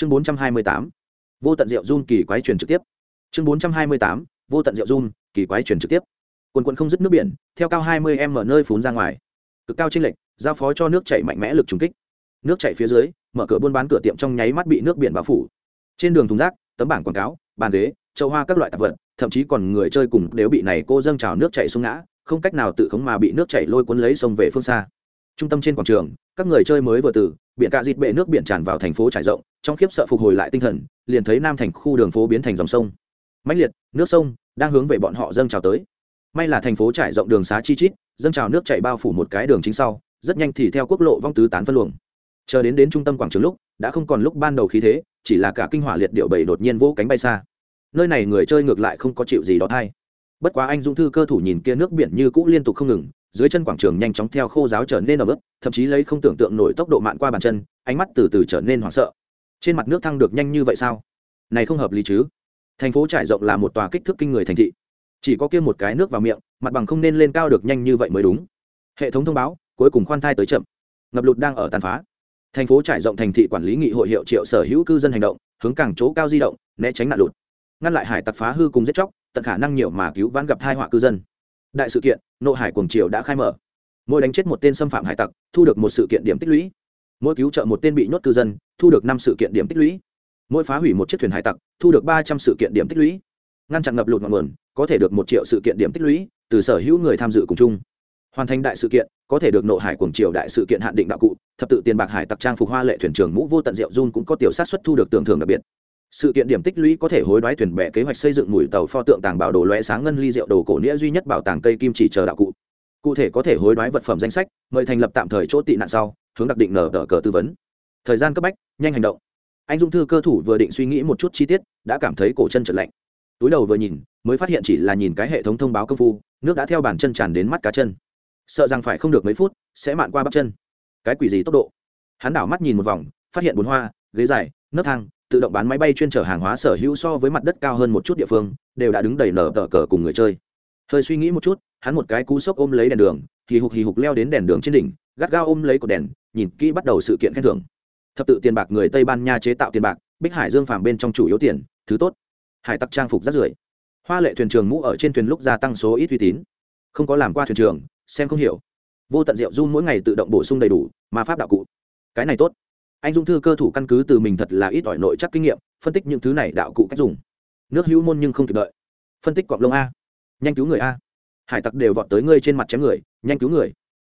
chương bốn trăm hai mươi tám, vô tận rượu run kỳ quái truyền trực tiếp. Chương bốn trăm hai mươi tám, vô tận rượu run kỳ quái truyền trực tiếp. Quần quần không dứt nước biển, theo cao hai mươi m nơi phún ra ngoài. Cực cao trên lệnh giao phó cho nước chảy mạnh mẽ lực trùng kích. Nước chảy phía dưới, mở cửa buôn bán cửa tiệm trong nháy mắt bị nước biển bao phủ. Trên đường thùng rác, tấm bảng quảng cáo, bàn ghế, châu hoa các loại tạp vật, thậm chí còn người chơi cùng đều bị này cô dâng trào nước chảy xuống ngã, không cách nào tự khống mà bị nước chảy lôi cuốn lấy sông về phương xa. Trung tâm trên quảng trường các người chơi mới vừa từ, biển cạ dịt bệ nước biển tràn vào thành phố trải rộng, trong khiếp sợ phục hồi lại tinh thần, liền thấy nam thành khu đường phố biến thành dòng sông. Mãnh liệt, nước sông đang hướng về bọn họ dâng trào tới. May là thành phố trải rộng đường xá chi chít, dâng trào nước chảy bao phủ một cái đường chính sau, rất nhanh thì theo quốc lộ vong tứ tán phân luồng. Chờ đến đến trung tâm quảng trường lúc, đã không còn lúc ban đầu khí thế, chỉ là cả kinh hỏa liệt điệu bảy đột nhiên vỗ cánh bay xa. Nơi này người chơi ngược lại không có chịu gì đó thay. Bất quá anh dũng thư cơ thủ nhìn kia nước biển như cũ liên tục không ngừng dưới chân quảng trường nhanh chóng theo khô giáo trở nên ẩm ướt, thậm chí lấy không tưởng tượng nổi tốc độ mạn qua bàn chân, ánh mắt từ từ trở nên hoảng sợ. Trên mặt nước thăng được nhanh như vậy sao? Này không hợp lý chứ. Thành phố trải rộng là một tòa kích thước kinh người thành thị. Chỉ có kia một cái nước vào miệng, mặt bằng không nên lên cao được nhanh như vậy mới đúng. Hệ thống thông báo, cuối cùng khoan thai tới chậm. Ngập lụt đang ở tàn phá. Thành phố trải rộng thành thị quản lý nghị hội hiệu triệu sở hữu cư dân hành động, hướng càng chỗ cao di động, né tránh nạn lụt. Ngăn lại hải tặc phá hư cùng giết chóc, tận khả năng nhiều mà cứu vãn gặp thai họa cư dân đại sự kiện, nộ hải cuồng triều đã khai mở. Mỗi đánh chết một tên xâm phạm hải tặc, thu được một sự kiện điểm tích lũy. Mỗi cứu trợ một tên bị nhốt cư dân, thu được năm sự kiện điểm tích lũy. Mỗi phá hủy một chiếc thuyền hải tặc, thu được ba trăm sự kiện điểm tích lũy. Ngăn chặn ngập lụt ngọn nguồn, có thể được một triệu sự kiện điểm tích lũy, từ sở hữu người tham dự cùng chung. Hoàn thành đại sự kiện, có thể được nộ hải cuồng triều đại sự kiện hạn định đạo cụ, thập tự tiền bạc hải tặc trang phục hoa lệ thuyền trưởng mũ vô tận rượu run cũng có tiểu sát xuất thu được tưởng thưởng đặc biệt sự kiện điểm tích lũy có thể hối đoái thuyền bè kế hoạch xây dựng mũi tàu pho tượng tàng bảo đồ loé sáng ngân ly rượu đồ cổ nghĩa duy nhất bảo tàng cây kim chỉ chờ đạo cụ. Cụ thể có thể hối đoái vật phẩm danh sách, mời thành lập tạm thời chỗ tị nạn sau, hướng đặc định nở tờ cờ tư vấn. Thời gian cấp bách, nhanh hành động. Anh dung thư cơ thủ vừa định suy nghĩ một chút chi tiết, đã cảm thấy cổ chân trật lạnh. Túi đầu vừa nhìn, mới phát hiện chỉ là nhìn cái hệ thống thông báo công phu, nước đã theo bàn chân tràn đến mắt cá chân. Sợ rằng phải không được mấy phút, sẽ mạn qua bắp chân. Cái quỷ gì tốc độ? Hắn đảo mắt nhìn một vòng, phát hiện bốn hoa, ghế dài, nấc thang tự động bán máy bay chuyên chở hàng hóa sở hữu so với mặt đất cao hơn một chút địa phương, đều đã đứng đầy nở tờ cờ cùng người chơi. Hơi suy nghĩ một chút, hắn một cái cú sốc ôm lấy đèn đường thì hục hì hục leo đến đèn đường trên đỉnh, gắt gao ôm lấy cột đèn, nhìn kỹ bắt đầu sự kiện khen thưởng. Thập tự tiền bạc người tây ban nha chế tạo tiền bạc, bích hải dương phàm bên trong chủ yếu tiền, thứ tốt. Hải tặc trang phục rất rưởi. Hoa lệ thuyền trường mũ ở trên thuyền lúc gia tăng số ít uy tín. Không có làm qua thuyền trường, xem không hiểu. Vô tận rượu run mỗi ngày tự động bổ sung đầy đủ, mà pháp đạo cụ. Cái này tốt anh dung thư cơ thủ căn cứ từ mình thật là ít ỏi nội chắc kinh nghiệm, phân tích những thứ này đạo cụ cách dùng. Nước hữu môn nhưng không kịp đợi. Phân tích cọc lông a. Nhanh cứu người a. Hải tặc đều vọt tới ngươi trên mặt chém người, nhanh cứu người.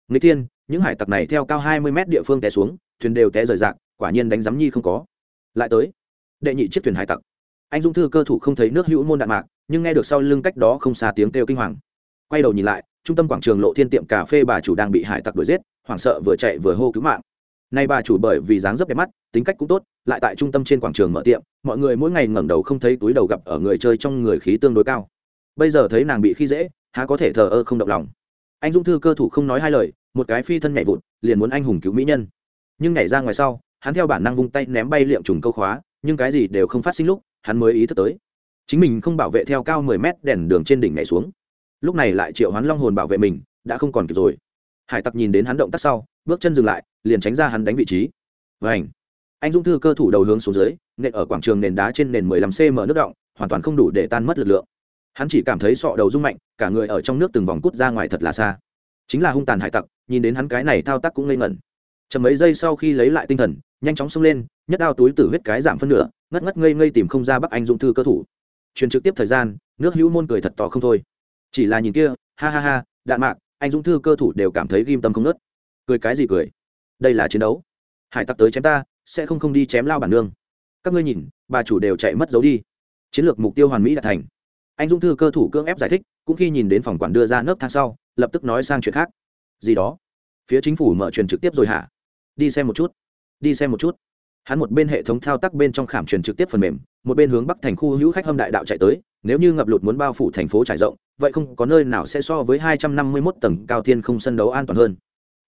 Người tiên những hải tặc này theo cao hai mươi mét địa phương té xuống, thuyền đều té rời rạc, quả nhiên đánh giám nhi không có. Lại tới. Đệ nhị chiếc thuyền hải tặc. Anh dung thư cơ thủ không thấy nước hữu môn đạn mạc, nhưng nghe được sau lưng cách đó không xa tiếng kêu kinh hoàng. Quay đầu nhìn lại, trung tâm quảng trường lộ thiên tiệm cà phê bà chủ đang bị hải tặc đuổi giết, hoảng sợ vừa chạy vừa hô cứu mạng nay bà chủ bởi vì dáng dấp đẹp mắt, tính cách cũng tốt, lại tại trung tâm trên quảng trường mở tiệm, mọi người mỗi ngày ngẩng đầu không thấy túi đầu gặp ở người chơi trong người khí tương đối cao. Bây giờ thấy nàng bị khi dễ, há có thể thờ ơ không động lòng. Anh dung thư cơ thủ không nói hai lời, một cái phi thân nhảy vụt, liền muốn anh hùng cứu mỹ nhân. Nhưng nhảy ra ngoài sau, hắn theo bản năng vung tay ném bay liệm trùng câu khóa, nhưng cái gì đều không phát sinh lúc, hắn mới ý thức tới. Chính mình không bảo vệ theo cao mười mét đèn đường trên đỉnh nhảy xuống. Lúc này lại triệu hoán long hồn bảo vệ mình, đã không còn kịp rồi. Hải tặc nhìn đến hắn động tác sau bước chân dừng lại, liền tránh ra hắn đánh vị trí. Vảnh anh dung thư cơ thủ đầu hướng xuống dưới, nện ở quảng trường nền đá trên nền mười lăm cm nước động, hoàn toàn không đủ để tan mất lực lượng. Hắn chỉ cảm thấy sọ đầu rung mạnh, cả người ở trong nước từng vòng cút ra ngoài thật là xa. Chính là hung tàn hải tặc, nhìn đến hắn cái này thao tác cũng ngây ngẩn. Chầm mấy giây sau khi lấy lại tinh thần, nhanh chóng xông lên, nhất đao túi tử huyết cái giảm phân nửa, ngất ngất ngây ngây tìm không ra bắc anh dung thư cơ thủ. Truyền trực tiếp thời gian, nước hữu môn cười thật to không thôi. Chỉ là nhìn kia, ha ha ha, đạn mạc, anh dũng thư cơ thủ đều cảm thấy ghim tâm không nớt cười cái gì cười? Đây là chiến đấu. Hải tặc tới chém ta, sẽ không không đi chém lao bản nương. Các ngươi nhìn, bà chủ đều chạy mất dấu đi. Chiến lược mục tiêu hoàn mỹ đạt thành. Anh dung thư cơ thủ cưỡng ép giải thích, cũng khi nhìn đến phòng quản đưa ra nấc thang sau, lập tức nói sang chuyện khác. Gì đó? Phía chính phủ mở truyền trực tiếp rồi hả? Đi xem một chút. Đi xem một chút. Hắn một bên hệ thống thao tác bên trong khảm truyền trực tiếp phần mềm, một bên hướng bắc thành khu hữu khách hâm đại đạo chạy tới, nếu như ngập lụt muốn bao phủ thành phố trải rộng, vậy không có nơi nào sẽ so với hai trăm năm mươi 251 tầng cao thiên không sân đấu an toàn hơn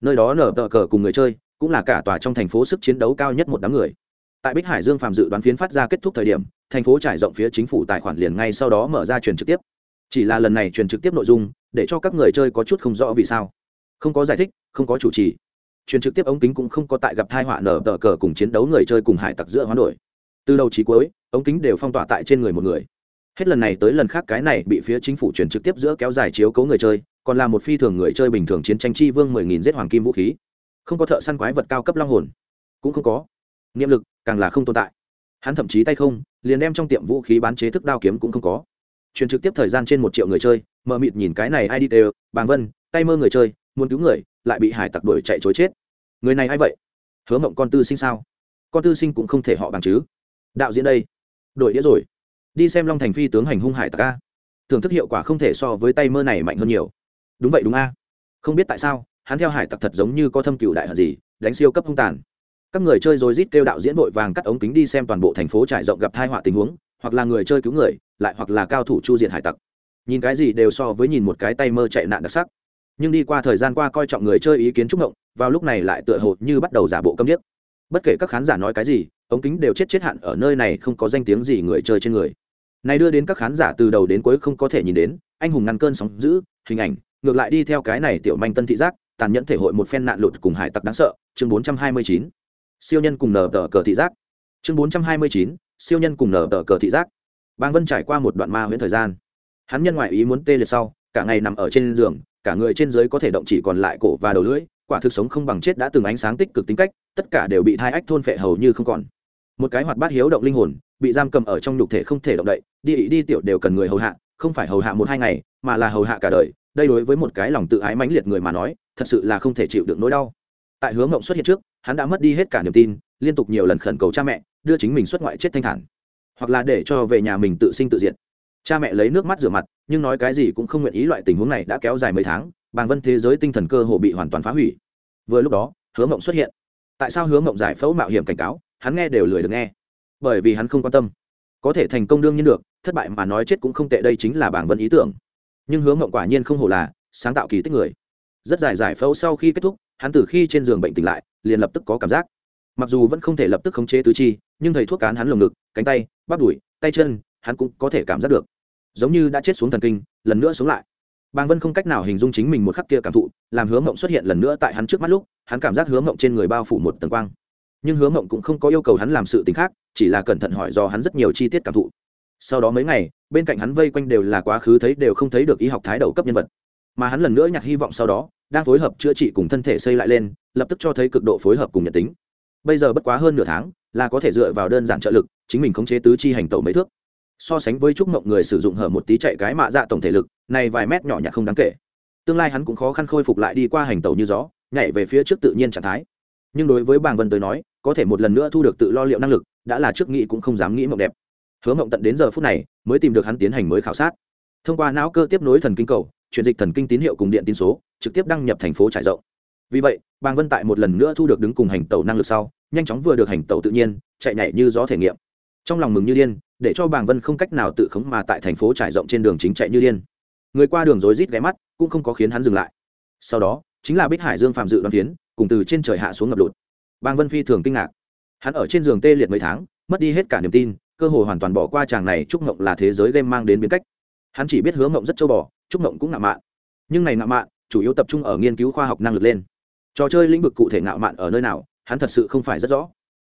nơi đó nở tờ cờ cùng người chơi, cũng là cả tòa trong thành phố sức chiến đấu cao nhất một đám người. Tại bích hải dương phạm dự đoán phiến phát ra kết thúc thời điểm, thành phố trải rộng phía chính phủ tài khoản liền ngay sau đó mở ra truyền trực tiếp. Chỉ là lần này truyền trực tiếp nội dung, để cho các người chơi có chút không rõ vì sao. Không có giải thích, không có chủ trì. Truyền trực tiếp ống kính cũng không có tại gặp thai họa nở tờ cờ cùng chiến đấu người chơi cùng hải tặc giữa hoán đổi. Từ đầu chí cuối, ống kính đều phong tỏa tại trên người một người hết lần này tới lần khác cái này bị phía chính phủ chuyển trực tiếp giữa kéo dài chiếu cấu người chơi, còn là một phi thường người chơi bình thường chiến tranh chi vương mười nghìn giết hoàng kim vũ khí. Không có thợ săn quái vật cao cấp long hồn. Cũng không có. Niệm lực càng là không tồn tại. Hắn thậm chí tay không, liền đem trong tiệm vũ khí bán chế thức đao kiếm cũng không có. Truyền trực tiếp thời gian trên một triệu người chơi, mờ mịt nhìn cái này ai đi đều, bàng vân, tay mơ người chơi, muốn cứu người, lại bị hải tặc đuổi chạy chối chết. Người này ai vậy? Hứa mộng con tư sinh sao? Con tư sinh cũng không thể họ bằng chứ. Đạo diễn đây. Đổi đĩa rồi đi xem long thành phi tướng hành hung hải tặc a. Thưởng thức hiệu quả không thể so với tay mơ này mạnh hơn nhiều. Đúng vậy đúng a. Không biết tại sao hắn theo hải tặc thật giống như có thâm cựu đại hận gì đánh siêu cấp hung tàn. Các người chơi rồi rít kêu đạo diễn vội vàng cắt ống kính đi xem toàn bộ thành phố trải rộng gặp thai họa tình huống hoặc là người chơi cứu người lại hoặc là cao thủ chu diện hải tặc. Nhìn cái gì đều so với nhìn một cái tay mơ chạy nạn đặc sắc. Nhưng đi qua thời gian qua coi trọng người chơi ý kiến trúc động, vào lúc này lại tựa hồ như bắt đầu giả bộ câm điếc. Bất kể các khán giả nói cái gì ống kính đều chết chết hạn ở nơi này không có danh tiếng gì người chơi trên người này đưa đến các khán giả từ đầu đến cuối không có thể nhìn đến, anh hùng ngăn cơn sóng giữ hình ảnh, ngược lại đi theo cái này tiểu manh tân thị giác, tàn nhẫn thể hội một phen nạn lụt cùng hải tặc đáng sợ, chương 429. siêu nhân cùng nở tờ cờ thị giác chương 429. siêu nhân cùng nở tờ cờ thị giác bang vân trải qua một đoạn ma huyễn thời gian hắn nhân ngoại ý muốn tê liệt sau, cả ngày nằm ở trên giường, cả người trên dưới có thể động chỉ còn lại cổ và đầu lưỡi, quả thực sống không bằng chết đã từng ánh sáng tích cực tính cách, tất cả đều bị thai ách thôn phệ hầu như không còn một cái hoạt bát hiếu động linh hồn, bị giam cầm ở trong nhục thể không thể động đậy đi ý đi tiểu đều cần người hầu hạ, không phải hầu hạ một hai ngày, mà là hầu hạ cả đời. Đây đối với một cái lòng tự ái mãnh liệt người mà nói, thật sự là không thể chịu được nỗi đau. Tại hướng ngộng xuất hiện trước, hắn đã mất đi hết cả niềm tin, liên tục nhiều lần khẩn cầu cha mẹ, đưa chính mình xuất ngoại chết thanh thản. Hoặc là để cho về nhà mình tự sinh tự diệt. Cha mẹ lấy nước mắt rửa mặt, nhưng nói cái gì cũng không nguyện ý, loại tình huống này đã kéo dài mấy tháng, bàng vân thế giới tinh thần cơ hồ bị hoàn toàn phá hủy. Vừa lúc đó, hứa mộng xuất hiện. Tại sao hứa mộng giải phẫu mạo hiểm cảnh cáo, hắn nghe đều lười được nghe. Bởi vì hắn không quan tâm. Có thể thành công đương nhiên được thất bại mà nói chết cũng không tệ, đây chính là bảng vân ý tưởng. Nhưng hứa mộng quả nhiên không hổ là sáng tạo kỳ tích người. Rất dài giải phẫu sau khi kết thúc, hắn từ khi trên giường bệnh tỉnh lại, liền lập tức có cảm giác. Mặc dù vẫn không thể lập tức khống chế tứ chi, nhưng thầy thuốc cán hắn lồng ngực, cánh tay, bắp đùi, tay chân, hắn cũng có thể cảm giác được. Giống như đã chết xuống thần kinh, lần nữa sống lại. Bàng vân không cách nào hình dung chính mình một khắc kia cảm thụ, làm hứa mộng xuất hiện lần nữa tại hắn trước mắt lúc, hắn cảm giác hứa mộng trên người bao phủ một tầng quang. Nhưng hứa mộng cũng không có yêu cầu hắn làm sự t ì n h khác, chỉ là cẩn thận hỏi do hắn rất nhiều chi tiết cảm thụ sau đó mấy ngày, bên cạnh hắn vây quanh đều là quá khứ thấy đều không thấy được y học thái đầu cấp nhân vật. Mà hắn lần nữa nhặt hy vọng sau đó, đang phối hợp chữa trị cùng thân thể xây lại lên, lập tức cho thấy cực độ phối hợp cùng nhận tính. Bây giờ bất quá hơn nửa tháng, là có thể dựa vào đơn giản trợ lực, chính mình khống chế tứ chi hành tẩu mấy thước. So sánh với chúc mộng người sử dụng hở một tí chạy cái mạ dạ tổng thể lực, này vài mét nhỏ nhặt không đáng kể. Tương lai hắn cũng khó khăn khôi phục lại đi qua hành tẩu như gió, nhảy về phía trước tự nhiên trạng thái. Nhưng đối với bàng vân tới nói, có thể một lần nữa thu được tự lo liệu năng lực, đã là trước nghĩ cũng không dám nghĩ mộng đẹp hứa mộng tận đến giờ phút này mới tìm được hắn tiến hành mới khảo sát. Thông qua não cơ tiếp nối thần kinh cầu, chuyển dịch thần kinh tín hiệu cùng điện tin số, trực tiếp đăng nhập thành phố trải rộng. Vì vậy, bàng vân tại một lần nữa thu được đứng cùng hành tẩu năng lực sau, nhanh chóng vừa được hành tẩu tự nhiên, chạy nhảy như gió thể nghiệm. Trong lòng mừng như điên, để cho bàng vân không cách nào tự khống mà tại thành phố trải rộng trên đường chính chạy như điên. Người qua đường rối rít ghé mắt, cũng không có khiến hắn dừng lại. Sau đó, chính là bích hải dương phạm dự đoàn phiến, cùng từ trên trời hạ xuống ngập lụt. Bàng vân phi thường kinh ngạc. Hắn ở trên giường tê liệt mấy tháng, mất đi hết cả niềm tin cơ hội hoàn toàn bỏ qua chàng này trúc ngộng là thế giới game mang đến biến cách. Hắn chỉ biết hướng ngộng rất châu bò trúc ngộng cũng ngạo mạn. Nhưng này ngạo mạn, chủ yếu tập trung ở nghiên cứu khoa học năng lực lên. Trò chơi lĩnh vực cụ thể ngạo mạn ở nơi nào, hắn thật sự không phải rất rõ.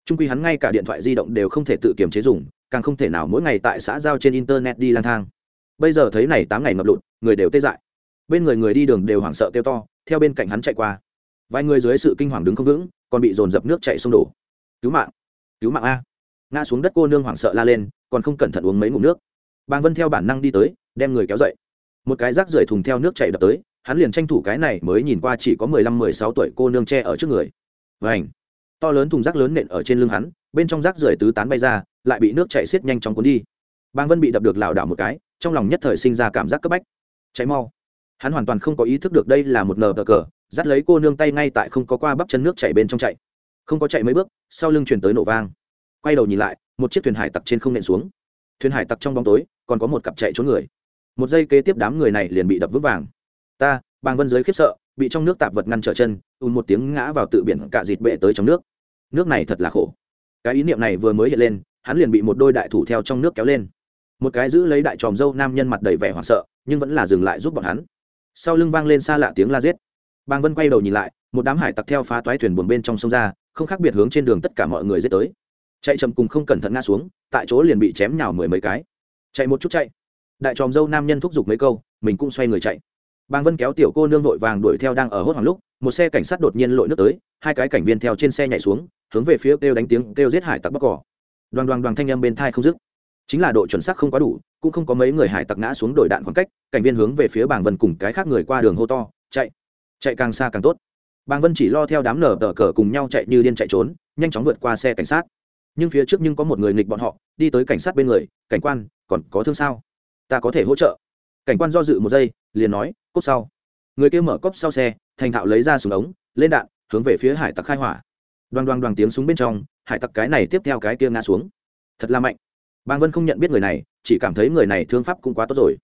Trung quy hắn ngay cả điện thoại di động đều không thể tự kiềm chế dùng, càng không thể nào mỗi ngày tại xã giao trên internet đi lang thang. Bây giờ thấy này tám ngày ngập lụt, người đều tê dại. Bên người người đi đường đều hoảng sợ kêu to, theo bên cạnh hắn chạy qua. Vài người dưới sự kinh hoàng đứng không vững, còn bị dồn dập nước chạy xông đổ. Cứu mạng cứu mạng a ngã xuống đất cô nương hoảng sợ la lên, còn không cẩn thận uống mấy ngụm nước. Bàng vân theo bản năng đi tới, đem người kéo dậy. Một cái rác rưởi thùng theo nước chảy đập tới, hắn liền tranh thủ cái này mới nhìn qua chỉ có mười lăm, mười sáu tuổi cô nương tre ở trước người. Vảnh to lớn thùng rác lớn nện ở trên lưng hắn, bên trong rác rưởi tứ tán bay ra, lại bị nước chảy xiết nhanh chóng cuốn đi. Bang vân bị đập được lảo đảo một cái, trong lòng nhất thời sinh ra cảm giác cấp bách. Cháy mau! Hắn hoàn toàn không có ý thức được đây là một nờ cờ cờ, dắt lấy cô nương tay ngay tại không có qua bắp chân nước chảy bên trong chạy. Không có chạy mấy bước, sau lưng chuyển tới nổ vang quay đầu nhìn lại, một chiếc thuyền hải tặc trên không nện xuống. Thuyền hải tặc trong bóng tối, còn có một cặp chạy trốn người. Một giây kế tiếp đám người này liền bị đập vững vàng. Ta bang vân giới khiếp sợ, bị trong nước tạp vật ngăn trở chân, ùn một tiếng ngã vào tự biển cả dịt bệ tới trong nước. Nước này thật là khổ. Cái ý niệm này vừa mới hiện lên, hắn liền bị một đôi đại thủ theo trong nước kéo lên. Một cái giữ lấy đại tròm dâu nam nhân mặt đầy vẻ hoảng sợ, nhưng vẫn là dừng lại giúp bọn hắn. Sau lưng vang lên xa lạ tiếng la giết. Bang vân quay đầu nhìn lại, một đám hải tặc theo phá toái thuyền buồn bên trong sông ra, không khác biệt hướng trên đường tất cả mọi người giết tới chạy chậm cùng không cẩn thận ngã xuống, tại chỗ liền bị chém nhào mười mấy cái. Chạy một chút chạy. Đại tròm dâu nam nhân thúc giục mấy câu, mình cũng xoay người chạy. Bàng vân kéo tiểu cô nương vội vàng đuổi theo đang ở hốt hoảng lúc, một xe cảnh sát đột nhiên lội nước tới, hai cái cảnh viên theo trên xe nhảy xuống, hướng về phía kêu đánh tiếng, kêu giết hải tặc bắc cỏ. Đoàn đoàn đoàn thanh âm bên thai không dứt. Chính là độ chuẩn xác không quá đủ, cũng không có mấy người hải tặc ngã xuống đổi đạn khoảng cách, cảnh viên hướng về phía bàng vân cùng cái khác người qua đường hô to, chạy chạy càng xa càng tốt. Bàng vân chỉ lo theo đám nở tờ cờ cùng nhau chạy như điên chạy trốn, nhanh chóng vượt qua xe cảnh sát nhưng phía trước nhưng có một người nghịch bọn họ, đi tới cảnh sát bên người, cảnh quan, còn có thương sao? Ta có thể hỗ trợ. Cảnh quan do dự một giây, liền nói cốc sau. Người kia mở cốc sau xe, thành thạo lấy ra súng ống, lên đạn, hướng về phía hải tặc khai hỏa. Đoàn đoàn đoàn tiếng súng bên trong, hải tặc cái này tiếp theo cái kia ngã xuống. Thật là mạnh. Bang vân không nhận biết người này, chỉ cảm thấy người này thương pháp cũng quá tốt rồi.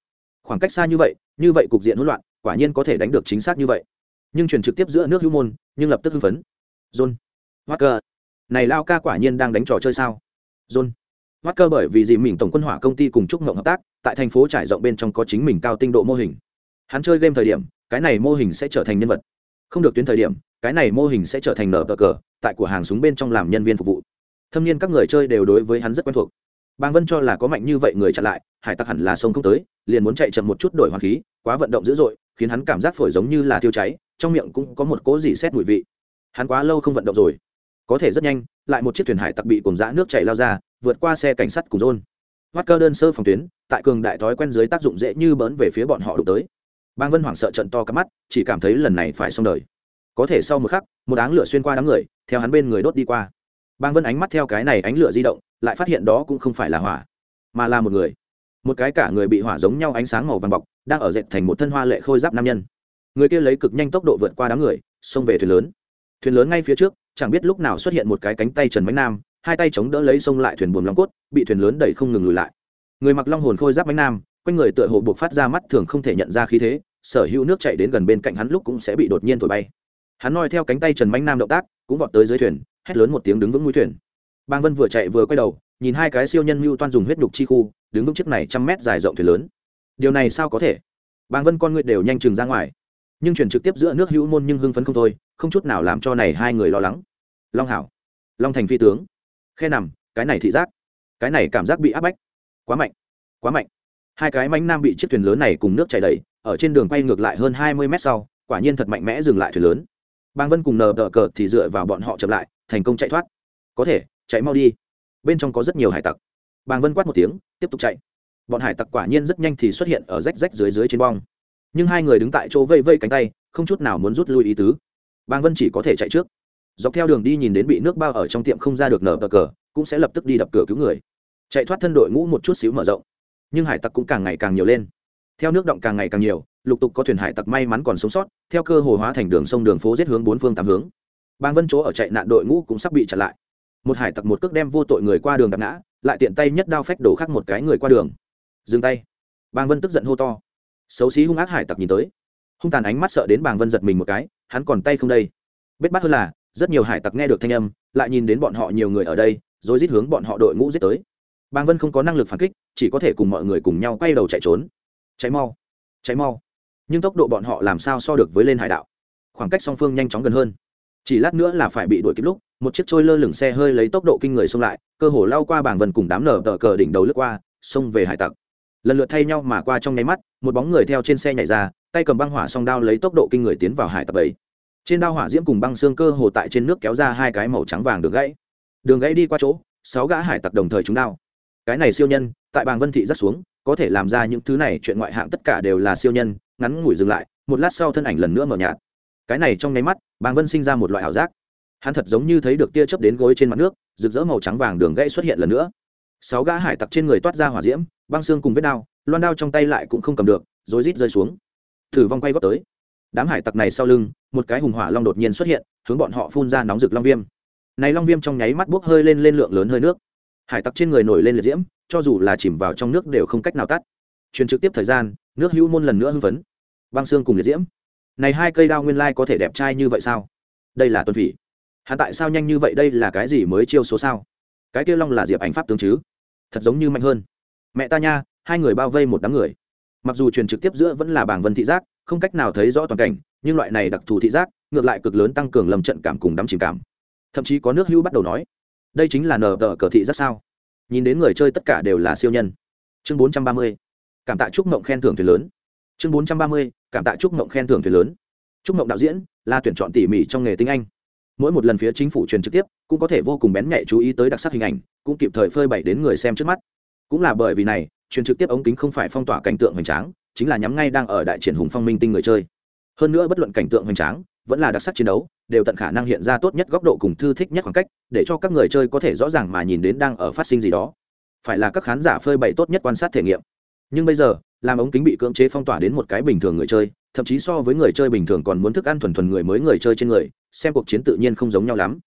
Khoảng cách xa như vậy như vậy cục diện hỗn loạn, quả nhiên có thể đánh được chính xác như vậy. Nhưng chuyển trực tiếp giữa nước hữu môn, nhưng lập tức hưng phấn. John walker này lao ca quả nhiên đang đánh trò chơi sao? John mắt cơ bởi vì dì mình tổng quân hỏa công ty cùng trúc ngộng hợp tác, tại thành phố trải rộng bên trong có chính mình cao tinh độ mô hình. Hắn chơi game thời điểm, cái này mô hình sẽ trở thành nhân vật. Không được tuyến thời điểm, cái này mô hình sẽ trở thành nở cờ, tại của hàng súng bên trong làm nhân viên phục vụ. Thâm niên các người chơi đều đối với hắn rất quen thuộc. Bàng vân cho là có mạnh như vậy người chặn lại, hải tặc hẳn là sông không tới, liền muốn chạy chậm một chút đổi hoàng khí, quá vận động dữ dội, khiến hắn cảm giác phổi giống như là thiêu cháy, trong miệng cũng có một cỗ gì xét mùi vị. Hắn quá lâu không vận động rồi có thể rất nhanh, lại một chiếc thuyền hải tặc bị cùng dã nước chảy lao ra, vượt qua xe cảnh sát cùng rôn hoắt cơ đơn sơ phòng tuyến, tại cường đại thói quen dưới tác dụng dễ như bỡn về phía bọn họ đụng tới. Bang vân hoảng sợ trận to cắm mắt, chỉ cảm thấy lần này phải xong đời. Có thể sau một khắc, một áng lửa xuyên qua đám người, theo hắn bên người đốt đi qua. Bang vân ánh mắt theo cái này ánh lửa di động, lại phát hiện đó cũng không phải là hỏa, mà là một người. Một cái cả người bị hỏa giống nhau ánh sáng màu vàng bọc, đang ở dệt thành một thân hoa lệ khôi giáp nam nhân. Người kia lấy cực nhanh tốc độ vượt qua đám người, xông về thuyền lớn. Thuyền lớn ngay phía trước chẳng biết lúc nào xuất hiện một cái cánh tay trần bánh nam, hai tay chống đỡ lấy xông lại thuyền buồm long cốt, bị thuyền lớn đẩy không ngừng lùi lại. Người mặc long hồn khôi giáp bánh nam, quanh người tựa hồ buộc phát ra mắt thường không thể nhận ra khí thế, sở hữu nước chạy đến gần bên cạnh hắn lúc cũng sẽ bị đột nhiên thổi bay. Hắn noi theo cánh tay trần bánh nam động tác, cũng vọt tới dưới thuyền, hét lớn một tiếng đứng vững mũi thuyền. Bang vân vừa chạy vừa quay đầu, nhìn hai cái siêu nhân mưu toan dùng huyết nhục chi khu, đứng vững chiếc này trăm mét dài rộng thuyền lớn. Điều này sao có thể? Bang vân con người đều nhanh chừng ra ngoài nhưng chuyển trực tiếp giữa nước hữu môn nhưng hưng phấn không thôi, không chút nào làm cho này hai người lo lắng. Long hảo, long thành phi tướng, khe nằm, cái này thị giác, cái này cảm giác bị áp bách, quá mạnh quá mạnh. Hai cái mánh nam bị chiếc thuyền lớn này cùng nước chảy đầy, ở trên đường quay ngược lại hơn hai mươi mét sau, quả nhiên thật mạnh mẽ dừng lại thuyền lớn. Bang vân cùng nờ đỡ cờ thì dựa vào bọn họ chậm lại, thành công chạy thoát. Có thể, chạy mau đi. Bên trong có rất nhiều hải tặc. Bang vân quát một tiếng, tiếp tục chạy. Bọn hải tặc quả nhiên rất nhanh thì xuất hiện ở rách rách dưới dưới trên bong nhưng hai người đứng tại chỗ vây vây cánh tay, không chút nào muốn rút lui ý tứ. Bang vân chỉ có thể chạy trước. Dọc theo đường đi nhìn đến bị nước bao ở trong tiệm không ra được nở bờ cờ, cũng sẽ lập tức đi đập cửa cứu người. Chạy thoát thân đội ngũ một chút xíu mở rộng. Nhưng hải tặc cũng càng ngày càng nhiều lên. Theo nước động càng ngày càng nhiều, lục tục có thuyền hải tặc may mắn còn sống sót, theo cơ hồ hóa thành đường sông đường phố giết hướng bốn phương tám hướng. Bang vân chỗ ở chạy nạn đội ngũ cũng sắp bị chặn lại. Một hải tặc một cước đem vô tội người qua đường đạp ngã, lại tiện tay nhất đao phách đổ khắc một cái người qua đường. Dừng tay. Bang vân tức giận hô to xấu xí hung ác hải tặc nhìn tới. Hung tàn ánh mắt sợ đến bàng vân giật mình một cái, hắn còn tay không đây. Bết bắt hơn là, rất nhiều hải tặc nghe được thanh âm, lại nhìn đến bọn họ nhiều người ở đây, rồi rít hướng bọn họ đội ngũ giết tới. Bàng vân không có năng lực phản kích, chỉ có thể cùng mọi người cùng nhau quay đầu chạy trốn. Cháy mau cháy mau. Nhưng tốc độ bọn họ làm sao so được với lên hải đạo? Khoảng cách song phương nhanh chóng gần hơn. Chỉ lát nữa là phải bị đuổi kịp lúc, một chiếc trôi lơ lửng xe hơi lấy tốc độ kinh người xông lại, cơ hồ lao qua bảng vân cùng đám nở tờ cờ đỉnh đầu lướt qua, xông về hải tặc lần lượt thay nhau mà qua trong nháy mắt, một bóng người theo trên xe nhảy ra, tay cầm băng hỏa song đao lấy tốc độ kinh người tiến vào hải tặc ấy trên đao hỏa diễm cùng băng xương cơ hồ tại trên nước kéo ra hai cái màu trắng vàng đường gãy. Đường gãy đi qua chỗ, sáu gã hải tặc đồng thời chúng đao. Cái này siêu nhân, tại bàng vân thị rất xuống, có thể làm ra những thứ này, chuyện ngoại hạng tất cả đều là siêu nhân, ngắn ngủi dừng lại, một lát sau thân ảnh lần nữa mờ nhạt. Cái này trong nháy mắt, bàng vân sinh ra một loại ảo giác. Hắn thật giống như thấy được tia chớp đến gối trên mặt nước, rực rỡ màu trắng vàng đường gãy xuất hiện lần nữa. Sáu gã hải tặc trên người toát ra hỏa diễm băng xương cùng vết đao, loan đao trong tay lại cũng không cầm được, rối rít rơi xuống. Thử vong quay góp tới. Đám hải tặc này sau lưng, một cái hùng hỏa long đột nhiên xuất hiện, hướng bọn họ phun ra nóng rực long viêm. Này long viêm trong nháy mắt bốc hơi lên lên lượng lớn hơi nước. Hải tặc trên người nổi lên liệt diễm, cho dù là chìm vào trong nước đều không cách nào tắt. Truyền trực tiếp thời gian, nước hữu môn lần nữa hưng phấn. Băng xương cùng liệt diễm. Này hai cây đao nguyên lai có thể đẹp trai như vậy sao? Đây là tuân phỉ. Hắn tại sao nhanh như vậy? Đây là cái gì mới chiêu số sao? Cái kia long là diệp ảnh pháp tướng chứ? Thật giống như mạnh hơn mẹ ta nha, hai người bao vây một đám người. Mặc dù truyền trực tiếp giữa vẫn là bảng vân thị giác, không cách nào thấy rõ toàn cảnh, nhưng loại này đặc thù thị giác, ngược lại cực lớn tăng cường lầm trận cảm cùng đắm chìm cảm. Thậm chí có nước hữu bắt đầu nói, đây chính là nờ tờ cờ thị giác sao? Nhìn đến người chơi tất cả đều là siêu nhân. Chương bốn trăm ba mươi, cảm tạ chúc mộng khen thưởng thuyền lớn. Chương bốn trăm ba mươi, cảm tạ chúc mộng khen thưởng thuyền lớn. Chúc mộng đạo diễn, là tuyển chọn tỉ mỉ trong nghề tiếng anh. Mỗi một lần phía chính phủ truyền trực tiếp, cũng có thể vô cùng bén nhạy chú ý tới đặc sắc hình ảnh, cũng kịp thời phơi bày đến người xem trước mắt cũng là bởi vì này, truyền trực tiếp ống kính không phải phong tỏa cảnh tượng hoành tráng, chính là nhắm ngay đang ở đại triển hùng phong minh tinh người chơi. Hơn nữa bất luận cảnh tượng hoành tráng, vẫn là đặc sắc chiến đấu, đều tận khả năng hiện ra tốt nhất góc độ cùng thư thích nhất khoảng cách, để cho các người chơi có thể rõ ràng mà nhìn đến đang ở phát sinh gì đó. Phải là các khán giả phơi bày tốt nhất quan sát thể nghiệm. Nhưng bây giờ, làm ống kính bị cưỡng chế phong tỏa đến một cái bình thường người chơi, thậm chí so với người chơi bình thường còn muốn thức ăn thuần thuần người mới người chơi trên người, xem cuộc chiến tự nhiên không giống nhau lắm.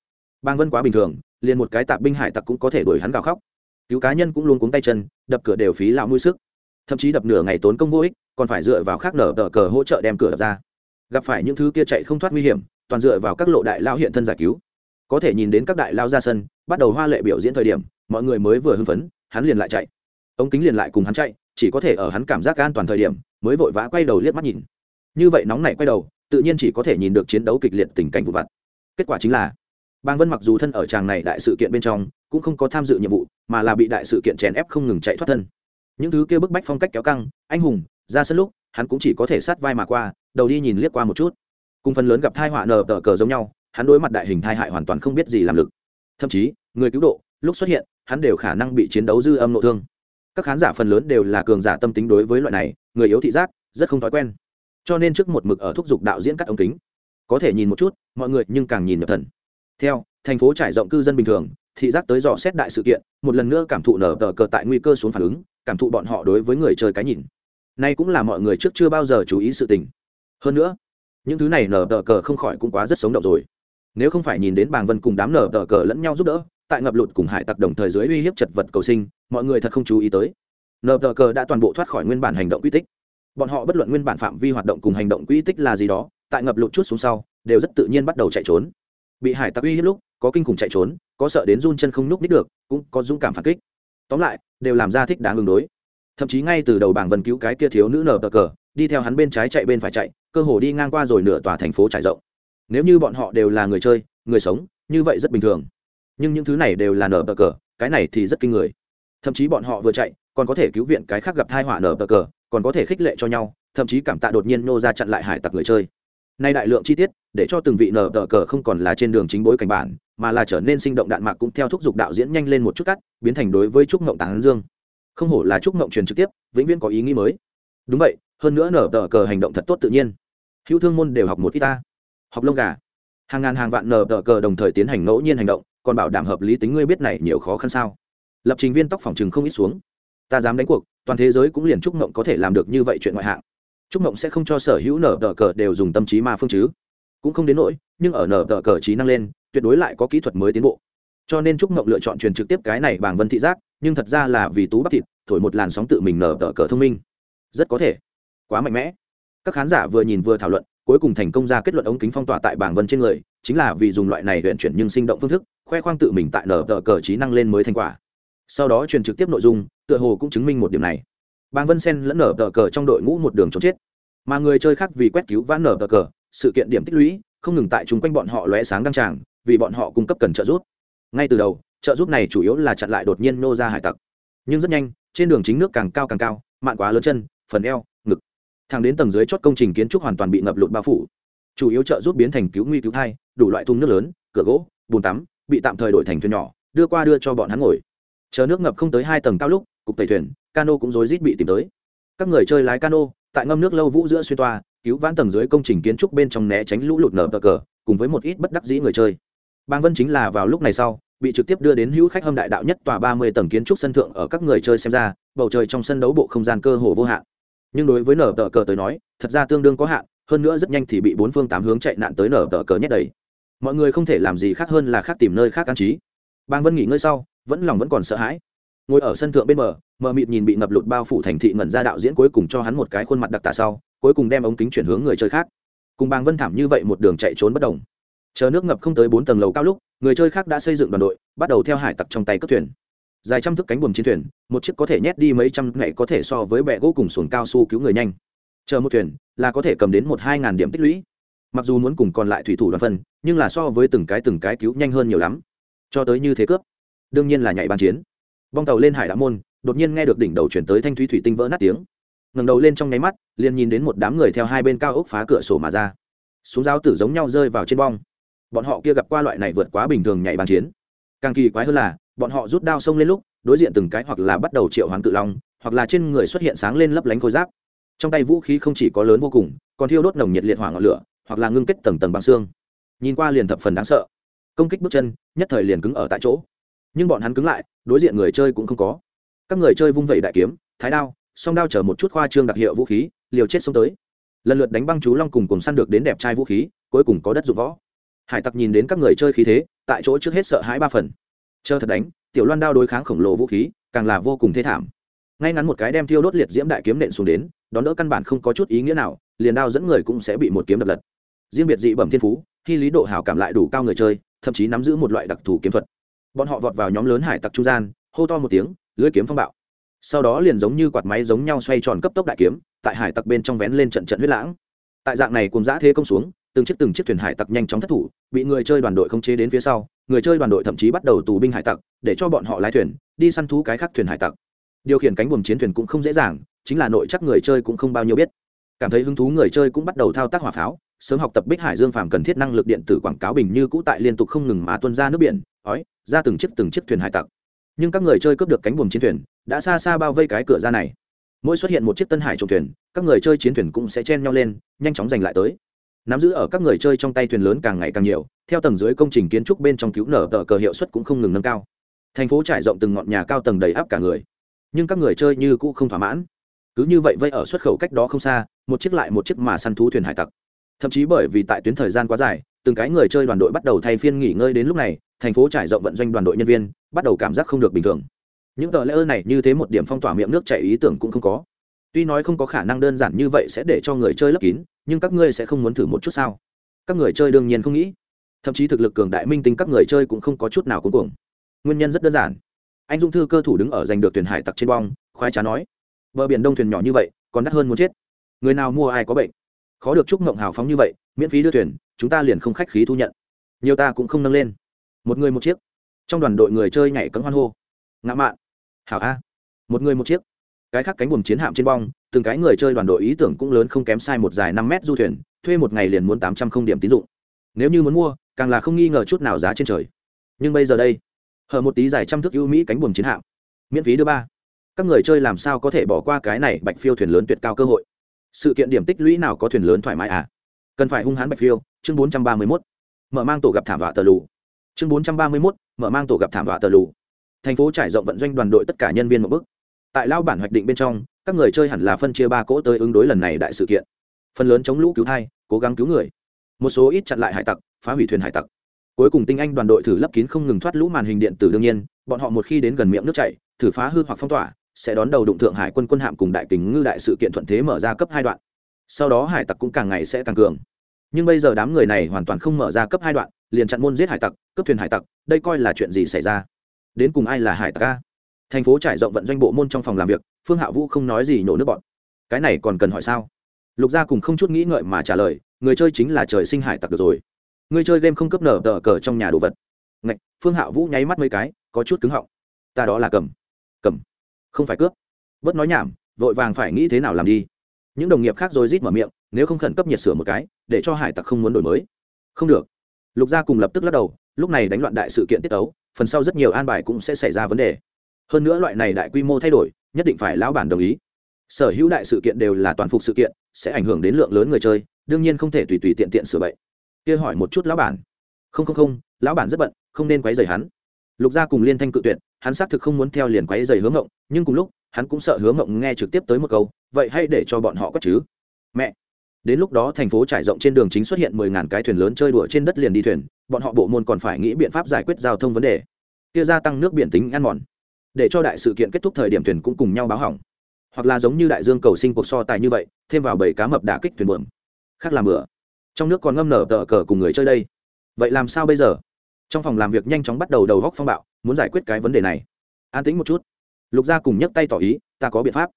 Bang vân quá bình thường, liền một cái tạp binh hải tặc cũng có thể đuổi hắn gào khóc cứu cá nhân cũng luôn cuống tay chân, đập cửa đều phí lão mũi sức. Thậm chí đập nửa ngày tốn công vô ích, còn phải dựa vào khác nở đỡ cờ hỗ trợ đem cửa đập ra. Gặp phải những thứ kia chạy không thoát nguy hiểm, toàn dựa vào các lộ đại lao hiện thân giải cứu. Có thể nhìn đến các đại lao ra sân, bắt đầu hoa lệ biểu diễn thời điểm, mọi người mới vừa hưng phấn, hắn liền lại chạy. Ống kính liền lại cùng hắn chạy, chỉ có thể ở hắn cảm giác an toàn thời điểm, mới vội vã quay đầu liếc mắt nhìn. Như vậy nóng này quay đầu, tự nhiên chỉ có thể nhìn được chiến đấu kịch liệt tình cảnh vụ vặt. Kết quả chính là bang vân mặc dù thân ở tràng này đại sự kiện bên trong cũng không có tham dự nhiệm vụ, mà là bị đại sự kiện chèn ép không ngừng chạy thoát thân. Những thứ kia bức bách phong cách kéo căng, anh hùng, ra sân lúc, hắn cũng chỉ có thể sát vai mà qua, đầu đi nhìn liếc qua một chút. Cùng phần lớn gặp thai họa nờ tờ cờ giống nhau, hắn đối mặt đại hình thai hại hoàn toàn không biết gì làm lực. Thậm chí, người cứu độ, lúc xuất hiện, hắn đều khả năng bị chiến đấu dư âm nội thương. Các khán giả phần lớn đều là cường giả tâm tính đối với loại này, người yếu thị giác, rất không thói quen. Cho nên trước một mực ở thúc giục đạo diễn cắt ống kính. Có thể nhìn một chút, mọi người nhưng càng nhìn nhập thần. Theo, thành phố trải rộng cư dân bình thường thị giác tới dò xét đại sự kiện, một lần nữa cảm thụ nở tờ cờ tại nguy cơ xuống phản ứng, cảm thụ bọn họ đối với người chơi cái nhìn. Nay cũng là mọi người trước chưa bao giờ chú ý sự tình. Hơn nữa, những thứ này nở tờ cờ không khỏi cũng quá rất sống động rồi. Nếu không phải nhìn đến bàng vân cùng đám nở tờ cờ lẫn nhau giúp đỡ, tại ngập lụt cùng hải tặc đồng thời dưới uy hiếp chật vật cầu sinh, mọi người thật không chú ý tới. Nở tờ cờ đã toàn bộ thoát khỏi nguyên bản hành động quy tích. Bọn họ bất luận nguyên bản phạm vi hoạt động cùng hành động quy tích là gì đó, tại ngập lụt chút xuống sau, đều rất tự nhiên bắt đầu chạy trốn bị hải tặc uy hiếp lúc, có kinh khủng chạy trốn, có sợ đến run chân không nhúc nít được, cũng có dũng cảm phản kích. Tóm lại, đều làm ra thích đáng ứng đối. Thậm chí ngay từ đầu bảng vần cứu cái kia thiếu nữ nở tờ cờ, đi theo hắn bên trái chạy bên phải chạy, cơ hồ đi ngang qua rồi nửa tòa thành phố trải rộng. Nếu như bọn họ đều là người chơi, người sống, như vậy rất bình thường. Nhưng những thứ này đều là nở tờ cờ, cái này thì rất kinh người. Thậm chí bọn họ vừa chạy, còn có thể cứu viện cái khác gặp thai họa nở tờ cờ, còn có thể khích lệ cho nhau, thậm chí cảm tạ đột nhiên nô ra chặn lại hải tặc người chơi nay đại lượng chi tiết, để cho từng vị nở tờ cờ không còn là trên đường chính bối cảnh bản, mà là trở nên sinh động đạn mạc cũng theo thúc giục đạo diễn nhanh lên một chút cắt, biến thành đối với trúc mộng tán dương. Không hổ là trúc mộng truyền trực tiếp, vĩnh viễn có ý nghĩ mới. Đúng vậy, hơn nữa nở tờ cờ hành động thật tốt tự nhiên. Hữu thương môn đều học một ít ta. Học lông gà. Hàng ngàn hàng vạn nở tờ cờ đồng thời tiến hành ngẫu nhiên hành động, còn bảo đảm hợp lý tính ngươi biết này nhiều khó khăn sao. Lập trình viên tóc phòng chừng không ít xuống. Ta dám đánh cuộc, toàn thế giới cũng liền trúc mộng có thể làm được như vậy chuyện ngoại hạng trúc mộng sẽ không cho sở hữu nở tờ cờ đều dùng tâm trí ma phương chứ. Cũng không đến nỗi, nhưng ở nở tờ cờ trí năng lên, tuyệt đối lại có kỹ thuật mới tiến bộ. Cho nên trúc mộng lựa chọn truyền trực tiếp cái này bằng vân thị giác, nhưng thật ra là vì tú bắp thịt, thổi một làn sóng tự mình nở tờ cờ thông minh. Rất có thể. Quá mạnh mẽ. Các khán giả vừa nhìn vừa thảo luận, cuối cùng thành công ra kết luận ống kính phong tỏa tại bảng vân trên người, chính là vì dùng loại này huyện chuyển nhưng sinh động phương thức, khoe khoang tự mình tại nở tờ cờ trí năng lên mới thành quả. Sau đó truyền trực tiếp nội dung, tựa hồ cũng chứng minh một điểm này bang vân sen lẫn nở tờ cờ trong đội ngũ một đường trốn chết. Mà người chơi khác vì quét cứu vãn nở tờ cờ, sự kiện điểm tích lũy, không ngừng tại chung quanh bọn họ lóe sáng đăng tràng, vì bọn họ cung cấp cần trợ giúp. Ngay từ đầu, trợ giúp này chủ yếu là chặn lại đột nhiên nô ra hải tặc. Nhưng rất nhanh, trên đường chính nước càng cao càng cao, mạn quá lớn chân, phần eo, ngực. Thang đến tầng dưới chót công trình kiến trúc hoàn toàn bị ngập lụt bao phủ. Chủ yếu trợ giúp biến thành cứu nguy cứu thai, đủ loại thùng nước lớn, cửa gỗ, bùn tắm, bị tạm thời đổi thành thuyền nhỏ, đưa qua đưa cho bọn hắn ngồi. Chờ nước ngập không tới hai tầng cao lúc, cục tẩy thuyền cano cũng rối rít bị tìm tới. Các người chơi lái cano, tại ngâm nước lâu vũ giữa xuyên toa, cứu vãn tầng dưới công trình kiến trúc bên trong né tránh lũ lụt nở bờ cờ, cùng với một ít bất đắc dĩ người chơi. Bang vân chính là vào lúc này sau, bị trực tiếp đưa đến hữu khách hâm đại đạo nhất tòa ba mươi tầng kiến trúc sân thượng ở các người chơi xem ra, bầu trời trong sân đấu bộ không gian cơ hồ vô hạn. Nhưng đối với nở tờ cờ tới nói, thật ra tương đương có hạn, hơn nữa rất nhanh thì bị bốn phương tám hướng chạy nạn tới nở tờ cờ nhét đầy. Mọi người không thể làm gì khác hơn là khác tìm nơi khác an trí. Bang vân nghỉ ngơi sau, vẫn lòng vẫn còn sợ hãi ngồi ở sân thượng bên bờ, mờ mịt nhìn bị ngập lụt bao phủ thành thị ngẩn ra đạo diễn cuối cùng cho hắn một cái khuôn mặt đặc tả sau, cuối cùng đem ống kính chuyển hướng người chơi khác. Cùng bang vân thảm như vậy một đường chạy trốn bất đồng chờ nước ngập không tới bốn tầng lầu cao lúc, người chơi khác đã xây dựng đoàn đội, bắt đầu theo hải tặc trong tay cất thuyền. Dài trăm thước cánh buồm chiến thuyền, một chiếc có thể nhét đi mấy trăm ngày có thể so với bẹ gỗ cùng xuồng cao su cứu người nhanh. Chờ một thuyền, là có thể cầm đến một hai ngàn điểm tích lũy. Mặc dù muốn cùng còn lại thủy thủ đoàn phân, nhưng là so với từng cái từng cái cứu nhanh hơn nhiều lắm. Cho tới như thế cướp, đương nhiên là nhảy bàn chiến bong tàu lên hải đã môn, đột nhiên nghe được đỉnh đầu chuyển tới thanh thúy thủy tinh vỡ nát tiếng. Ngẩng đầu lên trong nháy mắt, liền nhìn đến một đám người theo hai bên cao ốc phá cửa sổ mà ra. Xuống giáo tử giống nhau rơi vào trên bong. Bọn họ kia gặp qua loại này vượt quá bình thường nhảy bàn chiến. Càng kỳ quái hơn là, bọn họ rút đao xông lên lúc, đối diện từng cái hoặc là bắt đầu triệu hoán cự long, hoặc là trên người xuất hiện sáng lên lấp lánh khối giáp. Trong tay vũ khí không chỉ có lớn vô cùng, còn thiêu đốt nồng nhiệt liệt hỏa ngọn lửa, hoặc là ngưng kết tầng tầng bằng xương. Nhìn qua liền thập phần đáng sợ. Công kích bước chân, nhất thời liền cứng ở tại chỗ nhưng bọn hắn cứng lại, đối diện người chơi cũng không có. Các người chơi vung vẩy đại kiếm, thái đao, song đao chở một chút khoa trương đặc hiệu vũ khí, liều chết xông tới. Lần lượt đánh băng chú long cùng cùng săn được đến đẹp trai vũ khí, cuối cùng có đất dụng võ. Hải tặc nhìn đến các người chơi khí thế, tại chỗ trước hết sợ hãi ba phần. Chờ thật đánh, tiểu loan đao đối kháng khổng lồ vũ khí, càng là vô cùng thê thảm. Ngay ngắn một cái đem thiêu đốt liệt diễm đại kiếm nện xuống đến, đón đỡ căn bản không có chút ý nghĩa nào, liền đao dẫn người cũng sẽ bị một kiếm đập lật. Riêng biệt dị bẩm thiên phú, khi lý độ hảo cảm lại đủ cao người chơi, thậm chí nắm giữ một loại đặc thù kiếm thuật bọn họ vọt vào nhóm lớn hải tặc trung gian, hô to một tiếng, lưới kiếm phong bạo. Sau đó liền giống như quạt máy giống nhau xoay tròn cấp tốc đại kiếm, tại hải tặc bên trong vén lên trận trận huyết lãng. Tại dạng này cùng giã thế công xuống, từng chiếc từng chiếc thuyền hải tặc nhanh chóng thất thủ, bị người chơi đoàn đội không chế đến phía sau, người chơi đoàn đội thậm chí bắt đầu tù binh hải tặc, để cho bọn họ lái thuyền, đi săn thú cái khác thuyền hải tặc. Điều khiển cánh buồm chiến thuyền cũng không dễ dàng, chính là nội chắc người chơi cũng không bao nhiêu biết. Cảm thấy hứng thú người chơi cũng bắt đầu thao tác hỏa pháo sớm học tập bích hải dương phàm cần thiết năng lực điện tử quảng cáo bình như cũ tại liên tục không ngừng mà tuân ra nước biển, ói, ra từng chiếc từng chiếc thuyền hải tặc. Nhưng các người chơi cướp được cánh buồm chiến thuyền, đã xa xa bao vây cái cửa ra này. Mỗi xuất hiện một chiếc tân hải trộm thuyền, các người chơi chiến thuyền cũng sẽ chen nhau lên, nhanh chóng giành lại tới. Nắm giữ ở các người chơi trong tay thuyền lớn càng ngày càng nhiều, theo tầng dưới công trình kiến trúc bên trong cứu nở tờ cờ hiệu suất cũng không ngừng nâng cao. Thành phố trải rộng từng ngọn nhà cao tầng đầy áp cả người. Nhưng các người chơi như cũ không thỏa mãn. Cứ như vậy vây ở xuất khẩu cách đó không xa, một chiếc lại một chiếc mà săn thú thuyền hải tặc thậm chí bởi vì tại tuyến thời gian quá dài, từng cái người chơi đoàn đội bắt đầu thay phiên nghỉ ngơi đến lúc này, thành phố trải rộng vận doanh đoàn đội nhân viên, bắt đầu cảm giác không được bình thường. Những tờ lễ ơn này như thế một điểm phong tỏa miệng nước chảy ý tưởng cũng không có. Tuy nói không có khả năng đơn giản như vậy sẽ để cho người chơi lấp kín, nhưng các ngươi sẽ không muốn thử một chút sao? Các người chơi đương nhiên không nghĩ. Thậm chí thực lực cường đại minh tinh các người chơi cũng không có chút nào cuối cùng nguyên nhân rất đơn giản. Anh dung thư cơ thủ đứng ở giành được thuyền hải tặc trên bong, khoái trá nói. Bờ biển đông thuyền nhỏ như vậy, còn đắt hơn muốn chết. Người nào mua ai có bệnh? Khó được chúc mộng hào phóng như vậy, miễn phí đưa thuyền, chúng ta liền không khách khí thu nhận. Nhiều ta cũng không nâng lên. Một người một chiếc. Trong đoàn đội người chơi nhảy cấm hoan hô. Ngã mạn. Hảo a. Một người một chiếc. Cái khác cánh buồm chiến hạm trên bong, từng cái người chơi đoàn đội ý tưởng cũng lớn không kém sai một dài năm mét du thuyền, thuê một ngày liền muốn tám trăm không điểm tín dụng. Nếu như muốn mua, càng là không nghi ngờ chút nào giá trên trời. Nhưng bây giờ đây, hở một tí dài trăm thước ưu mỹ cánh buồm chiến hạm. Miễn phí đưa ba. Các người chơi làm sao có thể bỏ qua cái này bạch phiêu thuyền lớn tuyệt cao cơ hội? Sự kiện điểm tích lũy nào có thuyền lớn thoải mái à? Cần phải hung hãn bạch phiêu, chương bốn trăm ba mươi mốt. Mở mang tổ gặp thảm họa tờ lù. Chương bốn trăm ba mươi mốt, mở mang tổ gặp thảm họa tờ lù. Thành phố trải rộng vận doanh đoàn đội tất cả nhân viên một bước. Tại lao bản hoạch định bên trong, các người chơi hẳn là phân chia ba cỗ tới ứng đối lần này đại sự kiện. Phần lớn chống lũ cứu thai, cố gắng cứu người. Một số ít chặn lại hải tặc, phá hủy thuyền hải tặc. Cuối cùng tinh anh đoàn đội thử lấp kín không ngừng thoát lũ màn hình điện tử đương nhiên, bọn họ một khi đến gần miệng nước chảy, thử phá hư hoặc phong tỏa sẽ đón đầu đụng thượng hải quân quân hạm cùng đại kính ngư đại sự kiện thuận thế mở ra cấp hai đoạn. Sau đó hải tặc cũng càng ngày sẽ càng cường. Nhưng bây giờ đám người này hoàn toàn không mở ra cấp hai đoạn, liền chặn môn giết hải tặc cấp thuyền hải tặc, đây coi là chuyện gì xảy ra? Đến cùng ai là hải tặc a? Thành phố trải rộng vận doanh bộ môn trong phòng làm việc, phương hạ vũ không nói gì nhổ nước bọn. Cái này còn cần hỏi sao? Lục gia cùng không chút nghĩ ngợi mà trả lời, người chơi chính là trời sinh hải tặc được rồi. Người chơi game không cấp nở tờ cờ trong nhà đồ vật. Ngạch, phương hạ vũ nháy mắt mấy cái, có chút cứng họng. Ta đó là cầm. Cầm không phải cướp. Bớt nói nhảm, vội vàng phải nghĩ thế nào làm đi. Những đồng nghiệp khác rồi rít mở miệng, nếu không khẩn cấp nhiệt sửa một cái, để cho hải tặc không muốn đổi mới. Không được. Lục gia cùng lập tức lắc đầu, lúc này đánh loạn đại sự kiện tiết ấu, phần sau rất nhiều an bài cũng sẽ xảy ra vấn đề. Hơn nữa loại này đại quy mô thay đổi, nhất định phải lão bản đồng ý. Sở hữu đại sự kiện đều là toàn phục sự kiện, sẽ ảnh hưởng đến lượng lớn người chơi, đương nhiên không thể tùy tùy tiện tiện sửa bậy. Kia hỏi một chút lão bản. Không không không, lão bản rất bận, không nên quấy rầy hắn. Lục gia cùng liên thanh cự tuyệt hắn xác thực không muốn theo liền quấy rầy hướng ngộng nhưng cùng lúc, hắn cũng sợ hướng ngộng nghe trực tiếp tới một câu, vậy hay để cho bọn họ có chứ. Mẹ! Đến lúc đó thành phố trải rộng trên đường chính xuất hiện mười ngàn cái thuyền lớn chơi đùa trên đất liền đi thuyền, bọn họ bộ môn còn phải nghĩ biện pháp giải quyết giao thông vấn đề. Kia gia tăng nước biển tính ăn mòn. Để cho đại sự kiện kết thúc thời điểm thuyền cũng cùng nhau báo hỏng. Hoặc là giống như đại dương cầu sinh cuộc so tài như vậy, thêm vào bảy cá mập đả kích thuyền bượm khác làm bữa trong nước còn ngâm nở tờ cờ cùng người chơi đây. Vậy làm sao bây giờ? Trong phòng làm việc nhanh chóng bắt đầu đầu góc phong bạo muốn giải quyết cái vấn đề này. An tĩnh một chút. Lục gia cùng nhấc tay tỏ ý, ta có biện pháp.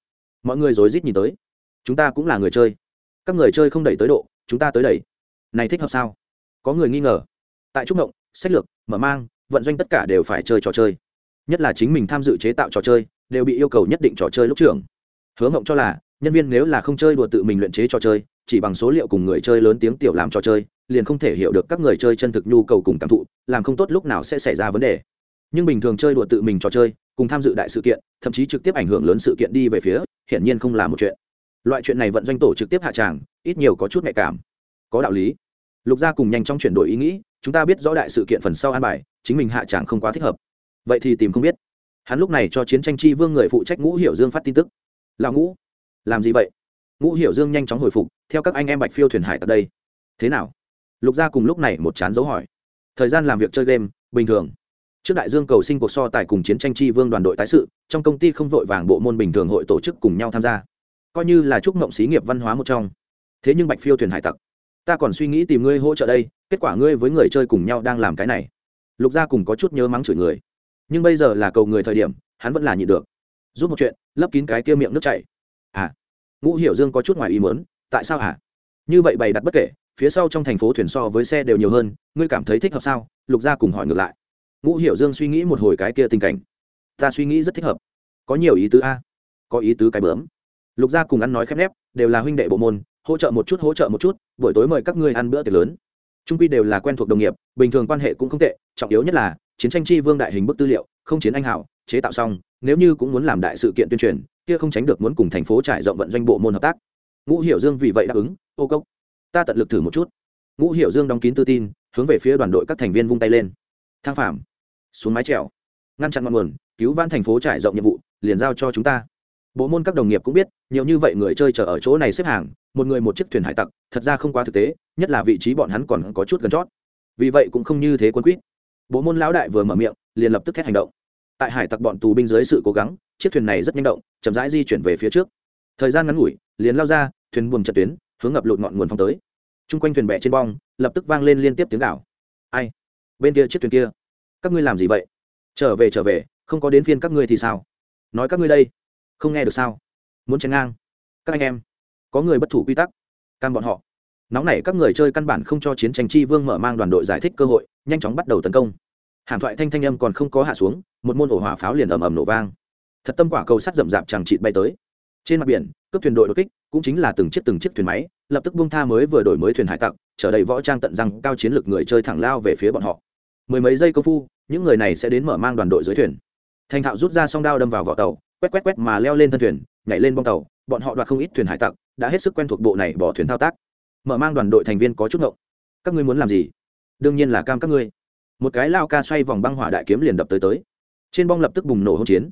Mọi người rối rít nhìn tới. Chúng ta cũng là người chơi. Các người chơi không đẩy tới độ, chúng ta tới đẩy. Này thích hợp sao? Có người nghi ngờ. Tại trúc ngộng, sách lược, mở mang, vận doanh tất cả đều phải chơi trò chơi. Nhất là chính mình tham dự chế tạo trò chơi, đều bị yêu cầu nhất định trò chơi lúc trưởng. Hứa ngộng cho là, nhân viên nếu là không chơi đùa tự mình luyện chế trò chơi, chỉ bằng số liệu cùng người chơi lớn tiếng tiểu làm trò chơi, liền không thể hiểu được các người chơi chân thực nhu cầu cùng cảm thụ, làm không tốt lúc nào sẽ xảy ra vấn đề nhưng bình thường chơi đùa tự mình trò chơi, cùng tham dự đại sự kiện, thậm chí trực tiếp ảnh hưởng lớn sự kiện đi về phía, hiển nhiên không là một chuyện. Loại chuyện này vận doanh tổ trực tiếp hạ tràng, ít nhiều có chút nhạy cảm, có đạo lý. Lục gia cùng nhanh chóng chuyển đổi ý nghĩ, chúng ta biết rõ đại sự kiện phần sau an bài, chính mình hạ tràng không quá thích hợp. Vậy thì tìm không biết. Hắn lúc này cho chiến tranh chi vương người phụ trách ngũ hiểu dương phát tin tức. Là ngũ, làm gì vậy? Ngũ hiểu dương nhanh chóng hồi phục, theo các anh em bạch phiêu thuyền hải tại đây. Thế nào? Lục gia cùng lúc này một chán dấu hỏi. Thời gian làm việc chơi game, bình thường trước đại dương cầu sinh cuộc so tài cùng chiến tranh chi vương đoàn đội tái sự, trong công ty không vội vàng bộ môn bình thường hội tổ chức cùng nhau tham gia. Coi như là chúc mộng xí nghiệp văn hóa một trong. Thế nhưng bạch phiêu thuyền hải tặc, ta còn suy nghĩ tìm ngươi hỗ trợ đây, kết quả ngươi với người chơi cùng nhau đang làm cái này. Lục gia cùng có chút nhớ mắng chửi người. Nhưng bây giờ là cầu người thời điểm, hắn vẫn là nhịn được. Giúp một chuyện, lấp kín cái kia miệng nước chảy. À ngũ hiểu dương có chút ngoài ý mớn tại sao hả? Như vậy bày đặt bất kể, phía sau trong thành phố thuyền so với xe đều nhiều hơn, ngươi cảm thấy thích hợp sao? Lục gia cùng hỏi ngược lại ngũ hiểu dương suy nghĩ một hồi cái kia tình cảnh. Ta suy nghĩ rất thích hợp. Có nhiều ý tứ a. Có ý tứ cái bướm. Lục gia cùng ăn nói khép nép, đều là huynh đệ bộ môn, hỗ trợ một chút, hỗ trợ một chút, buổi tối mời các ngươi ăn bữa tiệc lớn. Trung quy đều là quen thuộc đồng nghiệp, bình thường quan hệ cũng không tệ, trọng yếu nhất là, chiến tranh chi vương đại hình bức tư liệu, không chiến anh hảo, chế tạo xong, nếu như cũng muốn làm đại sự kiện tuyên truyền, kia không tránh được muốn cùng thành phố trải rộng vận doanh bộ môn hợp tác. Ngũ hiểu dương vì vậy đáp ứng, ô cốc, ta tận lực thử một chút. Ngũ hiểu dương đóng kín tự tin, hướng về phía đoàn đội các thành viên vung tay lên. Thang phạm xuống mái trèo ngăn chặn ngọn nguồn, cứu vãn thành phố trải rộng nhiệm vụ, liền giao cho chúng ta. Bộ môn các đồng nghiệp cũng biết, nhiều như vậy người chơi chờ ở chỗ này xếp hàng, một người một chiếc thuyền hải tặc, thật ra không quá thực tế, nhất là vị trí bọn hắn còn có chút gần chót. Vì vậy cũng không như thế quân quýt. Bộ môn lão đại vừa mở miệng, liền lập tức thét hành động. Tại hải tặc bọn tù binh dưới sự cố gắng, chiếc thuyền này rất nhanh động, chậm rãi di chuyển về phía trước. Thời gian ngắn ngủi, liền lao ra, thuyền buồm chật tuyến, hướng ngập lụt ngọn nguồn phong tới. Chung quanh thuyền bè trên bong, lập tức vang lên liên tiếp tiếng gạo ai? Bên kia chiếc thuyền kia các ngươi làm gì vậy? Trở về trở về, không có đến phiên các ngươi thì sao? Nói các ngươi đây, không nghe được sao? Muốn chèn ngang. Các anh em, có người bất thủ quy tắc. Can bọn họ. Nóng nảy các người chơi căn bản không cho chiến tranh chi vương mở mang đoàn đội giải thích cơ hội, nhanh chóng bắt đầu tấn công. Hàm thoại thanh thanh âm còn không có hạ xuống, một môn ổ hỏa pháo liền ầm ầm nổ vang. Thật tâm quả cầu sắt rậm rạp chẳng chịt bay tới. Trên mặt biển, cướp thuyền đội đột kích, cũng chính là từng chiếc từng chiếc thuyền máy, lập tức bung tha mới vừa đổi mới thuyền hải tặc, trở đầy võ trang tận răng cao chiến lược người chơi thẳng lao về phía bọn họ mười mấy giây công phu, những người này sẽ đến mở mang đoàn đội dưới thuyền. Thành thạo rút ra song đao đâm vào vỏ tàu, quét quét quét mà leo lên thân thuyền, nhảy lên bong tàu, bọn họ đoạt không ít thuyền hải tặc, đã hết sức quen thuộc bộ này bỏ thuyền thao tác. Mở mang đoàn đội thành viên có chút ngộng. Các ngươi muốn làm gì? Đương nhiên là cam các ngươi. Một cái lao ca xoay vòng băng hỏa đại kiếm liền đập tới tới. Trên bong lập tức bùng nổ hỗn chiến.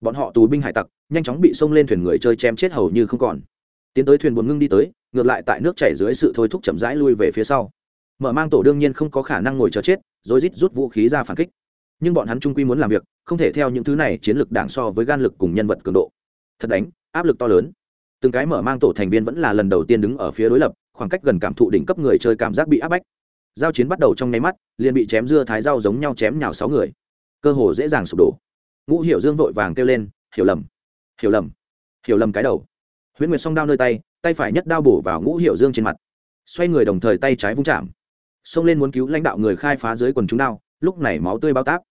Bọn họ tù binh hải tặc, nhanh chóng bị xông lên thuyền người chơi chém chết hầu như không còn. Tiến tới thuyền buồn ngưng đi tới, ngược lại tại nước chảy dưới sự thôi thúc chậm rãi lui về phía sau mở mang tổ đương nhiên không có khả năng ngồi chờ chết, rồi rít rút vũ khí ra phản kích. Nhưng bọn hắn trung quy muốn làm việc, không thể theo những thứ này chiến lược đảng so với gan lực cùng nhân vật cường độ. Thật đánh, áp lực to lớn. Từng cái mở mang tổ thành viên vẫn là lần đầu tiên đứng ở phía đối lập, khoảng cách gần cảm thụ đỉnh cấp người chơi cảm giác bị áp bách. Giao chiến bắt đầu trong nháy mắt, liền bị chém dưa thái dao giống nhau chém nhào sáu người. Cơ hồ dễ dàng sụp đổ. Ngũ hiểu dương vội vàng kêu lên, hiểu lầm hiểu lầm hiểu lầm cái đầu. Huyễn nguyệt song đao nơi tay tay phải nhất đao bổ vào ngũ hiểu dương trên mặt. Xoay người đồng thời tay trái vung chạm xông lên muốn cứu lãnh đạo người khai phá dưới quần chúng đao, lúc này máu tươi bao táp.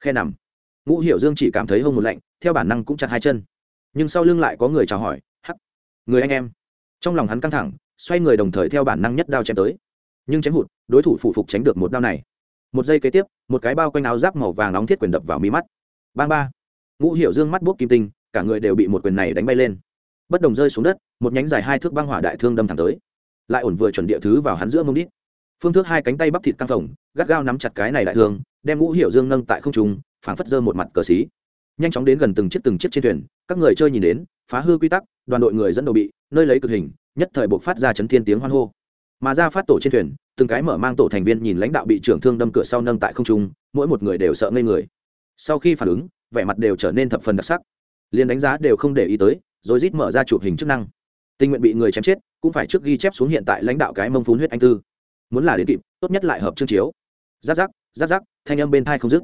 Khe nằm. Ngũ hiểu dương chỉ cảm thấy hông một lạnh, theo bản năng cũng chặt hai chân. Nhưng sau lưng lại có người chào hỏi, hắc, người anh em. Trong lòng hắn căng thẳng, xoay người đồng thời theo bản năng nhất đao chém tới. Nhưng chém hụt, đối thủ phủ phục tránh được một đao này. Một giây kế tiếp, một cái bao quanh áo giáp màu vàng nóng thiết quyền đập vào mí mắt. Bang ba. Ngũ hiểu dương mắt bốc kim tinh, cả người đều bị một quyền này đánh bay lên. Bất đồng rơi xuống đất, một nhánh dài hai thước băng hỏa đại thương đâm thẳng tới. Lại ổn vừa chuẩn địa thứ vào hắn giữa mông đít phương thước hai cánh tay bắp thịt căng phồng, gắt gao nắm chặt cái này đại thương, đem ngũ hiểu dương nâng tại không trung, phảng phất dơ một mặt cờ xí. Nhanh chóng đến gần từng chiếc từng chiếc trên thuyền, các người chơi nhìn đến, phá hư quy tắc, đoàn đội người dẫn đầu bị, nơi lấy cực hình, nhất thời buộc phát ra chấn thiên tiếng hoan hô. Mà ra phát tổ trên thuyền, từng cái mở mang tổ thành viên nhìn lãnh đạo bị trưởng thương đâm cửa sau nâng tại không trung, mỗi một người đều sợ ngây người. Sau khi phản ứng, vẻ mặt đều trở nên thập phần đặc sắc. Liền đánh giá đều không để ý tới, rồi rít mở ra chụp hình chức năng. Tình nguyện bị người chém chết, cũng phải trước ghi chép xuống hiện tại lãnh đạo cái mông phun huyết anh tư muốn là đến kịp, tốt nhất lại hợp chương chiếu. Giáp giáp giáp giáp, thanh âm bên thai không dứt.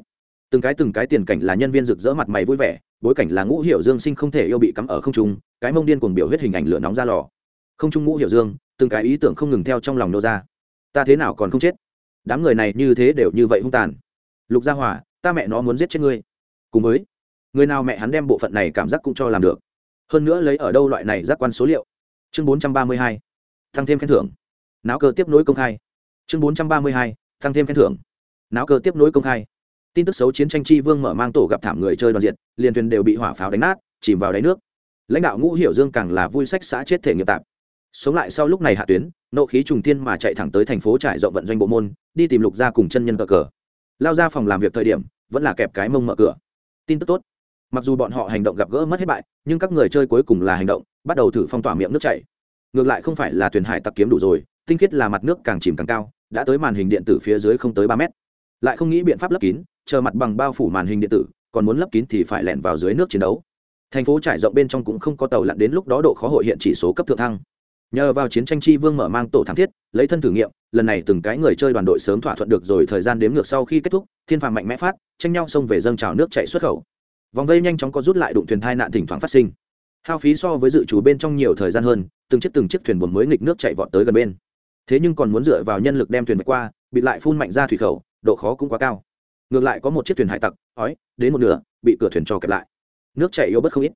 Từng cái từng cái tiền cảnh là nhân viên rực rỡ mặt mày vui vẻ, bối cảnh là ngũ hiệu dương sinh không thể yêu bị cắm ở không trung, cái mông điên cuồng biểu huyết hình ảnh lửa nóng ra lò. Không trung ngũ hiệu dương, từng cái ý tưởng không ngừng theo trong lòng nô ra. Ta thế nào còn không chết? Đám người này như thế đều như vậy hung tàn. Lục gia hỏa ta mẹ nó muốn giết chết ngươi. Cùng với, người nào mẹ hắn đem bộ phận này cảm giác cũng cho làm được. Hơn nữa lấy ở đâu loại này giác quan số liệu? Chương bốn trăm ba mươi hai tăng thêm khen thưởng. Não cơ tiếp nối công khai chương bốn trăm ba mươi hai, tăng thêm khen thưởng. Não cơ tiếp nối công khai. Tin tức xấu chiến tranh chi vương mở mang tổ gặp thảm người chơi đoàn diện liền thuyền đều bị hỏa pháo đánh nát, chìm vào đáy nước. Lãnh đạo ngũ hiểu dương càng là vui sách xã chết thể nghiệp tạp. Sống lại sau lúc này hạ tuyến, nộ khí trùng tiên mà chạy thẳng tới thành phố trải rộng vận doanh bộ môn, đi tìm lục gia cùng chân nhân cờ cờ. Lao ra phòng làm việc thời điểm, vẫn là kẹp cái mông mở cửa. Tin tức tốt. Mặc dù bọn họ hành động gặp gỡ mất hết bại, nhưng các người chơi cuối cùng là hành động, bắt đầu thử phong tỏa miệng nước chảy. Ngược lại không phải là thuyền hải tặc kiếm đủ rồi, tinh khiết là mặt nước càng chìm càng cao đã tới màn hình điện tử phía dưới không tới ba mét. Lại không nghĩ biện pháp lấp kín, chờ mặt bằng bao phủ màn hình điện tử, còn muốn lấp kín thì phải lẻn vào dưới nước chiến đấu. Thành phố trải rộng bên trong cũng không có tàu lặn đến lúc đó độ khó hội hiện chỉ số cấp thượng thăng. Nhờ vào chiến tranh chi vương mở mang tổ thắng thiết, lấy thân thử nghiệm, lần này từng cái người chơi đoàn đội sớm thỏa thuận được rồi thời gian đếm ngược sau khi kết thúc, thiên phàm mạnh mẽ phát, tranh nhau xông về dâng trào nước chạy xuất khẩu. Vòng vây nhanh chóng có rút lại đụng thuyền thai nạn thỉnh thoảng phát sinh. Hao phí so với dự trù bên trong nhiều thời gian hơn, từng chiếc từng chiếc thuyền buồn mới nghịch nước chạy vọt tới gần bên thế nhưng còn muốn dựa vào nhân lực đem thuyền vượt qua bị lại phun mạnh ra thủy khẩu, độ khó cũng quá cao. Ngược lại có một chiếc thuyền hải tặc, ói, đến một nửa, bị cửa thuyền cho kẹp lại. Nước chảy yếu bất không ít.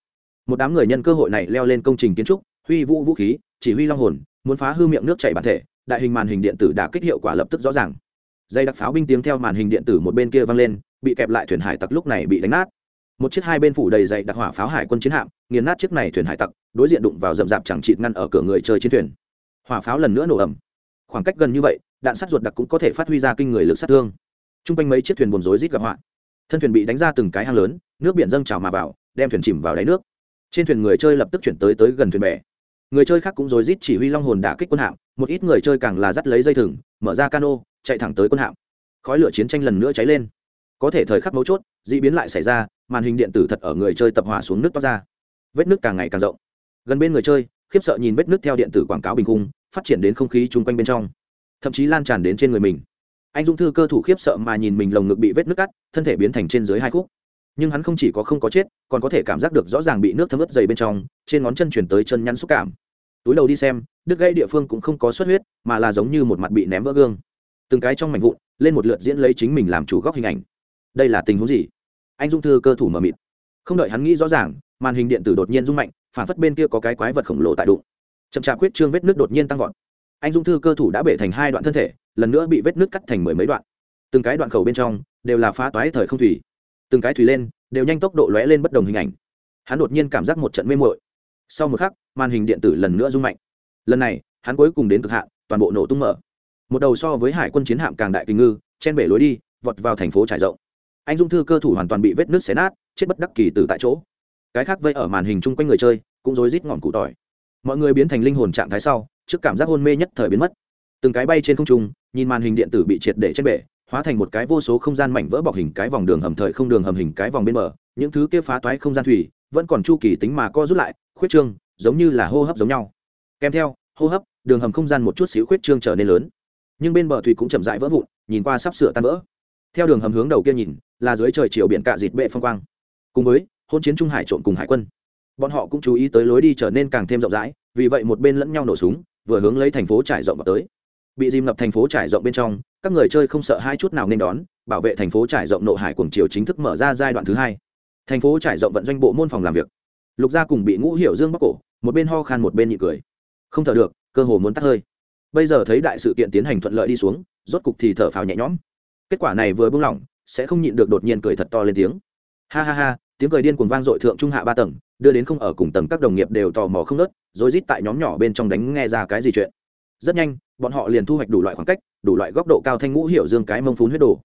Một đám người nhân cơ hội này leo lên công trình kiến trúc, huy vũ vũ khí, chỉ huy long hồn, muốn phá hư miệng nước chảy bản thể, đại hình màn hình điện tử đã kích hiệu quả lập tức rõ ràng. Dây đặc pháo binh tiếng theo màn hình điện tử một bên kia vang lên, bị kẹp lại thuyền hải tặc lúc này bị đánh nát. Một chiếc hai bên phủ đầy dày đặc hỏa pháo hải quân chiến hạm, nghiền nát chiếc này thuyền hải tặc, đối diện đụng vào rậm rạp chẳng chịt ngăn ở cửa người chơi chiến thuyền. Hỏa pháo lần nữa nổ ẩm khoảng cách gần như vậy, đạn sắt ruột đặc cũng có thể phát huy ra kinh người lực sát thương. T r u n g quanh mấy chiếc thuyền buồn rối rít gặp họa. Thân thuyền bị đánh ra từng cái hang lớn, nước biển dâng trào mà vào, đem thuyền chìm vào đáy nước. Trên thuyền người chơi lập tức chuyển tới tới gần thuyền bè. Người chơi khác cũng rối rít chỉ huy long hồn đả kích quân hạm, một ít người chơi càng là dắt lấy dây thừng, mở ra cano, chạy thẳng tới quân hạm. Khói lửa chiến tranh lần nữa cháy lên. Có thể thời khắc mấu chốt, d ị biến lại xảy ra, màn hình điện tử thật ở người chơi tập hỏa xuống nước toát ra. Vết nước càng ngày càng rộng. Gần bên người chơi, khiếp sợ nhìn vết nước theo điện tử quảng cáo bình cung phát triển đến không khí chung quanh bên trong. Thậm chí lan tràn đến trên người mình. Anh dũng thư cơ thủ khiếp sợ mà nhìn mình lồng ngực bị vết nước cắt, thân thể biến thành trên dưới hai khúc. Nhưng hắn không chỉ có không có chết, còn có thể cảm giác được rõ ràng bị nước thấm ướt dày bên trong, trên ngón chân chuyển tới chân nhăn xúc cảm. Túi đầu đi xem, đứt gây địa phương cũng không có xuất huyết, mà là giống như một mặt bị ném vỡ gương. Từng cái trong mảnh vụn, lên một lượt diễn lấy chính mình làm chủ góc hình ảnh. Đây là tình huống gì? Anh dung thư cơ thủ mờ mịt. Không đợi hắn nghĩ rõ ràng, màn hình điện tử đột nhiên rung mạnh, phản phất bên kia có cái quái vật khổng lồ tại đụng chậm chạp huyết trương vết nước đột nhiên tăng vọt. Anh dung thư cơ thủ đã bể thành hai đoạn thân thể, lần nữa bị vết nước cắt thành mười mấy đoạn. Từng cái đoạn khẩu bên trong đều là phá toái thời không thủy. Từng cái thủy lên đều nhanh tốc độ lóe lên bất đồng hình ảnh. Hắn đột nhiên cảm giác một trận mê mội sau một khắc, màn hình điện tử lần nữa rung mạnh. Lần này, hắn cuối cùng đến cực hạn, toàn bộ nổ tung mở. Một đầu so với hải quân chiến hạm càng đại kinh ngư, chen bể lối đi, vọt vào thành phố trải rộng. Anh dung thư cơ thủ hoàn toàn bị vết nước xé nát, chết bất đắc kỳ từ tại chỗ. Cái khác vây ở màn hình chung quanh người chơi cũng rối rít ngọn cụ tỏi mọi người biến thành linh hồn trạng thái sau, trước cảm giác hôn mê nhất thời biến mất. Từng cái bay trên không trung, nhìn màn hình điện tử bị triệt để trên bể, hóa thành một cái vô số không gian mảnh vỡ bọc hình cái vòng đường hầm thời không đường hầm hình cái vòng bên bờ. Những thứ kia phá toái không gian thủy, vẫn còn chu kỳ tính mà co rút lại, khuyết trương, giống như là hô hấp giống nhau. Kèm theo, hô hấp, đường hầm không gian một chút xíu khuyết trương trở nên lớn. Nhưng bên bờ thủy cũng chậm rãi vỡ vụn, nhìn qua sắp sửa tan vỡ. Theo đường hầm hướng đầu kia nhìn, là dưới trời chiều biển cạ dịt bệ phong quang. Cùng với hôn chiến trung hải trộn cùng hải quân bọn họ cũng chú ý tới lối đi trở nên càng thêm rộng rãi, vì vậy một bên lẫn nhau nổ súng, vừa hướng lấy thành phố trải rộng vào tới. Bị dìm ngập thành phố trải rộng bên trong, các người chơi không sợ hai chút nào nên đón, bảo vệ thành phố trải rộng nộ hải cuồng chiều chính thức mở ra giai đoạn thứ hai. Thành phố trải rộng vận doanh bộ môn phòng làm việc. Lục gia cùng bị ngũ hiểu dương bóc cổ, một bên ho khan một bên nhị cười. Không thở được, cơ hồ muốn tắt hơi. Bây giờ thấy đại sự kiện tiến hành thuận lợi đi xuống, rốt cục thì thở phào nhẹ nhõm. Kết quả này vừa buông lỏng sẽ không nhịn được đột nhiên cười thật to lên tiếng. Ha ha ha tiếng cười điên cuồng vang dội thượng trung hạ ba tầng, đưa đến không ở cùng tầng các đồng nghiệp đều tò mò không nớt, rồi rít tại nhóm nhỏ bên trong đánh nghe ra cái gì chuyện. Rất nhanh, bọn họ liền thu hoạch đủ loại khoảng cách, đủ loại góc độ cao thanh ngũ hiểu dương cái mông phun huyết đồ.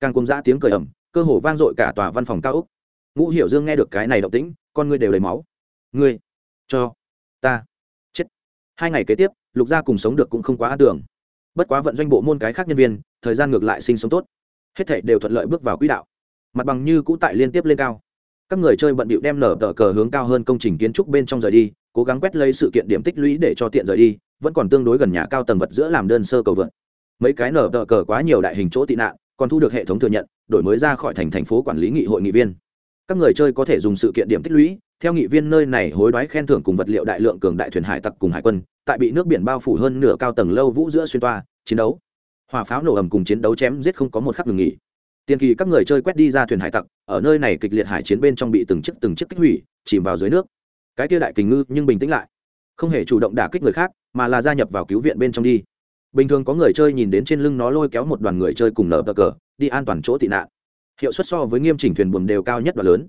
Càng cùng ra tiếng cười ẩm cơ hồ vang dội cả tòa văn phòng cao úc ngũ hiểu dương nghe được cái này động tĩnh, con ngươi đều lấy máu. Ngươi, cho ta, chết. Hai ngày kế tiếp, lục gia cùng sống được cũng không quá an tưởng. Bất quá vận doanh bộ môn cái khác nhân viên, thời gian ngược lại sinh sống tốt. Hết thảy đều thuận lợi bước vào quỹ đạo. Mặt bằng như cũ tại liên tiếp lên cao các người chơi bận bịu đem nở tờ cờ hướng cao hơn công trình kiến trúc bên trong rời đi, cố gắng quét lấy sự kiện điểm tích lũy để cho tiện rời đi, vẫn còn tương đối gần nhà cao tầng vật giữa làm đơn sơ cầu vượt mấy cái nở tờ cờ quá nhiều đại hình chỗ tị nạn, còn thu được hệ thống thừa nhận, đổi mới ra khỏi thành thành phố quản lý nghị hội nghị viên. Các người chơi có thể dùng sự kiện điểm tích lũy, theo nghị viên nơi này hối đoái khen thưởng cùng vật liệu đại lượng cường đại thuyền hải tặc cùng hải quân, tại bị nước biển bao phủ hơn nửa cao tầng lâu vũ giữa xuyên toa, chiến đấu. Hỏa pháo nổ ầm cùng chiến đấu chém giết không có một khắc ngừng nghỉ tiền kỳ các người chơi quét đi ra thuyền hải tặc, ở nơi này kịch liệt hải chiến bên trong bị từng chiếc từng chiếc kích hủy, chìm vào dưới nước. Cái kia đại kình ngư nhưng bình tĩnh lại. Không hề chủ động đả kích người khác, mà là gia nhập vào cứu viện bên trong đi. Bình thường có người chơi nhìn đến trên lưng nó lôi kéo một đoàn người chơi cùng nở bờ cờ, đi an toàn chỗ tị nạn. Hiệu suất so với nghiêm chỉnh thuyền buồm đều cao nhất và lớn.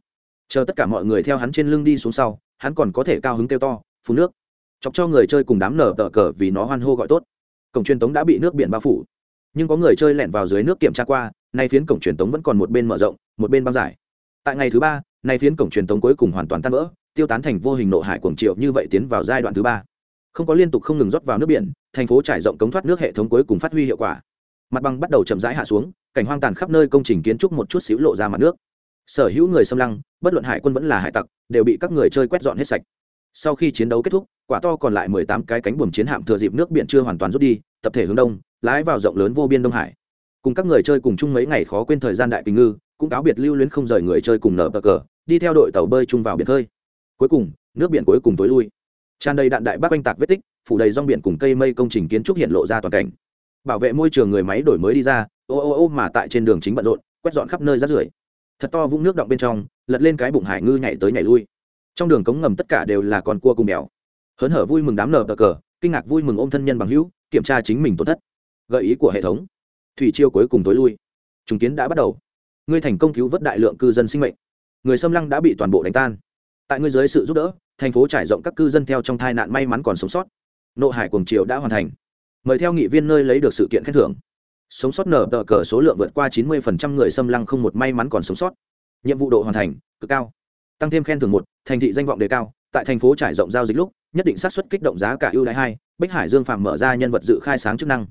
Chờ tất cả mọi người theo hắn trên lưng đi xuống sau, hắn còn có thể cao hứng kêu to phun nước. Chọc cho người chơi cùng đám nở tờ cờ vì nó hoan hô gọi tốt. Cổng truyền tống đã bị nước biển bao phủ. Nhưng có người chơi lẻn vào dưới nước kiểm tra qua nay phiến cổng truyền tống vẫn còn một bên mở rộng, một bên băng giải. Tại ngày thứ ba, nay phiến cổng truyền tống cuối cùng hoàn toàn tan vỡ, tiêu tán thành vô hình nộ hải cuồng triệu như vậy tiến vào giai đoạn thứ ba. Không có liên tục không ngừng rót vào nước biển, thành phố trải rộng cống thoát nước hệ thống cuối cùng phát huy hiệu quả. Mặt băng bắt đầu chậm rãi hạ xuống, cảnh hoang tàn khắp nơi công trình kiến trúc một chút xíu lộ ra mặt nước. Sở hữu người xâm lăng, bất luận hải quân vẫn là hải tặc, đều bị các người chơi quét dọn hết sạch. Sau khi chiến đấu kết thúc, quả to còn lại mười tám cái cánh buồm chiến hạm thừa dịp nước biển chưa hoàn toàn rút đi, tập thể hướng đông, lái vào rộng lớn vô biên đông hải cùng các người chơi cùng chung mấy ngày khó quên thời gian đại bình ngư, cũng cáo biệt lưu luyến không rời người chơi cùng nở bờ cờ, đi theo đội tàu bơi chung vào biển khơi. Cuối cùng, nước biển cuối cùng tối lui. Tràn đầy đạn đại bác oanh tạc vết tích, phủ đầy rong biển cùng cây mây công trình kiến trúc hiện lộ ra toàn cảnh. Bảo vệ môi trường người máy đổi mới đi ra, ô ô ô mà tại trên đường chính bận rộn, quét dọn khắp nơi rát rưởi. Thật to vũng nước động bên trong, lật lên cái bụng hải ngư nhảy tới nhảy lui. Trong đường cống ngầm tất cả đều là con cua cùng mèo. Hớn hở vui mừng đám nở cờ, kinh ngạc vui mừng ôm thân nhân bằng hữu, kiểm tra chính mình tổn thất. Gợi ý của hệ thống thủy chiêu cuối cùng tối lui. Trùng kiến đã bắt đầu. Ngươi thành công cứu vớt đại lượng cư dân sinh mệnh. Người xâm lăng đã bị toàn bộ đánh tan. Tại ngươi dưới sự giúp đỡ, thành phố trải rộng các cư dân theo trong tai nạn may mắn còn sống sót. Nộ hải cuồng triều đã hoàn thành. Mời theo nghị viên nơi lấy được sự kiện khen thưởng. Sống sót nở tờ cờ số lượng vượt qua chín mươi người xâm lăng không một may mắn còn sống sót. Nhiệm vụ độ hoàn thành, cực cao. Tăng thêm khen thưởng một, thành thị danh vọng đề cao. Tại thành phố trải rộng giao dịch lúc, nhất định xác suất kích động giá cả ưu đãi hai. Bích hải dương phạm mở ra nhân vật dự khai sáng chức năng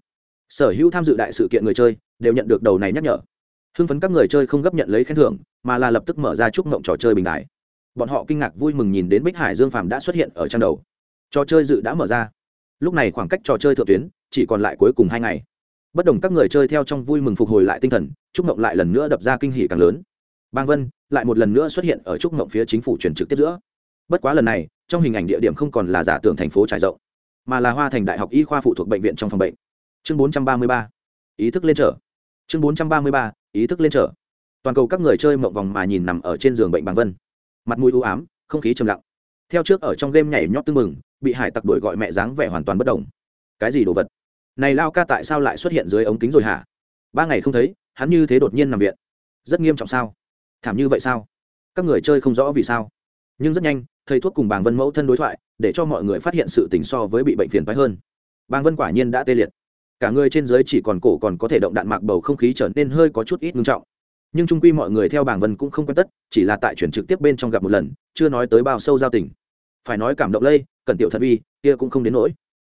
sở hữu tham dự đại sự kiện người chơi đều nhận được đầu này nhắc nhở. Hưng phấn các người chơi không gấp nhận lấy khen thưởng, mà là lập tức mở ra chúc mộng trò chơi bình đại bọn họ kinh ngạc vui mừng nhìn đến bích hải dương phạm đã xuất hiện ở trang đầu. Trò chơi dự đã mở ra. Lúc này khoảng cách trò chơi thượng tuyến chỉ còn lại cuối cùng hai ngày. Bất đồng các người chơi theo trong vui mừng phục hồi lại tinh thần, chúc mộng lại lần nữa đập ra kinh hỉ càng lớn. Bang vân lại một lần nữa xuất hiện ở trúc mộng phía chính phủ truyền trực tiếp giữa. Bất quá lần này, trong hình ảnh địa điểm không còn là giả tưởng thành phố trải rộng, mà là hoa thành đại học y khoa phụ thuộc bệnh viện trong phòng bệnh chương 433. ý thức lên trở chương 433. ý thức lên trở toàn cầu các người chơi mộng vòng mà nhìn nằm ở trên giường bệnh bằng vân. Mặt mũi u ám, không khí trầm lặng. Theo trước ở trong game nhảy nhót tư mừng bị hải tặc đuổi gọi mẹ dáng vẻ hoàn toàn bất đồng cái gì đồ vật? Này lao ca tại sao lại xuất hiện dưới ống kính rồi hả? Ba ngày không thấy, hắn như thế đột nhiên nằm viện. Rất nghiêm trọng sao? Thảm như vậy sao? Các người chơi không rõ vì sao. Nhưng rất nhanh, thầy thuốc cùng bàng vân mẫu thân đối thoại, để cho mọi người phát hiện sự tình so với bị bệnh phiền phái hơn. Bàng vân quả nhiên đã tê liệt cả người trên dưới chỉ còn cổ còn có thể động đạn mạc bầu không khí trở nên hơi có chút ít ngưng trọng. Nhưng trung quy mọi người theo bảng vân cũng không quen tất, chỉ là tại chuyển trực tiếp bên trong gặp một lần, chưa nói tới bao sâu giao tình. Phải nói cảm động lây, cần tiểu thật vi kia cũng không đến nỗi.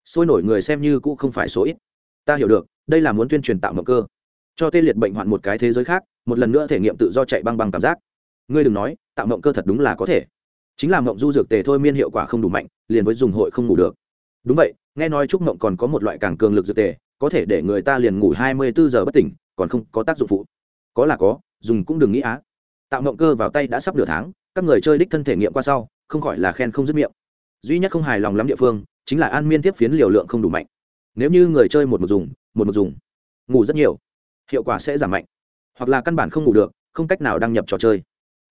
Sôi nổi người xem như cũng không phải số ít. Ta hiểu được, đây là muốn tuyên truyền tạo mộng cơ. Cho tê liệt bệnh hoạn một cái thế giới khác, một lần nữa thể nghiệm tự do chạy băng băng cảm giác. Ngươi đừng nói, tạo mộng cơ thật đúng là có thể. Chính là mộng du dược tề thôi miên hiệu quả không đủ mạnh, liền với dùng hội không ngủ được. Đúng vậy, nghe nói trúc mộng còn có một loại càng cường lực dược tề có thể để người ta liền ngủ hai mươi bốn giờ bất tỉnh, còn không có tác dụng phụ. Có là có, dùng cũng đừng nghĩ á. Tạo mộng cơ vào tay đã sắp nửa tháng, các người chơi đích thân thể nghiệm qua sau, không khỏi là khen không dứt miệng. Duy nhất không hài lòng lắm địa phương, chính là an miên tiếp phiến liều lượng không đủ mạnh. Nếu như người chơi một một dùng, một một dùng, ngủ rất nhiều, hiệu quả sẽ giảm mạnh. Hoặc là căn bản không ngủ được, không cách nào đăng nhập trò chơi.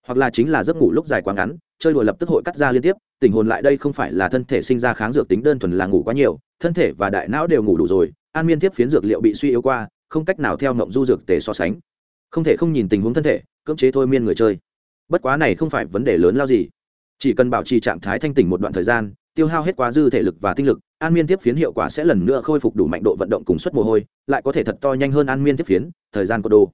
Hoặc là chính là giấc ngủ lúc dài quá ngắn, chơi đùa lập tức hội cắt ra liên tiếp, tình hồn lại đây không phải là thân thể sinh ra kháng dược tính đơn thuần là ngủ quá nhiều, thân thể và đại não đều ngủ đủ rồi an miên tiếp phiến dược liệu bị suy yếu qua, không cách nào theo ngộng du dược tề so sánh. Không thể không nhìn tình huống thân thể, cưỡng chế thôi miên người chơi. Bất quá này không phải vấn đề lớn lao gì. Chỉ cần bảo trì trạng thái thanh tỉnh một đoạn thời gian, tiêu hao hết quá dư thể lực và tinh lực, an miên tiếp phiến hiệu quả sẽ lần nữa khôi phục đủ mạnh độ vận động cùng suất mồ hôi, lại có thể thật to nhanh hơn an miên tiếp phiến, thời gian có đồ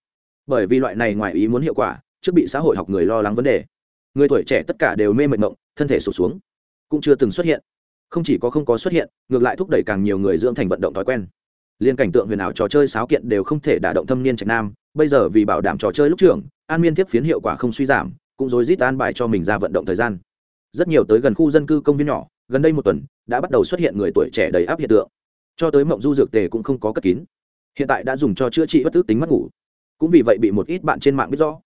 bởi vì loại này ngoài ý muốn hiệu quả, trước bị xã hội học người lo lắng vấn đề. Người tuổi trẻ tất cả đều mê mệt mộng, thân thể sụt xuống. Cũng chưa từng xuất hiện. Không chỉ có không có xuất hiện, ngược lại thúc đẩy càng nhiều người dưỡng thành vận động thói quen liên cảnh tượng huyền ảo trò chơi sáo kiện đều không thể đả động thâm niên trạch nam, bây giờ vì bảo đảm trò chơi lúc trưởng, an miên tiếp phiến hiệu quả không suy giảm, cũng rối rít an bài cho mình ra vận động thời gian. Rất nhiều tới gần khu dân cư công viên nhỏ, gần đây một tuần, đã bắt đầu xuất hiện người tuổi trẻ đầy áp hiện tượng. Cho tới mộng du dược tề cũng không có cất kín. Hiện tại đã dùng cho chữa trị bất tức tính mất ngủ. Cũng vì vậy bị một ít bạn trên mạng biết rõ.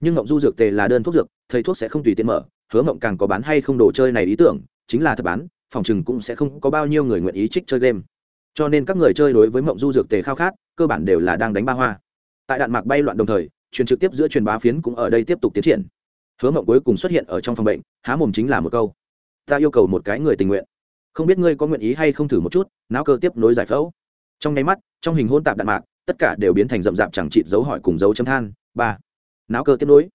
Nhưng mộng du dược tề là đơn thuốc dược, thầy thuốc sẽ không tùy tiện mở, hứa mộng càng có bán hay không đồ chơi này ý tưởng, chính là thật bán, phòng chừng cũng sẽ không có bao nhiêu người nguyện ý trích chơi game cho nên các người chơi đối với mộng du dược tề khao khát, cơ bản đều là đang đánh ba hoa. Tại đạn mạc bay loạn đồng thời, truyền trực tiếp giữa truyền bá phiến cũng ở đây tiếp tục tiến triển. Hứa mộng cuối cùng xuất hiện ở trong phòng bệnh, há mồm chính là một câu. Ta yêu cầu một cái người tình nguyện. Không biết ngươi có nguyện ý hay không thử một chút não cơ tiếp nối giải phẫu. Trong nháy mắt, trong hình hôn tạp đạn mạc, tất cả đều biến thành rậm rạp chẳng chịt dấu hỏi cùng dấu chấm than. Ba. Não cơ tiếp nối.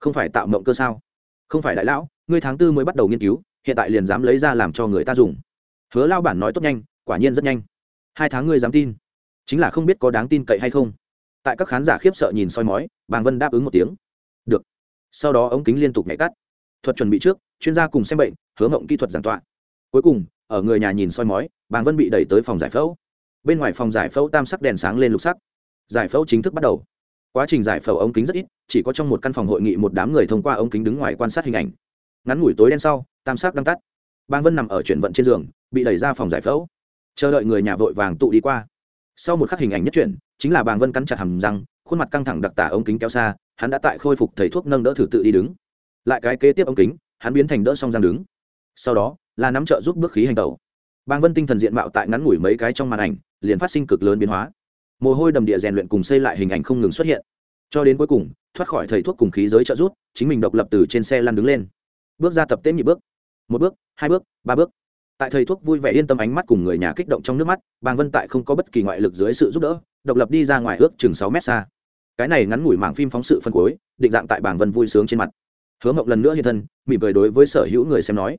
Không phải tạo mộng cơ sao? Không phải đại lão, ngươi tháng tư mới bắt đầu nghiên cứu, hiện tại liền dám lấy ra làm cho người ta dùng. Hứa lao bản nói tốt nhanh, quả nhiên rất nhanh hai tháng ngươi dám tin? Chính là không biết có đáng tin cậy hay không. Tại các khán giả khiếp sợ nhìn soi mói, bàng vân đáp ứng một tiếng. Được. Sau đó ống kính liên tục nhảy cắt. Thuật chuẩn bị trước, chuyên gia cùng xem bệnh hướng ngộng kỹ thuật giảng tọa. Cuối cùng, ở người nhà nhìn soi mói, bàng vân bị đẩy tới phòng giải phẫu. Bên ngoài phòng giải phẫu tam sắc đèn sáng lên lục sắc. Giải phẫu chính thức bắt đầu. Quá trình giải phẫu ống kính rất ít, chỉ có trong một căn phòng hội nghị một đám người thông qua ống kính đứng ngoài quan sát hình ảnh. Ngắn ngủi tối đen sau, tam sắc đang tắt. Bàng vân nằm ở chuyển vận trên giường, bị đẩy ra phòng giải phẫu chờ đợi người nhà vội vàng tụ đi qua. Sau một khắc hình ảnh nhất chuyển, chính là bàng vân cắn chặt hầm răng, khuôn mặt căng thẳng đặc tả ống kính kéo xa, hắn đã tại khôi phục thầy thuốc nâng đỡ thử tự đi đứng. Lại cái kế tiếp ống kính, hắn biến thành đỡ song răng đứng. Sau đó, là nắm trợ giúp bước khí hành tẩu. Bàng vân tinh thần diện mạo tại ngắn ngủi mấy cái trong màn ảnh, liền phát sinh cực lớn biến hóa. Mồ hôi đầm địa rèn luyện cùng xây lại hình ảnh không ngừng xuất hiện. Cho đến cuối cùng, thoát khỏi thầy thuốc cùng khí giới trợ rút chính mình độc lập từ trên xe lăn đứng lên. Bước ra tập tễm nhị bước. Một bước, hai bước, ba bước tại thầy thuốc vui vẻ yên tâm ánh mắt cùng người nhà kích động trong nước mắt, bàng vân tại không có bất kỳ ngoại lực dưới sự giúp đỡ, độc lập đi ra ngoài ước chừng sáu mét xa. Cái này ngắn ngủi mảng phim phóng sự phân cuối, định dạng tại bàng vân vui sướng trên mặt. Hứa mộng lần nữa hiện thân, mỉm cười đối với sở hữu người xem nói,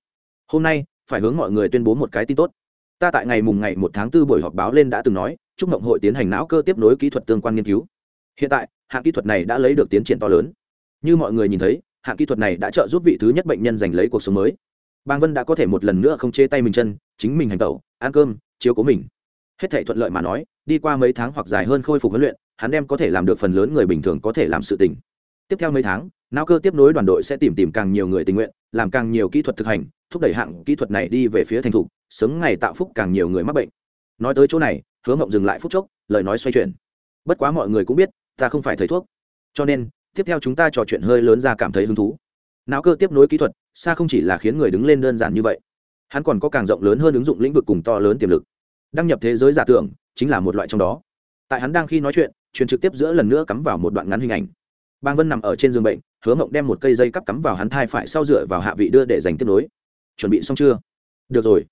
hôm nay, phải hướng mọi người tuyên bố một cái tin tốt. Ta tại ngày mùng ngày một tháng 4 buổi họp báo lên đã từng nói, chúc mộng hội tiến hành não cơ tiếp nối kỹ thuật tương quan nghiên cứu. Hiện tại, hạng kỹ thuật này đã lấy được tiến triển to lớn. Như mọi người nhìn thấy, hạng kỹ thuật này đã trợ giúp vị thứ nhất bệnh nhân giành lấy cuộc sống mới bang vân đã có thể một lần nữa không chê tay mình chân, chính mình hành tẩu, ăn cơm, chiếu cố mình. Hết thể thuận lợi mà nói, đi qua mấy tháng hoặc dài hơn khôi phục huấn luyện, hắn đem có thể làm được phần lớn người bình thường có thể làm sự tình. Tiếp theo mấy tháng não cơ tiếp nối đoàn đội sẽ tìm tìm càng nhiều người tình nguyện, làm càng nhiều kỹ thuật thực hành, thúc đẩy hạng kỹ thuật này đi về phía thành thục, sớm ngày tạo phúc càng nhiều người mắc bệnh. Nói tới chỗ này, hứa mộng dừng lại phút chốc, lời nói xoay chuyển. Bất quá mọi người cũng biết, ta không phải thầy thuốc. Cho nên, tiếp theo chúng ta trò chuyện hơi lớn ra cảm thấy hứng thú não cơ tiếp nối kỹ thuật, xa không chỉ là khiến người đứng lên đơn giản như vậy, hắn còn có càng rộng lớn hơn ứng dụng lĩnh vực cùng to lớn tiềm lực. Đăng nhập thế giới giả tưởng chính là một loại trong đó. Tại hắn đang khi nói chuyện, truyền trực tiếp giữa lần nữa cắm vào một đoạn ngắn hình ảnh. Bang vân nằm ở trên giường bệnh, hứa mộng đem một cây dây cắp cắm vào hắn thai phải sau dựa vào hạ vị đưa để dành tiếp nối. Chuẩn bị xong chưa? Được rồi.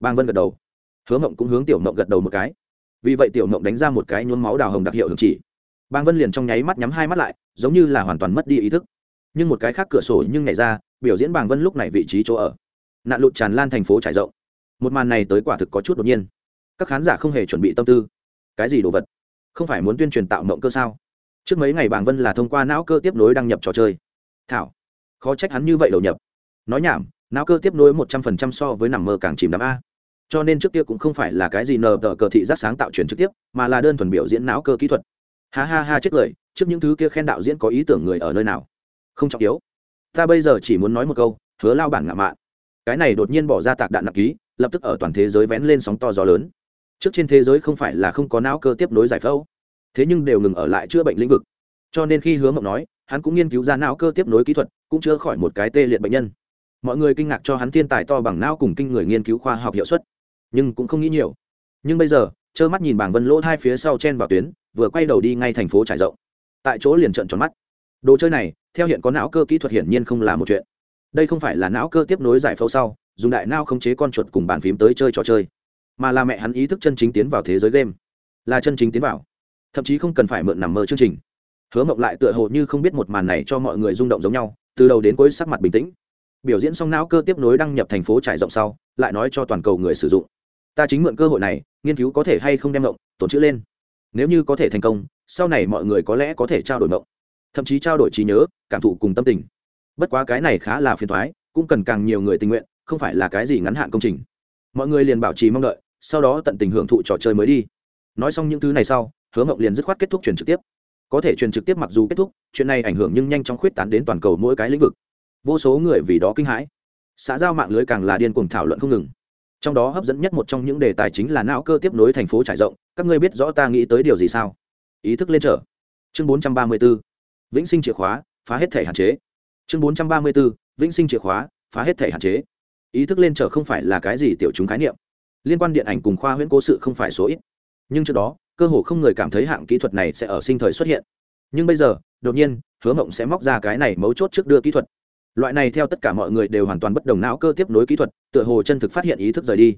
Bang vân gật đầu. Hứa mộng cũng hướng tiểu mộng gật đầu một cái. Vì vậy tiểu mộng đánh ra một cái nhuốm máu đào hồng đặc hiệu hưởng chỉ. Bang vân liền trong nháy mắt nhắm hai mắt lại, giống như là hoàn toàn mất đi ý thức nhưng một cái khác cửa sổ nhưng nhảy ra, biểu diễn bàng vân lúc này vị trí chỗ ở. Nạn lụt tràn lan thành phố trải rộng. Một màn này tới quả thực có chút đột nhiên. Các khán giả không hề chuẩn bị tâm tư. Cái gì đồ vật? Không phải muốn tuyên truyền tạo mộng cơ sao? Trước mấy ngày bàng vân là thông qua não cơ tiếp nối đăng nhập trò chơi. Thảo. Khó trách hắn như vậy đầu nhập. Nói nhảm, não cơ tiếp nối một trăm phần trăm so với nằm mơ càng chìm đắm a. Cho nên trước kia cũng không phải là cái gì nờ tờ cờ thị giác sáng tạo truyền trực tiếp, mà là đơn thuần biểu diễn não cơ kỹ thuật. Ha ha ha, chết cười, trước những thứ kia khen đạo diễn có ý tưởng người ở nơi nào? Không trọng yếu. Ta bây giờ chỉ muốn nói một câu, hứa lao bản ngạo mạn. Cái này đột nhiên bỏ ra tạc đạn nặng ký, lập tức ở toàn thế giới vén lên sóng to gió lớn. Trước trên thế giới không phải là không có não cơ tiếp nối giải phẫu, thế nhưng đều ngừng ở lại chữa bệnh lĩnh vực. Cho nên khi hứa mộng nói, hắn cũng nghiên cứu ra não cơ tiếp nối kỹ thuật, cũng chữa khỏi một cái tê liệt bệnh nhân. Mọi người kinh ngạc cho hắn thiên tài to bằng não cùng kinh người nghiên cứu khoa học hiệu suất, nhưng cũng không nghĩ nhiều. Nhưng bây giờ, trơ mắt nhìn bảng vân lỗ hai phía sau chen vào tuyến, vừa quay đầu đi ngay thành phố trải rộng. Tại chỗ liền trận tròn mắt đồ chơi này, theo hiện có não cơ kỹ thuật hiển nhiên không là một chuyện. Đây không phải là não cơ tiếp nối giải phẫu sau, dùng đại não khống chế con chuột cùng bàn phím tới chơi trò chơi, mà là mẹ hắn ý thức chân chính tiến vào thế giới game. Là chân chính tiến vào. Thậm chí không cần phải mượn nằm mơ chương trình. Hứa mộng lại tựa hồ như không biết một màn này cho mọi người rung động giống nhau, từ đầu đến cuối sắc mặt bình tĩnh. Biểu diễn xong não cơ tiếp nối đăng nhập thành phố trải rộng sau, lại nói cho toàn cầu người sử dụng. Ta chính mượn cơ hội này, nghiên cứu có thể hay không đem mộng tổn chữ lên. Nếu như có thể thành công, sau này mọi người có lẽ có thể trao đổi mộng thậm chí trao đổi trí nhớ, cảm thụ cùng tâm tình. Bất quá cái này khá là phiền thoái cũng cần càng nhiều người tình nguyện, không phải là cái gì ngắn hạn công trình. Mọi người liền bảo trì mong đợi, sau đó tận tình hưởng thụ trò chơi mới đi. Nói xong những thứ này sau, hứa mộng liền dứt khoát kết thúc truyền trực tiếp. Có thể truyền trực tiếp mặc dù kết thúc, chuyện này ảnh hưởng nhưng nhanh chóng khuyết tán đến toàn cầu mỗi cái lĩnh vực. Vô số người vì đó kinh hãi. Xã giao mạng lưới càng là điên cuồng thảo luận không ngừng. Trong đó hấp dẫn nhất một trong những đề tài chính là não cơ tiếp nối thành phố trải rộng, các ngươi biết rõ ta nghĩ tới điều gì sao? Ý thức lên trở. Chương 434 vĩnh sinh chìa khóa, phá hết thể hạn chế. Chương 434 vĩnh sinh chìa khóa, phá hết thể hạn chế. Ý thức lên trở không phải là cái gì tiểu chúng khái niệm. Liên quan điện ảnh cùng khoa huyễn cố sự không phải số ít. Nhưng trước đó, cơ hồ không người cảm thấy hạng kỹ thuật này sẽ ở sinh thời xuất hiện. Nhưng bây giờ, đột nhiên, hứa mộng sẽ móc ra cái này mấu chốt trước đưa kỹ thuật. Loại này theo tất cả mọi người đều hoàn toàn bất đồng não cơ tiếp nối kỹ thuật, tựa hồ chân thực phát hiện ý thức rời đi.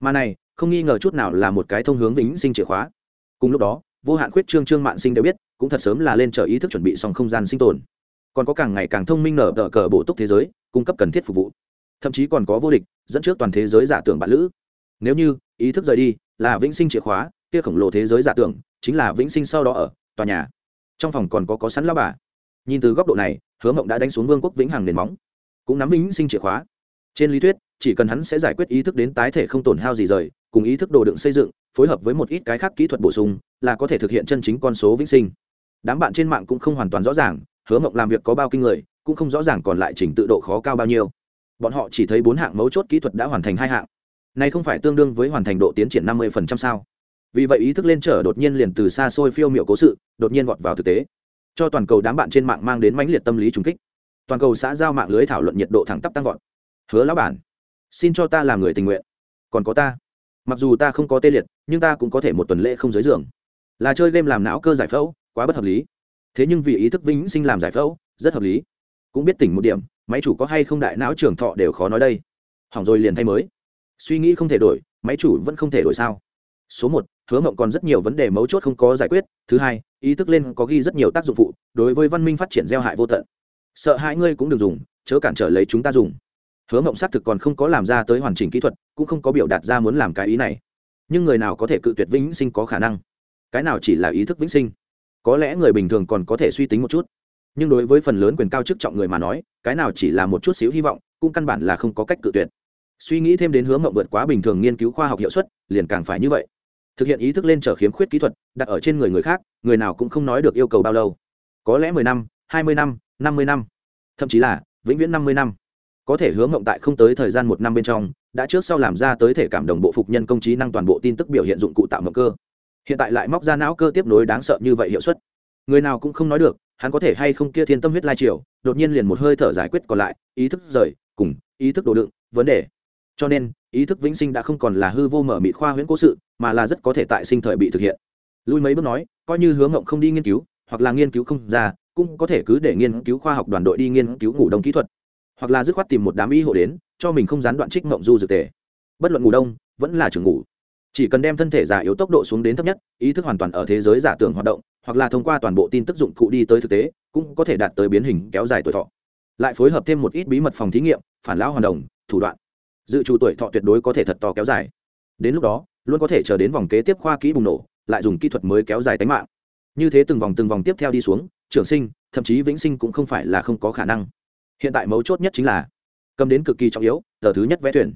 Mà này, không nghi ngờ chút nào là một cái thông hướng vĩnh sinh chìa khóa. Cùng lúc đó vô hạn khuyết trương trương mạng sinh đều biết, cũng thật sớm là lên trở ý thức chuẩn bị xong không gian sinh tồn. Còn có càng ngày càng thông minh nở tờ cờ bổ túc thế giới, cung cấp cần thiết phục vụ. Thậm chí còn có vô địch, dẫn trước toàn thế giới giả tưởng bạn lữ. Nếu như, ý thức rời đi, là vĩnh sinh chìa khóa, kia khổng lồ thế giới giả tưởng, chính là vĩnh sinh sau đó ở, tòa nhà. Trong phòng còn có có sẵn lao bà. Nhìn từ góc độ này, hứa mộng đã đánh xuống vương quốc vĩnh hằng nền móng. Cũng nắm vĩnh sinh chìa khóa. Trên lý thuyết, chỉ cần hắn sẽ giải quyết ý thức đến tái thể không tổn hao gì rời, cùng ý thức đồ đựng xây dựng phối hợp với một ít cái khác kỹ thuật bổ sung, là có thể thực hiện chân chính con số vĩnh sinh. Đám bạn trên mạng cũng không hoàn toàn rõ ràng, hứa mộng làm việc có bao kinh người, cũng không rõ ràng còn lại trình tự độ khó cao bao nhiêu. Bọn họ chỉ thấy bốn hạng mấu chốt kỹ thuật đã hoàn thành hai hạng. Này không phải tương đương với hoàn thành độ tiến triển năm mươi sao? Vì vậy ý thức lên trở đột nhiên liền từ xa xôi phiêu miệu cố sự, đột nhiên vọt vào thực tế. Cho toàn cầu đám bạn trên mạng mang đến mãnh liệt tâm lý trùng kích. Toàn cầu xã giao mạng lưới thảo luận nhiệt độ thẳng tắp tăng vọt. Hứa lão bản, xin cho ta làm người tình nguyện. Còn có ta mặc dù ta không có tê liệt, nhưng ta cũng có thể một tuần lễ không dưới giường. Là chơi game làm não cơ giải phẫu, quá bất hợp lý. Thế nhưng vì ý thức vĩnh sinh làm giải phẫu, rất hợp lý. Cũng biết tỉnh một điểm, máy chủ có hay không đại não trưởng thọ đều khó nói đây. Hỏng rồi liền thay mới. Suy nghĩ không thể đổi, máy chủ vẫn không thể đổi sao? Số một, hứa mộng còn rất nhiều vấn đề mấu chốt không có giải quyết. Thứ hai, ý thức lên có ghi rất nhiều tác dụng phụ, đối với văn minh phát triển gieo hại vô tận. Sợ hãi ngươi cũng đừng dùng, chớ cản trở lấy chúng ta dùng hứa mộng xác thực còn không có làm ra tới hoàn chỉnh kỹ thuật, cũng không có biểu đạt ra muốn làm cái ý này. Nhưng người nào có thể cự tuyệt vĩnh sinh có khả năng? Cái nào chỉ là ý thức vĩnh sinh? Có lẽ người bình thường còn có thể suy tính một chút. Nhưng đối với phần lớn quyền cao chức trọng người mà nói, cái nào chỉ là một chút xíu hy vọng, cũng căn bản là không có cách cự tuyệt. Suy nghĩ thêm đến hướng mộng vượt quá bình thường nghiên cứu khoa học hiệu suất, liền càng phải như vậy. Thực hiện ý thức lên trở khiếm khuyết kỹ thuật, đặt ở trên người người khác, người nào cũng không nói được yêu cầu bao lâu. Có lẽ mười năm, hai mươi năm năm mươi năm. Thậm chí là vĩnh viễn năm mươi năm có thể hướng mộng tại không tới thời gian một năm bên trong, đã trước sau làm ra tới thể cảm đồng bộ phục nhân công trí năng toàn bộ tin tức biểu hiện dụng cụ tạo mộng cơ. Hiện tại lại móc ra não cơ tiếp nối đáng sợ như vậy hiệu suất. Người nào cũng không nói được, hắn có thể hay không kia thiên tâm huyết lai triều, đột nhiên liền một hơi thở giải quyết còn lại, ý thức rời, cùng, ý thức đồ đựng, vấn đề. Cho nên, ý thức vĩnh sinh đã không còn là hư vô mở mịt khoa huyễn cố sự, mà là rất có thể tại sinh thời bị thực hiện. Lui mấy bước nói, coi như hướng ngộng không đi nghiên cứu, hoặc là nghiên cứu không ra, cũng có thể cứ để nghiên cứu khoa học đoàn đội đi nghiên cứu ngủ đông kỹ thuật hoặc là dứt khoát tìm một đám y hộ đến, cho mình không gián đoạn trích mộng du dược tề. Bất luận ngủ đông, vẫn là trường ngủ. Chỉ cần đem thân thể giả yếu tốc độ xuống đến thấp nhất, ý thức hoàn toàn ở thế giới giả tưởng hoạt động, hoặc là thông qua toàn bộ tin tức dụng cụ đi tới thực tế, cũng có thể đạt tới biến hình kéo dài tuổi thọ. Lại phối hợp thêm một ít bí mật phòng thí nghiệm, phản lão hoàn đồng, thủ đoạn. Dự trù tuổi thọ tuyệt đối có thể thật to kéo dài. Đến lúc đó, luôn có thể chờ đến vòng kế tiếp khoa kỹ bùng nổ, lại dùng kỹ thuật mới kéo dài tính mạng. Như thế từng vòng từng vòng tiếp theo đi xuống, trường sinh, thậm chí vĩnh sinh cũng không phải là không có khả năng hiện tại mấu chốt nhất chính là cầm đến cực kỳ trọng yếu, tờ thứ nhất vẽ thuyền.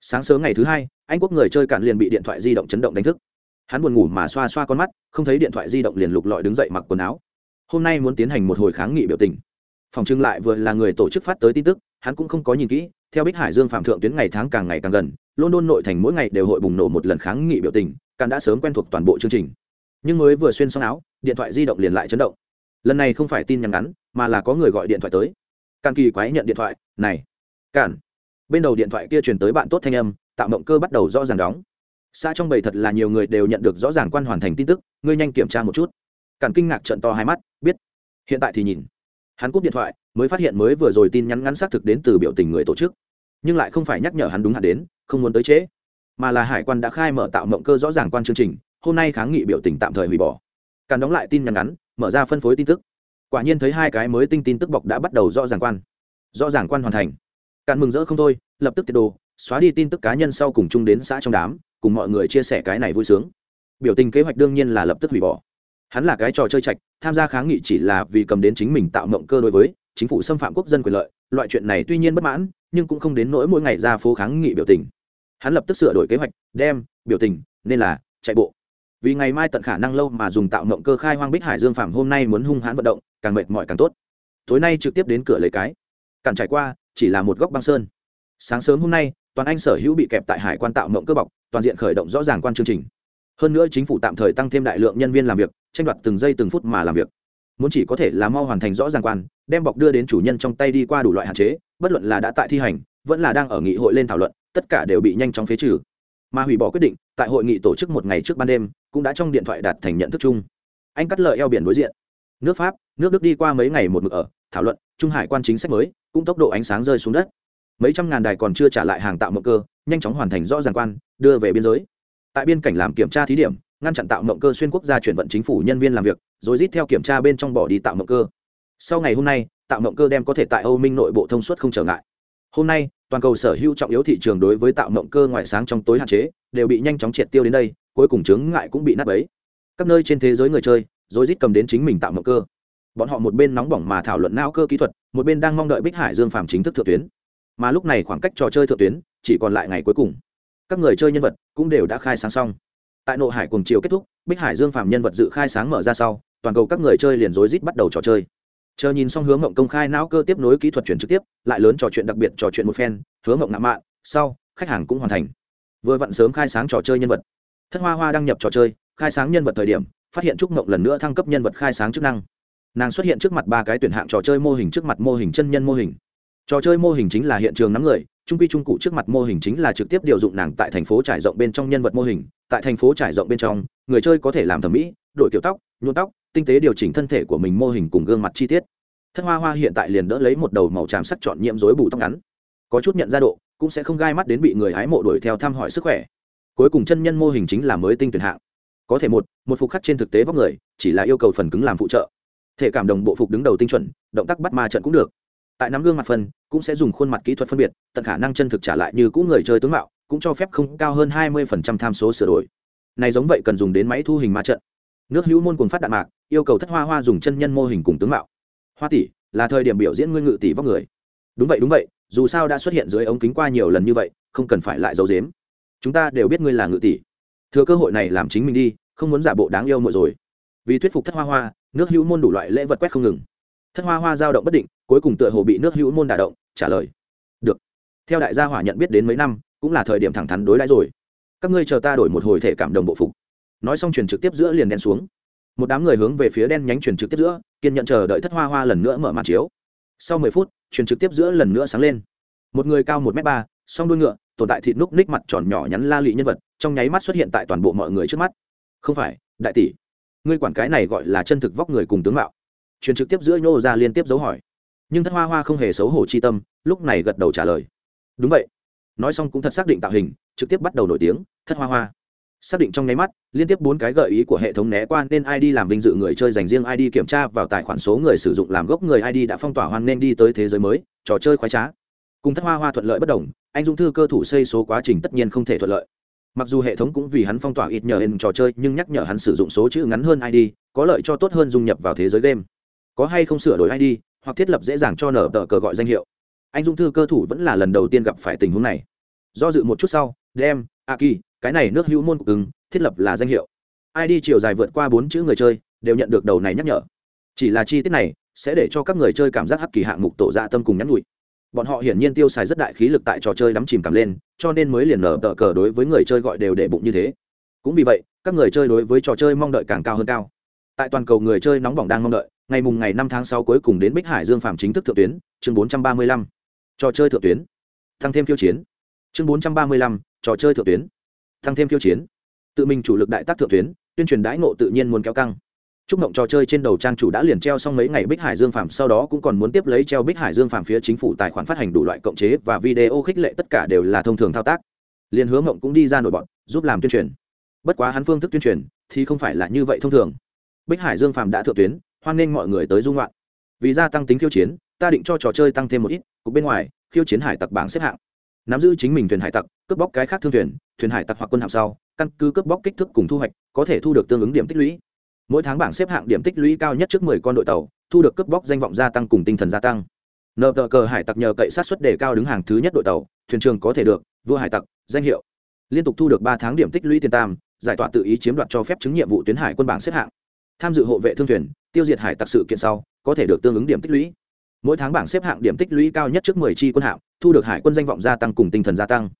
Sáng sớm ngày thứ hai, anh quốc người chơi cạn liền bị điện thoại di động chấn động đánh thức. Hắn buồn ngủ mà xoa xoa con mắt, không thấy điện thoại di động liền lục lọi đứng dậy mặc quần áo. Hôm nay muốn tiến hành một hồi kháng nghị biểu tình. Phòng trưng lại vừa là người tổ chức phát tới tin tức, hắn cũng không có nhìn kỹ, theo bích hải dương phạm thượng tuyến ngày tháng càng ngày càng gần, london nội thành mỗi ngày đều hội bùng nổ một lần kháng nghị biểu tình, càng đã sớm quen thuộc toàn bộ chương trình. Nhưng mới vừa xuyên xong áo, điện thoại di động liền lại chấn động. Lần này không phải tin nhắn ngắn, mà là có người gọi điện thoại tới. Càn kỳ quái nhận điện thoại, này cản bên đầu điện thoại kia truyền tới bạn tốt thanh âm tạo mộng cơ bắt đầu rõ ràng đóng. Xã trong bầy thật là nhiều người đều nhận được rõ ràng quan hoàn thành tin tức, ngươi nhanh kiểm tra một chút. Cản kinh ngạc trận to hai mắt, biết. Hiện tại thì nhìn. Hắn cúp điện thoại, mới phát hiện mới vừa rồi tin nhắn ngắn xác thực đến từ biểu tình người tổ chức. Nhưng lại không phải nhắc nhở hắn đúng hạn đến, không muốn tới trễ. Mà là hải quan đã khai mở tạo mộng cơ rõ ràng quan chương trình, hôm nay kháng nghị biểu tình tạm thời hủy bỏ. Càn đóng lại tin nhắn ngắn, mở ra phân phối tin tức quả nhiên thấy hai cái mới tinh tin tức bọc đã bắt đầu rõ ràng quan. Rõ ràng quan hoàn thành. Cạn mừng rỡ không thôi, lập tức tiệt đồ, xóa đi tin tức cá nhân sau cùng chung đến xã trong đám, cùng mọi người chia sẻ cái này vui sướng. Biểu tình kế hoạch đương nhiên là lập tức hủy bỏ. Hắn là cái trò chơi trạch, tham gia kháng nghị chỉ là vì cầm đến chính mình tạo mộng cơ đối với, chính phủ xâm phạm quốc dân quyền lợi, loại chuyện này tuy nhiên bất mãn, nhưng cũng không đến nỗi mỗi ngày ra phố kháng nghị biểu tình. Hắn lập tức sửa đổi kế hoạch, đem, biểu tình, nên là chạy bộ vì ngày mai tận khả năng lâu mà dùng tạo mộng cơ khai hoang bích hải dương phạm hôm nay muốn hung hãn vận động, càng mệt mỏi càng tốt. Tối nay trực tiếp đến cửa lấy cái. Cản trải qua, chỉ là một góc băng sơn. Sáng sớm hôm nay, toàn anh sở hữu bị kẹp tại hải quan tạo mộng cơ bọc, toàn diện khởi động rõ ràng quan chương trình. Hơn nữa chính phủ tạm thời tăng thêm đại lượng nhân viên làm việc, tranh đoạt từng giây từng phút mà làm việc. Muốn chỉ có thể là mau hoàn thành rõ ràng quan, đem bọc đưa đến chủ nhân trong tay đi qua đủ loại hạn chế, bất luận là đã tại thi hành, vẫn là đang ở nghị hội lên thảo luận, tất cả đều bị nhanh chóng phế trừ. Mà hủy bỏ quyết định, tại hội nghị tổ chức một ngày trước ban đêm cũng đã trong điện thoại đạt thành nhận thức chung. Anh cắt lợi eo biển đối diện. Nước pháp, nước đức đi qua mấy ngày một mực ở, thảo luận, trung hải quan chính sách mới, cũng tốc độ ánh sáng rơi xuống đất. Mấy trăm ngàn đài còn chưa trả lại hàng tạo mộng cơ, nhanh chóng hoàn thành rõ ràng quan, đưa về biên giới. Tại biên cảnh làm kiểm tra thí điểm, ngăn chặn tạo mộng cơ xuyên quốc gia chuyển vận chính phủ nhân viên làm việc, rồi rít theo kiểm tra bên trong bỏ đi tạo mộng cơ. Sau ngày hôm nay, tạo mộng cơ đem có thể tại âu minh nội bộ thông suốt không trở ngại. Hôm nay, toàn cầu sở hữu trọng yếu thị trường đối với tạo mộng cơ ngoại sáng trong tối hạn chế, đều bị nhanh chóng triệt tiêu đến đây cuối cùng chướng ngại cũng bị nát bấy. Các nơi trên thế giới người chơi rồi rít cầm đến chính mình tạo mộng cơ. Bọn họ một bên nóng bỏng mà thảo luận não cơ kỹ thuật, một bên đang mong đợi bích hải dương phàm chính thức thượng tuyến. Mà lúc này khoảng cách trò chơi thượng tuyến, chỉ còn lại ngày cuối cùng. Các người chơi nhân vật cũng đều đã khai sáng xong. Tại nội hải cùng chiều kết thúc, bích hải dương phàm nhân vật dự khai sáng mở ra sau, toàn cầu các người chơi liền rối rít bắt đầu trò chơi. Chờ nhìn xong hướng ngộng công khai não cơ tiếp nối kỹ thuật chuyển trực tiếp, lại lớn trò chuyện đặc biệt trò chuyện một phen hướng ngộng nạm mạ sau, khách hàng cũng hoàn thành. Vừa vặn sớm khai sáng trò chơi nhân vật thất hoa hoa đăng nhập trò chơi, khai sáng nhân vật thời điểm, phát hiện trúc mộng lần nữa thăng cấp nhân vật khai sáng chức năng. Nàng xuất hiện trước mặt ba cái tuyển hạng trò chơi mô hình trước mặt mô hình chân nhân mô hình. Trò chơi mô hình chính là hiện trường nắm người, trung quy trung cụ trước mặt mô hình chính là trực tiếp điều dụng nàng tại thành phố trải rộng bên trong nhân vật mô hình, tại thành phố trải rộng bên trong, người chơi có thể làm thẩm mỹ, đổi kiểu tóc nhuộm tóc, tinh tế điều chỉnh thân thể của mình mô hình cùng gương mặt chi tiết. Thất hoa hoa hiện tại liền đỡ lấy một đầu màu tràm sắc chọn nhiễm rối bù tóc ngắn. Có chút nhận ra độ, cũng sẽ không gai mắt đến bị người hái mộ đuổi theo thăm hỏi sức khỏe cuối cùng chân nhân mô hình chính là mới tinh tuyển hạng. Có thể một một phục khắc trên thực tế vóc người, chỉ là yêu cầu phần cứng làm phụ trợ. Thể cảm đồng bộ phục đứng đầu tinh chuẩn, động tác bắt ma trận cũng được. Tại nắm gương mặt phần cũng sẽ dùng khuôn mặt kỹ thuật phân biệt, tận khả năng chân thực trả lại như cũ người chơi tướng mạo, cũng cho phép không cao hơn hai mươi tham số sửa đổi. Này giống vậy cần dùng đến máy thu hình ma trận. Nước hữu môn cùng phát đạn mạc, yêu cầu thất hoa hoa dùng chân nhân mô hình cùng tướng mạo. Hoa tỷ, là thời điểm biểu diễn ngươi ngự tỷ vóc người. Đúng vậy đúng vậy, dù sao đã xuất hiện dưới ống kính qua nhiều lần như vậy, không cần phải lại giấu dếm chúng ta đều biết ngươi là ngự tỷ. Thừa cơ hội này làm chính mình đi, không muốn giả bộ đáng yêu mọi rồi. Vì thuyết phục thất hoa hoa, nước hữu môn đủ loại lễ vật quét không ngừng. Thất hoa hoa dao động bất định, cuối cùng tựa hồ bị nước hữu môn đả động, trả lời. Được. Theo đại gia hỏa nhận biết đến mấy năm, cũng là thời điểm thẳng thắn đối đãi rồi. Các ngươi chờ ta đổi một hồi thể cảm đồng bộ phục. Nói xong truyền trực tiếp giữa liền đen xuống. Một đám người hướng về phía đen nhánh truyền trực tiếp giữa, kiên nhận chờ đợi thất hoa hoa lần nữa mở màn chiếu. Sau mười phút, truyền trực tiếp giữa lần nữa sáng lên. Một người cao một m ba, song đuôi ngựa tồn tại thịt núc ních mặt tròn nhỏ nhắn la lị nhân vật, trong nháy mắt xuất hiện tại toàn bộ mọi người trước mắt. Không phải, đại tỷ, ngươi quản cái này gọi là chân thực vóc người cùng tướng mạo. Truyền trực tiếp giữa nhô ra liên tiếp dấu hỏi. Nhưng thất hoa hoa không hề xấu hổ chi tâm, lúc này gật đầu trả lời. Đúng vậy. Nói xong cũng thật xác định tạo hình, trực tiếp bắt đầu nổi tiếng, thất hoa hoa. Xác định trong nháy mắt, liên tiếp bốn cái gợi ý của hệ thống né qua nên id làm vinh dự người chơi dành riêng id kiểm tra vào tài khoản số người sử dụng làm gốc người id đã phong tỏa hoan nên đi tới thế giới mới, trò chơi khoái trá cùng thất hoa hoa thuận lợi bất đồng, anh dung thư cơ thủ xây số quá trình tất nhiên không thể thuận lợi. Mặc dù hệ thống cũng vì hắn phong tỏa ít nhờ hình trò chơi, nhưng nhắc nhở hắn sử dụng số chữ ngắn hơn id có lợi cho tốt hơn dung nhập vào thế giới game. Có hay không sửa đổi id hoặc thiết lập dễ dàng cho nở tờ cờ gọi danh hiệu. Anh dung thư cơ thủ vẫn là lần đầu tiên gặp phải tình huống này. Do dự một chút sau, đem a kỳ cái này nước hữu môn ứng thiết lập là danh hiệu. Id chiều dài vượt qua bốn chữ người chơi, đều nhận được đầu này nhắc nhở. Chỉ là chi tiết này, sẽ để cho các người chơi cảm giác hấp kỳ hạng mục tổ dạ tâm cùng nhắn nhụi bọn họ hiển nhiên tiêu xài rất đại khí lực tại trò chơi đắm chìm cảm lên, cho nên mới liền nở tờ cờ đối với người chơi gọi đều để bụng như thế. Cũng vì vậy, các người chơi đối với trò chơi mong đợi càng cao hơn cao. Tại toàn cầu người chơi nóng bỏng đang mong đợi, ngày mùng ngày năm tháng sáu cuối cùng đến bích hải dương phạm chính thức thượng tuyến, chương bốn trăm ba mươi lăm. Trò chơi thượng tuyến. Tăng thêm khiêu chiến. Chương bốn trăm ba mươi lăm, trò chơi thượng tuyến. Tăng thêm khiêu chiến. Tự mình chủ lực đại tác thượng tuyến, tuyên truyền đãi ngộ tự nhiên muốn kéo căng chúc mộng trò chơi trên đầu trang chủ đã liền treo xong mấy ngày bích hải dương phạm, sau đó cũng còn muốn tiếp lấy treo bích hải dương phạm phía chính phủ tài khoản phát hành đủ loại cộng chế và video khích lệ tất cả đều là thông thường thao tác. Liền Hứa mộng cũng đi ra nổi bọn giúp làm tuyên truyền. Bất quá hắn phương thức tuyên truyền thì không phải là như vậy thông thường. Bích hải dương phạm đã thượng tuyến, hoan nghênh mọi người tới dung loạn. Vì gia tăng tính khiêu chiến, ta định cho trò chơi tăng thêm một ít, cục bên ngoài, khiêu chiến hải tặc bảng xếp hạng. Nắm giữ chính mình thuyền hải tặc, cướp bóc cái khác thương thuyền thuyền hải tặc hoặc quân hạm sau, căn cứ cướp bóc kích thước cùng thu hoạch, có thể thu được tương ứng điểm tích lũy mỗi tháng bảng xếp hạng điểm tích lũy cao nhất trước mười con đội tàu, thu được cướp bóc danh vọng gia tăng cùng tinh thần gia tăng. Nợ tờ cờ hải tặc nhờ cậy sát xuất đề cao đứng hàng thứ nhất đội tàu, thuyền trường có thể được, vua hải tặc, danh hiệu. Liên tục thu được ba tháng điểm tích lũy tiền tam, giải tỏa tự ý chiếm đoạt cho phép chứng nhiệm vụ tuyến hải quân bảng xếp hạng. Tham dự hộ vệ thương thuyền, tiêu diệt hải tặc sự kiện sau, có thể được tương ứng điểm tích lũy. Mỗi tháng bảng xếp hạng điểm tích lũy cao nhất trước mười chi quân hạng thu được hải quân danh vọng gia tăng cùng tinh thần gia tăng.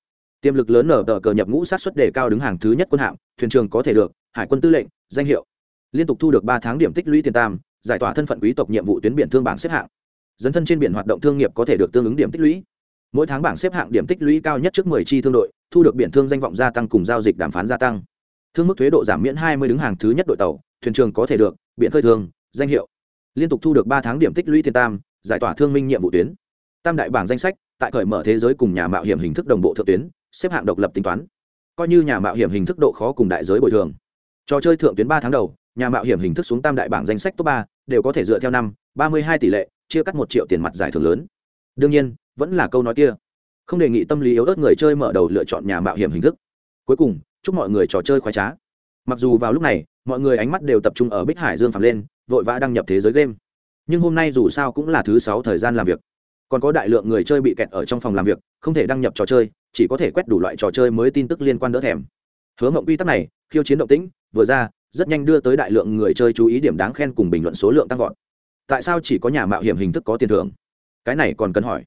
Tiềm lực lớn nở tờ cờ nhập ngũ sát xuất đề cao đứng hàng thứ nhất quân hạng thuyền trường có thể được, hải quân tư lệnh, danh hiệu liên tục thu được ba tháng điểm tích lũy tiền tam, giải tỏa thân phận quý tộc nhiệm vụ tuyến biển thương bảng xếp hạng. Dấn thân trên biển hoạt động thương nghiệp có thể được tương ứng điểm tích lũy. Mỗi tháng bảng xếp hạng điểm tích lũy cao nhất trước mười chi thương đội, thu được biển thương danh vọng gia tăng cùng giao dịch đàm phán gia tăng. Thương mức thuế độ giảm miễn hai mươi đứng hàng thứ nhất đội tàu, thuyền trường có thể được, biển khơi thương danh hiệu. Liên tục thu được ba tháng điểm tích lũy tiền tam, giải tỏa thương minh nhiệm vụ tuyến. Tam đại bảng danh sách, tại cởi mở thế giới cùng nhà mạo hiểm hình thức đồng bộ thượng tuyến, xếp hạng độc lập tính toán. Coi như nhà mạo hiểm hình thức độ khó cùng đại giới bồi thường. Trò chơi thượng tuyến ba tháng đầu nhà mạo hiểm hình thức xuống tam đại bảng danh sách top ba, đều có thể dựa theo năm, ba mươi hai tỷ lệ, chia cắt một triệu tiền mặt giải thưởng lớn. Đương nhiên, vẫn là câu nói kia. Không đề nghị tâm lý yếu ớt người chơi mở đầu lựa chọn nhà mạo hiểm hình thức. Cuối cùng, chúc mọi người trò chơi khoái trá. Mặc dù vào lúc này, mọi người ánh mắt đều tập trung ở bích hải dương phạm lên, vội vã đăng nhập thế giới game. Nhưng hôm nay dù sao cũng là thứ sáu thời gian làm việc. Còn có đại lượng người chơi bị kẹt ở trong phòng làm việc, không thể đăng nhập trò chơi, chỉ có thể quét đủ loại trò chơi mới tin tức liên quan đỡ thèm. Hướng mộng quy tắc này, khiêu chiến động tĩnh, vừa ra rất nhanh đưa tới đại lượng người chơi chú ý điểm đáng khen cùng bình luận số lượng tăng vọt. Tại sao chỉ có nhà mạo hiểm hình thức có tiền thưởng? Cái này còn cần hỏi.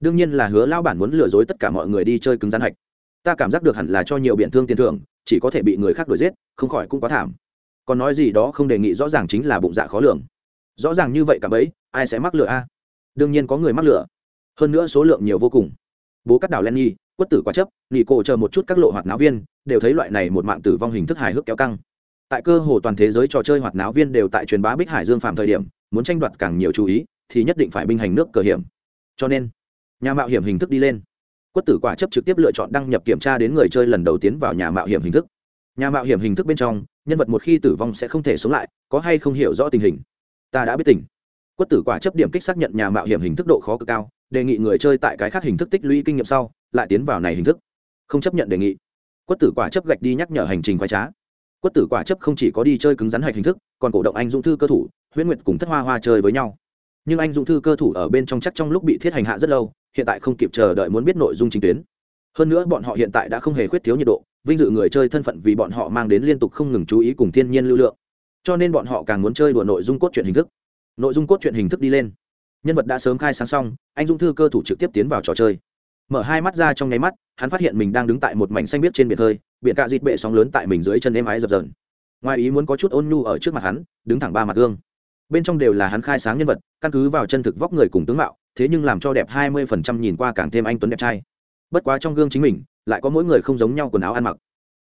Đương nhiên là hứa lao bản muốn lừa dối tất cả mọi người đi chơi cứng rắn hạch. Ta cảm giác được hẳn là cho nhiều biện thương tiền thưởng, chỉ có thể bị người khác đuổi giết, không khỏi cũng quá thảm. Còn nói gì đó không đề nghị rõ ràng chính là bụng dạ khó lường. Rõ ràng như vậy cả bấy, ai sẽ mắc lừa a? Đương nhiên có người mắc lừa. Hơn nữa số lượng nhiều vô cùng. Bố cắt đảo lenny, quất tử quá chấp nhị cổ chờ một chút các lộ hoạt náo viên, đều thấy loại này một mạng tử vong hình thức hài hước kéo căng tại cơ hồ toàn thế giới trò chơi hoạt náo viên đều tại truyền bá bích hải dương phạm thời điểm, muốn tranh đoạt càng nhiều chú ý, thì nhất định phải binh hành nước cờ hiểm. Cho nên, nhà mạo hiểm hình thức đi lên. Quất tử quả chấp trực tiếp lựa chọn đăng nhập kiểm tra đến người chơi lần đầu tiến vào nhà mạo hiểm hình thức. Nhà mạo hiểm hình thức bên trong, nhân vật một khi tử vong sẽ không thể sống lại, có hay không hiểu rõ tình hình. Ta đã biết tình. Quất tử quả chấp điểm kích xác nhận nhà mạo hiểm hình thức độ khó cực cao, đề nghị người chơi tại cái khác hình thức tích lũy kinh nghiệm sau, lại tiến vào này hình thức. Không chấp nhận đề nghị. Quất tử quả chấp gạch đi nhắc nhở hành trình khoái trá quất tử quả chấp không chỉ có đi chơi cứng rắn hạch hình thức, còn cổ động anh dũng thư cơ thủ, huyễn nguyệt cùng thất hoa hoa chơi với nhau. Nhưng anh dũng thư cơ thủ ở bên trong chắc trong lúc bị thiết hành hạ rất lâu, hiện tại không kịp chờ đợi muốn biết nội dung chính tuyến. Hơn nữa bọn họ hiện tại đã không hề khuyết thiếu nhiệt độ, vinh dự người chơi thân phận vì bọn họ mang đến liên tục không ngừng chú ý cùng thiên nhiên lưu lượng. Cho nên bọn họ càng muốn chơi đùa nội dung cốt truyện hình thức. Nội dung cốt truyện hình thức đi lên. Nhân vật đã sớm khai sáng xong, anh dung thư cơ thủ trực tiếp tiến vào trò chơi. Mở hai mắt ra trong nháy mắt, hắn phát hiện mình đang đứng tại một mảnh xanh biếc trên biển hơi biển cạ dịt bệ sóng lớn tại mình dưới chân êm ái dập dờn. Ngoài ý muốn có chút ôn nhu ở trước mặt hắn, đứng thẳng ba mặt gương. Bên trong đều là hắn khai sáng nhân vật, căn cứ vào chân thực vóc người cùng tướng mạo, thế nhưng làm cho đẹp hai mươi phần trăm nhìn qua càng thêm anh tuấn đẹp trai. Bất quá trong gương chính mình, lại có mỗi người không giống nhau quần áo ăn mặc.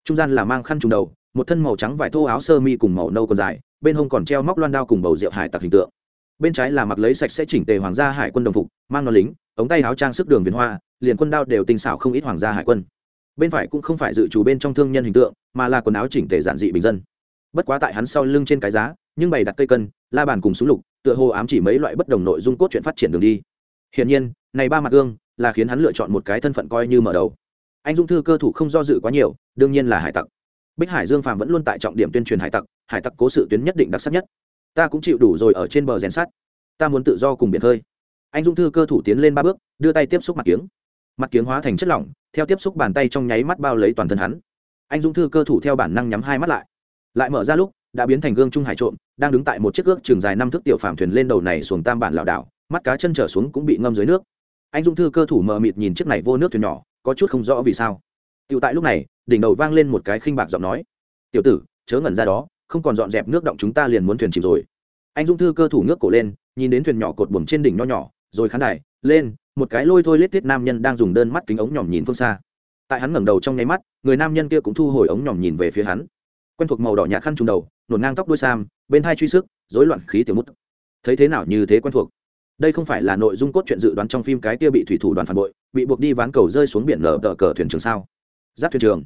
Trung gian là mang khăn trùng đầu, một thân màu trắng vải thô áo sơ mi cùng màu nâu còn dài, bên hông còn treo móc loan đao cùng bầu rượu hải tặc hình tượng. Bên trái là mặc lấy sạch sẽ chỉnh tề hoàng gia hải quân đồng phục, mang nó lính, ống tay áo trang sức đường viền hoa, liền quân đao đều tinh xảo không ít hoàng gia hải quân bên phải cũng không phải dự trù bên trong thương nhân hình tượng, mà là quần áo chỉnh tề giản dị bình dân. Bất quá tại hắn sau lưng trên cái giá, nhưng bày đặt cây cân, la bàn cùng súng lục, tựa hồ ám chỉ mấy loại bất đồng nội dung cốt chuyện phát triển đường đi. Hiển nhiên, này ba mặt gương là khiến hắn lựa chọn một cái thân phận coi như mở đầu. Anh dung thư cơ thủ không do dự quá nhiều, đương nhiên là hải tặc. Bích hải dương phàm vẫn luôn tại trọng điểm tuyên truyền hải tặc hải tặc cố sự tuyến nhất định đặc sắc nhất. Ta cũng chịu đủ rồi ở trên bờ rèn sắt. Ta muốn tự do cùng biển hơi anh dung thư cơ thủ tiến lên ba bước, đưa tay tiếp xúc mặt kiếng mặt kiếng hóa thành chất lỏng, theo tiếp xúc bàn tay trong nháy mắt bao lấy toàn thân hắn. Anh dung thư cơ thủ theo bản năng nhắm hai mắt lại. Lại mở ra lúc, đã biến thành gương trung hải trộm, đang đứng tại một chiếc ước trường dài năm thước tiểu phàm thuyền lên đầu này xuồng tam bản lảo đảo, mắt cá chân trở xuống cũng bị ngâm dưới nước. Anh dung thư cơ thủ mờ mịt nhìn chiếc này vô nước thuyền nhỏ, có chút không rõ vì sao. Tiểu tại lúc này, đỉnh đầu vang lên một cái khinh bạc giọng nói. Tiểu tử, chớ ngẩn ra đó, không còn dọn dẹp nước động chúng ta liền muốn thuyền chìm rồi. Anh dung thư cơ thủ nước cổ lên, nhìn đến thuyền nhỏ cột buồm trên đỉnh nho nhỏ, rồi khán đài, lên một cái lôi thôi lết thiết nam nhân đang dùng đơn mắt kính ống nhỏm nhìn phương xa. Tại hắn ngẩng đầu trong nháy mắt, người nam nhân kia cũng thu hồi ống nhỏm nhìn về phía hắn. Quen thuộc màu đỏ nhạt khăn trùng đầu, nổn ngang tóc đuôi sam, bên hai truy sức, rối loạn khí tiểu mút. Thấy thế nào như thế quen thuộc. Đây không phải là nội dung cốt truyện dự đoán trong phim cái kia bị thủy thủ đoàn phản bội, bị buộc đi ván cầu rơi xuống biển lở tờ cờ thuyền trường sao? Giáp thuyền trường.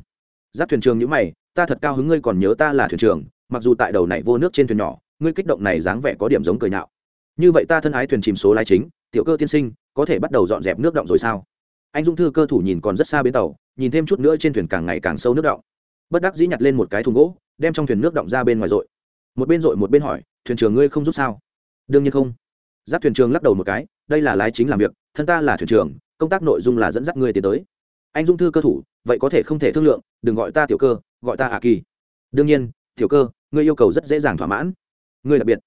Giáp thuyền trường nhữ mày, ta thật cao hứng ngươi còn nhớ ta là thuyền trường, mặc dù tại đầu này vô nước trên thuyền nhỏ, ngươi kích động này dáng vẻ có điểm giống cười nhạo. Như vậy ta thân ái thuyền chìm số lái chính tiểu cơ tiên sinh, có thể bắt đầu dọn dẹp nước động rồi sao? Anh dung thư cơ thủ nhìn còn rất xa bến tàu, nhìn thêm chút nữa trên thuyền càng ngày càng sâu nước động. Bất đắc dĩ nhặt lên một cái thùng gỗ, đem trong thuyền nước động ra bên ngoài rội. Một bên rội một bên hỏi, thuyền trưởng ngươi không giúp sao? Đương nhiên không. Giáp thuyền trường lắc đầu một cái, đây là lái chính làm việc, thân ta là thuyền trưởng, công tác nội dung là dẫn dắt ngươi tiến tới. Anh dung thư cơ thủ, vậy có thể không thể thương lượng, đừng gọi ta tiểu cơ, gọi ta ạ kỳ. Đương nhiên, tiểu cơ, ngươi yêu cầu rất dễ dàng thỏa mãn. Ngươi đặc biệt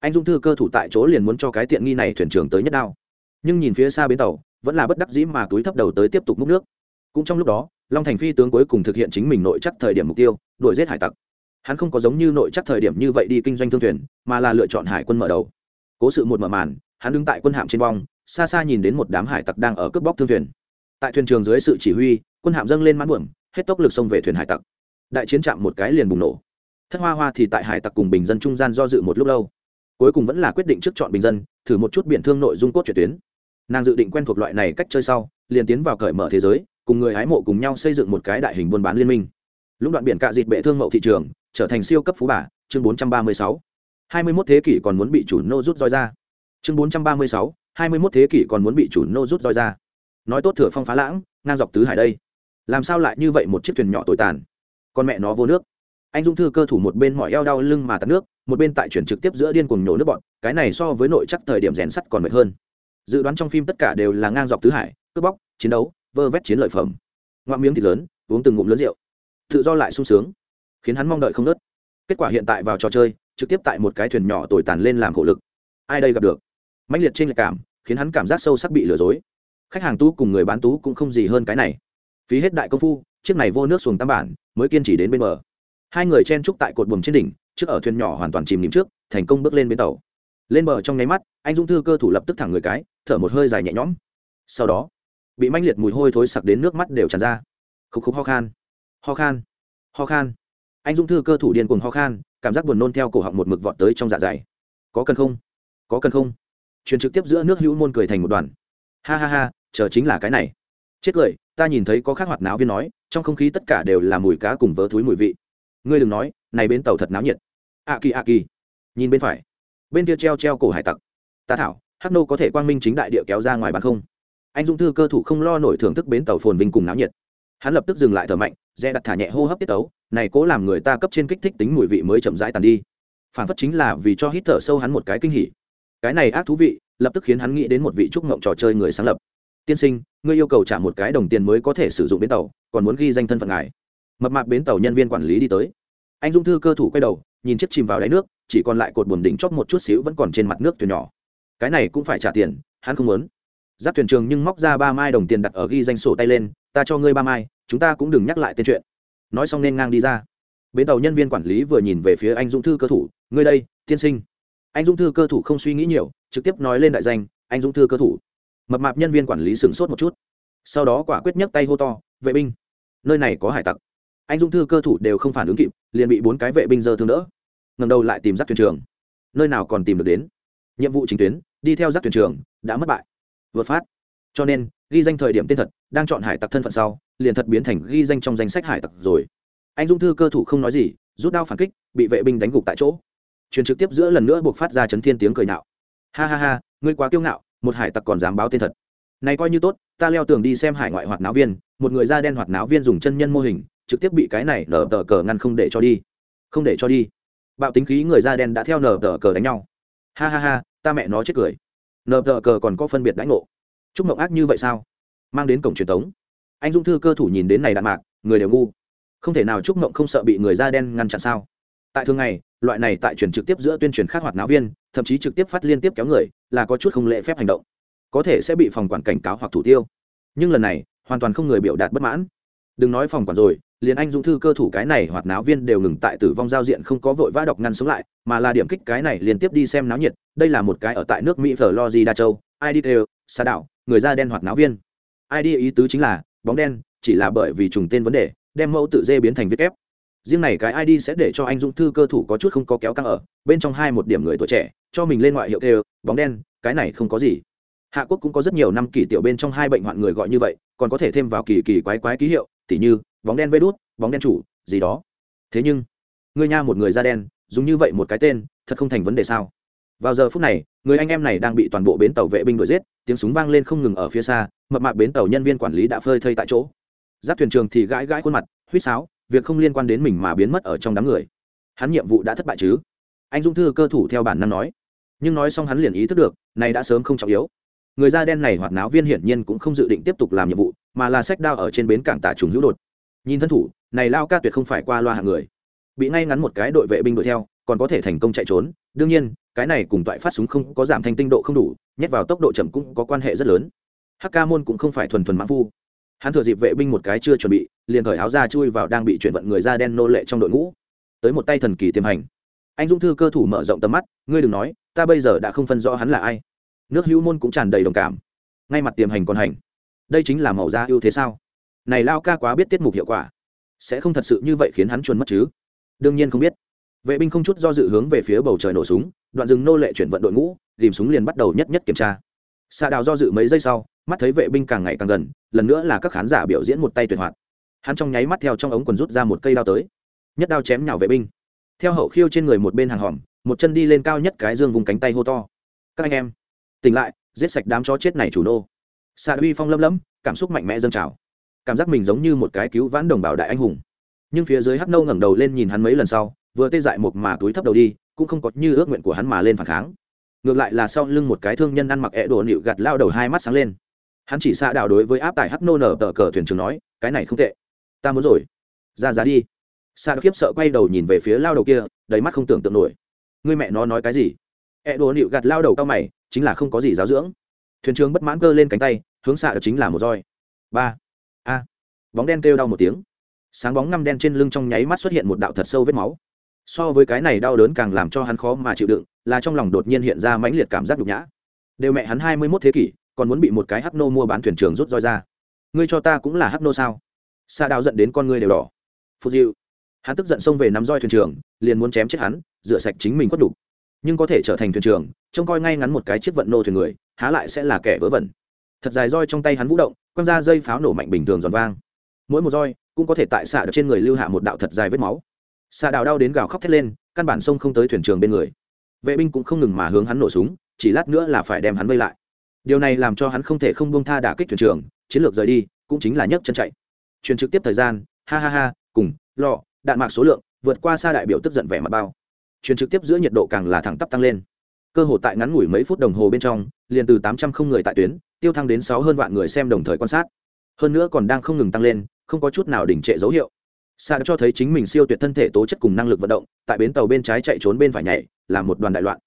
anh dung thư cơ thủ tại chỗ liền muốn cho cái tiện nghi này thuyền trưởng tới nhất đao. Nhưng nhìn phía xa bến tàu, vẫn là bất đắc dĩ mà túi thấp đầu tới tiếp tục múc nước. Cũng trong lúc đó, long thành phi tướng cuối cùng thực hiện chính mình nội chắc thời điểm mục tiêu, đuổi giết hải tặc. Hắn không có giống như nội chắc thời điểm như vậy đi kinh doanh thương thuyền, mà là lựa chọn hải quân mở đầu. Cố sự một mở màn, hắn đứng tại quân hạm trên bong, xa xa nhìn đến một đám hải tặc đang ở cướp bóc thương thuyền. Tại thuyền trường dưới sự chỉ huy, quân hạm dâng lên mãn buồm, hết tốc lực xông về thuyền hải tặc. Đại chiến chạm một cái liền bùng nổ. Thất hoa hoa thì tại hải tặc cùng bình dân trung gian do dự một lúc lâu cuối cùng vẫn là quyết định trước chọn bình dân, thử một chút biện thương nội dung cốt truyện tuyến. Nàng dự định quen thuộc loại này cách chơi sau, liền tiến vào cởi mở thế giới, cùng người hái mộ cùng nhau xây dựng một cái đại hình buôn bán liên minh. Lũng đoạn biển cạ dịt bệ thương mậu thị trường, trở thành siêu cấp phú bà, chương 436. 21 thế kỷ còn muốn bị chủ nô rút roi ra. Chương 436. 21 thế kỷ còn muốn bị chủ nô rút roi ra. Nói tốt thừa phong phá lãng, ngang dọc tứ hải đây. Làm sao lại như vậy một chiếc thuyền nhỏ tồi tàn? Con mẹ nó vô nước. Anh dung thư cơ thủ một bên mỏi eo đau lưng mà tắt nước một bên tại chuyển trực tiếp giữa điên cuồng nhổ nước bọn, cái này so với nội chắc thời điểm rèn sắt còn mệt hơn. Dự đoán trong phim tất cả đều là ngang dọc tứ hải, cướp bóc, chiến đấu, vơ vét chiến lợi phẩm. Ngoạm miếng thịt lớn, uống từng ngụm lớn rượu. Tự do lại sung sướng, khiến hắn mong đợi không nớt. Kết quả hiện tại vào trò chơi, trực tiếp tại một cái thuyền nhỏ tồi tàn lên làm khổ lực. Ai đây gặp được? Mạnh liệt trên lệch cảm, khiến hắn cảm giác sâu sắc bị lừa dối. Khách hàng tú cùng người bán tú cũng không gì hơn cái này. Phí hết đại công phu, chiếc này vô nước xuồng tam bản, mới kiên trì đến bên bờ. Hai người chen trúc tại cột buồm trên đỉnh trước ở thuyền nhỏ hoàn toàn chìm nghỉm trước, thành công bước lên bến tàu. Lên bờ trong nháy mắt, anh dũng thư cơ thủ lập tức thẳng người cái, thở một hơi dài nhẹ nhõm. Sau đó, bị manh liệt mùi hôi thối sặc đến nước mắt đều tràn ra. Khúc khúc ho khan ho khan ho khan. Anh dũng thư cơ thủ điên cuồng ho khan, cảm giác buồn nôn theo cổ họng một mực vọt tới trong dạ dày. Có cần không? Có cần không? Truyền trực tiếp giữa nước hữu môn cười thành một đoàn. Ha ha ha, chờ chính là cái này. Chết cười, ta nhìn thấy có khác hoạt náo viên nói, trong không khí tất cả đều là mùi cá cùng vớ thúi mùi vị. Ngươi đừng nói, này bến tàu thật náo nhiệt a kỳ a kỳ. Nhìn bên phải. Bên kia treo treo cổ hải tặc. Ta thảo, hắc nô có thể quang minh chính đại địa kéo ra ngoài bàn không? Anh dung thư cơ thủ không lo nổi thưởng thức bến tàu phồn vinh cùng náo nhiệt. Hắn lập tức dừng lại thở mạnh, dè đặt thả nhẹ hô hấp tiết tấu, này cố làm người ta cấp trên kích thích tính mùi vị mới chậm rãi tàn đi. Phản phất chính là vì cho hít thở sâu hắn một cái kinh hỉ. Cái này ác thú vị, lập tức khiến hắn nghĩ đến một vị trúc ngộng trò chơi người sáng lập. Tiên sinh, ngươi yêu cầu trả một cái đồng tiền mới có thể sử dụng bến tàu, còn muốn ghi danh thân phận ngài. Mập mạp bến tàu nhân viên quản lý đi tới. Anh dung thư cơ thủ quay đầu nhìn chiếc chìm vào đáy nước, chỉ còn lại cột buồm đỉnh chót một chút xíu vẫn còn trên mặt nước thuyền nhỏ. Cái này cũng phải trả tiền, hắn không muốn. Giáp thuyền trường nhưng móc ra ba mai đồng tiền đặt ở ghi danh sổ tay lên, ta cho ngươi ba mai, chúng ta cũng đừng nhắc lại tên chuyện. Nói xong nên ngang đi ra. Bến tàu nhân viên quản lý vừa nhìn về phía anh dũng thư cơ thủ, ngươi đây, tiên sinh. Anh dũng thư cơ thủ không suy nghĩ nhiều, trực tiếp nói lên đại danh, anh dũng thư cơ thủ. Mập mạp nhân viên quản lý sửng sốt một chút. Sau đó quả quyết nhấc tay hô to, vệ binh, nơi này có hải tặc. Anh dũng thư cơ thủ đều không phản ứng kịp, liền bị bốn cái vệ binh giơ thương đỡ ngầm đầu lại tìm giáp thuyền trường. Nơi nào còn tìm được đến? Nhiệm vụ chính tuyến, đi theo giáp thuyền trường, đã mất bại. Vượt phát. Cho nên, ghi danh thời điểm tên thật, đang chọn hải tặc thân phận sau, liền thật biến thành ghi danh trong danh sách hải tặc rồi. Anh dung thư cơ thủ không nói gì, rút đao phản kích, bị vệ binh đánh gục tại chỗ. Truyền trực tiếp giữa lần nữa buộc phát ra chấn thiên tiếng cười nạo. Ha ha ha, ngươi quá kiêu ngạo, một hải tặc còn dám báo tên thật. Này coi như tốt, ta leo tường đi xem hải ngoại hoạt náo viên, một người da đen hoạt náo viên dùng chân nhân mô hình, trực tiếp bị cái này nở tờ cờ ngăn không để cho đi. Không để cho đi bạo tính khí người da đen đã theo nở tờ cờ đánh nhau. Ha ha ha, ta mẹ nó chết cười. Nở tờ cờ còn có phân biệt đánh ngộ. Chúc mộng ác như vậy sao? Mang đến cổng truyền thống. Anh dung thư cơ thủ nhìn đến này đạn mạc, người đều ngu. Không thể nào chúc mộng không sợ bị người da đen ngăn chặn sao? Tại thường ngày, loại này tại truyền trực tiếp giữa tuyên truyền khác hoạt náo viên, thậm chí trực tiếp phát liên tiếp kéo người, là có chút không lễ phép hành động. Có thể sẽ bị phòng quản cảnh cáo hoặc thủ tiêu. Nhưng lần này, hoàn toàn không người biểu đạt bất mãn. Đừng nói phòng quản rồi liền anh dũng thư cơ thủ cái này hoạt náo viên đều ngừng tại tử vong giao diện không có vội vã đọc ngăn xuống lại, mà là điểm kích cái này liên tiếp đi xem náo nhiệt. Đây là một cái ở tại nước mỹ florida châu id đều, xa đảo, người da đen hoạt náo viên. Id ý tứ chính là, bóng đen, chỉ là bởi vì trùng tên vấn đề, đem mẫu tự dê biến thành viết ép riêng này cái id sẽ để cho anh dũng thư cơ thủ có chút không có kéo căng ở, bên trong hai một điểm người tuổi trẻ, cho mình lên ngoại hiệu đều, bóng đen, cái này không có gì. Hạ quốc cũng có rất nhiều năm kỷ tiểu bên trong hai bệnh hoạn người gọi như vậy, còn có thể thêm vào kỳ kỳ quái quái ký hiệu, tỉ như bóng đen vê đút, bóng đen chủ, gì đó. Thế nhưng người nha một người da đen, dùng như vậy một cái tên, thật không thành vấn đề sao? Vào giờ phút này, người anh em này đang bị toàn bộ bến tàu vệ binh đuổi giết, tiếng súng vang lên không ngừng ở phía xa, mập mạc bến tàu nhân viên quản lý đã phơi thây tại chỗ. Giáp thuyền trường thì gãi gãi khuôn mặt, huýt sáo, việc không liên quan đến mình mà biến mất ở trong đám người. Hắn nhiệm vụ đã thất bại chứ? Anh dung thư cơ thủ theo bản năng nói. Nhưng nói xong hắn liền ý thức được, này đã sớm không trọng yếu. Người da đen này hoạt náo viên hiển nhiên cũng không dự định tiếp tục làm nhiệm vụ, mà là sách đao ở trên bến cảng tả trùng hữu đột nhìn thân thủ, này lao ca tuyệt không phải qua loa hạng người. Bị ngay ngắn một cái đội vệ binh đuổi theo, còn có thể thành công chạy trốn. Đương nhiên, cái này cùng toại phát súng không có giảm thanh tinh độ không đủ, nhét vào tốc độ chậm cũng có quan hệ rất lớn. Hắc ca môn cũng không phải thuần thuần mãn phu. Hắn thừa dịp vệ binh một cái chưa chuẩn bị, liền thời áo ra chui vào đang bị chuyển vận người da đen nô lệ trong đội ngũ. Tới một tay thần kỳ tiềm hành. Anh dung thư cơ thủ mở rộng tầm mắt, ngươi đừng nói, ta bây giờ đã không phân rõ hắn là ai. Nước hữu môn cũng tràn đầy đồng cảm. Ngay mặt tiềm hành còn hành. Đây chính là màu da ưu thế sao? Này lao ca quá biết tiết mục hiệu quả. Sẽ không thật sự như vậy khiến hắn chuồn mất chứ? Đương nhiên không biết. Vệ binh không chút do dự hướng về phía bầu trời nổ súng, đoạn rừng nô lệ chuyển vận đội ngũ ghìm súng liền bắt đầu nhất nhất kiểm tra. Xạ đào do dự mấy giây sau, mắt thấy vệ binh càng ngày càng gần, lần nữa là các khán giả biểu diễn một tay tuyệt hoạt. Hắn trong nháy mắt theo trong ống quần rút ra một cây đao tới. Nhất đao chém nhào vệ binh. Theo hậu khiêu trên người một bên hàng hòm, một chân đi lên cao nhất cái dương vùng cánh tay hô to. Các anh em, tỉnh lại, giết sạch đám chó chết này chủ nô. Xạ uy phong lâm lẫm cảm xúc mạnh mẽ dâng trào cảm giác mình giống như một cái cứu vãn đồng bào đại anh hùng. Nhưng phía dưới hắc nâu ngẩng đầu lên nhìn hắn mấy lần sau, vừa tê dại một mà túi thấp đầu đi, cũng không có như ước nguyện của hắn mà lên phản kháng. Ngược lại là sau lưng một cái thương nhân ăn mặc ẹ đồ nịu gạt lao đầu hai mắt sáng lên. Hắn chỉ xa đạo đối với áp tải hắc nô nở tờ cờ thuyền trưởng nói, cái này không tệ. Ta muốn rồi. Ra giá đi. Xa khiếp sợ quay đầu nhìn về phía lao đầu kia, đầy mắt không tưởng tượng nổi. Người mẹ nó nói cái gì? Ẹ đồ nịu gạt lao đầu cao mày, chính là không có gì giáo dưỡng. Thuyền trưởng bất mãn cơ lên cánh tay, hướng xạ được chính là một roi. Ba a. Bóng đen kêu đau một tiếng. Sáng bóng ngăm đen trên lưng trong nháy mắt xuất hiện một đạo thật sâu vết máu. So với cái này đau đớn càng làm cho hắn khó mà chịu đựng, là trong lòng đột nhiên hiện ra mãnh liệt cảm giác nhục nhã. Đều mẹ hắn hai mươi mốt thế kỷ, còn muốn bị một cái hắc nô mua bán thuyền trường rút roi ra. Ngươi cho ta cũng là hắc nô sao? Xa đào giận đến con ngươi đều đỏ. Phù diệu hắn tức giận xông về nắm roi thuyền trường, liền muốn chém chết hắn, rửa sạch chính mình quất đục. nhưng có thể trở thành thuyền trường, trông coi ngay ngắn một cái chiếc vận nô thuyền người, há lại sẽ là kẻ vớ vẩn. Thật dài roi trong tay hắn vũ động quăng ra dây pháo nổ mạnh bình thường giòn vang. Mỗi một roi cũng có thể tại xạ được trên người lưu hạ một đạo thật dài vết máu. Xạ đào đau đến gào khóc thét lên, căn bản sông không tới thuyền trường bên người. Vệ binh cũng không ngừng mà hướng hắn nổ súng, chỉ lát nữa là phải đem hắn vây lại. Điều này làm cho hắn không thể không buông tha đả kích thuyền trường, chiến lược rời đi cũng chính là nhấc chân chạy. Truyền trực tiếp thời gian, ha ha ha, cùng, lọ, đạn mạc số lượng vượt qua xa đại biểu tức giận vẻ mặt bao. Truyền trực tiếp giữa nhiệt độ càng là thẳng tắp tăng lên. Cơ hồ tại ngắn ngủi mấy phút đồng hồ bên trong liền từ tám trăm không người tại tuyến, tiêu thăng đến sáu hơn vạn người xem đồng thời quan sát. Hơn nữa còn đang không ngừng tăng lên, không có chút nào đỉnh trệ dấu hiệu. Sa đã cho thấy chính mình siêu tuyệt thân thể tố chất cùng năng lực vận động, tại bến tàu bên trái chạy trốn bên phải nhảy, là một đoàn đại loạn.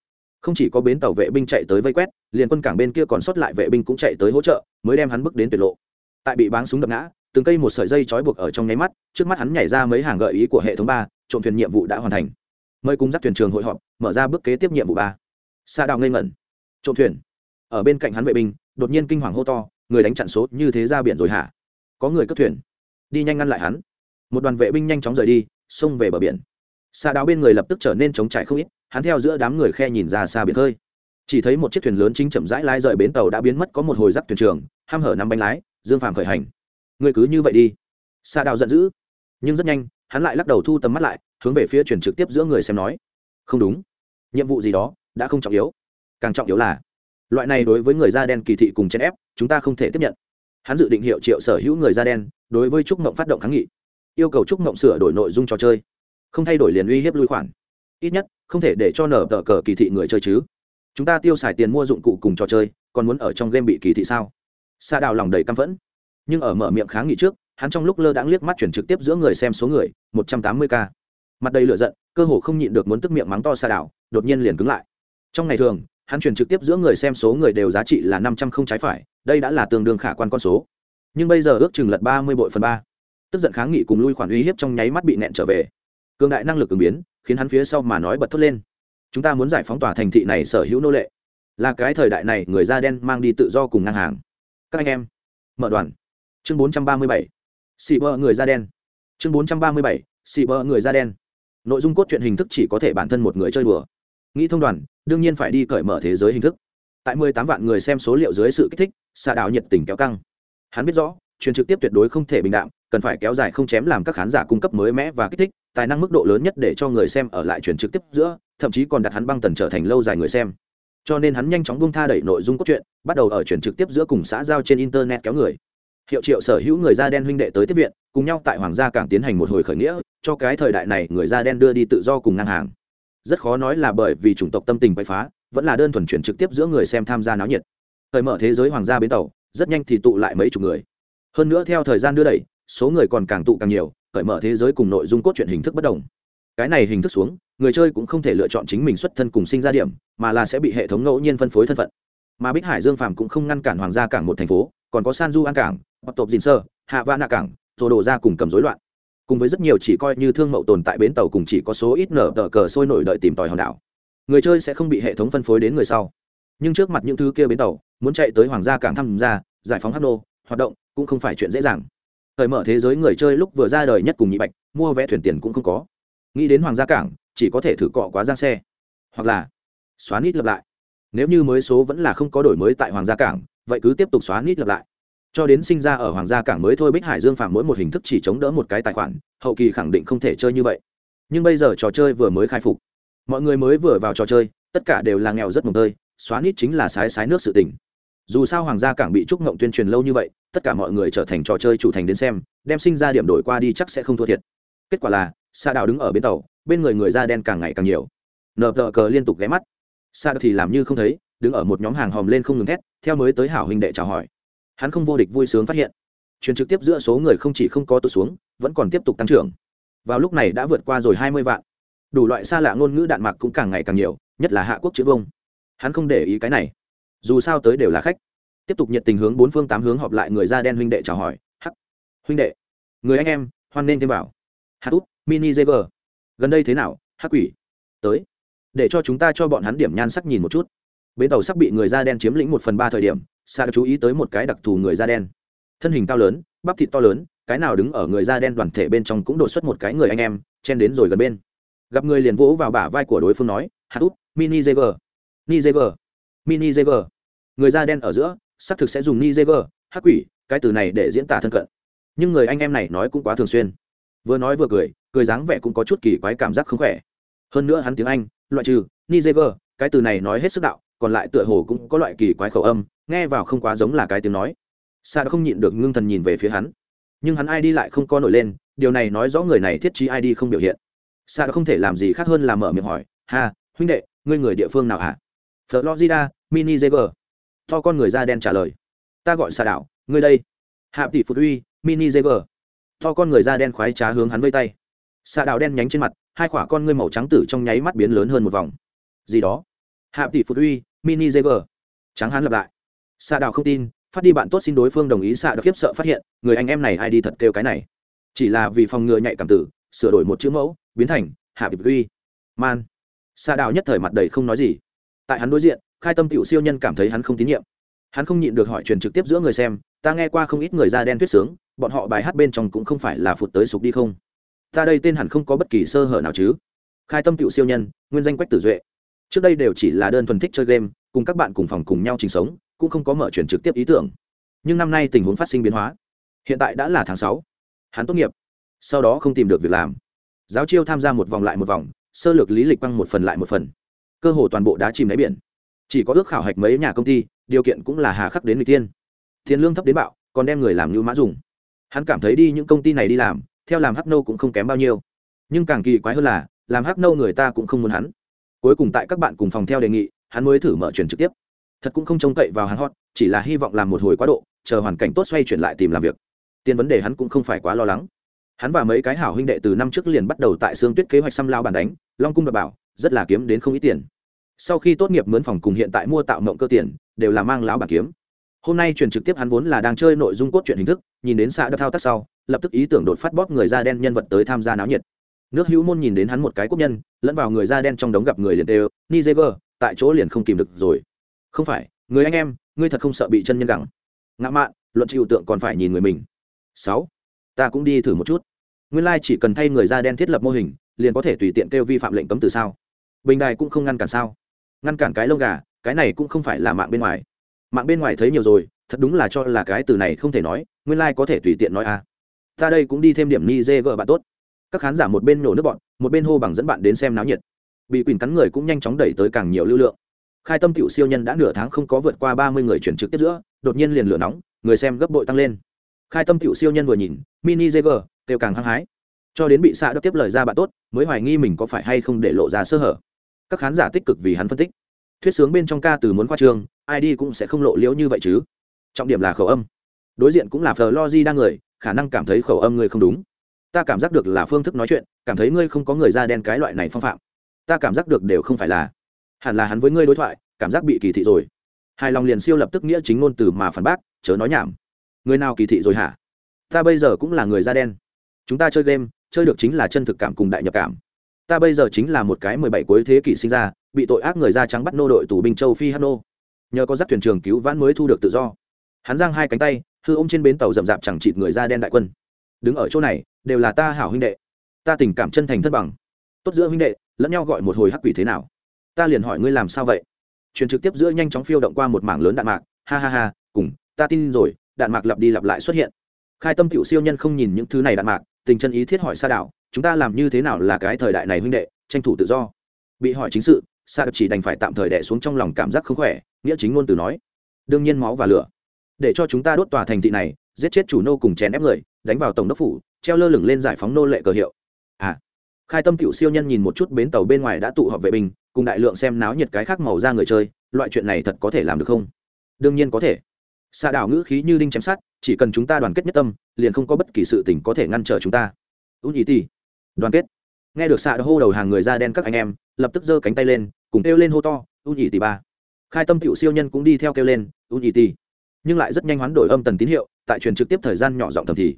Không chỉ có bến tàu vệ binh chạy tới vây quét, liền quân cảng bên kia còn sót lại vệ binh cũng chạy tới hỗ trợ, mới đem hắn bước đến tuyệt lộ. Tại bị báng súng đập ngã, từng cây một sợi dây trói buộc ở trong nháy mắt, trước mắt hắn nhảy ra mấy hàng gợi ý của hệ thống ba, trộm thuyền nhiệm vụ đã hoàn thành. Mời cùng dắt thuyền trường hội họp, mở ra bước kế tiếp nhiệm vụ ba. Sa đào ngây ngẩn. Trộm thuyền ở bên cạnh hắn vệ binh, đột nhiên kinh hoàng hô to, người đánh chặn số như thế ra biển rồi hả? Có người cướp thuyền. Đi nhanh ngăn lại hắn. Một đoàn vệ binh nhanh chóng rời đi, xông về bờ biển. Xa đáo bên người lập tức trở nên chống trải không ít, hắn theo giữa đám người khe nhìn ra xa biển hơi chỉ thấy một chiếc thuyền lớn chính chậm rãi lái rời bến tàu đã biến mất có một hồi giáp thuyền trường, ham hở năm bánh lái, dương phàm khởi hành. Người cứ như vậy đi. Xa đào giận dữ. Nhưng rất nhanh, hắn lại lắc đầu thu tầm mắt lại, hướng về phía chuyển trực tiếp giữa người xem nói. Không đúng. Nhiệm vụ gì đó, đã không trọng yếu. Càng trọng yếu là loại này đối với người da đen kỳ thị cùng chèn ép, chúng ta không thể tiếp nhận. Hắn dự định hiệu triệu sở hữu người da đen, đối với trúc mộng phát động kháng nghị. Yêu cầu trúc mộng sửa đổi nội dung trò chơi. Không thay đổi liền uy hiếp lui khoản. Ít nhất, không thể để cho nở tờ cờ kỳ thị người chơi chứ. Chúng ta tiêu xài tiền mua dụng cụ cùng trò chơi, còn muốn ở trong game bị kỳ thị sao? Xa đào lòng đầy căm phẫn. Nhưng ở mở miệng kháng nghị trước, hắn trong lúc lơ đãng liếc mắt chuyển trực tiếp giữa người xem số người, một trăm tám mươi k. Mặt đầy lửa giận, cơ hồ không nhịn được muốn tức miệng mắng to xa đảo đột nhiên liền cứng lại. Trong ngày thường hắn chuyển trực tiếp giữa người xem số người đều giá trị là năm trăm không trái phải, đây đã là tương đương khả quan con số. Nhưng bây giờ ước chừng lật ba mươi bội phần ba. Tức giận kháng nghị cùng lui khoản uy hiếp trong nháy mắt bị nẹn trở về. Cường đại năng lực ứng biến, khiến hắn phía sau mà nói bật thốt lên. Chúng ta muốn giải phóng tòa thành thị này sở hữu nô lệ. Là cái thời đại này, người da đen mang đi tự do cùng ngang hàng. Các anh em, mở đoàn. Chương bốn trăm ba mươi bảy. Xị bơ người da đen. Chương bốn trăm ba mươi bảy. Xị bơ người da đen. Nội dung cốt truyện hình thức chỉ có thể bản thân một người chơi đùa nghĩ thông đoàn, đương nhiên phải đi cởi mở thế giới hình thức. Tại mười tám vạn người xem số liệu dưới sự kích thích, xạ đạo nhiệt tình kéo căng. Hắn biết rõ, truyền trực tiếp tuyệt đối không thể bình đạm, cần phải kéo dài không chém làm các khán giả cung cấp mới mẽ và kích thích, tài năng mức độ lớn nhất để cho người xem ở lại truyền trực tiếp giữa, thậm chí còn đặt hắn băng tần trở thành lâu dài người xem. Cho nên hắn nhanh chóng buông tha đẩy nội dung cốt truyện, bắt đầu ở truyền trực tiếp giữa cùng xã giao trên internet kéo người. Hiệu triệu sở hữu người da đen huynh đệ tới tiếp viện, cùng nhau tại hoàng gia cảng tiến hành một hồi khởi nghĩa, cho cái thời đại này người da đen đưa đi tự do cùng ngang hàng rất khó nói là bởi vì chủng tộc tâm tình quậy phá, vẫn là đơn thuần chuyển trực tiếp giữa người xem tham gia náo nhiệt. Thời mở thế giới hoàng gia bến tàu, rất nhanh thì tụ lại mấy chục người. Hơn nữa theo thời gian đưa đẩy, số người còn càng tụ càng nhiều cởi mở thế giới cùng nội dung cốt truyện hình thức bất đồng. Cái này hình thức xuống, người chơi cũng không thể lựa chọn chính mình xuất thân cùng sinh ra điểm, mà là sẽ bị hệ thống ngẫu nhiên phân phối thân phận. Mà bích hải dương phàm cũng không ngăn cản hoàng gia cảng một thành phố, còn có san du an cảng hoặc tộp dìn sơ, hạ va nạ cảng rồi đổ ra cùng cầm rối loạn cùng với rất nhiều chỉ coi như thương mậu tồn tại bến tàu cùng chỉ có số ít nở tờ cờ sôi nổi đợi tìm tòi hòn đảo. Người chơi sẽ không bị hệ thống phân phối đến người sau. Nhưng trước mặt những thứ kia bến tàu, muốn chạy tới hoàng gia cảng thăm ra giải phóng hát nô, hoạt động cũng không phải chuyện dễ dàng. Thời mở thế giới người chơi lúc vừa ra đời nhất cùng nhị bạch, mua vé thuyền tiền cũng không có. Nghĩ đến hoàng gia cảng, chỉ có thể thử cọ quá ra xe. Hoặc là xóa nít lập lại. Nếu như mới số vẫn là không có đổi mới tại hoàng gia cảng, vậy cứ tiếp tục xóa nít lập lại cho đến sinh ra ở hoàng gia cảng mới thôi bích hải dương phạm mỗi một hình thức chỉ chống đỡ một cái tài khoản, hậu kỳ khẳng định không thể chơi như vậy. Nhưng bây giờ trò chơi vừa mới khai phục, mọi người mới vừa vào trò chơi, tất cả đều là nghèo rất mồm tơi, xóa nít chính là sái sái nước sự tỉnh dù sao hoàng gia cảng bị trúc ngộng tuyên truyền lâu như vậy, tất cả mọi người trở thành trò chơi chủ thành đến xem, đem sinh ra điểm đổi qua đi chắc sẽ không thua thiệt. Kết quả là, sa đào đứng ở bên tàu, bên người người da đen càng ngày càng nhiều. Nờ tờ cờ liên tục ghé mắt. Sa thì làm như không thấy, đứng ở một nhóm hàng hòm lên không ngừng thét, theo mới tới hảo huynh đệ chào hỏi hắn không vô địch vui sướng phát hiện. Truyền trực tiếp giữa số người không chỉ không có tụt xuống, vẫn còn tiếp tục tăng trưởng. Vào lúc này đã vượt qua rồi hai mươi vạn. Đủ loại xa lạ ngôn ngữ đạn mạc cũng càng ngày càng nhiều, nhất là hạ quốc chữ vông. Hắn không để ý cái này. Dù sao tới đều là khách. Tiếp tục nhiệt tình hướng bốn phương tám hướng họp lại người da đen huynh đệ chào hỏi. Hắc. Huynh đệ. Người anh em, hoan nên thêm vào. Hát út, mini jg gần đây thế nào, hắc quỷ? Tới. Để cho chúng ta cho bọn hắn điểm nhan sắc nhìn một chút. Bến tàu sắp bị người da đen chiếm lĩnh một phần ba thời điểm xa chú ý tới một cái đặc thù người da đen. Thân hình cao lớn, bắp thịt to lớn, cái nào đứng ở người da đen đoàn thể bên trong cũng đột xuất một cái người anh em, chen đến rồi gần bên. Gặp người liền vỗ vào bả vai của đối phương nói hát út mini jg ni jg mini jg người da đen ở giữa, xác thực sẽ dùng ni jg hắc quỷ, cái từ này để diễn tả thân cận. Nhưng người anh em này nói cũng quá thường xuyên. Vừa nói vừa cười cười dáng vẻ cũng có chút kỳ quái cảm giác không khỏe. Hơn nữa hắn tiếng anh, loại trừ ni jg cái từ này nói hết sức đạo, còn lại tựa hồ cũng có loại kỳ quái khẩu âm nghe vào không quá giống là cái tiếng nói. Sa đã không nhịn được ngưng thần nhìn về phía hắn. Nhưng hắn id lại không có nổi lên, điều này nói rõ người này thiết trí id không biểu hiện. Sa đã không thể làm gì khác hơn là mở miệng hỏi, ha, huynh đệ, ngươi người địa phương nào hả? Florida, mini jg to con người da đen trả lời, ta gọi sa đảo, ngươi đây. Hạ tỷ phụ uy, mini jg to con người da đen khoái trá hướng hắn vây tay. Sa đạo đen nhánh trên mặt, hai quả con ngươi màu trắng tử trong nháy mắt biến lớn hơn một vòng. Gì đó? Hạ tỷ phụ uy, mini jg trắng hắn lặp lại xạ Đào không tin, phát đi bạn tốt xin đối phương đồng ý xạ đạo khiếp sợ phát hiện, người anh em này ai đi thật kêu cái này. Chỉ là vì phòng ngừa nhạy cảm tử, sửa đổi một chữ mẫu, biến thành hạ bịp uy man. Xạ Đào nhất thời mặt đầy không nói gì. Tại hắn đối diện, khai tâm tiểu siêu nhân cảm thấy hắn không tín nhiệm. Hắn không nhịn được hỏi truyền trực tiếp giữa người xem, ta nghe qua không ít người da đen thuyết sướng, bọn họ bài hát bên trong cũng không phải là phụt tới sục đi không? Ta đây tên hẳn không có bất kỳ sơ hở nào chứ. Khai tâm tiểu siêu nhân, nguyên danh quách tử duệ. Trước đây đều chỉ là đơn thuần thích chơi game, cùng các bạn cùng phòng cùng nhau trình sống cũng không có mở chuyển trực tiếp ý tưởng. Nhưng năm nay tình huống phát sinh biến hóa. Hiện tại đã là tháng sáu. Hắn tốt nghiệp. Sau đó không tìm được việc làm. Giáo chiêu tham gia một vòng lại một vòng, sơ lược lý lịch quăng một phần lại một phần. Cơ hồ toàn bộ đá chìm đáy biển. Chỉ có ước khảo hạch mấy nhà công ty, điều kiện cũng là hà khắc đến người tiên. Tiền lương thấp đến bạo, còn đem người làm như mã dùng. Hắn cảm thấy đi những công ty này đi làm, theo làm hắc nâu cũng không kém bao nhiêu. Nhưng càng kỳ quái hơn là, làm hắc nâu người ta cũng không muốn hắn. Cuối cùng tại các bạn cùng phòng theo đề nghị, hắn mới thử mở chuyển trực tiếp thật cũng không trông cậy vào hắn hot, chỉ là hy vọng làm một hồi quá độ, chờ hoàn cảnh tốt xoay chuyển lại tìm làm việc. Tiền vấn đề hắn cũng không phải quá lo lắng. Hắn và mấy cái hảo huynh đệ từ năm trước liền bắt đầu tại xương tuyết kế hoạch xăm lao bàn đánh, long cung đập bảo, rất là kiếm đến không ít tiền. Sau khi tốt nghiệp mướn phòng cùng hiện tại mua tạo mộng cơ tiền, đều là mang lão bản kiếm. Hôm nay truyền trực tiếp hắn vốn là đang chơi nội dung cốt truyện hình thức, nhìn đến xã đập thao tác sau, lập tức ý tưởng đột phát bóp người da đen nhân vật tới tham gia náo nhiệt. Nước hữu môn nhìn đến hắn một cái quốc nhân, lẫn vào người da đen trong đống gặp người liền đều niger tại chỗ liền không kìm được rồi không phải, người anh em, ngươi thật không sợ bị chân nhân gẳng. Ngã mạn, luận chịu tượng còn phải nhìn người mình. Sáu, ta cũng đi thử một chút. Nguyên lai、like、chỉ chỉ cần thay người da đen thiết lập mô hình, liền có thể tùy tiện kêu vi phạm lệnh cấm từ sao? Bình đài cũng không ngăn cản sao? Ngăn cản cái lông gà, cái này cũng không phải là mạng bên ngoài. Mạng bên ngoài thấy nhiều rồi, thật đúng là cho là cái từ này không thể nói, nguyên lai、like、có thể tùy tiện nói à. ta đây cũng đi thêm điểm ni dê gờ bạn tốt. Các khán giả một bên nổ nước bọn một bên hô bằng dẫn bạn đến xem náo nhiệt. Bị quỳnh cắn người cũng nhanh chóng đẩy tới càng nhiều lưu lượng khai tâm cựu siêu nhân đã nửa tháng không có vượt qua ba mươi người chuyển trực tiếp giữa đột nhiên liền lửa nóng người xem gấp bội tăng lên. Khai tâm cựu siêu nhân vừa nhìn mini jg kêu càng hăng hái. Cho đến bị xạ đắp tiếp lời ra bạn tốt mới hoài nghi mình có phải hay không để lộ ra sơ hở. Các khán giả tích cực vì hắn phân tích. Thuyết sướng bên trong ca từ muốn khoa trường, ai đi cũng sẽ không lộ liễu như vậy chứ. Trọng điểm là khẩu âm. Đối diện cũng là phờ lo di đang người khả năng cảm thấy khẩu âm ngươi không đúng. Ta cảm giác được là phương thức nói chuyện cảm thấy ngươi không có người da đen cái loại này phong phạm. Ta cảm giác được đều không phải là hẳn là hắn với ngươi đối thoại, cảm giác bị kỳ thị rồi. Hài lòng liền siêu lập tức nghĩa chính ngôn từ mà phản bác, chớ nói nhảm. Người nào kỳ thị rồi hả? Ta bây giờ cũng là người da đen. Chúng ta chơi game, chơi được chính là chân thực cảm cùng đại nhập cảm. Ta bây giờ chính là một cái mười bảy cuối thế kỷ sinh ra, bị tội ác người da trắng bắt nô đội tù binh châu phi hát nô. Nhờ có giác thuyền trường cứu vãn mới thu được tự do. Hắn giang hai cánh tay, hư ôm trên bến tàu rậm rạp chẳng chịt người da đen đại quân. Đứng ở chỗ này, đều là ta hảo huynh đệ. Ta tình cảm chân thành thất bằng. Tốt giữa huynh đệ, lẫn nhau gọi một hồi hắc quỷ thế nào? Ta liền hỏi ngươi làm sao vậy? Truyền trực tiếp giữa nhanh chóng phiêu động qua một mảng lớn đạn mạc. Ha ha ha cùng ta tin rồi đạn mạc lặp đi lặp lại xuất hiện. Khai tâm cựu siêu nhân không nhìn những thứ này đạn mạc tình chân ý thiết hỏi sa đảo, chúng ta làm như thế nào là cái thời đại này huynh đệ tranh thủ tự do. Bị hỏi chính sự sa đập chỉ đành phải tạm thời đẻ xuống trong lòng cảm giác không khỏe nghĩa chính ngôn từ nói. Đương nhiên máu và lửa. Để cho chúng ta đốt tòa thành thị này giết chết chủ nô cùng chèn ép người đánh vào tổng đốc phủ treo lơ lửng lên giải phóng nô lệ cờ hiệu khai tâm tiểu siêu nhân nhìn một chút bến tàu bên ngoài đã tụ họp vệ binh, cùng đại lượng xem náo nhiệt cái khác màu ra người chơi, loại chuyện này thật có thể làm được không? Đương nhiên có thể. Xạ đảo ngữ khí như đinh chém sát chỉ cần chúng ta đoàn kết nhất tâm, liền không có bất kỳ sự tình có thể ngăn trở chúng ta. Ưu nhị ti đoàn kết. Nghe được xạ hô đầu hàng người da đen các anh em, lập tức giơ cánh tay lên, cùng kêu lên hô to ưu nhị tỷ ba. Khai tâm tiểu siêu nhân cũng đi theo kêu lên ưu nhị tỷ nhưng lại rất nhanh hoán đổi âm tần tín hiệu, tại truyền trực tiếp thời gian nhỏ giọng thầm thì,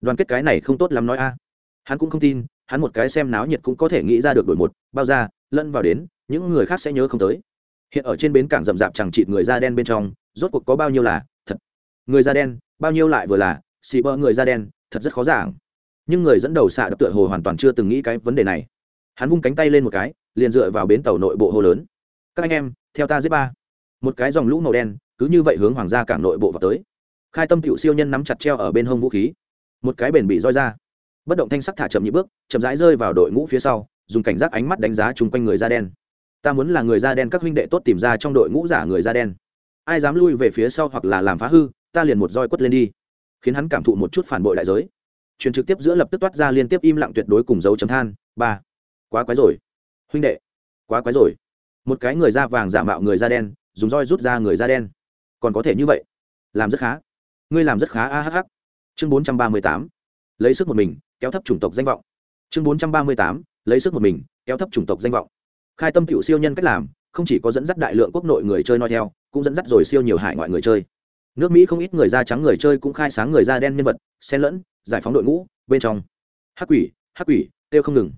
đoàn kết cái này không tốt lắm nói a. Hắn cũng không tin hắn một cái xem náo nhiệt cũng có thể nghĩ ra được đổi một, bao ra, lẫn vào đến, những người khác sẽ nhớ không tới. Hiện ở trên bến cảng rậm rạp chẳng chịt người da đen bên trong, rốt cuộc có bao nhiêu là thật? Người da đen, bao nhiêu lại vừa là xì bơ người da đen, thật rất khó giảng. Nhưng người dẫn đầu xạ đập tựa hồ hoàn toàn chưa từng nghĩ cái vấn đề này. Hắn vung cánh tay lên một cái, liền dựa vào bến tàu nội bộ hồ lớn. Các anh em, theo ta giết ba. Một cái dòng lũ màu đen, cứ như vậy hướng hoàng gia cảng nội bộ vào tới. Khai tâm cựu siêu nhân nắm chặt treo ở bên hông vũ khí. Một cái bền bị roi ra bất động thanh sắc thả chậm nhị bước, chậm rãi rơi vào đội ngũ phía sau, dùng cảnh giác ánh mắt đánh giá chung quanh người da đen. Ta muốn là người da đen các huynh đệ tốt tìm ra trong đội ngũ giả người da đen. Ai dám lui về phía sau hoặc là làm phá hư, ta liền một roi quất lên đi. Khiến hắn cảm thụ một chút phản bội đại giới. Truyền trực tiếp giữa lập tức toát ra liên tiếp im lặng tuyệt đối cùng dấu chấm than. Ba. Quá quái rồi. Huynh đệ. Quá quái rồi. Một cái người da vàng giả mạo người da đen, dùng roi rút ra người da đen. Còn có thể như vậy? Làm rất khá. Ngươi làm rất khá, a hh chương bốn trăm ba mươi tám. Lấy sức một mình kéo thấp chủng tộc danh vọng. Chương bốn trăm ba mươi tám, lấy sức một mình, kéo thấp chủng tộc danh vọng. Khai tâm tiểu siêu nhân cách làm, không chỉ có dẫn dắt đại lượng quốc nội người chơi nói theo, cũng dẫn dắt rồi siêu nhiều hải ngoại người chơi. Nước mỹ không ít người da trắng người chơi cũng khai sáng người da đen nhân vật, xen lẫn, giải phóng đội ngũ, bên trong. Hắc quỷ hắc quỷ, kêu không ngừng.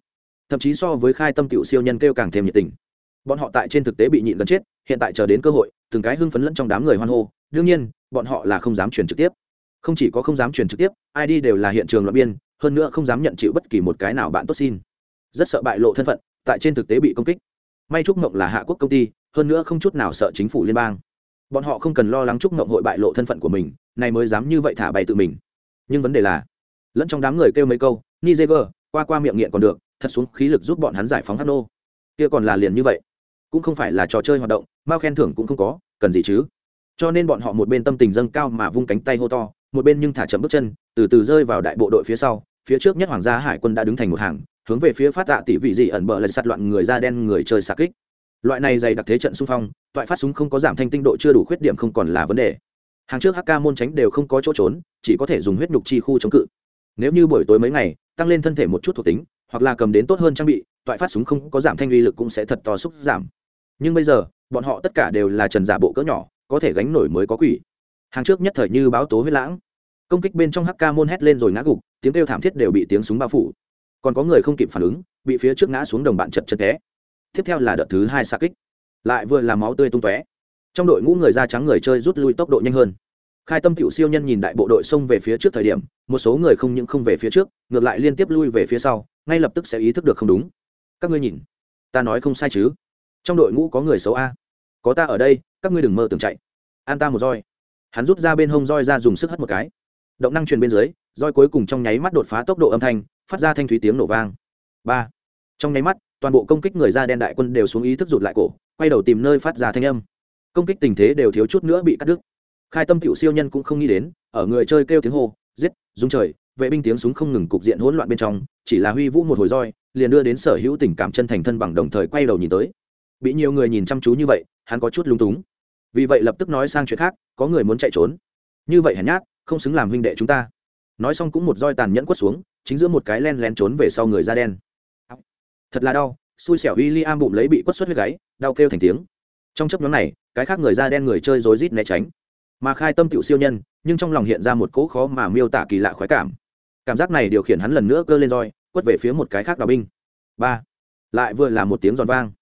Thậm chí so với khai tâm tiểu siêu nhân kêu càng thêm nhiệt tình. Bọn họ tại trên thực tế bị nhịn gần chết, hiện tại chờ đến cơ hội, từng cái hưng phấn lẫn trong đám người hoan hô. Đương nhiên, bọn họ là không dám truyền trực tiếp. Không chỉ có không dám truyền trực tiếp, ai đi đều là hiện trường loạn biên hơn nữa không dám nhận chịu bất kỳ một cái nào bạn tốt xin. Rất sợ bại lộ thân phận, tại trên thực tế bị công kích. May trúc mộng là hạ quốc công ty, hơn nữa không chút nào sợ chính phủ liên bang. Bọn họ không cần lo lắng trúc mộng hội bại lộ thân phận của mình này mới dám như vậy thả bày tự mình. Nhưng vấn đề là, lẫn trong đám người kêu mấy câu niger qua qua miệng nghiện còn được, thật xuống khí lực giúp bọn hắn giải phóng hát nô. Kia còn là liền như vậy. Cũng không phải là trò chơi hoạt động, mao khen thưởng cũng không có, cần gì chứ? Cho nên bọn họ một bên tâm tình dâng cao mà vung cánh tay hô to một bên nhưng thả chậm bước chân, từ từ rơi vào đại bộ đội phía sau, phía trước nhất hoàng gia hải quân đã đứng thành một hàng, hướng về phía phát tạ tỷ vị dị ẩn bờ lật sạt loạn người da đen người chơi xạ kích. Loại này dày đặc thế trận xung phong, toại phát súng không có giảm thanh tinh độ chưa đủ khuyết điểm không còn là vấn đề. Hàng trước hk môn tránh đều không có chỗ trốn, chỉ có thể dùng huyết nhục chi khu chống cự. Nếu như buổi tối mấy ngày, tăng lên thân thể một chút thuộc tính, hoặc là cầm đến tốt hơn trang bị, toại phát súng không có giảm thanh uy lực cũng sẽ thật to xúc giảm. Nhưng bây giờ, bọn họ tất cả đều là trần giả bộ cỡ nhỏ, có thể gánh nổi mới có quỷ. Hàng trước nhất thời như báo tố huyết lãng công kích bên trong hk môn hét lên rồi ngã gục, tiếng kêu thảm thiết đều bị tiếng súng bao phủ. Còn có người không kịp phản ứng, bị phía trước ngã xuống đồng bạn chật chật té. Tiếp theo là đợt thứ hai xa kích. Lại vừa làm máu tươi tung tóe. Trong đội ngũ người da trắng người chơi rút lui tốc độ nhanh hơn. Khai tâm cựu siêu nhân nhìn đại bộ đội xông về phía trước thời điểm, một số người không những không về phía trước, ngược lại liên tiếp lui về phía sau, ngay lập tức sẽ ý thức được không đúng. Các ngươi nhìn, ta nói không sai chứ? Trong đội ngũ có người xấu a. Có ta ở đây, các ngươi đừng mơ tưởng chạy. An ta một roi. Hắn rút ra bên hông roi ra dùng sức hất một cái động năng truyền bên dưới, roi cuối cùng trong nháy mắt đột phá tốc độ âm thanh, phát ra thanh thúy tiếng nổ vang. Ba. Trong nháy mắt, toàn bộ công kích người da đen đại quân đều xuống ý thức rụt lại cổ, quay đầu tìm nơi phát ra thanh âm. Công kích tình thế đều thiếu chút nữa bị cắt đứt. Khai tâm tiểu siêu nhân cũng không nghĩ đến, ở người chơi kêu tiếng hô, giết dung trời, vệ binh tiếng súng không ngừng cục diện hỗn loạn bên trong, chỉ là huy vũ một hồi roi, liền đưa đến sở hữu tình cảm chân thành thân bằng đồng thời quay đầu nhìn tới. Bị nhiều người nhìn chăm chú như vậy, hắn có chút lung túng. Vì vậy lập tức nói sang chuyện khác, có người muốn chạy trốn. Như vậy hèn nhát không xứng làm huynh đệ chúng ta. Nói xong cũng một roi tàn nhẫn quất xuống, chính giữa một cái len lén trốn về sau người da đen. Thật là đau, xui xẻo w i l l i am bụng lấy bị quất xuất huyết gáy, đau kêu thành tiếng. Trong chấp nhóm này, cái khác người da đen người chơi rối rít né tránh. Mà khai tâm tựu siêu nhân, nhưng trong lòng hiện ra một cỗ khó mà miêu tả kỳ lạ khoái cảm. Cảm giác này điều khiển hắn lần nữa cơ lên roi, quất về phía một cái khác đào binh. Ba. Lại vừa là một tiếng giòn vang.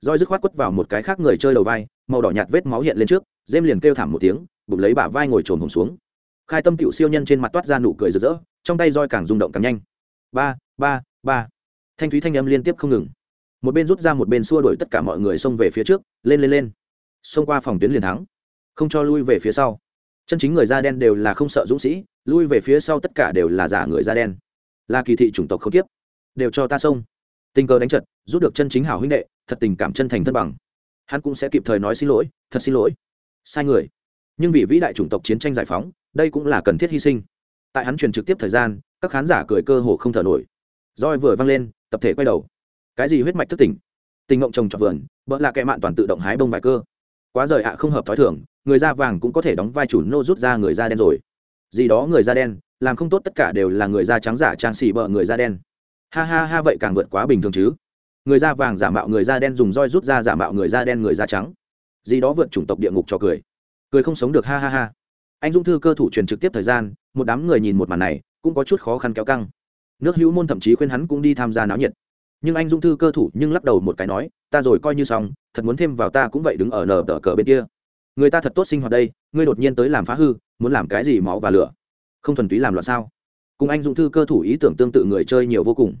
Roi dứt khoát quất vào một cái khác người chơi đầu vai, màu đỏ nhạt vết máu hiện lên trước dêm liền kêu thảm một tiếng, bụng lấy bả vai ngồi trồn hồng xuống khai tâm cựu siêu nhân trên mặt toát ra nụ cười rực rỡ, trong tay roi càng rung động càng nhanh. Ba ba ba. Thanh thúy thanh âm liên tiếp không ngừng. Một bên rút ra một bên xua đuổi tất cả mọi người xông về phía trước, lên lên lên. Xông qua phòng tuyến liền thắng. Không cho lui về phía sau. Chân chính người da đen đều là không sợ dũng sĩ, lui về phía sau tất cả đều là giả người da đen. Là kỳ thị chủng tộc không tiếp đều cho ta xông. Tình cờ đánh trận, rút được chân chính hảo huynh đệ, thật tình cảm chân thành thân bằng. Hắn cũng sẽ kịp thời nói xin lỗi, thật xin lỗi. Sai người. Nhưng vì vĩ đại chủng tộc chiến tranh giải phóng đây cũng là cần thiết hy sinh. Tại hắn truyền trực tiếp thời gian, các khán giả cười cơ hồ không thở nổi. Roi vừa văng lên, tập thể quay đầu. Cái gì huyết mạch thức tỉnh? Tình ngộng trồng trọt vườn, bỡ là kẻ mạn toàn tự động hái bông vài cơ. Quá rời ạ, không hợp thói thường, người da vàng cũng có thể đóng vai chủ nô rút ra người da đen rồi. Gì đó người da đen, làm không tốt tất cả đều là người da trắng giả trang xì bợ người da đen. Ha ha ha, vậy càng vượt quá bình thường chứ. Người da vàng giả mạo người da đen dùng roi rút ra giả mạo người da đen người da trắng. Gì đó vượt chủng tộc địa ngục cho cười. Cười không sống được, ha ha ha anh dũng thư cơ thủ truyền trực tiếp thời gian, một đám người nhìn một màn này, cũng có chút khó khăn kéo căng. Nước hữu môn thậm chí khuyên hắn cũng đi tham gia náo nhiệt. Nhưng anh dũng thư cơ thủ nhưng lắc đầu một cái nói, ta rồi coi như xong, thật muốn thêm vào ta cũng vậy đứng ở nở tờ cờ bên kia. Người ta thật tốt sinh hoạt đây, ngươi đột nhiên tới làm phá hư, muốn làm cái gì máu và lửa? Không thuần túy làm loạn sao? Cùng anh dũng thư cơ thủ ý tưởng tương tự người chơi nhiều vô cùng.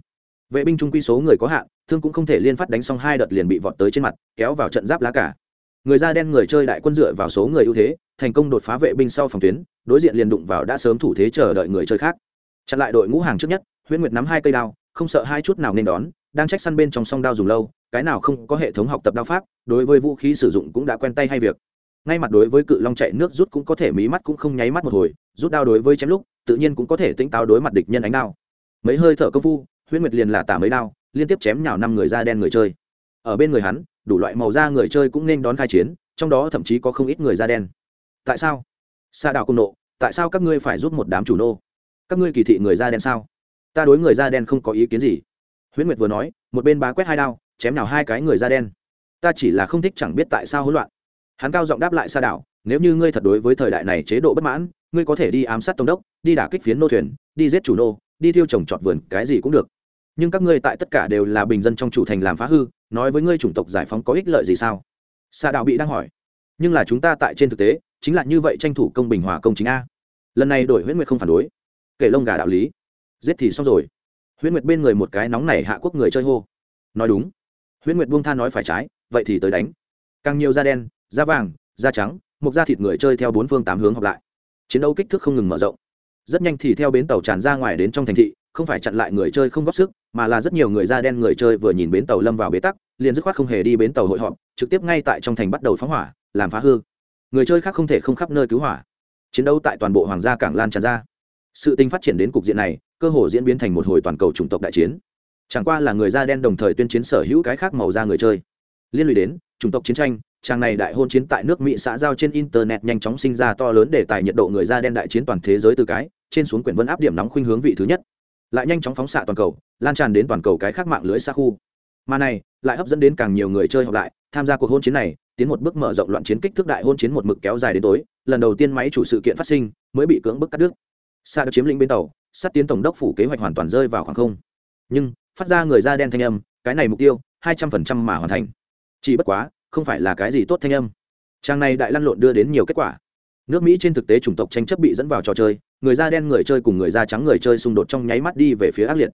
Vệ binh trung quy số người có hạn, thương cũng không thể liên phát đánh xong hai đợt liền bị vọt tới trên mặt, kéo vào trận giáp lá cả. Người da đen người chơi đại quân dựa vào số người ưu thế thành công đột phá vệ binh sau phòng tuyến, đối diện liền đụng vào đã sớm thủ thế chờ đợi người chơi khác. Chặn lại đội ngũ hàng trước nhất, huyễn nguyệt nắm hai cây đao, không sợ hai chút nào nên đón, đang trách săn bên trong song đao dùng lâu, cái nào không có hệ thống học tập đao pháp, đối với vũ khí sử dụng cũng đã quen tay hay việc. Ngay mặt đối với cự long chạy nước rút cũng có thể mí mắt cũng không nháy mắt một hồi, rút đao đối với chém lúc, tự nhiên cũng có thể tỉnh táo đối mặt địch nhân ánh đao. Mấy hơi thở công phu, huyễn nguyệt liền là tả mấy đao, liên tiếp chém nhào năm người da đen người chơi. Ở bên người hắn, đủ loại màu da người chơi cũng nên đón khai chiến, trong đó thậm chí có không ít người da đen tại sao? Xa đảo cùng nộ, tại sao các ngươi phải giúp một đám chủ nô? Các ngươi kỳ thị người da đen sao? Ta đối người da đen không có ý kiến gì. Huyễn nguyệt vừa nói, một bên bá quét hai đao, chém nào hai cái người da đen. Ta chỉ là không thích chẳng biết tại sao hỗn loạn. Hắn cao giọng đáp lại xa đảo, nếu như ngươi thật đối với thời đại này chế độ bất mãn, ngươi có thể đi ám sát tổng đốc, đi đả kích phiến nô thuyền, đi giết chủ nô, đi thiêu trồng trọt vườn, cái gì cũng được. Nhưng các ngươi tại tất cả đều là bình dân trong chủ thành làm phá hư, nói với ngươi chủng tộc giải phóng có ích lợi gì sao? Xa đạo bị đang hỏi. Nhưng là chúng ta tại trên thực tế chính là như vậy tranh thủ công bình hòa công chính a. Lần này đổi huyết nguyệt không phản đối. Kể lông gà đạo lý. Giết thì xong rồi. Huyết nguyệt bên người một cái nóng này hạ quốc người chơi hô. Nói đúng. Huyết nguyệt buông tha nói phải trái, vậy thì tới đánh. Càng nhiều da đen, da vàng, da trắng một da thịt người chơi theo bốn phương tám hướng học lại. Chiến đấu kích thước không ngừng mở rộng. Rất nhanh thì theo bến tàu tràn ra ngoài đến trong thành thị, không phải chặn lại người chơi không góp sức, mà là rất nhiều người da đen người chơi vừa nhìn bến tàu lâm vào bế tắc, liền dứt khoát không hề đi bến tàu hội họp, trực tiếp ngay tại trong thành bắt đầu phóng hỏa, làm phá hư người chơi khác không thể không khắp nơi cứu hỏa. Chiến đấu tại toàn bộ hoàng gia cảng lan tràn ra. Sự tình phát triển đến cục diện này, cơ hồ diễn biến thành một hồi toàn cầu chủng tộc đại chiến. Chẳng qua là người da đen đồng thời tuyên chiến sở hữu cái khác màu da người chơi. Liên lụy đến, chủng tộc chiến tranh trang này đại hôn chiến tại nước mỹ xã giao trên internet nhanh chóng sinh ra to lớn để tài nhiệt độ người da đen đại chiến toàn thế giới từ cái, trên xuống quyển vân áp điểm nóng khuynh hướng vị thứ nhất. Lại nhanh chóng phóng xạ toàn cầu, lan tràn đến toàn cầu cái khác mạng lưới xa khu. Mà này, lại hấp dẫn đến càng nhiều người chơi học lại, tham gia cuộc hôn chiến này tiến một bước mở rộng loạn chiến kích thước đại hôn chiến một mực kéo dài đến tối, lần đầu tiên máy chủ sự kiện phát sinh, mới bị cưỡng bức cắt đứt. Xa được chiếm lĩnh bên tàu, sát tiến tổng đốc phủ kế hoạch hoàn toàn rơi vào khoảng không. Nhưng, phát ra người da đen thanh âm, cái này mục tiêu, hai trăm phần trăm mà hoàn thành. Chỉ bất quá, không phải là cái gì tốt thanh âm. Trang này đại lăn lộn đưa đến nhiều kết quả. Nước mỹ trên thực tế chủng tộc tranh chấp bị dẫn vào trò chơi, người da đen người chơi cùng người da trắng người chơi xung đột trong nháy mắt đi về phía ác liệt.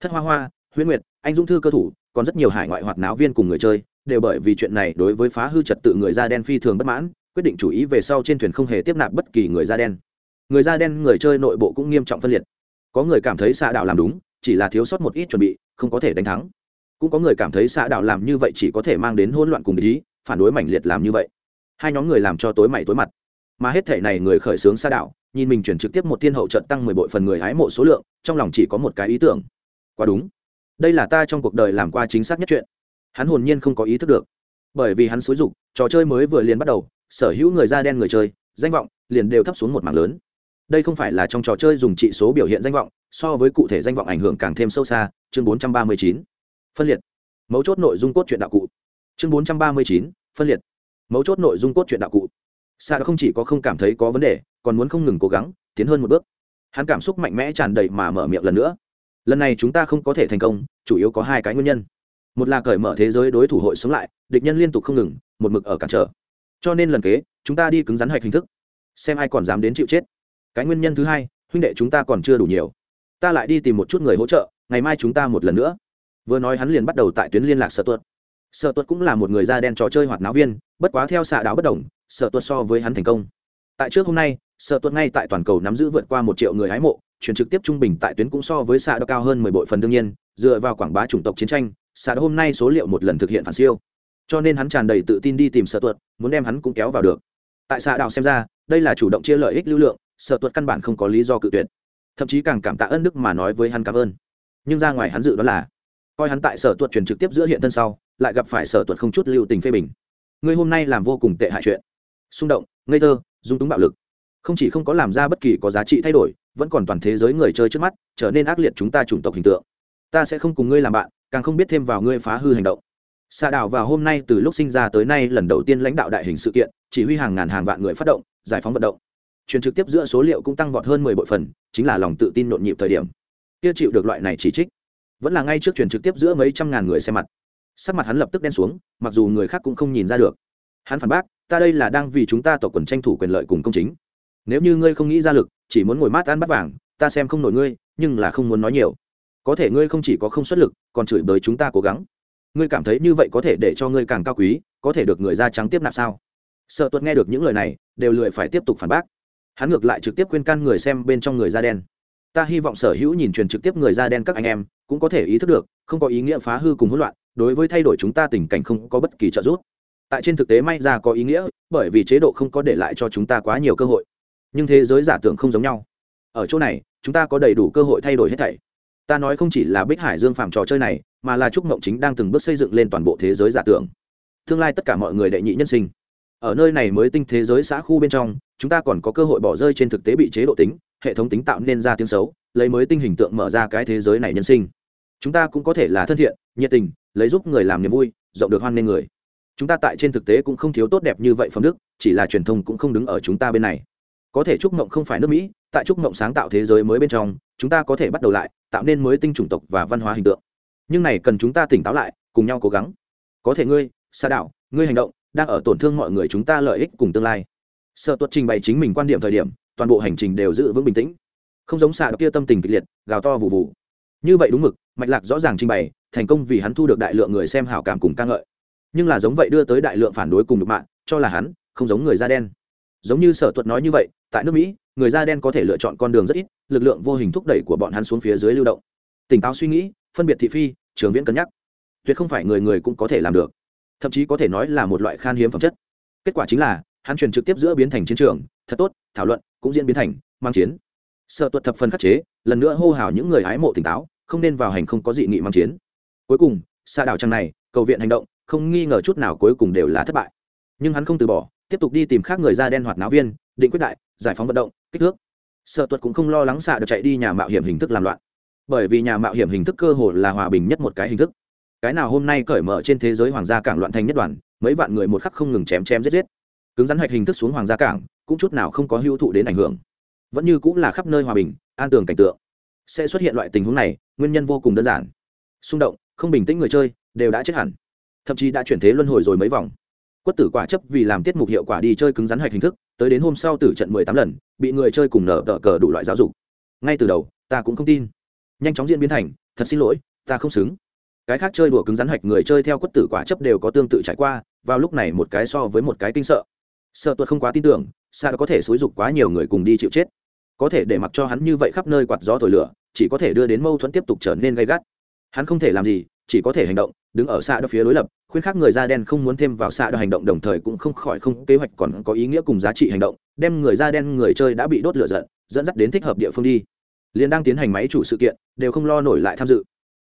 Thất hoa hoa, huyễn nguyệt, anh Dung thư cơ thủ, còn rất nhiều hải ngoại hoạt náo viên cùng người chơi đều bởi vì chuyện này đối với phá hư trật tự người da đen phi thường bất mãn, quyết định chủ ý về sau trên thuyền không hề tiếp nạp bất kỳ người da đen. Người da đen người chơi nội bộ cũng nghiêm trọng phân liệt. Có người cảm thấy xạ đạo làm đúng, chỉ là thiếu sót một ít chuẩn bị, không có thể đánh thắng. Cũng có người cảm thấy xạ đạo làm như vậy chỉ có thể mang đến hỗn loạn cùng ý, phản đối mãnh liệt làm như vậy. Hai nhóm người làm cho tối mày tối mặt. Mà hết thể này người khởi xướng xạ đạo, nhìn mình chuyển trực tiếp một thiên hậu trận tăng mười bội phần người hái mộ số lượng, trong lòng chỉ có một cái ý tưởng. Quá đúng. Đây là ta trong cuộc đời làm qua chính xác nhất chuyện hắn hồn nhiên không có ý thức được. Bởi vì hắn xúi dục trò chơi mới vừa liền bắt đầu sở hữu người da đen người chơi danh vọng liền đều thấp xuống một mảng lớn. Đây không phải là trong trò chơi dùng trị số biểu hiện danh vọng so với cụ thể danh vọng ảnh hưởng càng thêm sâu xa chương 439. phân liệt. Mấu chốt nội dung cốt truyện đạo cụ. Chương 439, phân liệt. Mấu chốt nội dung cốt truyện đạo cụ. Xa đã không chỉ có không cảm thấy có vấn đề còn muốn không ngừng cố gắng tiến hơn một bước. Hắn cảm xúc mạnh mẽ tràn đầy mà mở miệng lần nữa. Lần này chúng ta không có thể thành công chủ yếu có hai cái nguyên nhân một là cởi mở thế giới đối thủ hội sống lại, địch nhân liên tục không ngừng, một mực ở cản trở. Cho nên lần kế, chúng ta đi cứng rắn hạch hình thức. Xem ai còn dám đến chịu chết. Cái nguyên nhân thứ hai, huynh đệ chúng ta còn chưa đủ nhiều. Ta lại đi tìm một chút người hỗ trợ, ngày mai chúng ta một lần nữa. Vừa nói hắn liền bắt đầu tại tuyến liên lạc sở tuật sở tuật cũng là một người da đen trò chơi hoạt náo viên, bất quá theo xạ đáo bất đồng, sở tuật so với hắn thành công. Tại trước hôm nay, sở tuật ngay tại toàn cầu nắm giữ vượt qua một triệu người hái mộ, chuyển trực tiếp trung bình tại tuyến cũng so với xạ đạo cao hơn mười bội phần đương nhiên, dựa vào quảng bá chủng tộc chiến tranh xạ hôm nay số liệu một lần thực hiện phản siêu. Cho nên hắn tràn đầy tự tin đi tìm sở tuật muốn đem hắn cũng kéo vào được. Tại xạ Đào xem ra, đây là chủ động chia lợi ích lưu lượng, sở tuật căn bản không có lý do cự tuyệt. Thậm chí càng cảm tạ ơn đức mà nói với hắn cảm ơn. Nhưng ra ngoài hắn dự đoán là, coi hắn tại sở tuật truyền trực tiếp giữa hiện thân sau, lại gặp phải sở tuật không chút lưu tình phê bình. Ngươi hôm nay làm vô cùng tệ hại chuyện. Xung động, ngây thơ, dung túng bạo lực. Không chỉ không có làm ra bất kỳ có giá trị thay đổi, vẫn còn toàn thế giới người chơi trước mắt, trở nên ác liệt chúng ta chủng tộc hình tượng. Ta sẽ không cùng ngươi làm bạn càng không biết thêm vào ngươi phá hư hành động. Xạ đảo vào hôm nay từ lúc sinh ra tới nay lần đầu tiên lãnh đạo đại hình sự kiện, chỉ huy hàng ngàn hàng vạn người phát động, giải phóng vận động. Truyền trực tiếp giữa số liệu cũng tăng vọt hơn mười bội phần, chính là lòng tự tin nhộn nhịp thời điểm. Kia chịu được loại này chỉ trích, vẫn là ngay trước truyền trực tiếp giữa mấy trăm ngàn người xem mặt. Sắc mặt hắn lập tức đen xuống, mặc dù người khác cũng không nhìn ra được. Hắn phản bác, ta đây là đang vì chúng ta tổ quần tranh thủ quyền lợi cùng công chính. Nếu như ngươi không nghĩ ra lực, chỉ muốn ngồi mát ăn bắt vàng, ta xem không nổi ngươi, nhưng là không muốn nói nhiều có thể ngươi không chỉ có không xuất lực, còn chửi bới chúng ta cố gắng. Ngươi cảm thấy như vậy có thể để cho ngươi càng cao quý, có thể được người da trắng tiếp nạp sao? Sợ tuất nghe được những lời này, đều lười phải tiếp tục phản bác. Hắn ngược lại trực tiếp khuyên can người xem bên trong người da đen. Ta hy vọng sở hữu nhìn truyền trực tiếp người da đen các anh em, cũng có thể ý thức được, không có ý nghĩa phá hư cùng hỗn loạn, đối với thay đổi chúng ta tình cảnh không có bất kỳ trợ giúp. Tại trên thực tế may ra có ý nghĩa, bởi vì chế độ không có để lại cho chúng ta quá nhiều cơ hội. Nhưng thế giới giả tưởng không giống nhau. Ở chỗ này, chúng ta có đầy đủ cơ hội thay đổi hết thảy ta nói không chỉ là bích hải dương phạm trò chơi này, mà là trúc mộng chính đang từng bước xây dựng lên toàn bộ thế giới giả tưởng. Tương lai tất cả mọi người đệ nhị nhân sinh. Ở nơi này mới tinh thế giới xã khu bên trong, chúng ta còn có cơ hội bỏ rơi trên thực tế bị chế độ tính, hệ thống tính tạo nên ra tiếng xấu, lấy mới tinh hình tượng mở ra cái thế giới này nhân sinh. Chúng ta cũng có thể là thân thiện, nhiệt tình, lấy giúp người làm niềm vui, rộng được hoan nghênh người. Chúng ta tại trên thực tế cũng không thiếu tốt đẹp như vậy phẩm đức, chỉ là truyền thông cũng không đứng ở chúng ta bên này. Có thể trúc mộng không phải nước mỹ tại trúc mộng sáng tạo thế giới mới bên trong, chúng ta có thể bắt đầu lại, tạo nên mới tinh chủng tộc và văn hóa hình tượng. Nhưng này cần chúng ta tỉnh táo lại, cùng nhau cố gắng. Có thể ngươi xa đạo ngươi hành động, đang ở tổn thương mọi người chúng ta lợi ích cùng tương lai. Sợ tuất trình bày chính mình quan điểm thời điểm, toàn bộ hành trình đều giữ vững bình tĩnh. Không giống xạ kia tâm tình kịch liệt, gào to vụ vụ như vậy đúng mực, mạch lạc rõ ràng trình bày, thành công vì hắn thu được đại lượng người xem hảo cảm cùng ca ngợi. Nhưng là giống vậy đưa tới đại lượng phản đối cùng đục mạng cho là hắn không giống người da đen. Giống như sở tuật nói như vậy, tại nước mỹ người da đen có thể lựa chọn con đường rất ít, lực lượng vô hình thúc đẩy của bọn hắn xuống phía dưới lưu động. Tỉnh táo suy nghĩ, phân biệt thị phi, trường viễn cân nhắc. Tuyệt không phải người người cũng có thể làm được. Thậm chí có thể nói là một loại khan hiếm phẩm chất. Kết quả chính là, hắn truyền trực tiếp giữa biến thành chiến trường, thật tốt, thảo luận, cũng diễn biến thành, mang chiến. Sợ tuật thập phần khắc chế, lần nữa hô hào những người hái mộ tỉnh táo, không nên vào hành không có dị nghị mang chiến. Cuối cùng, xa đảo trang này, cầu viện hành động, không nghi ngờ chút nào cuối cùng đều là thất bại. Nhưng hắn không từ bỏ, tiếp tục đi tìm khác người da đen hoạt náo viên, định quyết đại, giải phóng vận động kích thước. Sợ tuật cũng không lo lắng xạ được chạy đi nhà mạo hiểm hình thức làm loạn. Bởi vì nhà mạo hiểm hình thức cơ hồ là hòa bình nhất một cái hình thức. Cái nào hôm nay cởi mở trên thế giới hoàng gia cảng loạn thành nhất đoàn, mấy vạn người một khắc không ngừng chém chém giết giết. Cứng rắn hạch hình thức xuống hoàng gia cảng, cũng chút nào không có hữu thụ đến ảnh hưởng. Vẫn như cũng là khắp nơi hòa bình, an tường cảnh tượng. Sẽ xuất hiện loại tình huống này, nguyên nhân vô cùng đơn giản. Xung động, không bình tĩnh người chơi, đều đã chết hẳn. Thậm chí đã chuyển thế luân hồi rồi mấy vòng. Quất tử quả chấp vì làm tiết mục hiệu quả đi chơi cứng rắn hạch hình thức tới đến hôm sau tử trận mười tám lần, bị người chơi cùng nở tờ cờ đủ loại giáo dục. Ngay từ đầu, ta cũng không tin. Nhanh chóng diễn biến thành, thật xin lỗi, ta không xứng. Cái khác chơi đùa cứng rắn hạch người chơi theo quất tử quả chấp đều có tương tự trải qua, vào lúc này một cái so với một cái kinh sợ. Sợ tuột không quá tin tưởng xa có thể xúi dục quá nhiều người cùng đi chịu chết. Có thể để mặc cho hắn như vậy khắp nơi quạt gió thổi lửa, chỉ có thể đưa đến mâu thuẫn tiếp tục trở nên gay gắt. Hắn không thể làm gì, chỉ có thể hành động đứng ở xa đ phía đối lập, khuyên khắc người da đen không muốn thêm vào xa đ hành động đồng thời cũng không khỏi không kế hoạch còn có ý nghĩa cùng giá trị hành động, đem người da đen người chơi đã bị đốt lửa giận, dẫn dắt đến thích hợp địa phương đi. Liền đang tiến hành máy chủ sự kiện, đều không lo nổi lại tham dự.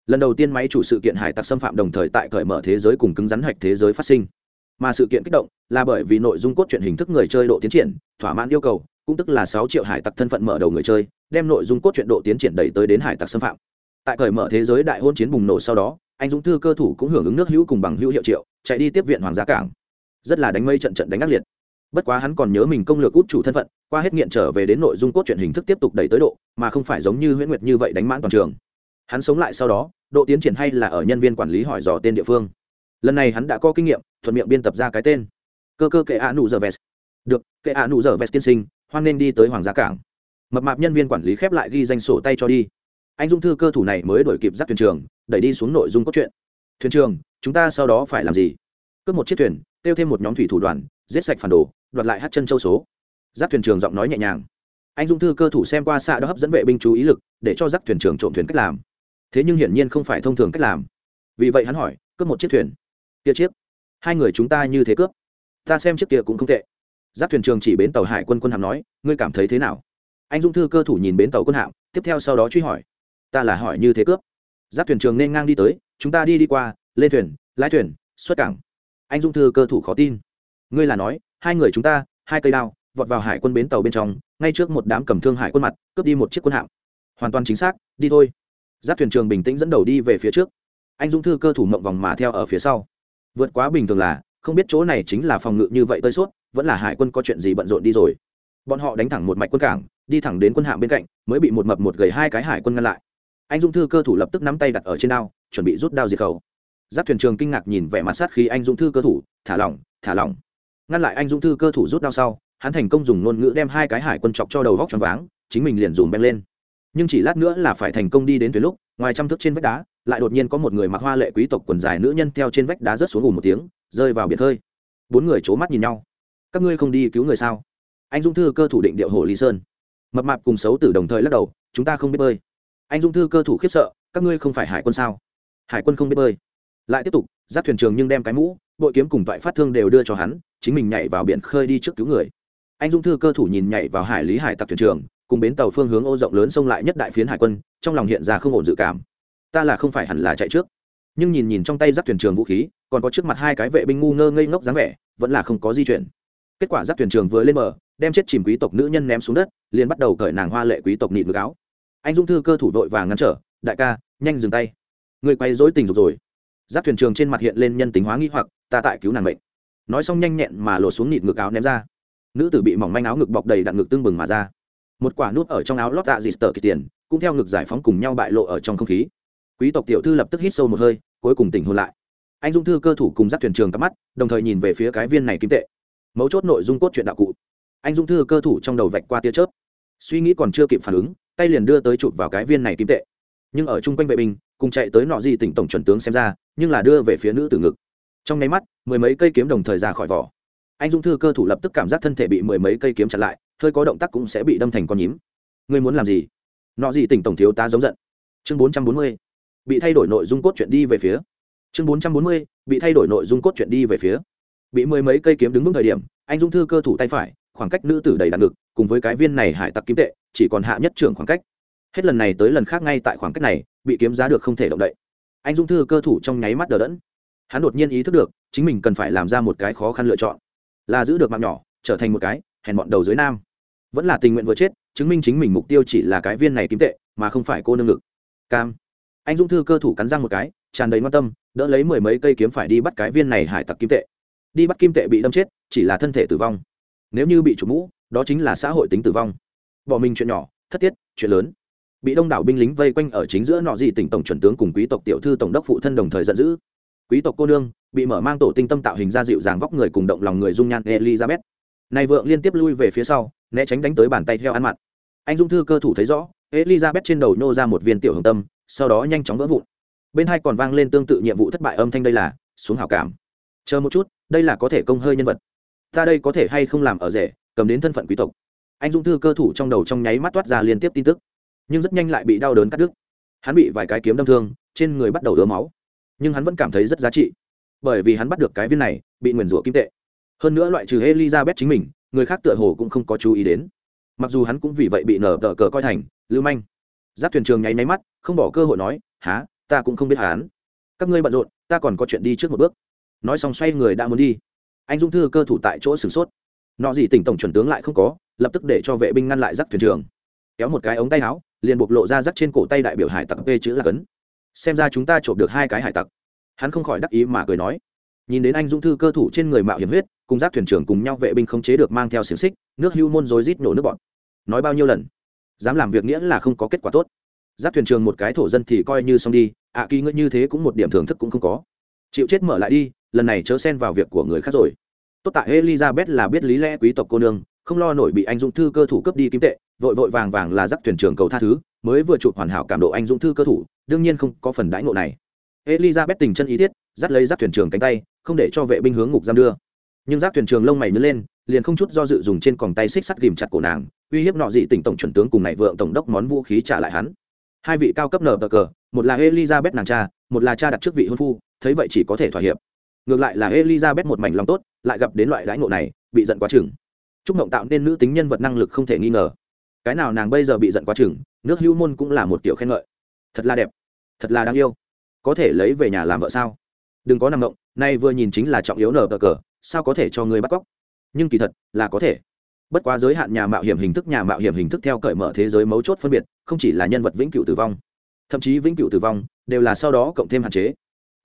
Lần đầu tiên máy chủ sự kiện hải tặc xâm phạm đồng thời tại cởi mở thế giới cùng cứng rắn hạch thế giới phát sinh. Mà sự kiện kích động là bởi vì nội dung cốt truyện hình thức người chơi độ tiến triển, thỏa mãn yêu cầu, cũng tức là sáu triệu hải tặc thân phận mở đầu người chơi, đem nội dung cốt truyện độ tiến triển đẩy tới đến hải tặc xâm phạm. Tại cởi mở thế giới đại hôn chiến bùng nổ sau đó anh dũng thư cơ thủ cũng hưởng ứng nước hữu cùng bằng hữu hiệu triệu, chạy đi tiếp viện hoàng gia cảng. Rất là đánh mây trận trận đánh ác liệt. Bất quá hắn còn nhớ mình công lược út chủ thân phận, qua hết nghiện trở về đến nội dung cốt truyện hình thức tiếp tục đẩy tới độ, mà không phải giống như huyễn nguyệt như vậy đánh mãn toàn trường. Hắn sống lại sau đó, độ tiến triển hay là ở nhân viên quản lý hỏi dò tên địa phương. Lần này hắn đã có kinh nghiệm, thuận miệng biên tập ra cái tên. Cơ cơ kệ a nụ giờ vest. Được, kệ a nụ giờ vest tiên sinh, hoan nên đi tới hoàng gia cảng. Mập mạp nhân viên quản lý khép lại ghi danh sổ tay cho đi. Anh dung thư cơ thủ này mới đổi kịp giác thuyền trường đẩy đi xuống nội dung cốt truyện. Thuyền trường, chúng ta sau đó phải làm gì? Cướp một chiếc thuyền kêu thêm một nhóm thủy thủ đoàn, giết sạch phản đồ, đoạt lại hát chân châu số. Giáp thuyền trường giọng nói nhẹ nhàng. Anh dung thư cơ thủ xem qua xạ đã hấp dẫn vệ binh chú ý lực, để cho giáp thuyền trường trộm thuyền cách làm. Thế nhưng hiển nhiên không phải thông thường cách làm. Vì vậy hắn hỏi, cướp một chiếc thuyền? Kia chiếc. Hai người chúng ta như thế cướp. Ta xem chiếc kia cũng không tệ. Giáp thuyền trường chỉ bến tàu hải quân quân hạm nói, ngươi cảm thấy thế nào? Anh dung thư cơ thủ nhìn bến tàu quân hạm, tiếp theo sau đó truy hỏi, ta là hỏi như thế cướp giáp thuyền trường nên ngang đi tới, chúng ta đi đi qua, lên thuyền, lái thuyền, xuất cảng. Anh dung thư cơ thủ khó tin. Ngươi là nói, hai người chúng ta, hai cây đao, vọt vào hải quân bến tàu bên trong, ngay trước một đám cầm thương hải quân mặt, cướp đi một chiếc quân hạm. Hoàn toàn chính xác, đi thôi. Giáp thuyền trường bình tĩnh dẫn đầu đi về phía trước. Anh dung thư cơ thủ mộng vòng mà theo ở phía sau. Vượt quá bình thường là, không biết chỗ này chính là phòng ngự như vậy tơi suốt, vẫn là hải quân có chuyện gì bận rộn đi rồi. Bọn họ đánh thẳng một mạch quân cảng, đi thẳng đến quân hạm bên cạnh, mới bị một mập một gầy hai cái hải quân ngăn lại anh dung thư cơ thủ lập tức nắm tay đặt ở trên đao, chuẩn bị rút đao diệt khẩu. Giáp thuyền trường kinh ngạc nhìn vẻ mặt sát khi anh dung thư cơ thủ, thả lỏng thả lỏng. Ngăn lại anh dung thư cơ thủ rút đao sau, hắn thành công dùng ngôn ngữ đem hai cái hải quân chọc cho đầu vóc tròn váng, chính mình liền dùng beng lên. Nhưng chỉ lát nữa là phải thành công đi đến tuyến lúc, ngoài trăm thước trên vách đá, lại đột nhiên có một người mặc hoa lệ quý tộc quần dài nữ nhân theo trên vách đá rớt xuống ngủ một tiếng, rơi vào biển hơi bốn người c h ố mắt nhìn nhau. Các ngươi không đi cứu người sao? Anh dung thư cơ thủ định điệu hồ lý sơn. Mập mạp cùng xấu tử đồng thời lắc đầu, chúng ta không biết bơi anh dung thư cơ thủ khiếp sợ, các ngươi không phải hải quân sao? Hải quân không biết bơi. Lại tiếp tục, giáp thuyền trường nhưng đem cái mũ, bội kiếm cùng toại phát thương đều đưa cho hắn, chính mình nhảy vào biển khơi đi trước cứu người. Anh dung thư cơ thủ nhìn nhảy vào hải lý hải tặc thuyền trường, cùng bến tàu phương hướng ô rộng lớn xông lại nhất đại phiến hải quân, trong lòng hiện ra không ổn dự cảm. Ta là không phải hẳn là chạy trước. Nhưng nhìn nhìn trong tay giáp thuyền trường vũ khí, còn có trước mặt hai cái vệ binh ngu ngơ ngây ngốc dáng vẻ, vẫn là không có di chuyển. Kết quả giáp thuyền trường vừa lên bờ, đem chết chìm quý tộc nữ nhân ném xuống đất, liền bắt đầu cởi nàng hoa lệ quý tộc nịt ngực áo anh dung thư cơ thủ vội và ngăn trở, đại ca, nhanh dừng tay. Người quay dối tình dục rồi. Giáp thuyền trường trên mặt hiện lên nhân tính hóa nghi hoặc, ta tại cứu nàng mệnh. Nói xong nhanh nhẹn mà lột xuống nịt ngực áo ném ra. Nữ tử bị mỏng manh áo ngực bọc đầy đạn ngực tương bừng mà ra. Một quả nút ở trong áo lót tạ dịt tờ kỳ tiền, cũng theo ngực giải phóng cùng nhau bại lộ ở trong không khí. Quý tộc tiểu thư lập tức hít sâu một hơi, cuối cùng tỉnh hôn lại. Anh dung thư cơ thủ cùng giáp thuyền trường tắm mắt, đồng thời nhìn về phía cái viên này kim tệ. Mấu chốt nội dung cốt truyện đạo cụ. Anh dung thư cơ thủ trong đầu vạch qua tia chớp. Suy nghĩ còn chưa kịp phản ứng tay liền đưa tới chụp vào cái viên này kim tệ. Nhưng ở chung quanh vệ binh, cùng chạy tới nọ gì tỉnh tổng chuẩn tướng xem ra, nhưng là đưa về phía nữ tử ngực. Trong nháy mắt, mười mấy cây kiếm đồng thời ra khỏi vỏ. Anh dung thư cơ thủ lập tức cảm giác thân thể bị mười mấy cây kiếm chặn lại, hơi có động tác cũng sẽ bị đâm thành con nhím. Ngươi muốn làm gì? Nọ gì tỉnh tổng thiếu ta giống giận. Chương bốn trăm bốn mươi. Bị thay đổi nội dung cốt truyện đi về phía. Chương bốn trăm bốn mươi. Bị thay đổi nội dung cốt truyện đi về phía. Bị mười mấy cây kiếm đứng vững thời điểm, anh dung thư cơ thủ tay phải khoảng cách nữ tử đầy đạn ngực, cùng với cái viên này hải tặc kiếm tệ, chỉ còn hạ nhất trưởng khoảng cách. Hết lần này tới lần khác ngay tại khoảng cách này, bị kiếm giá được không thể động đậy. Anh dung thư cơ thủ trong nháy mắt đờ đẫn. Hắn đột nhiên ý thức được, chính mình cần phải làm ra một cái khó khăn lựa chọn. Là giữ được mạng nhỏ, trở thành một cái, hèn bọn đầu dưới nam. Vẫn là tình nguyện vừa chết, chứng minh chính mình mục tiêu chỉ là cái viên này kim tệ, mà không phải cô nương lực cam. Anh dung thư cơ thủ cắn răng một cái, tràn đầy quan tâm, đỡ lấy mười mấy cây kiếm phải đi bắt cái viên này hải tặc kim tệ. Đi bắt kim tệ bị đâm chết, chỉ là thân thể tử vong nếu như bị chủ mũ, đó chính là xã hội tính tử vong. Bỏ mình chuyện nhỏ, thất tiết, chuyện lớn. Bị đông đảo binh lính vây quanh ở chính giữa nọ gì tỉnh tổng chuẩn tướng cùng quý tộc tiểu thư tổng đốc phụ thân đồng thời giận dữ. Quý tộc cô nương, bị mở mang tổ tinh tâm tạo hình ra dịu dàng vóc người cùng động lòng người dung nhan elizabeth. Này vượng liên tiếp lui về phía sau, né tránh đánh tới bàn tay theo ăn mặn. Anh dung thư cơ thủ thấy rõ, elizabeth trên đầu nhô ra một viên tiểu hồng tâm, sau đó nhanh chóng vỡ vụn. Bên hai còn vang lên tương tự nhiệm vụ thất bại âm thanh đây là, xuống hảo cảm. Chờ một chút, đây là có thể công hơi nhân vật ta đây có thể hay không làm ở rể, cầm đến thân phận quý tộc. Anh dung thư cơ thủ trong đầu trong nháy mắt toát ra liên tiếp tin tức, nhưng rất nhanh lại bị đau đớn cắt đứt. Hắn bị vài cái kiếm đâm thương, trên người bắt đầu đỡ máu, nhưng hắn vẫn cảm thấy rất giá trị, bởi vì hắn bắt được cái viên này, bị nguyền rủa kim tệ. Hơn nữa loại trừ elizabeth chính mình, người khác tựa hồ cũng không có chú ý đến. Mặc dù hắn cũng vì vậy bị nở tờ cờ coi thành, lưu manh. Giáp thuyền trường nháy máy mắt, không bỏ cơ hội nói há ta cũng không biết hắn. Các ngươi bận rộn, ta còn có chuyện đi trước một bước. Nói xong xoay người đã muốn đi anh dung thư cơ thủ tại chỗ sửng sốt. Nọ gì tỉnh tổng chuẩn tướng lại không có lập tức để cho vệ binh ngăn lại giáp thuyền trường. Kéo một cái ống tay áo liền bộc lộ ra rắc trên cổ tay đại biểu hải tặc p chữ là cấn. Xem ra chúng ta trộm được hai cái hải tặc. Hắn không khỏi đắc ý mà cười nói. Nhìn đến anh dũng thư cơ thủ trên người mạo hiểm huyết cùng rác thuyền trưởng cùng nhau vệ binh không chế được mang theo xiềng xích nước hưu môn rối rít nổ nước bọn. Nói bao nhiêu lần? Dám làm việc nghĩa là không có kết quả tốt. Rác thuyền trưởng một cái thổ dân thì coi như xong đi ạ à, kỳ ngươi như thế cũng một điểm thưởng thức cũng không có. Chịu chết mở lại đi lần này chớ xen vào việc của người khác rồi. Tốt tại elizabeth là biết lý lẽ quý tộc cô nương, không lo nổi bị anh dũng thư cơ thủ cướp đi kim tệ, vội vội vàng vàng là dắt thuyền trưởng cầu tha thứ, mới vừa chụp hoàn hảo cảm độ anh dũng thư cơ thủ, đương nhiên không có phần đãi ngộ này. Elizabeth tình chân ý thiết, dắt lấy giáp thuyền trưởng cánh tay, không để cho vệ binh hướng ngục giam đưa. Nhưng giáp thuyền trưởng lông mày nhớ lên, liền không chút do dự dùng trên còng tay xích sắt ghìm chặt cổ nàng, uy hiếp nọ dị tỉnh tổng chuẩn tướng cùng này vượng tổng đốc món vũ khí trả lại hắn. Hai vị cao cấp nở bờ cờ, một là elizabeth nàng cha, một là cha đặt trước vị hôn phu, thấy vậy chỉ có thể thỏa hiệp ngược lại là elizabeth một mảnh lòng tốt, lại gặp đến loại đãi ngộ này, bị giận quá chừng. Chúc mộng tạo nên nữ tính nhân vật năng lực không thể nghi ngờ. Cái nào nàng bây giờ bị giận quá chừng, nước hữu môn cũng là một kiểu khen ngợi. Thật là đẹp, thật là đáng yêu. Có thể lấy về nhà làm vợ sao? Đừng có nằm ngộng nay vừa nhìn chính là trọng yếu nở cờ cờ, sao có thể cho người bắt cóc? Nhưng kỳ thật, là có thể. Bất quá giới hạn nhà mạo hiểm hình thức, nhà mạo hiểm hình thức theo cởi mở thế giới mấu chốt phân biệt, không chỉ là nhân vật vĩnh cửu tử vong. Thậm chí vĩnh cửu tử vong, đều là sau đó cộng thêm hạn chế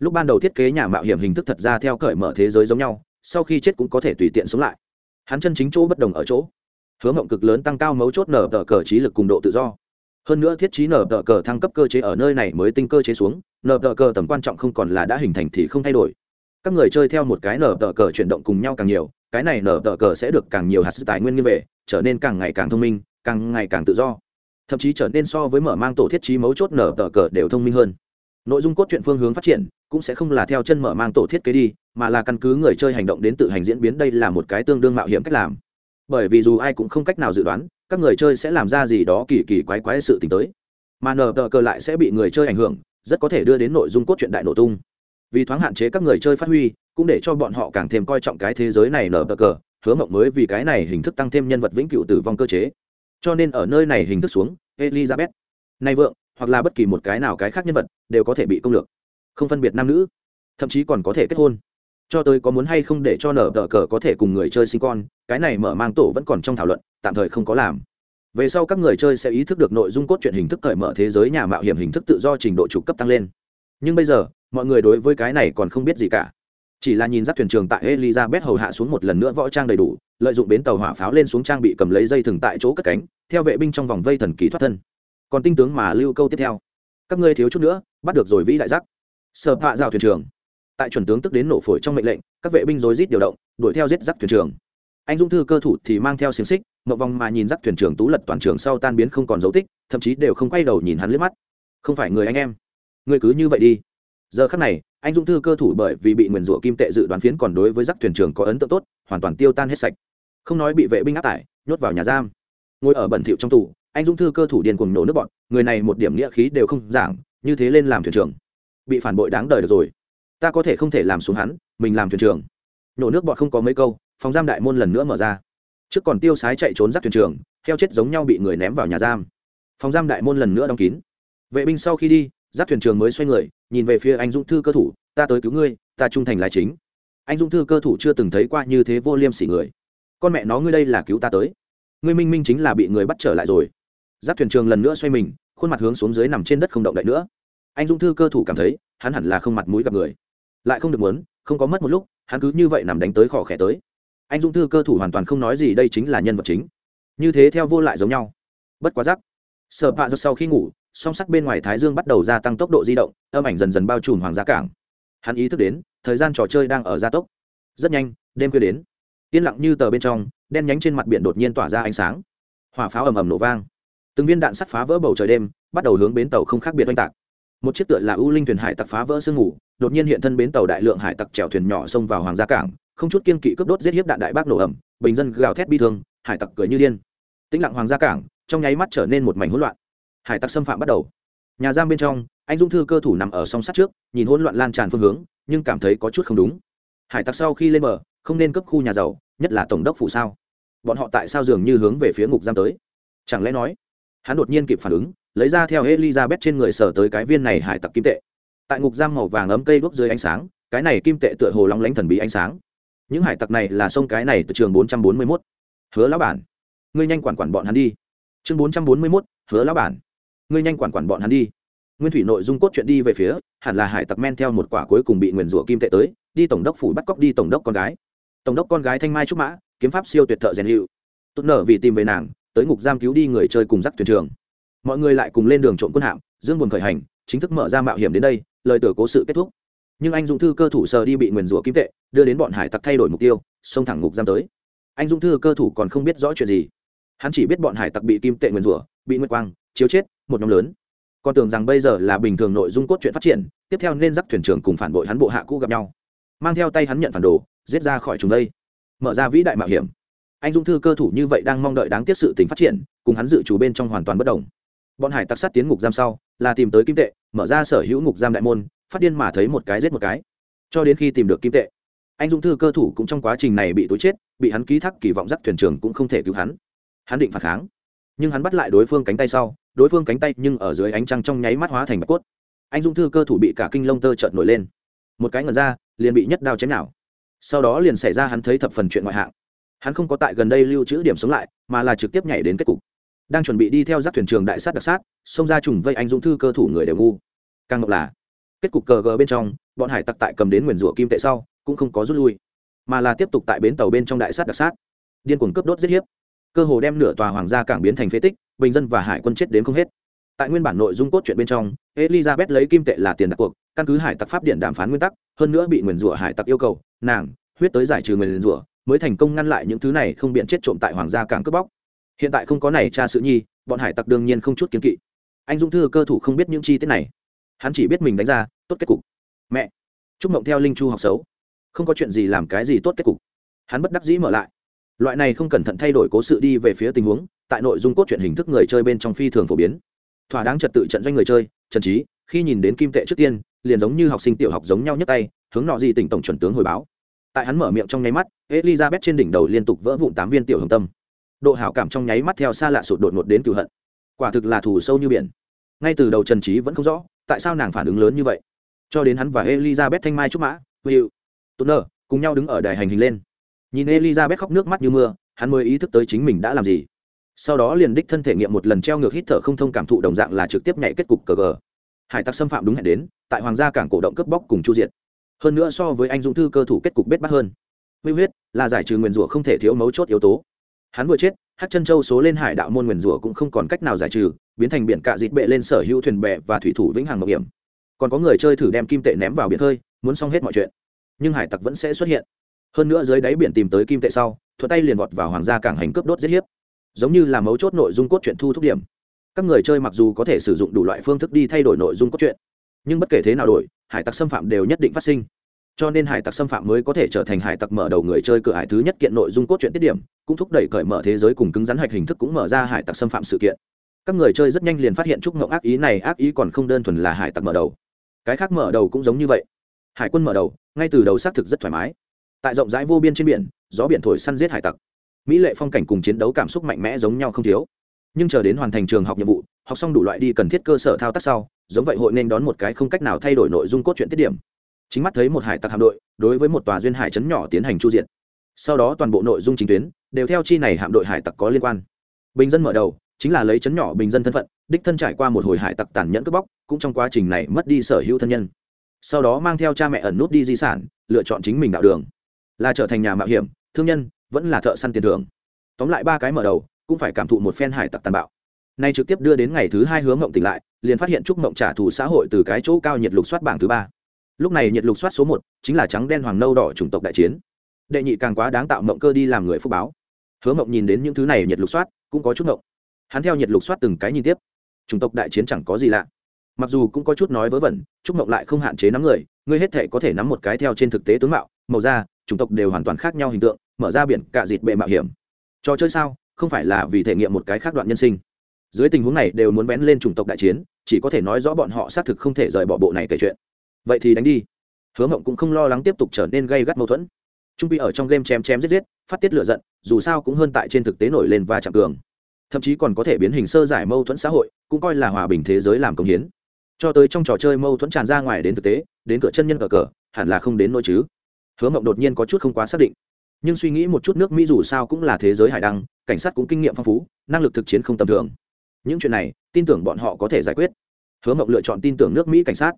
lúc ban đầu thiết kế nhà mạo hiểm hình thức thật ra theo cởi mở thế giới giống nhau, sau khi chết cũng có thể tùy tiện sống lại. Hắn chân chính chỗ bất đồng ở chỗ hướng mộng cực lớn tăng cao mấu chốt nở tờ cờ trí lực cùng độ tự do. Hơn nữa thiết trí nở tờ cờ thăng cấp cơ chế ở nơi này mới tinh cơ chế xuống, nở tờ cờ tầm quan trọng không còn là đã hình thành thì không thay đổi. Các người chơi theo một cái nở tờ cờ chuyển động cùng nhau càng nhiều, cái này nở tờ cờ sẽ được càng nhiều hạt tài nguyên như vậy trở nên càng ngày càng thông minh, càng ngày càng tự do. Thậm chí trở nên so với mở mang tổ thiết trí mấu chốt nở tờ cờ đều thông minh hơn nội dung cốt truyện phương hướng phát triển cũng sẽ không là theo chân mở mang tổ thiết kế đi, mà là căn cứ người chơi hành động đến tự hành diễn biến đây là một cái tương đương mạo hiểm cách làm. Bởi vì dù ai cũng không cách nào dự đoán, các người chơi sẽ làm ra gì đó kỳ kỳ quái quái sự t ì n h tới. Mà nờ tờ cờ lại sẽ bị người chơi ảnh hưởng, rất có thể đưa đến nội dung cốt truyện đại nổ tung. Vì thoáng hạn chế các người chơi phát huy, cũng để cho bọn họ càng thêm coi trọng cái thế giới này nờ tờ cờ, hứa mộng mới vì cái này hình thức tăng thêm nhân vật vĩnh cựu tử vong cơ chế. Cho nên ở nơi này hình thức xuống, elizabeth. Nay vượng hoặc là bất kỳ một cái nào cái khác nhân vật, đều có thể bị công lược. Không phân biệt nam nữ, thậm chí còn có thể kết hôn. Cho tới có muốn hay không để cho nở tờ cờ có thể cùng người chơi sinh con, cái này mở mang tổ vẫn còn trong thảo luận, tạm thời không có làm. Về sau các người chơi sẽ ý thức được nội dung cốt truyện hình thức cởi mở thế giới nhà mạo hiểm hình thức tự do trình độ trục cấp tăng lên. Nhưng bây giờ, mọi người đối với cái này còn không biết gì cả. Chỉ là nhìn rác thuyền trường tại elizabeth hầu hạ xuống một lần nữa võ trang đầy đủ, lợi dụng bến tàu hỏa pháo lên xuống trang bị cầm lấy dây thừng tại chỗ cất cánh, theo vệ binh trong vòng vây thần kỳ thoát thân còn tinh tướng mà lưu câu tiếp theo. Các ngươi thiếu chút nữa, bắt được rồi vĩ đại giác. Sợ hạ rào thuyền trường tại chuẩn tướng tức đến nổ phổi trong mệnh lệnh, các vệ binh rối rít điều động, đuổi theo giết giặc thuyền trưởng. Anh dung thư cơ thủ thì mang theo xiềng xích mậu vòng mà nhìn giặc thuyền trưởng tú lật toàn trường sau tan biến không còn dấu tích, thậm chí đều không quay đầu nhìn hắn liếc mắt. Không phải người anh em. Người cứ như vậy đi. Giờ khắc này, anh dung thư cơ thủ bởi vì bị nguyền rủa kim tệ dự đoán phiến còn đối với giặc thuyền trưởng có ấn tượng tốt, hoàn toàn tiêu tan hết sạch. Không nói bị vệ binh áp tải, nhốt vào nhà giam. Ngồi ở bẩn thỉu trong tủ anh dung thư cơ thủ điền cùng nổ nước bọn, người này một điểm nghĩa khí đều không giảng, như thế lên làm thuyền trưởng. Bị phản bội đáng đời được rồi. Ta có thể không thể làm xuống hắn, mình làm thuyền trưởng. Nổ nước bọn không có mấy câu, phòng giam đại môn lần nữa mở ra. Trước còn tiêu sái chạy trốn giáp thuyền trưởng, heo chết giống nhau bị người ném vào nhà giam. Phòng giam đại môn lần nữa đóng kín. Vệ binh sau khi đi giáp thuyền trưởng mới xoay người, nhìn về phía anh dũng thư cơ thủ, ta tới cứu ngươi, ta trung thành lái chính. Anh dũng thư cơ thủ chưa từng thấy qua như thế vô liêm sỉ người. Con mẹ nó ngươi đây là cứu ta tới. Ngươi minh minh chính là bị người bắt trở lại rồi giáp thuyền trường lần nữa xoay mình, khuôn mặt hướng xuống dưới nằm trên đất không động đậy nữa. Anh Dung thư cơ thủ cảm thấy, hắn hẳn là không mặt mũi gặp người. Lại không được muốn, không có mất một lúc, hắn cứ như vậy nằm đánh tới khỏ khẽ tới. Anh Dung thư cơ thủ hoàn toàn không nói gì, đây chính là nhân vật chính. Như thế theo vô lại giống nhau. Bất quá rắc sợ bạ giật sau khi ngủ, song sắc bên ngoài thái dương bắt đầu gia tăng tốc độ di động, âm ảnh dần dần bao trùm hoàng gia cảng. Hắn ý thức đến, thời gian trò chơi đang ở gia tốc. Rất nhanh, đêm khuya đến. Yên lặng như tờ bên trong, đen nhánh trên mặt biển đột nhiên tỏa ra ánh sáng. Hỏa pháo ầm ầm nổ vang từng viên đạn sắt phá vỡ bầu trời đêm, bắt đầu hướng bến tàu không khác biệt oanh tạc. Một chiếc tựa là ưu linh thuyền hải tặc phá vỡ sương ngủ đột nhiên hiện thân bến tàu đại lượng hải tặc chèo thuyền nhỏ xông vào hoàng gia cảng, không chút kiên kỵ cướp đốt giết hiếp đạn đại bác nổ ẩm, bình dân gào thét bi thương, hải tặc cười như điên. Tĩnh lặng hoàng gia cảng, trong nháy mắt trở nên một mảnh hỗn loạn. Hải tặc xâm phạm bắt đầu. Nhà giam bên trong, anh dung thư cơ thủ nằm ở song sắt trước, nhìn hỗn loạn lan tràn phương hướng, nhưng cảm thấy có chút không đúng. Hải tặc sau khi lên bờ, không nên cấp khu nhà giàu, nhất là tổng đốc phủ sao. Bọn họ tại sao dường như hướng về phía ngục giam tới? Chẳng lẽ nói hắn đột nhiên kịp phản ứng, lấy ra theo elizabeth trên người sở tới cái viên này hải tặc kim tệ. Tại ngục giam màu vàng ấm cây đuốc dưới ánh sáng, cái này kim tệ tựa hồ lóng lánh thần bí ánh sáng. Những hải tặc này là sông cái này từ trường bốn trăm bốn mươi mốt. Hứa lão bản, ngươi nhanh quản quản bọn hắn đi. Chương bốn trăm bốn mươi mốt, hứa lão bản, ngươi nhanh quản quản bọn hắn đi. Nguyên thủy nội dung cốt chuyện đi về phía, hẳn là hải tặc men theo một quả cuối cùng bị nguyền rủa kim tệ tới, đi tổng đốc phủ bắt cóc đi tổng đốc con gái. Tổng đốc con gái thanh mai trúc mã, kiếm pháp siêu tuyệt thợ rèn hiệu. Tốt nở vì tìm về nàng tới ngục giam cứu đi người chơi cùng dắt thuyền trường. Mọi người lại cùng lên đường trộm quân hạm, dương buồn khởi hành, chính thức mở ra mạo hiểm đến đây, lời tử cố sự kết thúc. Nhưng anh dũng thư cơ thủ sờ đi bị nguyền rủa kim tệ, đưa đến bọn hải tặc thay đổi mục tiêu, xông thẳng ngục giam tới. Anh dũng thư cơ thủ còn không biết rõ chuyện gì. Hắn chỉ biết bọn hải tặc bị kim tệ nguyền rủa, bị nguyệt quang, chiếu chết, một nhóm lớn. Còn tưởng rằng bây giờ là bình thường nội dung cốt truyện phát triển, tiếp theo nên dắt thuyền trưởng cùng phản bội hắn bộ hạ cũ gặp nhau. Mang theo tay hắn nhận phản đồ, giết ra khỏi chúng đây. Mở ra vĩ đại mạo hiểm anh dũng thư cơ thủ như vậy đang mong đợi đáng tiếc sự tình phát triển, cùng hắn dự chủ bên trong hoàn toàn bất đồng. Bọn hải tặc sát tiến ngục giam sau, là tìm tới kim tệ, mở ra sở hữu ngục giam đại môn, phát điên mà thấy một cái giết một cái. Cho đến khi tìm được kim tệ, anh dũng thư cơ thủ cũng trong quá trình này bị tối chết, bị hắn ký thác kỳ vọng dắt thuyền trưởng cũng không thể cứu hắn. Hắn định phản kháng, nhưng hắn bắt lại đối phương cánh tay sau, đối phương cánh tay nhưng ở dưới ánh trăng trong nháy mắt hóa thành bạch cốt. Anh dũng thư cơ thủ bị cả kinh lông tơ trợn nổi lên. Một cái ngần ra, liền bị nhất đao chém nào sau đó liền xảy ra hắn thấy thập phần chuyện ngoại hạng hắn không có tại gần đây lưu trữ điểm sống lại, mà là trực tiếp nhảy đến kết cục. Đang chuẩn bị đi theo giác thuyền trường đại sát đặc sát, xông ra trùng vây anh dũng thư cơ thủ người đều ngu. Càng ngọc là, kết cục cờ gờ bên trong, bọn hải tặc tại cầm đến nguyền rủa kim tệ sau, cũng không có rút lui, mà là tiếp tục tại bến tàu bên trong đại sát đặc sát. Điên cuồng cướp đốt giết hiếp. Cơ hồ đem nửa tòa hoàng gia cảng biến thành phế tích, bình dân và hải quân chết đến không hết. Tại nguyên bản nội dung cốt truyện bên trong, elizabeth lấy kim tệ là tiền đặt cuộc, căn cứ hải tặc pháp điện đàm phán nguyên tắc, hơn nữa bị nguyền rủa hải tặc yêu cầu, nàng, huyết tới giải trừ nguyền rủa mới thành công ngăn lại những thứ này không biện chết trộm tại hoàng gia cảng cướp bóc. Hiện tại không có này cha sự nhi, bọn hải tặc đương nhiên không chút kiến kỵ. Anh dũng thư cơ thủ không biết những chi tiết này. Hắn chỉ biết mình đánh ra, tốt kết cục. Mẹ! Chúc mộng theo linh chu học xấu. Không có chuyện gì làm cái gì tốt kết cục. Hắn bất đắc dĩ mở lại. Loại này không cẩn thận thay đổi cố sự đi về phía tình huống, tại nội dung cốt truyện hình thức người chơi bên trong phi thường phổ biến. Thỏa đáng trật tự trận doanh người chơi, trần trí khi nhìn đến kim tệ trước tiên, liền giống như học sinh tiểu học giống nhau nhất tay, hướng nọ gì tỉnh tổng chuẩn tướng hồi báo tại hắn mở miệng trong nháy mắt, elizabeth trên đỉnh đầu liên tục vỡ vụn tám viên tiểu hồng tâm. Độ hảo cảm trong nháy mắt theo xa lạ sụt đột ngột đến cựu hận. Quả thực là thù sâu như biển. Ngay từ đầu trần trí vẫn không rõ, tại sao nàng phản ứng lớn như vậy. Cho đến hắn và elizabeth thanh mai trúc mã hữu tốt nơ cùng nhau đứng ở đài hành hình lên. Nhìn elizabeth khóc nước mắt như mưa, hắn mới ý thức tới chính mình đã làm gì. Sau đó liền đích thân thể nghiệm một lần treo ngược hít thở không thông cảm thụ đồng dạng là trực tiếp nhảy kết cục cờ gờ. Hải tặc xâm phạm đúng hẹn đến, tại hoàng gia cảng cổ động cướp bóc cùng chu diệt hơn nữa so với anh dũng thư cơ thủ kết cục bết bắt hơn. Huy huyết là giải trừ nguyền rủa không thể thiếu mấu chốt yếu tố. Hắn vừa chết hát chân châu số lên hải đạo môn nguyền rủa cũng không còn cách nào giải trừ, biến thành biển cạ dịt bệ lên sở hữu thuyền bè và thủy thủ vĩnh hằng mạo hiểm. Còn có người chơi thử đem kim tệ ném vào biển hơi muốn xong hết mọi chuyện. Nhưng hải tặc vẫn sẽ xuất hiện. Hơn nữa dưới đáy biển tìm tới kim tệ sau thuật tay liền vọt vào hoàng gia cảng hành cướp đốt giết hiếp. Giống như là mấu chốt nội dung cốt truyện thu thúc điểm. Các người chơi mặc dù có thể sử dụng đủ loại phương thức đi thay đổi nội dung cốt truyện, nhưng bất kể thế nào đổi hải tặc xâm phạm đều nhất định phát sinh. Cho nên hải tặc xâm phạm mới có thể trở thành hải tặc mở đầu người chơi cửa hải thứ nhất kiện nội dung cốt truyện tiết điểm, cũng thúc đẩy cởi mở thế giới cùng cứng rắn hạch hình thức cũng mở ra hải tặc xâm phạm sự kiện. Các người chơi rất nhanh liền phát hiện trúc ngộng ác ý này, ác ý còn không đơn thuần là hải tặc mở đầu. Cái khác mở đầu cũng giống như vậy. Hải quân mở đầu, ngay từ đầu xác thực rất thoải mái. Tại rộng rãi vô biên trên biển, gió biển thổi săn giết hải tặc. Mỹ lệ phong cảnh cùng chiến đấu cảm xúc mạnh mẽ giống nhau không thiếu nhưng chờ đến hoàn thành trường học nhiệm vụ, học xong đủ loại đi cần thiết cơ sở thao tác sau, giống vậy hội nên đón một cái không cách nào thay đổi nội dung cốt truyện tiết điểm. Chính mắt thấy một hải tặc hạm đội, đối với một tòa duyên hải chấn nhỏ tiến hành chu diện sau đó toàn bộ nội dung chính tuyến, đều theo chi này hạm đội hải tặc có liên quan. Bình dân mở đầu, chính là lấy chấn nhỏ bình dân thân phận, đích thân trải qua một hồi hải tặc tàn nhẫn cướp bóc, cũng trong quá trình này mất đi sở hữu thân nhân. Sau đó mang theo cha mẹ ẩn nút đi di sản, lựa chọn chính mình đạo đường. Là trở thành nhà mạo hiểm, thương nhân, vẫn là thợ săn tiền thưởng. Tóm lại ba cái mở đầu cũng phải cảm thụ một phen hải tặc tàn bạo. Nay trực tiếp đưa đến ngày thứ hai hướng mộng tỉnh lại, liền phát hiện trúc mộng trả thù xã hội từ cái chỗ cao nhiệt lục soát bảng thứ ba. Lúc này nhiệt lục soát số một chính là trắng đen hoàng nâu đỏ chủng tộc đại chiến. Đệ nhị càng quá đáng tạo mộng cơ đi làm người phúc báo. Hứa mộng nhìn đến những thứ này nhiệt lục soát, cũng có chút mộng. Hắn theo nhiệt lục soát từng cái nhìn tiếp. Chủng tộc đại chiến chẳng có gì lạ. Mặc dù cũng có chút nói vớ vẩn, trúc mộng lại không hạn chế nắm người người hết thể có thể nắm một cái theo trên thực tế tướng mạo, màu da, chủng tộc đều hoàn toàn khác nhau hình tượng, mở ra biển cạ dịt bệ mạo hiểm. Trò chơi sao? Không phải là vì thể nghiệm một cái khác đoạn nhân sinh. Dưới tình huống này đều muốn vén lên chủng tộc đại chiến, chỉ có thể nói rõ bọn họ xác thực không thể rời bỏ bộ này kể chuyện. Vậy thì đánh đi. Hứa mộng cũng không lo lắng tiếp tục trở nên gây gắt mâu thuẫn. Trung pi ở trong game chém chém giết giết, phát tiết lửa giận, dù sao cũng hơn tại trên thực tế nổi lên và chạm cường. Thậm chí còn có thể biến hình sơ giải mâu thuẫn xã hội, cũng coi là hòa bình thế giới làm công hiến. Cho tới trong trò chơi mâu thuẫn tràn ra ngoài đến thực tế, đến cửa chân nhân cờ cờ, hẳn là không đến nỗi chứ. Hứa mộng đột nhiên có chút không quá xác định nhưng suy nghĩ một chút nước mỹ dù sao cũng là thế giới hải đăng, cảnh sát cũng kinh nghiệm phong phú, năng lực thực chiến không tầm thường. Những chuyện này, tin tưởng bọn họ có thể giải quyết. Hứa mộng lựa chọn tin tưởng nước mỹ cảnh sát.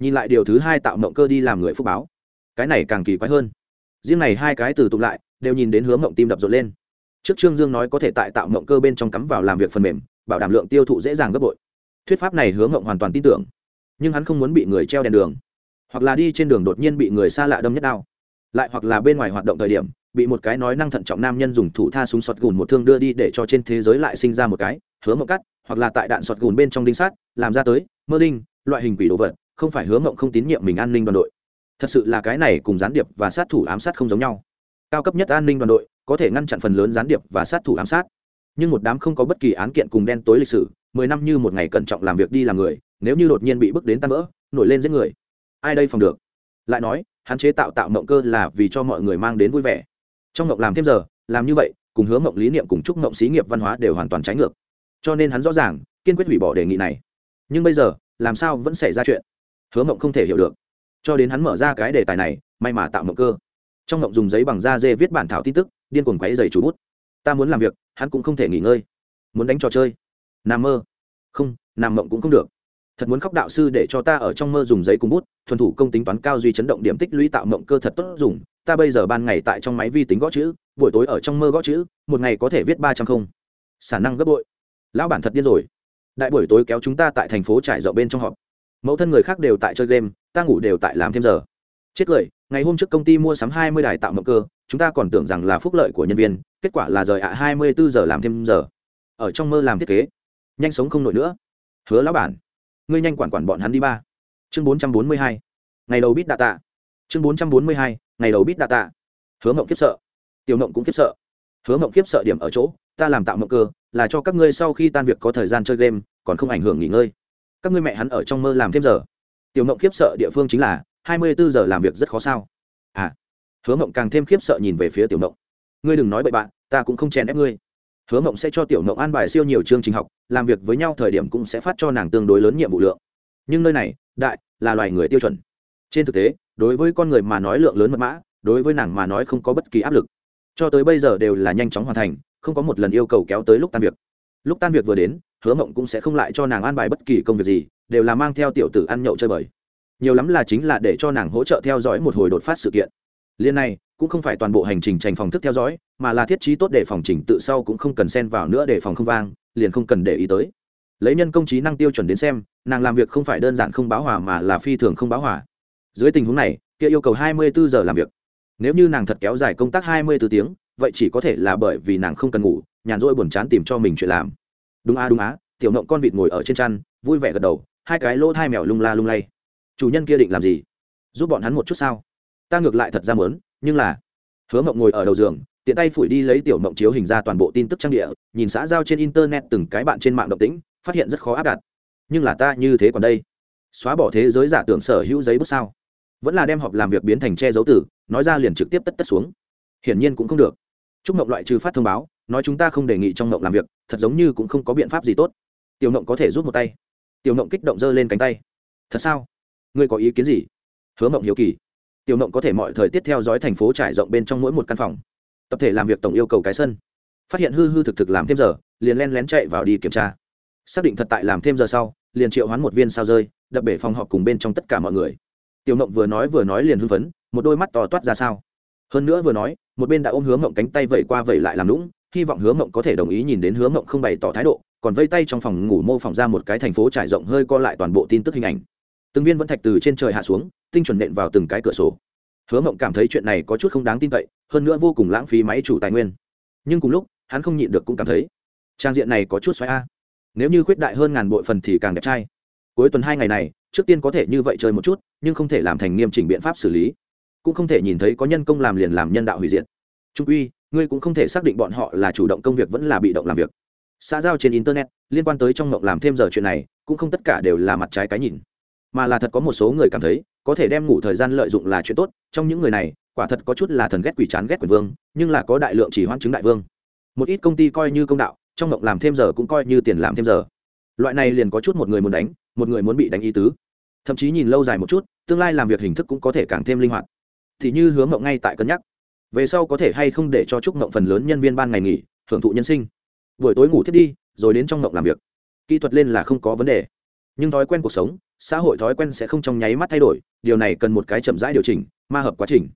Nhìn lại điều thứ hai tạo mộng cơ đi làm người phúc báo. Cái này càng kỳ quái hơn. Riêng này hai cái từ tụng lại, đều nhìn đến hứa mộng tim đập rộn lên. Trước trương dương nói có thể tại tạo mộng cơ bên trong cắm vào làm việc phần mềm, bảo đảm lượng tiêu thụ dễ dàng gấp bội. Thuyết pháp này hứa mộng hoàn toàn tin tưởng. Nhưng hắn không muốn bị người treo đèn đường. Hoặc là đi trên đường đột nhiên bị người xa lạ đâm nhất đao lại hoặc là bên ngoài hoạt động thời điểm bị một cái nói năng thận trọng nam nhân dùng thủ tha súng sọt gùn một thương đưa đi để cho trên thế giới lại sinh ra một cái, hứa mộng cắt, hoặc là tại đạn sọt gùn bên trong đinh sát, làm ra tới, mơ đinh, loại hình quỷ đồ vật, không phải hứa mộng không tín nhiệm mình an ninh đoàn đội. Thật sự là cái này cùng gián điệp và sát thủ ám sát không giống nhau. Cao cấp nhất an ninh đoàn đội có thể ngăn chặn phần lớn gián điệp và sát thủ ám sát. Nhưng một đám không có bất kỳ án kiện cùng đen tối lịch sử, mười năm như một ngày cẩn trọng làm việc đi làm người, nếu như đột nhiên bị bước đến tan vỡ, nổi lên giết người. Ai đây phòng được? Lại nói, hắn chế tạo tạo mộng cơ là vì cho mọi người mang đến vui vẻ trong ngộng làm thêm giờ, làm như vậy, cùng hướng ngộng lý niệm cùng chúc ngộng xí nghiệp văn hóa đều hoàn toàn trái ngược. Cho nên hắn rõ ràng, kiên quyết hủy bỏ đề nghị này. Nhưng bây giờ, làm sao vẫn xảy ra chuyện? Hứa ngộng không thể hiểu được. Cho đến hắn mở ra cái đề tài này, may mà tạo mộng cơ. Trong ngộng dùng giấy bằng da dê viết bản thảo tin tức, điên cuồng quáy dày chủ bút. Ta muốn làm việc, hắn cũng không thể nghỉ ngơi. Muốn đánh trò chơi. Nằm mơ. Không nằm mộng cũng không được. Thật muốn khóc đạo sư để cho ta ở trong mơ dùng giấy cùng bút, thuần thủ công tính toán cao duy chấn động điểm tích lũy tạo mộng cơ thật tốt dùng ta bây giờ ban ngày tại trong máy vi tính gõ chữ, buổi tối ở trong mơ gõ chữ, một ngày có thể viết ba trăm không. Sản năng gấp bội. Lão bản thật điên rồi. Đại buổi tối kéo chúng ta tại thành phố trải rộng bên trong họp. Mẫu thân người khác đều tại chơi game, ta ngủ đều tại làm thêm giờ. Chết cười, ngày hôm trước công ty mua sắm hai mươi đài tạo mộng cơ, chúng ta còn tưởng rằng là phúc lợi của nhân viên, kết quả là rời ạ hai mươi bốn giờ làm thêm giờ. Ở trong mơ làm thiết kế. Nhanh sống không nổi nữa. Hứa lão bản. Ngươi nhanh quản quản bọn hắn đi ba. Chương bốn trăm bốn mươi hai. Ngày đầu bít đạ tạ chương bốn trăm bốn mươi hai ngày đầu bít đa tạ. Hứa mộng kiếp sợ. Tiểu mộng cũng kiếp sợ. Hứa mộng kiếp sợ điểm ở chỗ, ta làm tạo mộng cơ, là cho các ngươi sau khi tan việc có thời gian chơi game, còn không ảnh hưởng nghỉ ngơi. Các ngươi mẹ hắn ở trong mơ làm thêm giờ. Tiểu mộng kiếp sợ địa phương chính là, hai mươi bốn giờ làm việc rất khó sao. À. Hứa mộng càng thêm khiếp sợ nhìn về phía tiểu mộng. Ngươi đừng nói bậy bạn, ta cũng không chèn ép ngươi. Hứa mộng sẽ cho tiểu mộng an bài siêu nhiều chương trình học, làm việc với nhau thời điểm cũng sẽ phát cho nàng tương đối lớn nhiệm vụ lượng. Nhưng nơi này, đại, là loài người tiêu chuẩn. Trên thực tế đối với con người mà nói lượng lớn mật mã, đối với nàng mà nói không có bất kỳ áp lực. Cho tới bây giờ đều là nhanh chóng hoàn thành, không có một lần yêu cầu kéo tới lúc tan việc. Lúc tan việc vừa đến, hứa mộng cũng sẽ không lại cho nàng an bài bất kỳ công việc gì, đều là mang theo tiểu tử ăn nhậu chơi bời. Nhiều lắm là chính là để cho nàng hỗ trợ theo dõi một hồi đột phát sự kiện. Liên này, cũng không phải toàn bộ hành trình trành phòng thức theo dõi, mà là thiết trí tốt để phòng trình tự sau cũng không cần xen vào nữa để phòng không vang, liền không cần để ý tới. Lấy nhân công trí năng tiêu chuẩn đến xem, nàng làm việc không phải đơn giản không báo hòa mà là phi thường không báo hòa dưới tình huống này, kia yêu cầu hai mươi bốn giờ làm việc. Nếu như nàng thật kéo dài công tác hai mươi bốn tiếng, vậy chỉ có thể là bởi vì nàng không cần ngủ, nhàn rỗi buồn chán tìm cho mình chuyện làm. Đúng a đúng á, tiểu nộng con vịt ngồi ở trên chăn, vui vẻ gật đầu, hai cái lỗ hai mèo lung la lung lay. Chủ nhân kia định làm gì? Giúp bọn hắn một chút sao? Ta ngược lại thật ra mớn nhưng là, hứa mộng ngồi ở đầu giường, tiện tay phủi đi lấy tiểu mộng chiếu hình ra toàn bộ tin tức trang địa, nhìn xã giao trên internet từng cái bạn trên mạng động tĩnh, phát hiện rất khó áp đặt. Nhưng là ta như thế còn đây? Xóa bỏ thế giới giả tưởng sở hữu giấy bút sao? Vẫn là đem họp làm việc biến thành che dấu tử, nói ra liền trực tiếp tất tất xuống. Hiển nhiên cũng không được. Chúc mộng loại trừ phát thông báo, nói chúng ta không đề nghị trong mộng làm việc, thật giống như cũng không có biện pháp gì tốt. Tiểu mộng có thể rút một tay. Tiểu mộng kích động giơ lên cánh tay. Thật sao? Ngươi có ý kiến gì? Hứa mộng hiếu kỳ. Tiểu mộng có thể mọi thời tiết theo dõi thành phố trải rộng bên trong mỗi một căn phòng. Tập thể làm việc tổng yêu cầu cái sân. Phát hiện hư hư thực thực làm thêm giờ, liền len lén chạy vào đi kiểm tra. Xác định thật tại làm thêm giờ sau, liền triệu hoán một viên sao rơi, đập bể phòng họp cùng bên trong tất cả mọi người tiểu mộng vừa nói vừa nói liền hưng phấn, một đôi mắt to toát ra sao. Hơn nữa vừa nói, một bên đã ôm hứa mộng cánh tay vẩy qua vẩy lại làm lũng hy vọng hứa mộng có thể đồng ý nhìn đến hứa mộng không bày tỏ thái độ, còn vây tay trong phòng ngủ mô phỏng ra một cái thành phố trải rộng hơi co lại toàn bộ tin tức hình ảnh. Từng viên vẫn thạch từ trên trời hạ xuống, tinh chuẩn nện vào từng cái cửa sổ. Hứa mộng cảm thấy chuyện này có chút không đáng tin cậy, hơn nữa vô cùng lãng phí máy chủ tài nguyên. Nhưng cùng lúc, hắn không nhịn được cũng cảm thấy, trang diện này có chút xoáy a. Nếu như khuyết đại hơn ngàn bội phần thì càng đẹp trai. Cuối tuần hai ngày này trước tiên có thể như vậy chơi một chút, nhưng không thể làm thành nghiêm chỉnh biện pháp xử lý. Cũng không thể nhìn thấy có nhân công làm liền làm nhân đạo hủy diệt. Trung uy, ngươi cũng không thể xác định bọn họ là chủ động công việc vẫn là bị động làm việc. Xã giao trên internet, liên quan tới trong mộng làm thêm giờ chuyện này, cũng không tất cả đều là mặt trái cái nhìn. Mà là thật có một số người cảm thấy, có thể đem ngủ thời gian lợi dụng là chuyện tốt, trong những người này, quả thật có chút là thần ghét quỷ chán ghét quyền vương, nhưng là có đại lượng chỉ hoãn chứng đại vương. Một ít công ty coi như công đạo, trong mộng làm thêm giờ cũng coi như tiền làm thêm giờ. Loại này liền có chút một người muốn đánh, một người muốn bị đánh ý tứ thậm chí nhìn lâu dài một chút, tương lai làm việc hình thức cũng có thể càng thêm linh hoạt. Thì như hướng mộng ngay tại cân nhắc. Về sau có thể hay không để cho chúc mộng phần lớn nhân viên ban ngày nghỉ, hưởng thụ nhân sinh. Buổi tối ngủ thiết đi, rồi đến trong mộng làm việc. Kỹ thuật lên là không có vấn đề. Nhưng thói quen cuộc sống, xã hội thói quen sẽ không trong nháy mắt thay đổi, điều này cần một cái chậm rãi điều chỉnh, ma hợp quá trình.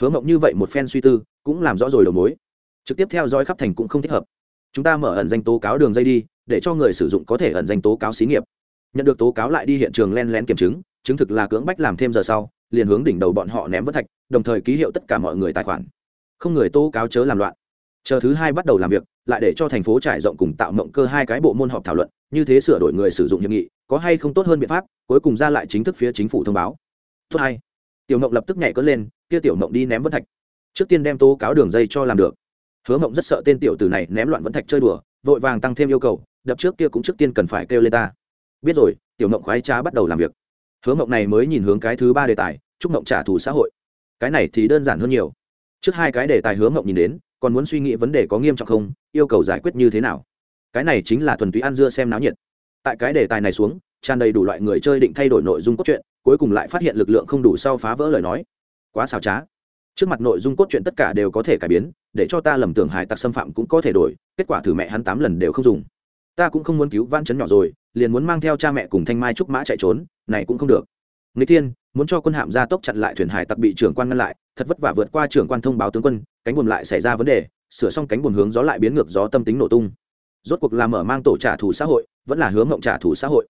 Hướng mộng như vậy một phen suy tư, cũng làm rõ rồi đầu mối. Trực tiếp theo dõi khắp thành cũng không thích hợp. Chúng ta mở ẩn danh tố cáo đường dây đi, để cho người sử dụng có thể ẩn danh tố cáo xí nghiệp nhận được tố cáo lại đi hiện trường len lén kiểm chứng chứng thực là cưỡng bách làm thêm giờ sau, liền hướng đỉnh đầu bọn họ ném vất thạch, đồng thời ký hiệu tất cả mọi người tài khoản. Không người tố cáo chớ làm loạn. Chờ thứ hai bắt đầu làm việc, lại để cho thành phố trải rộng cùng tạo mộng cơ hai cái bộ môn họp thảo luận, như thế sửa đổi người sử dụng hiệp nghị, có hay không tốt hơn biện pháp, cuối cùng ra lại chính thức phía chính phủ thông báo. Thứ hai tiểu mộng lập tức nhảy cất lên, kia tiểu mộng đi ném vân thạch. Trước tiên đem tố cáo đường dây cho làm được. Hứa mộng rất sợ tên tiểu tử này ném loạn vân thạch chơi đùa, vội vàng tăng thêm yêu cầu, đập trước kia cũng trước tiên cần phải kêu lên ta biết rồi, tiểu mộng khoái trá bắt đầu làm việc. Hứa mộng này mới nhìn hướng cái thứ ba đề tài, chúc mộng trả thù xã hội. Cái này thì đơn giản hơn nhiều. Trước hai cái đề tài hứa mộng nhìn đến, còn muốn suy nghĩ vấn đề có nghiêm trọng không, yêu cầu giải quyết như thế nào. Cái này chính là thuần túy ăn dưa xem náo nhiệt. Tại cái đề tài này xuống, tràn đầy đủ loại người chơi định thay đổi nội dung cốt truyện, cuối cùng lại phát hiện lực lượng không đủ sau phá vỡ lời nói. Quá xào trá. Trước mặt nội dung cốt truyện tất cả đều có thể cải biến, để cho ta lầm tưởng hải tặc xâm phạm cũng có thể đổi, kết quả thử mẹ hắn tám lần đều không dùng ta cũng không muốn cứu văn chấn nhỏ rồi liền muốn mang theo cha mẹ cùng thanh mai trúc mã chạy trốn này cũng không được. Người thiên, muốn cho quân hạm ra tốc chặn lại thuyền hải tặc bị trưởng quan ngăn lại thật vất vả vượt qua trưởng quan thông báo tướng quân cánh buồm lại xảy ra vấn đề sửa xong cánh buồm hướng gió lại biến ngược gió tâm tính nổ tung. Rốt cuộc làm mở mang tổ trả thù xã hội vẫn là hướng ngộng trả thù xã hội?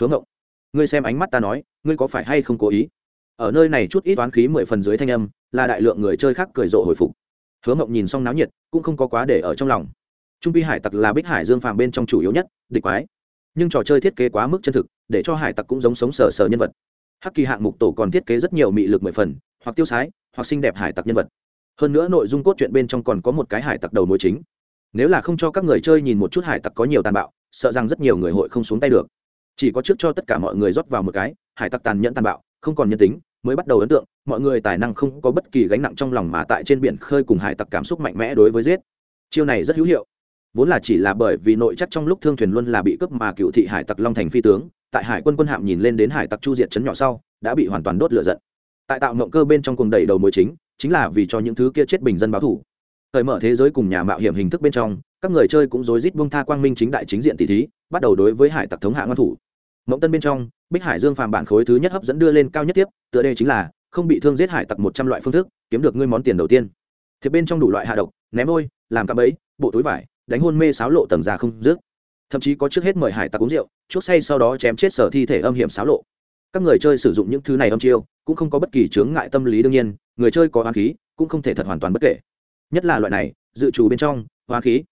Hướng ngộng ngươi xem ánh mắt ta nói ngươi có phải hay không cố ý? Ở nơi này chút ít toán khí mười phần dưới thanh âm là đại lượng người chơi khác cười rộ hồi phục. Hướng ngộng nhìn xong náo nhiệt cũng không có quá để ở trong lòng trung pi hải tặc là bích hải dương phàm bên trong chủ yếu nhất, địch quái. Nhưng trò chơi thiết kế quá mức chân thực, để cho hải tặc cũng giống sống sờ sờ nhân vật. Hắc kỳ hạng mục tổ còn thiết kế rất nhiều mị lực mười phần, hoặc tiêu sái, hoặc xinh đẹp hải tặc nhân vật. Hơn nữa nội dung cốt truyện bên trong còn có một cái hải tặc đầu mối chính. Nếu là không cho các người chơi nhìn một chút hải tặc có nhiều tàn bạo, sợ rằng rất nhiều người hội không xuống tay được. Chỉ có trước cho tất cả mọi người rót vào một cái, hải tặc tàn nhẫn tàn bạo, không còn nhân tính, mới bắt đầu ấn tượng, mọi người tài năng không có bất kỳ gánh nặng trong lòng mà tại trên biển khơi cùng hải tặc cảm xúc mạnh mẽ đối với giết. Chiêu này rất hữu hiệu vốn là chỉ là bởi vì nội chắc trong lúc thương thuyền luôn là bị cướp mà cựu thị hải tặc long thành phi tướng, tại hải quân quân hạm nhìn lên đến hải tặc chu diệt chấn nhỏ sau, đã bị hoàn toàn đốt lửa giận. Tại tạo mộng cơ bên trong cùng đẩy đầu mối chính chính là vì cho những thứ kia chết bình dân báo thủ. Thời mở thế giới cùng nhà mạo hiểm hình thức bên trong, các người chơi cũng rối rít buông tha quang minh chính đại chính diện tỷ thí, bắt đầu đối với hải tặc thống hạ ngoan thủ. Mộng tân bên trong, bích hải dương phàm bản khối thứ nhất hấp dẫn đưa lên cao nhất tiếp, tựa đây chính là, không bị thương giết hải tặc một trăm loại phương thức, kiếm được ngươi món tiền đầu tiên. Thiệp bên trong đủ loại hạ độc, ném vôi, làm cạm bẫy, bộ túi vải đánh hôn mê sáo lộ tầng ra không dứt. Thậm chí có trước hết mời hải tặc uống rượu, chuốc say sau đó chém chết sở thi thể âm hiểm sáo lộ. Các người chơi sử dụng những thứ này âm chiêu, cũng không có bất kỳ chướng ngại tâm lý đương nhiên, người chơi có hoa khí, cũng không thể thật hoàn toàn bất kể. Nhất là loại này, dự trù bên trong hoa khí.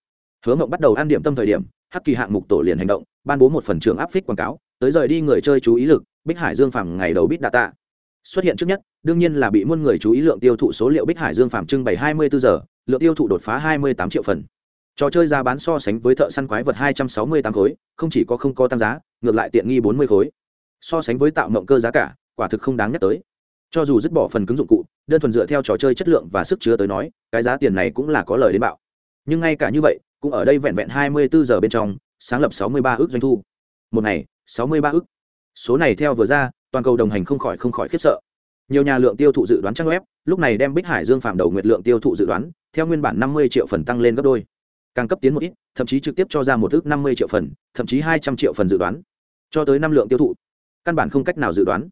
Hứa mộng bắt đầu an điểm tâm thời điểm, hắc kỳ hạng mục tổ liền hành động, ban bố một phần trường áp phích quảng cáo, tới rời đi người chơi chú ý lực, bích hải dương phàm ngày đầu bít đà tạ. Xuất hiện trước nhất, đương nhiên là bị muôn người chú ý lượng tiêu thụ số liệu bích hải dương phàm trưng bày hai mươi bốn giờ, lượng tiêu thụ đột phá hai mươi tám triệu phần trò chơi giá bán so sánh với thợ săn quái vật hai trăm sáu mươi tám khối, không chỉ có không có tăng giá, ngược lại tiện nghi bốn mươi khối. So sánh với tạo mộng cơ giá cả, quả thực không đáng nhắc tới. Cho dù dứt bỏ phần cứng dụng cụ, đơn thuần dựa theo trò chơi chất lượng và sức chứa tới nói, cái giá tiền này cũng là có lời đến bạo. Nhưng ngay cả như vậy, cũng ở đây vẹn vẹn hai mươi bốn giờ bên trong, sáng lập sáu mươi ba ước doanh thu. Một ngày, sáu mươi ba ước. Số này theo vừa ra, toàn cầu đồng hành không khỏi không khỏi khiếp sợ. Nhiều nhà lượng tiêu thụ dự đoán trang web, lúc này đem bích hải dương phạm đầu nguyệt lượng tiêu thụ dự đoán, theo nguyên bản năm mươi triệu phần tăng lên gấp đôi càng cấp tiến một ít, thậm chí trực tiếp cho ra một thứ năm mươi triệu phần, thậm chí hai trăm triệu phần dự đoán. Cho tới năm lượng tiêu thụ, căn bản không cách nào dự đoán.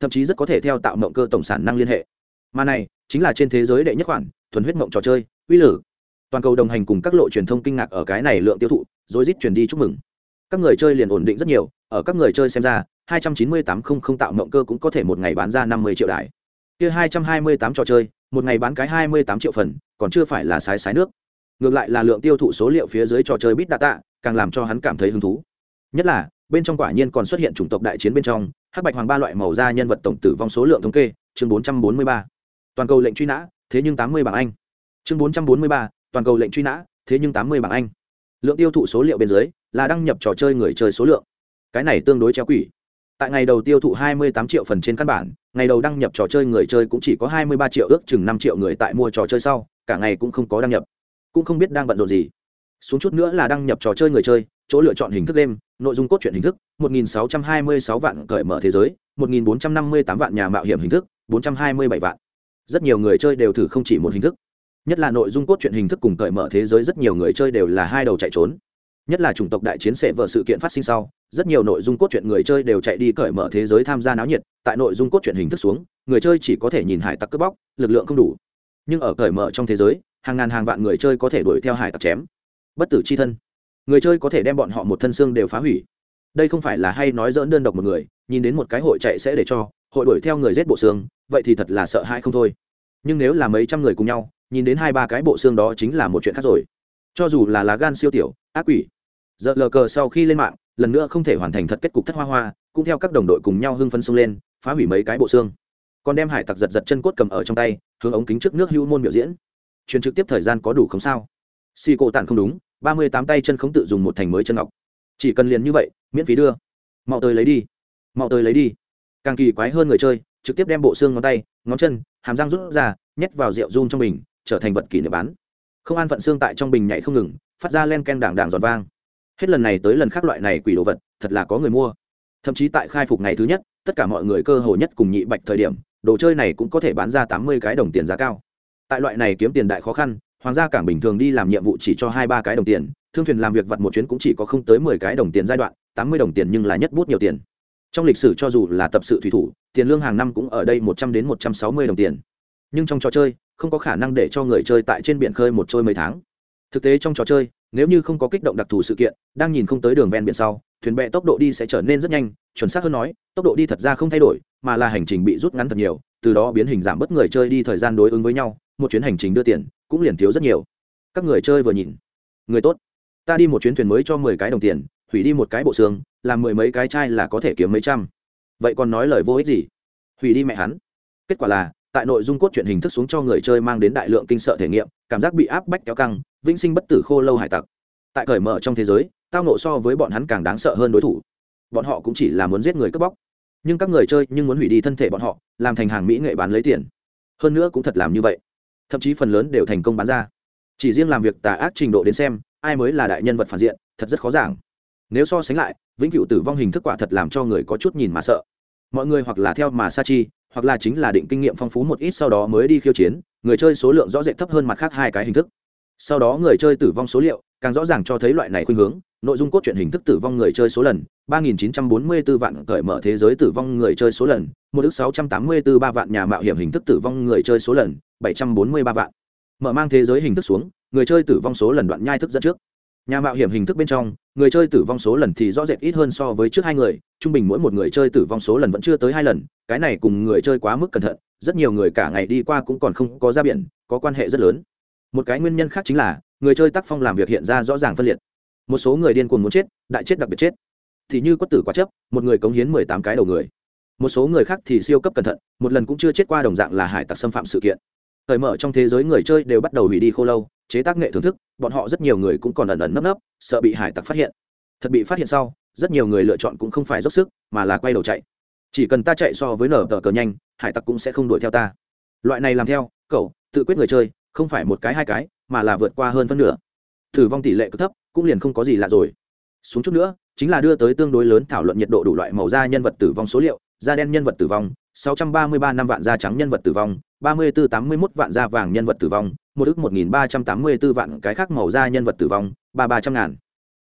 Thậm chí rất có thể theo tạo mộng cơ tổng sản năng liên hệ. Mà này, chính là trên thế giới đệ nhất khoản, thuần huyết mộng trò chơi, uy lử. Toàn cầu đồng hành cùng các lộ truyền thông kinh ngạc ở cái này lượng tiêu thụ rồi rít truyền đi chúc mừng. Các người chơi liền ổn định rất nhiều, ở các người chơi xem ra 298 không không tạo mộng cơ cũng có thể một ngày bán ra 50 triệu đài. Kia 228 trò chơi, một ngày bán cái 28 triệu phần, còn chưa phải là sái sái nước ngược lại là lượng tiêu thụ số liệu phía dưới trò chơi bit data càng làm cho hắn cảm thấy hứng thú. Nhất là bên trong quả nhiên còn xuất hiện chủng tộc đại chiến bên trong hắc bạch hoàng ba loại màu da nhân vật tổng tử vong số lượng thống kê chương 443. toàn cầu lệnh truy nã thế nhưng 80 bảng anh. Chương 443, toàn cầu lệnh truy nã thế nhưng 80 bảng anh. Lượng tiêu thụ số liệu bên dưới là đăng nhập trò chơi người chơi số lượng. Cái này tương đối treo quỷ. Tại ngày đầu tiêu thụ 28 triệu phần trên căn bản ngày đầu đăng nhập trò chơi người chơi cũng chỉ có 23 triệu ước chừng 5 triệu người tại mua trò chơi sau cả ngày cũng không có đăng nhập cũng không biết đang bận rộn gì. Xuống chút nữa là đăng nhập trò chơi người chơi, chỗ lựa chọn hình thức đêm, nội dung cốt truyện hình thức 1.626 vạn cởi mở thế giới 1.458 vạn nhà mạo hiểm hình thức 427 vạn. Rất nhiều người chơi đều thử không chỉ một hình thức. Nhất là nội dung cốt truyện hình thức cùng cởi mở thế giới rất nhiều người chơi đều là hai đầu chạy trốn. Nhất là chủng tộc đại chiến sẽ vợ sự kiện phát sinh sau, rất nhiều nội dung cốt truyện người chơi đều chạy đi cởi mở thế giới tham gia náo nhiệt, tại nội dung cốt truyện hình thức xuống, người chơi chỉ có thể nhìn hải tặc cướp bóc, lực lượng không đủ. Nhưng ở cởi mở trong thế giới hàng ngàn hàng vạn người chơi có thể đuổi theo hải tặc chém. Bất tử c h i thân. Người chơi có thể đem bọn họ một thân xương đều phá hủy. Đây không phải là hay nói dỡn đơn độc một người, nhìn đến một cái hội chạy sẽ để cho, hội đuổi theo người giết bộ xương, vậy thì thật là sợ hãi không thôi. Nhưng nếu là mấy trăm người cùng nhau, nhìn đến hai ba cái bộ xương đó chính là một chuyện khác rồi. Cho dù là lá gan siêu tiểu, ác quỷ, giờ lờ cờ sau khi lên mạng, lần nữa không thể hoàn thành thật kết cục thất hoa hoa, cũng theo các đồng đội cùng nhau hưng phân xông lên, phá hủy mấy cái bộ xương. Còn đem hải tặc giật giật chân cốt cầm ở trong tay, hướng ống kính trước nước hưu môn biểu diễn truyền trực tiếp thời gian có đủ không sao? Xì cổ tàn không đúng, ba mươi tám tay chân không tự dùng một thành mới chân ngọc. Chỉ cần liền như vậy, miễn phí đưa. Mau tới lấy đi. Mau tới lấy đi. Càng kỳ quái hơn người chơi, trực tiếp đem bộ xương ngón tay, ngón chân, hàm răng rút ra, nhét vào rượu run trong bình, trở thành vật kỷ niệm bán. Không an phận xương tại trong bình nhảy không ngừng, phát ra len ken đảng đảng giòn vang. Hết lần này tới lần khác loại này quỷ đồ vật, thật là có người mua. Thậm chí tại khai phục ngày thứ nhất, tất cả mọi người cơ hồ nhất cùng nhị bạch thời điểm, đồ chơi này cũng có thể bán ra tám mươi cái đồng tiền giá cao tại loại này kiếm tiền đại khó khăn, hoàng gia cảng bình thường đi làm nhiệm vụ chỉ cho hai ba cái đồng tiền, thương thuyền làm việc vặt một chuyến cũng chỉ có không tới mười cái đồng tiền giai đoạn, tám mươi đồng tiền nhưng là nhất bút nhiều tiền. Trong lịch sử cho dù là tập sự thủy thủ, tiền lương hàng năm cũng ở đây một trăm đến một trăm sáu mươi đồng tiền. Nhưng trong trò chơi, không có khả năng để cho người chơi tại trên biển khơi một trôi mấy tháng. Thực tế trong trò chơi, nếu như không có kích động đặc thù sự kiện, đang nhìn không tới đường ven biển sau, thuyền bè tốc độ đi sẽ trở nên rất nhanh, chuẩn xác hơn nói, tốc độ đi thật ra không thay đổi, mà là hành trình bị rút ngắn thật nhiều, từ đó biến hình giảm bớt người chơi đi thời gian đối ứng với nhau một chuyến hành trình đưa tiền cũng liền thiếu rất nhiều. Các người chơi vừa nhìn. Người tốt. Ta đi một chuyến thuyền mới cho mười cái đồng tiền, hủy đi một cái bộ xương, làm mười mấy cái chai là có thể kiếm mấy trăm. Vậy còn nói lời vô ích gì? Hủy đi mẹ hắn. Kết quả là, tại nội dung cốt truyện hình thức xuống cho người chơi mang đến đại lượng kinh sợ thể nghiệm, cảm giác bị áp bách kéo căng, vĩnh sinh bất tử khô lâu hải tặc. Tại cởi mở trong thế giới, tao nộ so với bọn hắn càng đáng sợ hơn đối thủ. Bọn họ cũng chỉ là muốn giết người cướp bóc. Nhưng các người chơi nhưng muốn hủy đi thân thể bọn họ, làm thành hàng mỹ nghệ bán lấy tiền. Hơn nữa cũng thật làm như vậy thậm chí phần lớn đều thành công bán ra. Chỉ riêng làm việc tà ác trình độ đến xem, ai mới là đại nhân vật phản diện, thật rất khó giảng. Nếu so sánh lại, vĩnh cửu tử vong hình thức quả thật làm cho người có chút nhìn mà sợ. Mọi người hoặc là theo mà sa chi, hoặc là chính là định kinh nghiệm phong phú một ít sau đó mới đi khiêu chiến, người chơi số lượng rõ rệt thấp hơn mặt khác hai cái hình thức. Sau đó người chơi tử vong số liệu, càng rõ ràng cho thấy loại này khuynh hướng nội dung cốt truyện hình thức tử vong người chơi số lần 3.944 vạn cởi mở thế giới tử vong người chơi số lần, một ước 684 ba vạn nhà mạo hiểm hình thức tử vong người chơi số lần 743 vạn. Mở mang thế giới hình thức xuống, người chơi tử vong số lần đoạn nhai thức dẫn trước. Nhà mạo hiểm hình thức bên trong, người chơi tử vong số lần thì rõ rệt ít hơn so với trước hai người, trung bình mỗi một người chơi tử vong số lần vẫn chưa tới hai lần, cái này cùng người chơi quá mức cẩn thận, rất nhiều người cả ngày đi qua cũng còn không có ra biển, có quan hệ rất lớn. Một cái nguyên nhân khác chính là, người chơi tác phong làm việc hiện ra rõ ràng phân liệt một số người điên cuồng muốn chết, đại chết đặc biệt chết. Thì như quất tử quá chấp, một người cống hiến mười tám cái đầu người. Một số người khác thì siêu cấp cẩn thận, một lần cũng chưa chết qua đồng dạng là hải tặc xâm phạm sự kiện. Thời mở trong thế giới người chơi đều bắt đầu hủy đi khô lâu, chế tác nghệ thưởng thức, bọn họ rất nhiều người cũng còn ẩn ẩn nấp nấp, sợ bị hải tặc phát hiện. Thật bị phát hiện sau, rất nhiều người lựa chọn cũng không phải dốc sức, mà là quay đầu chạy. Chỉ cần ta chạy so với nở tờ cờ nhanh, hải tặc cũng sẽ không đuổi theo ta. Loại này làm theo, cậu, tự quyết người chơi, không phải một cái hai cái, mà là vượt qua hơn phân nửa thử vong tỷ lệ cực thấp, cũng liền không có gì lạ rồi. Xuống chút nữa, chính là đưa tới tương đối lớn thảo luận nhiệt độ đủ loại màu da nhân vật tử vong số liệu, da đen nhân vật tử vong 633 năm vạn da trắng nhân vật tử vong 3481 vạn da vàng nhân vật tử vong, một ước 1384 vạn cái khác màu da nhân vật tử vong, ba ba trăm ngàn.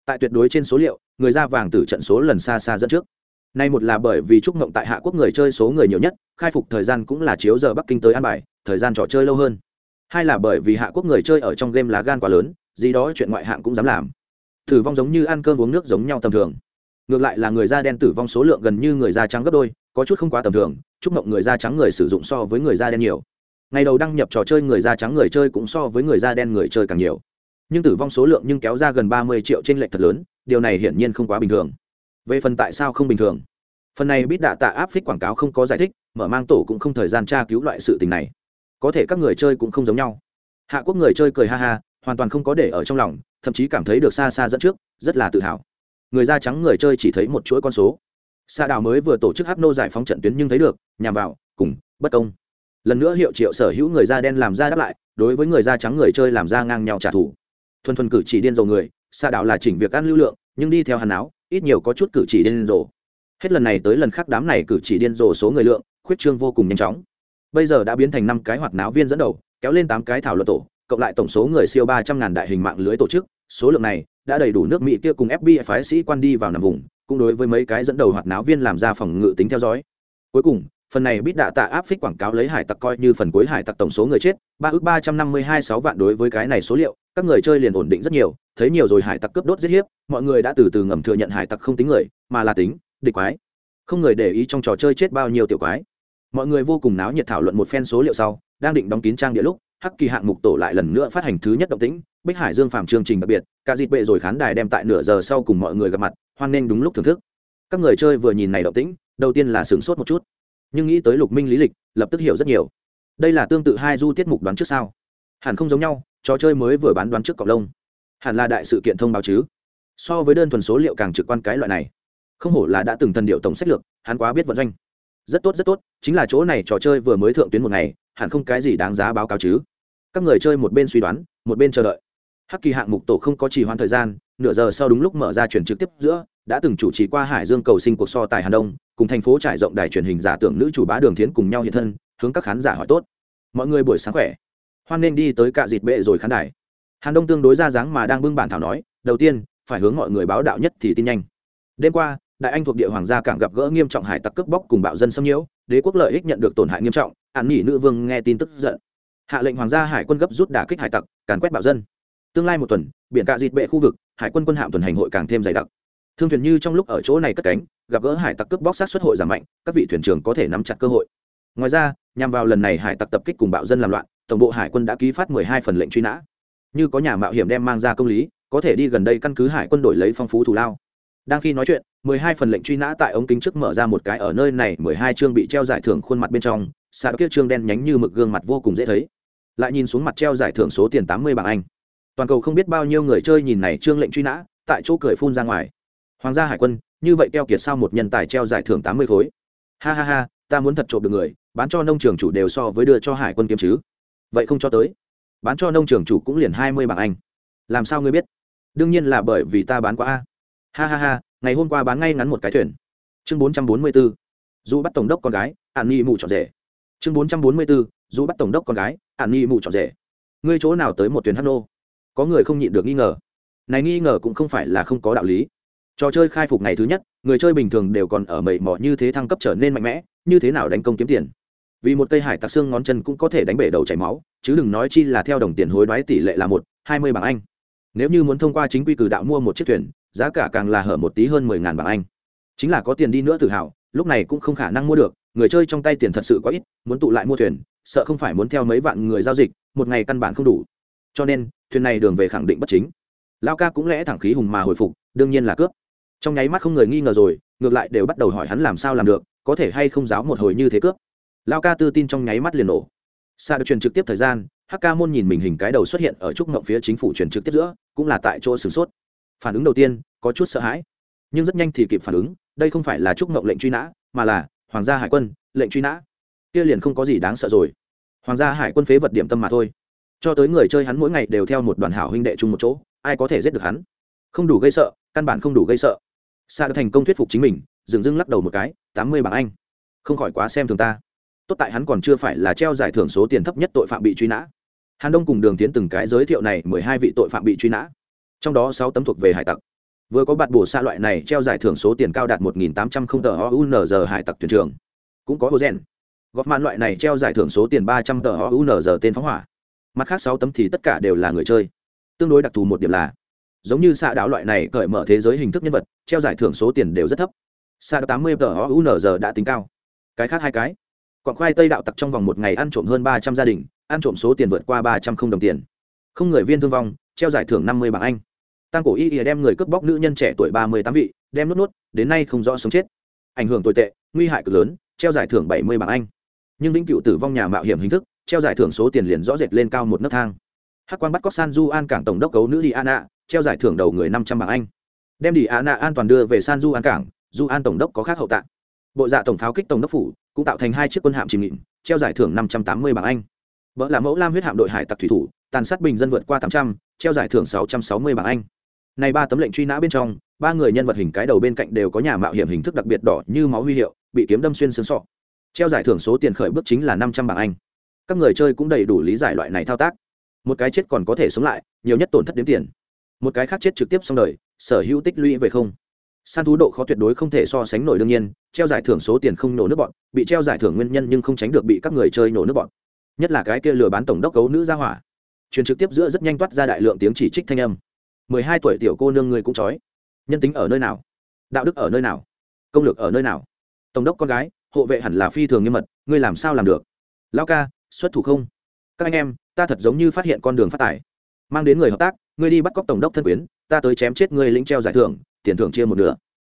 Tại tuyệt đối trên số liệu, người da vàng tử trận số lần xa xa dẫn trước. Nay một là bởi vì trúc mộng tại hạ quốc người chơi số người nhiều nhất, khai phục thời gian cũng là chiếu giờ bắc kinh tới an bài, thời gian trò chơi lâu hơn. Hai là bởi vì hạ quốc người chơi ở trong game lá gan quá lớn gì đó chuyện ngoại hạng cũng dám làm. Tử vong giống như ăn cơm uống nước giống nhau tầm thường. Ngược lại là người da đen tử vong số lượng gần như người da trắng gấp đôi, có chút không quá tầm thường, chúc mộng người da trắng người sử dụng so với người da đen nhiều. Ngày đầu đăng nhập trò chơi người da trắng người chơi cũng so với người da đen người chơi càng nhiều. Nhưng tử vong số lượng nhưng kéo ra gần ba mươi triệu trên lệch thật lớn, điều này hiển nhiên không quá bình thường. Về phần tại sao không bình thường? Phần này bít đạ tạ áp phích quảng cáo không có giải thích, mở mang tổ cũng không thời gian tra cứu loại sự tình này. Có thể các người chơi cũng không giống nhau. Hạ quốc người chơi cười ha ha hoàn toàn không có để ở trong lòng, thậm chí cảm thấy được xa xa dẫn trước, rất là tự hào. Người da trắng người chơi chỉ thấy một chuỗi con số. Xa đảo mới vừa tổ chức hắc nô giải phóng trận tuyến nhưng thấy được, nhằm vào, cùng, bất công. Lần nữa hiệu triệu sở hữu người da đen làm ra đáp lại, đối với người da trắng người chơi làm ra ngang nhau trả thù. Thuần thuần cử chỉ điên rồ người xa đảo là chỉnh việc ăn lưu lượng, nhưng đi theo hàn áo, ít nhiều có chút cử chỉ điên rồ. Hết lần này tới lần khác đám này cử chỉ điên rồ số người lượng, khuyết trương vô cùng nhanh chóng. Bây giờ đã biến thành năm cái hoạt náo viên dẫn đầu, kéo lên tám cái thảo luận tổ cộng lại tổng số người siêu ba trăm ngàn đại hình mạng lưới tổ chức, số lượng này đã đầy đủ nước mỹ kia cùng fbi phái sĩ quan đi vào nằm vùng, cũng đối với mấy cái dẫn đầu hoạt náo viên làm ra phòng ngự tính theo dõi. Cuối cùng, phần này biết đạ tạ áp phích quảng cáo lấy hải tặc coi như phần cuối hải tặc tổng số người chết, ba ước ba trăm năm mươi hai sáu vạn đối với cái này số liệu, các người chơi liền ổn định rất nhiều, thấy nhiều rồi hải tặc cướp đốt giết hiếp, mọi người đã từ từ ngầm thừa nhận hải tặc không tính người, mà là tính, địch quái. Không người để ý trong trò chơi chết bao nhiêu tiểu quái. Mọi người vô cùng náo nhiệt thảo luận một phen số liệu sau, đang định đóng kín trang địa lúc hắc kỳ hạng mục tổ lại lần nữa phát hành thứ nhất động tĩnh, bích hải dương phạm chương trình đặc biệt, cả dịp bệ rồi khán đài đem tại nửa giờ sau cùng mọi người gặp mặt, hoan nghênh đúng lúc thưởng thức. Các người chơi vừa nhìn này động tĩnh, đầu tiên là sửng sốt một chút, nhưng nghĩ tới lục minh lý lịch, lập tức hiểu rất nhiều. Đây là tương tự hai du tiết mục đoán trước sao? Hẳn không giống nhau, trò chơi mới vừa bán đoán trước cọc lông. Hẳn là đại sự kiện thông báo chứ? So với đơn thuần số liệu càng trực quan cái loại này. Không hổ là đã từng thần điệu tổng sách lược, hắn quá biết vận doanh. Rất tốt rất tốt, chính là chỗ này trò chơi vừa mới thượng tuyến một ngày hẳn không cái gì đáng giá báo cáo chứ. Các người chơi một bên suy đoán, một bên chờ đợi. Hắc kỳ hạng mục tổ không có trì hoãn thời gian, nửa giờ sau đúng lúc mở ra chuyển trực tiếp giữa, đã từng chủ trì qua hải dương cầu sinh cuộc so tài hà đông, cùng thành phố trải rộng đài truyền hình giả tưởng nữ chủ bá đường thiến cùng nhau hiện thân, hướng các khán giả hỏi tốt. Mọi người buổi sáng khỏe. Hoan nên đi tới cạ dịt bệ rồi khán đài. Hàn đông tương đối ra dáng mà đang bưng bản thảo nói, đầu tiên, phải hướng mọi người báo đạo nhất thì tin nhanh. Đêm qua, đại anh thuộc địa hoàng gia cảng gặp gỡ nghiêm trọng hải tặc cướp bóc cùng bạo dân xâm nhiễu, đế quốc lợi ích nhận được tổn hại nghiêm trọng an nghỉ nữ vương nghe tin tức giận. Hạ lệnh hoàng gia hải quân gấp rút đả kích hải tặc, càn quét bạo dân. Tương lai một tuần, biển cạ dịt bệ khu vực, hải quân quân hạm tuần hành hội càng thêm dày đặc. Thương thuyền như trong lúc ở chỗ này cất cánh, gặp gỡ hải tặc cướp bóc sát xuất hội giảm mạnh, các vị thuyền trưởng có thể nắm chặt cơ hội. Ngoài ra, nhằm vào lần này hải tặc tập kích cùng bạo dân làm loạn, tổng bộ hải quân đã ký phát mười hai phần lệnh truy nã. Như có nhà mạo hiểm đem mang ra công lý, có thể đi gần đây căn cứ hải quân đổi lấy phong phú thù lao. Đang khi nói chuyện, mười hai phần lệnh truy nã tại ống kính trước mở ra một cái ở nơi này, mười hai chương bị treo giải thưởng khuôn mặt bên trong xạ kia trương đen nhánh như mực gương mặt vô cùng dễ thấy. Lại nhìn xuống mặt treo giải thưởng số tiền tám mươi bảng anh. Toàn cầu không biết bao nhiêu người chơi nhìn này trương lệnh truy nã, tại chỗ cười phun ra ngoài. Hoàng gia hải quân, như vậy keo kiệt sao một nhân tài treo giải thưởng tám mươi khối? Ha ha ha, ta muốn thật trộm được người, bán cho nông trường chủ đều so với đưa cho hải quân kiếm chứ. Vậy không cho tới. Bán cho nông trường chủ cũng liền hai mươi bảng anh. Làm sao ngươi biết? Đương nhiên là bởi vì ta bán quá a. Ha ha ha, ngày hôm qua bán ngay ngắn một cái thuyền. Chương bốn trăm bốn mươi b ố dù bắt tổng đốc con gái ạn nghi mụ trọn rể chương bốn trăm bốn mươi dù bắt tổng đốc con gái ạn nghi mụ trọn rể. Ngươi chỗ nào tới một tuyến nô? có người không nhịn được nghi ngờ. Này nghi ngờ cũng không phải là không có đạo lý. Trò chơi khai phục ngày thứ nhất, người chơi bình thường đều còn ở mầy mò như thế thăng cấp trở nên mạnh mẽ, như thế nào đánh công kiếm tiền? Vì một cây hải tặc xương ngón chân cũng có thể đánh bể đầu chảy máu, chứ đừng nói chi là theo đồng tiền hối đoái tỷ lệ là một, hai mươi bảng anh. Nếu như muốn thông qua chính quy cử đạo mua một chiếc thuyền, giá cả càng là hở một tí hơn mười ngàn bảng anh. Chính là có tiền đi nữa tự hào, lúc này cũng không khả năng mua được người chơi trong tay tiền thật sự có ít, muốn tụ lại mua thuyền, sợ không phải muốn theo mấy vạn người giao dịch, một ngày căn bản không đủ. Cho nên, thuyền này đường về khẳng định bất chính. Lao ca cũng lẽ thẳng khí hùng mà hồi phục, đương nhiên là cướp. Trong nháy mắt không người nghi ngờ rồi, ngược lại đều bắt đầu hỏi hắn làm sao làm được, có thể hay không giáo một hồi như thế cướp. Lao ca tư tin trong nháy mắt liền nổ. Xa được truyền trực tiếp thời gian, hắc ca môn nhìn mình hình cái đầu xuất hiện ở trúc ngộng phía chính phủ truyền trực tiếp giữa, cũng là tại chỗ sửng sốt. Phản ứng đầu tiên, có chút sợ hãi. Nhưng rất nhanh thì kịp phản ứng, đây không phải là trúc ngộng lệnh truy nã, mà là hoàng gia hải quân, lệnh truy nã. Kia liền không có gì đáng sợ rồi. Hoàng gia hải quân phế vật điểm tâm mà thôi. Cho tới người chơi hắn mỗi ngày đều theo một đoàn hảo huynh đệ chung một chỗ, ai có thể giết được hắn? Không đủ gây sợ, căn bản không đủ gây sợ. Sa đã thành công thuyết phục chính mình, dừng dưng lắc đầu một cái, tám mươi bảng anh. Không khỏi quá xem thường ta. Tốt tại hắn còn chưa phải là treo giải thưởng số tiền thấp nhất tội phạm bị truy nã. Hàn đông cùng đường tiến từng cái giới thiệu này mười hai vị tội phạm bị truy nã. Trong đó sáu tấm thuộc về hải tặc vừa có bạt bổ xa loại này treo giải thưởng số tiền cao đạt một nghìn tám trăm không tờ ounz hải tặc thuyền trưởng. Cũng có hồ rèn góp mạn loại này treo giải thưởng số tiền ba trăm tờ ounz tên phóng hỏa. Mặt khác sáu tấm thì tất cả đều là người chơi. Tương đối đặc thù một điểm là, giống như xạ đạo loại này cởi mở thế giới hình thức nhân vật, treo giải thưởng số tiền đều rất thấp. Xạ đạo tám mươi tờ ounz đã tính cao. Cái khác hai cái. Quặng khoai tây đạo tặc trong vòng một ngày ăn trộm hơn ba trăm gia đình, ăn trộm số tiền vượt qua ba trăm không đồng tiền. Không người viên thương vong, treo giải thưởng năm mươi bảng anh tăng cổ y ỉa đem người cướp bóc nữ nhân trẻ tuổi ba mươi tám vị, đem nốt nốt đến nay không rõ sống chết. Ảnh hưởng tồi tệ, nguy hại cực lớn, treo giải thưởng bảy mươi bảng anh. Nhưng vĩnh cựu tử vong nhà mạo hiểm hình thức, treo giải thưởng số tiền liền rõ rệt lên cao một nấc thang. Hắc quan bắt cóc san du an cảng tổng đốc cấu nữ đi an ạ treo giải thưởng đầu người năm trăm bảng anh. Đem đi an ạ an toàn đưa về san du an cảng du an tổng đốc có khác hậu tạng. Bộ dạ tổng pháo kích tổng đốc phủ, cũng tạo thành hai chiếc quân hạm chìm nghịm treo giải thưởng năm trăm tám mươi bảng anh. Vợ là mẫu lam huyết hạm đội hải tặc thủy thủ, tàn sát bình dân vượt qua tám trăm, treo giải thưởng sáu trăm sáu mươi bảng anh này ba tấm lệnh truy nã bên trong, ba người nhân vật hình cái đầu bên cạnh đều có nhà mạo hiểm hình thức đặc biệt đỏ như máu huy hiệu, bị kiếm đâm xuyên xương sọ. Treo giải thưởng số tiền khởi bước chính là năm trăm bảng anh. Các người chơi cũng đầy đủ lý giải loại này thao tác. Một cái chết còn có thể sống lại, nhiều nhất tổn thất đến tiền. Một cái khác chết trực tiếp xong đời, sở hữu tích lũy về không. San thú độ khó tuyệt đối không thể so sánh nổi đương nhiên, treo giải thưởng số tiền không nổ nước bọn, bị treo giải thưởng nguyên nhân nhưng không tránh được bị các người chơi nổ nước bọn. Nhất là cái kia lừa bán tổng đốc cấu nữ ra hỏa. Truyền trực tiếp giữa rất nhanh toát ra đại lượng tiếng chỉ trích thanh âm mười hai tuổi tiểu cô nương người cũng trói. Nhân tính ở nơi nào? Đạo đức ở nơi nào? Công lược ở nơi nào? Tổng đốc con gái, hộ vệ hẳn là phi thường nghiêm mật, ngươi làm sao làm được? Lao ca, xuất thủ không? Các anh em, ta thật giống như phát hiện con đường phát tài mang đến người hợp tác, ngươi đi bắt cóc tổng đốc thân quyến, ta tới chém chết ngươi lĩnh treo giải thưởng, tiền thưởng chia một nửa.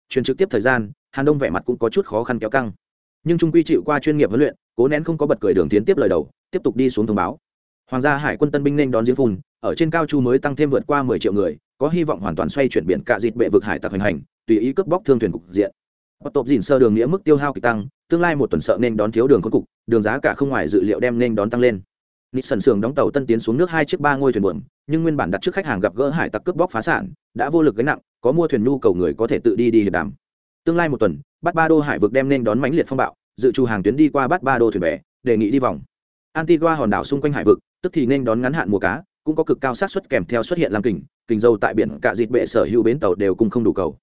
Truyền trực tiếp thời gian, hàn đông vẻ mặt cũng có chút khó khăn kéo căng. Nhưng trung quy chịu qua chuyên nghiệp huấn luyện, cố nén không có bật cười đường tiến tiếp lời đầu, tiếp tục đi xuống thông báo hoàng gia hải quân tân binh nên đón diễn phun, ở trên cao chu mới tăng thêm vượt qua mười triệu người, có hy vọng hoàn toàn xoay chuyển biển cả dịt bệ vực hải tặc hành hành, tùy ý cướp bóc thương thuyền cục diện. Bắt tộp dìn sơ đường nghĩa mức tiêu hao kịch tăng, tương lai một tuần sợ nên đón thiếu đường khốn cục, đường giá cả không ngoài dự liệu đem nên đón tăng lên. Nịt sần sường đóng tàu tân tiến xuống nước hai chiếc ba ngôi thuyền buồm, nhưng nguyên bản đặt trước khách hàng gặp gỡ hải tặc cướp bóc phá sản, đã vô lực gánh nặng, có mua thuyền nhu cầu người có thể tự đi đi hiệp đàm. Tương lai một tuần bắt ba đô hải vực đem nên đón mãnh liệt phong bạo, dự trù hàng tuyến đi qua bắt ba đô thuyền bè, đề nghị đi vòng. Antigua hòn đảo xung quanh hải vực tức thì nên đón ngắn hạn mùa cá, cũng có cực cao xác suất kèm theo xuất hiện làm kình kình dâu tại biển cả dịt bệ sở hữu bến tàu đều cùng không đủ cầu.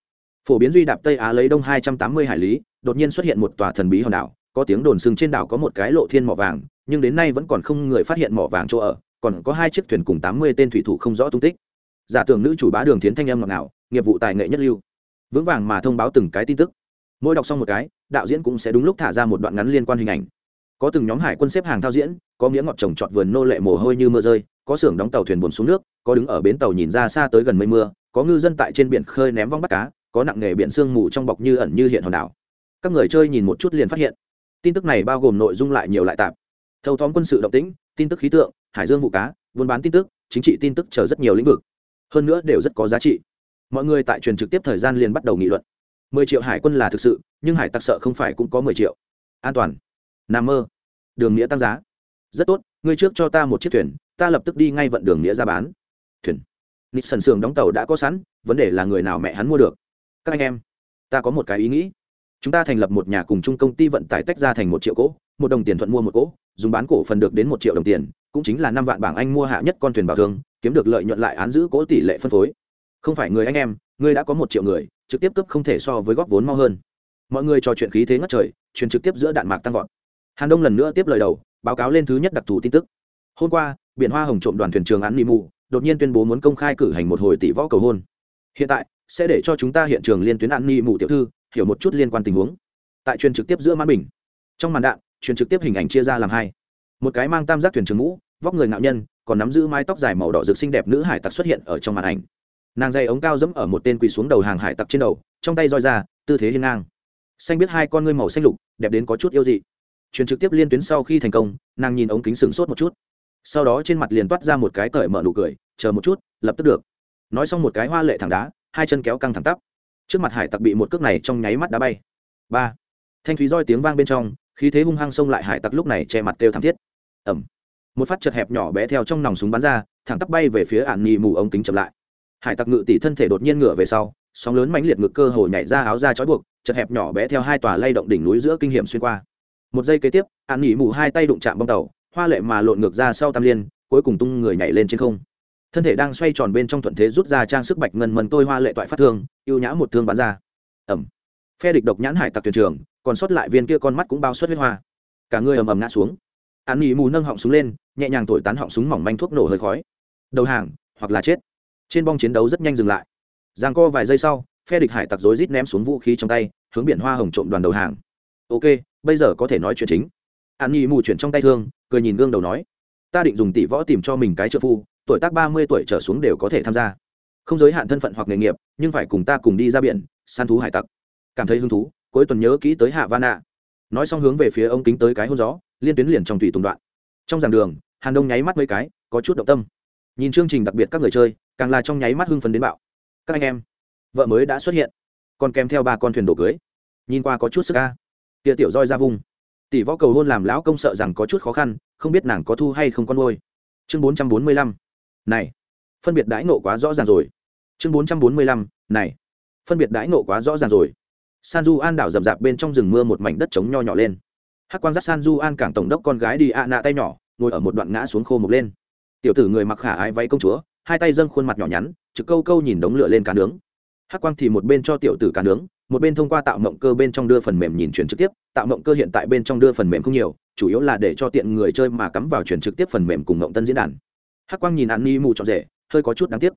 Phổ biến duy đạp tây á lấy đông hai trăm tám mươi hải lý, đột nhiên xuất hiện một tòa thần bí hòn đảo, có tiếng đồn sừng trên đảo có một cái lộ thiên mỏ vàng, nhưng đến nay vẫn còn không người phát hiện mỏ vàng chỗ ở, còn có hai chiếc thuyền cùng tám mươi tên thủy thủ không rõ tung tích. Giả tưởng nữ chủ bá đường tiến thanh âm ngọt ngào, nghiệp vụ tài nghệ nhất lưu. Vững vàng mà thông báo từng cái tin tức. Mỗi đọc xong một cái, đạo diễn cũng sẽ đúng lúc thả ra một đoạn ngắn liên quan hình ảnh có từng nhóm hải quân xếp hàng thao diễn, có miếng ngọt trồng trọt vườn nô lệ mồ hôi như mưa rơi, có xưởng đóng tàu thuyền buồn xuống nước, có đứng ở bến tàu nhìn ra xa tới gần mây mưa, có ngư dân tại trên biển khơi ném vong bắt cá, có nặng nghề biển sương mù trong bọc như ẩn như hiện hòn đảo. Các người chơi nhìn một chút liền phát hiện. Tin tức này bao gồm nội dung lại nhiều lại tạp. Thâu tóm quân sự động tĩnh, tin tức khí tượng, hải dương vụ cá, buôn bán tin tức, chính trị tin tức chờ rất nhiều lĩnh vực. Hơn nữa đều rất có giá trị. Mọi người tại truyền trực tiếp thời gian liền bắt đầu nghị luận. Mười triệu hải quân là thực sự, nhưng hải tặc sợ không phải cũng có mười triệu. An toàn. N mơ đường nghĩa tăng giá. Rất tốt, ngươi trước cho ta một chiếc thuyền, ta lập tức đi ngay vận đường nghĩa ra bán. Thuyền. Nịt sần sường đóng tàu đã có sẵn, vấn đề là người nào mẹ hắn mua được. Các anh em, ta có một cái ý nghĩ. Chúng ta thành lập một nhà cùng chung công ty vận tải tách ra thành một triệu cỗ, một đồng tiền thuận mua một cỗ, dùng bán cổ phần được đến một triệu đồng tiền, cũng chính là năm vạn bảng anh mua hạ nhất con thuyền bảo thương, kiếm được lợi nhuận lại án giữ cỗ tỷ lệ phân phối. Không phải người anh em, ngươi đã có một triệu người, trực tiếp cấp không thể so với góp vốn mau hơn. Mọi người trò chuyện khí thế ngất trời truyền trực tiếp giữa đạn mạc tăng vọt hàn đông lần nữa tiếp lời đầu, báo cáo lên thứ nhất đặc thù tin tức. Hôm qua, biển hoa hồng trộm đoàn thuyền trường án ni mù, đột nhiên tuyên bố muốn công khai cử hành một hồi tỷ võ cầu hôn. Hiện tại, sẽ để cho chúng ta hiện trường liên tuyến an ni mù tiểu thư, hiểu một chút liên quan tình huống. Tại truyền trực tiếp giữa mãn bình, trong màn đạn, truyền trực tiếp hình ảnh chia ra làm hai. Một cái mang tam giác thuyền trường ngũ, vóc người ngạo nhân, còn nắm giữ mái tóc dài màu đỏ rực xinh đẹp nữ hải tặc xuất hiện ở trong màn ảnh. Nàng dây ống cao dẫm ở một tên quỳ xuống đầu hàng hải tặc trên đầu, trong tay roi ra, tư thế hiên ngang. Xanh biết hai con ngươi màu xanh lục, đẹp đến có chút yêu dị truyền trực tiếp liên tuyến sau khi thành công, nàng nhìn ống kính sừng sốt một chút. Sau đó trên mặt liền toát ra một cái cởi mở nụ cười, chờ một chút, lập tức được. Nói xong một cái hoa lệ thẳng đá, hai chân kéo căng thẳng tắp. Trước mặt hải tặc bị một cước này trong nháy mắt đá bay. Ba. Thanh thúy roi tiếng vang bên trong, khí thế hung hăng xông lại hải tặc lúc này che mặt kêu thảm thiết. Ẩm một phát chật hẹp nhỏ bé theo trong nòng súng bắn ra, thẳng tắp bay về phía ạn nhì mù ống kính chậm lại. Hải tặc ngự tỷ thân thể đột nhiên ngửa về sau, sóng lớn mãnh liệt ngực cơ hồ nhảy ra áo ra chói buộc, chật hẹp nhỏ bé theo hai tòa lay động đỉnh núi giữa kinh hiểm xuyên qua một giây kế tiếp, an nghỉ mù hai tay đụng chạm bông tàu, hoa lệ mà lộn ngược ra sau tam liên, cuối cùng tung người nhảy lên trên không. Thân thể đang xoay tròn bên trong thuận thế rút ra trang sức bạch ngân mần tôi hoa lệ toại phát thương, yêu nhã một thương bắn ra. Ẩm. Phe địch độc nhãn hải tặc thuyền trường còn sót lại viên kia con mắt cũng bao suất huyết hoa. Cả người ầm ầm ngã xuống. An nghỉ mù nâng họng súng lên, nhẹ nhàng thổi tán họng súng mỏng manh thuốc nổ hơi khói. Đầu hàng, hoặc là chết. Trên bong chiến đấu rất nhanh dừng lại. Giang co vài giây sau, phe địch hải tặc rối rít ném xuống vũ khí trong tay, hướng biển hoa hồng trộm đoàn đầu hàng. Ok bây giờ có thể nói chuyện chính. An nhi mù chuyển trong tay thương, cười nhìn gương đầu nói, ta định dùng tỷ võ tìm cho mình cái trợ phu, tuổi tác ba mươi tuổi trở xuống đều có thể tham gia. Không giới hạn thân phận hoặc nghề nghiệp, nhưng phải cùng ta cùng đi ra biển, săn thú hải tặc. Cảm thấy hứng thú, cuối tuần nhớ kỹ tới hạ va nạ nói xong hướng về phía ông kính tới cái hôn gió, liên tuyến liền trong tùy tùng đoạn. Trong giảng đường, hàn đông nháy mắt mấy cái, có chút động tâm. Nhìn chương trình đặc biệt các người chơi, càng là trong nháy mắt hưng phấn đến bạo. Các anh em, vợ mới đã xuất hiện, còn kèm theo ba con thuyền đổ cưới. Nhìn qua có chút sức ca tia tiểu roi ra vùng tỷ võ cầu hôn làm lão công sợ rằng có chút khó khăn, không biết nàng có thu hay không con ngôi chương bốn trăm bốn mươi lăm. Này. Phân biệt đãi nộ quá rõ ràng rồi. Chương bốn trăm bốn mươi lăm. Này. Phân biệt đãi nộ quá rõ ràng rồi. San du an đảo rậm rạp bên trong rừng mưa một mảnh đất trống nho nhỏ lên. Hắc quan giác san du an cảng tổng đốc con gái đi ạ nạ tay nhỏ, ngồi ở một đoạn ngã xuống khô mục lên. Tiểu tử người mặc khả ái váy công chúa, hai tay dâng khuôn mặt nhỏ nhắn, trực câu câu nhìn đống lửa lên cá nướng. Hắc quang thì một bên cho tiểu tử cá nướng một bên thông qua tạo mộng cơ bên trong đưa phần mềm nhìn chuyển trực tiếp, tạo mộng cơ hiện tại bên trong đưa phần mềm không nhiều, chủ yếu là để cho tiện người chơi mà cắm vào chuyển trực tiếp phần mềm cùng mộng tân diễn đàn. Hắc quang nhìn hắn ni mù trọn rể, hơi có chút đáng tiếc.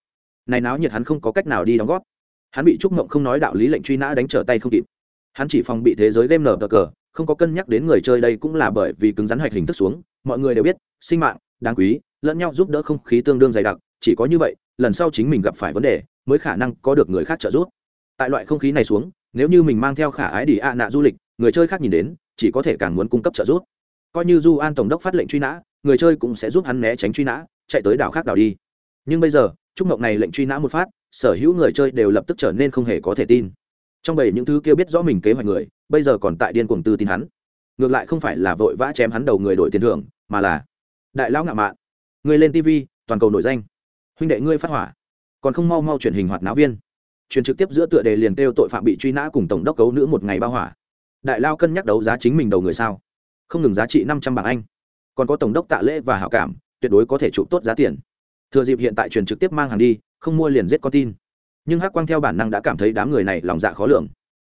Này náo nhiệt hắn không có cách nào đi đóng góp. Hắn bị trúc mộng không nói đạo lý lệnh truy nã đánh trở tay không kịp. Hắn chỉ phòng bị thế giới game nở cờ, không có cân nhắc đến người chơi đây cũng là bởi vì cứng rắn hạch hình thức xuống, mọi người đều biết, sinh mạng, đáng quý, lẫn nhau giúp đỡ không khí tương đương dày đặc, chỉ có như vậy, lần sau chính mình gặp phải vấn đề, mới khả năng có được người khác trợ giúp. Tại loại không khí này xuống nếu như mình mang theo khả ái đi a nạ du lịch, người chơi khác nhìn đến, chỉ có thể càng muốn cung cấp trợ giúp. Coi như du an tổng đốc phát lệnh truy nã, người chơi cũng sẽ giúp hắn né tránh truy nã, chạy tới đảo khác đảo đi. Nhưng bây giờ, Trúc mộng này lệnh truy nã một phát, sở hữu người chơi đều lập tức trở nên không hề có thể tin. Trong bảy những thứ kia biết rõ mình kế hoạch người, bây giờ còn tại điên cuồng tư tin hắn. Ngược lại không phải là vội vã chém hắn đầu người đổi tiền thưởng, mà là đại lão ngạo mạn. Người lên tv toàn cầu nổi danh. Huynh đệ ngươi phát hỏa. Còn không mau mau truyền hình hoạt náo viên truyền trực tiếp giữa tựa đề liền kêu tội phạm bị truy nã cùng tổng đốc cấu nữ một ngày bao hỏa. Đại lao cân nhắc đấu giá chính mình đầu người sao? Không ngừng giá trị năm trăm bảng anh. Còn có tổng đốc tạ lễ và hảo cảm, tuyệt đối có thể chụp tốt giá tiền. Thừa dịp hiện tại truyền trực tiếp mang hàng đi, không mua liền giết con tin. Nhưng hắc quang theo bản năng đã cảm thấy đám người này lòng dạ khó lường.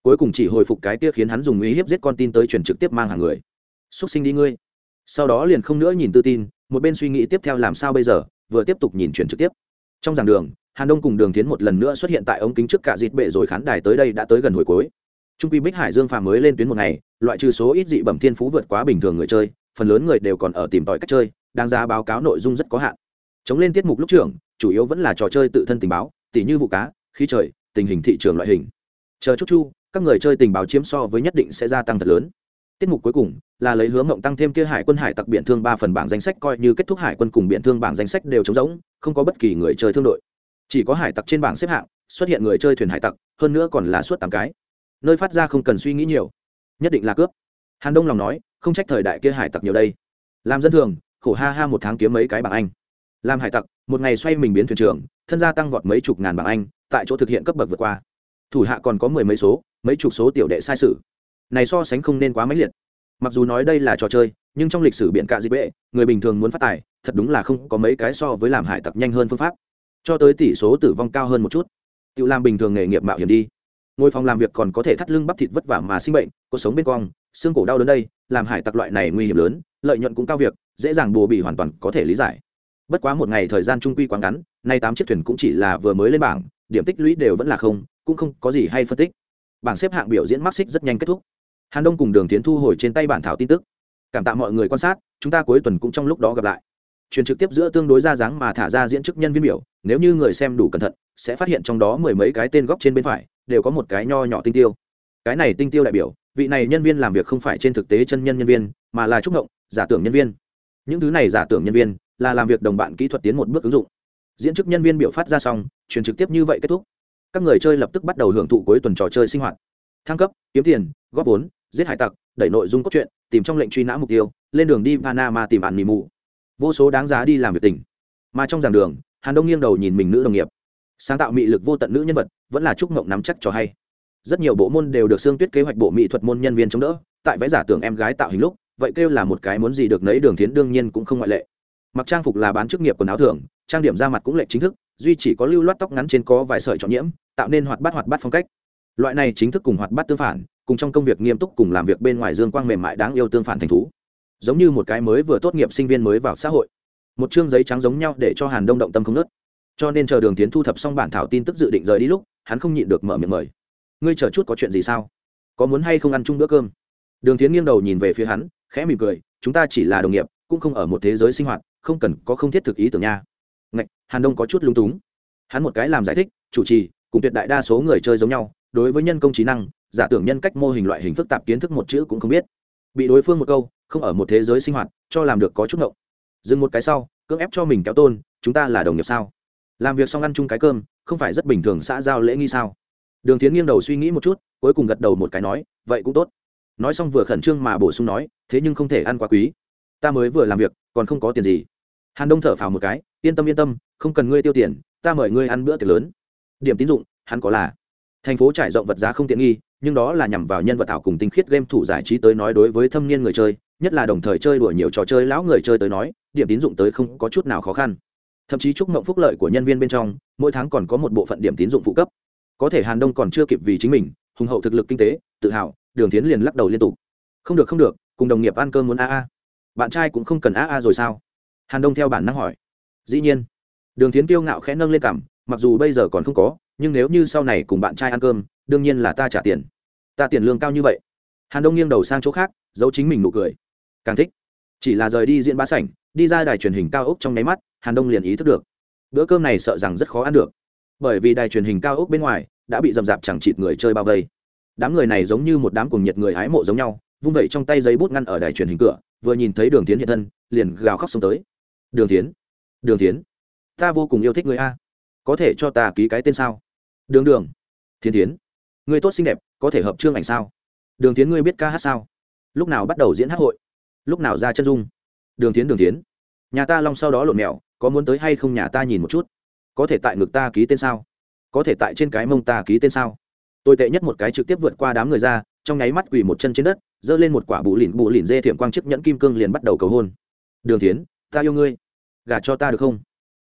Cuối cùng chỉ hồi phục cái kia khiến hắn dùng uy hiếp giết con tin tới truyền trực tiếp mang hàng người. Xúc sinh đi ngươi. Sau đó liền không nữa nhìn tư tin, một bên suy nghĩ tiếp theo làm sao bây giờ, vừa tiếp tục nhìn truyền trực tiếp. Trong giảng đường hàn đông cùng đường tiến một lần nữa xuất hiện tại ống kính trước cả dịt bệ rồi khán đài tới đây đã tới gần hồi cuối. Trung quy bích hải dương phàm mới lên tuyến một ngày, loại trừ số ít dị bẩm thiên phú vượt quá bình thường người chơi, phần lớn người đều còn ở tìm tòi cách chơi đang ra báo cáo nội dung rất có hạn. Chống lên tiết mục lúc trưởng, chủ yếu vẫn là trò chơi tự thân tình báo, tỉ như vụ cá, khí trời, tình hình thị trường loại hình. Chờ chút chu, các người chơi tình báo chiếm so với nhất định sẽ gia tăng thật lớn. Tiết mục cuối cùng là lấy hướng mộng tăng thêm kia hải quân hải tặc biện thương ba phần bảng danh sách coi như kết thúc hải quân cùng biện thương bảng danh sách đều trống rỗng, không có bất kỳ người chơi thương đội chỉ có hải tặc trên bảng xếp hạng, xuất hiện người chơi thuyền hải tặc, hơn nữa còn là suốt tám cái. Nơi phát ra không cần suy nghĩ nhiều. Nhất định là cướp. Hàn đông lòng nói, không trách thời đại kia hải tặc nhiều đây. Làm dân thường, khổ ha ha một tháng kiếm mấy cái bảng anh. Làm hải tặc, một ngày xoay mình biến thuyền trưởng, thân gia tăng vọt mấy chục ngàn bảng anh, tại chỗ thực hiện cấp bậc vượt qua. Thủ hạ còn có mười mấy số, mấy chục số tiểu đệ sai sự này so sánh không nên quá mãnh liệt. Mặc dù nói đây là trò chơi, nhưng trong lịch sử biện cạ dịp bệ, người bình thường muốn phát tài, thật đúng là không có mấy cái so với làm hải tặc nhanh hơn phương pháp cho tới tỷ số tử vong cao hơn một chút. Tự làm bình thường nghề nghiệp mạo hiểm đi. Ngôi phòng làm việc còn có thể thắt lưng bắp thịt vất vả mà sinh bệnh cuộc sống bên cong, xương cổ đau đớn đây, làm hải tặc loại này nguy hiểm lớn, lợi nhuận cũng cao việc, dễ dàng bù bị hoàn toàn có thể lý giải. Bất quá một ngày thời gian trung quy quá ngắn, nay tám chiếc thuyền cũng chỉ là vừa mới lên bảng, điểm tích lũy đều vẫn là không, cũng không có gì hay phân tích. Bảng xếp hạng biểu diễn mắc xích rất nhanh kết thúc. Hàn đông cùng đường tiến thu hồi trên tay bản thảo tin tức. Cảm tạ mọi người quan sát, chúng ta cuối tuần cũng trong lúc đó gặp lại truyền trực tiếp giữa tương đối ra dáng mà thả ra diễn chức nhân viên biểu, nếu như người xem đủ cẩn thận, sẽ phát hiện trong đó mười mấy cái tên góc trên bên phải, đều có một cái nho nhỏ tinh tiêu. Cái này tinh tiêu đại biểu, vị này nhân viên làm việc không phải trên thực tế chân nhân nhân viên, mà là trúc động giả tưởng nhân viên. Những thứ này giả tưởng nhân viên, là làm việc đồng bạn kỹ thuật tiến một bước ứng dụng. Diễn chức nhân viên biểu phát ra xong, truyền trực tiếp như vậy kết thúc. Các người chơi lập tức bắt đầu hưởng thụ cuối tuần trò chơi sinh hoạt. Thăng cấp, kiếm tiền, góp vốn, giết hải tặc, đẩy nội dung cốt truyện, tìm trong lệnh truy nã mục tiêu, lên đường đi panama tìm bạn mì mù vô số đáng giá đi làm việc tỉnh mà trong giảng đường, hàn đông nghiêng đầu nhìn mình nữ đồng nghiệp. Sáng tạo mị lực vô tận nữ nhân vật, vẫn là trúc mộng nắm chắc cho hay. Rất nhiều bộ môn đều được xương tuyết kế hoạch bộ mỹ thuật môn nhân viên chống đỡ. Tại vẽ giả tưởng em gái tạo hình lúc, vậy kêu là một cái muốn gì được nấy đường tiến đương nhiên cũng không ngoại lệ. Mặc trang phục là bán chức nghiệp quần áo thường trang điểm ra mặt cũng lệ chính thức, duy chỉ có lưu loát tóc ngắn trên có vài sợi trọn nhiễm, tạo nên hoạt bát hoạt bát phong cách. Loại này chính thức cùng hoạt bát tương phản, cùng trong công việc nghiêm túc cùng làm việc bên ngoài dương quang mềm mại đáng yêu tương phản thành thú giống như một cái mới vừa tốt nghiệp sinh viên mới vào xã hội. Một chương giấy trắng giống nhau để cho hàn đông động tâm không nớt cho nên chờ đường tiến thu thập xong bản thảo tin tức dự định rời đi lúc, hắn không nhịn được mở miệng mời. Ngươi chờ chút có chuyện gì sao? Có muốn hay không ăn chung bữa cơm? Đường tiến nghiêng đầu nhìn về phía hắn, khẽ mỉm cười, chúng ta chỉ là đồng nghiệp, cũng không ở một thế giới sinh hoạt, không cần có không thiết thực ý tưởng nha. Ngạch, hàn đông có chút lung túng. Hắn một cái làm giải thích, chủ trì, cùng tuyệt đại đa số người chơi giống nhau, đối với nhân công trí năng, giả tưởng nhân cách mô hình loại hình phức tạp kiến thức một chữ cũng không biết. Bị đối phương một câu không ở một thế giới sinh hoạt, cho làm được có chút ngộng. Dừng một cái sau, cưỡng ép cho mình kéo tôn, chúng ta là đồng nghiệp sao? Làm việc xong ăn chung cái cơm, không phải rất bình thường xã giao lễ nghi sao? Đường tiến nghiêng đầu suy nghĩ một chút, cuối cùng gật đầu một cái nói, vậy cũng tốt. Nói xong vừa khẩn trương mà bổ sung nói, thế nhưng không thể ăn quá quý. Ta mới vừa làm việc, còn không có tiền gì. Hàn đông thở phào một cái, yên tâm yên tâm, không cần ngươi tiêu tiền, ta mời ngươi ăn bữa tiệc lớn. Điểm tín dụng, hắn có là. Thành phố trải rộng vật giá không tiện nghi, nhưng đó là nhằm vào nhân vật ảo cùng tinh khiết game thủ giải trí tới nói đối với thâm niên người chơi nhất là đồng thời chơi đùa nhiều trò chơi, lão người chơi tới nói, điểm tín dụng tới không có chút nào khó khăn. Thậm chí chúc mộng phúc lợi của nhân viên bên trong, mỗi tháng còn có một bộ phận điểm tín dụng phụ cấp. Có thể hàn đông còn chưa kịp vì chính mình, hùng hậu thực lực kinh tế, tự hào, đường tiến liền lắc đầu liên tục. Không được không được, cùng đồng nghiệp ăn cơm muốn a a. Bạn trai cũng không cần a a rồi sao? Hàn đông theo bản năng hỏi. Dĩ nhiên. Đường tiến kiêu ngạo khẽ nâng lên cảm mặc dù bây giờ còn không có, nhưng nếu như sau này cùng bạn trai ăn cơm, đương nhiên là ta trả tiền. Ta tiền lương cao như vậy. Hàn đông nghiêng đầu sang chỗ khác, giấu chính mình nụ cười càng thích. Chỉ là rời đi diễn bá sảnh, đi ra đài truyền hình cao ốc trong nháy mắt, hàn đông liền ý thức được. Bữa cơm này sợ rằng rất khó ăn được. Bởi vì đài truyền hình cao ốc bên ngoài đã bị dầm dạp chẳng chịt người chơi bao vây. Đám người này giống như một đám cùng nhiệt người hái mộ giống nhau, vung vẩy trong tay giấy bút ngăn ở đài truyền hình cửa, vừa nhìn thấy đường tiến hiện thân, liền gào khóc xông tới. Đường tiến đường tiến ta vô cùng yêu thích người a. Có thể cho ta ký cái tên sao? Đường đường. Thiên tiến người tốt xinh đẹp, có thể hợp chương ảnh sao? Đường tiến ngươi biết ca hát sao? Lúc nào bắt đầu diễn hát hội? Lúc nào ra chân dung? Đường tiến đường tiến nhà ta long sau đó lộn mèo, có muốn tới hay không nhà ta nhìn một chút. Có thể tại ngực ta ký tên sao? Có thể tại trên cái mông ta ký tên sao? Tồi tệ nhất một cái trực tiếp vượt qua đám người ra, trong nháy mắt quỳ một chân trên đất, giơ lên một quả bù lìn bù lìn dê thiệm quang chiếc nhẫn kim cương liền bắt đầu cầu hôn. Đường tiến ta yêu ngươi. Gả cho ta được không?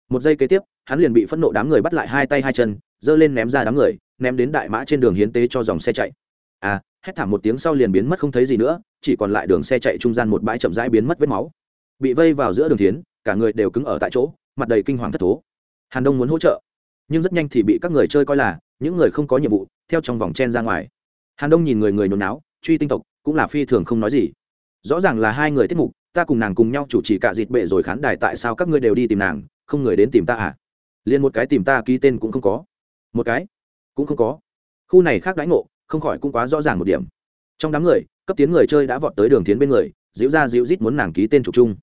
Một giây kế tiếp, hắn liền bị phẫn nộ đám người bắt lại hai tay hai chân, giơ lên ném ra đám người, ném đến đại mã trên đường hiến tế cho dòng xe chạy. À hét thảm một tiếng sau liền biến mất không thấy gì nữa, chỉ còn lại đường xe chạy trung gian một bãi chậm rãi biến mất vết máu. Bị vây vào giữa đường tiến cả người đều cứng ở tại chỗ, mặt đầy kinh hoàng thất thố. Hàn đông muốn hỗ trợ, nhưng rất nhanh thì bị các người chơi coi là những người không có nhiệm vụ, theo trong vòng chen ra ngoài. Hàn đông nhìn người người nhồi náo, truy tinh tộc, cũng là phi thường không nói gì. Rõ ràng là hai người tiết mục, ta cùng nàng cùng nhau chủ trì cả dịt bệ rồi khán đài tại sao các ngươi đều đi tìm nàng, không người đến tìm ta à? Liền một cái tìm ta ký tên cũng không có. Một cái cũng không có. Khu này khác đãi ngộ không khỏi cũng quá rõ ràng một điểm. Trong đám người, cấp tiến người chơi đã vọt tới đường tiến bên người, dịu ra dịu rít muốn nàng ký tên chụp chung.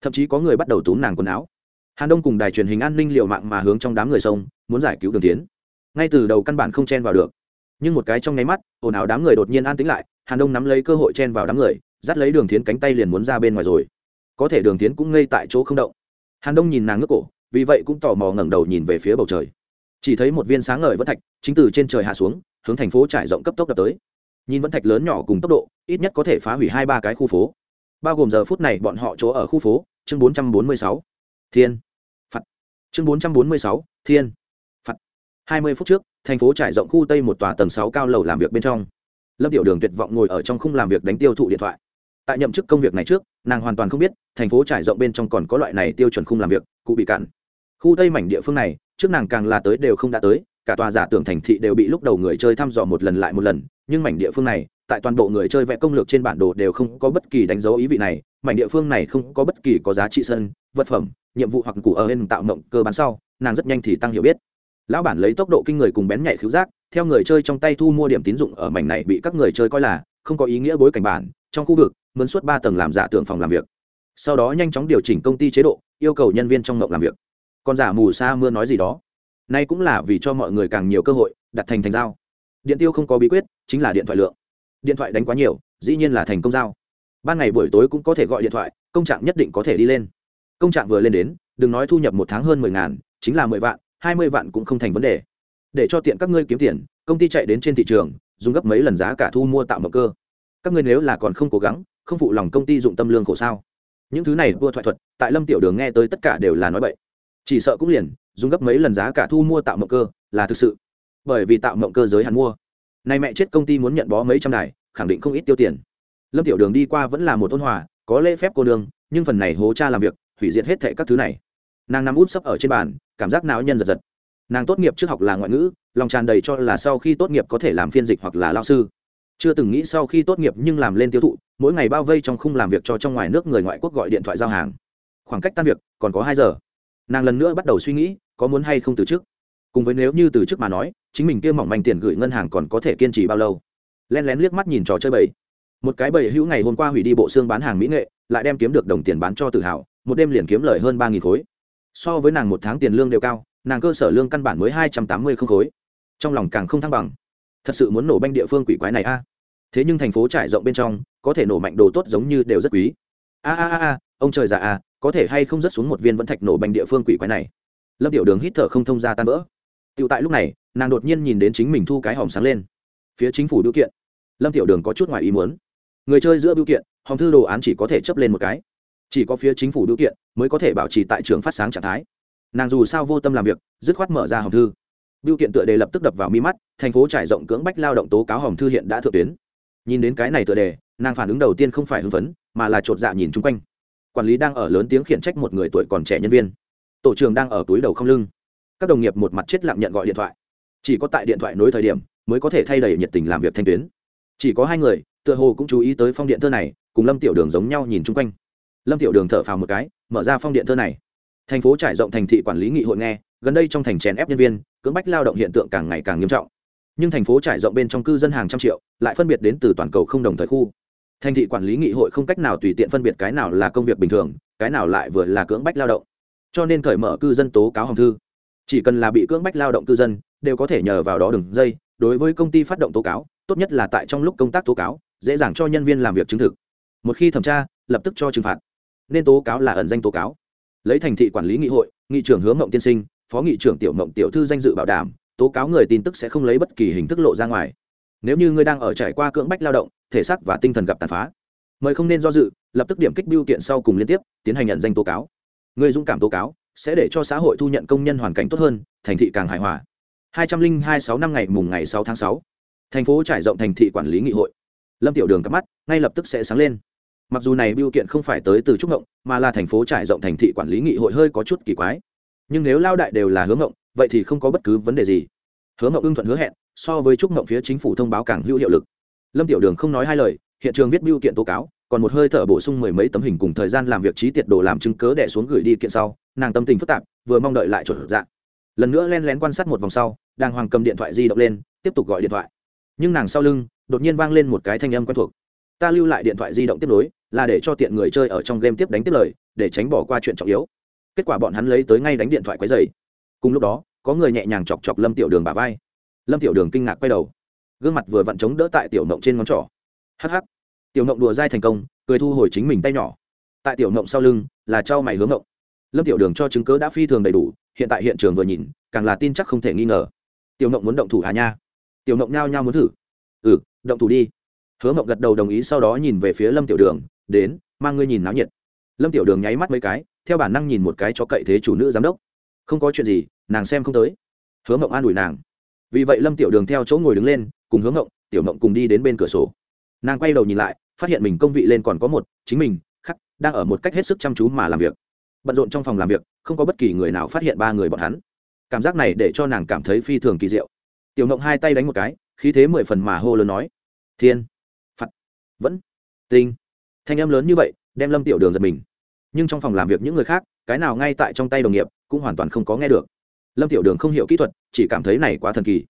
Thậm chí có người bắt đầu túm nàng quần áo. Hàn đông cùng đài truyền hình an ninh liệu mạng mà hướng trong đám người sông muốn giải cứu đường tiến. Ngay từ đầu căn bản không chen vào được. Nhưng một cái trong nháy mắt, ồn ào đám người đột nhiên an tĩnh lại, hàn đông nắm lấy cơ hội chen vào đám người, dắt lấy đường tiến cánh tay liền muốn ra bên ngoài rồi. Có thể đường tiến cũng ngây tại chỗ không động. Hàn đông nhìn nàng ngước cổ, vì vậy cũng tò mò ngẩng đầu nhìn về phía bầu trời chỉ thấy một viên sáng ngời vẫn thạch, chính từ trên trời hạ xuống, hướng thành phố trải rộng cấp tốc đập tới. Nhìn vẫn thạch lớn nhỏ cùng tốc độ, ít nhất có thể phá hủy hai ba cái khu phố. Bao gồm giờ phút này bọn họ chỗ ở khu phố, chương bốn trăm bốn mươi sáu. Thiên. Phật chương bốn trăm bốn mươi sáu, thiên. Phật hai mươi phút trước, thành phố trải rộng khu tây một tòa tầng sáu cao lầu làm việc bên trong. Lâm tiểu đường tuyệt vọng ngồi ở trong khung làm việc đánh tiêu thụ điện thoại. Tại nhậm chức công việc này trước, nàng hoàn toàn không biết, thành phố trải rộng bên trong còn có loại này tiêu chuẩn khung làm việc, cụ bị cản khu tây mảnh địa phương này trước nàng càng là tới đều không đã tới, cả tòa giả tưởng thành thị đều bị lúc đầu người chơi thăm dò một lần lại một lần, nhưng mảnh địa phương này, tại toàn bộ người chơi vẽ công lược trên bản đồ đều không có bất kỳ đánh dấu ý vị này, mảnh địa phương này không có bất kỳ có giá trị sân, vật phẩm, nhiệm vụ hoặc cụ ở bên tạo mộng cơ bán sau, nàng rất nhanh thì tăng hiểu biết. Lão bản lấy tốc độ kinh người cùng bén nhạy khiếu giác, theo người chơi trong tay thu mua điểm tín dụng ở mảnh này bị các người chơi coi là không có ý nghĩa bối cảnh bản, trong khu vực, mướn suốt ba tầng làm giả tưởng phòng làm việc. Sau đó nhanh chóng điều chỉnh công ty chế độ, yêu cầu nhân viên trong mộng làm việc còn giả mù sa mưa nói gì đó. Nay cũng là vì cho mọi người càng nhiều cơ hội, đặt thành thành giao. Điện tiêu không có bí quyết, chính là điện thoại lượng. Điện thoại đánh quá nhiều, dĩ nhiên là thành công giao. Ban ngày buổi tối cũng có thể gọi điện thoại, công trạng nhất định có thể đi lên. Công trạng vừa lên đến, đừng nói thu nhập một tháng hơn mười ngàn, chính là mười vạn, hai mươi vạn cũng không thành vấn đề. Để cho tiện các ngươi kiếm tiền, công ty chạy đến trên thị trường, dùng gấp mấy lần giá cả thu mua tạo mộng cơ. Các ngươi nếu là còn không cố gắng, không phụ lòng công ty dụng tâm lương khổ sao? Những thứ này vua thoại thuật, tại lâm tiểu đường nghe tới tất cả đều là nói bậy chỉ sợ cũng liền, dùng gấp mấy lần giá cả thu mua tạo mộng cơ, là thực sự. Bởi vì tạo mộng cơ giới hạn mua. Nay mẹ chết công ty muốn nhận bó mấy trăm đài, khẳng định không ít tiêu tiền. Lâm tiểu đường đi qua vẫn là một ôn hòa, có lễ phép cô đường nhưng phần này hố cha làm việc, hủy diệt hết thệ các thứ này. Nàng nằm út sấp ở trên bàn, cảm giác não nhân giật giật. Nàng tốt nghiệp trước học là ngoại ngữ, lòng tràn đầy cho là sau khi tốt nghiệp có thể làm phiên dịch hoặc là lao sư. Chưa từng nghĩ sau khi tốt nghiệp nhưng làm lên tiêu thụ, mỗi ngày bao vây trong khung làm việc cho trong ngoài nước người ngoại quốc gọi điện thoại giao hàng. Khoảng cách tan việc còn có hai giờ nàng lần nữa bắt đầu suy nghĩ, có muốn hay không từ chức. Cùng với nếu như từ chức mà nói, chính mình kia mỏng manh tiền gửi ngân hàng còn có thể kiên trì bao lâu? Len lén liếc mắt nhìn trò chơi bầy. Một cái bầy hữu ngày hôm qua hủy đi bộ xương bán hàng mỹ nghệ, lại đem kiếm được đồng tiền bán cho tự hào, một đêm liền kiếm lời hơn ba nghìn khối. So với nàng một tháng tiền lương đều cao, nàng cơ sở lương căn bản mới hai trăm tám mươi không khối. Trong lòng càng không thăng bằng. Thật sự muốn nổ banh địa phương quỷ quái này a. Thế nhưng thành phố trải rộng bên trong, có thể nổ mạnh đồ tốt giống như đều rất quý. A a a a, ông trời già a có thể hay không rớt xuống một viên vẫn thạch nổ bành địa phương quỷ quái này? Lâm tiểu đường hít thở không thông ra tan vỡ. Tựu tại lúc này, nàng đột nhiên nhìn đến chính mình thu cái hòm sáng lên. Phía chính phủ biểu kiện. Lâm tiểu đường có chút ngoài ý muốn. Người chơi giữa biểu kiện, hòm thư đồ án chỉ có thể chấp lên một cái. Chỉ có phía chính phủ biểu kiện mới có thể bảo trì tại trường phát sáng trạng thái. Nàng dù sao vô tâm làm việc, dứt khoát mở ra hòm thư. Biểu kiện tựa đề lập tức đập vào mi mắt, thành phố trải rộng cưỡng bách lao động tố cáo hòm thư hiện đã thượng tuyến. Nhìn đến cái này tựa đề, nàng phản ứng đầu tiên không phải hưng phấn, mà là chột dạ nhìn chung quanh quản lý đang ở lớn tiếng khiển trách một người tuổi còn trẻ nhân viên. Tổ trưởng đang ở túi đầu không lưng. Các đồng nghiệp một mặt chết lặng nhận gọi điện thoại. Chỉ có tại điện thoại nối thời điểm mới có thể thay đầy nhiệt tình làm việc thanh tuyến. Chỉ có hai người, tựa hồ cũng chú ý tới phong điện thơ này, cùng lâm tiểu đường giống nhau nhìn chung quanh. Lâm tiểu đường thở phào một cái, mở ra phong điện thơ này. Thành phố trải rộng thành thị quản lý nghị hội nghe, gần đây trong thành chèn ép nhân viên, cưỡng bách lao động hiện tượng càng ngày càng nghiêm trọng. Nhưng thành phố trải rộng bên trong cư dân hàng trăm triệu, lại phân biệt đến từ toàn cầu không đồng thời khu thành thị quản lý nghị hội không cách nào tùy tiện phân biệt cái nào là công việc bình thường, cái nào lại vừa là cưỡng bách lao động. Cho nên cởi mở cư dân tố cáo hồng thư. Chỉ cần là bị cưỡng bách lao động cư dân, đều có thể nhờ vào đó đường dây, đối với công ty phát động tố cáo, tốt nhất là tại trong lúc công tác tố cáo, dễ dàng cho nhân viên làm việc chứng thực. Một khi thẩm tra, lập tức cho trừng phạt. Nên tố cáo là ẩn danh tố cáo. Lấy thành thị quản lý nghị hội, nghị trưởng hướng mộng tiên sinh, phó nghị trưởng tiểu mộng tiểu thư danh dự bảo đảm, tố cáo người tin tức sẽ không lấy bất kỳ hình thức lộ ra ngoài nếu như ngươi đang ở trải qua cưỡng bách lao động, thể xác và tinh thần gặp tàn phá, mời không nên do dự, lập tức điểm kích biêu kiện sau cùng liên tiếp, tiến hành nhận danh tố cáo. Người dũng cảm tố cáo, sẽ để cho xã hội thu nhận công nhân hoàn cảnh tốt hơn, thành thị càng hài hòa. Hai trăm linh hai sáu năm ngày mùng ngày sáu tháng sáu, thành phố trải rộng thành thị quản lý nghị hội. Lâm tiểu đường cắp mắt ngay lập tức sẽ sáng lên. Mặc dù này biêu kiện không phải tới từ trúc ngộng mà là thành phố trải rộng thành thị quản lý nghị hội hơi có chút kỳ quái. Nhưng nếu lao đại đều là hướng ngộng vậy thì không có bất cứ vấn đề gì hứa ngộng ưng thuận hứa hẹn, so với trúc ngộng phía chính phủ thông báo càng hữu hiệu lực. Lâm tiểu đường không nói hai lời, hiện trường viết biêu kiện tố cáo, còn một hơi thở bổ sung mười mấy tấm hình cùng thời gian làm việc trí tiệt đồ làm chứng cớ đẻ xuống gửi đi kiện sau, nàng tâm tình phức tạp, vừa mong đợi lại chuẩn dạng lần nữa len lén quan sát một vòng sau, đàng hoàng cầm điện thoại di động lên, tiếp tục gọi điện thoại. Nhưng nàng sau lưng, đột nhiên vang lên một cái thanh âm quen thuộc. Ta lưu lại điện thoại di động tiếp nối, là để cho tiện người chơi ở trong game tiếp đánh tiếp lời, để tránh bỏ qua chuyện trọng yếu. Kết quả bọn hắn lấy tới ngay đánh điện thoại quấy dày cùng lúc đó có người nhẹ nhàng chọc chọc lâm tiểu đường bà vai. Lâm tiểu đường kinh ngạc quay đầu. Gương mặt vừa vặn chống đỡ tại tiểu nộng trên ngón trỏ. Hh tiểu nộng đùa dai thành công, cười thu hồi chính mình tay nhỏ. Tại tiểu nộng sau lưng, là trao mày hướng nộng lâm tiểu đường cho chứng cớ đã phi thường đầy đủ, hiện tại hiện trường vừa nhìn, càng là tin chắc không thể nghi ngờ. Tiểu nộng muốn động thủ hà nha. Tiểu nộng nhao nhao muốn thử. Ừ động thủ đi. Hứa mộng gật đầu đồng ý sau đó nhìn về phía lâm tiểu đường, đến, mang ngươi nhìn náo nhiệt. Lâm tiểu đường nháy mắt mấy cái, theo bản năng nhìn một cái cho cậy thế chủ nữ giám đốc không có chuyện gì, nàng xem không tới. Hứa mộng an ủi nàng. Vì vậy lâm tiểu đường theo chỗ ngồi đứng lên, cùng hướng mộng, tiểu mộng cùng đi đến bên cửa sổ. Nàng quay đầu nhìn lại, phát hiện mình công vị lên còn có một, chính mình, khắc, đang ở một cách hết sức chăm chú mà làm việc. Bận rộn trong phòng làm việc, không có bất kỳ người nào phát hiện ba người bọn hắn. Cảm giác này để cho nàng cảm thấy phi thường kỳ diệu. Tiểu mộng hai tay đánh một cái, khí thế mười phần mà hô lớn nói, thiên phật vẫn tinh thanh em lớn như vậy, đem lâm tiểu đường giật mình. Nhưng trong phòng làm việc những người khác, cái nào ngay tại trong tay đồng nghiệp cũng hoàn toàn không có nghe được. Lâm tiểu đường không hiểu kỹ thuật, chỉ cảm thấy này quá thần kỳ.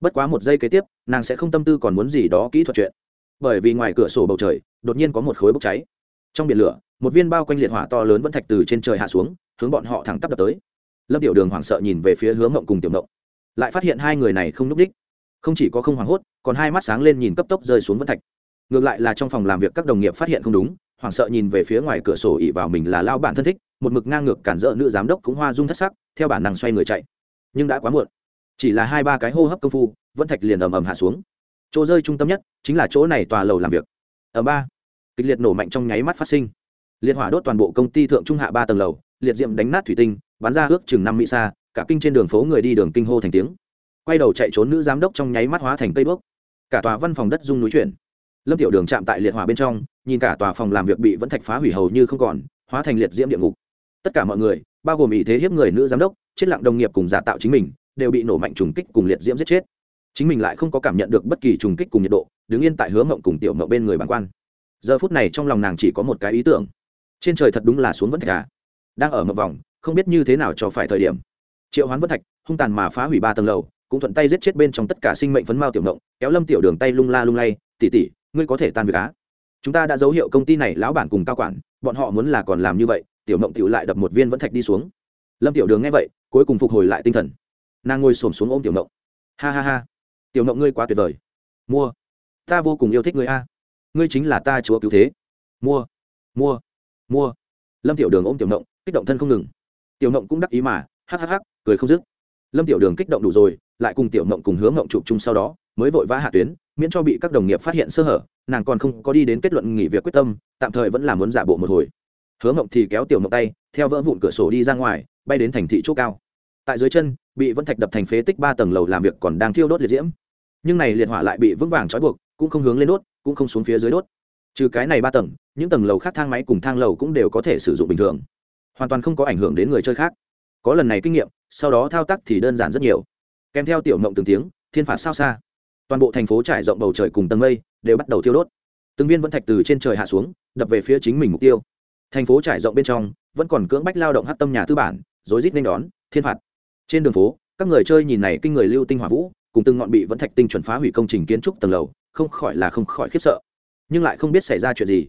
Bất quá một giây kế tiếp, nàng sẽ không tâm tư còn muốn gì đó kỹ thuật chuyện. Bởi vì ngoài cửa sổ bầu trời, đột nhiên có một khối bốc cháy. Trong biển lửa, một viên bao quanh liệt hỏa to lớn vẫn thạch từ trên trời hạ xuống, hướng bọn họ thẳng tắp đập tới. Lâm tiểu đường hoảng sợ nhìn về phía hướng ngộng cùng tiểu ngộng lại phát hiện hai người này không núp đích. Không chỉ có không hoảng hốt, còn hai mắt sáng lên nhìn cấp tốc rơi xuống vẫn thạch. Ngược lại là trong phòng làm việc các đồng nghiệp phát hiện không đúng, hoảng sợ nhìn về phía ngoài cửa sổ ỉ vào mình là lao bản thân thích một mực ngang ngược cản rỡ nữ giám đốc cũng hoa dung thất sắc, theo bản năng xoay người chạy. Nhưng đã quá muộn. Chỉ là hai ba cái hô hấp công phu, vẫn thạch liền ầm ầm hạ xuống. Chỗ rơi trung tâm nhất chính là chỗ này tòa lầu làm việc. Ở ba, kịch liệt nổ mạnh trong nháy mắt phát sinh. Liệt hỏa đốt toàn bộ công ty thượng trung hạ ba tầng lầu, liệt diệm đánh nát thủy tinh, bắn ra ước chừng năm mỹ xa, cả kinh trên đường phố người đi đường kinh hô thành tiếng. Quay đầu chạy trốn nữ giám đốc trong nháy mắt hóa thành cây bước cả tòa văn phòng đất rung núi chuyển. Lâm tiểu đường chạm tại liệt hỏa bên trong, nhìn cả tòa phòng làm việc bị vẫn thạch phá hủy hầu như không còn, hóa thành liệt diễm địa ngục tất cả mọi người, bao gồm ý thế hiếp người nữ giám đốc, chết lặng đồng nghiệp cùng giả tạo chính mình, đều bị nổ mạnh trùng kích cùng liệt diễm giết chết. Chính mình lại không có cảm nhận được bất kỳ trùng kích cùng nhiệt độ, đứng yên tại hướng mộng cùng tiểu mộng bên người bản quan. Giờ phút này trong lòng nàng chỉ có một cái ý tưởng. Trên trời thật đúng là xuống vẫn thạch cả đang ở một vòng, không biết như thế nào cho phải thời điểm. Triệu hoán vẫn thạch, hung tàn mà phá hủy ba tầng lầu, cũng thuận tay giết chết bên trong tất cả sinh mệnh phấn mao tiểu mộng, kéo lâm tiểu đường tay lung la lung lay tỉ tỉ ngươi có thể tan việc á? Chúng ta đã dấu hiệu công ty này lão bản cùng cao quản, bọn họ muốn là còn làm như vậy tiểu mộng tiểu lại đập một viên vẫn thạch đi xuống. Lâm tiểu đường nghe vậy, cuối cùng phục hồi lại tinh thần. Nàng ngồi xổm xuống ôm tiểu mộng. Ha ha ha. Tiểu mộng ngươi quá tuyệt vời. Mua. Ta vô cùng yêu thích ngươi a. Ngươi chính là ta chúa cứu thế. Mua. Mua. Mua. Lâm tiểu đường ôm tiểu mộng, kích động thân không ngừng. Tiểu mộng cũng đắc ý mà, hắc hắc hắc, cười không dứt. Lâm tiểu đường kích động đủ rồi, lại cùng tiểu mộng cùng hướng mộng chụp chung sau đó, mới vội vã hạ tuyến, miễn cho bị các đồng nghiệp phát hiện sơ hở, nàng còn không có đi đến kết luận nghỉ việc quyết tâm, tạm thời vẫn là muốn giả bộ một hồi hứa mộng thì kéo tiểu mộng tay, theo vỡ vụn cửa sổ đi ra ngoài, bay đến thành thị chỗ cao. Tại dưới chân, bị vẫn thạch đập thành phế tích ba tầng lầu làm việc còn đang thiêu đốt liệt diễm. Nhưng này liệt hỏa lại bị vững vàng trói buộc, cũng không hướng lên đốt, cũng không xuống phía dưới đốt. Trừ cái này ba tầng, những tầng lầu khác thang máy cùng thang lầu cũng đều có thể sử dụng bình thường. Hoàn toàn không có ảnh hưởng đến người chơi khác. Có lần này kinh nghiệm, sau đó thao tác thì đơn giản rất nhiều. Kèm theo tiểu mộng từng tiếng, thiên phạt sao xa. Toàn bộ thành phố trải rộng bầu trời cùng tầng mây, đều bắt đầu thiêu đốt. Từng viên vẫn thạch từ trên trời hạ xuống, đập về phía chính mình mục tiêu thành phố trải rộng bên trong, vẫn còn cưỡng bách lao động hát tâm nhà tư bản, rối rít nên đón, thiên phạt. Trên đường phố, các người chơi nhìn này kinh người lưu tinh hỏa vũ, cùng từng ngọn bị vẫn thạch tinh chuẩn phá hủy công trình kiến trúc tầng lầu, không khỏi là không khỏi khiếp sợ. Nhưng lại không biết xảy ra chuyện gì.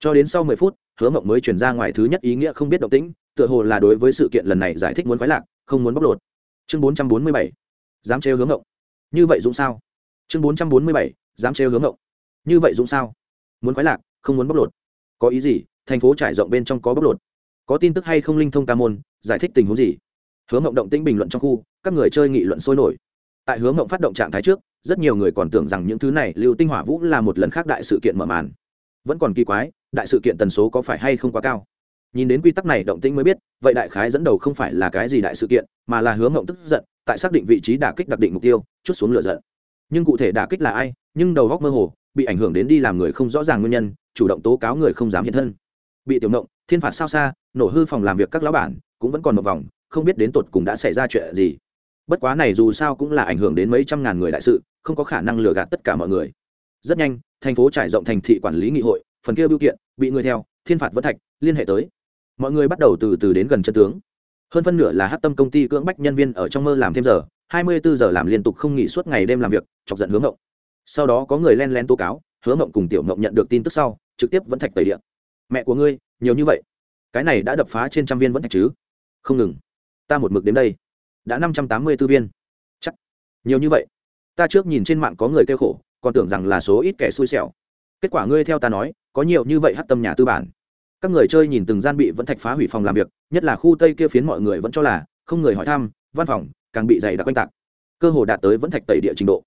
Cho đến sau mười phút, hứa mộng mới chuyển ra ngoài thứ nhất ý nghĩa không biết động tĩnh, tựa hồ là đối với sự kiện lần này giải thích muốn khoái lạc, không muốn bóc lột. Chương bốn trăm bốn mươi bảy, dám trêu hướng mộng. Như vậy dũng sao? Chương bốn trăm bốn mươi bảy, dám trêu hướng mộng. Như vậy dũng sao? Muốn khoái lạc, không muốn bóc lột. Có ý gì? Thành phố trải rộng bên trong có bóc lột. Có tin tức hay không linh thông ca môn, giải thích tình huống gì? Hướng mộng động tĩnh bình luận trong khu, các người chơi nghị luận sôi nổi. Tại hướng mộng phát động trạng thái trước, rất nhiều người còn tưởng rằng những thứ này lưu tinh hỏa vũ là một lần khác đại sự kiện mở màn. Vẫn còn kỳ quái, đại sự kiện tần số có phải hay không quá cao? Nhìn đến quy tắc này, động tĩnh mới biết, vậy đại khái dẫn đầu không phải là cái gì đại sự kiện, mà là hướng mộng tức giận, tại xác định vị trí đả kích đặc định mục tiêu, chút xuống lửa giận. Nhưng cụ thể đả kích là ai, nhưng đầu góc mơ hồ, bị ảnh hưởng đến đi làm người không rõ ràng nguyên nhân, chủ động tố cáo người không dám hiện thân bị tiểu mộng thiên phạt sao xa, nổ hư phòng làm việc các lão bản, cũng vẫn còn một vòng, không biết đến tột cùng đã xảy ra chuyện gì. Bất quá này dù sao cũng là ảnh hưởng đến mấy trăm ngàn người đại sự, không có khả năng lừa gạt tất cả mọi người. Rất nhanh, thành phố trải rộng thành thị quản lý nghị hội, phần kia biểu kiện, bị người theo, thiên phạt vẫn thạch, liên hệ tới. Mọi người bắt đầu từ từ đến gần chân tướng. Hơn phân nửa là hát tâm công ty cưỡng bách nhân viên ở trong mơ làm thêm giờ, hai mươi bốn giờ làm liên tục không nghỉ suốt ngày đêm làm việc, chọc giận hướng ngộng. Sau đó có người len len tố cáo, hứa ngộng cùng tiểu ngộng nhận được tin tức sau, trực tiếp vẫn thạch tẩy điện mẹ của ngươi, nhiều như vậy. Cái này đã đập phá trên trăm viên vẫn thạch chứ? Không ngừng. Ta một mực đến đây. Đã năm trăm tám mươi b ố viên. Chắc. Nhiều như vậy. Ta trước nhìn trên mạng có người kêu khổ, còn tưởng rằng là số ít kẻ xui xẻo. Kết quả ngươi theo ta nói, có nhiều như vậy hát tâm nhà tư bản. Các người chơi nhìn từng gian bị vẫn thạch phá hủy phòng làm việc, nhất là khu tây kia phiến mọi người vẫn cho là, không người hỏi thăm, văn phòng, càng bị dày đặc quanh tạc. Cơ hồ đạt tới vẫn thạch tẩy địa trình độ.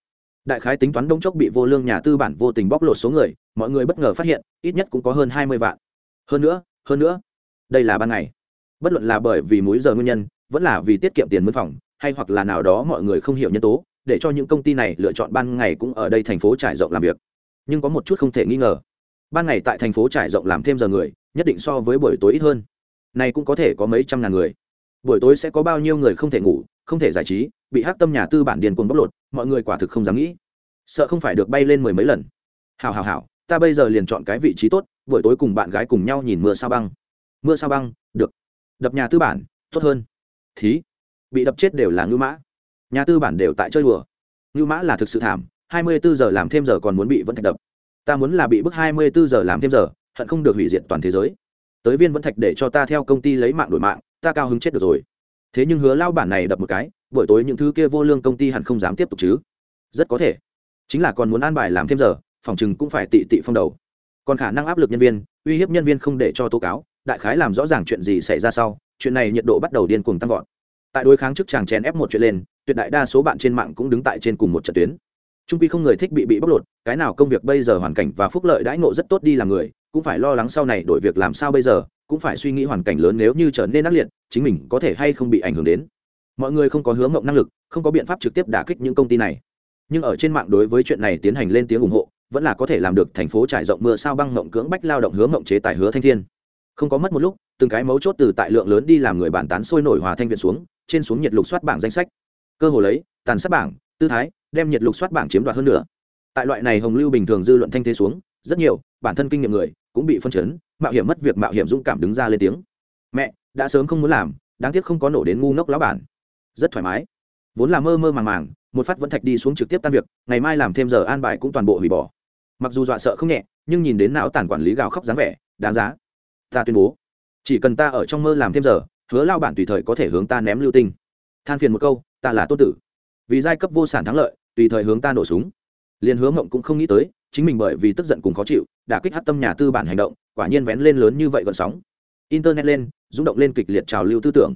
Đại khái tính toán đông chốc bị vô lương nhà tư bản vô tình bóc lột số người, mọi người bất ngờ phát hiện, ít nhất cũng có hơn hai mươi vạn hơn nữa hơn nữa, đây là ban ngày. Bất luận là bởi vì múi giờ nguyên nhân, vẫn là vì tiết kiệm tiền mướn phòng, hay hoặc là nào đó mọi người không hiểu nhân tố, để cho những công ty này lựa chọn ban ngày cũng ở đây thành phố trải rộng làm việc. Nhưng có một chút không thể nghi ngờ, ban ngày tại thành phố trải rộng làm thêm giờ người, nhất định so với buổi tối ít hơn. Này cũng có thể có mấy trăm ngàn người. Buổi tối sẽ có bao nhiêu người không thể ngủ, không thể giải trí, bị hắc tâm nhà tư bản điền cuồng bóc lột, mọi người quả thực không dám nghĩ. Sợ không phải được bay lên mười mấy lần. Hào hào hào ta bây giờ liền chọn cái vị trí tốt buổi tối cùng bạn gái cùng nhau nhìn mưa sao băng. Mưa sao băng, được. Đập nhà tư bản, tốt hơn. Thí. Bị đập chết đều là ngưu mã. Nhà tư bản đều tại chơi đùa. Ngưu mã là thực sự thảm, hai mươi bốn giờ làm thêm giờ còn muốn bị vẫn thạch đập. Ta muốn là bị bức hai mươi bốn giờ làm thêm giờ, hận không được hủy diệt toàn thế giới. Tới viên vẫn thạch để cho ta theo công ty lấy mạng đổi mạng, ta cao hứng chết được rồi. Thế nhưng hứa lao bản này đập một cái, buổi tối những thứ kia vô lương công ty hẳn không dám tiếp tục chứ. Rất có thể. Chính là còn muốn an bài làm thêm giờ, phòng chừng cũng phải tị tị phong đầu còn khả năng áp lực nhân viên, uy hiếp nhân viên không để cho tố cáo, đại khái làm rõ ràng chuyện gì xảy ra sau, chuyện này nhiệt độ bắt đầu điên cuồng tăng vọt. Tại đối kháng trước chàng chèn ép một chuyện lên, tuyệt đại đa số bạn trên mạng cũng đứng tại trên cùng một trận tuyến. Trung quy không người thích bị bị bóc lột, cái nào công việc bây giờ hoàn cảnh và phúc lợi đãi ngộ rất tốt đi làm người, cũng phải lo lắng sau này đổi việc làm sao bây giờ, cũng phải suy nghĩ hoàn cảnh lớn nếu như trở nên ác liệt, chính mình có thể hay không bị ảnh hưởng đến. Mọi người không có hướng mộng năng lực, không có biện pháp trực tiếp đả kích những công ty này. Nhưng ở trên mạng đối với chuyện này tiến hành lên tiếng ủng hộ vẫn là có thể làm được thành phố trải rộng mưa sao băng mộng cưỡng bách lao động hướng mộng chế tài hứa thanh thiên. Không có mất một lúc, từng cái mấu chốt từ tại lượng lớn đi làm người bản tán sôi nổi hòa thanh viện xuống, trên xuống nhiệt lục soát bảng danh sách. Cơ hồ lấy, tàn sát bảng, tư thái, đem nhiệt lục soát bảng chiếm đoạt hơn nữa tại loại này hồng lưu bình thường dư luận thanh thế xuống, rất nhiều, bản thân kinh nghiệm người, cũng bị phân chấn, mạo hiểm mất việc mạo hiểm dũng cảm đứng ra lên tiếng. Mẹ, đã sớm không muốn làm, đáng tiếc không có nổ đến ngu ngốc lão bản. Rất thoải mái. Vốn là mơ mơ màng màng, một phát vẫn thạch đi xuống trực tiếp tan việc, ngày mai làm thêm giờ an bài cũng toàn bộ hủy bỏ mặc dù dọa sợ không nhẹ, nhưng nhìn đến não tàn quản lý gào khóc dáng vẻ, đáng giá. Ta tuyên bố, chỉ cần ta ở trong mơ làm thêm giờ, hứa lao bản tùy thời có thể hướng ta ném lưu tinh. Than phiền một câu, ta là tôn tử. Vì giai cấp vô sản thắng lợi, tùy thời hướng ta nổ súng. Liền hướng mộng cũng không nghĩ tới, chính mình bởi vì tức giận cùng khó chịu, đã kích hát tâm nhà tư bản hành động, quả nhiên vén lên lớn như vậy gọn sóng. Internet lên, rung động lên kịch liệt trào lưu tư tưởng.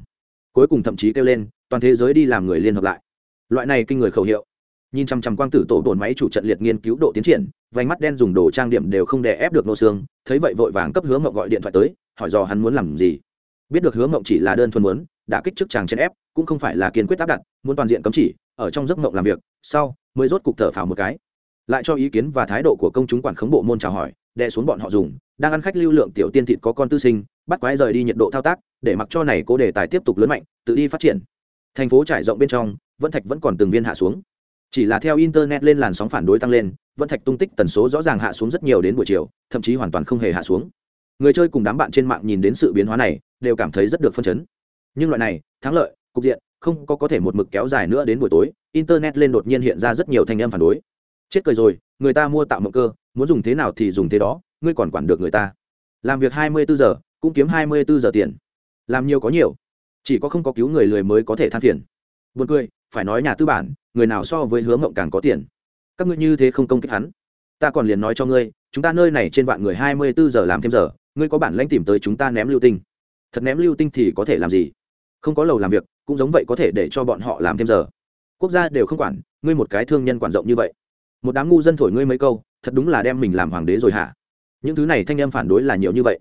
Cuối cùng thậm chí kêu lên, toàn thế giới đi làm người liên hợp lại. Loại này kinh người khẩu hiệu nhìn chằm chằm quang tử tổ đồn máy chủ trận liệt nghiên cứu độ tiến triển, vành mắt đen dùng đồ trang điểm đều không đè ép được nô xương thấy vậy vội vàng cấp hướng mộng gọi điện thoại tới, hỏi dò hắn muốn làm gì. Biết được hướng mộng chỉ là đơn thuần muốn, đã kích chức chàng chèn ép, cũng không phải là kiên quyết áp đặt, muốn toàn diện cấm chỉ, ở trong giấc mộng làm việc, sau, mới rốt cục thở phào một cái. Lại cho ý kiến và thái độ của công chúng quản khống bộ môn chào hỏi, đè xuống bọn họ dùng, đang ăn khách lưu lượng tiểu tiên thịt có con tư sinh, bắt quái rời đi nhiệt độ thao tác, để mặc cho này cố đề tài tiếp tục lớn mạnh, tự đi phát triển. Thành phố trải rộng bên trong, vẫn thạch vẫn còn từng viên hạ xuống chỉ là theo internet lên làn sóng phản đối tăng lên, vẫn thạch tung tích tần số rõ ràng hạ xuống rất nhiều đến buổi chiều, thậm chí hoàn toàn không hề hạ xuống. Người chơi cùng đám bạn trên mạng nhìn đến sự biến hóa này, đều cảm thấy rất được phân chấn. Nhưng loại này, thắng lợi, cục diện, không có có thể một mực kéo dài nữa đến buổi tối, internet lên đột nhiên hiện ra rất nhiều thanh âm phản đối. Chết cười rồi, người ta mua tạo mộng cơ, muốn dùng thế nào thì dùng thế đó, ngươi còn quản được người ta. Làm việc hai mươi bốn giờ, cũng kiếm hai mươi bốn giờ tiền. Làm nhiều có nhiều, chỉ có không có cứu người lười mới có thể than phiền. Buồn cười, phải nói nhà tư bản người nào so với hứa mộng càng có tiền? Các ngươi như thế không công kích hắn. Ta còn liền nói cho ngươi, chúng ta nơi này trên vạn người hai mươi bốn giờ làm thêm giờ, ngươi có bản lãnh tìm tới chúng ta ném lưu tinh. Thật ném lưu tinh thì có thể làm gì? Không có lầu làm việc, cũng giống vậy có thể để cho bọn họ làm thêm giờ. Quốc gia đều không quản, ngươi một cái thương nhân quản rộng như vậy. Một đám ngu dân thổi ngươi mấy câu, thật đúng là đem mình làm hoàng đế rồi hả? Những thứ này thanh em phản đối là nhiều như vậy.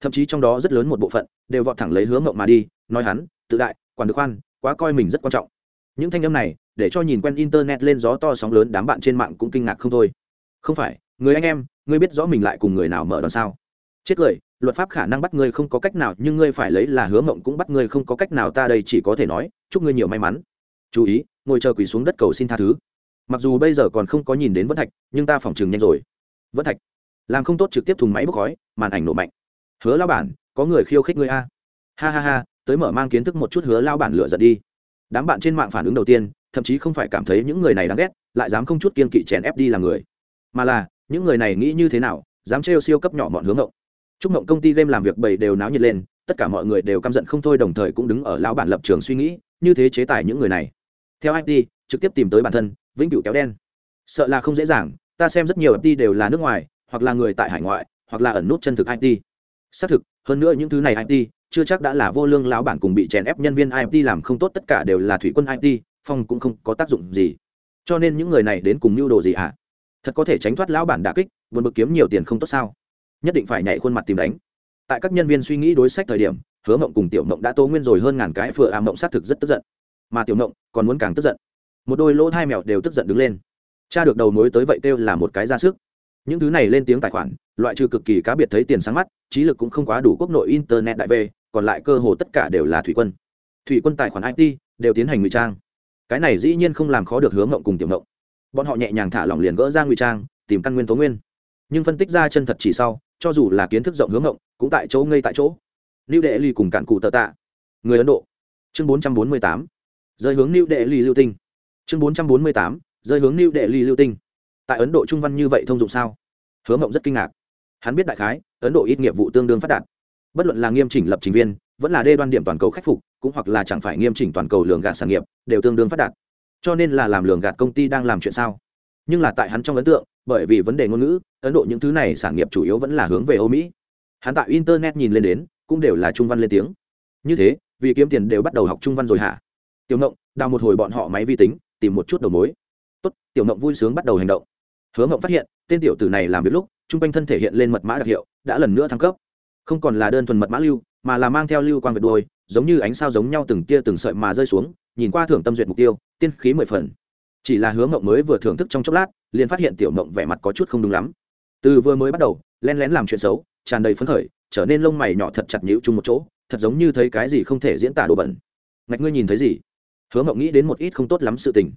Thậm chí trong đó rất lớn một bộ phận đều vọt thẳng lấy hướng mộng mà đi, nói hắn, tự đại, quản được khoan, quá coi mình rất quan trọng. Những thanh em này để cho nhìn quen internet lên gió to sóng lớn, đám bạn trên mạng cũng kinh ngạc không thôi. Không phải, người anh em, ngươi biết rõ mình lại cùng người nào mở đoàn sao? Chết cười, luật pháp khả năng bắt ngươi không có cách nào, nhưng ngươi phải lấy là hứa mộng cũng bắt ngươi không có cách nào, ta đây chỉ có thể nói, chúc ngươi nhiều may mắn. Chú ý, ngồi chờ quỳ xuống đất cầu xin tha thứ. Mặc dù bây giờ còn không có nhìn đến vân thạch, nhưng ta phỏng chừng nhanh rồi. Vân thạch, làm không tốt trực tiếp thùng máy bốc khói, màn ảnh nổ mạnh. Hứa lao bản, có người khiêu khích ngươi a. Ha ha ha, tới mở mang kiến thức một chút, hứa lao bản lựa giận đi. Đám bạn trên mạng phản ứng đầu tiên thậm chí không phải cảm thấy những người này đáng ghét, lại dám không chút kiên kỵ chèn ép đi làm người. Mà là, những người này nghĩ như thế nào, dám trêu siêu cấp nhỏ bọn hướng ngộng. Chúc ngộng công ty game làm việc bầy đều náo nhiệt lên, tất cả mọi người đều căm giận không thôi đồng thời cũng đứng ở lão bản lập trường suy nghĩ, như thế chế tài những người này. Theo it trực tiếp tìm tới bản thân, vĩnh cửu kéo đen. Sợ là không dễ dàng, ta xem rất nhiều it đều là nước ngoài, hoặc là người tại hải ngoại, hoặc là ẩn nút chân thực it xác thực, hơn nữa những thứ này it chưa chắc đã là vô lương lão bản cùng bị chèn ép nhân viên it làm không tốt tất cả đều là thủy quân it phong cũng không có tác dụng gì. Cho nên những người này đến cùng mưu đồ gì à? thật có thể tránh thoát lão bản đà kích vượt bực kiếm nhiều tiền không tốt sao? Nhất định phải nhảy khuôn mặt tìm đánh. Tại các nhân viên suy nghĩ đối sách thời điểm, hứa mộng cùng tiểu mộng đã tố nguyên rồi hơn ngàn cái phựa ảm mộng xác thực rất tức giận. Mà tiểu mộng còn muốn càng tức giận. Một đôi lỗ hai mèo đều tức giận đứng lên. Cha được đầu mối tới vậy kêu là một cái ra sức. Những thứ này lên tiếng tài khoản, loại trừ cực kỳ cá biệt thấy tiền sáng mắt, trí lực cũng không quá đủ quốc nội internet đại về còn lại cơ hồ tất cả đều là thủy quân. Thủy quân tài khoản it đều tiến hành ngụy trang cái này dĩ nhiên không làm khó được hướng ngộng cùng tiểu ngộng bọn họ nhẹ nhàng thả lỏng liền gỡ ra ngụy trang, tìm căn nguyên tố nguyên. Nhưng phân tích ra chân thật chỉ sau, cho dù là kiến thức rộng hướng ngộng cũng tại chỗ ngây tại chỗ. Lưu đệ ly cùng cản cụ tờ tạ. Người ấn độ. Chương bốn trăm bốn mươi tám. Rơi hướng lưu đệ ly lưu tinh. Chương bốn trăm bốn mươi tám. Rơi hướng lưu đệ ly lưu tinh. Tại ấn độ trung văn như vậy thông dụng sao? Hướng ngộng rất kinh ngạc. Hắn biết đại khái, ấn độ ít nghiệp vụ tương đương phát đạt. Bất luận là nghiêm chỉnh lập trình viên, vẫn là đê đoan điểm toàn cầu khắc phục cũng hoặc là chẳng phải nghiêm chỉnh toàn cầu lường gạt sản nghiệp, đều tương đương phát đạt. Cho nên là làm lường gạt công ty đang làm chuyện sao? Nhưng là tại hắn trong ấn tượng, bởi vì vấn đề ngôn ngữ, ấn độ những thứ này sản nghiệp chủ yếu vẫn là hướng về âu mỹ. Hắn tại internet nhìn lên đến, cũng đều là trung văn lên tiếng. Như thế, vì kiếm tiền đều bắt đầu học trung văn rồi hả? Tiểu ngộng, đào một hồi bọn họ máy vi tính, tìm một chút đầu mối. Tốt, tiểu ngộng vui sướng bắt đầu hành động. Hứa ngộng phát hiện, tên tiểu tử này làm việc lúc t r u n g quanh thân thể hiện lên mật mã đặc hiệu, đã lần nữa thăng cấp. Không còn là đơn thuần mật mã lưu mà là mang theo lưu quang vệt đôi giống như ánh sao giống nhau từng tia từng sợi mà rơi xuống, nhìn qua thưởng tâm duyệt mục tiêu, tiên khí mười phần. Chỉ là hứa mộng mới vừa thưởng thức trong chốc lát, liền phát hiện tiểu mộng vẻ mặt có chút không đúng lắm. Từ vừa mới bắt đầu, len lén làm chuyện xấu, tràn đầy phấn khởi, trở nên lông mày nhỏ thật chặt nhịu chung một chỗ, thật giống như thấy cái gì không thể diễn tả đồ bẩn. Ngạch ngươi nhìn thấy gì? Hứa mộng nghĩ đến một ít không tốt lắm sự tình.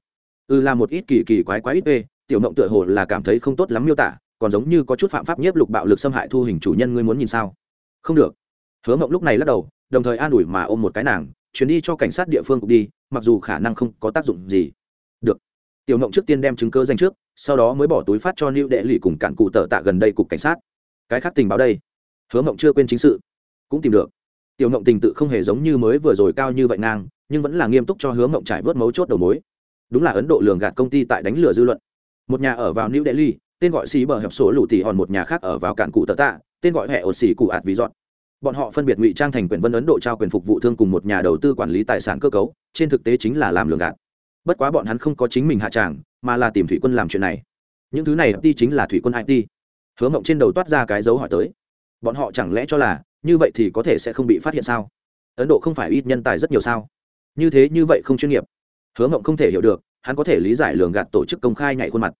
Ừ là một ít kỳ kỳ quái quái ít ê, tiểu mộng tựa hồ là cảm thấy không tốt lắm miêu tả, còn giống như có chút phạm pháp nhiếp lục bạo lực xâm hại thu hình chủ nhân ngươi muốn nhìn sao? Không được hứa ngộng lúc này lắc đầu, đồng thời an ủi mà ôm một cái nàng, chuyến đi cho cảnh sát địa phương cũng đi, mặc dù khả năng không có tác dụng gì. Được. Tiểu ngộng trước tiên đem chứng cơ danh trước, sau đó mới bỏ túi phát cho lưu đệ lụy cùng cản cụ tờ tạ gần đây cục cảnh sát. Cái khác tình báo đây? Hứa ngộng chưa quên chính sự. Cũng tìm được. Tiểu ngộng tình tự không hề giống như mới vừa rồi cao như vậy ngang, nhưng vẫn là nghiêm túc cho hứa ngộng trải vớt mấu chốt đầu mối. Đúng là ấn độ lường gạt công ty tại đánh lừa dư luận. Một nhà ở vào new delhi tên gọi xì bờ hẹp sổ lũ tỉ hòn, một nhà khác ở vào cạn cụ tờ tạ, tên gọi hệ ổ xì cụ ạt vì dọn bọn họ phân biệt ngụy trang thành quyền vân ấn độ trao quyền phục vụ thương cùng một nhà đầu tư quản lý tài sản cơ cấu, trên thực tế chính là làm lường gạt. Bất quá bọn hắn không có chính mình hạ tràng, mà là tìm thủy quân làm chuyện này. Những thứ này it chính là thủy quân it hứa mộng trên đầu toát ra cái dấu hỏi tới. Bọn họ chẳng lẽ cho là, như vậy thì có thể sẽ không bị phát hiện sao? Ấn độ không phải ít nhân tài rất nhiều sao? Như thế như vậy không chuyên nghiệp. Hứa mộng không thể hiểu được, hắn có thể lý giải lường gạt tổ chức công khai nhảy khuôn mặt.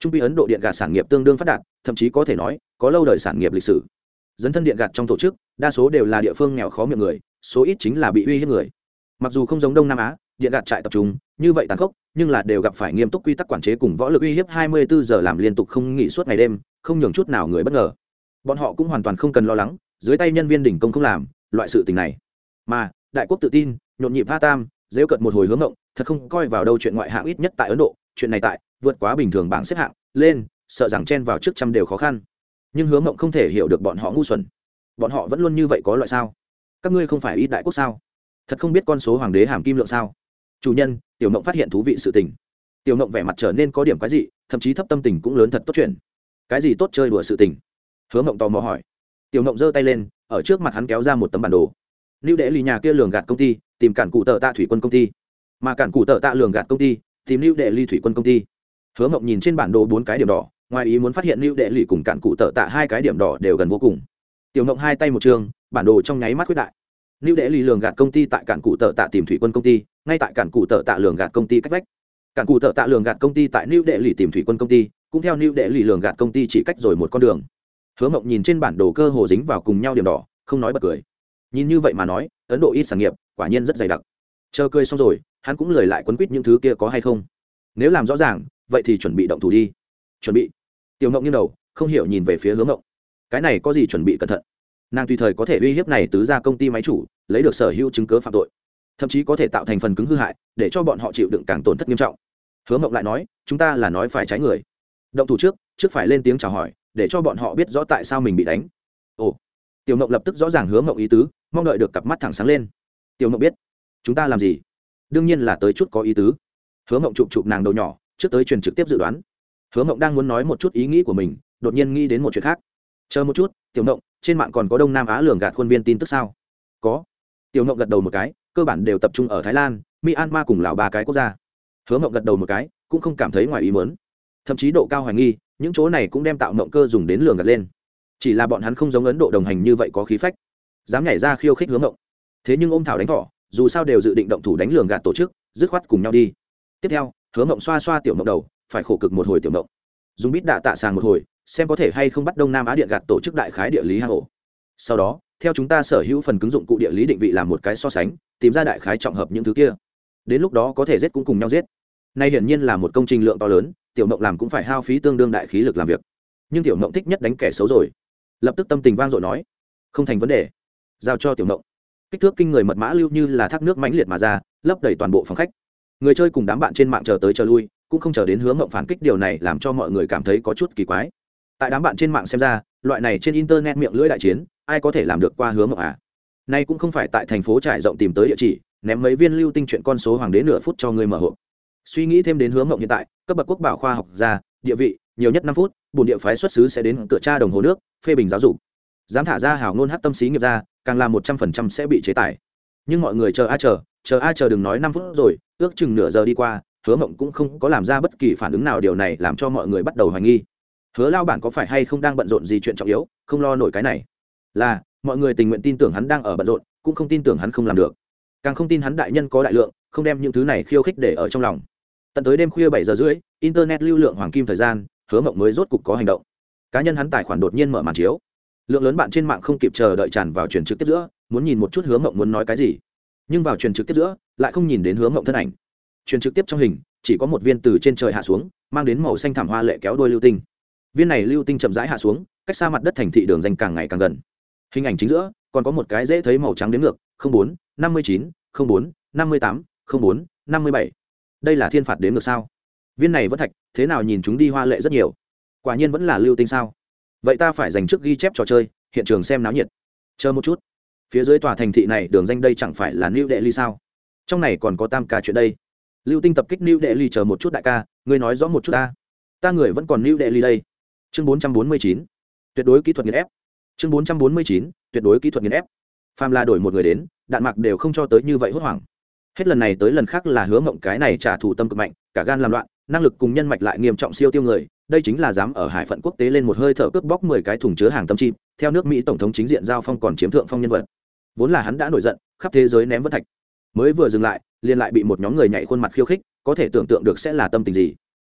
Trung quy ấn độ điện gạt sản nghiệp tương đương phát đạt, thậm chí có thể nói, có lâu đời sản nghiệp lịch sử dấn thân điện gạt trong tổ chức, đa số đều là địa phương nghèo khó miệng người, số ít chính là bị uy hiếp người. Mặc dù không giống đông nam á, điện gạt trại tập trung, như vậy tàn khốc, nhưng là đều gặp phải nghiêm túc quy tắc quản chế cùng võ lực uy hiếp 24 giờ làm liên tục không nghỉ suốt ngày đêm, không nhường chút nào người bất ngờ. Bọn họ cũng hoàn toàn không cần lo lắng, dưới tay nhân viên đỉnh công không làm, loại sự tình này. Mà, đại quốc tự tin, nhộn nhịp va tam dễu cận một hồi hướng ngộng, thật không coi vào đâu chuyện ngoại hạng ít nhất tại ấn độ, chuyện này tại, vượt quá bình thường bảng xếp hạng, lên, sợ rằng chen vào trước trăm đều khó khăn nhưng hướng Mộng không thể hiểu được bọn họ ngu xuẩn. Bọn họ vẫn luôn như vậy có loại sao? Các ngươi không phải ít đại quốc sao? Thật không biết con số hoàng đế hàm kim lượng sao? Chủ nhân, tiểu mộng phát hiện thú vị sự tình. Tiểu mộng vẻ mặt trở nên có điểm cái gì thậm chí thấp tâm tình cũng lớn thật tốt chuyện. Cái gì tốt chơi đùa sự tình? Hứa mộng tò mò hỏi. Tiểu mộng giơ tay lên, ở trước mặt hắn kéo ra một tấm bản đồ. Lưu đệ lì nhà kia lường gạt công ty, tìm cản cụ tờ tạ thủy quân công ty. Mà cản cụ tờ tạ lường gạt công ty, tìm lưu đệ ly thủy quân công ty. Hứa mộng nhìn trên bản đồ bốn cái điểm đỏ ngoài ý muốn phát hiện lưu đệ lì cùng cản cụ tợ tạ hai cái điểm đỏ đều gần vô cùng. Tiểu ngộng hai tay một trường, bản đồ trong nháy mắt quyết đại. Lưu đệ lì lường gạt công ty tại cản cụ tợ tạ tìm thủy quân công ty, ngay tại cản cụ tợ tạ lường gạt công ty cách vách. Cản cụ tợ tạ lường gạt công ty tại lưu đệ lì tìm thủy quân công ty, cũng theo lưu đệ lì lường gạt công ty chỉ cách rồi một con đường. Hứa mộng nhìn trên bản đồ cơ hồ dính vào cùng nhau điểm đỏ, không nói bật cười. Nhìn như vậy mà nói, ấn độ ít sản nghiệp, quả nhiên rất dày đặc. Chờ cười xong rồi, hắn cũng lời lại quấn quýt những thứ kia có hay không. Nếu làm rõ ràng, vậy thì chuẩn bị động thủ đi chuẩn bị. Tiểu ngộng như đầu, không hiểu nhìn về phía hướng ngộng. Cái này có gì chuẩn bị cẩn thận? Nàng tùy thời có thể uy hiếp này tứ ra công ty máy chủ, lấy được sở hữu chứng cớ phạm tội. Thậm chí có thể tạo thành phần cứng hư hại, để cho bọn họ chịu đựng càng tổn thất nghiêm trọng. Hướng ngộng lại nói, chúng ta là nói phải trái người. Động thủ trước trước phải lên tiếng chào hỏi, để cho bọn họ biết rõ tại sao mình bị đánh. Ồ. Tiểu ngộng lập tức rõ ràng hướng ngộng ý tứ, mong đợi được cặp mắt thẳng sáng lên. Tiểu ngộng biết. Chúng ta làm gì? Đương nhiên là tới chút có ý tứ. Hướng ngộng chụp chụp nàng đầu nhỏ, trước tới truyền trực tiếp dự đoán. Hứa ngộng đang muốn nói một chút ý nghĩ của mình, đột nhiên nghĩ đến một chuyện khác. Chờ một chút, tiểu ngộng trên mạng còn có đông nam á lường gạt khuôn viên tin tức sao? Có. Tiểu ngộng gật đầu một cái, cơ bản đều tập trung ở thái lan, myanmar cùng lào ba cái quốc gia. Hứa ngộng gật đầu một cái, cũng không cảm thấy ngoài ý mớn thậm chí độ cao hoài nghi, những chỗ này cũng đem tạo mộng cơ dùng đến lường gạt lên. Chỉ là bọn hắn không giống ấn độ đồng hành như vậy có khí phách, dám nhảy ra khiêu khích hướng ngộng thế nhưng ôm thảo đánh thỏ, dù sao đều dự định động thủ đánh lường gạt tổ chức, dứt khoát cùng nhau đi. Tiếp theo, Hứa ngộng xoa xoa tiểu ngộng đầu phải khổ cực một hồi tiểu mộng. Dùng bít đạ tạ sàng một hồi, xem có thể hay không bắt đông nam á điện gạt tổ chức đại khái địa lý hang ổ. Sau đó, theo chúng ta sở hữu phần cứng dụng cụ địa lý định vị làm một cái so sánh, tìm ra đại khái trọng hợp những thứ kia. Đến lúc đó có thể giết cũng cùng nhau giết. Nay hiển nhiên là một công trình lượng to lớn, tiểu mộng làm cũng phải hao phí tương đương đại khí lực làm việc. Nhưng tiểu mộng thích nhất đánh kẻ xấu rồi. Lập tức tâm tình vang dội nói, không thành vấn đề, giao cho tiểu mộng. Kích thước kinh người mật mã lưu như là thác nước mãnh liệt mà ra, lấp đầy toàn bộ phòng khách. Người chơi cùng đám bạn trên mạng chờ tới chờ lui cũng không chờ đến hướng mộng phản kích điều này làm cho mọi người cảm thấy có chút kỳ quái. Tại đám bạn trên mạng xem ra, loại này trên internet miệng lưỡi đại chiến, ai có thể làm được qua hướng mộng à? Nay cũng không phải tại thành phố trải rộng tìm tới địa chỉ, ném mấy viên lưu tinh chuyện con số hoàng đế nửa phút cho người mở hộp. Suy nghĩ thêm đến hướng mộng hiện tại, cấp bậc quốc bảo khoa học gia, địa vị, nhiều nhất năm phút bùn địa phái xuất xứ sẽ đến cửa tra đồng hồ nước, phê bình giáo dục. Dám thả ra hảo ngôn hát tâm xí nghiệp ra, càng làm một trăm phần trăm sẽ bị chế tài nhưng mọi người chờ a chờ chờ a chờ đừng nói năm phút rồi, ước chừng nửa giờ đi qua hứa mộng cũng không có làm ra bất kỳ phản ứng nào điều này làm cho mọi người bắt đầu hoài nghi. Hứa lao bản có phải hay không đang bận rộn gì chuyện trọng yếu, không lo nổi cái này? Là, mọi người tình nguyện tin tưởng hắn đang ở bận rộn, cũng không tin tưởng hắn không làm được. Càng không tin hắn đại nhân có đại lượng, không đem những thứ này khiêu khích để ở trong lòng. Tận tới đêm khuya bảy giờ rưỡi, internet lưu lượng hoàng kim thời gian, hứa mộng mới rốt cục có hành động. Cá nhân hắn tài khoản đột nhiên mở màn chiếu. Lượng lớn bạn trên mạng không kịp chờ đợi tràn vào truyền trực tiếp giữa, muốn nhìn một chút hứa mộng muốn nói cái gì. Nhưng vào truyền trực tiếp giữa, lại không nhìn đến hứa mộng thân ảnh truyền trực tiếp trong hình, chỉ có một viên từ trên trời hạ xuống, mang đến màu xanh thảm hoa lệ kéo đôi lưu tinh. Viên này lưu tinh chậm rãi hạ xuống, cách xa mặt đất thành thị đường danh càng ngày càng gần. Hình ảnh chính giữa, còn có một cái dễ thấy màu trắng đến ngược bốn, năm mươi chín bốn, năm mươi tám bốn, năm mươi bảy. Đây là thiên phạt đến ngược sao? Viên này vẫn thạch, thế nào nhìn chúng đi hoa lệ rất nhiều. Quả nhiên vẫn là lưu tinh sao? Vậy ta phải dành trước ghi chép trò chơi, hiện trường xem náo nhiệt. Chờ một chút. Phía dưới tòa thành thị này đường danh đây chẳng phải là lưu đệ ly sao? Trong này còn có tam ca chuyện đây lưu tinh tập kích new đệ ly chờ một chút đại ca, ngươi nói rõ một chút ta. Ta người vẫn còn new đệ ly đây. Chương bốn trăm bốn mươi chín. Tuyệt đối kỹ thuật nghiền ép. Chương bốn trăm bốn mươi chín. Tuyệt đối kỹ thuật nghiền ép. Phàm là đổi một người đến, đạn mặc đều không cho tới như vậy hốt hoảng. Hết lần này tới lần khác là hứa mộng cái này trả thù tâm cực mạnh, cả gan làm loạn, năng lực cùng nhân mạch lại nghiêm trọng siêu tiêu người, đây chính là dám ở hải phận quốc tế lên một hơi thở cướp bóc mười cái thùng chứa hàng tâm chim theo nước mỹ tổng thống chính diện giao phong còn chiếm thượng phong nhân vật. Vốn là hắn đã nổi giận, khắp thế giới ném vân thạch. Mới vừa dừng lại liền lại bị một nhóm người nhảy khuôn mặt khiêu khích, có thể tưởng tượng được sẽ là tâm tình gì.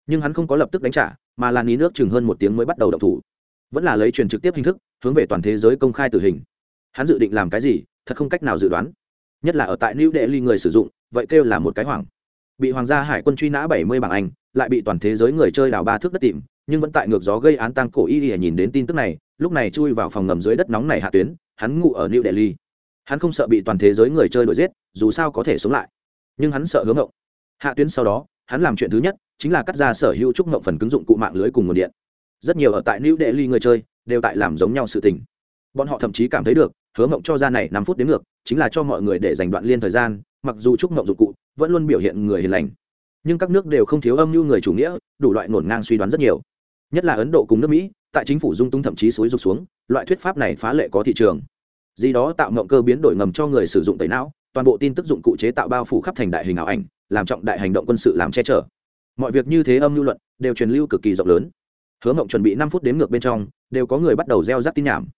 Nhưng hắn không có lập tức đánh trả, mà là ní nước chừng hơn một tiếng mới bắt đầu động thủ. Vẫn là lấy truyền trực tiếp hình thức, hướng về toàn thế giới công khai tử hình. Hắn dự định làm cái gì, thật không cách nào dự đoán. Nhất là ở tại new delhi người sử dụng, vậy kêu là một cái hoảng. Bị hoàng gia hải quân truy nã bảy mươi bảng anh, lại bị toàn thế giới người chơi đào ba thước đất tìm, nhưng vẫn tại ngược gió gây án tăng cổ y y nhìn đến tin tức này, lúc này chui vào phòng ngầm dưới đất nóng này hạ tuyến, hắn ngủ ở new delhi. Hắn không sợ bị toàn thế giới người chơi đuổi giết, dù sao có thể sống lại nhưng hắn sợ hướng ngộng. Hạ tuyến sau đó, hắn làm chuyện thứ nhất chính là cắt ra sở hữu trúc ngộng phần cứng dụng cụ mạng lưới cùng nguồn điện. Rất nhiều ở tại new delhi người chơi đều tại làm giống nhau sự tình. Bọn họ thậm chí cảm thấy được hứa ngộng cho ra này năm phút đến ngược chính là cho mọi người để dành đoạn liên thời gian, mặc dù trúc ngộng dụng cụ vẫn luôn biểu hiện người hiền lành. Nhưng các nước đều không thiếu âm mưu người chủ nghĩa, đủ loại ngổn ngang suy đoán rất nhiều. Nhất là ấn độ cùng nước mỹ, tại chính phủ dung tung thậm chí xúi rục xuống, loại thuyết pháp này phá lệ có thị trường. Gì đó tạo ngộng cơ biến đổi ngầm cho người sử dụng tẩy não toàn bộ tin tức dụng cụ chế tạo bao phủ khắp thành đại hình ảo ảnh, làm trọng đại hành động quân sự làm che chở. Mọi việc như thế âm lưu luận, đều truyền lưu cực kỳ rộng lớn. Hứa mộng chuẩn bị năm phút đến ngược bên trong, đều có người bắt đầu gieo rắc tin nhảm.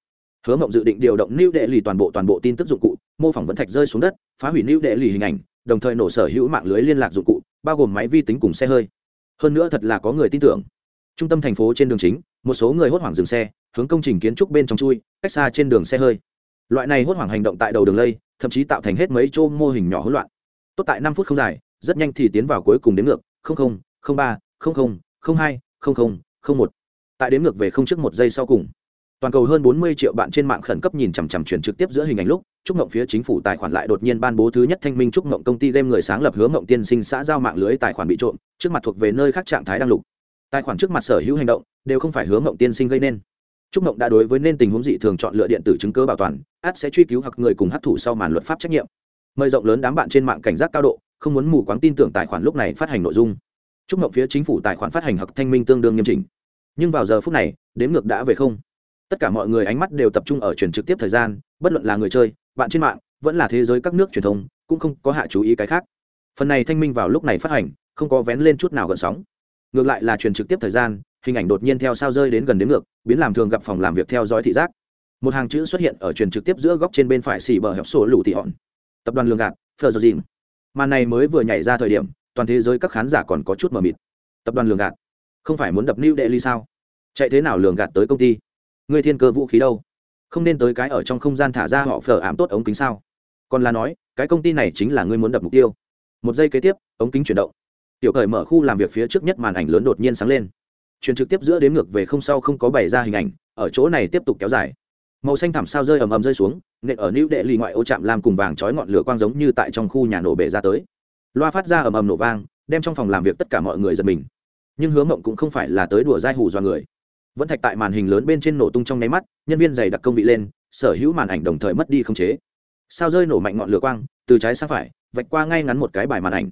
Hứa mộng dự định điều động lưu đệ lì toàn bộ toàn bộ tin tức dụng cụ, mô phỏng vẫn thạch rơi xuống đất, phá hủy lưu đệ lì hình ảnh, đồng thời nổ sở hữu mạng lưới liên lạc dụng cụ, bao gồm máy vi tính cùng xe hơi. Hơn nữa thật là có người tin tưởng. Trung tâm thành phố trên đường chính, một số người hốt hoảng dừng xe, hướng công trình kiến trúc bên trong chui, cách xa trên đường xe hơi loại này hốt hoảng hành động tại đầu đường lây, thậm chí tạo thành hết mấy chỗ mô hình nhỏ hỗn loạn. Tốt tại năm phút không dài, rất nhanh thì tiến vào cuối cùng đến ngược ba hai một. Tại đến ngược về không trước một giây sau cùng, toàn cầu hơn 40 triệu bạn trên mạng khẩn cấp nhìn chằm chằm chuyển trực tiếp giữa hình ảnh lúc trúc ngộng phía chính phủ tài khoản lại đột nhiên ban bố thứ nhất thanh minh trúc ngộng công ty game người sáng lập hướng ngộng tiên sinh xã giao mạng lưới tài khoản bị trộm, trước mặt thuộc về nơi khác trạng thái đang lục. Tài khoản trước mặt sở hữu hành động, đều không phải hướng ngộng tiên sinh gây nên trúc Mộng đã đối với nên tình huống dị thường chọn lựa điện tử chứng cứ bảo toàn át sẽ truy cứu hoặc người cùng hấp thụ sau màn luật pháp trách nhiệm. Mời rộng lớn đám bạn trên mạng cảnh giác cao độ, không muốn mù quáng tin tưởng tài khoản lúc này phát hành nội dung. Trúc Mộng phía chính phủ tài khoản phát hành hoặc thanh minh tương đương nghiêm chỉnh. Nhưng vào giờ phút này, đếm ngược đã về không. Tất cả mọi người ánh mắt đều tập trung ở truyền trực tiếp thời gian, bất luận là người chơi, bạn trên mạng, vẫn là thế giới các nước truyền thông, cũng không có hạ chú ý cái khác. Phần này thanh minh vào lúc này phát hành, không có vén lên chút nào gần sóng. Ngược lại là truyền trực tiếp thời gian hình ảnh đột nhiên theo sao rơi đến gần đến ngược, biến làm thường gặp phòng làm việc theo dõi thị giác. Một hàng chữ xuất hiện ở truyền trực tiếp giữa góc trên bên phải xì bờ hẹp sổ lũ thị hòn. Tập đoàn lường gạt, phờ giờ dìm. Màn này mới vừa nhảy ra thời điểm, toàn thế giới các khán giả còn có chút mờ mịt. Tập đoàn lường gạt, không phải muốn đập new đệ ly sao? Chạy thế nào lường gạt tới công ty? Người thiên cơ vũ khí đâu? Không nên tới cái ở trong không gian thả ra họ phở ảm tốt ống kính sao? Còn là nói, cái công ty này chính là ngươi muốn đập mục tiêu. Một giây kế tiếp, ống kính chuyển động. Tiểu cởi mở khu làm việc phía trước nhất màn ảnh lớn đột nhiên sáng lên truyền trực tiếp giữa đếm ngược về không sau không có bày ra hình ảnh, ở chỗ này tiếp tục kéo dài. Màu xanh thảm sao rơi ầm ầm rơi xuống, nện ở nữ đệ lì ngoại ô chạm làm cùng vàng chói ngọn lửa quang giống như tại trong khu nhà nổ bể ra tới. Loa phát ra ầm ầm nổ vang, đem trong phòng làm việc tất cả mọi người giật mình. Nhưng hứa mộng cũng không phải là tới đùa dai hù do người. Vẫn thạch tại màn hình lớn bên trên nổ tung trong nháy mắt, nhân viên dày đặc công vị lên, sở hữu màn ảnh đồng thời mất đi không chế. Sao rơi nổ mạnh ngọn lửa quang, từ trái sang phải, vạch qua ngay ngắn một cái bài màn ảnh.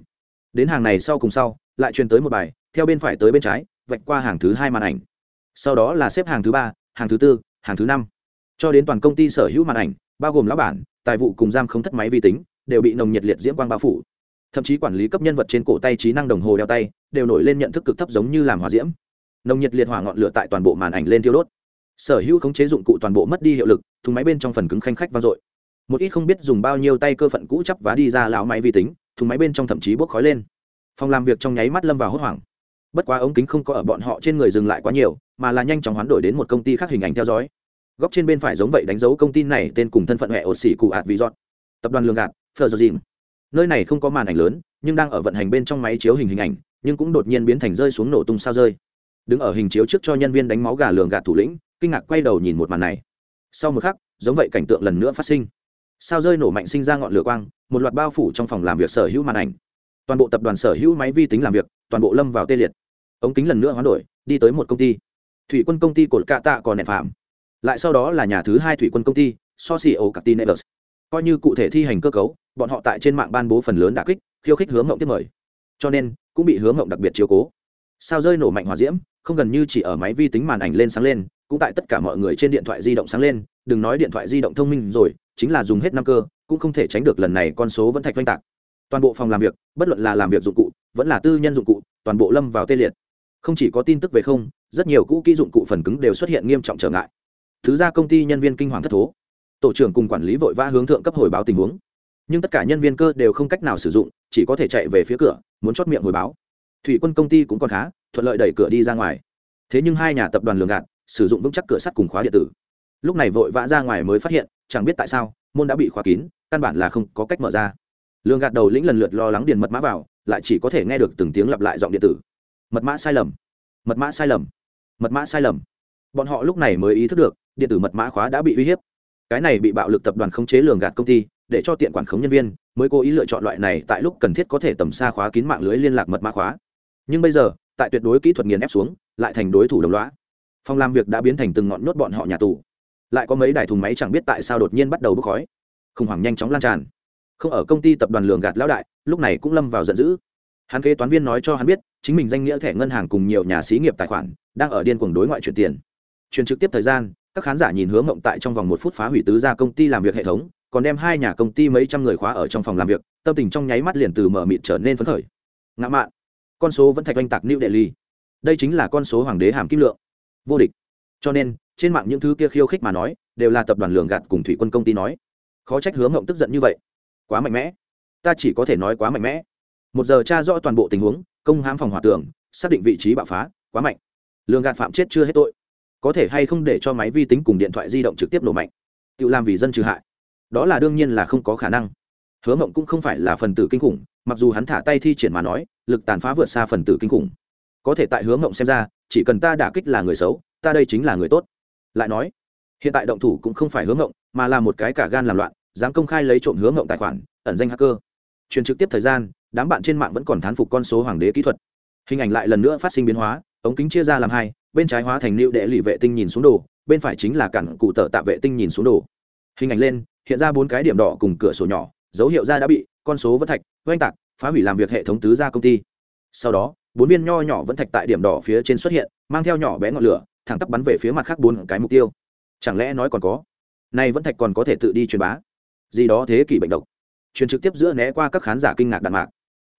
Đến hàng này sau cùng sau, lại truyền tới một bài, theo bên phải tới bên trái vạch qua hàng thứ hai màn ảnh. Sau đó là xếp hàng thứ ba, hàng thứ tư, hàng thứ năm. Cho đến toàn công ty sở hữu màn ảnh, bao gồm lão bản, tài vụ cùng giam không thất máy vi tính, đều bị nồng nhiệt liệt diễm quang bao phủ. Thậm chí quản lý cấp nhân vật trên cổ tay trí năng đồng hồ đeo tay, đều nổi lên nhận thức cực thấp giống như làm hỏa diễm. Nồng nhiệt liệt hỏa ngọn lửa tại toàn bộ màn ảnh lên thiêu đốt. Sở hữu khống chế dụng cụ toàn bộ mất đi hiệu lực, thùng máy bên trong phần cứng khanh khách vang dội. Một ít không biết dùng bao nhiêu tay cơ phận cũ chắp vá đi ra lão máy vi tính, thùng máy bên trong thậm chí bốc khói lên. Phòng làm việc trong nháy mắt lâm vào hốt hoảng bất quá ống kính không có ở bọn họ trên người dừng lại quá nhiều, mà là nhanh chóng hoán đổi đến một công ty khác hình ảnh theo dõi. Góc trên bên phải giống vậy đánh dấu công ty này tên cùng thân phận hệ ổ xỉ cụ ạt vì dọn. Tập đoàn lường gạt phờ dìm nơi này không có màn ảnh lớn, nhưng đang ở vận hành bên trong máy chiếu hình hình ảnh, nhưng cũng đột nhiên biến thành rơi xuống nổ tung sao rơi. Đứng ở hình chiếu trước cho nhân viên đánh máu gà lường gạt thủ lĩnh, kinh ngạc quay đầu nhìn một màn này. Sau một khắc, giống vậy cảnh tượng lần nữa phát sinh. Sao rơi nổ mạnh sinh ra ngọn lửa quang, một loạt bao phủ trong phòng làm việc sở hữu màn ảnh. Toàn bộ tập đoàn sở hữu máy vi tính làm việc toàn bộ lâm vào tê liệt. Ống kính lần nữa hoán đổi, đi tới một công ty. Thủy quân công ty cột cạ tạ còn nẹp phạm. Lại sau đó là nhà thứ hai thủy quân công ty, socio cartinevers coi như cụ thể thi hành cơ cấu, bọn họ tại trên mạng ban bố phần lớn đã kích, khiêu khích hướng ngộng tiếp mời. Cho nên, cũng bị hướng ngộng đặc biệt chiếu cố. Sao rơi nổ mạnh hỏa diễm, không gần như chỉ ở máy vi tính màn ảnh lên sáng lên, cũng tại tất cả mọi người trên điện thoại di động sáng lên, đừng nói điện thoại di động thông minh rồi, chính là dùng hết năm cơ, cũng không thể tránh được lần này con số vẫn thạch oanh tạc. Toàn bộ phòng làm việc, bất luận là làm việc dụng cụ vẫn là tư nhân dụng cụ, toàn bộ lâm vào tê liệt. Không chỉ có tin tức về không, rất nhiều cũ kỹ dụng cụ phần cứng đều xuất hiện nghiêm trọng trở ngại. Thứ ra công ty nhân viên kinh hoàng thất thố. Tổ trưởng cùng quản lý vội vã hướng thượng cấp hồi báo tình huống. Nhưng tất cả nhân viên cơ đều không cách nào sử dụng, chỉ có thể chạy về phía cửa, muốn chót miệng hồi báo. Thủy quân công ty cũng còn khá, thuận lợi đẩy cửa đi ra ngoài. Thế nhưng hai nhà tập đoàn lường gạt, sử dụng vững chắc cửa sắt cùng khóa điện tử. Lúc này vội vã ra ngoài mới phát hiện, chẳng biết tại sao, môn đã bị khóa kín, căn bản là không có cách mở ra. Lường gạt đầu lĩnh lần lượt lo lắng điền mật mã vào lại chỉ có thể nghe được từng tiếng lặp lại giọng điện tử. Mật mã sai lầm. Mật mã sai lầm. Mật mã sai lầm. Bọn họ lúc này mới ý thức được, điện tử mật mã khóa đã bị uy hiếp. Cái này bị bạo lực tập đoàn khống chế lường gạt công ty, để cho tiện quản khống nhân viên mới cố ý lựa chọn loại này tại lúc cần thiết có thể tầm xa khóa kín mạng lưới liên lạc mật mã khóa. Nhưng bây giờ, tại tuyệt đối kỹ thuật nghiền ép xuống, lại thành đối thủ đồng loá phòng làm việc đã biến thành từng ngọn nhốt bọn họ nhà tù. Lại có mấy đài thùng máy chẳng biết tại sao đột nhiên bắt đầu bốc khói. Khủng hoảng nhanh chóng lan tràn không ở công ty tập đoàn lường gạt lão đại, lúc này cũng lâm vào giận dữ. Hắn kế toán viên nói cho hắn biết, chính mình danh nghĩa thẻ ngân hàng cùng nhiều nhà xí nghiệp tài khoản, đang ở điên cuồng đối ngoại chuyển tiền. Chuyển trực tiếp thời gian, các khán giả nhìn hướng mộng tại trong vòng một phút phá hủy tứ ra công ty làm việc hệ thống, còn đem hai nhà công ty mấy trăm người khóa ở trong phòng làm việc, tâm tình trong nháy mắt liền từ mở mịt trở nên phấn khởi. Ngã mạn. Con số vẫn thạch oanh tạc new delhi. Đây chính là con số hoàng đế hàm kim lượng. Vô địch. Cho nên, trên mạng những thứ kia khiêu khích mà nói, đều là tập đoàn lường gạt cùng thủy quân công ty nói. Khó trách hướng mộng tức giận như vậy quá mạnh mẽ. Ta chỉ có thể nói quá mạnh mẽ. Một giờ tra rõ toàn bộ tình huống, công hãm phòng hỏa tường, xác định vị trí bạo phá, quá mạnh. Lường gạt phạm chết chưa hết tội. Có thể hay không để cho máy vi tính cùng điện thoại di động trực tiếp nổ mạnh? Tự làm vì dân trừ hại. Đó là đương nhiên là không có khả năng. Hứa mộng cũng không phải là phần tử kinh khủng, mặc dù hắn thả tay thi triển mà nói, lực tàn phá vượt xa phần tử kinh khủng. Có thể tại hứa mộng xem ra, chỉ cần ta đả kích là người xấu, ta đây chính là người tốt. Lại nói, hiện tại động thủ cũng không phải hứa mộng, mà là một cái cả gan làm loạn dám công khai lấy trộm hứa ngộng tài khoản, ẩn danh hacker. Truyền trực tiếp thời gian, đám bạn trên mạng vẫn còn thán phục con số hoàng đế kỹ thuật. Hình ảnh lại lần nữa phát sinh biến hóa, ống kính chia ra làm hai, bên trái hóa thành lưu đệ lì vệ tinh nhìn xuống đồ, bên phải chính là cản cụ tợ tạ vệ tinh nhìn xuống đồ. Hình ảnh lên, hiện ra bốn cái điểm đỏ cùng cửa sổ nhỏ, dấu hiệu ra đã bị, con số vẫn thạch, oanh tạc, phá hủy làm việc hệ thống tứ gia công ty. Sau đó, bốn viên nho nhỏ vẫn thạch tại điểm đỏ phía trên xuất hiện, mang theo nhỏ bé ngọn lửa, thẳng tắp bắn về phía mặt khác bốn cái mục tiêu. Chẳng lẽ nói còn có? Nay vẫn thạch còn có thể tự đi truyền bá gì đó thế kỷ bệnh độc. Truyền trực tiếp giữa né qua các khán giả kinh ngạc đạn mạc.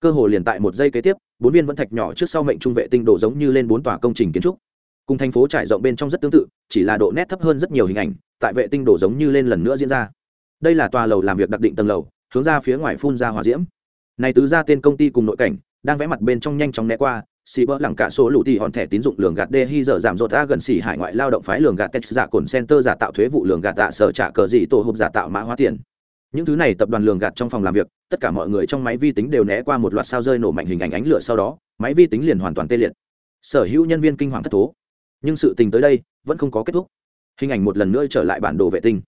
Cơ hồ liền tại một giây kế tiếp, bốn viên vẫn thạch nhỏ trước sau mệnh trung vệ tinh đổ giống như lên bốn tòa công trình kiến trúc. Cùng thành phố trải rộng bên trong rất tương tự, chỉ là độ nét thấp hơn rất nhiều hình ảnh, tại vệ tinh đổ giống như lên lần nữa diễn ra. Đây là tòa lầu làm việc đặc định tầng lầu, hướng ra phía ngoài phun ra hỏa diễm. Này tứ ra tên công ty cùng nội cảnh, đang vẽ mặt bên trong nhanh chóng né qua, xì bỡ lẳng cả số lũ thì hòn thẻ tín dụng lường gạt đê hy giờ giảm rột ra gần xỉ hải ngoại lao động phái lường gạt tex giả cồn center giả tạo thuế vụ lường gạt tạ sở trả cờ gì tổ hộp giả tạo mã hóa tiền những thứ này tập đoàn lường gạt trong phòng làm việc, tất cả mọi người trong máy vi tính đều né qua một loạt sao rơi nổ mạnh hình ảnh ánh lửa sau đó, máy vi tính liền hoàn toàn tê liệt. Sở hữu nhân viên kinh hoàng thất thố. Nhưng sự tình tới đây vẫn không có kết thúc. Hình ảnh một lần nữa trở lại bản đồ vệ tinh.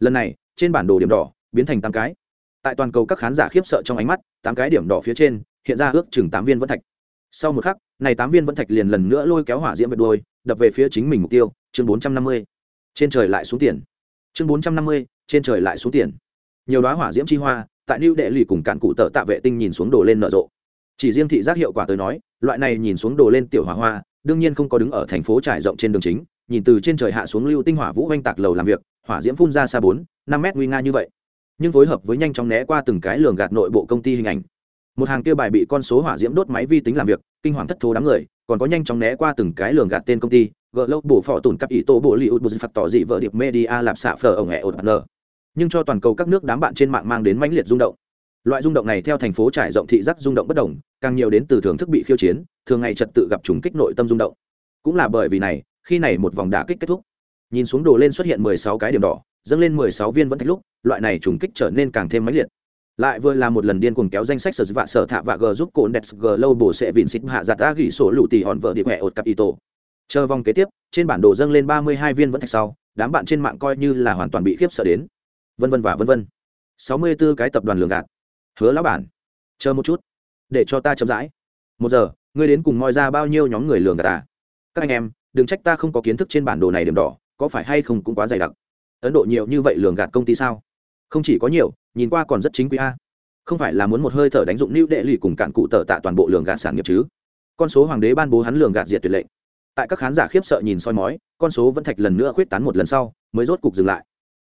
Lần này, trên bản đồ điểm đỏ, biến thành tám cái. Tại toàn cầu các khán giả khiếp sợ trong ánh mắt, tám cái điểm đỏ phía trên, hiện ra ước chừng tám viên vẫn thạch. Sau một khắc, này tám viên vẫn thạch liền lần nữa lôi kéo hỏa diễm vật đôi đập về phía chính mình mục tiêu, chương bốn trăm năm mươi. Trên trời lại xuống tiền. Chương bốn trăm năm mươi, trên trời lại xuống tiền nhiều đoá hỏa diễm chi hoa, tại lưu đệ lì cùng cạn cụ tợ tạ vệ tinh nhìn xuống đồ lên nở rộ. Chỉ riêng thị giác hiệu quả tới nói, loại này nhìn xuống đồ lên tiểu hỏa hoa, đương nhiên không có đứng ở thành phố trải rộng trên đường chính, nhìn từ trên trời hạ xuống lưu tinh hỏa vũ oanh tạc lầu làm việc, hỏa diễm phun ra xa bốn, năm mét nguy nga như vậy. Nhưng phối hợp với nhanh chóng né qua từng cái lường gạt nội bộ công ty hình ảnh. Một hàng kia bài bị con số hỏa diễm đốt máy vi tính làm việc, kinh hoàng thất thố đám người, còn có nhanh chóng né qua từng cái lường gạt tên công ty gỡ lâu bổ phỏ tùn cắp ý tô bộ li bùn bù phạt tỏ dị vợ điệp media lạp xạ phở ổng ẹ ột nờ nhưng cho toàn cầu các nước đám bạn trên mạng mang đến mãnh liệt rung động. Loại rung động này theo thành phố trải rộng thị giác rung động bất đồng, càng nhiều đến từ thưởng thức bị khiêu chiến, thường ngày trật tự gặp trùng kích nội tâm rung động. Cũng là bởi vì này, khi này một vòng đả kích kết thúc. Nhìn xuống đồ lên xuất hiện mười sáu cái điểm đỏ, dâng lên mười sáu viên vẫn thạch lúc, loại này trùng kích trở nên càng thêm mãnh liệt. Lại vừa là một lần điên cuồng kéo danh sách sở vạ sở thạ vạ g giúp cồn đẹp g lâu bổ sẽ vịn xịt hạ giặt đã gỉ sổ lụ tỷ hòn vợ điệp hẹ ột cặp y tổ chờ vòng kế tiếp, trên bản đồ dâng lên ba mươi hai viên vẫn thạch sau, đám bạn trên mạng coi như là hoàn toàn bị khiếp sợ đến vân vân và vân vân. Sáu mươi 64 cái tập đoàn lường gạt. Hứa lão bản, chờ một chút, để cho ta chậm rãi. Một giờ, ngươi đến cùng moi ra bao nhiêu nhóm người lường gạt à? Các anh em, đừng trách ta không có kiến thức trên bản đồ này điểm đỏ, có phải hay không cũng quá dày đặc. Ấn độ nhiều như vậy lường gạt công ty sao? Không chỉ có nhiều, nhìn qua còn rất chính quy a. Không phải là muốn một hơi thở đánh dụng lưu đệ lì cùng cạn cụ tờ tạ toàn bộ lường gạt sản nghiệp chứ? Con số hoàng đế ban bố hắn lường gạt diệt tuyệt lệnh tại các khán giả khiếp sợ nhìn soi mói, con số vẫn thạch lần nữa khuyết tán một lần sau, mới rốt cục dừng lại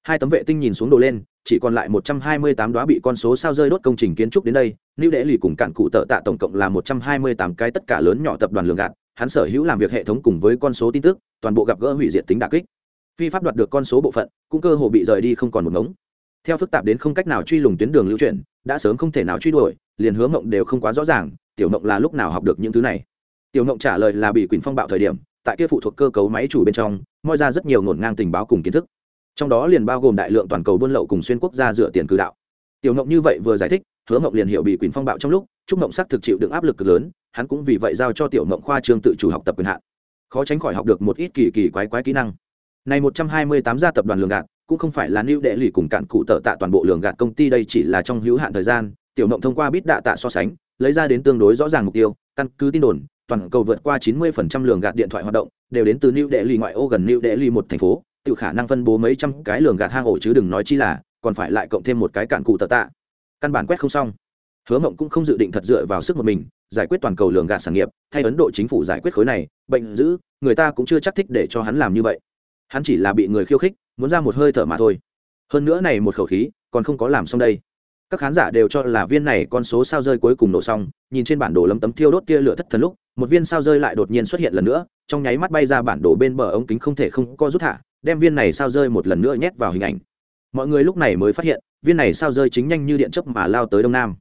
hai tấm vệ tinh nhìn xuống đồ lên, chỉ còn lại một trăm hai mươi tám đoá bị con số sao rơi đốt công trình kiến trúc đến đây. Lưu đệ lì cùng cạn cụ tợ tạ tổng cộng là một trăm hai mươi tám cái tất cả lớn nhỏ tập đoàn lường gạt. Hắn sở hữu làm việc hệ thống cùng với con số tin tức, toàn bộ gặp gỡ hủy diệt tính đà kích. Phi pháp đoạt được con số bộ phận, cũng cơ hồ bị rời đi không còn một ngống. Theo phức tạp đến không cách nào truy lùng tuyến đường lưu chuyển, đã sớm không thể nào truy đuổi, liền hướng mộng đều không quá rõ ràng, tiểu mộng là lúc nào học được những thứ này. Tiểu mộng trả lời là bị quỳnh phong bạo thời điểm, tại kia phụ thuộc cơ cấu máy chủ bên trong, moi ra rất nhiều ngổn ngang tình báo cùng kiến thức trong đó liền bao gồm đại lượng toàn cầu buôn lậu cùng xuyên quốc gia dựa tiền cử đạo. Tiểu ngộng như vậy vừa giải thích hứa ngộng liền hiểu bị quyền phong bạo trong lúc chúc ngộng sắc thực chịu được áp lực cực lớn hắn cũng vì vậy giao cho tiểu ngộng khoa trường tự chủ học tập quyền hạn. Khó tránh khỏi học được một ít kỳ kỳ quái quái kỹ năng. Này một trăm hai mươi tám gia tập đoàn lường gạt cũng không phải là lưu đệ lì cùng cạn cụ tợ tạ toàn bộ lường gạt công ty đây chỉ là trong hữu hạn thời gian tiểu ngộng thông qua bít đạ tạ so sánh lấy ra đến tương đối rõ ràng mục tiêu căn cứ tin đồn toàn cầu vượt qua 90% lường gạt điện thoại hoạt động đều đến từ lưu đệ lì ngoại ô gần lưu đệ lì một thành phố, tự khả năng phân bố mấy trăm cái lường gạt hang ổ chứ đừng nói chi là, còn phải lại cộng thêm một cái cạn cụ tờ tạ. Căn bản quét không xong. Hứa Mộng cũng không dự định thật dựa vào sức một mình, giải quyết toàn cầu lường gạt sản nghiệp, thay Ấn Độ chính phủ giải quyết khối này, bệnh dữ, người ta cũng chưa chắc thích để cho hắn làm như vậy. Hắn chỉ là bị người khiêu khích, muốn ra một hơi thở mà thôi. Hơn nữa này một khẩu khí, còn không có làm xong đây các khán giả đều cho là viên này con số sao rơi cuối cùng nổ xong nhìn trên bản đồ lấm tấm thiêu đốt tia lửa thất thần lúc một viên sao rơi lại đột nhiên xuất hiện lần nữa trong nháy mắt bay ra bản đồ bên bờ ống kính không thể không co rút thả đem viên này sao rơi một lần nữa nhét vào hình ảnh. Mọi người lúc này mới phát hiện, viên này sao rơi chính nhanh như điện chớp mà lao tới đông nam.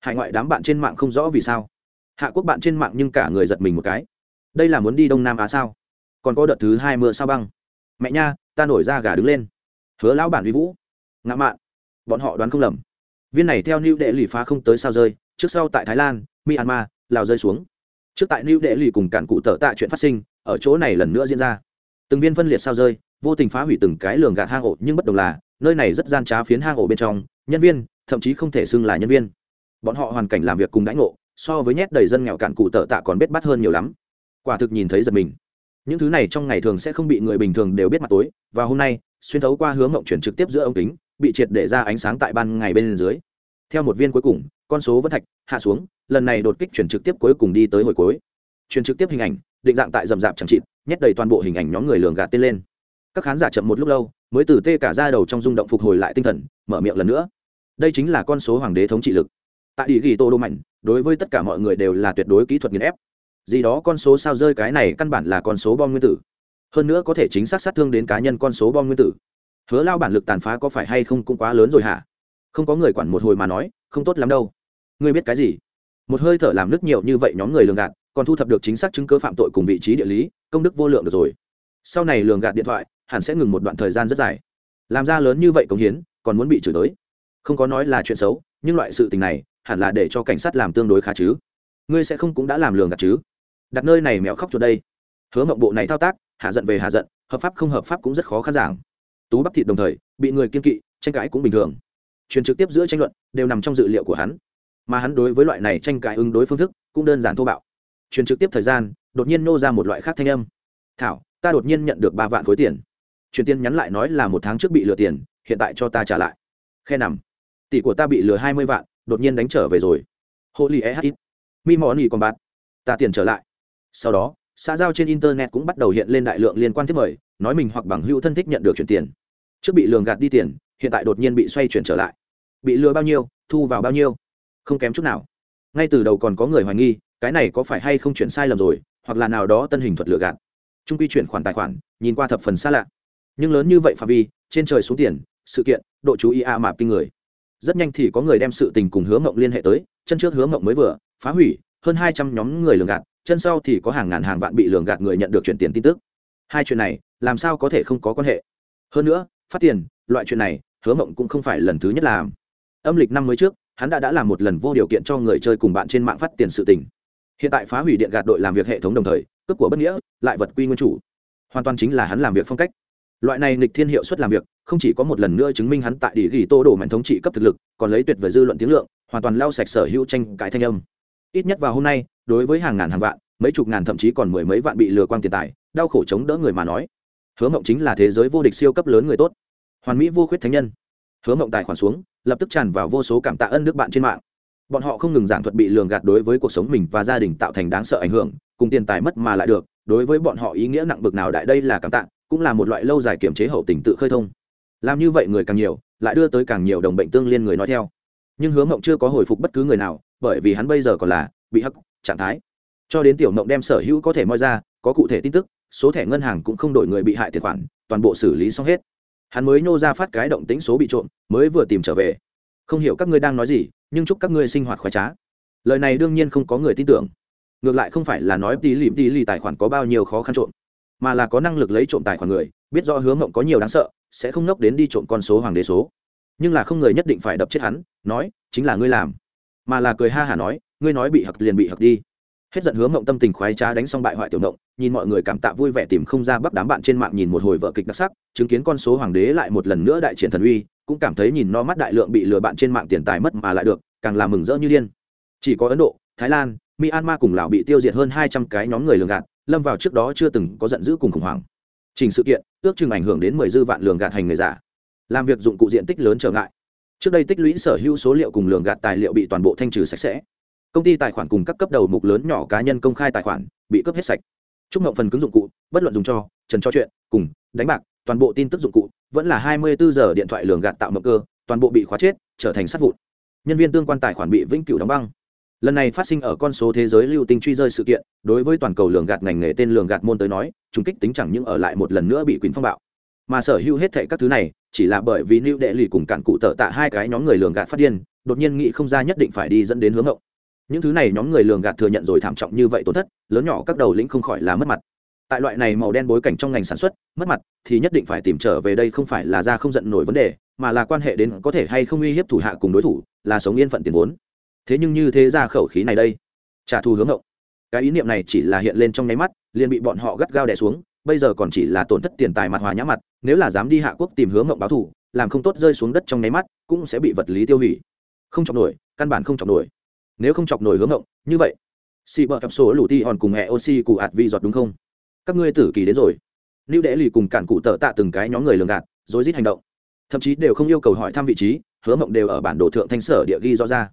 Hải ngoại đám bạn trên mạng không rõ vì sao. Hạ quốc bạn trên mạng nhưng cả người giật mình một cái. Đây là muốn đi đông nam á sao? Còn có đợt thứ hai mưa sao băng. Mẹ nha, ta nổi ra gà đứng lên. Hứa lão bản vi vũ. Ngã mạn. Bọn họ đoán không lầm. Viên này theo lưu đệ lì phá không tới sao rơi, trước sau tại thái lan, myanmar, lào rơi xuống. Trước tại lưu đệ lì cùng cản cụ tở tạ chuyện phát sinh, ở chỗ này lần nữa diễn ra. Từng viên phân liệt sao rơi vô tình phá hủy từng cái lường gạt hang ổ, nhưng bất đồng là, nơi này rất gian trá phiến hang ổ bên trong, nhân viên, thậm chí không thể xưng là nhân viên. Bọn họ hoàn cảnh làm việc cùng đãi ngộ, so với nhét đầy dân nghèo cạn cụ tợ tạ còn biết bắt hơn nhiều lắm. Quả thực nhìn thấy giật mình. Những thứ này trong ngày thường sẽ không bị người bình thường đều biết mặt tối, và hôm nay, xuyên thấu qua hướng mộng chuyển trực tiếp giữa ống kính, bị triệt để ra ánh sáng tại ban ngày bên dưới. Theo một viên cuối cùng, con số vẫn thạch, hạ xuống, lần này đột kích chuyển trực tiếp cuối cùng đi tới hồi cuối. Chuyển trực tiếp hình ảnh, định dạng tại rầm rạp chẳng chịt, nhét đầy toàn bộ hình ảnh nhóm người lường gạt tên lên các khán giả chậm một lúc lâu, mới từ tê cả ra đầu trong rung động phục hồi lại tinh thần, mở miệng lần nữa. Đây chính là con số hoàng đế thống trị lực. Tại địa ghi tô đô mạnh, đối với tất cả mọi người đều là tuyệt đối kỹ thuật nghiền ép. Gì đó con số sao rơi cái này căn bản là con số bom nguyên tử. Hơn nữa có thể chính xác sát thương đến cá nhân con số bom nguyên tử. Hứa lao bản lực tàn phá có phải hay không cũng quá lớn rồi hả? Không có người quản một hồi mà nói, không tốt lắm đâu. Ngươi biết cái gì? Một hơi thở làm nước nhiều như vậy nhóm người lường gạt, còn thu thập được chính xác chứng cứ phạm tội cùng vị trí địa lý, công đức vô lượng được rồi. Sau này lường gạt điện thoại hẳn sẽ ngừng một đoạn thời gian rất dài. Làm ra lớn như vậy công hiến, còn muốn bị chửi tới. Không có nói là chuyện xấu, nhưng loại sự tình này, hẳn là để cho cảnh sát làm tương đối khá chứ. Ngươi sẽ không cũng đã làm lường gạt chứ. Đặt nơi này mèo khóc chuột đây. Hứa mộng bộ này thao tác, hạ giận về hạ giận, hợp pháp không hợp pháp cũng rất khó khăn giảng. Tú bắp thịt đồng thời, bị người kiên kỵ, tranh cãi cũng bình thường. Truyền trực tiếp giữa tranh luận, đều nằm trong dự liệu của hắn. Mà hắn đối với loại này tranh cãi ứng đối phương thức, cũng đơn giản thô bạo. Truyền trực tiếp thời gian, đột nhiên nô ra một loại khác thanh âm. Thảo, ta đột nhiên nhận được ba vạn khối tiền. Chuyển tiền nhắn lại nói là một tháng trước bị lừa tiền, hiện tại cho ta trả lại. Khe nằm. Tỷ của ta bị lừa hai mươi vạn, đột nhiên đánh trở về rồi. Holy e ít. Mi mò nỉ còn bạn ta tiền trở lại. Sau đó, xã giao trên internet cũng bắt đầu hiện lên đại lượng liên quan thiết mời, nói mình hoặc bằng hữu thân thích nhận được chuyển tiền. Trước bị lường gạt đi tiền, hiện tại đột nhiên bị xoay chuyển trở lại. Bị lừa bao nhiêu, thu vào bao nhiêu? Không kém chút nào. Ngay từ đầu còn có người hoài nghi, cái này có phải hay không chuyển sai lầm rồi, hoặc là nào đó tân hình thuật lừa gạt. Trung quy chuyển khoản tài khoản, nhìn qua thập phần xa lạ nhưng lớn như vậy phạm vi, trên trời xuống tiền, sự kiện, độ chú ý a mạp kinh người. Rất nhanh thì có người đem sự tình cùng hướng mộng liên hệ tới, chân trước hướng mộng mới vừa, phá hủy, hơn hai trăm nhóm người lường gạt, chân sau thì có hàng ngàn hàng vạn bị lường gạt người nhận được chuyển tiền tin tức. Hai chuyện này, làm sao có thể không có quan hệ? Hơn nữa, phát tiền, loại chuyện này, hứa mộng cũng không phải lần thứ nhất làm. Âm lịch năm mới trước, hắn đã đã làm một lần vô điều kiện cho người chơi cùng bạn trên mạng phát tiền sự tình. Hiện tại phá hủy điện gạt đội làm việc hệ thống đồng thời, cướp của bất nghĩa, lại vật quy nguyên chủ. Hoàn toàn chính là hắn làm việc phong cách loại này nghịch thiên hiệu suất làm việc, không chỉ có một lần nữa chứng minh hắn tại địa ghi tô đổ mạnh thống trị cấp thực lực, còn lấy tuyệt vời dư luận tiếng lượng, hoàn toàn lao sạch sở hữu tranh cãi thanh âm. Ít nhất vào hôm nay, đối với hàng ngàn hàng vạn, mấy chục ngàn thậm chí còn mười mấy vạn bị lừa quang tiền tài, đau khổ chống đỡ người mà nói. Hứa mộng chính là thế giới vô địch siêu cấp lớn người tốt. Hoàn mỹ vô khuyết thánh nhân. Hứa mộng tài khoản xuống, lập tức tràn vào vô số cảm tạ ân nước bạn trên mạng. Bọn họ không ngừng giảng thuật bị lường gạt đối với cuộc sống mình và gia đình tạo thành đáng sợ ảnh hưởng, cùng tiền tài mất mà lại được, đối với bọn họ ý nghĩa nặng bực nào đại đây là cảm tạ cũng là một loại lâu dài kiểm chế hậu tình tự khơi thông. Làm như vậy người càng nhiều, lại đưa tới càng nhiều đồng bệnh tương liên người nói theo. Nhưng hứa mộng chưa có hồi phục bất cứ người nào, bởi vì hắn bây giờ còn là bị hắc trạng thái. Cho đến tiểu mộng đem sở hữu có thể moi ra, có cụ thể tin tức, số thẻ ngân hàng cũng không đổi người bị hại tiền khoản, toàn bộ xử lý xong hết. Hắn mới nô ra phát cái động tính số bị trộm, mới vừa tìm trở về. Không hiểu các ngươi đang nói gì, nhưng chúc các ngươi sinh hoạt khoái trá. Lời này đương nhiên không có người tin tưởng. Ngược lại không phải là nói tí lìm tí lì tài khoản có bao nhiêu khó khăn trộm mà là có năng lực lấy trộm tài khoản người, biết rõ hứa mộng có nhiều đáng sợ, sẽ không nốc đến đi trộm con số hoàng đế số. Nhưng là không người nhất định phải đập chết hắn, nói, chính là ngươi làm. Mà là cười ha hả nói, ngươi nói bị hặc liền bị hặc đi. Hết giận hứa mộng tâm tình khoái trá đánh xong bại hoại tiểu mộng, nhìn mọi người cảm tạ vui vẻ tìm không ra bắp đám bạn trên mạng nhìn một hồi vợ kịch đặc sắc, chứng kiến con số hoàng đế lại một lần nữa đại triển thần uy, cũng cảm thấy nhìn no mắt đại lượng bị lừa bạn trên mạng tiền tài mất mà lại được, càng làm mừng rỡ như điên. Chỉ có ấn độ, thái lan, myanmar cùng lào bị tiêu diệt hơn hai trăm cái nhóm người lường gạt lâm vào trước đó chưa từng có giận dữ cùng khủng hoảng. Trình sự kiện, ước chừng ảnh hưởng đến mười dư vạn lường gạt hành người giả. Làm việc dụng cụ diện tích lớn trở ngại. Trước đây tích lũy sở hữu số liệu cùng lường gạt tài liệu bị toàn bộ thanh trừ sạch sẽ. Công ty tài khoản cùng các cấp đầu mục lớn nhỏ cá nhân công khai tài khoản, bị cướp hết sạch. Chúc mộng phần cứng dụng cụ, bất luận dùng cho, trần cho chuyện, cùng, đánh bạc, toàn bộ tin tức dụng cụ, vẫn là hai mươi bốn giờ điện thoại lường gạt tạo mộng cơ, toàn bộ bị khóa chết, trở thành sát vụn. Nhân viên tương quan tài khoản bị vĩnh cửu đóng băng lần này phát sinh ở con số thế giới lưu tinh truy rơi sự kiện, đối với toàn cầu lường gạt ngành nghề tên lường gạt môn tới nói chúng kích tính chẳng những ở lại một lần nữa bị quyền phong bạo. Mà sở hữu hết thệ các thứ này, chỉ là bởi vì lưu đệ lì cùng cản cụ tợ tạ hai cái nhóm người lường gạt phát điên, đột nhiên nghĩ không ra nhất định phải đi dẫn đến hướng hậu những thứ này nhóm người lường gạt thừa nhận rồi thảm trọng như vậy tổn thất, lớn nhỏ các đầu lĩnh không khỏi là mất mặt. Tại loại này màu đen bối cảnh trong ngành sản xuất, mất mặt thì nhất định phải tìm trở về đây không phải là ra không giận nổi vấn đề, mà là quan hệ đến có thể hay không uy hiếp thủ hạ cùng đối thủ, là sống yên phận tiền vốn thế nhưng như thế ra khẩu khí này đây. Trả thù hướng hậu cái ý niệm này chỉ là hiện lên trong nháy mắt, liền bị bọn họ gắt gao đè xuống, bây giờ còn chỉ là tổn thất tiền tài mặt hòa nhã mặt, nếu là dám đi hạ quốc tìm hướng ngộng báo thù, làm không tốt rơi xuống đất trong nháy mắt, cũng sẽ bị vật lý tiêu hủy. Không chọc nổi, căn bản không chọc nổi. Nếu không chọc nổi hướng ngộng, như vậy, xì bờ cặp số lũ ti hòn cùng hệ oxy cụ ạt vi giọt đúng không? Các ngươi tử kỳ đến rồi. Lưu đệ lì cùng cản cụ tợ tạ từng cái nhóm người lường gạt, rối rít hành động. Thậm chí đều không yêu cầu hỏi thăm vị trí, hứa mộng đều ở bản đồ thượng thanh sở địa ghi rõ ra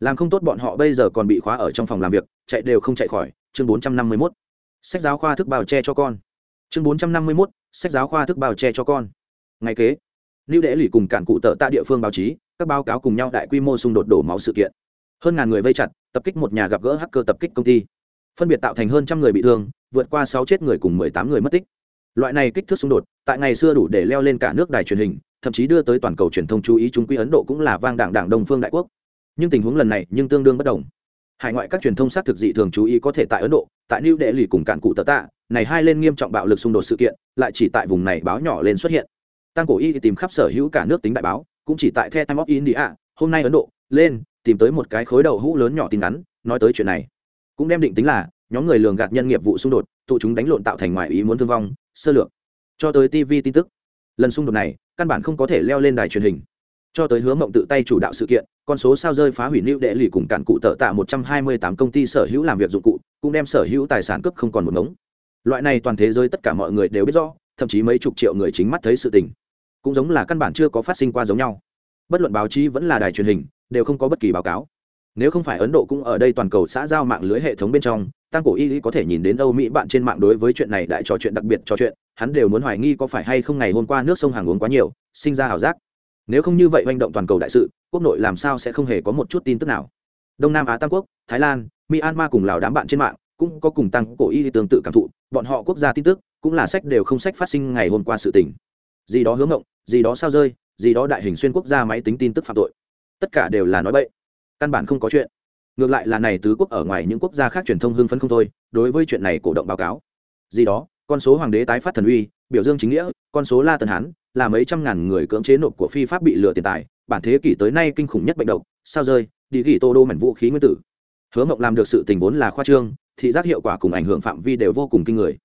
làm không tốt bọn họ bây giờ còn bị khóa ở trong phòng làm việc, chạy đều không chạy khỏi. Chương bốn trăm năm mươi mốt. Sách giáo khoa thức bào che cho con. Chương bốn trăm năm mươi mốt. Sách giáo khoa thức bào che cho con. Ngày kế, lưu đệ lì cùng cản cụ tợ tại địa phương báo chí, các báo cáo cùng nhau đại quy mô xung đột đổ máu sự kiện. Hơn ngàn người vây chặt, tập kích một nhà gặp gỡ hacker tập kích công ty. Phân biệt tạo thành hơn trăm người bị thương, vượt qua sáu chết người cùng mười tám người mất tích. Loại này kích thước xung đột, tại ngày xưa đủ để leo lên cả nước đài truyền hình, thậm chí đưa tới toàn cầu truyền thông chú ý trung quy ấn độ cũng là vang đảng đảng đông phương đại quốc nhưng tình huống lần này nhưng tương đương bất đồng. Hải ngoại các truyền thông xác thực dị thường chú ý có thể tại ấn độ, tại new đệ lì cùng cạn cụ tờ tạ, này hai lên nghiêm trọng bạo lực xung đột sự kiện, lại chỉ tại vùng này báo nhỏ lên xuất hiện. Tăng cổ y tìm khắp sở hữu cả nước tính đại báo, cũng chỉ tại the time of india, hôm nay ấn độ, lên, tìm tới một cái khối đầu hũ lớn nhỏ tin ngắn, nói tới chuyện này. Cũng đem định tính là, nhóm người lường gạt nhân nghiệp vụ xung đột, tụ chúng đánh lộn tạo thành ngoại ý muốn thương vong, sơ lược. Cho tới tv tin tức. Lần xung đột này, căn bản không có thể leo lên đài truyền hình. Cho tới hướng mộng tự tay chủ đạo sự kiện con số sao rơi phá hủy lưu đệ lì cùng cản cụ tợ tạ một trăm hai mươi tám công ty sở hữu làm việc dụng cụ, cũng đem sở hữu tài sản cấp không còn một mống loại này toàn thế giới tất cả mọi người đều biết rõ, thậm chí mấy chục triệu người chính mắt thấy sự tình. Cũng giống là căn bản chưa có phát sinh qua giống nhau. Bất luận báo chí vẫn là đài truyền hình, đều không có bất kỳ báo cáo. Nếu không phải ấn độ cũng ở đây toàn cầu xã giao mạng lưới hệ thống bên trong, tăng cổ y có thể nhìn đến âu mỹ bạn trên mạng đối với chuyện này đại trò chuyện đặc biệt trò chuyện, hắn đều muốn hoài nghi có phải hay không ngày hôm qua nước sông hàng uống quá nhiều, sinh ra ảo giác. Nếu không như vậy manh động toàn cầu đại sự quốc nội làm sao sẽ không hề có một chút tin tức nào. Đông nam á tam quốc, thái lan, myanmar cùng lào đám bạn trên mạng cũng có cùng tăng cổ y tương tự cảm thụ, bọn họ quốc gia tin tức cũng là sách đều không sách phát sinh ngày hôm qua sự tình. Gì đó hướng ngộng, gì đó sao rơi, gì đó đại hình xuyên quốc gia máy tính tin tức phạm tội. Tất cả đều là nói bậy. Căn bản không có chuyện. Ngược lại là này tứ quốc ở ngoài những quốc gia khác truyền thông hưng phấn không thôi, đối với chuyện này cổ động báo cáo. Gì đó, con số hoàng đế tái phát thần uy, biểu dương chính nghĩa, con số la tần hán, là mấy trăm ngàn người cưỡng chế nộp của phi pháp bị lừa tiền tài bản thế kỷ tới nay kinh khủng nhất bệnh độc, sao rơi, đi ghi tô đô mảnh vũ khí nguyên tử. Hứa mộng làm được sự tình vốn là khoa trương, thị giác hiệu quả cùng ảnh hưởng phạm vi đều vô cùng kinh người.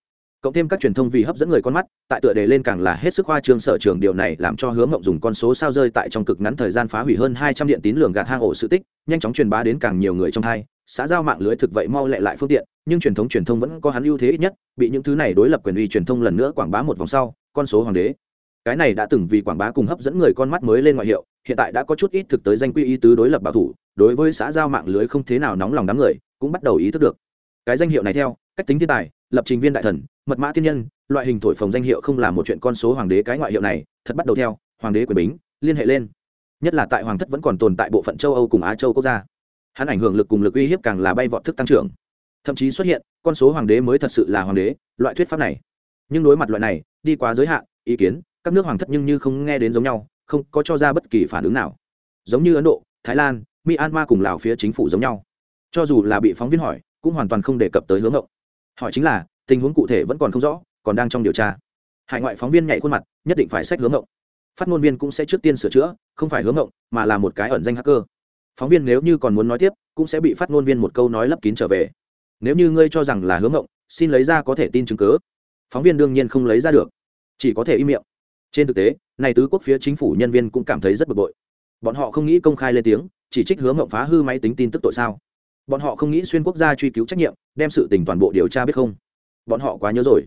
Cộng thêm các truyền thông vì hấp dẫn người con mắt, tại tựa đề lên càng là hết sức khoa trương sở trường điều này làm cho hứa mộng dùng con số sao rơi tại trong cực ngắn thời gian phá hủy hơn hai trăm điện tín lường gạt hang ổ sự tích, nhanh chóng truyền bá đến càng nhiều người trong hai, xã giao mạng lưới thực vậy mau lẹ lại phương tiện, nhưng truyền thống truyền thông vẫn có hắn ưu thế ít nhất, bị những thứ này đối lập quyền uy truyền thông lần nữa quảng bá một vòng sau, con số hoàng đế. Cái này đã từng vì quảng bá cùng hấp dẫn người con mắt mới lên ngoại hiệu hiện tại đã có chút ít thực tới danh quy ý tứ đối lập bảo thủ, đối với xã giao mạng lưới không thế nào nóng lòng đám người, cũng bắt đầu ý thức được. Cái danh hiệu này theo, cách tính thiên tài, lập trình viên đại thần, mật mã tiên nhân, loại hình thổi phồng danh hiệu không là một chuyện con số hoàng đế cái ngoại hiệu này, thật bắt đầu theo, hoàng đế quyền bính, liên hệ lên. Nhất là tại hoàng thất vẫn còn tồn tại bộ phận châu âu cùng á châu quốc gia. Hắn ảnh hưởng lực cùng lực uy hiếp càng là bay vọt thức tăng trưởng. Thậm chí xuất hiện, con số hoàng đế mới thật sự là hoàng đế, loại thuyết pháp này. Nhưng đối mặt loại này, đi quá giới hạn, ý kiến, các nước hoàng thất nhưng như không nghe đến giống nhau không có cho ra bất kỳ phản ứng nào. Giống như ấn độ, thái lan, myanmar cùng lào phía chính phủ giống nhau. Cho dù là bị phóng viên hỏi, cũng hoàn toàn không đề cập tới hướng hậu hỏi chính là, tình huống cụ thể vẫn còn không rõ, còn đang trong điều tra. Hải ngoại phóng viên nhảy khuôn mặt, nhất định phải sách hướng hậu phát ngôn viên cũng sẽ trước tiên sửa chữa, không phải hướng hậu mà là một cái ẩn danh hacker. Phóng viên nếu như còn muốn nói tiếp, cũng sẽ bị phát ngôn viên một câu nói lấp kín trở về. Nếu như ngươi cho rằng là hướng hậu xin lấy ra có thể tin chứng cứ. Phóng viên đương nhiên không lấy ra được, chỉ có thể im miệng. Trên thực tế này tứ quốc phía chính phủ nhân viên cũng cảm thấy rất bực bội. Bọn họ không nghĩ công khai lên tiếng, chỉ trích hướng ngộng phá hư máy tính tin tức tội sao. Bọn họ không nghĩ xuyên quốc gia truy cứu trách nhiệm, đem sự tình toàn bộ điều tra biết không. Bọn họ quá nhớ rồi.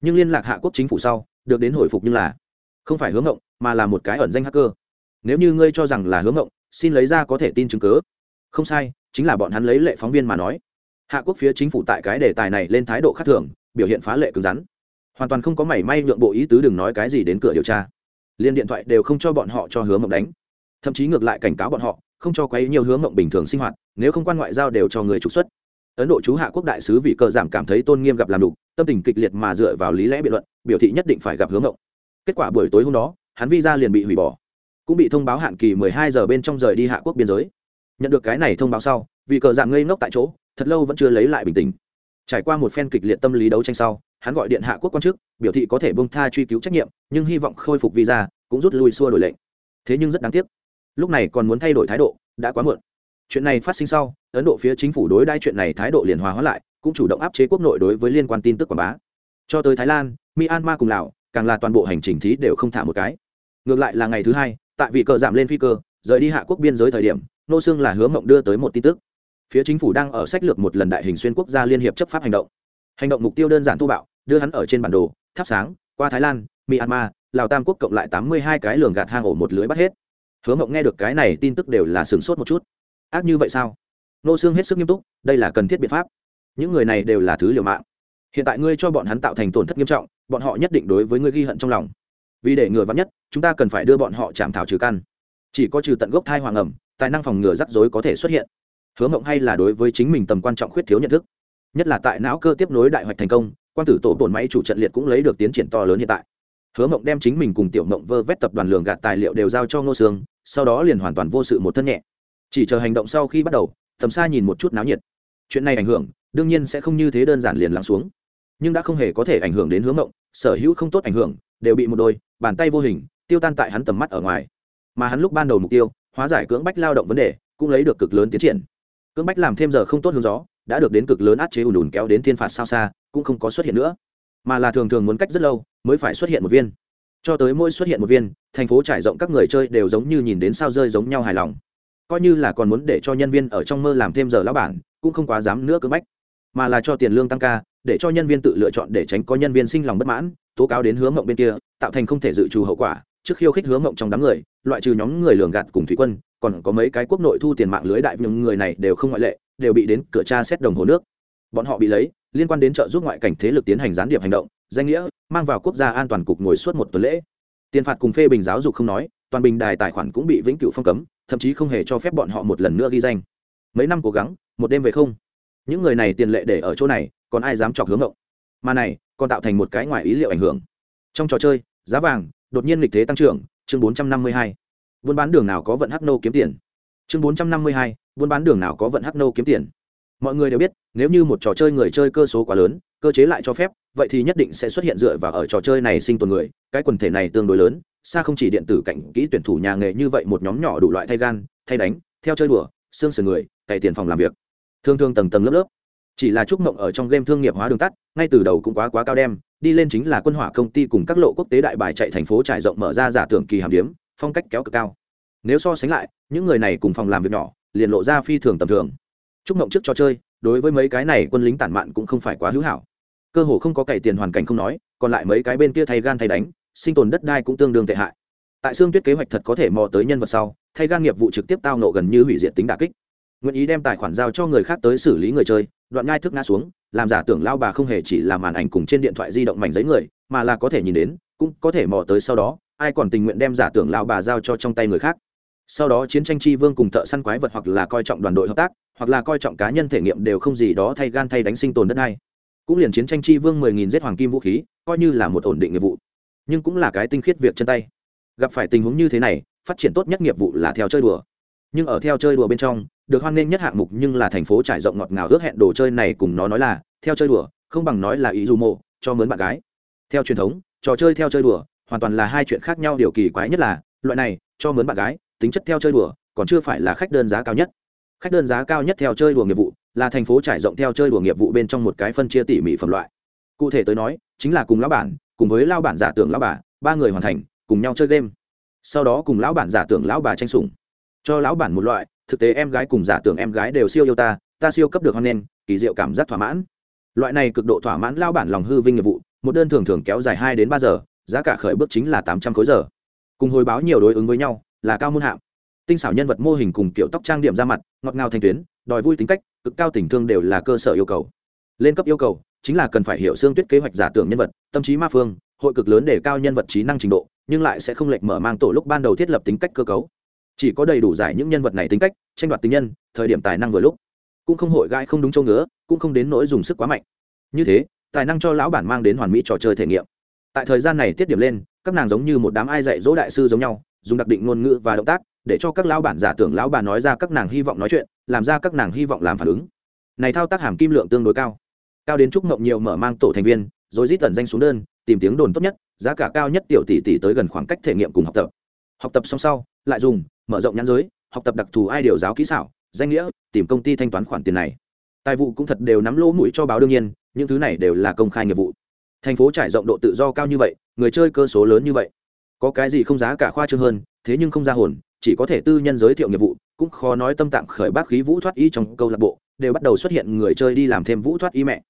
Nhưng liên lạc hạ quốc chính phủ sau, được đến hồi phục như là không phải hướng ngộng mà là một cái ẩn danh hacker. Nếu như ngươi cho rằng là hướng ngộng xin lấy ra có thể tin chứng cứ. Không sai, chính là bọn hắn lấy lệ phóng viên mà nói. Hạ quốc phía chính phủ tại cái đề tài này lên thái độ khác thường, biểu hiện phá lệ cứng rắn. Hoàn toàn không có mảy may nhượng bộ ý tứ đừng nói cái gì đến cửa điều tra liên điện thoại đều không cho bọn họ cho hướng mộng đánh. Thậm chí ngược lại cảnh cáo bọn họ, không cho quấy nhiều hướng mộng bình thường sinh hoạt, nếu không quan ngoại giao đều cho người trục xuất. Ấn độ chú hạ quốc đại sứ vì cờ giảm cảm thấy tôn nghiêm gặp làm đủ tâm tình kịch liệt mà dựa vào lý lẽ biện luận, biểu thị nhất định phải gặp hướng mộng. Kết quả buổi tối hôm đó, hắn visa liền bị hủy bỏ. Cũng bị thông báo hạn kỳ 12 giờ bên trong rời đi hạ quốc biên giới. Nhận được cái này thông báo sau vì cờ giảm ngây ngốc tại chỗ, thật lâu vẫn chưa lấy lại bình tĩnh. Trải qua một phen kịch liệt tâm lý đấu tranh sau hắn gọi điện hạ quốc quan chức, biểu thị có thể bông tha truy cứu trách nhiệm, nhưng hy vọng khôi phục visa, cũng rút lui xua đổi lệnh. Thế nhưng rất đáng tiếc, lúc này còn muốn thay đổi thái độ, đã quá muộn. Chuyện này phát sinh sau, ấn độ phía chính phủ đối đai chuyện này thái độ liền hòa hóa lại, cũng chủ động áp chế quốc nội đối với liên quan tin tức quảng bá. Cho tới thái lan, myanmar cùng lào, càng là toàn bộ hành trình thí đều không thả một cái. Ngược lại là ngày thứ hai, tại vị cờ giảm lên phi cơ, rời đi hạ quốc biên giới thời điểm, nô xương là hứa mộng đưa tới một tin tức. Phía chính phủ đang ở sách lược một lần đại hình xuyên quốc gia liên hiệp chấp pháp hành động hành động mục tiêu đơn giản thô bạo, đưa hắn ở trên bản đồ, thắp sáng, qua thái lan, myanmar, lào tam quốc cộng lại tám mươi hai cái lường gạt hang ổ một lưới bắt hết. Hứa mộng nghe được cái này tin tức đều là sửng sốt một chút. Ác như vậy sao? Nô xương hết sức nghiêm túc, đây là cần thiết biện pháp. Những người này đều là thứ liều mạng. Hiện tại ngươi cho bọn hắn tạo thành tổn thất nghiêm trọng, bọn họ nhất định đối với ngươi ghi hận trong lòng. Vì để ngừa vắn nhất, chúng ta cần phải đưa bọn họ chạm thảo trừ căn. Chỉ có trừ tận gốc thai hoàng ẩm, tài năng phòng ngừa rắc rối có thể xuất hiện. Hứa mộng hay là đối với chính mình tầm quan trọng khuyết thiếu nhận thức nhất là tại não cơ tiếp nối đại hoạch thành công, quan tử tổ bổn máy chủ trận liệt cũng lấy được tiến triển to lớn hiện tại. Hứa mộng đem chính mình cùng tiểu mộng vơ vét tập đoàn lường gạt tài liệu đều giao cho ngô sương, sau đó liền hoàn toàn vô sự một thân nhẹ. Chỉ chờ hành động sau khi bắt đầu, tầm xa nhìn một chút náo nhiệt. Chuyện này ảnh hưởng, đương nhiên sẽ không như thế đơn giản liền lắng xuống. Nhưng đã không hề có thể ảnh hưởng đến hướng mộng, sở hữu không tốt ảnh hưởng, đều bị một đôi, bàn tay vô hình, tiêu tan tại hắn tầm mắt ở ngoài. Mà hắn lúc ban đầu mục tiêu, hóa giải cưỡng bách lao động vấn đề, cũng lấy được cực lớn tiến triển. Cưỡng bách làm thêm giờ không tốt hướng gió đã được đến cực lớn át chế ùn ùn kéo đến thiên phạt sao xa, cũng không có xuất hiện nữa. Mà là thường thường muốn cách rất lâu, mới phải xuất hiện một viên. Cho tới mỗi xuất hiện một viên, thành phố trải rộng các người chơi đều giống như nhìn đến sao rơi giống nhau hài lòng. Coi như là còn muốn để cho nhân viên ở trong mơ làm thêm giờ lão bản, cũng không quá dám nữa cưỡng bách. Mà là cho tiền lương tăng ca, để cho nhân viên tự lựa chọn để tránh có nhân viên sinh lòng bất mãn, tố cáo đến hướng mộng bên kia, tạo thành không thể dự trù hậu quả, trước khiêu khích hướng mộng trong đám người, loại trừ nhóm người lường gạt cùng thủy quân, còn có mấy cái quốc nội thu tiền mạng lưới đại những người này đều không ngoại lệ đều bị đến cửa tra xét đồng hồ nước. Bọn họ bị lấy liên quan đến trợ giúp ngoại cảnh thế lực tiến hành gián điệp hành động danh nghĩa mang vào quốc gia an toàn cục ngồi suốt một tuần lễ. Tiền phạt cùng phê bình giáo dục không nói toàn bình đài tài khoản cũng bị vĩnh cửu phong cấm thậm chí không hề cho phép bọn họ một lần nữa ghi danh. Mấy năm cố gắng một đêm về không. Những người này tiền lệ để ở chỗ này còn ai dám chọc hướng động mà này còn tạo thành một cái ngoài ý liệu ảnh hưởng. Trong trò chơi giá vàng đột nhiên lịch thế tăng trưởng chương 452. buôn bán đường nào có vận hắc nô kiếm tiền? Chương 452, buôn bán đường nào có vận hắc nô kiếm tiền. Mọi người đều biết, nếu như một trò chơi người chơi cơ số quá lớn, cơ chế lại cho phép, vậy thì nhất định sẽ xuất hiện dựa vào ở trò chơi này sinh tồn người, cái quần thể này tương đối lớn, xa không chỉ điện tử cảnh kỹ tuyển thủ nhà nghề như vậy một nhóm nhỏ đủ loại thay gan, thay đánh, theo chơi đùa, xương sườn người, cày tiền phòng làm việc. Thương thương tầng tầng lớp lớp. Chỉ là chúc mộng ở trong game thương nghiệp hóa đường tắt, ngay từ đầu cũng quá quá cao đem, đi lên chính là quân hỏa công ty cùng các lộ quốc tế đại bài chạy thành phố trải rộng mở ra giả tưởng kỳ hàm điếm, phong cách kéo cực cao. Nếu so sánh lại, những người này cùng phòng làm việc nhỏ liền lộ ra phi thường tầm thường. Chúc mộng trước trò chơi, đối với mấy cái này quân lính tản mạn cũng không phải quá hữu hảo. Cơ hồ không có cày tiền hoàn cảnh không nói, còn lại mấy cái bên kia thay gan thay đánh, sinh tồn đất đai cũng tương đương tệ hại. Tại xương tuyết kế hoạch thật có thể mò tới nhân vật sau, thay gan nghiệp vụ trực tiếp tao nộ gần như hủy diệt tính đà kích. Nguyện ý đem tài khoản giao cho người khác tới xử lý người chơi, đoạn ngai thức ngã xuống, làm giả tưởng lao bà không hề chỉ là màn ảnh cùng trên điện thoại di động mảnh giấy người, mà là có thể nhìn đến, cũng có thể mò tới sau đó, ai còn tình nguyện đem giả tưởng lao bà giao cho trong tay người khác sau đó chiến tranh chi vương cùng thợ săn quái vật hoặc là coi trọng đoàn đội hợp tác, hoặc là coi trọng cá nhân thể nghiệm đều không gì đó thay gan thay đánh sinh tồn đất này cũng liền chiến tranh chi vương mười nghìn giết hoàng kim vũ khí, coi như là một ổn định nghiệp vụ, nhưng cũng là cái tinh khiết việc chân tay. Gặp phải tình huống như thế này, phát triển tốt nhất nghiệp vụ là theo chơi đùa. Nhưng ở theo chơi đùa bên trong, được hoan nghênh nhất hạng mục nhưng là thành phố trải rộng ngọt ngào ước hẹn đồ chơi này cùng nó nói là, theo chơi đùa, không bằng nói là ý dù mộ, cho mướn bạn gái. Theo truyền thống, trò chơi theo chơi đùa, hoàn toàn là hai chuyện khác nhau, điều kỳ quái nhất là, loại này, cho mướn bạn gái tính chất theo chơi đùa, còn chưa phải là khách đơn giá cao nhất. Khách đơn giá cao nhất theo chơi đùa nghiệp vụ, là thành phố trải rộng theo chơi đùa nghiệp vụ bên trong một cái phân chia tỉ mỉ phẩm loại. Cụ thể tới nói, chính là cùng lão bản, cùng với lão bản giả tưởng lão bà, ba người hoàn thành, cùng nhau chơi game. Sau đó cùng lão bản giả tưởng lão bà tranh sủng. Cho lão bản một loại, thực tế em gái cùng giả tưởng em gái đều siêu yêu ta ta siêu cấp được hoan nghênh, kỳ diệu cảm giác thỏa mãn. Loại này cực độ thỏa mãn lão bản lòng hư vinh nghiệp vụ, một đơn thường thường kéo dài hai đến ba giờ, giá cả khởi bước chính là tám trăm khối giờ. Cùng hồi báo nhiều đối ứng với nhau là cao môn hạng tinh xảo nhân vật mô hình cùng kiểu tóc trang điểm ra mặt, ngọt ngào thành tuyến, đòi vui tính cách, cực cao tình thương đều là cơ sở yêu cầu. Lên cấp yêu cầu, chính là cần phải hiểu xương tuyết kế hoạch giả tưởng nhân vật, tâm trí ma phương, hội cực lớn để cao nhân vật trí năng trình độ, nhưng lại sẽ không lệch mở mang tổ lúc ban đầu thiết lập tính cách cơ cấu. Chỉ có đầy đủ giải những nhân vật này tính cách, tranh đoạt tính nhân, thời điểm tài năng vừa lúc. Cũng không hội gai không đúng châu ngứa, cũng không đến nỗi dùng sức quá mạnh. Như thế, tài năng cho lão bản mang đến hoàn mỹ trò chơi thể nghiệm. Tại thời gian này tiết điểm lên, các nàng giống như một đám ai dạy dỗ đại sư giống nhau dùng đặc định ngôn ngữ và động tác để cho các lão bản giả tưởng lão bà nói ra các nàng hy vọng nói chuyện, làm ra các nàng hy vọng làm phản ứng. Này thao tác hàm kim lượng tương đối cao. Cao đến chúc mộng nhiều mở mang tổ thành viên, rồi rít tần danh xuống đơn, tìm tiếng đồn tốt nhất, giá cả cao nhất tiểu tỷ tỷ tới gần khoảng cách thể nghiệm cùng học tập. Học tập xong sau, lại dùng, mở rộng nhãn giới, học tập đặc thù ai điều giáo kỹ xảo, danh nghĩa, tìm công ty thanh toán khoản tiền này. Tài vụ cũng thật đều nắm lỗ mũi cho báo đương nhiên, những thứ này đều là công khai nghiệp vụ. Thành phố trải rộng độ tự do cao như vậy, người chơi cơ số lớn như vậy có cái gì không giá cả khoa trương hơn, thế nhưng không ra hồn, chỉ có thể tư nhân giới thiệu nghiệp vụ, cũng khó nói tâm tạng khởi bác khí vũ thoát y trong câu lạc bộ, đều bắt đầu xuất hiện người chơi đi làm thêm vũ thoát y mẹ.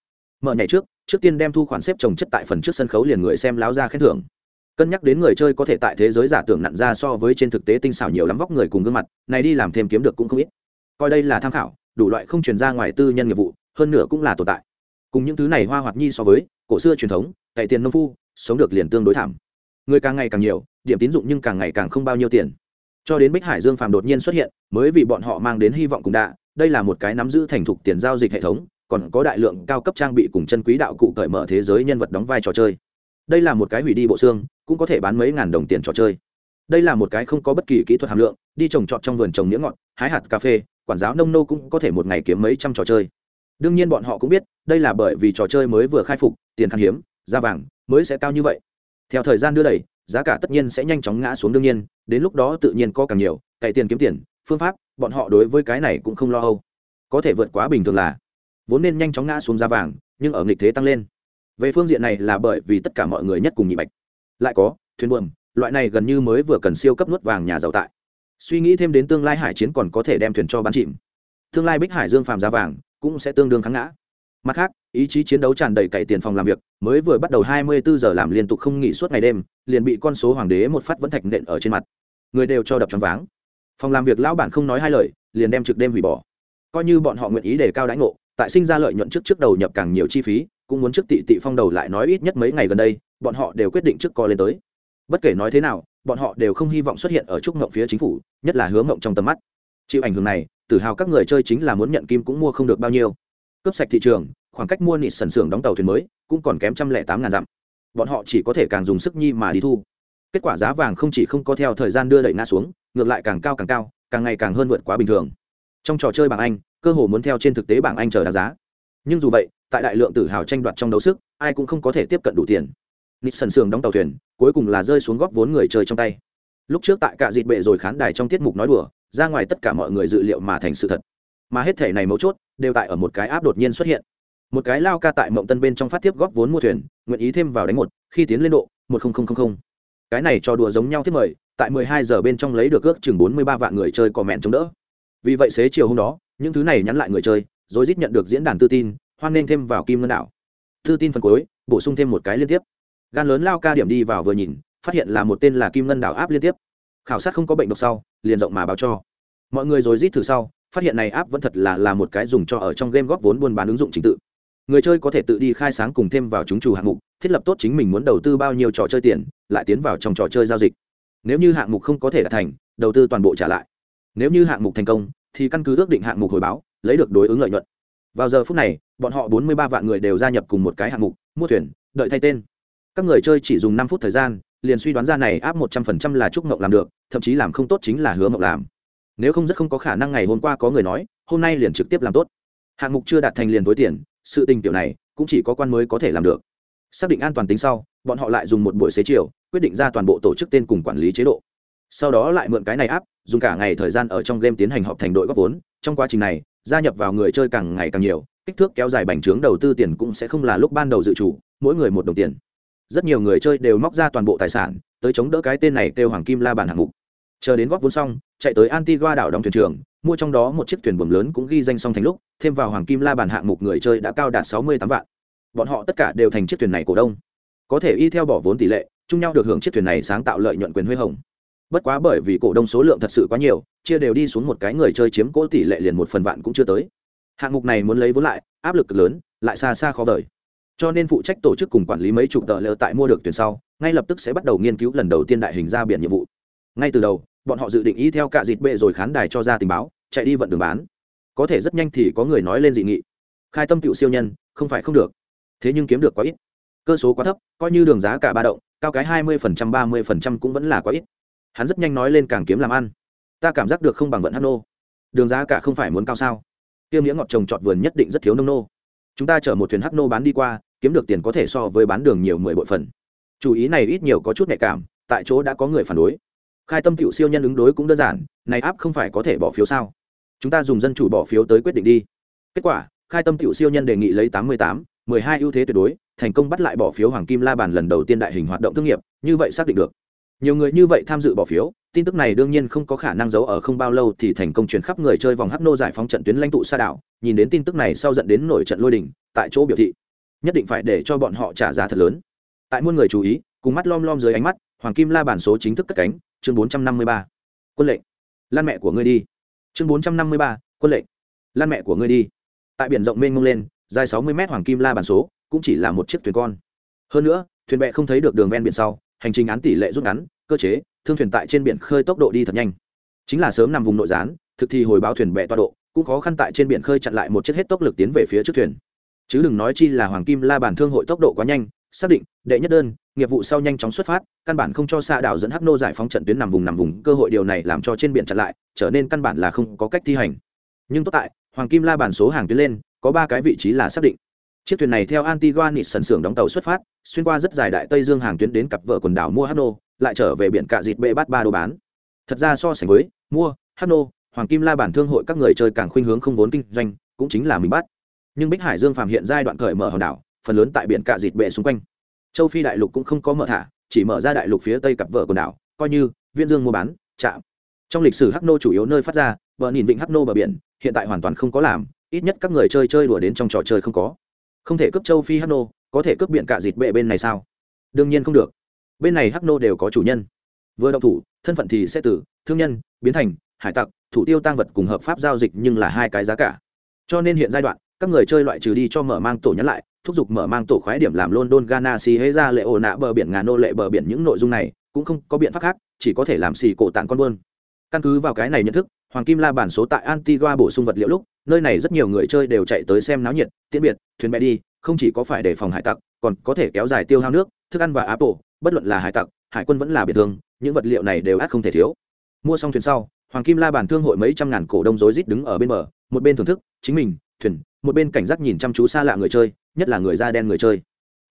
Mở nhảy trước trước tiên đem thu khoản xếp trồng chất tại phần trước sân khấu liền người xem láo ra khen thưởng. Cân nhắc đến người chơi có thể tại thế giới giả tưởng nặn ra so với trên thực tế tinh xảo nhiều lắm vóc người cùng gương mặt, này đi làm thêm kiếm được cũng không ít. Coi đây là tham khảo, đủ loại không truyền ra ngoài tư nhân nghiệp vụ, hơn nữa cũng là tồn tại. Cùng những thứ này hoa hoạt nhi so với, cổ xưa truyền thống cậy tiền nông phu, sống được liền tương đối thảm người càng ngày càng nhiều, điểm tín dụng nhưng càng ngày càng không bao nhiêu tiền. Cho đến bích hải dương phàm đột nhiên xuất hiện, mới vì bọn họ mang đến hy vọng cùng đạ, đây là một cái nắm giữ thành thục tiền giao dịch hệ thống, còn có đại lượng cao cấp trang bị cùng chân quý đạo cụ cởi mở thế giới nhân vật đóng vai trò chơi. Đây là một cái hủy đi bộ xương, cũng có thể bán mấy ngàn đồng tiền trò chơi. Đây là một cái không có bất kỳ kỹ thuật hàm lượng, đi trồng trọt trong vườn trồng nhĩa ngọt, hái hạt cà phê, quản giáo nông nô cũng có thể một ngày kiếm mấy trăm trò chơi. Đương nhiên bọn họ cũng biết, đây là bởi vì trò chơi mới vừa khai phục, tiền khan hiếm da vàng mới sẽ cao như vậy theo thời gian đưa đẩy, giá cả tất nhiên sẽ nhanh chóng ngã xuống đương nhiên, đến lúc đó tự nhiên có càng nhiều cậy tiền kiếm tiền, phương pháp, bọn họ đối với cái này cũng không lo âu. Có thể vượt quá bình thường là, vốn nên nhanh chóng ngã xuống giá vàng, nhưng ở nghịch thế tăng lên. Về phương diện này là bởi vì tất cả mọi người nhất cùng nhị bạch. Lại có, thuyền buồm, loại này gần như mới vừa cần siêu cấp nuốt vàng nhà giàu tại. Suy nghĩ thêm đến tương lai hải chiến còn có thể đem thuyền cho bán chìm. Tương lai bích hải dương phàm giá vàng cũng sẽ tương đương kháng ngã mặt khác, ý chí chiến đấu tràn đầy cậy tiền phòng làm việc, mới vừa bắt đầu hai mươi bốn giờ làm liên tục không nghỉ suốt ngày đêm, liền bị con số hoàng đế một phát vẫn thạch nện ở trên mặt. Người đều cho đập choáng váng. Phòng làm việc lão bản không nói hai lời, liền đem trực đêm hủy bỏ. Coi như bọn họ nguyện ý để cao đãi ngộ, tại sinh ra lợi nhuận trước trước đầu nhập càng nhiều chi phí, cũng muốn trước tị tị phong đầu lại nói ít nhất mấy ngày gần đây, bọn họ đều quyết định trước co lên tới. Bất kể nói thế nào, bọn họ đều không hy vọng xuất hiện ở trúc ngộng phía chính phủ, nhất là hướng ngộng trong tầm mắt. Chịu ảnh hưởng này tự hào các người chơi chính là muốn nhận kim cũng mua không được bao nhiêu cướp sạch thị trường, khoảng cách mua nịt sần xưởng đóng tàu thuyền mới cũng còn kém trăm lẻ tám ngàn dặm. Bọn họ chỉ có thể càng dùng sức nhi mà đi thu. Kết quả giá vàng không chỉ không có theo thời gian đưa đẩy ngã xuống, ngược lại càng cao càng cao, càng ngày càng hơn vượt quá bình thường. Trong trò chơi bảng anh, cơ hồ muốn theo trên thực tế bảng anh chờ đáng giá. Nhưng dù vậy, tại đại lượng tự hào tranh đoạt trong đấu sức, ai cũng không có thể tiếp cận đủ tiền. Nịt sần sưởng đóng tàu thuyền, cuối cùng là rơi xuống góp vốn người chơi trong tay. Lúc trước tại cả dịt bệ rồi khán đài trong tiết mục nói đùa, ra ngoài tất cả mọi người dự liệu mà thành sự thật mà hết thể này mấu chốt đều tại ở một cái áp đột nhiên xuất hiện. Một cái lao ca tại mộng tân bên trong phát tiếp góp vốn mua thuyền, nguyện ý thêm vào đánh một, khi tiến lên độ, một nghìn cái này cho đùa giống nhau thiết mời, tại mười hai giờ bên trong lấy được ước chừng bốn mươi ba vạn người chơi cò mẹn chống đỡ. Vì vậy xế chiều hôm đó, những thứ này nhắn lại người chơi, rồi rít nhận được diễn đàn tư tin, hoan nên thêm vào kim ngân đảo. Tư tin phần cuối, bổ sung thêm một cái liên tiếp. Gan lớn lao ca điểm đi vào vừa nhìn, phát hiện là một tên là kim ngân đảo áp liên tiếp. Khảo sát không có bệnh độc sau, liền rộng mà báo cho. Mọi người rồi rít thử sau phát hiện này áp vẫn thật là là một cái dùng cho ở trong game góp vốn buôn bán ứng dụng chính tự. Người chơi có thể tự đi khai sáng cùng thêm vào chúng chủ hạng mục, thiết lập tốt chính mình muốn đầu tư bao nhiêu trò chơi tiền, lại tiến vào trong trò chơi giao dịch. Nếu như hạng mục không có thể đạt thành, đầu tư toàn bộ trả lại. Nếu như hạng mục thành công, thì căn cứ ước định hạng mục hồi báo, lấy được đối ứng lợi nhuận. Vào giờ phút này, bọn họ bốn mươi ba vạn người đều gia nhập cùng một cái hạng mục, mua thuyền, đợi thay tên. Các người chơi chỉ dùng năm phút thời gian, liền suy đoán ra này áp một trăm phần trăm là trúc mộng làm được, thậm chí làm không tốt chính là hứa mộng làm nếu không rất không có khả năng ngày hôm qua có người nói, hôm nay liền trực tiếp làm tốt. Hạng mục chưa đạt thành liền tối tiền, sự tình kiểu này cũng chỉ có quan mới có thể làm được. Xác định an toàn tính sau, bọn họ lại dùng một buổi xế chiều, quyết định ra toàn bộ tổ chức tên cùng quản lý chế độ. Sau đó lại mượn cái này áp dùng cả ngày thời gian ở trong game tiến hành họp thành đội góp vốn. Trong quá trình này, gia nhập vào người chơi càng ngày càng nhiều, kích thước kéo dài bành trướng đầu tư tiền cũng sẽ không là lúc ban đầu dự chủ mỗi người một đồng tiền. Rất nhiều người chơi đều móc ra toàn bộ tài sản, tới chống đỡ cái tên này kêu hoàng kim la bàn hạng mục chờ đến góp vốn xong, chạy tới antigua đảo đóng thuyền trường, mua trong đó một chiếc thuyền buồm lớn cũng ghi danh xong thành lúc, thêm vào hoàng kim la bàn hạng mục người chơi đã cao đạt sáu mươi tám vạn. Bọn họ tất cả đều thành chiếc thuyền này cổ đông. Có thể y theo bỏ vốn tỷ lệ, chung nhau được hưởng chiếc thuyền này sáng tạo lợi nhuận quyền huy hồng. Bất quá bởi vì cổ đông số lượng thật sự quá nhiều, chia đều đi xuống một cái người chơi chiếm cỗ tỷ lệ liền một phần vạn cũng chưa tới. Hạng mục này muốn lấy vốn lại, áp lực lớn, lại xa xa khó vời. Cho nên phụ trách tổ chức cùng quản lý mấy chục tờ lỡ tại mua được tuyển sau, ngay lập tức sẽ bắt đầu nghiên cứu lần đầu tiên đại hình ra biển nhiệm vụ. Ngay từ đầu bọn họ dự định y theo cả dịt bệ rồi khán đài cho ra tình báo, chạy đi vận đường bán. Có thể rất nhanh thì có người nói lên dị nghị. Khai tâm cựu siêu nhân, không phải không được. Thế nhưng kiếm được quá ít. Cơ số quá thấp, coi như đường giá cả ba động, cao cái hai mươi phần trăm, ba mươi phần trăm cũng vẫn là quá ít. Hắn rất nhanh nói lên càng kiếm làm ăn. Ta cảm giác được không bằng vận hát nô. Đường giá cả không phải muốn cao sao? Tiêm nghĩa ngọt trồng trọt vườn nhất định rất thiếu nông nô. Chúng ta chở một thuyền hắc nô bán đi qua, kiếm được tiền có thể so với bán đường nhiều mười bội phần. Chủ ý này ít nhiều có chút nhạy cảm, tại chỗ đã có người phản đối khai tâm tiểu siêu nhân ứng đối cũng đơn giản, này áp không phải có thể bỏ phiếu sao? Chúng ta dùng dân chủ bỏ phiếu tới quyết định đi. Kết quả, khai tâm tiểu siêu nhân đề nghị lấy tám mươi tám, mười hai ưu thế tuyệt đối, thành công bắt lại bỏ phiếu hoàng kim la bàn lần đầu tiên đại hình hoạt động thương nghiệp, như vậy xác định được. Nhiều người như vậy tham dự bỏ phiếu, tin tức này đương nhiên không có khả năng giấu ở không bao lâu thì thành công truyền khắp người chơi vòng hắc nô giải phóng trận tuyến lãnh tụ sa đảo, nhìn đến tin tức này sau dẫn đến nổi trận lôi đình, tại chỗ biểu thị, nhất định phải để cho bọn họ trả giá thật lớn. Tại muôn người chú ý, cùng mắt lom lom dưới ánh mắt, hoàng kim la bản số chính thức cất cánh chương bốn trăm năm mươi ba, quân lệnh. Lan mẹ của ngươi đi. Chương bốn trăm năm mươi ba, quân lệnh. Lan mẹ của ngươi đi. Tại biển rộng mênh mông lên, dài sáu mươi mét hoàng kim la bản số, cũng chỉ là một chiếc thuyền con. Hơn nữa, thuyền bè không thấy được đường ven biển sau, hành trình án tỷ lệ rút ngắn, cơ chế, thương thuyền tại trên biển khơi tốc độ đi thật nhanh. Chính là sớm nằm vùng nội gián, thực thi hồi báo thuyền bè toa độ, cũng khó khăn tại trên biển khơi chặn lại một chiếc hết tốc lực tiến về phía trước thuyền. Chứ đừng nói chi là hoàng kim la bản thương hội tốc độ quá nhanh, xác định, đệ nhất đơn nghiệp vụ sau nhanh chóng xuất phát căn bản không cho xa đảo dẫn hắc nô giải phóng trận tuyến nằm vùng nằm vùng cơ hội điều này làm cho trên biển chặn lại trở nên căn bản là không có cách thi hành. Nhưng tốt tại hoàng kim la bản số hàng tuyến lên có ba cái vị trí là xác định. Chiếc thuyền này theo antigua nịt sần sưởng đóng tàu xuất phát xuyên qua rất dài đại tây dương hàng tuyến đến cặp vợ quần đảo mua Hắc Nô, lại trở về biển cạ dịt bê bát ba đô bán. Thật ra so sánh với mua Hắc Nô, hoàng kim la bản thương hội các người chơi càng khuynh hướng không vốn kinh doanh cũng chính là mình bắt. Nhưng bích hải dương phàm hiện giai đoạn cởi mở hòn đảo phần lớn tại biển cạ dịt bệ xung quanh châu phi đại lục cũng không có mở thả, chỉ mở ra đại lục phía tây cặp vợ quần đảo, coi như viên dương mua bán, chạm. Trong lịch sử hắc nô chủ yếu nơi phát ra, bờ nhìn vịnh hắc nô bờ biển, hiện tại hoàn toàn không có làm, ít nhất các người chơi chơi đùa đến trong trò chơi không có. Không thể cướp châu phi hắc nô, có thể cướp biển cả dịt bệ bên này sao? Đương nhiên không được. Bên này hắc nô đều có chủ nhân. Vừa động thủ, thân phận thì sẽ từ thương nhân, biến thành hải tặc, thủ tiêu tăng vật cùng hợp pháp giao dịch nhưng là hai cái giá cả. Cho nên hiện giai đoạn, các người chơi loại trừ đi cho mở mang tổ nhắn lại thúc giục mở mang tổ khoái điểm làm london ghana si hế ra lệ ổ nạ bờ biển ngà nô lệ bờ biển những nội dung này, cũng không có biện pháp khác, chỉ có thể làm xì cổ tặng con buôn. Căn cứ vào cái này nhận thức, hoàng kim la bản số tại antigua bổ sung vật liệu lúc, nơi này rất nhiều người chơi đều chạy tới xem náo nhiệt, tiễn biệt, thuyền bè đi, không chỉ có phải đề phòng hải tặc, còn có thể kéo dài tiêu hao nước, thức ăn và áp tổ bất luận là hải tặc, hải quân vẫn là biệt thương, những vật liệu này đều át không thể thiếu. Mua xong thuyền sau, hoàng kim la bản thương hội mấy trăm ngàn cổ đông rối rít đứng ở bên bờ, một bên thưởng thức, chính mình, thuyền, một bên cảnh giác nhìn chăm chú xa lạ người chơi nhất là người da đen người chơi.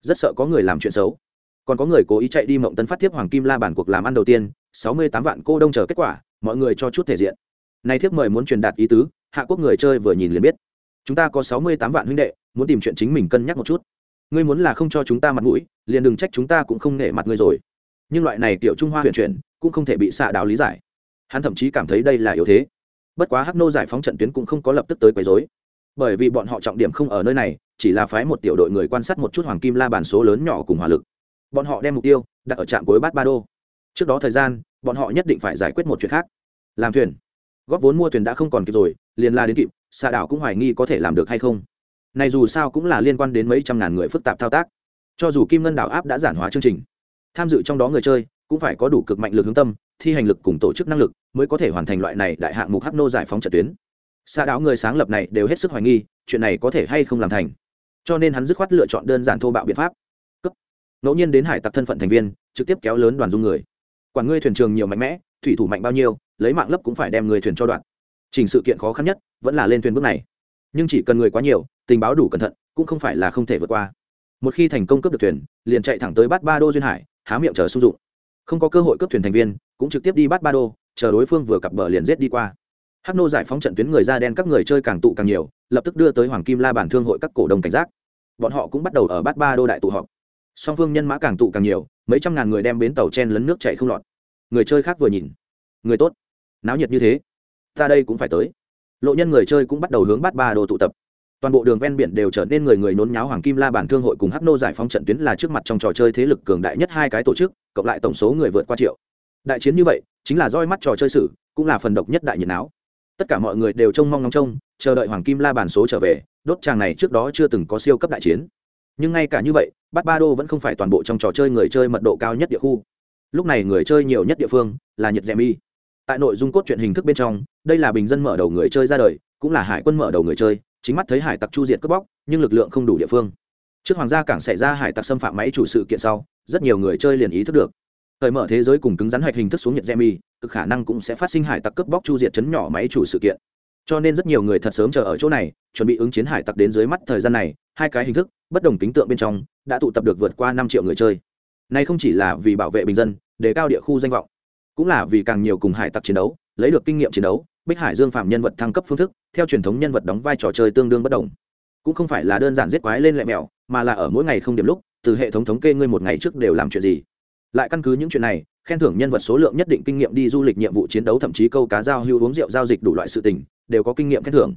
Rất sợ có người làm chuyện xấu. Còn có người cố ý chạy đi mộng tân phát thiếp hoàng kim la bản cuộc làm ăn đầu tiên, sáu mươi tám vạn cô đông chờ kết quả, mọi người cho chút thể diện. Nay thiếp mời muốn truyền đạt ý tứ, hạ quốc người chơi vừa nhìn liền biết. Chúng ta có sáu mươi tám vạn huynh đệ, muốn tìm chuyện chính mình cân nhắc một chút. Ngươi muốn là không cho chúng ta mặt mũi, liền đừng trách chúng ta cũng không nể mặt ngươi rồi. Nhưng loại này tiểu trung hoa huyền chuyển, cũng không thể bị xạ đào lý giải. Hắn thậm chí cảm thấy đây là yếu thế. Bất quá hắc nô giải phóng trận tuyến cũng không có lập tức tới quấy dối bởi vì bọn họ trọng điểm không ở nơi này chỉ là phái một tiểu đội người quan sát một chút hoàng kim la bàn số lớn nhỏ cùng hỏa lực. Bọn họ đem mục tiêu đặt ở trạm cuối bát ba đô. Trước đó thời gian, bọn họ nhất định phải giải quyết một chuyện khác. Làm thuyền. Góp vốn mua thuyền đã không còn kịp rồi, liền la đến kịp xạ đảo cũng hoài nghi có thể làm được hay không. Này dù sao cũng là liên quan đến mấy trăm ngàn người phức tạp thao tác. Cho dù kim ngân đảo áp đã giản hóa chương trình, tham dự trong đó người chơi cũng phải có đủ cực mạnh lực hướng tâm, thi hành lực cùng tổ chức năng lực mới có thể hoàn thành loại này đại hạng mục hắc nô giải phóng trận tuyến. Xa đảo người sáng lập này đều hết sức hoài nghi, chuyện này có thể hay không làm thành cho nên hắn dứt khoát lựa chọn đơn giản thô bạo biện pháp. Cấp ngẫu nhiên đến hải tặc thân phận thành viên, trực tiếp kéo lớn đoàn dung người. Quản ngươi thuyền trường nhiều mạnh mẽ, thủy thủ mạnh bao nhiêu, lấy mạng lấp cũng phải đem người thuyền cho đoạn. Trình sự kiện khó khăn nhất, vẫn là lên thuyền bước này. Nhưng chỉ cần người quá nhiều, tình báo đủ cẩn thận, cũng không phải là không thể vượt qua. Một khi thành công cướp được thuyền, liền chạy thẳng tới bát ba đô duyên hải, há miệng chờ sung dụng. Không có cơ hội cướp thuyền thành viên, cũng trực tiếp đi bát ba đô, chờ đối phương vừa cặp bờ liền giết đi qua. Hắc nô giải phóng trận tuyến người da đen các người chơi càng tụ càng nhiều, lập tức đưa tới hoàng kim la bản thương hội các cổ đông cảnh giác bọn họ cũng bắt đầu ở bát ba đô đại tụ họp. Song phương nhân mã càng tụ càng nhiều, mấy trăm ngàn người đem bến tàu chen lấn nước chạy không lọt. Người chơi khác vừa nhìn. Người tốt. Náo nhiệt như thế. Ta đây cũng phải tới. Lộ nhân người chơi cũng bắt đầu hướng bát ba đô tụ tập. Toàn bộ đường ven biển đều trở nên người người nôn nháo hoàng kim la bản thương hội cùng hắc nô giải phóng trận tuyến là trước mặt trong trò chơi thế lực cường đại nhất hai cái tổ chức, cộng lại tổng số người vượt qua triệu. Đại chiến như vậy, chính là roi mắt trò chơi sử, cũng là phần độc nhất đại nhiệt áo tất cả mọi người đều trông mong ngóng trông chờ đợi hoàng kim la bàn số trở về, đốt tràng này trước đó chưa từng có siêu cấp đại chiến. Nhưng ngay cả như vậy, bát ba đô vẫn không phải toàn bộ trong trò chơi người chơi mật độ cao nhất địa khu. Lúc này người chơi nhiều nhất địa phương là nhật rẻ mi tại nội dung cốt truyện hình thức bên trong, đây là bình dân mở đầu người chơi ra đời, cũng là hải quân mở đầu người chơi, chính mắt thấy hải tặc chu diệt cướp bóc, nhưng lực lượng không đủ địa phương. Trước hoàng gia cảng xảy ra hải tặc xâm phạm máy chủ sự kiện sau, rất nhiều người chơi liền ý thức được. Thời mở thế giới cùng cứng rắn hạch hình thức xuống nhiệt mi cực khả năng cũng sẽ phát sinh hải tặc cướp bóc chu diệt chấn nhỏ máy chủ sự kiện cho nên rất nhiều người thật sớm chờ ở chỗ này, chuẩn bị ứng chiến hải tặc đến dưới mắt thời gian này, hai cái hình thức, bất đồng tính tượng bên trong, đã tụ tập được vượt qua năm triệu người chơi. Nay không chỉ là vì bảo vệ bình dân đề cao địa khu danh vọng, cũng là vì càng nhiều cùng hải tặc chiến đấu, lấy được kinh nghiệm chiến đấu, bích hải dương phạm nhân vật thăng cấp phương thức, theo truyền thống nhân vật đóng vai trò chơi tương đương bất đồng. Cũng không phải là đơn giản giết quái lên lẹ mẹo, mà là ở mỗi ngày không điểm lúc, từ hệ thống thống kê ngươi một ngày trước đều làm chuyện gì. Lại căn cứ những chuyện này, khen thưởng nhân vật số lượng nhất định kinh nghiệm đi du lịch nhiệm vụ chiến đấu thậm chí câu cá giao hưu uống rượu giao dịch đủ loại sự tình đều có kinh nghiệm khen thưởng.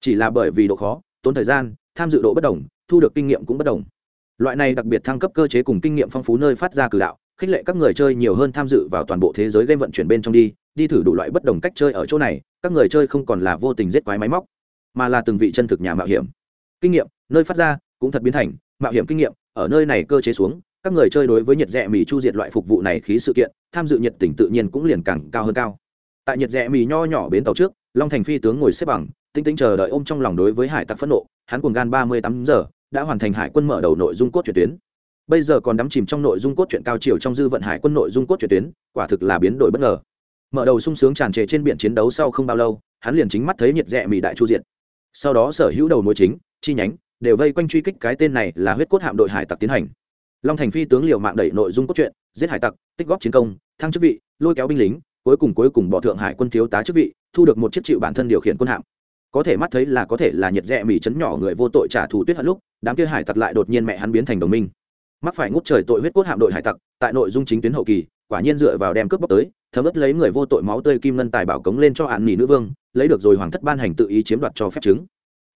Chỉ là bởi vì độ khó, tốn thời gian, tham dự độ bất đồng, thu được kinh nghiệm cũng bất đồng. Loại này đặc biệt thăng cấp cơ chế cùng kinh nghiệm phong phú nơi phát ra cử đạo, khích lệ các người chơi nhiều hơn tham dự vào toàn bộ thế giới game vận chuyển bên trong đi đi thử đủ loại bất đồng cách chơi ở chỗ này, các người chơi không còn là vô tình giết quái máy móc, mà là từng vị chân thực nhà mạo hiểm. Kinh nghiệm, nơi phát ra, cũng thật biến thành, mạo hiểm kinh nghiệm, ở nơi này cơ chế xuống, các người chơi đối với nhiệt rẻ mì chu diệt loại phục vụ này khí sự kiện, tham dự nhiệt tình tự nhiên cũng liền càng cao hơn cao tại nhiệt rẽ mì nho nhỏ bến tàu trước, long thành phi tướng ngồi xếp bằng, tinh tinh chờ đợi ôm trong lòng đối với hải tặc phẫn nộ, hắn cuồng gan ba mươi tám giờ, đã hoàn thành hải quân mở đầu nội dung cốt truyện tuyến. Bây giờ còn đắm chìm trong nội dung cốt truyện cao chiều trong dư vận hải quân nội dung cốt truyện tuyến, quả thực là biến đổi bất ngờ. Mở đầu sung sướng tràn trề trên biển chiến đấu sau không bao lâu, hắn liền chính mắt thấy nhiệt rẽ mì đại chu diện. sau đó sở hữu đầu mối chính, chi nhánh, đều vây quanh truy kích cái tên này là huyết cốt hạm đội hải tặc tiến hành. Long thành phi tướng liều mạng đẩy nội dung cốt truyện, giết hải tặc, tích góp chiến công, thăng chức vị, lôi kéo binh lính cuối cùng cuối cùng bỏ thượng hải quân thiếu tá chức vị, thu được một chiếc chịu bản thân điều khiển quân hạm. Có thể mắt thấy là có thể là nhiệt rẽ mỹ chấn nhỏ người vô tội trả thù tuyết hận lúc, đám kia hải tặc lại đột nhiên mẹ hắn biến thành đồng minh. Mắc phải ngút trời tội huyết cốt hạm đội hải tặc, tại nội dung chính tuyến hậu kỳ, quả nhiên dựa vào đem cướp bóc tới, thấm ướt lấy người vô tội máu tươi kim ngân tài bảo cống lên cho hạn nỉ nữ vương, lấy được rồi hoàng thất ban hành tự ý chiếm đoạt cho phép chứng.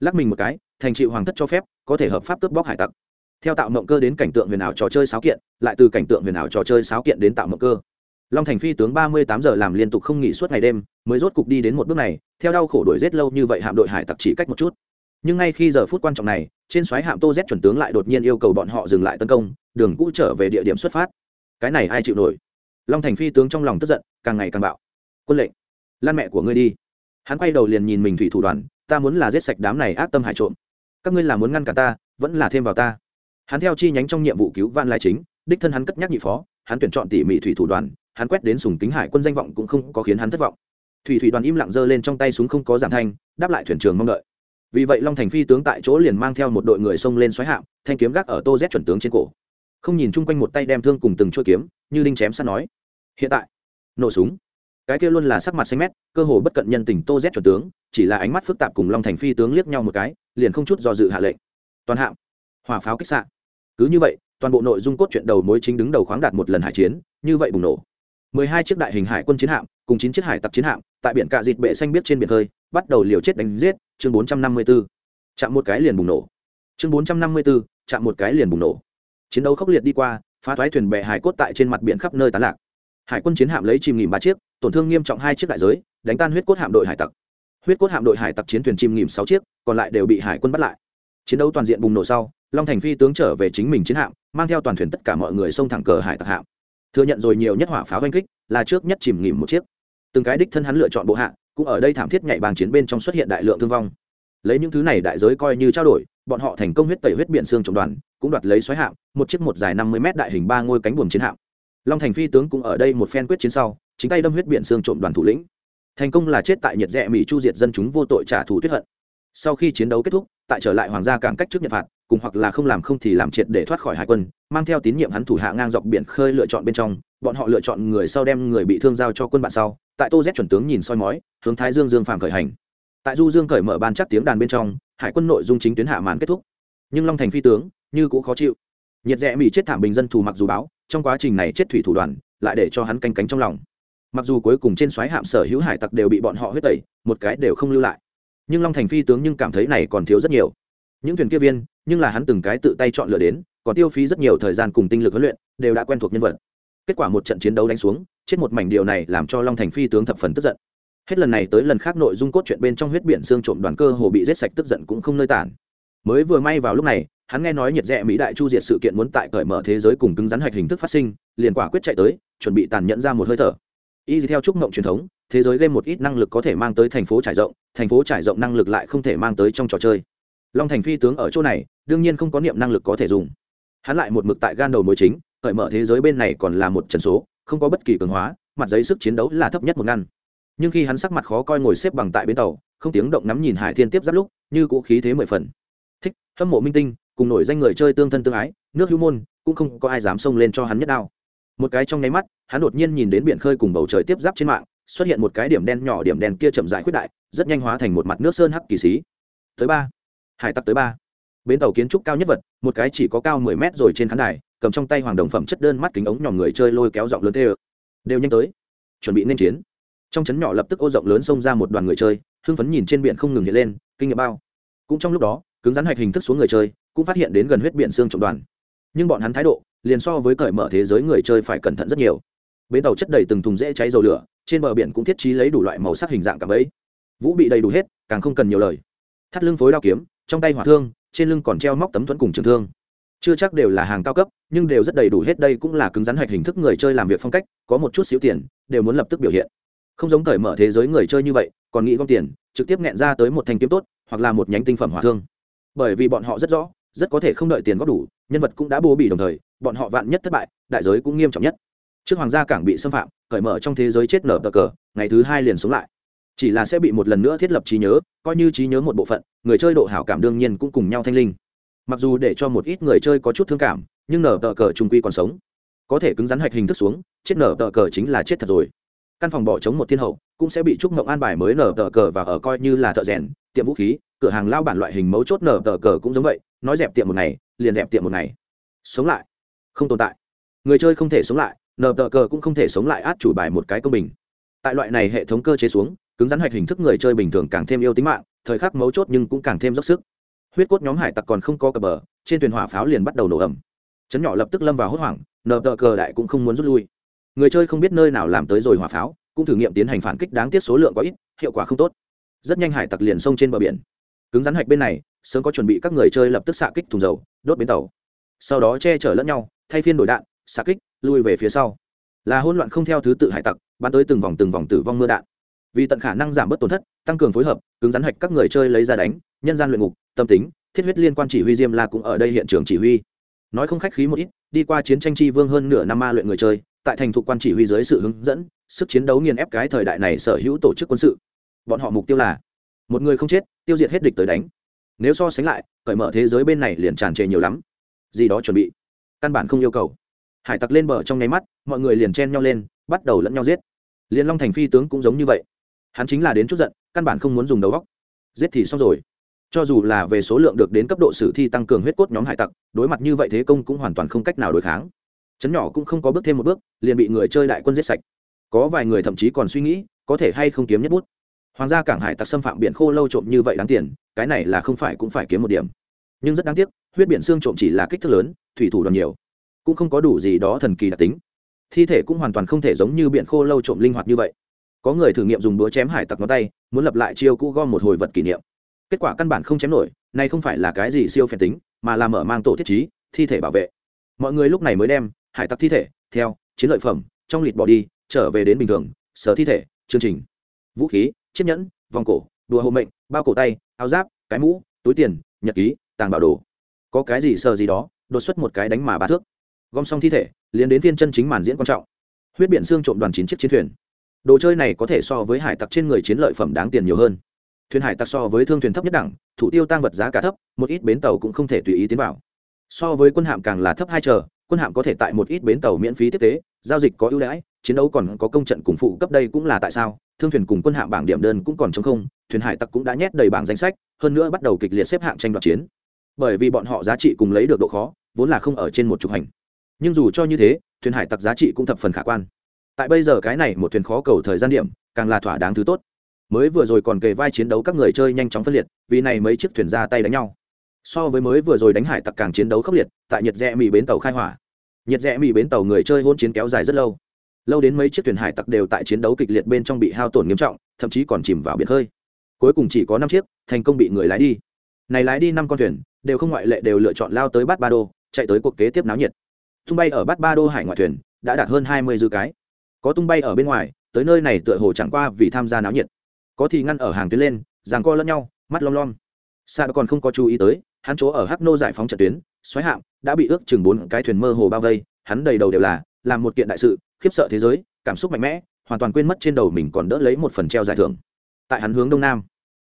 Lắc mình một cái, thành trị hoàng thất cho phép, có thể hợp pháp cướp bóc hải tặc. Theo tạo mộng cơ đến cảnh tượng huyền ảo trò chơi sáo kiện, lại từ cảnh tượng huyền ảo trò chơi sáo kiện đến tạo mộng cơ long thành phi tướng ba mươi tám giờ làm liên tục không nghỉ suốt ngày đêm, mới rốt cục đi đến một bước này, theo đau khổ đuổi rét lâu như vậy hạm đội hải tặc chỉ cách một chút. Nhưng ngay khi giờ phút quan trọng này, trên xoáy hạm tô z chuẩn tướng lại đột nhiên yêu cầu bọn họ dừng lại tấn công, đường cũ trở về địa điểm xuất phát. Cái này ai chịu nổi? Long thành phi tướng trong lòng tức giận, càng ngày càng bạo. Quân lệnh, lan mẹ của ngươi đi. Hắn quay đầu liền nhìn mình thủy thủ đoàn, ta muốn là giết sạch đám này ác tâm hải trộm. Các ngươi là muốn ngăn cả ta, vẫn là thêm vào ta. Hắn theo chi nhánh trong nhiệm vụ cứu van lai chính, đích thân hắn cất nhắc nhị phó, hắn tuyển chọn tỉ mỉ thủy thủ đoàn hắn quét đến sùng kính hải quân danh vọng cũng không có khiến hắn thất vọng. Thủy thủy đoàn im lặng giơ lên trong tay súng không có giảm thanh, đáp lại thuyền trường mong đợi. Vì vậy long thành phi tướng tại chỗ liền mang theo một đội người xông lên xoáy hạm, thanh kiếm gác ở tô z chuẩn tướng trên cổ. Không nhìn chung quanh một tay đem thương cùng từng chuỗi kiếm, như đinh chém sắt nói. Hiện tại, nổ súng. Cái kia luôn là sắc mặt xanh mét, cơ hồ bất cận nhân tình tô z chuẩn tướng, chỉ là ánh mắt phức tạp cùng long thành phi tướng liếc nhau một cái, liền không chút do dự hạ lệnh. Toàn hạm, hỏa pháo kích sạn cứ như vậy, toàn bộ nội dung cốt truyện đầu mối chính đứng đầu khoáng đạt một lần hải chiến, như vậy bùng nổ mười hai chiếc đại hình hải quân chiến hạm cùng chín chiếc hải tặc chiến hạm tại biển cạ dịt bệ xanh biết trên biển hơi bắt đầu liều chết đánh giết chương bốn trăm năm mươi 454. chạm một cái liền bùng nổ. Chương bốn trăm năm mươi 454, chạm một cái liền bùng nổ. Chiến đấu khốc liệt đi qua phá thoái thuyền bè hải cốt tại trên mặt biển khắp nơi tán lạc. Hải quân chiến hạm lấy chìm nghỉm ba chiếc tổn thương nghiêm trọng hai chiếc đại giới đánh tan huyết cốt hạm đội hải tặc. Huyết cốt hạm đội hải tặc chiến thuyền chìm nghỉm sáu chiếc còn lại đều bị hải quân bắt lại. Chiến đấu toàn diện bùng nổ sau long thành phi tướng trở về chính mình chiến hạm mang theo toàn thuyền tất cả mọi người xông thẳng cờ hải tặc hạm thừa nhận rồi nhiều nhất hỏa pháo oanh kích, là trước nhất chìm nghỉm một chiếc. Từng cái đích thân hắn lựa chọn bộ hạ, cũng ở đây thảm thiết nhảy bàn chiến bên trong xuất hiện đại lượng thương vong. Lấy những thứ này đại giới coi như trao đổi, bọn họ thành công huyết tẩy huyết biển xương trọng đoàn, cũng đoạt lấy xoáy hạm, một chiếc một dài năm mươi m đại hình ba ngôi cánh buồm chiến hạm. Long thành phi tướng cũng ở đây một phen quyết chiến sau, chính tay đâm huyết biển xương trộm đoàn thủ lĩnh. Thành công là chết tại nhiệt rẽ mỹ chu diệt dân chúng vô tội trả thù tuyết hận. Sau khi chiến đấu kết thúc, tại trở lại hoàng gia cảng cách trước nhật phạt cùng hoặc là không làm không thì làm triệt để thoát khỏi hải quân, mang theo tín nhiệm hắn thủ hạ ngang dọc biển khơi lựa chọn bên trong, bọn họ lựa chọn người sau đem người bị thương giao cho quân bạn sau. Tại tô z chuẩn tướng nhìn soi mói, hướng thái dương dương phàm khởi hành. Tại du dương khởi mở ban chắc tiếng đàn bên trong, hải quân nội dung chính tuyến hạ màn kết thúc. Nhưng long thành phi tướng, như cũng khó chịu. Nhiệt rẽ mỹ chết thảm bình dân thù mặc dù báo, trong quá trình này chết thủy thủ đoàn, lại để cho hắn canh cánh trong lòng. Mặc dù cuối cùng trên xoáy hạm sở hữu hải tặc đều bị bọn họ huyết tẩy, một cái đều không lưu lại. Nhưng long thành phi tướng nhưng cảm thấy này còn thiếu rất nhiều những thuyền kia viên, nhưng là hắn từng cái tự tay chọn lựa đến, còn tiêu phí rất nhiều thời gian cùng tinh lực huấn luyện, đều đã quen thuộc nhân vật. Kết quả một trận chiến đấu đánh xuống, chết một mảnh điều này làm cho long thành phi tướng thập phần tức giận. Hết lần này tới lần khác nội dung cốt truyện bên trong huyết biển xương trộm đoàn cơ hồ bị rết sạch tức giận cũng không nơi tản. Mới vừa may vào lúc này, hắn nghe nói nhiệt rẽ mỹ đại chu diệt sự kiện muốn tại cởi mở thế giới cùng cứng rắn hạch hình thức phát sinh, liền quả quyết chạy tới, chuẩn bị tàn nhẫn ra một hơi thở. Y theo trúc mộng truyền thống, thế giới game một ít năng lực có thể mang tới thành phố trải rộng, thành phố trải rộng năng lực lại không thể mang tới trong trò chơi long thành phi tướng ở chỗ này, đương nhiên không có niệm năng lực có thể dùng. Hắn lại một mực tại gan đầu mối chính, cởi mở thế giới bên này còn là một trần số, không có bất kỳ cường hóa, mặt giấy sức chiến đấu là thấp nhất một ngăn. Nhưng khi hắn sắc mặt khó coi ngồi xếp bằng tại bến tàu, không tiếng động ngắm nhìn hải thiên tiếp giáp lúc, như cũ khí thế mười phần. Thích, hâm mộ minh tinh, cùng nổi danh người chơi tương thân tương ái, nước hữu môn, cũng không có ai dám xông lên cho hắn nhất đao. Một cái trong nháy mắt, hắn đột nhiên nhìn đến biển khơi cùng bầu trời tiếp giáp trên mạng, xuất hiện một cái điểm đen nhỏ điểm đen kia chậm rãi khuyết đại, rất nhanh hóa thành một mặt nước sơn hắc kỳ xí. Tới ba hải tặc tới ba. Bến tàu kiến trúc cao nhất vật, một cái chỉ có cao mười mét rồi trên khán đài, cầm trong tay hoàng đồng phẩm chất đơn mắt kính ống nhỏ người chơi lôi kéo giọng lớn tê đều nhanh tới. Chuẩn bị nên chiến. Trong trấn nhỏ lập tức ô rộng lớn xông ra một đoàn người chơi, hưng phấn nhìn trên biển không ngừng hiện lên, kinh nghiệm bao. Cũng trong lúc đó, cứng rắn hạch hình thức xuống người chơi, cũng phát hiện đến gần huyết biển xương trọng đoàn. Nhưng bọn hắn thái độ, liền so với cởi mở thế giới người chơi phải cẩn thận rất nhiều. Bến tàu chất đầy từng thùng dễ cháy dầu lửa, trên bờ biển cũng thiết trí lấy đủ loại màu sắc hình dạng cả ấy vũ bị đầy đủ hết, càng không cần nhiều lời. Thắt lưng phối đao kiếm trong tay hỏa thương, trên lưng còn treo móc tấm thuẫn cùng trường thương. Chưa chắc đều là hàng cao cấp, nhưng đều rất đầy đủ hết đây cũng là cứng rắn hạch hình thức người chơi làm việc phong cách, có một chút xíu tiền, đều muốn lập tức biểu hiện. Không giống cởi mở thế giới người chơi như vậy, còn nghĩ gom tiền, trực tiếp nghẹn ra tới một thanh kiếm tốt, hoặc là một nhánh tinh phẩm hỏa thương. Bởi vì bọn họ rất rõ, rất có thể không đợi tiền góp đủ, nhân vật cũng đã bố bị đồng thời, bọn họ vạn nhất thất bại, đại giới cũng nghiêm trọng nhất. Trước hoàng gia cảng bị xâm phạm cởi mở trong thế giới chết nở cờ cờ, ngày thứ hai liền sống lại chỉ là sẽ bị một lần nữa thiết lập trí nhớ, coi như trí nhớ một bộ phận, người chơi độ hảo cảm đương nhiên cũng cùng nhau thanh linh. Mặc dù để cho một ít người chơi có chút thương cảm, nhưng nở tờ cờ trung quy còn sống. Có thể cứng rắn hạch hình thức xuống, chết nở tờ cờ chính là chết thật rồi. Căn phòng bỏ trống một thiên hậu, cũng sẽ bị trúc mộng an bài mới nở tờ cờ và ở coi như là thợ rèn, tiệm vũ khí, cửa hàng lao bản loại hình mấu chốt nở tờ cờ cũng giống vậy, nói dẹp tiệm một ngày, liền dẹp tiệm một ngày. Sống lại. Không tồn tại. Người chơi không thể sống lại, nở tờ cờ cũng không thể sống lại át chủ bài một cái công bình. Tại loại này hệ thống cơ chế xuống cứng rắn hoạch hình thức người chơi bình thường càng thêm yêu tính mạng, thời khắc mấu chốt nhưng cũng càng thêm dốc sức. Huyết cốt nhóm hải tặc còn không có cờ bờ, trên thuyền hỏa pháo liền bắt đầu nổ ẩm chấn nhỏ lập tức lâm vào hốt hoảng nợ tờ cờ đại cũng không muốn rút lui. Người chơi không biết nơi nào làm tới rồi hỏa pháo, cũng thử nghiệm tiến hành phản kích đáng tiếc số lượng có ít, hiệu quả không tốt. Rất nhanh hải tặc liền sông trên bờ biển. Cứng rắn hạch bên này, sớm có chuẩn bị các người chơi lập tức xạ kích thùng dầu, đốt bến tàu. Sau đó che chở lẫn nhau, thay phiên đổi đạn, xạ kích, lui về phía sau. Là hỗn loạn không theo thứ tự hải tặc, bắn tới từng vòng từng vòng tử vong mưa đạn vì tận khả năng giảm bớt tổn thất, tăng cường phối hợp, cứng rắn hạch các người chơi lấy ra đánh, nhân gian luyện ngục, tâm tính, thiết huyết liên quan chỉ huy diêm la cũng ở đây hiện trường chỉ huy. Nói không khách khí một ít, đi qua chiến tranh chi vương hơn nửa năm ma luyện người chơi, tại thành thục quan chỉ huy dưới sự hướng dẫn, sức chiến đấu nghiền ép cái thời đại này sở hữu tổ chức quân sự. Bọn họ mục tiêu là, một người không chết, tiêu diệt hết địch tới đánh. Nếu so sánh lại, cởi mở thế giới bên này liền tràn trề nhiều lắm. Gì đó chuẩn bị. Căn bản không yêu cầu. Hải tặc lên bờ trong nháy mắt, mọi người liền chen nhau lên, bắt đầu lẫn nhau giết. Liên long thành phi tướng cũng giống như vậy hắn chính là đến chút giận, căn bản không muốn dùng đầu góc giết thì xong rồi. Cho dù là về số lượng được đến cấp độ sử thi tăng cường huyết cốt nhóm hải tặc, đối mặt như vậy thế công cũng hoàn toàn không cách nào đối kháng. Chấn nhỏ cũng không có bước thêm một bước, liền bị người chơi đại quân giết sạch. Có vài người thậm chí còn suy nghĩ, có thể hay không kiếm nhất bút. Hoàng gia cảng hải tặc xâm phạm biển khô lâu trộm như vậy đáng tiền, cái này là không phải cũng phải kiếm một điểm. Nhưng rất đáng tiếc, huyết biển xương trộm chỉ là kích thước lớn, thủy thủ đoàn nhiều. Cũng không có đủ gì đó thần kỳ đặc tính. Thi thể cũng hoàn toàn không thể giống như biển khô lâu trộm linh hoạt như vậy có người thử nghiệm dùng đũa chém hải tặc ngón tay, muốn lập lại chiêu cũ gom một hồi vật kỷ niệm. Kết quả căn bản không chém nổi, này không phải là cái gì siêu phèn tính, mà là mở mang tổ thiết trí, thi thể bảo vệ. Mọi người lúc này mới đem hải tặc thi thể, theo, chiến lợi phẩm, trong lịt bỏ đi, trở về đến bình thường, sở thi thể, chương trình. Vũ khí, chiếc nhẫn, vòng cổ, đùa hộ mệnh, bao cổ tay, áo giáp, cái mũ, túi tiền, nhật ký, tàng bảo đồ. Có cái gì sờ gì đó, đột xuất một cái đánh mà ba thước. Gom xong thi thể, liền đến thiên chân chính màn diễn quan trọng. Huyết biển xương trộm đoàn chín chiếc chiến thuyền đồ chơi này có thể so với hải tặc trên người chiến lợi phẩm đáng tiền nhiều hơn. Thuyền hải tặc so với thương thuyền thấp nhất đẳng, thủ tiêu tăng vật giá cả thấp, một ít bến tàu cũng không thể tùy ý tiến vào. So với quân hạm càng là thấp hai chờ, quân hạm có thể tại một ít bến tàu miễn phí tiếp tế, giao dịch có ưu đãi, chiến đấu còn có công trận cùng phụ cấp đây cũng là tại sao, thương thuyền cùng quân hạm bảng điểm đơn cũng còn chống không, thuyền hải tặc cũng đã nhét đầy bảng danh sách, hơn nữa bắt đầu kịch liệt xếp hạng tranh đoạt chiến. Bởi vì bọn họ giá trị cùng lấy được độ khó, vốn là không ở trên một chục hành. Nhưng dù cho như thế, thuyền hải tặc giá trị cũng thập phần khả quan tại bây giờ cái này một thuyền khó cầu thời gian điểm, càng là thỏa đáng thứ tốt. Mới vừa rồi còn kề vai chiến đấu các người chơi nhanh chóng phân liệt, vì này mấy chiếc thuyền ra tay đánh nhau. So với mới vừa rồi đánh hải tặc càng chiến đấu khốc liệt, tại nhiệt rẽ mỹ bến tàu khai hỏa. Nhiệt rẽ mỹ bến tàu người chơi hôn chiến kéo dài rất lâu. Lâu đến mấy chiếc thuyền hải tặc đều tại chiến đấu kịch liệt bên trong bị hao tổn nghiêm trọng, thậm chí còn chìm vào biển khơi. Cuối cùng chỉ có năm chiếc, thành công bị người lái đi. Này lái đi năm con thuyền, đều không ngoại lệ đều lựa chọn lao tới bát ba đô, chạy tới cuộc kế tiếp náo nhiệt. Tung bay ở bát ba đô hải ngoại thuyền, đã đạt hơn hai mươi dư cái có tung bay ở bên ngoài, tới nơi này tựa hồ chẳng qua vì tham gia náo nhiệt. Có thì ngăn ở hàng tuyến lên ràng co lẫn nhau, mắt lom lom. Xa còn không có chú ý tới, hắn chỗ ở hắc nô giải phóng trận tuyến, xoáy hạm đã bị ước chừng bốn cái thuyền mơ hồ bao vây, hắn đầy đầu đều là, làm một kiện đại sự, khiếp sợ thế giới, cảm xúc mạnh mẽ, hoàn toàn quên mất trên đầu mình còn đỡ lấy một phần treo giải thưởng. Tại hắn hướng đông nam,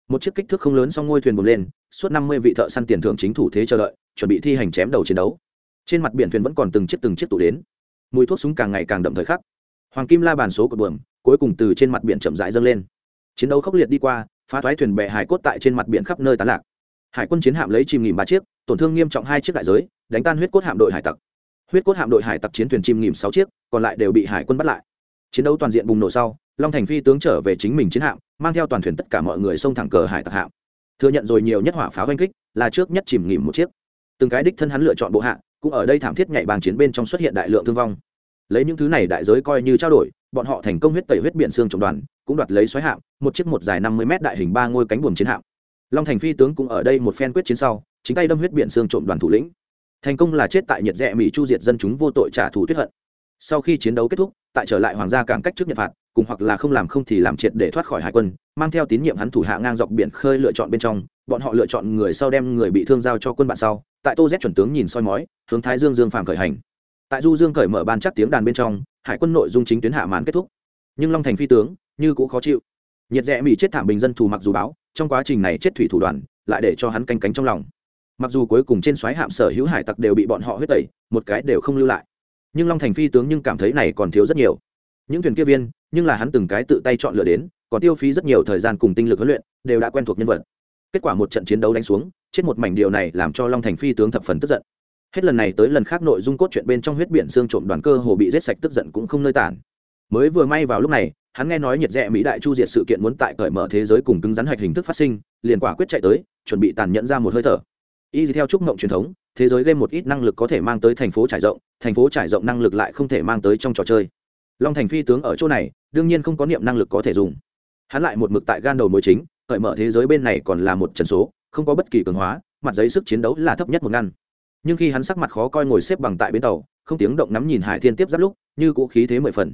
một chiếc kích thước không lớn song ngôi thuyền bùng lên, suốt năm mươi vị thợ săn tiền thưởng chính thủ thế chờ đợi, chuẩn bị thi hành chém đầu chiến đấu. Trên mặt biển thuyền vẫn còn từng chiếc từng chiếc tụ đến. Mùi thuốc súng càng ngày càng đậm thời khắc hoàng kim la bàn số cột buồm, cuối cùng từ trên mặt biển chậm rãi dâng lên. Chiến đấu khốc liệt đi qua, phá thoái thuyền bè hải cốt tại trên mặt biển khắp nơi tán lạc. Hải quân chiến hạm lấy chìm nghỉm ba chiếc, tổn thương nghiêm trọng hai chiếc đại giới, đánh tan huyết cốt hạm đội hải tặc. Huyết cốt hạm đội hải tặc chiến thuyền chìm nghỉm sáu chiếc, còn lại đều bị hải quân bắt lại. Chiến đấu toàn diện bùng nổ sau, long thành phi tướng trở về chính mình chiến hạm, mang theo toàn thuyền tất cả mọi người xông thẳng cờ hải tặc hạm. Thừa nhận rồi nhiều nhất hỏa pháo oanh kích, là trước nhất chìm nghỉm một chiếc. Từng cái đích thân hắn lựa chọn bộ hạ, cũng ở đây thảm thiết nhảy bàn chiến bên trong xuất hiện đại lượng thương vong lấy những thứ này đại giới coi như trao đổi, bọn họ thành công huyết tẩy huyết biển xương trồng đoàn, cũng đoạt lấy xoáy hạm, một chiếc một dài năm mươi m đại hình ba ngôi cánh buồm chiến hạm. Long thành phi tướng cũng ở đây một phen quyết chiến sau, chính tay đâm huyết biển xương trộm đoàn thủ lĩnh. Thành công là chết tại nhiệt rẽ dạ mỹ chu diệt dân chúng vô tội trả thù tuyết hận. Sau khi chiến đấu kết thúc, tại trở lại hoàng gia cảng cách trước nhật phạt, cùng hoặc là không làm không thì làm triệt để thoát khỏi hải quân, mang theo tín nhiệm hắn thủ hạ ngang dọc biển khơi lựa chọn bên trong, bọn họ lựa chọn người sau đem người bị thương giao cho quân bạn sau. Tại tô z chuẩn tướng nhìn soi mói, hướng thái dương dương phàm khởi hành tại du dương cởi mở ban chắc tiếng đàn bên trong, hải quân nội dung chính tuyến hạ màn kết thúc. Nhưng long thành phi tướng, như cũng khó chịu. Nhiệt rẽ mỹ chết thảm bình dân thù mặc dù báo, trong quá trình này chết thủy thủ đoàn, lại để cho hắn canh cánh trong lòng. Mặc dù cuối cùng trên xoáy hạm sở hữu hải tặc đều bị bọn họ huyết tẩy, một cái đều không lưu lại. Nhưng long thành phi tướng nhưng cảm thấy này còn thiếu rất nhiều. Những thuyền kia viên, nhưng là hắn từng cái tự tay chọn lựa đến, còn tiêu phí rất nhiều thời gian cùng tinh lực huấn luyện, đều đã quen thuộc nhân vật. Kết quả một trận chiến đấu đánh xuống, chết một mảnh điều này làm cho long thành phi tướng thập phần tức giận hết lần này tới lần khác nội dung cốt truyện bên trong huyết biển xương trộm đoàn cơ hồ bị giết sạch tức giận cũng không nơi tản. Mới vừa may vào lúc này, hắn nghe nói nhiệt rẽ mỹ đại chu diệt sự kiện muốn tại cởi mở thế giới cùng cứng rắn hạch hình thức phát sinh, liền quả quyết chạy tới, chuẩn bị tàn nhẫn ra một hơi thở. Y theo trúc mộng truyền thống, thế giới game một ít năng lực có thể mang tới thành phố trải rộng, thành phố trải rộng năng lực lại không thể mang tới trong trò chơi. Long thành phi tướng ở chỗ này, đương nhiên không có niệm năng lực có thể dùng. Hắn lại một mực tại gan đầu mối chính, cởi mở thế giới bên này còn là một trần số, không có bất kỳ cường hóa, mặt giấy sức chiến đấu là thấp nhất một ngăn nhưng khi hắn sắc mặt khó coi ngồi xếp bằng tại bến tàu, không tiếng động nắm nhìn hải thiên tiếp giáp lúc, như cũ khí thế mười phần.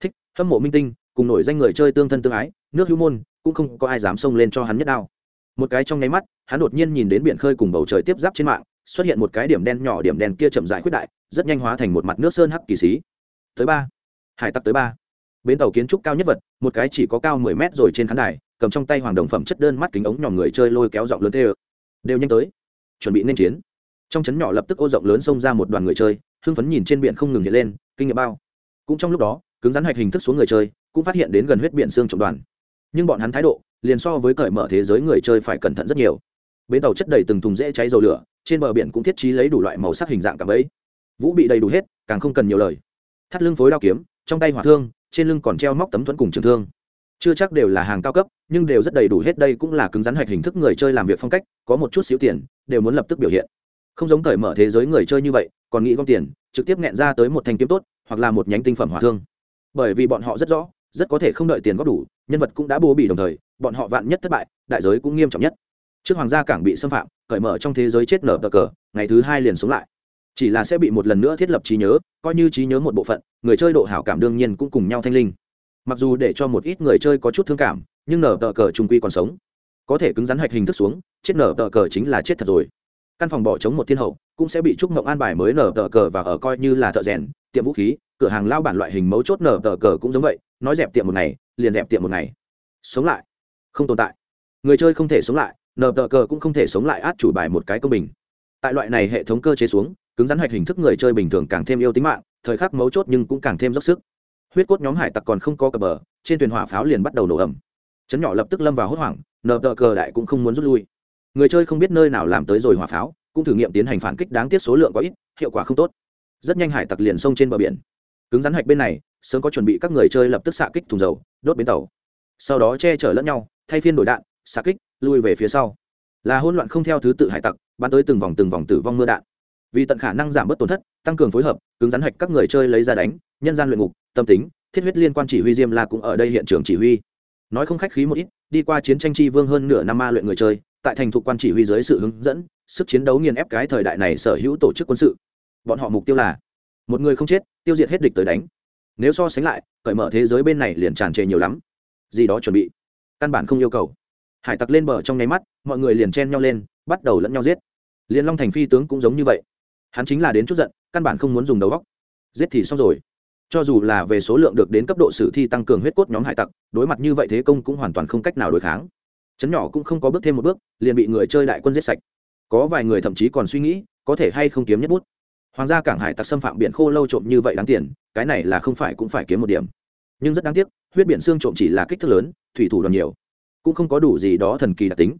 Thích, hâm mộ minh tinh, cùng nổi danh người chơi tương thân tương ái, nước hữu môn, cũng không có ai dám xông lên cho hắn nhất đao. Một cái trong nháy mắt, hắn đột nhiên nhìn đến biển khơi cùng bầu trời tiếp giáp trên mạng, xuất hiện một cái điểm đen nhỏ điểm đen kia chậm rãi khuyết đại, rất nhanh hóa thành một mặt nước sơn hắc kỳ xí. Tới ba. Hải tặc tới ba. Bến tàu kiến trúc cao nhất vật, một cái chỉ có cao mười mét rồi trên khán đài, cầm trong tay hoàng đồng phẩm chất đơn mắt kính ống nhòm người chơi lôi kéo giọng lớn tê đều nhanh tới. Chuẩn bị nên chiến trong chấn nhỏ lập tức ô rộng lớn xông ra một đoàn người chơi, hưng phấn nhìn trên biển không ngừng hiện lên, kinh nghiệm bao. Cũng trong lúc đó, cứng rắn hạch hình thức xuống người chơi, cũng phát hiện đến gần huyết biển xương trọng đoàn. Nhưng bọn hắn thái độ, liền so với cởi mở thế giới người chơi phải cẩn thận rất nhiều. Bến tàu chất đầy từng thùng dễ cháy dầu lửa, trên bờ biển cũng thiết trí lấy đủ loại màu sắc hình dạng cả bẫy. Vũ bị đầy đủ hết, càng không cần nhiều lời. Thắt lưng phối đao kiếm, trong tay hỏa thương, trên lưng còn treo móc tấm thuẫn cùng trường thương. Chưa chắc đều là hàng cao cấp, nhưng đều rất đầy đủ hết đây cũng là cứng rắn hạch hình thức người chơi làm việc phong cách, có một chút xíu tiền, đều muốn lập tức biểu hiện không giống cởi mở thế giới người chơi như vậy, còn nghĩ gom tiền, trực tiếp nghẹn ra tới một thanh kiếm tốt, hoặc là một nhánh tinh phẩm hỏa thương. Bởi vì bọn họ rất rõ, rất có thể không đợi tiền góp đủ, nhân vật cũng đã bố bị đồng thời, bọn họ vạn nhất thất bại, đại giới cũng nghiêm trọng nhất. Trước hoàng gia cảng bị xâm phạm, cởi mở trong thế giới chết nở bờ cờ, ngày thứ hai liền sống lại. Chỉ là sẽ bị một lần nữa thiết lập trí nhớ, coi như trí nhớ một bộ phận, người chơi độ hảo cảm đương nhiên cũng cùng nhau thanh linh. Mặc dù để cho một ít người chơi có chút thương cảm, nhưng nở tờ cờ trung quy còn sống. Có thể cứng rắn hạch hình thức xuống, chết nở tờ cờ chính là chết thật rồi căn phòng bỏ trống một thiên hậu, cũng sẽ bị trúc mộng an bài mới nở tờ cờ và ở coi như là thợ rèn, tiệm vũ khí, cửa hàng lao bản loại hình mấu chốt nở tờ cờ cũng giống vậy, nói dẹp tiệm một ngày, liền dẹp tiệm một ngày. Sống lại. Không tồn tại. Người chơi không thể sống lại, nở tờ cờ cũng không thể sống lại át chủ bài một cái công bình. Tại loại này hệ thống cơ chế xuống, cứng rắn hoạch hình thức người chơi bình thường càng thêm yêu tính mạng, thời khắc mấu chốt nhưng cũng càng thêm dốc sức. Huyết cốt nhóm hải tặc còn không có cờ bờ, trên thuyền hỏa pháo liền bắt đầu nổ ẩm chấn nhỏ lập tức lâm vào hốt hoảng nờ tờ cờ đại cũng không muốn rút lui người chơi không biết nơi nào làm tới rồi hỏa pháo, cũng thử nghiệm tiến hành phản kích đáng tiếc số lượng có ít, hiệu quả không tốt. Rất nhanh hải tặc liền xông trên bờ biển. Cứng rắn hạch bên này, sớm có chuẩn bị các người chơi lập tức xạ kích thùng dầu, đốt bến tàu. Sau đó che chở lẫn nhau, thay phiên đổi đạn, xạ kích, lui về phía sau. Là hỗn loạn không theo thứ tự hải tặc, bắn tới từng vòng từng vòng tử vong mưa đạn. Vì tận khả năng giảm bớt tổn thất, tăng cường phối hợp, cứng rắn hạch các người chơi lấy ra đánh, nhân gian luyện ngục, tâm tính, thiết huyết liên quan chỉ huy diêm la cũng ở đây hiện trường chỉ huy. Nói không khách khí một ít, đi qua chiến tranh chi vương hơn nửa năm ma luyện người chơi tại thành thục quan chỉ huy dưới sự hướng dẫn, sức chiến đấu nghiền ép cái thời đại này sở hữu tổ chức quân sự. Bọn họ mục tiêu là, một người không chết, tiêu diệt hết địch tới đánh. Nếu so sánh lại, cởi mở thế giới bên này liền tràn trề nhiều lắm. Gì đó chuẩn bị. Căn bản không yêu cầu. Hải tặc lên bờ trong nháy mắt, mọi người liền chen nhau lên, bắt đầu lẫn nhau giết. Liền long thành phi tướng cũng giống như vậy. Hắn chính là đến chút giận, căn bản không muốn dùng đầu góc giết thì xong rồi. Cho dù là về số lượng được đến cấp độ sử thi tăng cường huyết cốt nhóm hải tặc, đối mặt như vậy thế công cũng hoàn toàn không cách nào đối kháng chấn nhỏ cũng không có bước thêm một bước, liền bị người chơi đại quân giết sạch. Có vài người thậm chí còn suy nghĩ, có thể hay không kiếm nhất bút. Hoàng gia cảng hải tặc xâm phạm biển khô lâu trộm như vậy đáng tiền, cái này là không phải cũng phải kiếm một điểm. Nhưng rất đáng tiếc, huyết biển xương trộm chỉ là kích thước lớn, thủy thủ đoàn nhiều. Cũng không có đủ gì đó thần kỳ đặc tính.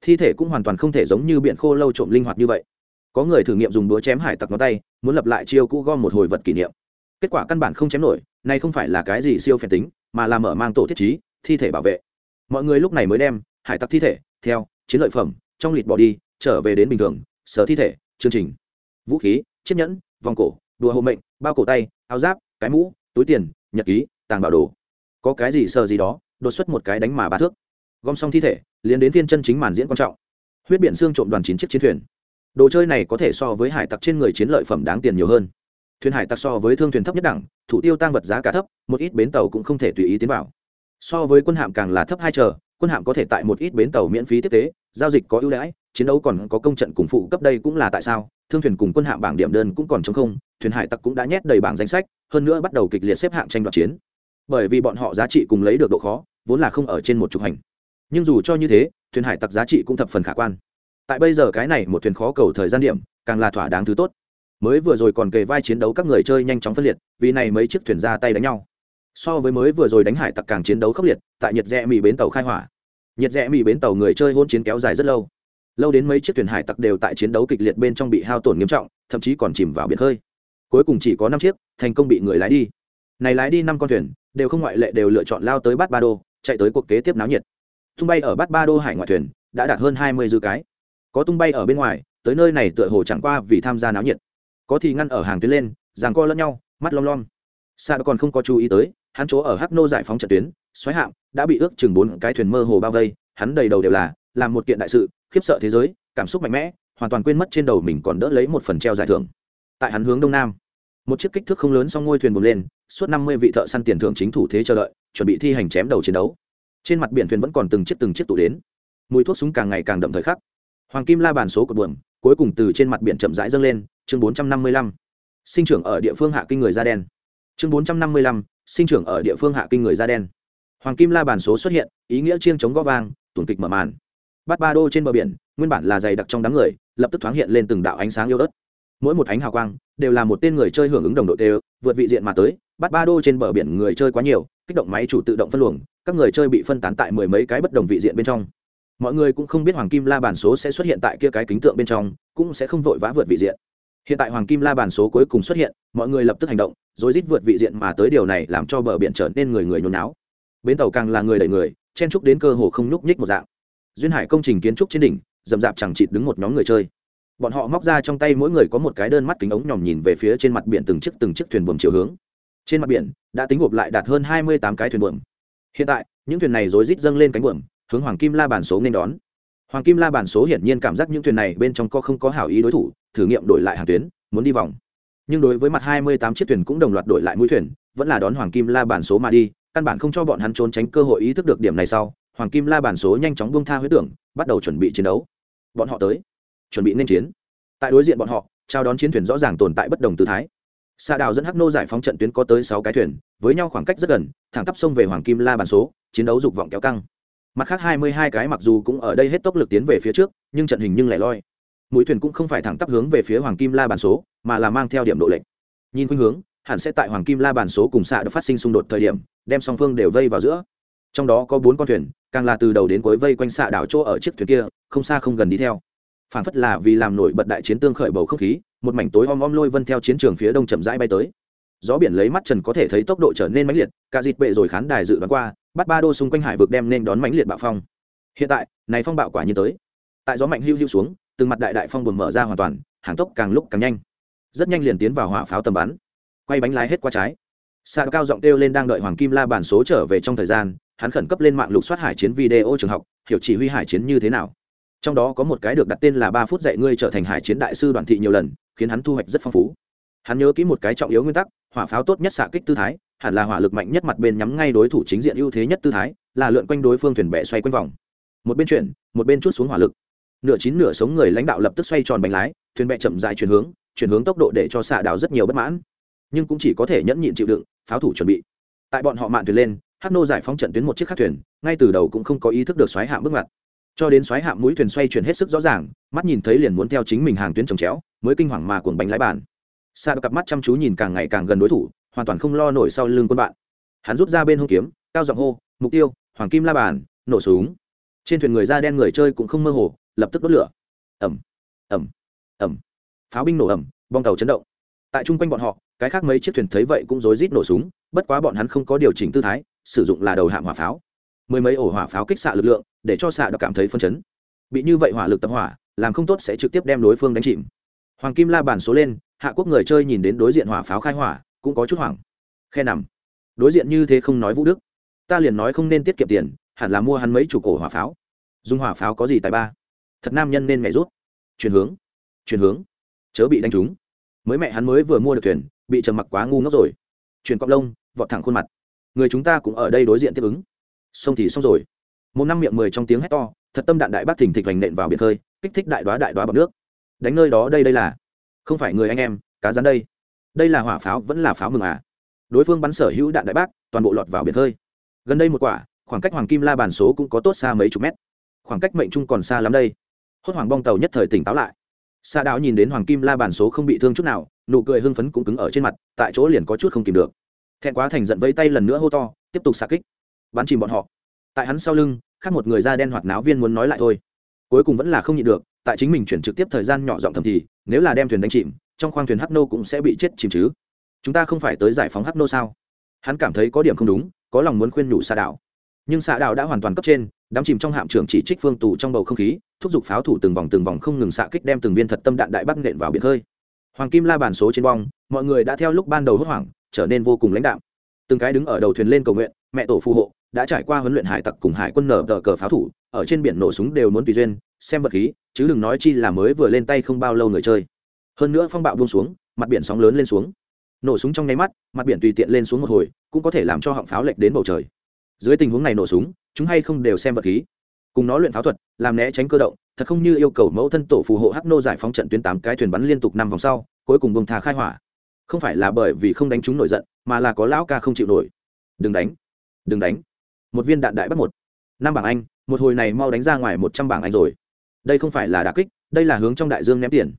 Thi thể cũng hoàn toàn không thể giống như biển khô lâu trộm linh hoạt như vậy. Có người thử nghiệm dùng đũa chém hải tặc ngón tay, muốn lập lại chiêu cũ gom một hồi vật kỷ niệm. Kết quả căn bản không chém nổi, này không phải là cái gì siêu phèn tính, mà là mở mang tổ thiết trí, thi thể bảo vệ. Mọi người lúc này mới đem hải tặc thi thể, theo, chiến lợi phẩm, trong lịt bỏ đi, trở về đến bình thường, sở thi thể, chương trình. Vũ khí, chiếc nhẫn, vòng cổ, đùa hộ mệnh, bao cổ tay, áo giáp, cái mũ, túi tiền, nhật ký, tàng bảo đồ. Có cái gì sờ gì đó, đột xuất một cái đánh mà ba thước. Gom xong thi thể, liền đến thiên chân chính màn diễn quan trọng. Huyết biển xương trộm đoàn chín chiếc chiến thuyền. Đồ chơi này có thể so với hải tặc trên người chiến lợi phẩm đáng tiền nhiều hơn. Thuyền hải tặc so với thương thuyền thấp nhất đẳng, thủ tiêu tăng vật giá cả thấp, một ít bến tàu cũng không thể tùy ý tiến vào. So với quân hạm càng là thấp hai chờ quân hạm có thể tại một ít bến tàu miễn phí tiếp tế, giao dịch có ưu đãi, chiến đấu còn có công trận cùng phụ cấp đây cũng là tại sao, thương thuyền cùng quân hạm bảng điểm đơn cũng còn chống không, thuyền hải tặc cũng đã nhét đầy bảng danh sách, hơn nữa bắt đầu kịch liệt xếp hạng tranh đoạt chiến. Bởi vì bọn họ giá trị cùng lấy được độ khó, vốn là không ở trên một trục hành. Nhưng dù cho như thế, thuyền hải tặc giá trị cũng thập phần khả quan. Tại bây giờ cái này một thuyền khó cầu thời gian điểm, càng là thỏa đáng thứ tốt. Mới vừa rồi còn kề vai chiến đấu các người chơi nhanh chóng phân liệt, vì này mấy chiếc thuyền ra tay đánh nhau. So với mới vừa rồi đánh hải tặc càng chiến đấu khốc liệt, tại nhiệt rẽ mỹ bến tàu khai hỏa nhiệt rẽ mỹ bến tàu người chơi hôn chiến kéo dài rất lâu. Lâu đến mấy chiếc thuyền hải tặc đều tại chiến đấu kịch liệt bên trong bị hao tổn nghiêm trọng, thậm chí còn chìm vào biển khơi. Cuối cùng chỉ có năm chiếc, thành công bị người lái đi. Này lái đi năm con thuyền, đều không ngoại lệ đều lựa chọn lao tới bát ba đô, chạy tới cuộc kế tiếp náo nhiệt. Tung bay ở bát ba đô hải ngoại thuyền, đã đạt hơn hai mươi dư cái. Có tung bay ở bên ngoài, tới nơi này tựa hồ chẳng qua vì tham gia náo nhiệt. Có thì ngăn ở hàng tuyến lên ràng co lẫn nhau, mắt lom lom. Sa còn không có chú ý tới, hắn chỗ ở hắc nô giải phóng trận tuyến xoáy hạm đã bị ước chừng bốn cái thuyền mơ hồ bao vây, hắn đầy đầu đều là làm một kiện đại sự, khiếp sợ thế giới, cảm xúc mạnh mẽ, hoàn toàn quên mất trên đầu mình còn đỡ lấy một phần treo giải thưởng. Tại hắn hướng đông nam, một chiếc kích thước không lớn xong ngôi thuyền bùng lên, suốt năm mươi vị thợ săn tiền thưởng chính thủ thế chờ đợi, chuẩn bị thi hành chém đầu chiến đấu. Trên mặt biển thuyền vẫn còn từng chiếc từng chiếc tụ đến. Mùi thuốc súng càng ngày càng đậm thời khắc. Hoàng kim la bàn số của buồm, cuối cùng từ trên mặt biển chậm rãi dâng lên, chương bốn trăm năm mươi lăm. Sinh trưởng ở địa phương hạ kinh người da đen. Chương bốn trăm năm mươi lăm, sinh trưởng ở địa phương hạ kinh người da đen hoàng kim la bàn số xuất hiện, ý nghĩa chiêng chống gó vang tuần kịch mở màn. Bát ba đô trên bờ biển, nguyên bản là dày đặc trong đám người, lập tức thoáng hiện lên từng đạo ánh sáng yêu ớt. Mỗi một ánh hào quang, đều là một tên người chơi hưởng ứng đồng đội đều, vượt vị diện mà tới, bát ba đô trên bờ biển người chơi quá nhiều, kích động máy chủ tự động phân luồng, các người chơi bị phân tán tại mười mấy cái bất đồng vị diện bên trong. Mọi người cũng không biết hoàng kim la bàn số sẽ xuất hiện tại kia cái kính tượng bên trong, cũng sẽ không vội vã vượt vị diện. Hiện tại hoàng kim la bàn số cuối cùng xuất hiện, mọi người lập tức hành động rồi rít vượt vị diện mà tới điều này làm cho bờ biển trở nên người người nhốn náo bến tàu càng là người đẩy người, chen trúc đến cơ hồ không nhúc nhích một dạng. Duyên hải công trình kiến trúc trên đỉnh, rậm rạp chẳng chịt đứng một nhóm người chơi. Bọn họ móc ra trong tay mỗi người có một cái đơn mắt kính ống nhòm nhìn về phía trên mặt biển từng chiếc từng chiếc thuyền buồm chiều hướng. Trên mặt biển, đã tính gộp lại đạt hơn hai mươi tám cái thuyền buồm. Hiện tại, những thuyền này rối rít dâng lên cánh buồm, hướng hoàng kim la bản số nên đón. Hoàng kim la bản số hiển nhiên cảm giác những thuyền này bên trong có không có hảo ý đối thủ, thử nghiệm đổi lại hàng tuyến, muốn đi vòng. Nhưng đối với mặt hai mươi tám chiếc thuyền cũng đồng loạt đổi lại mũi thuyền, vẫn là đón hoàng kim la bản số mà đi căn bản không cho bọn hắn trốn tránh cơ hội ý thức được điểm này sau, hoàng kim la bản số nhanh chóng buông tha huyết tưởng, bắt đầu chuẩn bị chiến đấu. Bọn họ tới. Chuẩn bị nên chiến. Tại đối diện bọn họ, chào đón chiến thuyền rõ ràng tồn tại bất đồng tư thái. Xạ đào dẫn hắc nô giải phóng trận tuyến có tới sáu cái thuyền, với nhau khoảng cách rất gần, thẳng tắp sông về hoàng kim la bản số, chiến đấu dục vọng kéo căng. Mặt khác hai mươi hai cái mặc dù cũng ở đây hết tốc lực tiến về phía trước, nhưng trận hình nhưng lại loi. Mũi thuyền cũng không phải thẳng tắp hướng về phía hoàng kim la bàn số, mà là mang theo điểm độ lệnh nhìn khuynh hướng hẳn sẽ tại hoàng kim la bàn số cùng xạ được phát sinh xung đột thời điểm, đem song phương đều vây vào giữa. Trong đó có bốn con thuyền, càng là từ đầu đến cuối vây quanh xạ đảo chỗ ở chiếc thuyền kia, không xa không gần đi theo. Phản phất là vì làm nổi bật đại chiến tương khởi bầu không khí, một mảnh tối om om lôi vân theo chiến trường phía đông chậm rãi bay tới. Gió biển lấy mắt trần có thể thấy tốc độ trở nên mãnh liệt, cả dịt bệ rồi khán đài dự đoán qua, bắt ba đô xung quanh hải vực đem nên đón mãnh liệt bạo phong. Hiện tại, này phong bạo quả nhiên tới. Tại gió mạnh hưu hưu xuống, từng mặt đại đại phong buồn mở ra hoàn toàn, hàng tốc càng lúc càng nhanh. Rất nhanh liền tiến vào hỏa pháo tầm bắn quay bánh lái hết qua trái. Xa cao giọng kêu lên đang đợi hoàng kim la bản số trở về trong thời gian, hắn khẩn cấp lên mạng lục soát hải chiến video trường học, hiểu chỉ huy hải chiến như thế nào. Trong đó có một cái được đặt tên là ba phút dạy ngươi trở thành hải chiến đại sư đoàn thị nhiều lần, khiến hắn thu hoạch rất phong phú. Hắn nhớ kỹ một cái trọng yếu nguyên tắc, hỏa pháo tốt nhất xạ kích tư thái, hẳn là hỏa lực mạnh nhất mặt bên nhắm ngay đối thủ chính diện ưu thế nhất tư thái, là lượn quanh đối phương thuyền bè xoay quanh vòng. Một bên chuyển, một bên chút xuống hỏa lực. Nửa chín nửa sống người lãnh đạo lập tức xoay tròn bánh lái, thuyền bè chậm dài chuyển hướng chuyển hướng tốc độ để cho xạ đảo rất nhiều bất mãn nhưng cũng chỉ có thể nhẫn nhịn chịu đựng, pháo thủ chuẩn bị. Tại bọn họ mạn thuyền lên, hắc nô giải phóng trận tuyến một chiếc khác thuyền, ngay từ đầu cũng không có ý thức được xoáy hạm bước ngoặt. Cho đến xoáy hạm mũi thuyền xoay chuyển hết sức rõ ràng, mắt nhìn thấy liền muốn theo chính mình hàng tuyến trồng chéo, mới kinh hoàng mà cuồng bánh lái bàn. Xa cặp mắt chăm chú nhìn càng ngày càng gần đối thủ, hoàn toàn không lo nổi sau lưng quân bạn. Hắn rút ra bên hông kiếm, cao giọng hô, mục tiêu, hoàng kim la bàn, nổ súng. Trên thuyền người da đen người chơi cũng không mơ hồ, lập tức đốt lửa. Ẩm ẩm ẩm pháo binh nổ ẩm bong tàu chấn động. Tại chung quanh bọn họ cái khác mấy chiếc thuyền thấy vậy cũng rối rít nổ súng, bất quá bọn hắn không có điều chỉnh tư thái, sử dụng là đầu hạm hỏa pháo. Mười mấy ổ hỏa pháo kích xạ lực lượng, để cho xạ đã cảm thấy phân chấn. Bị như vậy hỏa lực tập hỏa, làm không tốt sẽ trực tiếp đem đối phương đánh chìm. Hoàng kim la bàn số lên, hạ quốc người chơi nhìn đến đối diện hỏa pháo khai hỏa, cũng có chút hoảng. Khe nằm. Đối diện như thế không nói vũ đức. Ta liền nói không nên tiết kiệm tiền, hẳn là mua hắn mấy chục ổ hỏa pháo. Dùng hỏa pháo có gì tài ba? Thật nam nhân nên mẹ rút. Chuyển hướng. Chuyển hướng. Chớ bị đánh trúng. Mới mẹ hắn mới vừa mua được thuyền bị trầm mặc quá ngu ngốc rồi. Chuyển cọc lông, vọt thẳng khuôn mặt. Người chúng ta cũng ở đây đối diện tiếp ứng. Xong thì xong rồi. Một năm miệng mười trong tiếng hét to, thật tâm đạn đại bác thình thịch vành nện vào biển khơi, kích thích đại đoá đại đoá bọc nước. Đánh nơi đó đây đây là. Không phải người anh em, cá rắn đây. Đây là hỏa pháo, vẫn là pháo mừng à? Đối phương bắn sở hữu đạn đại bác, toàn bộ lọt vào biển khơi. Gần đây một quả, khoảng cách hoàng kim la bàn số cũng có tốt xa mấy chục mét. Khoảng cách mệnh trung còn xa lắm đây. Hốt hoàng bong tàu nhất thời tỉnh táo lại. Xa đạo nhìn đến hoàng kim la bàn số không bị thương chút nào nụ cười hưng phấn cũng cứng ở trên mặt, tại chỗ liền có chút không kìm được. Thẹn quá thành giận vây tay lần nữa hô to, tiếp tục xạ kích. Bắn chìm bọn họ. Tại hắn sau lưng, khác một người da đen hoạt náo viên muốn nói lại thôi. Cuối cùng vẫn là không nhịn được, tại chính mình chuyển trực tiếp thời gian nhỏ giọng thầm thì, nếu là đem thuyền đánh chìm, trong khoang thuyền hắc nô cũng sẽ bị chết chìm chứ. Chúng ta không phải tới giải phóng hắc nô sao? Hắn cảm thấy có điểm không đúng, có lòng muốn khuyên nhủ xạ đạo nhưng xạ đạo đã hoàn toàn cấp trên, đám chìm trong hạm trưởng chỉ trích phương tù trong bầu không khí, thúc giục pháo thủ từng vòng từng vòng không ngừng xạ kích đem từng viên thật tâm đạn đại bắc nện vào biển hơi hoàng kim la bàn số trên bong, mọi người đã theo lúc ban đầu hốt hoảng, trở nên vô cùng lãnh đạo từng cái đứng ở đầu thuyền lên cầu nguyện, mẹ tổ phù hộ, đã trải qua huấn luyện hải tặc cùng hải quân nở tờ cờ pháo thủ, ở trên biển nổ súng đều muốn tùy duyên, xem vật khí, chứ đừng nói chi là mới vừa lên tay không bao lâu người chơi. Hơn nữa phong bạo buông xuống, mặt biển sóng lớn lên xuống. Nổ súng trong nháy mắt, mặt biển tùy tiện lên xuống một hồi, cũng có thể làm cho họng pháo lệch đến bầu trời. Dưới tình huống này nổ súng, chúng hay không đều xem vật khí. Cùng nó luyện pháo thuật, làm né tránh cơ động thật không như yêu cầu mẫu thân tổ phù hộ hắc nô giải phóng trận tuyến tám cái thuyền bắn liên tục năm vòng sau, cuối cùng bông thà khai hỏa. Không phải là bởi vì không đánh chúng nổi giận, mà là có lão ca không chịu nổi. Đừng đánh đừng đánh. Một viên đạn đại bắt một. Năm bảng anh, một hồi này mau đánh ra ngoài một trăm bảng anh rồi. Đây không phải là đà kích, đây là hướng trong đại dương ném tiền.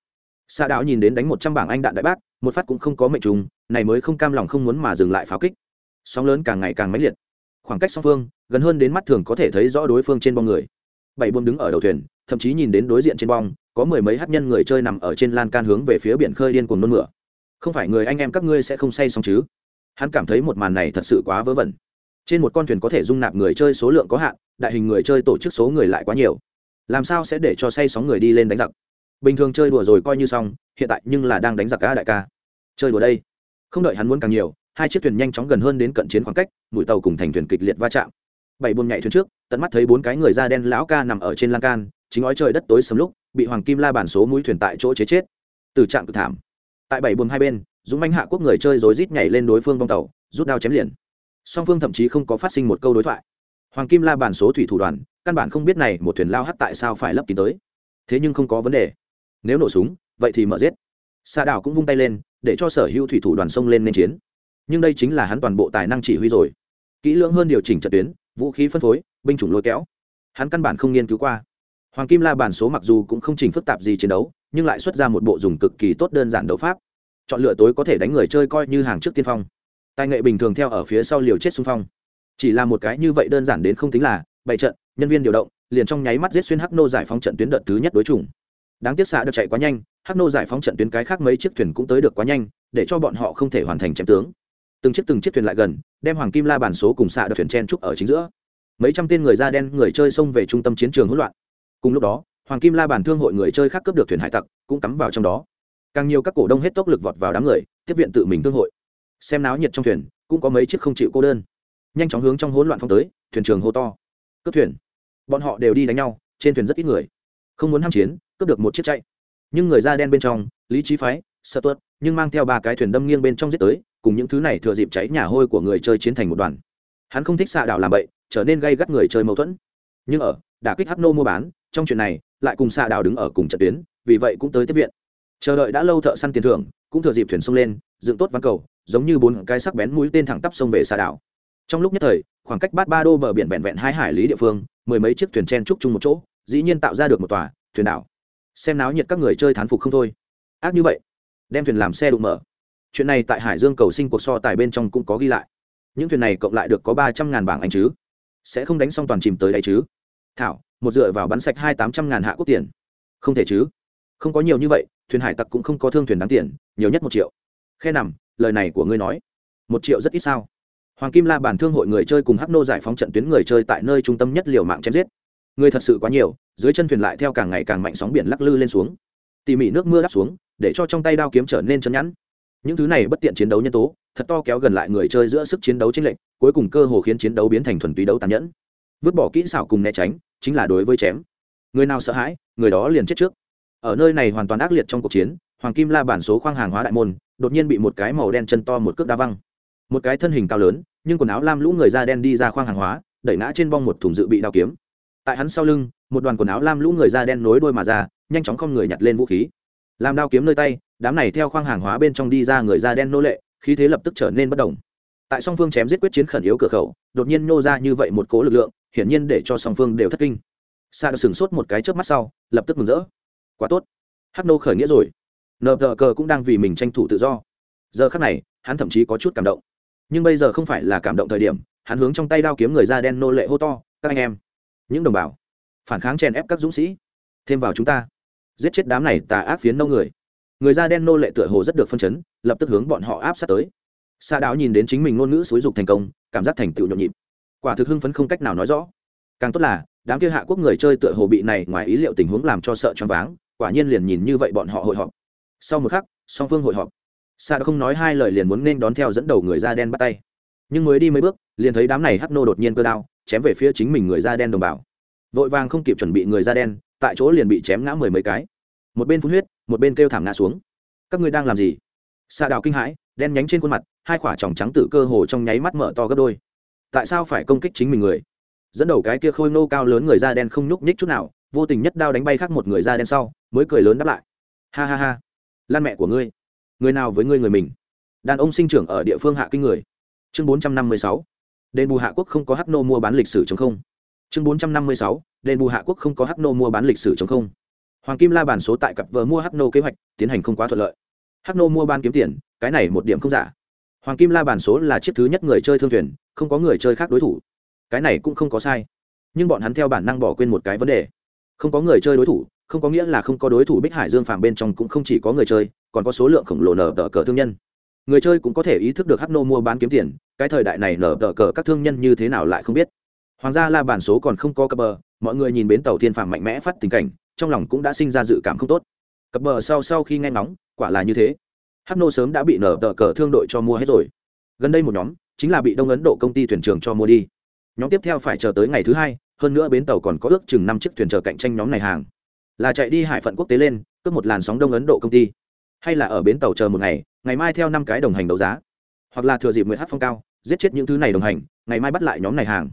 Xa đạo nhìn đến đánh một trăm bảng anh đạn đại bác, một phát cũng không có mệnh trùng, này mới không cam lòng không muốn mà dừng lại pháo kích. Sóng lớn càng ngày càng mãnh liệt. Khoảng cách song phương, gần hơn đến mắt thường có thể thấy rõ đối phương trên bong người. Bảy buông đứng ở đầu thuyền thậm chí nhìn đến đối diện trên bong, có mười mấy hát nhân người chơi nằm ở trên lan can hướng về phía biển khơi điên cuồng nôn mửa. Không phải người anh em các ngươi sẽ không say xong chứ? Hắn cảm thấy một màn này thật sự quá vớ vẩn. Trên một con thuyền có thể dung nạp người chơi số lượng có hạn, đại hình người chơi tổ chức số người lại quá nhiều. Làm sao sẽ để cho say sóng người đi lên đánh giặc? Bình thường chơi đùa rồi coi như xong, hiện tại nhưng là đang đánh giặc cá đại ca. Chơi đùa đây. Không đợi hắn muốn càng nhiều, hai chiếc thuyền nhanh chóng gần hơn đến cận chiến khoảng cách, mũi tàu cùng thành thuyền kịch liệt va chạm. Bảy buôn nhảy thuyền trước, tận mắt thấy bốn cái người da đen lão ca nằm ở trên lan can chính ói trời đất tối sầm lúc, bị hoàng kim la bản số mũi thuyền tại chỗ chế chết. Từ trạng cực thảm. Tại bảy buôn hai bên, dũng manh hạ quốc người chơi rối rít nhảy lên đối phương bong tàu, rút đao chém liền. Song phương thậm chí không có phát sinh một câu đối thoại. Hoàng kim la bản số thủy thủ đoàn, căn bản không biết này một thuyền lao hắt tại sao phải lấp kín tới. Thế nhưng không có vấn đề. Nếu nổ súng, vậy thì mở giết. Xa đảo cũng vung tay lên, để cho sở hữu thủy thủ đoàn sông lên nên chiến. Nhưng đây chính là hắn toàn bộ tài năng chỉ huy rồi. Kỹ lưỡng hơn điều chỉnh trận tuyến, vũ khí phân phối, binh chủng lôi kéo. Hắn căn bản không nghiên cứu qua hoàng kim la bản số mặc dù cũng không chỉnh phức tạp gì chiến đấu, nhưng lại xuất ra một bộ dùng cực kỳ tốt đơn giản đấu pháp. Chọn lựa tối có thể đánh người chơi coi như hàng trước tiên phong. Tài nghệ bình thường theo ở phía sau liều chết xung phong. Chỉ là một cái như vậy đơn giản đến không tính là bày trận, nhân viên điều động, liền trong nháy mắt giết xuyên hắc nô giải phóng trận tuyến đợt thứ nhất đối chủng. Đáng tiếc xạ được chạy quá nhanh, hắc nô giải phóng trận tuyến cái khác mấy chiếc thuyền cũng tới được quá nhanh, để cho bọn họ không thể hoàn thành chém tướng. Từng chiếc từng chiếc thuyền lại gần, đem hoàng kim la bản số cùng xạ được thuyền chen trúc ở chính giữa. Mấy trăm tên người da đen, người chơi xông về trung tâm chiến trường hỗn loạn cùng lúc đó, hoàng kim la bàn thương hội người chơi khác cướp được thuyền hải tặc, cũng cắm vào trong đó. Càng nhiều các cổ đông hết tốc lực vọt vào đám người, tiếp viện tự mình thương hội. Xem náo nhiệt trong thuyền, cũng có mấy chiếc không chịu cô đơn. Nhanh chóng hướng trong hỗn loạn phong tới, thuyền trường hô to. Cướp thuyền. Bọn họ đều đi đánh nhau, trên thuyền rất ít người. Không muốn ham chiến, cướp được một chiếc chạy. Nhưng người da đen bên trong, lý trí phái, sợ tuất nhưng mang theo ba cái thuyền đâm nghiêng bên trong giết tới, cùng những thứ này thừa dịp cháy nhà hôi của người chơi chiến thành một đoàn. Hắn không thích xạ đảo làm bậy, trở nên gây gắt người chơi mâu thuẫn. Nhưng ở, đả kích hắc nô mua bán trong chuyện này, lại cùng xạ đào đứng ở cùng trận tuyến, vì vậy cũng tới tiếp viện. Chờ đợi đã lâu thợ săn tiền thưởng, cũng thừa dịp thuyền sông lên, dựng tốt ván cầu, giống như bốn cái sắc bén mũi tên thẳng tắp sông về xạ đảo trong lúc nhất thời, khoảng cách bát ba đô bờ biển vẹn vẹn hai hải lý địa phương, mười mấy chiếc thuyền chen trúc chung một chỗ, dĩ nhiên tạo ra được một tòa thuyền đảo. Xem náo nhiệt các người chơi thán phục không thôi. Ác như vậy, đem thuyền làm xe đụng mở. Chuyện này tại hải dương cầu sinh cuộc so tài bên trong cũng có ghi lại. Những thuyền này cộng lại được có ba trăm ngàn bảng anh chứ. Sẽ không đánh xong toàn chìm tới đây chứ. Thảo một dựa vào bắn sạch hai tám trăm ngàn hạ quốc tiền. Không thể chứ. Không có nhiều như vậy, thuyền hải tặc cũng không có thương thuyền đáng tiền, nhiều nhất một triệu. Khe nằm, lời này của ngươi nói. Một triệu rất ít sao? Hoàng kim la bản thương hội người chơi cùng hắc nô giải phóng trận tuyến người chơi tại nơi trung tâm nhất liều mạng chém giết. Người thật sự quá nhiều, dưới chân thuyền lại theo càng ngày càng mạnh sóng biển lắc lư lên xuống. Tỉ mỉ nước mưa đắp xuống, để cho trong tay đao kiếm trở nên chân nhẵn. Những thứ này bất tiện chiến đấu nhân tố, thật to kéo gần lại người chơi giữa sức chiến đấu chênh lệch, cuối cùng cơ hồ khiến chiến đấu biến thành thuần túy đấu tàn nhẫn vứt bỏ kỹ xảo cùng né tránh, chính là đối với chém. Người nào sợ hãi, người đó liền chết trước. Ở nơi này hoàn toàn ác liệt trong cuộc chiến, hoàng kim la bản số khoang hàng hóa đại môn, đột nhiên bị một cái màu đen chân to một cước đa văng. Một cái thân hình cao lớn, nhưng quần áo lam lũ người da đen đi ra khoang hàng hóa, đẩy ngã trên bong một thùng dự bị đao kiếm. Tại hắn sau lưng, một đoàn quần áo lam lũ người da đen nối đôi mà ra, nhanh chóng không người nhặt lên vũ khí. Làm đao kiếm nơi tay, đám này theo khoang hàng hóa bên trong đi ra người da đen nô lệ, khí thế lập tức trở nên bất đồng. Tại song phương chém giết quyết chiến khẩn yếu cửa khẩu, đột nhiên nô ra như vậy một cố lực lượng hiển nhiên để cho song phương đều thất kinh. Sa được sửng sốt một cái trước mắt sau, lập tức mừng rỡ. Quá tốt. Hắc nô khởi nghĩa rồi. Nờ tờ cờ cũng đang vì mình tranh thủ tự do. Giờ khắc này, hắn thậm chí có chút cảm động. Nhưng bây giờ không phải là cảm động thời điểm, hắn hướng trong tay đao kiếm người da đen nô lệ hô to, các anh em, những đồng bào, phản kháng chèn ép các dũng sĩ, thêm vào chúng ta, giết chết đám này tà ác phiến nâu người. Người da đen nô lệ tựa hồ rất được phân chấn, lập tức hướng bọn họ áp sát tới. Xa đáo nhìn đến chính mình ngôn ngữ xúi dục thành công, cảm giác thành tựu nhộn nhịp quả thực hưng phấn không cách nào nói rõ. Càng tốt là, đám kia hạ quốc người chơi tựa hồ bị này ngoài ý liệu tình huống làm cho sợ choáng váng, quả nhiên liền nhìn như vậy bọn họ hội họp. Sau một khắc, song phương hội họp. Sa đã không nói hai lời liền muốn nên đón theo dẫn đầu người da đen bắt tay. Nhưng mới đi mấy bước, liền thấy đám này hắc nô đột nhiên cơ đao, chém về phía chính mình người da đen đồng bào. Vội vàng không kịp chuẩn bị người da đen, tại chỗ liền bị chém ngã mười mấy cái. Một bên phun huyết, một bên kêu thảm ngã xuống. Các ngươi đang làm gì? Sa đào kinh hãi, đen nhánh trên khuôn mặt, hai quả tròng trắng tự cơ hồ trong nháy mắt mở to gấp đôi tại sao phải công kích chính mình người? Dẫn đầu cái kia khôi nô cao lớn người da đen không nhúc nhích chút nào, vô tình nhất đao đánh bay khác một người da đen sau, mới cười lớn đáp lại. Ha ha ha, lan mẹ của ngươi, người nào với ngươi người mình? Đàn ông sinh trưởng ở địa phương hạ kinh người. Chương bốn trăm năm mươi sáu, đền bù hạ quốc không có hắc nô mua bán lịch sử chống không. Chương bốn trăm năm mươi sáu, đền bù hạ quốc không có hắc nô mua bán lịch sử chống không. Hoàng kim la bàn số tại cặp vợ mua hắc nô kế hoạch, tiến hành không quá thuận lợi. Hắc nô mua ban kiếm tiền, cái này một điểm không giả hoàng kim la bàn số là chiếc thứ nhất người chơi thương thuyền, không có người chơi khác đối thủ. Cái này cũng không có sai. Nhưng bọn hắn theo bản năng bỏ quên một cái vấn đề. Không có người chơi đối thủ, không có nghĩa là không có đối thủ bích hải dương phàm bên trong cũng không chỉ có người chơi, còn có số lượng khổng lồ nở tờ cờ thương nhân. Người chơi cũng có thể ý thức được hắc nô mua bán kiếm tiền, cái thời đại này nở tờ cờ các thương nhân như thế nào lại không biết. Hoàng gia la bản số còn không có cập bờ, mọi người nhìn bến tàu thiên phàm mạnh mẽ phát tình cảnh, trong lòng cũng đã sinh ra dự cảm không tốt. Cập bờ sau sau khi nghe ngóng, quả là như thế hắc nô sớm đã bị nở tờ cờ thương đội cho mua hết rồi. Gần đây một nhóm, chính là bị đông ấn độ công ty thuyền trường cho mua đi. Nhóm tiếp theo phải chờ tới ngày thứ hai, hơn nữa bến tàu còn có ước chừng năm chiếc thuyền chờ cạnh tranh nhóm này hàng. Là chạy đi hải phận quốc tế lên, cướp một làn sóng đông ấn độ công ty. Hay là ở bến tàu chờ một ngày ngày mai theo năm cái đồng hành đấu giá. Hoặc là thừa dịp nguyệt hát phong cao, giết chết những thứ này đồng hành, ngày mai bắt lại nhóm này hàng.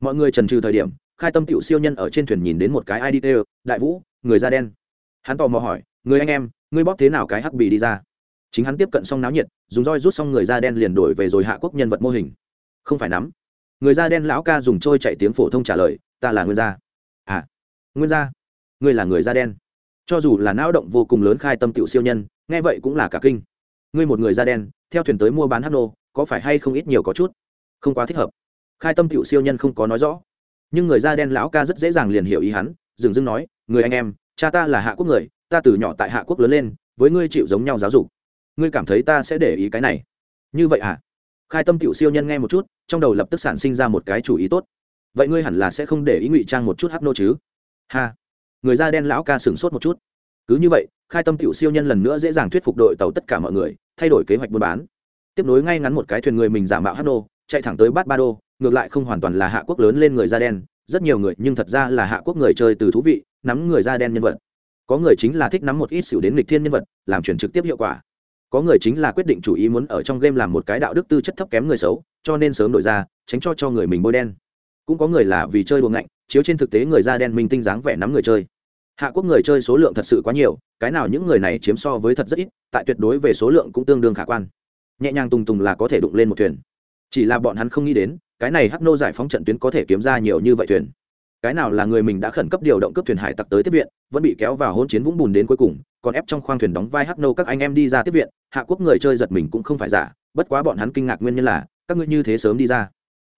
Mọi người trần trừ thời điểm, khai tâm tiểu siêu nhân ở trên thuyền nhìn đến một cái id đại vũ, người da đen. Hắn tò mò hỏi, người anh em ngươi bóp thế nào cái hắc bì đi ra? Chính hắn tiếp cận xong náo nhiệt, dùng roi rút xong người da đen liền đổi về rồi hạ quốc nhân vật mô hình. Không phải nắm. Người da đen lão ca dùng trôi chạy tiếng phổ thông trả lời, ta là người da à nguyên gia? Ngươi là người da đen? Cho dù là não động vô cùng lớn khai tâm tiểu siêu nhân, nghe vậy cũng là cả kinh. Ngươi một người da đen, theo thuyền tới mua bán hắc nô, có phải hay không ít nhiều có chút? Không quá thích hợp. Khai tâm tiểu siêu nhân không có nói rõ. Nhưng người da đen lão ca rất dễ dàng liền hiểu ý hắn, dừng dưng nói, người anh em, cha ta là hạ quốc người, ta từ nhỏ tại hạ quốc lớn lên, với ngươi chịu giống nhau giáo dục ngươi cảm thấy ta sẽ để ý cái này. Như vậy à? Khai tâm cựu siêu nhân nghe một chút, trong đầu lập tức sản sinh ra một cái chủ ý tốt. Vậy ngươi hẳn là sẽ không để ý ngụy trang một chút hắc nô chứ? Ha! Người da đen lão ca sửng sốt một chút. Cứ như vậy, khai tâm cựu siêu nhân lần nữa dễ dàng thuyết phục đội tàu tất cả mọi người, thay đổi kế hoạch buôn bán. Tiếp nối ngay ngắn một cái thuyền người mình giả mạo hắc nô, chạy thẳng tới bát ba đô, ngược lại không hoàn toàn là hạ quốc lớn lên người da đen, rất nhiều người nhưng thật ra là hạ quốc người chơi từ thú vị, nắm người da đen nhân vật. Có người chính là thích nắm một ít xỉu đến lịch thiên nhân vật, làm chuyển trực tiếp hiệu quả có người chính là quyết định chủ ý muốn ở trong game làm một cái đạo đức tư chất thấp kém người xấu, cho nên sớm đổi ra, tránh cho cho người mình bôi đen. Cũng có người là vì chơi buồng ngạnh, chiếu trên thực tế người da đen minh tinh dáng vẻ nắm người chơi. Hạ quốc người chơi số lượng thật sự quá nhiều, cái nào những người này chiếm so với thật rất ít, tại tuyệt đối về số lượng cũng tương đương khả quan. Nhẹ nhàng tùng tùng là có thể đụng lên một thuyền. Chỉ là bọn hắn không nghĩ đến, cái này hắc nô giải phóng trận tuyến có thể kiếm ra nhiều như vậy thuyền cái nào là người mình đã khẩn cấp điều động cấp thuyền hải tặc tới tiếp viện, vẫn bị kéo vào hôn chiến vũng bùn đến cuối cùng, còn ép trong khoang thuyền đóng vai hắc nô các anh em đi ra tiếp viện, hạ quốc người chơi giật mình cũng không phải giả, bất quá bọn hắn kinh ngạc nguyên nhân là, các ngươi như thế sớm đi ra.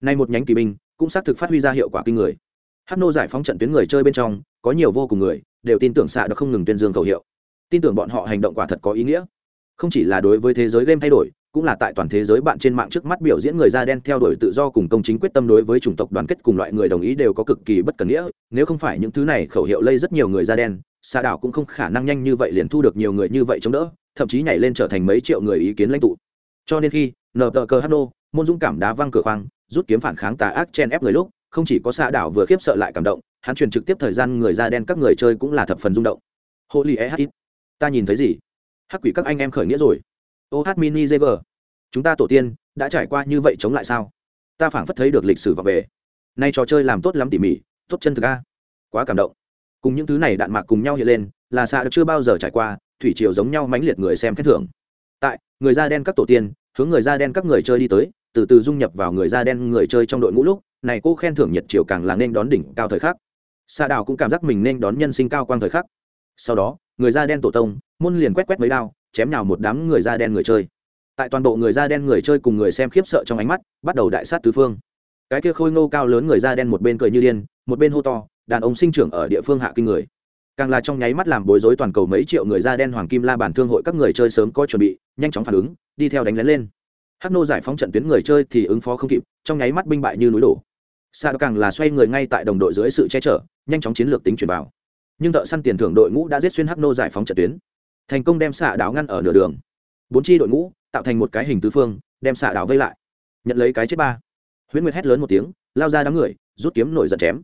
Nay một nhánh kỳ binh, cũng xác thực phát huy ra hiệu quả kinh người. Hắc nô giải phóng trận tuyến người chơi bên trong, có nhiều vô cùng người, đều tin tưởng xạ được không ngừng tuyên dương khẩu hiệu. Tin tưởng bọn họ hành động quả thật có ý nghĩa. Không chỉ là đối với thế giới game thay đổi cũng là tại toàn thế giới bạn trên mạng trước mắt biểu diễn người da đen theo đuổi tự do cùng công chính quyết tâm đối với chủng tộc đoàn kết cùng loại người đồng ý đều có cực kỳ bất cần nghĩa. Nếu không phải những thứ này khẩu hiệu lây rất nhiều người da đen xa đảo cũng không khả năng nhanh như vậy liền thu được nhiều người như vậy chống đỡ, thậm chí nhảy lên trở thành mấy triệu người ý kiến lãnh tụ. Cho nên khi nờ tờ cờ hano môn dũng cảm đá văng cửa khoang, rút kiếm phản kháng tà ác chen ép người lúc, không chỉ có xa đảo vừa khiếp sợ lại cảm động, hắn truyền trực tiếp thời gian người da đen các người chơi cũng là thập phần rung động. Holy eh ta nhìn thấy gì? Hắc quỷ các anh em khởi nghĩa rồi oh mini jg chúng ta tổ tiên, đã trải qua như vậy chống lại sao? Ta phảng phất thấy được lịch sử và về. Nay trò chơi làm tốt lắm tỉ mỉ, tốt chân thực a. Quá cảm động. Cùng những thứ này đạn mạc cùng nhau hiện lên, là xạ được chưa bao giờ trải qua, thủy triều giống nhau mãnh liệt người xem khen thưởng. Tại, người da đen các tổ tiên, hướng người da đen các người chơi đi tới, từ từ dung nhập vào người da đen người chơi trong đội ngũ lúc, này cô khen thưởng nhiệt triều càng là nên đón đỉnh cao thời khắc. Xạ đào cũng cảm giác mình nên đón nhân sinh cao quang thời khắc. Sau đó, người da đen tổ tông, môn liền quét quét mấy đao chém nhào một đám người da đen người chơi. Tại toàn bộ người da đen người chơi cùng người xem khiếp sợ trong ánh mắt, bắt đầu đại sát tứ phương. Cái kia khôi ngô cao lớn người da đen một bên cười như điên, một bên hô to, đàn ông sinh trưởng ở địa phương hạ kinh người. Càng là trong nháy mắt làm bối rối toàn cầu mấy triệu người da đen hoàng kim la bản thương hội các người chơi sớm có chuẩn bị, nhanh chóng phản ứng, đi theo đánh lén lên. Hắc nô giải phóng trận tuyến người chơi thì ứng phó không kịp, trong nháy mắt binh bại như núi đổ. Sa càng là xoay người ngay tại đồng đội dưới sự che chở, nhanh chóng chiến lược tính chuyển vào. Nhưng thợ săn tiền thưởng đội ngũ đã giết xuyên hắc nô giải phóng trận tuyến thành công đem xạ đảo ngăn ở nửa đường. Bốn chi đội ngũ tạo thành một cái hình tứ phương, đem xạ đảo vây lại. Nhận lấy cái chết ba. Huyễn nguyệt hét lớn một tiếng, lao ra đám người, rút kiếm nổi giận chém.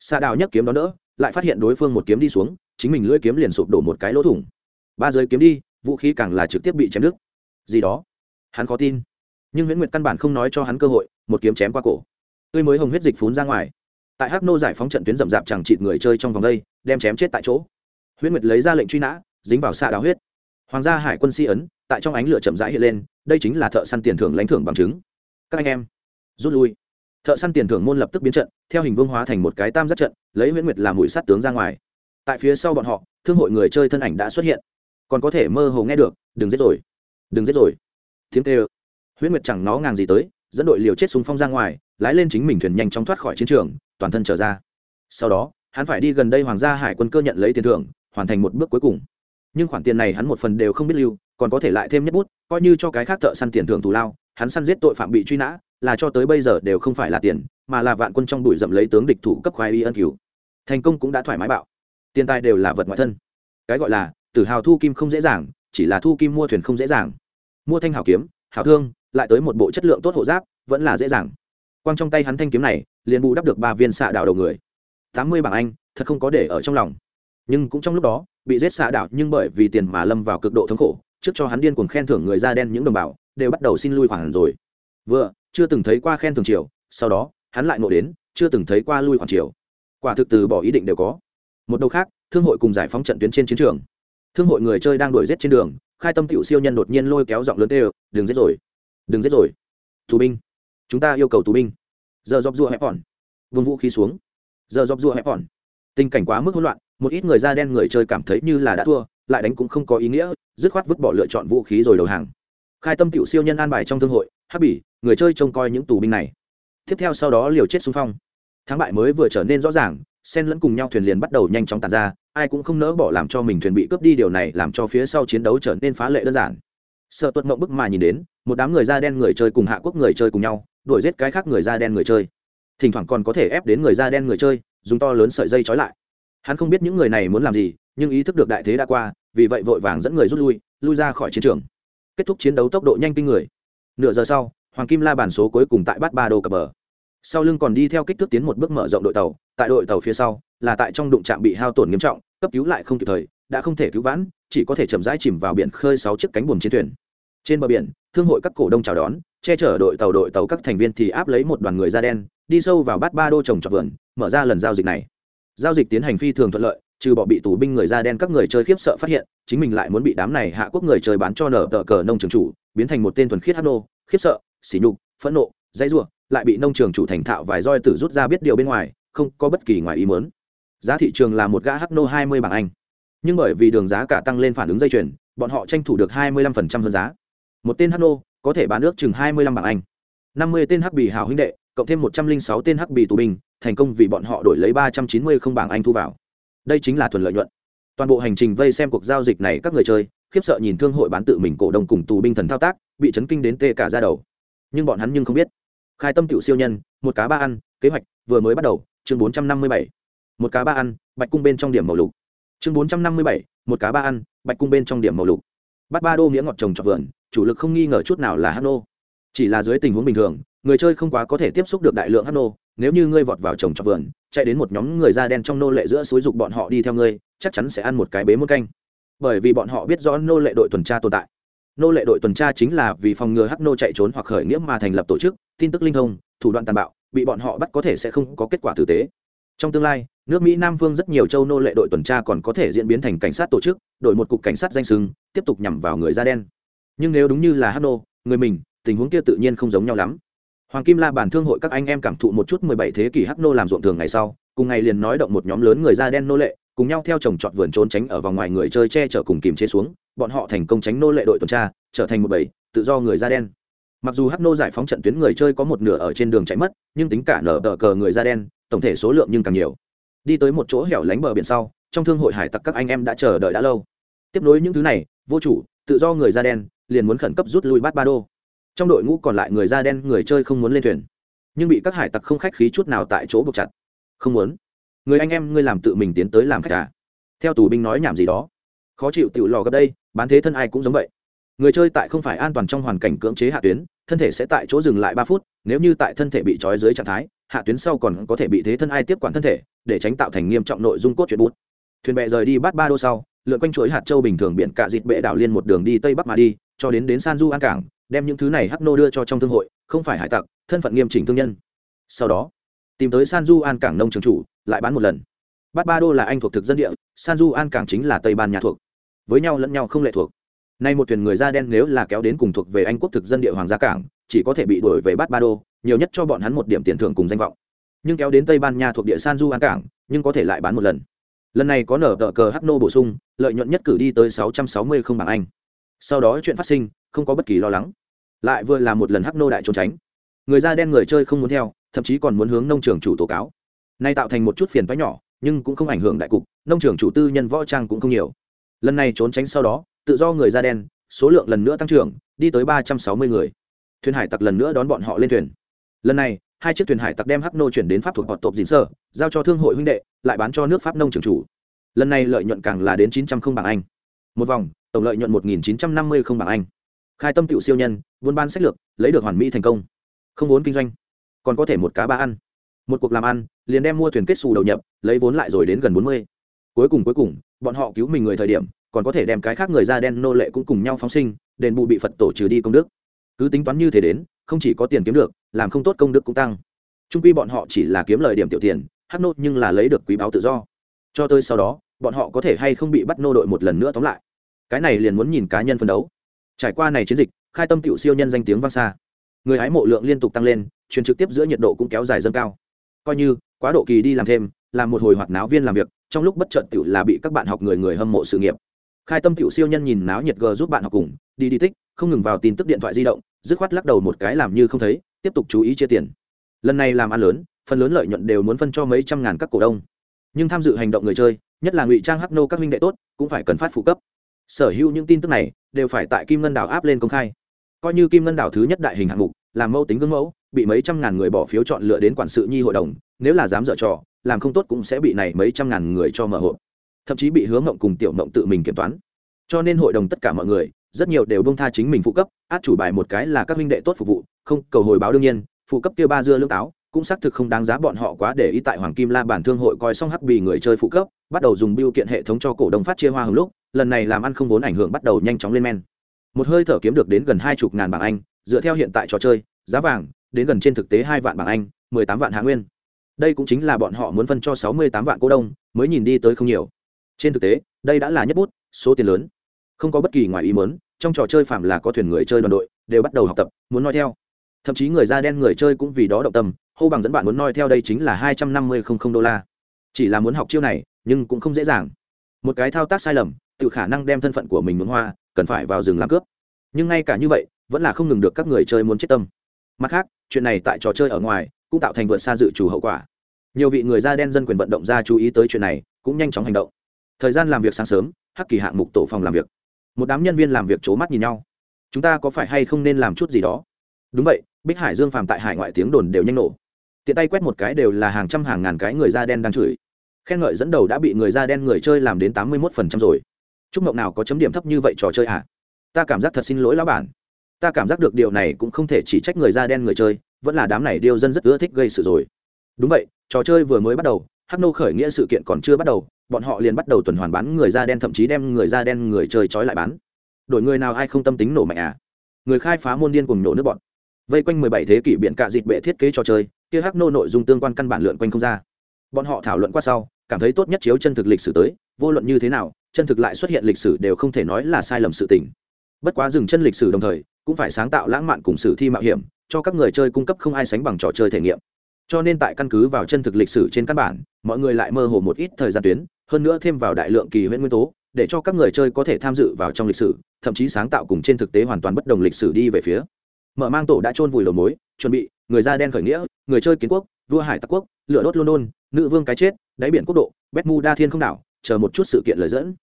Xạ đảo nhấc kiếm đó đỡ, lại phát hiện đối phương một kiếm đi xuống, chính mình lưỡi kiếm liền sụp đổ một cái lỗ thủng. Ba giới kiếm đi, vũ khí càng là trực tiếp bị chém đứt. Gì đó? Hắn khó tin. Nhưng huyễn nguyệt căn bản không nói cho hắn cơ hội, một kiếm chém qua cổ. Tươi mới hồng huyết dịch phún ra ngoài. Tại hắc nô giải phóng trận tuyến rậm rạp chẳng chịt người chơi trong vòng đây, đem chém chết tại chỗ. Huyễn nguyệt lấy ra lệnh truy nã dính vào xạ đào huyết. Hoàng gia hải quân si ấn, tại trong ánh lửa chậm rãi hiện lên, đây chính là thợ săn tiền thưởng lãnh thưởng bằng chứng. Các anh em, rút lui. Thợ săn tiền thưởng môn lập tức biến trận, theo hình vương hóa thành một cái tam giác trận, lấy nguyễn nguyệt làm mũi sát tướng ra ngoài. Tại phía sau bọn họ, thương hội người chơi thân ảnh đã xuất hiện. Còn có thể mơ hồ nghe được, đừng giết rồi. Đừng giết rồi. Tiếng kêu. Huyễn nguyệt chẳng nó ngàng gì tới, dẫn đội liều chết súng phong ra ngoài, lái lên chính mình thuyền nhanh chóng thoát khỏi chiến trường, toàn thân trở ra. Sau đó, hắn phải đi gần đây hoàng gia hải quân cơ nhận lấy tiền thưởng, hoàn thành một bước cuối cùng nhưng khoản tiền này hắn một phần đều không biết lưu, còn có thể lại thêm nhất bút, coi như cho cái khác thợ săn tiền thưởng thù lao, hắn săn giết tội phạm bị truy nã, là cho tới bây giờ đều không phải là tiền, mà là vạn quân trong đùi dậm lấy tướng địch thủ cấp khoái y ân cứu. Thành công cũng đã thoải mái bạo. Tiền tài đều là vật ngoại thân. Cái gọi là, tử hào thu kim không dễ dàng, chỉ là thu kim mua thuyền không dễ dàng. Mua thanh hảo kiếm hảo thương, lại tới một bộ chất lượng tốt hộ giáp, vẫn là dễ dàng. Quang trong tay hắn thanh kiếm này, liền bù đắp được ba viên xạ đảo đầu người. Tám mươi bảng anh, thật không có để ở trong lòng. Nhưng cũng trong lúc đó bị giết xạ đảo nhưng bởi vì tiền mà lâm vào cực độ thống khổ, trước cho hắn điên cuồng khen thưởng người da đen những đồng bào, đều bắt đầu xin lui khoản rồi. Vừa, chưa từng thấy qua khen thưởng triều, sau đó, hắn lại nộ đến, chưa từng thấy qua lui khoản triều. Quả thực từ bỏ ý định đều có. Một đầu khác, thương hội cùng giải phóng trận tuyến trên chiến trường. Thương hội người chơi đang đuổi giết trên đường, khai tâm tiểu siêu nhân đột nhiên lôi kéo giọng lớn đều đừng giết rồi. Đừng giết rồi. Tù binh. Chúng ta yêu cầu tù binh. Giờ dọc rùa hẹp hòn. Vung vũ khí xuống. Giờ dọc rùa hẹp hòn. Tình cảnh quá mức hỗn loạn một ít người da đen người chơi cảm thấy như là đã thua, lại đánh cũng không có ý nghĩa, dứt khoát vứt bỏ lựa chọn vũ khí rồi đầu hàng. Khai tâm cựu siêu nhân an bài trong thương hội, hắc bỉ, người chơi trông coi những tù binh này. Tiếp theo sau đó liều chết xung phong. Thắng bại mới vừa trở nên rõ ràng, sen lẫn cùng nhau thuyền liền bắt đầu nhanh chóng tàn ra, ai cũng không nỡ bỏ làm cho mình thuyền bị cướp đi, điều này làm cho phía sau chiến đấu trở nên phá lệ đơn giản. Sợ tuất mộng bức mà nhìn đến, một đám người da đen người chơi cùng hạ quốc người chơi cùng nhau, đuổi giết cái khác người da đen người chơi. Thỉnh thoảng còn có thể ép đến người da đen người chơi, dùng to lớn sợi dây trói lại hắn không biết những người này muốn làm gì, nhưng ý thức được đại thế đã qua, vì vậy vội vàng dẫn người rút lui lui ra khỏi chiến trường. Kết thúc chiến đấu tốc độ nhanh kinh người. Nửa giờ sau, hoàng kim la bản số cuối cùng tại bát ba đô cập bờ. Sau lưng còn đi theo kích thước tiến một bước mở rộng đội tàu, tại đội tàu phía sau, là tại trong đụng trạm bị hao tổn nghiêm trọng, cấp cứu lại không kịp thời, đã không thể cứu vãn, chỉ có thể chậm rãi chìm vào biển khơi sáu chiếc cánh buồm chiến thuyền. Trên bờ biển, thương hội các cổ đông chào đón, che chở đội tàu đội tàu các thành viên thì áp lấy một đoàn người da đen, đi sâu vào bát ba đô trồng trọt vườn, mở ra lần giao dịch này giao dịch tiến hành phi thường thuận lợi, trừ bỏ bị tù binh người da đen các người chơi khiếp sợ phát hiện, chính mình lại muốn bị đám này hạ quốc người chơi bán cho nở tờ cờ nông trường chủ, biến thành một tên thuần khiết hát nô, khiếp sợ, sỉ nhục, phẫn nộ, dãy ruộng lại bị nông trường chủ thành thạo vài roi tử rút ra biết điều bên ngoài, không có bất kỳ ngoài ý mớn giá thị trường là một gã hắc nô hai mươi bảng anh. Nhưng bởi vì đường giá cả tăng lên phản ứng dây chuyền, bọn họ tranh thủ được hai mươi lăm phần trăm hơn giá. Một tên hắc nô có thể bán nước chừng hai mươi lăm bảng anh. năm mươi tên hắc bì hảo huynh đệ cộng thêm một trăm linh sáu tên hắc bì tù binh, thành công vì bọn họ đổi lấy ba trăm chín mươi không bảng anh thu vào. Đây chính là thuần lợi nhuận. Toàn bộ hành trình vây xem cuộc giao dịch này các người chơi, khiếp sợ nhìn thương hội bán tự mình cổ đông cùng tù binh thần thao tác, bị chấn kinh đến tê cả ra đầu. Nhưng bọn hắn nhưng không biết. Khai tâm cựu siêu nhân, một cá ba ăn, kế hoạch vừa mới bắt đầu, chương bốn trăm năm mươi bảy. Một cá ba ăn, bạch cung bên trong điểm màu lục. Chương bốn trăm năm mươi bảy, một cá ba ăn, bạch cung bên trong điểm màu lục. Bắt ba đô miếng ngọt trồng trọt vườn, chủ lực không nghi ngờ chút nào là hát nô. Chỉ là dưới tình huống bình thường người chơi không quá có thể tiếp xúc được đại lượng hát nô, nếu như ngươi vọt vào trồng trọt vườn, chạy đến một nhóm người da đen trong nô lệ giữa xúi dục bọn họ đi theo ngươi, chắc chắn sẽ ăn một cái bế một canh. Bởi vì bọn họ biết rõ nô lệ đội tuần tra tồn tại. Nô lệ đội tuần tra chính là vì phòng ngừa hắc nô chạy trốn hoặc khởi nghĩa mà thành lập tổ chức, tin tức linh thông, thủ đoạn tàn bạo, bị bọn họ bắt có thể sẽ không có kết quả tử tế. Trong tương lai, nước mỹ, nam phương rất nhiều châu nô lệ đội tuần tra còn có thể diễn biến thành cảnh sát tổ chức, đổi một cục cảnh sát danh sưng tiếp tục nhằm vào người da đen. Nhưng nếu đúng như là hắc nô, người mình, tình huống kia tự nhiên không giống nhau lắm hoàng kim la bản thương hội các anh em cảm thụ một chút mười bảy thế kỷ hắc nô làm ruộng thường ngày sau, cùng ngày liền nói động một nhóm lớn người da đen nô lệ, cùng nhau theo chồng trọt vườn trốn tránh ở vòng ngoài người chơi che chở cùng kìm chế xuống, bọn họ thành công tránh nô lệ đội tuần tra, trở thành một bầy tự do người da đen. Mặc dù hắc nô giải phóng trận tuyến người chơi có một nửa ở trên đường chạy mất, nhưng tính cả nở tờ cờ người da đen, tổng thể số lượng nhưng càng nhiều. Đi tới một chỗ hẻo lánh bờ biển sau, trong thương hội hải tặc các anh em đã chờ đợi đã lâu. Tiếp nối những thứ này, vô chủ, tự do người da đen, liền muốn khẩn cấp rút lui bát ba đô trong đội ngũ còn lại người da đen người chơi không muốn lên thuyền. Nhưng bị các hải tặc không khách khí chút nào tại chỗ buộc chặt. Không muốn. Người anh em, ngươi làm tự mình tiến tới làm khách cả theo tù binh nói nhảm gì đó. Khó chịu tự lò gấp đây, bán thế thân ai cũng giống vậy. Người chơi tại không phải an toàn trong hoàn cảnh cưỡng chế hạ tuyến, thân thể sẽ tại chỗ dừng lại ba phút, nếu như tại thân thể bị trói dưới trạng thái, hạ tuyến sau còn có thể bị thế thân ai tiếp quản thân thể, để tránh tạo thành nghiêm trọng nội dung cốt truyện bút. Thuyền bè rời đi bắt ba đô sau, lượn quanh chuỗi hạt châu bình thường biển cả dịt bệ đảo liên một đường đi tây bắc mà đi, cho đến đến san du an cảng đem những thứ này hắc nô đưa cho trong thương hội, không phải hải tặc, thân phận nghiêm chỉnh thương nhân. Sau đó, tìm tới san du an cảng nông trường chủ, lại bán một lần. Bát ba đô là anh thuộc thực dân địa, san du an cảng chính là tây ban nha thuộc. Với nhau lẫn nhau không lệ thuộc. Nay một thuyền người da đen nếu là kéo đến cùng thuộc về anh quốc thực dân địa hoàng gia cảng, chỉ có thể bị đuổi về bát ba đô, nhiều nhất cho bọn hắn một điểm tiền thưởng cùng danh vọng. Nhưng kéo đến tây ban nha thuộc địa san du an cảng, nhưng có thể lại bán một lần. Lần này có nở tờ cờ hắc nô bổ sung, lợi nhuận nhất cử đi tới sáu trăm sáu mươi không bảng anh. Sau đó chuyện phát sinh không có bất kỳ lo lắng. Lại vừa là một lần hắc nô đại trốn tránh. Người da đen người chơi không muốn theo, thậm chí còn muốn hướng nông trường chủ tố cáo. Nay tạo thành một chút phiền phái nhỏ, nhưng cũng không ảnh hưởng đại cục, nông trường chủ tư nhân võ trang cũng không nhiều. Lần này trốn tránh sau đó, tự do người da đen, số lượng lần nữa tăng trưởng, đi tới ba trăm sáu mươi người. Thuyền hải tặc lần nữa đón bọn họ lên thuyền. Lần này, hai chiếc thuyền hải tặc đem hắc nô chuyển đến pháp thuộc họ tộp dịn sơ, giao cho thương hội huynh đệ, lại bán cho nước pháp nông trường chủ. Lần này lợi nhuận càng là đến chín trăm không bảng anh. Một vòng, tổng lợi nhuận một nghìn chín trăm năm mươi không bảng anh khai tâm tiểu siêu nhân, buôn ban sách lược, lấy được hoàn mỹ thành công. Không vốn kinh doanh, còn có thể một cá ba ăn. Một cuộc làm ăn, liền đem mua thuyền kết xù đầu nhập, lấy vốn lại rồi đến gần bốn mươi. Cuối cùng cuối cùng, bọn họ cứu mình người thời điểm, còn có thể đem cái khác người da đen nô lệ cũng cùng nhau phóng sinh, đền bù bị phật tổ trừ đi công đức. Cứ tính toán như thế đến, không chỉ có tiền kiếm được, làm không tốt công đức cũng tăng. Trung quy bọn họ chỉ là kiếm lời điểm tiểu tiền hát nô nhưng là lấy được quý báo tự do. Cho tới sau đó, bọn họ có thể hay không bị bắt nô đội một lần nữa tóm lại. Cái này liền muốn nhìn cá nhân phân đấu trải qua này chiến dịch, khai tâm cựu siêu nhân danh tiếng vang xa. Người hái mộ lượng liên tục tăng lên, truyền trực tiếp giữa nhiệt độ cũng kéo dài dâng cao. Coi như, quá độ kỳ đi làm thêm làm một hồi hoạt náo viên làm việc, trong lúc bất chợt tiểu là bị các bạn học người người hâm mộ sự nghiệp. Khai tâm tiểu siêu nhân nhìn náo nhiệt g giúp bạn học cùng, đi đi tích, không ngừng vào tin tức điện thoại di động, dứt khoát lắc đầu một cái làm như không thấy, tiếp tục chú ý chia tiền. Lần này làm ăn lớn, phần lớn lợi nhuận đều muốn phân cho mấy trăm ngàn các cổ đông. Nhưng tham dự hành động người chơi, nhất là ngụy trang hắc nô các huynh đệ tốt, cũng phải cần phát phụ cấp sở hữu những tin tức này đều phải tại kim ngân đảo áp lên công khai. Coi như kim ngân đảo thứ nhất đại hình hạng mục làm mẫu tính gương mẫu, bị mấy trăm ngàn người bỏ phiếu chọn lựa đến quản sự nhi hội đồng, nếu là dám dở trò, làm không tốt cũng sẽ bị này mấy trăm ngàn người cho mở hộp. Thậm chí bị hướng mộng cùng tiểu mộng tự mình kiểm toán. Cho nên hội đồng tất cả mọi người, rất nhiều đều bông tha chính mình phụ cấp, át chủ bài một cái là các huynh đệ tốt phục vụ, không, cầu hồi báo đương nhiên, phụ cấp kia ba dưa lương táo, cũng xác thực không đáng giá bọn họ quá để ý tại hoàng kim la bản thương hội coi xong hắc bì người chơi phụ cấp, bắt đầu dùng biêu kiện hệ thống cho cổ đông phát chia hoa hồng lúc lần này làm ăn không vốn ảnh hưởng bắt đầu nhanh chóng lên men. Một hơi thở kiếm được đến gần hai chục ngàn bảng anh, dựa theo hiện tại trò chơi, giá vàng, đến gần trên thực tế hai vạn bảng anh, mười tám vạn hạ nguyên. Đây cũng chính là bọn họ muốn phân cho sáu mươi tám vạn cổ đông, mới nhìn đi tới không nhiều. Trên thực tế, đây đã là nhất bút, số tiền lớn. Không có bất kỳ ngoài ý mớn trong trò chơi phạm là có thuyền người chơi đoàn đội, đều bắt đầu học tập, muốn nói theo. Thậm chí người da đen người chơi cũng vì đó động tâm, hô bằng dẫn bạn muốn nói theo đây chính là hai trăm năm mươi không không đô la. Chỉ là muốn học chiêu này, nhưng cũng không dễ dàng. Một cái thao tác sai lầm tự khả năng đem thân phận của mình muốn hoa, cần phải vào rừng làm cướp. Nhưng ngay cả như vậy, vẫn là không ngừng được các người chơi muốn chết tâm. Mặt khác, chuyện này tại trò chơi ở ngoài cũng tạo thành vượt xa dự chủ hậu quả. Nhiều vị người da đen dân quyền vận động ra chú ý tới chuyện này, cũng nhanh chóng hành động. Thời gian làm việc sáng sớm, hắc kỳ hạng mục tổ phòng làm việc. Một đám nhân viên làm việc c h ố mắt nhìn nhau. Chúng ta có phải hay không nên làm chút gì đó? Đúng vậy, bích hải dương phàm tại hải ngoại tiếng đồn đều nhanh nổ. Tiện tay quét một cái đều là hàng trăm hàng ngàn cái người da đen đang chửi. Khen ngợi dẫn đầu đã bị người da đen người chơi làm đến tám mươi một phần trăm rồi chúc mộng nào có chấm điểm thấp như vậy trò chơi à? Ta cảm giác thật xin lỗi lão bản. Ta cảm giác được điều này cũng không thể chỉ trách người da đen người chơi, vẫn là đám này điêu dân rất ưa thích gây sự rồi. Đúng vậy, trò chơi vừa mới bắt đầu, hắc nô khởi nghĩa sự kiện còn chưa bắt đầu, bọn họ liền bắt đầu tuần hoàn bán người da đen thậm chí đem người da đen người chơi trói lại bán. Đổi người nào ai không tâm tính nổ mạnh à? Người khai phá môn điên cùng nổ nước bọn. Vây quanh mười bảy thế kỷ biện cạ dịt bệ thiết kế trò chơi, kia hắc nô nội dung tương quan căn bản lượn quanh không ra. Bọn họ thảo luận qua sau, cảm thấy tốt nhất chiếu chân thực lịch sử tới, vô luận như thế nào chân thực lại xuất hiện lịch sử đều không thể nói là sai lầm sự tình. Bất quá dừng chân lịch sử đồng thời, cũng phải sáng tạo lãng mạn cùng sử thi mạo hiểm, cho các người chơi cung cấp không ai sánh bằng trò chơi thể nghiệm. Cho nên tại căn cứ vào chân thực lịch sử trên căn bản, mọi người lại mơ hồ một ít thời gian tuyến, hơn nữa thêm vào đại lượng kỳ huyễn nguyên tố, để cho các người chơi có thể tham dự vào trong lịch sử, thậm chí sáng tạo cùng trên thực tế hoàn toàn bất đồng lịch sử đi về phía. Mở mang tổ đã chôn vùi lầu mối, chuẩn bị, người da đen khởi nghĩa, người chơi kiến quốc, vua hải tắc quốc, lửa đốt london, nữ vương cái chết, đáy biển quốc độ betmu đa thiên không đảo chờ một chút sự kiện lời dẫn.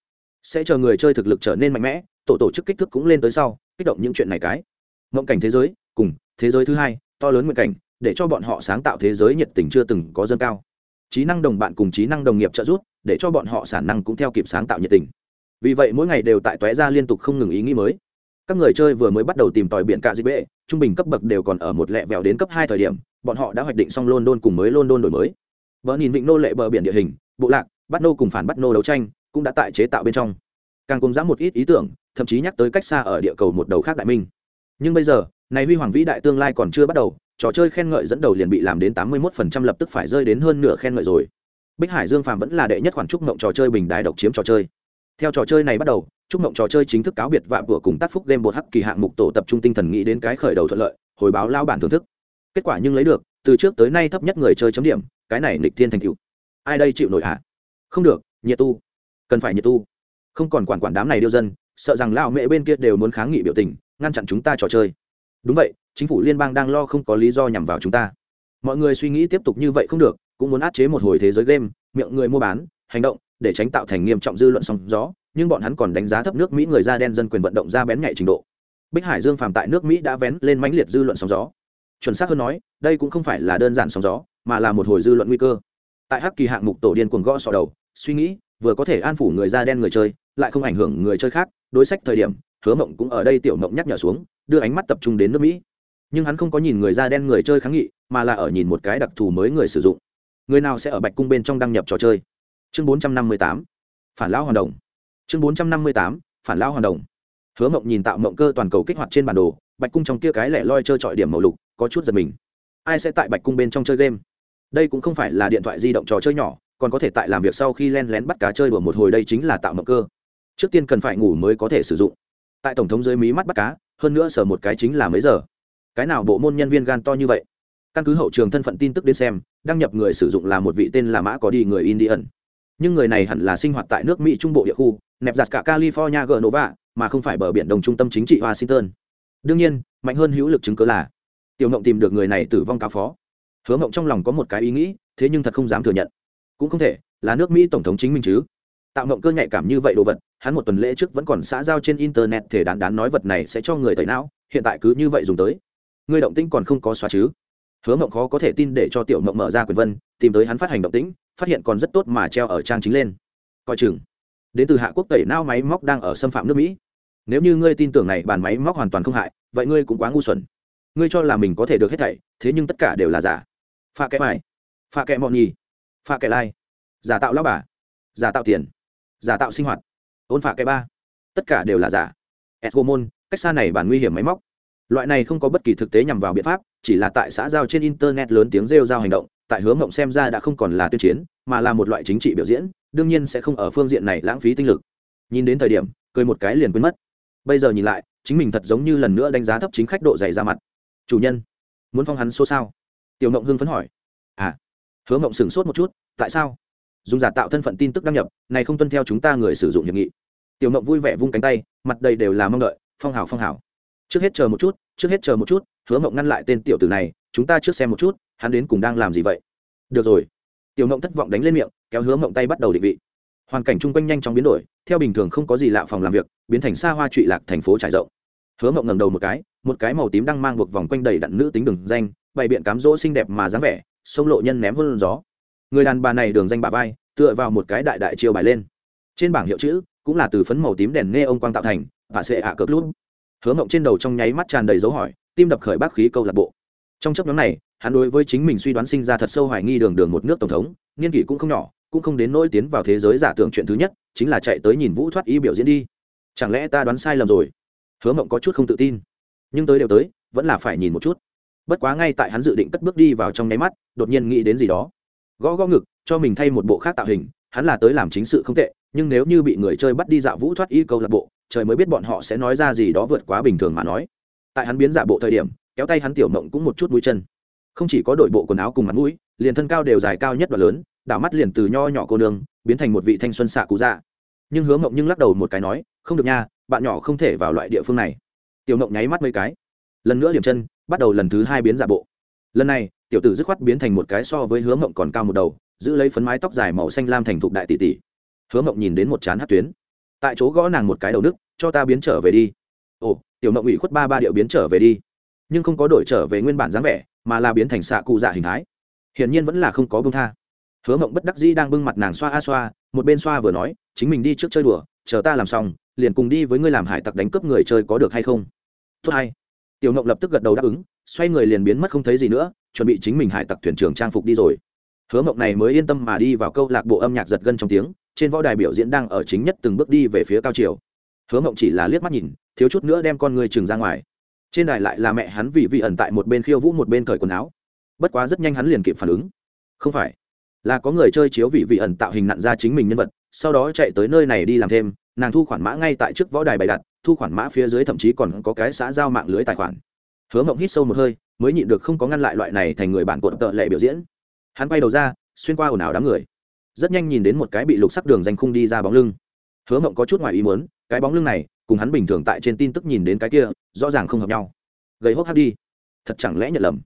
Sẽ chờ người chơi thực lực trở nên mạnh mẽ, tổ tổ chức kích thước cũng lên tới sau, kích động những chuyện này cái. Mộng cảnh thế giới, cùng thế giới thứ hai, to lớn nguyện cảnh, để cho bọn họ sáng tạo thế giới nhiệt tình chưa từng có dâng cao. Trí năng đồng bạn cùng trí năng đồng nghiệp trợ giúp, để cho bọn họ sản năng cũng theo kịp sáng tạo nhiệt tình. Vì vậy mỗi ngày đều tại tóe ra liên tục không ngừng ý nghĩ mới. Các người chơi vừa mới bắt đầu tìm tòi biển cả dịch bệ, trung bình cấp bậc đều còn ở một lẹ vèo đến cấp hai thời điểm, bọn họ đã hoạch định xong london cùng mới london đổi mới. Bờ nhìn vịnh nô lệ bờ biển địa hình, bộ lạc bắt nô cùng phản bắt nô đấu tranh cũng đã tại chế tạo bên trong. Càng cùng dám một ít ý tưởng, thậm chí nhắc tới cách xa ở địa cầu một đầu khác đại minh. Nhưng bây giờ, này huy hoàng vĩ đại tương lai còn chưa bắt đầu, trò chơi khen ngợi dẫn đầu liền bị làm đến tám mươi 81% lập tức phải rơi đến hơn nửa khen ngợi rồi. Bích hải dương phàm vẫn là đệ nhất khoản trúc mộng trò chơi bình đài độc chiếm trò chơi. Theo trò chơi này bắt đầu trúc mộng trò chơi chính thức cáo biệt vạ vừa cùng tác phúc game bột hắc kỳ hạng mục tổ tập trung tinh thần nghĩ đến cái khởi đầu thuận lợi, hồi báo lao bản thưởng thức. Kết quả nhưng lấy được, từ trước tới nay thấp nhất người chơi chấm điểm, cái này nịch thiên thành cựu ai đây chịu nổi hả? Không được, nhiệt tu. Cần phải nhiệt tu. Không còn quản quản đám này điêu dân, sợ rằng lao mẹ bên kia đều muốn kháng nghị biểu tình, ngăn chặn chúng ta trò chơi. Đúng vậy, chính phủ liên bang đang lo không có lý do nhằm vào chúng ta. Mọi người suy nghĩ tiếp tục như vậy không được, cũng muốn áp chế một hồi thế giới game, miệng người mua bán, hành động, để tránh tạo thành nghiêm trọng dư luận song gió, nhưng bọn hắn còn đánh giá thấp nước mỹ người da đen dân quyền vận động ra bén nhạy trình độ. Bích hải dương phàm tại nước mỹ đã vén lên mãnh liệt dư luận sóng gió. Chuẩn xác hơn nói, đây cũng không phải là đơn giản sóng gió, mà là một hồi dư luận nguy cơ tại hắc kỳ hạng mục tổ điên cuồng gõ sọ đầu, suy nghĩ, vừa có thể an phủ người da đen người chơi, lại không ảnh hưởng người chơi khác, đối sách thời điểm, hứa mộng cũng ở đây tiểu mộng nhắc nhở xuống, đưa ánh mắt tập trung đến nước mỹ. Nhưng hắn không có nhìn người da đen người chơi kháng nghị, mà là ở nhìn một cái đặc thù mới người sử dụng. Người nào sẽ ở bạch cung bên trong đăng nhập trò chơi? Chương bốn trăm năm mươi tám, phản lão hoàn đồng. Chương bốn trăm năm mươi tám, phản lão hoàn đồng. Hứa mộng nhìn tạo mộng cơ toàn cầu kích hoạt trên bản đồ, bạch cung trong kia cái lẻ loi chơi trọi điểm màu lục, có chút giật mình. Ai sẽ tại bạch cung bên trong chơi game? Đây cũng không phải là điện thoại di động trò chơi nhỏ, còn có thể tại làm việc sau khi len lén bắt cá chơi đùa một hồi đây chính là tạo mộng cơ. Trước tiên cần phải ngủ mới có thể sử dụng. Tại tổng thống dưới mí mắt bắt cá, hơn nữa sở một cái chính là mấy giờ. Cái nào bộ môn nhân viên gan to như vậy? Căn cứ hậu trường thân phận tin tức đến xem, đăng nhập người sử dụng là một vị tên là mã có đi người indian. Nhưng người này hẳn là sinh hoạt tại nước mỹ trung bộ địa khu, nẹp giặt cả california g nova mà không phải bờ biển đồng trung tâm chính trị washington. Đương nhiên, mạnh hơn hữu lực chứng cớ là, tiểu ngộng tìm được người này tử vong cáo phó hứa Mộng trong lòng có một cái ý nghĩ, thế nhưng thật không dám thừa nhận. Cũng không thể, là nước mỹ tổng thống chính mình chứ. Tạo Mộng cơ nhạy cảm như vậy đồ vật, hắn một tuần lễ trước vẫn còn xã giao trên internet thể đán đán nói vật này sẽ cho người tẩy não, hiện tại cứ như vậy dùng tới. Người động tĩnh còn không có xóa chứ. Hứa Mộng khó có thể tin để cho tiểu Mộng mở ra quyền vân, tìm tới hắn phát hành động tĩnh, phát hiện còn rất tốt mà treo ở trang chính lên. Coi chừng. Đến từ hạ quốc tẩy não máy móc đang ở xâm phạm nước mỹ. Nếu như ngươi tin tưởng này bàn máy móc hoàn toàn không hại, vậy ngươi cũng quá ngu xuẩn. Ngươi cho là mình có thể được hết thảy, thế nhưng tất cả đều là giả pha kẽ mải pha kẽ mọn nhì. Pha kẽ lai. Giả tạo lao bà. Giả tạo tiền. Giả tạo sinh hoạt. Ôn phạ kẽ ba. Tất cả đều là giả. Esgomon, cách xa này bản nguy hiểm máy móc. Loại này không có bất kỳ thực tế nhằm vào biện pháp, chỉ là tại xã giao trên internet lớn tiếng rêu giao hành động, tại hướng mộng xem ra đã không còn là tuyên chiến, mà là một loại chính trị biểu diễn, đương nhiên sẽ không ở phương diện này lãng phí tinh lực. Nhìn đến thời điểm, cười một cái liền quên mất. Bây giờ nhìn lại, chính mình thật giống như lần nữa đánh giá thấp chính khách độ dày ra mặt. Chủ nhân, muốn phong hắn số sao? Tiểu ngộng hưng phấn hỏi. À hứa ngộng sửng sốt một chút, tại sao? Dùng giả tạo thân phận tin tức đăng nhập, này không tuân theo chúng ta người sử dụng hiệp nghị. Tiểu ngộng vui vẻ vung cánh tay, mặt đầy đều là mong đợi, phong hào phong hào. Trước hết chờ một chút, trước hết chờ một chút, hứa ngộng ngăn lại tên tiểu tử này, chúng ta trước xem một chút, hắn đến cùng đang làm gì vậy? Được rồi. Tiểu ngộng thất vọng đánh lên miệng, kéo hứa ngộng tay bắt đầu định vị. Hoàn cảnh chung quanh nhanh chóng biến đổi, theo bình thường không có gì lạ phòng làm việc, biến thành xa hoa trụy lạc thành phố trải rộng. Hứa ngộng ngẩng đầu một cái một cái màu tím đang mang buộc vòng quanh đầy đặn nữ tính đường danh bày biện cám dỗ xinh đẹp mà dáng vẻ, sông lộ nhân ném hơn gió. Người đàn bà này đường danh bà vai, tựa vào một cái đại đại chiêu bài lên. Trên bảng hiệu chữ, cũng là từ phấn màu tím đèn nghe ông quang tạo thành và sẽ ạ cỡ lút. Hứa mộng trên đầu trong nháy mắt tràn đầy dấu hỏi, tim đập khởi bác khí câu lạc bộ. Trong chấp nhóm này, hắn đối với chính mình suy đoán sinh ra thật sâu hoài nghi đường đường một nước tổng thống, niên kỷ cũng không nhỏ, cũng không đến nỗi tiến vào thế giới giả tưởng chuyện thứ nhất, chính là chạy tới nhìn vũ thoát y biểu diễn đi. Chẳng lẽ ta đoán sai lầm rồi? Hứa mộng có chút không tự tin. Nhưng tới đều tới, vẫn là phải nhìn một chút bất quá ngay tại hắn dự định cất bước đi vào trong nháy mắt, đột nhiên nghĩ đến gì đó. Gõ gõ ngực, cho mình thay một bộ khác tạo hình, hắn là tới làm chính sự không tệ, nhưng nếu như bị người chơi bắt đi dạo vũ thoát y câu lạc bộ, trời mới biết bọn họ sẽ nói ra gì đó vượt quá bình thường mà nói. Tại hắn biến giả bộ thời điểm, kéo tay hắn tiểu mộng cũng một chút mũi chân. Không chỉ có đội bộ quần áo cùng mặt mũi, liền thân cao đều dài cao nhất và lớn, đảo mắt liền từ nho nhỏ cô nương, biến thành một vị thanh xuân xạ cú dạ. Nhưng hướng mộng nhưng lắc đầu một cái nói, không được nha, bạn nhỏ không thể vào loại địa phương này. Tiểu mộng nháy mắt mấy cái lần nữa điểm chân, bắt đầu lần thứ hai biến giả bộ. Lần này, tiểu tử dứt khoát biến thành một cái so với hứa mộng còn cao một đầu, giữ lấy phấn mái tóc dài màu xanh lam thành thục đại tỷ tỷ. Hứa mộng nhìn đến một chán hát tuyến. Tại chỗ gõ nàng một cái đầu nước cho ta biến trở về đi. Ồ, tiểu mộng ủy khuất ba ba điệu biến trở về đi. Nhưng không có đổi trở về nguyên bản dáng vẻ, mà là biến thành xạ cụ dạ hình thái. Hiển nhiên vẫn là không có bông tha. Hứa mộng bất đắc dĩ đang bưng mặt nàng xoa a xoa, một bên xoa vừa nói, chính mình đi trước chơi đùa, chờ ta làm xong, liền cùng đi với ngươi làm hải tặc đánh cướp người chơi có được hay không? Tốt hay tiểu ngộng lập tức gật đầu đáp ứng, xoay người liền biến mất không thấy gì nữa, chuẩn bị chính mình hải tặc thuyền trưởng trang phục đi rồi. Hứa mộng này mới yên tâm mà đi vào câu lạc bộ âm nhạc giật gân trong tiếng, trên võ đài biểu diễn đang ở chính nhất từng bước đi về phía cao chiều. Hứa mộng chỉ là liếc mắt nhìn, thiếu chút nữa đem con người trừng ra ngoài. Trên đài lại là mẹ hắn vì vị ẩn tại một bên khiêu vũ một bên cởi quần áo. Bất quá rất nhanh hắn liền kịp phản ứng. Không phải, là có người chơi chiếu vị vị ẩn tạo hình nặn ra chính mình nhân vật, sau đó chạy tới nơi này đi làm thêm nàng thu khoản mã ngay tại trước võ đài bày đặt, thu khoản mã phía dưới thậm chí còn có cái xã giao mạng lưới tài khoản. Hứa mộng hít sâu một hơi, mới nhịn được không có ngăn lại loại này thành người bản cột tợ lệ biểu diễn. Hắn quay đầu ra, xuyên qua ồn ào đám người. Rất nhanh nhìn đến một cái bị lục sắc đường danh khung đi ra bóng lưng. Hứa mộng có chút ngoài ý muốn, cái bóng lưng này, cùng hắn bình thường tại trên tin tức nhìn đến cái kia, rõ ràng không hợp nhau. Gầy hốc hác đi. Thật chẳng lẽ nhận lầm?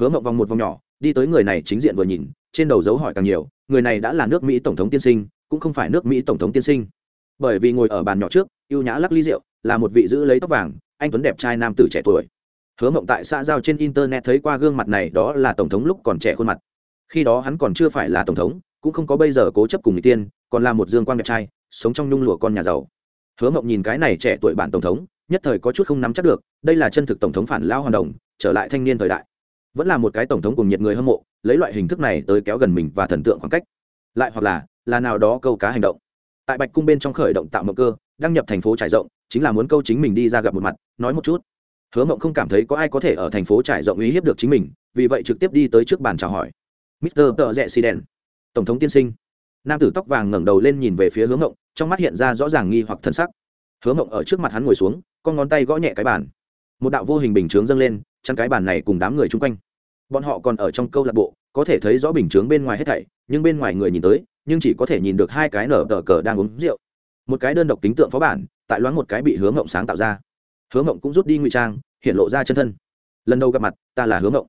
Hứa mộng vòng một vòng nhỏ, đi tới người này chính diện vừa nhìn, trên đầu dấu hỏi càng nhiều, người này đã là nước mỹ tổng thống tiên sinh, cũng không phải nước mỹ tổng thống tiên sinh bởi vì ngồi ở bàn nhỏ trước, ưu nhã lắc ly rượu, là một vị giữ lấy tóc vàng, anh tuấn đẹp trai nam tử trẻ tuổi. Hứa mộng tại xã giao trên internet thấy qua gương mặt này, đó là tổng thống lúc còn trẻ khuôn mặt. Khi đó hắn còn chưa phải là tổng thống, cũng không có bây giờ cố chấp cùng người tiên, còn là một dương quan đẹp trai, sống trong nhung lụa con nhà giàu. Hứa mộng nhìn cái này trẻ tuổi bản tổng thống, nhất thời có chút không nắm chắc được, đây là chân thực tổng thống phản lao hoàn đồng, trở lại thanh niên thời đại. Vẫn là một cái tổng thống cùng nhiệt người hâm mộ, lấy loại hình thức này tới kéo gần mình và thần tượng khoảng cách. Lại hoặc là là nào đó câu cá hành động tại bạch cung bên trong khởi động tạo mộng cơ, đăng nhập thành phố trải rộng, chính là muốn câu chính mình đi ra gặp một mặt, nói một chút. Hứa mộng không cảm thấy có ai có thể ở thành phố trải rộng uy hiếp được chính mình, vì vậy trực tiếp đi tới trước bàn chào hỏi. Mister tợ rẽ xì đèn, tổng thống tiên sinh. Nam tử tóc vàng ngẩng đầu lên nhìn về phía hướng mộng, trong mắt hiện ra rõ ràng nghi hoặc thân sắc. Hướng mộng ở trước mặt hắn ngồi xuống, con ngón tay gõ nhẹ cái bàn. Một đạo vô hình bình chướng dâng lên chăn cái bàn này cùng đám người chung quanh. Bọn họ còn ở trong câu lạc bộ, có thể thấy rõ bình chướng bên ngoài hết thảy, nhưng bên ngoài người nhìn tới nhưng chỉ có thể nhìn được hai cái nở tờ cờ đang uống rượu. Một cái đơn độc kính tượng phó bản, tại loáng một cái bị hướng ngộng sáng tạo ra. Hướng ngộng cũng rút đi ngụy trang, hiện lộ ra chân thân. Lần đầu gặp mặt, ta là hướng ngộng.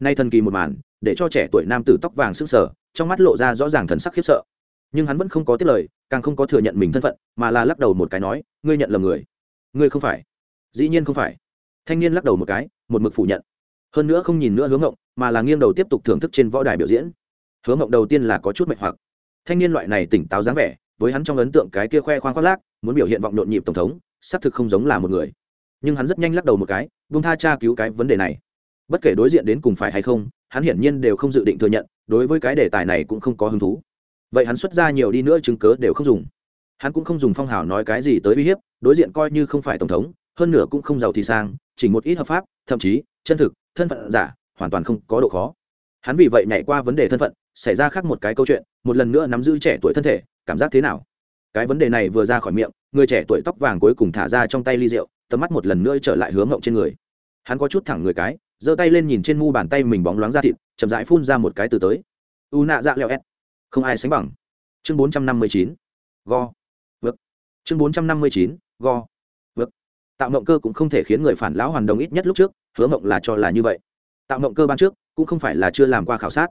Nay thần kỳ một màn, để cho trẻ tuổi nam tử tóc vàng sức sở trong mắt lộ ra rõ ràng thần sắc khiếp sợ. Nhưng hắn vẫn không có tiết lời, càng không có thừa nhận mình thân phận, mà là lắc đầu một cái nói, ngươi nhận lầm người. Ngươi không phải. Dĩ nhiên không phải. Thanh niên lắc đầu một cái, một mực phủ nhận. Hơn nữa không nhìn nữa hướng ngộng, mà là nghiêng đầu tiếp tục thưởng thức trên võ đài biểu diễn. Hướng ngộng đầu tiên là có chút mệt hoặc thanh niên loại này tỉnh táo dáng vẻ, với hắn trong ấn tượng cái kia khoe khoang khoác lác, muốn biểu hiện vọng nhộn nhịp tổng thống, xác thực không giống là một người. Nhưng hắn rất nhanh lắc đầu một cái vung tha tra cứu cái vấn đề này. Bất kể đối diện đến cùng phải hay không, hắn hiển nhiên đều không dự định thừa nhận, đối với cái đề tài này cũng không có hứng thú. Vậy hắn xuất ra nhiều đi nữa chứng cớ đều không dùng. Hắn cũng không dùng phong hào nói cái gì tới uy hiếp, đối diện coi như không phải tổng thống, hơn nửa cũng không giàu thì sang, chỉ một ít hợp pháp, thậm chí, chân thực, thân phận giả, hoàn toàn không có độ khó. Hắn vì vậy nhảy qua vấn đề thân phận xảy ra khác một cái câu chuyện, một lần nữa nắm giữ trẻ tuổi thân thể, cảm giác thế nào? Cái vấn đề này vừa ra khỏi miệng, người trẻ tuổi tóc vàng cuối cùng thả ra trong tay ly rượu, tầm mắt một lần nữa trở lại hướng ngộng trên người. Hắn có chút thẳng người cái, giơ tay lên nhìn trên mu bàn tay mình bóng loáng ra thịt, chậm rãi phun ra một cái từ tới. U nạ dạ leo s. Không ai sánh bằng. Chương bốn trăm năm mươi chín. Go. Vực chương bốn trăm năm mươi chín. Go. Vực tạo mộng cơ cũng không thể khiến người phản lão hoàn đồng ít nhất lúc trước, hứa mộng là cho là như vậy. Tạo mộng cơ ban trước, cũng không phải là chưa làm qua khảo sát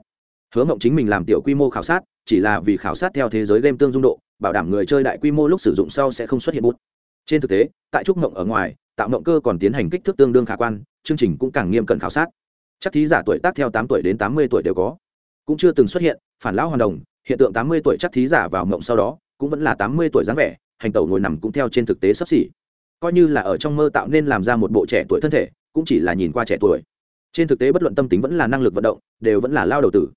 hứa mộng chính mình làm tiểu quy mô khảo sát, chỉ là vì khảo sát theo thế giới game tương dung độ, bảo đảm người chơi đại quy mô lúc sử dụng sau sẽ không xuất hiện bút. Trên thực tế, tại trúc mộng ở ngoài, tạo mộng cơ còn tiến hành kích thước tương đương khả quan, chương trình cũng càng nghiêm cận khảo sát. Chắc thí giả tuổi tác theo tám tuổi đến tám mươi tuổi đều có. Cũng chưa từng xuất hiện, phản lão hoàn đồng, hiện tượng tám mươi tuổi chắc thí giả vào mộng sau đó, cũng vẫn là tám mươi tuổi dáng vẻ, hành tẩu ngồi nằm cũng theo trên thực tế sắp xỉ. Coi như là ở trong mơ tạo nên làm ra một bộ trẻ tuổi thân thể, cũng chỉ là nhìn qua trẻ tuổi. Trên thực tế bất luận tâm tính vẫn là năng lực vận động, đều vẫn là lao đầu tử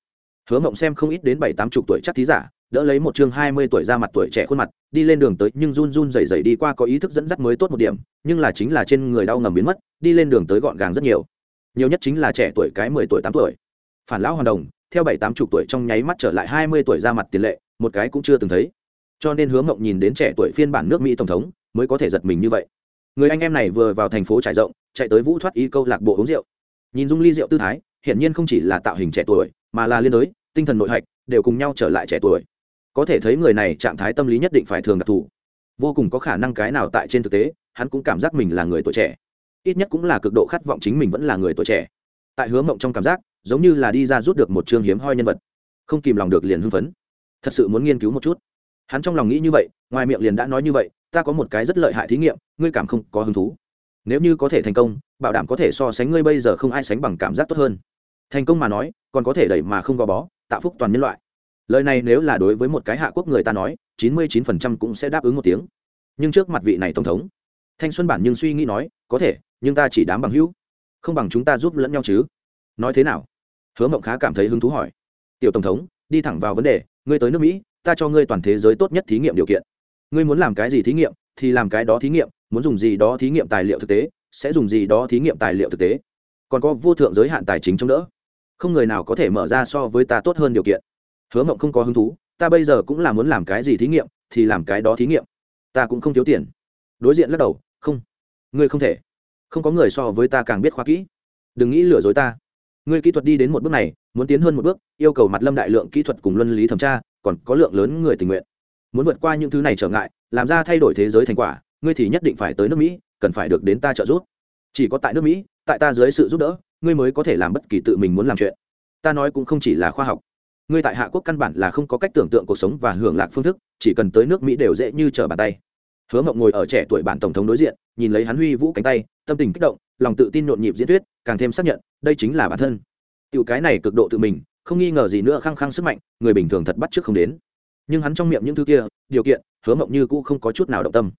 hứa mộng xem không ít đến bảy tám chục tuổi chắc thí giả, đỡ lấy một chương hai mươi tuổi ra mặt tuổi trẻ khuôn mặt, đi lên đường tới nhưng run run rẩy rẩy đi qua có ý thức dẫn dắt mới tốt một điểm, nhưng là chính là trên người đau ngầm biến mất, đi lên đường tới gọn gàng rất nhiều. Nhiều nhất chính là trẻ tuổi cái mười tuổi tám tuổi. Phản lão hoàn đồng, theo bảy tám chục tuổi trong nháy mắt trở lại hai mươi tuổi ra mặt tiền lệ, một cái cũng chưa từng thấy. Cho nên hứa mộng nhìn đến trẻ tuổi phiên bản nước mỹ tổng thống, mới có thể giật mình như vậy. Người anh em này vừa vào thành phố trải rộng, chạy tới vũ thoát y câu lạc bộ uống rượu. Nhìn dung ly rượu tư thái hiển nhiên không chỉ là tạo hình trẻ tuổi, mà là liên đối, tinh thần nội hạch, đều cùng nhau trở lại trẻ tuổi. Có thể thấy người này trạng thái tâm lý nhất định phải thường đặc thù. Vô cùng có khả năng cái nào tại trên thực tế, hắn cũng cảm giác mình là người tuổi trẻ. Ít nhất cũng là cực độ khát vọng chính mình vẫn là người tuổi trẻ. Tại hứa mộng trong cảm giác, giống như là đi ra rút được một chương hiếm hoi nhân vật. Không kìm lòng được liền hưng phấn. Thật sự muốn nghiên cứu một chút. Hắn trong lòng nghĩ như vậy, ngoài miệng liền đã nói như vậy, ta có một cái rất lợi hại thí nghiệm, ngươi cảm không có hứng thú. Nếu như có thể thành công, bảo đảm có thể so sánh ngươi bây giờ không ai sánh bằng cảm giác tốt hơn thành công mà nói, còn có thể đẩy mà không gò bó, tạo phúc toàn nhân loại. Lời này nếu là đối với một cái hạ quốc người ta nói, chín mươi chín phần trăm cũng sẽ đáp ứng một tiếng. Nhưng trước mặt vị này tổng thống, thanh xuân bản nhưng suy nghĩ nói, có thể, nhưng ta chỉ đám bằng hữu. Không bằng chúng ta giúp lẫn nhau chứ. Nói thế nào? Hứa mộng khá cảm thấy hứng thú hỏi. Tiểu tổng thống, đi thẳng vào vấn đề, ngươi tới nước mỹ, ta cho ngươi toàn thế giới tốt nhất thí nghiệm điều kiện. Ngươi muốn làm cái gì thí nghiệm, thì làm cái đó thí nghiệm, muốn dùng gì đó thí nghiệm tài liệu thực tế, sẽ dùng gì đó thí nghiệm tài liệu thực tế. Còn có vô thượng giới hạn tài chính chống đỡ không người nào có thể mở ra so với ta tốt hơn điều kiện. Hứa mộng không có hứng thú, ta bây giờ cũng là muốn làm cái gì thí nghiệm, thì làm cái đó thí nghiệm. Ta cũng không thiếu tiền. Đối diện lắc đầu, không. Ngươi không thể. Không có người so với ta càng biết khoa kỹ. Đừng nghĩ lừa dối ta. Ngươi kỹ thuật đi đến một bước này, muốn tiến hơn một bước, yêu cầu mặt lâm đại lượng kỹ thuật cùng luân lý thẩm tra, còn có lượng lớn người tình nguyện. Muốn vượt qua những thứ này trở ngại, làm ra thay đổi thế giới thành quả, ngươi thì nhất định phải tới nước mỹ, cần phải được đến ta trợ giúp. Chỉ có tại nước mỹ, tại ta dưới sự giúp đỡ ngươi mới có thể làm bất kỳ tự mình muốn làm chuyện. Ta nói cũng không chỉ là khoa học. Ngươi tại hạ quốc căn bản là không có cách tưởng tượng cuộc sống và hưởng lạc phương thức, chỉ cần tới nước mỹ đều dễ như trở bàn tay. Hứa mộng ngồi ở trẻ tuổi bản tổng thống đối diện, nhìn lấy hắn huy vũ cánh tay, tâm tình kích động, lòng tự tin nhộn nhịp diễn thuyết, càng thêm xác nhận, đây chính là bản thân. Tiểu cái này cực độ tự mình, không nghi ngờ gì nữa khăng khăng sức mạnh, người bình thường thật bắt trước không đến. Nhưng hắn trong miệng những thứ kia, điều kiện, hứa mộng như cũ không có chút nào động tâm.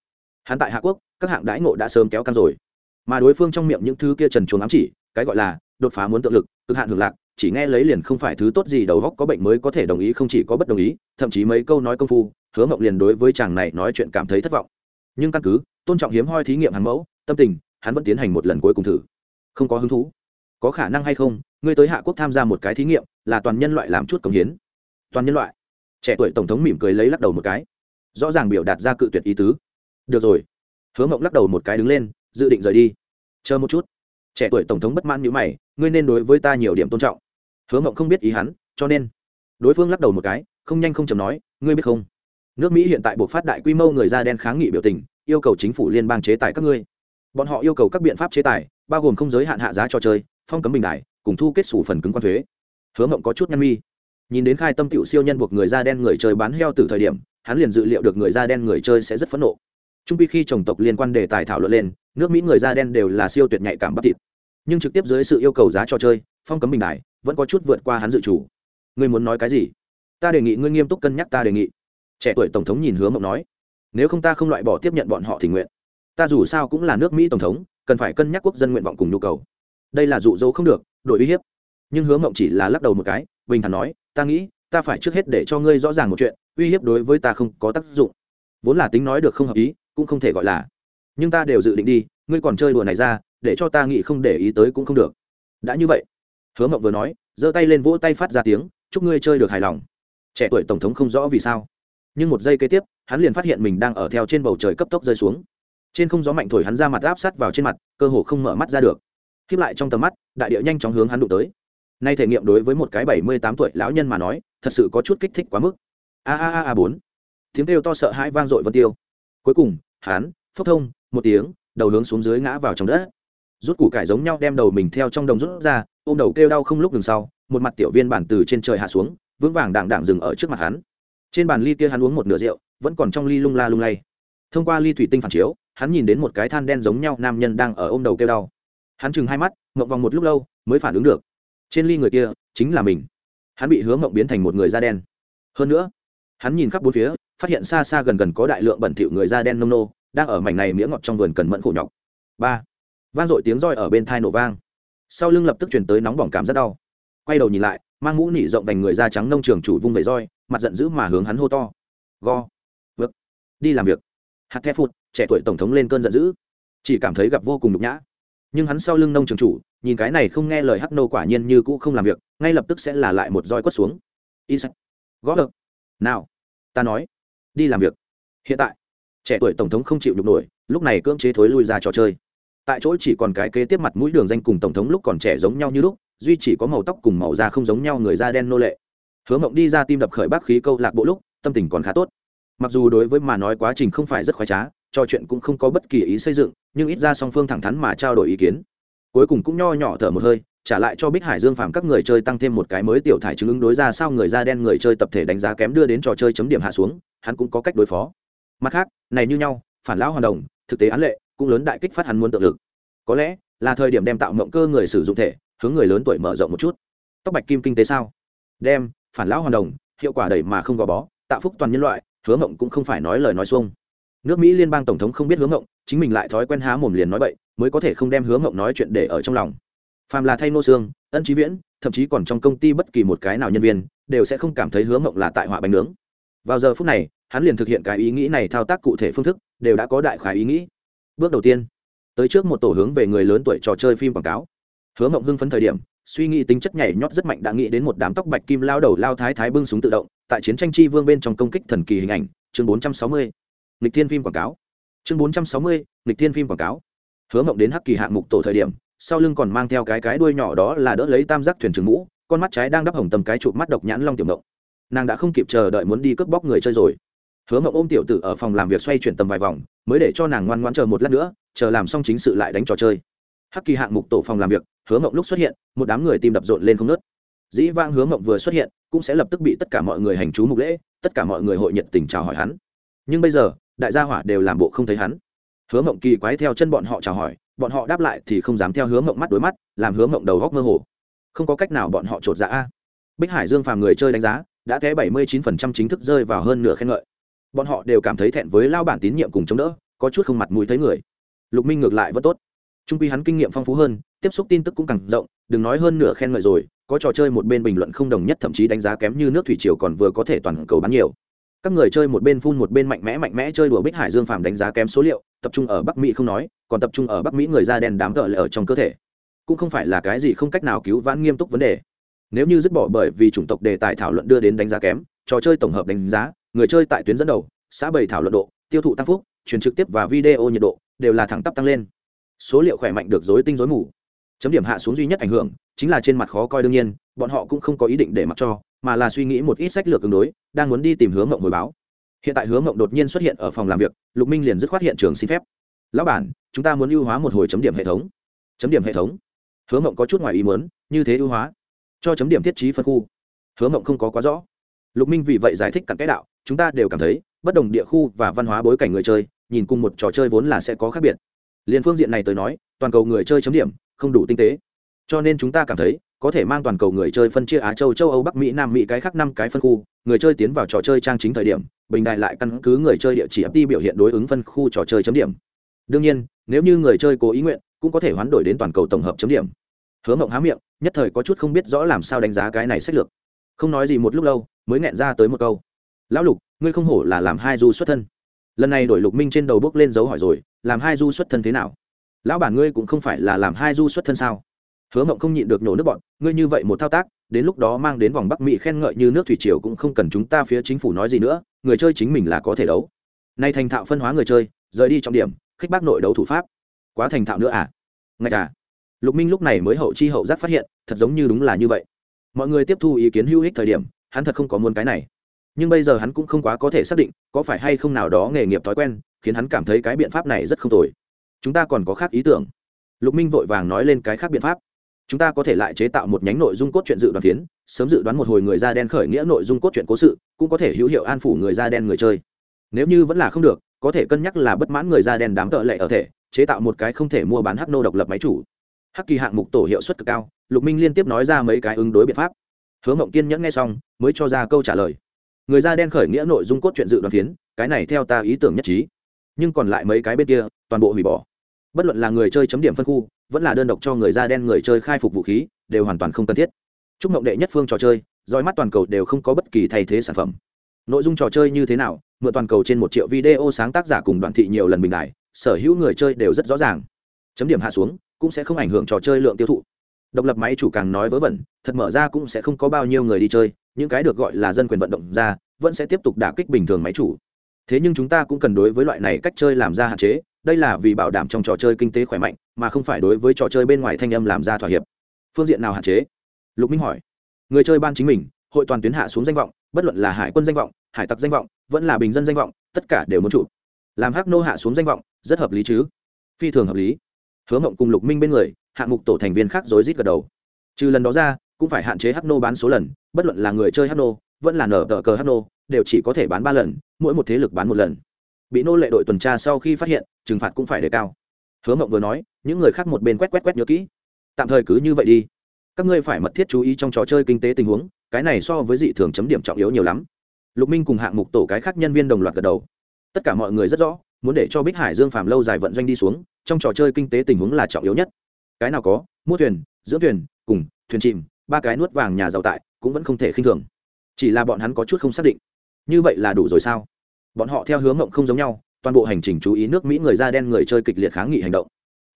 Hắn tại hạ quốc, các hạng đãi ngộ đã sớm kéo căng rồi. Mà đối phương trong miệng những thứ kia trần chuồng ám chỉ cái gọi là đột phá muốn tự lực, cực hạn hưởng lạc, chỉ nghe lấy liền không phải thứ tốt gì đầu góc có bệnh mới có thể đồng ý, không chỉ có bất đồng ý, thậm chí mấy câu nói công phu, hứa mộng liền đối với chàng này nói chuyện cảm thấy thất vọng. Nhưng căn cứ, tôn trọng hiếm hoi thí nghiệm hắn mẫu, tâm tình, hắn vẫn tiến hành một lần cuối cùng thử. Không có hứng thú. Có khả năng hay không, ngươi tới hạ quốc tham gia một cái thí nghiệm, là toàn nhân loại làm chút cống hiến. Toàn nhân loại. Trẻ tuổi tổng thống mỉm cười lấy lắc đầu một cái. Rõ ràng biểu đạt ra cự tuyệt ý tứ. Được rồi. Hứa mộng lắc đầu một cái đứng lên, dự định rời đi. Chờ một chút trẻ tuổi tổng thống bất mãn như mày, ngươi nên đối với ta nhiều điểm tôn trọng. Hứa mộng không biết ý hắn, cho nên đối phương lắc đầu một cái, không nhanh không chầm nói, ngươi biết không? Nước mỹ hiện tại buộc phát đại quy mô người da đen kháng nghị biểu tình, yêu cầu chính phủ liên bang chế tài các ngươi. Bọn họ yêu cầu các biện pháp chế tài, bao gồm không giới hạn hạ giá trò chơi, phong cấm bình đại, cùng thu kết xù phần cứng quan thuế. Hứa mộng có chút nhăn mi. Nhìn đến khai tâm tiểu siêu nhân buộc người da đen người chơi bán heo từ thời điểm, hắn liền dự liệu được người da đen người chơi sẽ rất phẫn nộ. Trung quy khi chồng tộc liên quan đề tài thảo luận lên nước mỹ người da đen đều là siêu tuyệt nhạy cảm bắp thịt nhưng trực tiếp dưới sự yêu cầu giá trò chơi phong cấm bình đại vẫn có chút vượt qua hắn dự chủ ngươi muốn nói cái gì ta đề nghị ngươi nghiêm túc cân nhắc ta đề nghị trẻ tuổi tổng thống nhìn hứa mộng nói nếu không ta không loại bỏ tiếp nhận bọn họ thì nguyện ta dù sao cũng là nước mỹ tổng thống cần phải cân nhắc quốc dân nguyện vọng cùng nhu cầu đây là dụ dỗ không được đổi uy hiếp nhưng hứa mộng chỉ là lắc đầu một cái bình thản nói ta nghĩ ta phải trước hết để cho ngươi rõ ràng một chuyện uy hiếp đối với ta không có tác dụng vốn là tính nói được không hợp ý cũng không thể gọi là nhưng ta đều dự định đi, ngươi còn chơi đùa này ra, để cho ta nghĩ không để ý tới cũng không được. Đã như vậy, hứa mộng vừa nói, giơ tay lên vỗ tay phát ra tiếng, chúc ngươi chơi được hài lòng. Trẻ tuổi tổng thống không rõ vì sao. Nhưng một giây kế tiếp, hắn liền phát hiện mình đang ở theo trên bầu trời cấp tốc rơi xuống. Trên không gió mạnh thổi hắn ra mặt áp sát vào trên mặt, cơ hồ không mở mắt ra được. Khiếp lại trong tầm mắt, đại địa nhanh chóng hướng hắn đụng tới. Nay thể nghiệm đối với một cái bảy mươi tám tuổi lão nhân mà nói, thật sự có chút kích thích quá mức. A a a a bốn. Tiếng kêu to sợ hãi vang dội vân tiêu. Cuối cùng, hắn phốc thông một tiếng, đầu hướng xuống dưới ngã vào trong đất. Rút củ cải giống nhau đem đầu mình theo trong đồng rút ra, ôm đầu kêu đau không lúc đường sau, một mặt tiểu viên bản từ trên trời hạ xuống, vững vàng đảng đảng dừng ở trước mặt hắn. Trên bàn ly kia hắn uống một nửa rượu, vẫn còn trong ly lung la lung lay. Thông qua ly thủy tinh phản chiếu, hắn nhìn đến một cái than đen giống nhau nam nhân đang ở ôm đầu kêu đau. Hắn chừng hai mắt, ngậm vòng một lúc lâu, mới phản ứng được. Trên ly người kia, chính là mình. Hắn bị hướng ngậm biến thành một người da đen. Hơn nữa, hắn nhìn khắp bốn phía, phát hiện xa xa gần gần có đại lượng bẩn thỉu người da đen nông nô đang ở mảnh này mía ngọt trong vườn cần mẫn khổ nhọc. Ba, vang dội tiếng roi ở bên thai nổ vang. Sau lưng lập tức chuyển tới nóng bỏng cảm rất đau. Quay đầu nhìn lại, mang mũ nỉ rộng vành người da trắng nông trường chủ vung vẩy roi, mặt giận dữ mà hướng hắn hô to. Go. Bước. Đi làm việc. Hạt the phụt, trẻ tuổi tổng thống lên cơn giận dữ. Chỉ cảm thấy gặp vô cùng nhục nhã. Nhưng hắn sau lưng nông trường chủ, nhìn cái này không nghe lời hắc nô quả nhiên như cũ không làm việc, ngay lập tức sẽ là lại một roi quất xuống. Isaac gõ được nào. Ta nói. Đi làm việc. Hiện tại trẻ tuổi tổng thống không chịu nhục nổi, lúc này cưỡng chế thối lui ra trò chơi. Tại chỗ chỉ còn cái kế tiếp mặt mũi đường danh cùng tổng thống lúc còn trẻ giống nhau như lúc, duy chỉ có màu tóc cùng màu da không giống nhau người da đen nô lệ. Hứa mộng đi ra tim đập khởi bác khí câu lạc bộ lúc, tâm tình còn khá tốt. Mặc dù đối với mà nói quá trình không phải rất khoái trá, trò chuyện cũng không có bất kỳ ý xây dựng, nhưng ít ra song phương thẳng thắn mà trao đổi ý kiến. Cuối cùng cũng nho nhỏ thở một hơi, trả lại cho bích hải dương phàm các người chơi tăng thêm một cái mới tiểu thải chứng ứng đối ra sao người da đen người chơi tập thể đánh giá kém đưa đến trò chơi chấm điểm hạ xuống, hắn cũng có cách đối phó mặt khác, này như nhau, phản lão hoàn đồng, thực tế án lệ, cũng lớn đại kích phát hắn muốn tự lực. Có lẽ, là thời điểm đem tạo mộng cơ người sử dụng thể, hướng người lớn tuổi mở rộng một chút. Tóc bạch kim kinh tế sao? Đem, phản lão hoàn đồng, hiệu quả đẩy mà không gò bó, tạo phúc toàn nhân loại, hứa mộng cũng không phải nói lời nói xuông. Nước mỹ liên bang tổng thống không biết hứa mộng, chính mình lại thói quen há mồm liền nói bậy, mới có thể không đem hứa mộng nói chuyện để ở trong lòng. Phàm là thay nô xương, ân trí viễn, thậm chí còn trong công ty bất kỳ một cái nào nhân viên, đều sẽ không cảm thấy hứa mộng là tại họa bánh nướng vào giờ phút này hắn liền thực hiện cái ý nghĩ này thao tác cụ thể phương thức đều đã có đại khái ý nghĩ. Bước đầu tiên tới trước một tổ hướng về người lớn tuổi trò chơi phim quảng cáo. Hứa mộng hưng phấn thời điểm suy nghĩ tính chất nhảy nhót rất mạnh đã nghĩ đến một đám tóc bạch kim lao đầu lao thái thái bưng súng tự động tại chiến tranh chi vương bên trong công kích thần kỳ hình ảnh chương 460. nghịch thiên phim quảng cáo. Chương 460, nghịch thiên phim quảng cáo. Hứa mộng đến hắc kỳ hạng mục tổ thời điểm sau lưng còn mang theo cái cái đuôi nhỏ đó là đỡ lấy tam giác thuyền trường mũ con mắt trái đang đắp hồng tầm cái chụp mắt độc nhãn long tiểu mộng nàng đã không kịp chờ đợi muốn đi cướp bóc người chơi rồi. Hứa mộng ôm tiểu tử ở phòng làm việc xoay chuyển tầm vài vòng, mới để cho nàng ngoan ngoãn chờ một lát nữa, chờ làm xong chính sự lại đánh trò chơi. Hắc kỳ hạng mục tổ phòng làm việc, hứa mộng lúc xuất hiện, một đám người tim đập rộn lên không nớt dĩ vang hứa mộng vừa xuất hiện, cũng sẽ lập tức bị tất cả mọi người hành chú mục lễ, tất cả mọi người hội nhiệt tình chào hỏi hắn. Nhưng bây giờ, đại gia hỏa đều làm bộ không thấy hắn. Hứa mộng kỳ quái theo chân bọn họ chào hỏi, bọn họ đáp lại thì không dám theo hứa mộng mắt đối mắt, làm hứa mộng đầu góc mơ hồ. Không có cách nào bọn họ trột dạ a. Bích hải dương phàm người chơi đánh giá đã té bảy mươi chín phần trăm chính thức rơi vào hơn nửa khen ngợi. Bọn họ đều cảm thấy thẹn với lao bản tín nhiệm cùng chống đỡ, có chút không mặt mũi thấy người. Lục minh ngược lại vẫn tốt. Trung quy hắn kinh nghiệm phong phú hơn, tiếp xúc tin tức cũng càng rộng, đừng nói hơn nửa khen ngợi rồi, có trò chơi một bên bình luận không đồng nhất, thậm chí đánh giá kém như nước thủy triều còn vừa có thể toàn cầu bán nhiều. Các người chơi một bên phun một bên mạnh mẽ mạnh mẽ chơi đùa bích hải dương phàm đánh giá kém số liệu, tập trung ở bắc mỹ không nói, còn tập trung ở bắc mỹ người da đen đám cỡ lại ở trong cơ thể. Cũng không phải là cái gì không cách nào cứu vãn nghiêm túc vấn đề nếu như dứt bỏ bởi vì chủng tộc đề tài thảo luận đưa đến đánh giá kém, trò chơi tổng hợp đánh giá, người chơi tại tuyến dẫn đầu, xã bày thảo luận độ, tiêu thụ tăng phúc, truyền trực tiếp và video nhiệt độ đều là thẳng tắp tăng lên. Số liệu khỏe mạnh được dối tinh dối mù. Chấm điểm hạ xuống duy nhất ảnh hưởng chính là trên mặt khó coi đương nhiên, bọn họ cũng không có ý định để mặc cho, mà là suy nghĩ một ít sách lược ứng đối, đang muốn đi tìm hướng mộng hồi báo. Hiện tại hướng mộng đột nhiên xuất hiện ở phòng làm việc, lục minh liền dứt khoát hiện trường xin phép. Lão bản, chúng ta muốn ưu hóa một hồi chấm điểm hệ thống. Chấm điểm hệ thống? Hướng mộng có chút ngoài ý muốn, như thế ưu hóa cho chấm điểm thiết trí phân khu. Hứa mộng không có quá rõ. Lục minh vì vậy giải thích cặn cái đạo, chúng ta đều cảm thấy bất đồng địa khu và văn hóa bối cảnh người chơi, nhìn cùng một trò chơi vốn là sẽ có khác biệt. Liền phương diện này tới nói, toàn cầu người chơi chấm điểm không đủ tinh tế. Cho nên chúng ta cảm thấy có thể mang toàn cầu người chơi phân chia á châu châu âu, bắc mỹ, nam mỹ, cái khác năm cái phân khu, người chơi tiến vào trò chơi trang chính thời điểm, bình đại lại căn cứ người chơi địa chỉ FT biểu hiện đối ứng phân khu trò chơi chấm điểm. Đương nhiên, nếu như người chơi cố ý nguyện, cũng có thể hoán đổi đến toàn cầu tổng hợp chấm điểm hứa mộng há miệng, nhất thời có chút không biết rõ làm sao đánh giá cái này sách lược. Không nói gì một lúc lâu, mới nghẹn ra tới một câu. Lão lục, ngươi không hổ là làm hai du xuất thân. Lần này đổi lục minh trên đầu bước lên dấu hỏi rồi, làm hai du xuất thân thế nào? Lão bản ngươi cũng không phải là làm hai du xuất thân sao? Hứa mộng không nhịn được nhổ nước bọn, ngươi như vậy một thao tác, đến lúc đó mang đến vòng bắc mỹ khen ngợi như nước thủy triều cũng không cần chúng ta phía chính phủ nói gì nữa, người chơi chính mình là có thể đấu. Nay thành thạo phân hóa người chơi, rời đi trọng điểm, khích bác nội đấu thủ pháp. Quá thành thạo nữa à? Ngay cả à? Lục minh lúc này mới hậu chi hậu giác phát hiện, thật giống như đúng là như vậy. Mọi người tiếp thu ý kiến hữu ích thời điểm, hắn thật không có muốn cái này. Nhưng bây giờ hắn cũng không quá có thể xác định, có phải hay không nào đó nghề nghiệp thói quen, khiến hắn cảm thấy cái biện pháp này rất không tồi. Chúng ta còn có khác ý tưởng. Lục minh vội vàng nói lên cái khác biện pháp. Chúng ta có thể lại chế tạo một nhánh nội dung cốt truyện dự đoán phiến, sớm dự đoán một hồi người da đen khởi nghĩa nội dung cốt truyện cố sự, cũng có thể hữu hiệu an phủ người da đen người chơi. Nếu như vẫn là không được, có thể cân nhắc là bất mãn người da đen đám tợ lệ ở thể, chế tạo một cái không thể mua bán hắc nô độc lập máy chủ hắc kỳ hạng mục tổ hiệu suất cực cao, lục minh liên tiếp nói ra mấy cái ứng đối biện pháp. Hứa mộng kiên nhẫn nghe xong, mới cho ra câu trả lời. Người da đen khởi nghĩa nội dung cốt truyện dự đoán phiến, cái này theo ta ý tưởng nhất trí. Nhưng còn lại mấy cái bên kia, toàn bộ hủy bỏ. Bất luận là người chơi chấm điểm phân khu, vẫn là đơn độc cho người da đen người chơi khai phục vũ khí, đều hoàn toàn không cần thiết. Chúc mộng đệ nhất phương trò chơi, roi mắt toàn cầu đều không có bất kỳ thay thế sản phẩm. Nội dung trò chơi như thế nào, mượn toàn cầu trên một triệu video sáng tác giả cùng đoàn thị nhiều lần bình đại, sở hữu người chơi đều rất rõ ràng. Chấm điểm hạ xuống cũng sẽ không ảnh hưởng trò chơi lượng tiêu thụ. Độc lập máy chủ càng nói vớ vẩn, thật mở ra cũng sẽ không có bao nhiêu người đi chơi, những cái được gọi là dân quyền vận động ra, vẫn sẽ tiếp tục đả kích bình thường máy chủ. Thế nhưng chúng ta cũng cần đối với loại này cách chơi làm ra hạn chế, đây là vì bảo đảm trong trò chơi kinh tế khỏe mạnh, mà không phải đối với trò chơi bên ngoài thanh âm làm ra thỏa hiệp. Phương diện nào hạn chế? Lục minh hỏi. Người chơi ban chính mình, hội toàn tuyến hạ xuống danh vọng, bất luận là hải quân danh vọng, hải tặc danh vọng, vẫn là bình dân danh vọng, tất cả đều muốn chủ. làm hắc nô hạ xuống danh vọng, rất hợp lý chứ? Phi thường hợp lý hứa mộng cùng lục minh bên người, hạng mục tổ thành viên khác rối rít gật đầu. Trừ lần đó ra, cũng phải hạn chế hắc nô bán số lần, bất luận là người chơi hắc nô, vẫn là nở tờ cờ hắc nô, đều chỉ có thể bán ba lần, mỗi một thế lực bán một lần. Bị nô lệ đội tuần tra sau khi phát hiện, trừng phạt cũng phải đề cao. Hứa mộng vừa nói, những người khác một bên quét quét quét nhớ kỹ. Tạm thời cứ như vậy đi. Các ngươi phải mật thiết chú ý trong trò chơi kinh tế tình huống, cái này so với dị thường chấm điểm trọng yếu nhiều lắm. Lục minh cùng hạng mục tổ cái khác nhân viên đồng loạt gật đầu. Tất cả mọi người rất rõ muốn để cho bích hải dương phàm lâu dài vận doanh đi xuống, trong trò chơi kinh tế tình huống là trọng yếu nhất. Cái nào có, mua thuyền, dưỡng thuyền, cùng thuyền chìm, ba cái nuốt vàng nhà giàu tại, cũng vẫn không thể khinh thường. Chỉ là bọn hắn có chút không xác định. Như vậy là đủ rồi sao? Bọn họ theo hướng ngộng không giống nhau, toàn bộ hành trình chú ý nước mỹ người da đen người chơi kịch liệt kháng nghị hành động.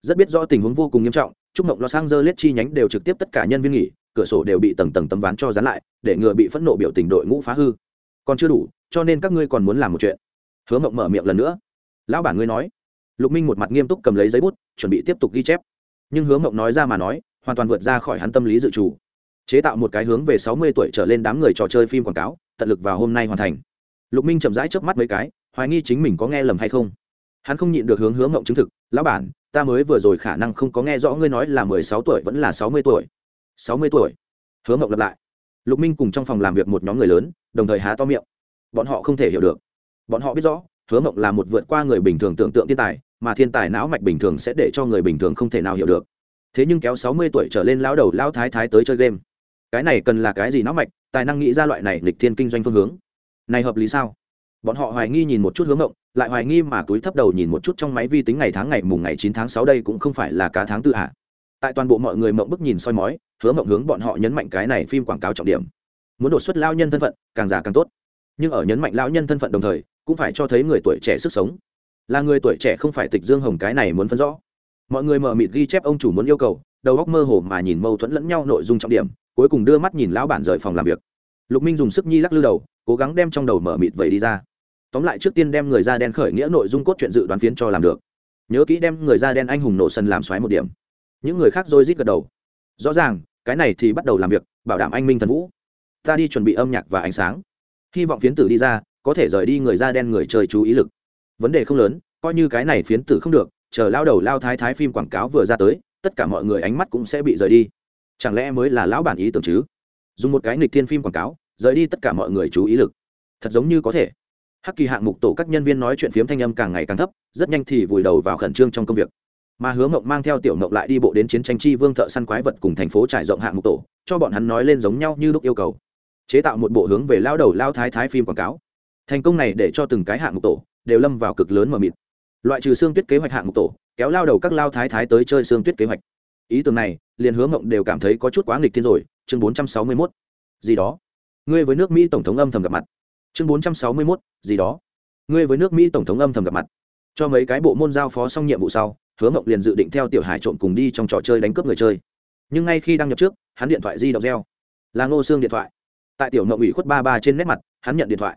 Rất biết rõ tình huống vô cùng nghiêm trọng, chúc mộng los angeles chi nhánh đều trực tiếp tất cả nhân viên nghỉ, cửa sổ đều bị tầng tầng tấm ván cho dán lại, để ngừa bị phẫn nộ biểu tình đội ngũ phá hư. Còn chưa đủ, cho nên các ngươi còn muốn làm một chuyện. Hứa mộng mở miệng lần nữa lão bản ngươi nói. Lục minh một mặt nghiêm túc cầm lấy giấy bút, chuẩn bị tiếp tục ghi chép. Nhưng hứa mộng nói ra mà nói, hoàn toàn vượt ra khỏi hắn tâm lý dự trù. Chế tạo một cái hướng về sáu mươi tuổi trở lên đám người trò chơi phim quảng cáo, tận lực vào hôm nay hoàn thành. Lục minh chậm rãi chớp mắt mấy cái, hoài nghi chính mình có nghe lầm hay không. Hắn không nhịn được hướng hướng mộng chứng thực, lão bản, ta mới vừa rồi khả năng không có nghe rõ ngươi nói là mười sáu tuổi vẫn là sáu mươi tuổi. Sáu mươi tuổi? Hứa mộng lặp lại. Lục minh cùng trong phòng làm việc một nhóm người lớn, đồng thời há to miệng. Bọn họ không thể hiểu được. Bọn họ biết rõ hứa mộng là một vượt qua người bình thường tưởng tượng thiên tài, mà thiên tài não mạch bình thường sẽ để cho người bình thường không thể nào hiểu được. Thế nhưng kéo sáu mươi tuổi trở lên lão đầu lão thái thái tới chơi game. Cái này cần là cái gì não mạch? Tài năng nghĩ ra loại này lịch thiên kinh doanh phương hướng. Này hợp lý sao? Bọn họ hoài nghi nhìn một chút hướng ngộng lại hoài nghi mà túi thấp đầu nhìn một chút trong máy vi tính ngày tháng ngày mùng ngày chín tháng sáu đây cũng không phải là cá tháng tư hạ. Tại toàn bộ mọi người mộng bức nhìn soi mói hướng mộng hướng bọn họ nhấn mạnh cái này phim quảng cáo trọng điểm. Muốn đột xuất lao nhân thân phận, càng già càng tốt. Nhưng ở nhấn mạnh lão nhân thân phận đồng thời cũng phải cho thấy người tuổi trẻ sức sống. Là người tuổi trẻ không phải tịch dương hồng cái này muốn phân rõ. Mọi người mở mịt ghi chép ông chủ muốn yêu cầu, đầu góc mơ hồ mà nhìn mâu thuẫn lẫn nhau nội dung trọng điểm, cuối cùng đưa mắt nhìn lão bản rời phòng làm việc. Lục minh dùng sức nhi lắc lư đầu, cố gắng đem trong đầu mở mịt vậy đi ra. Tóm lại trước tiên đem người da đen khởi nghĩa nội dung cốt truyện dự đoán phiến cho làm được. Nhớ kỹ đem người da đen anh hùng nổ sân làm xoáy một điểm. Những người khác dôi rít gật đầu. Rõ ràng, cái này thì bắt đầu làm việc, bảo đảm anh minh thần vũ. Ta đi chuẩn bị âm nhạc và ánh sáng. Hy vọng phiến tử đi ra có thể rời đi người da đen người chơi chú ý lực. Vấn đề không lớn, coi như cái này phiến tử không được, chờ lao đầu lao thái thái phim quảng cáo vừa ra tới, tất cả mọi người ánh mắt cũng sẽ bị rời đi. Chẳng lẽ mới là lão bản ý tưởng chứ? Dùng một cái nịch thiên phim quảng cáo, rời đi tất cả mọi người chú ý lực. Thật giống như có thể. Hắc kỳ hạng mục tổ các nhân viên nói chuyện phiếm thanh âm càng ngày càng thấp, rất nhanh thì vùi đầu vào khẩn trương trong công việc. Mà hứa mộng mang theo tiểu mộng lại đi bộ đến chiến tranh chi vương thợ săn quái vật cùng thành phố trải rộng hạng mục tổ, cho bọn hắn nói lên giống nhau như lúc yêu cầu. Chế tạo một bộ hướng về lao đầu lao thái thái phim quảng cáo thành công này để cho từng cái hạng mục tổ đều lâm vào cực lớn mờ mịt. Loại trừ xương tuyết kế hoạch hạng mục tổ, kéo lao đầu các lao thái thái tới chơi xương tuyết kế hoạch. Ý tưởng này, liền hứa mộng đều cảm thấy có chút quá nghịch thiên rồi. Chương bốn trăm sáu mươi mốt, gì đó. Ngươi với nước mỹ tổng thống âm thầm gặp mặt. Chương bốn trăm sáu mươi mốt, gì đó. Ngươi với nước mỹ tổng thống âm thầm gặp mặt. Cho mấy cái bộ môn giao phó xong nhiệm vụ sau, hứa mộng liền dự định theo tiểu hải trộm cùng đi trong trò chơi đánh cướp người chơi. Nhưng ngay khi đăng nhập trước, hắn điện thoại di động reo. Là ngô xương điện thoại. Tại tiểu mộng ủy khuất ba ba trên nét mặt, hắn nhận điện thoại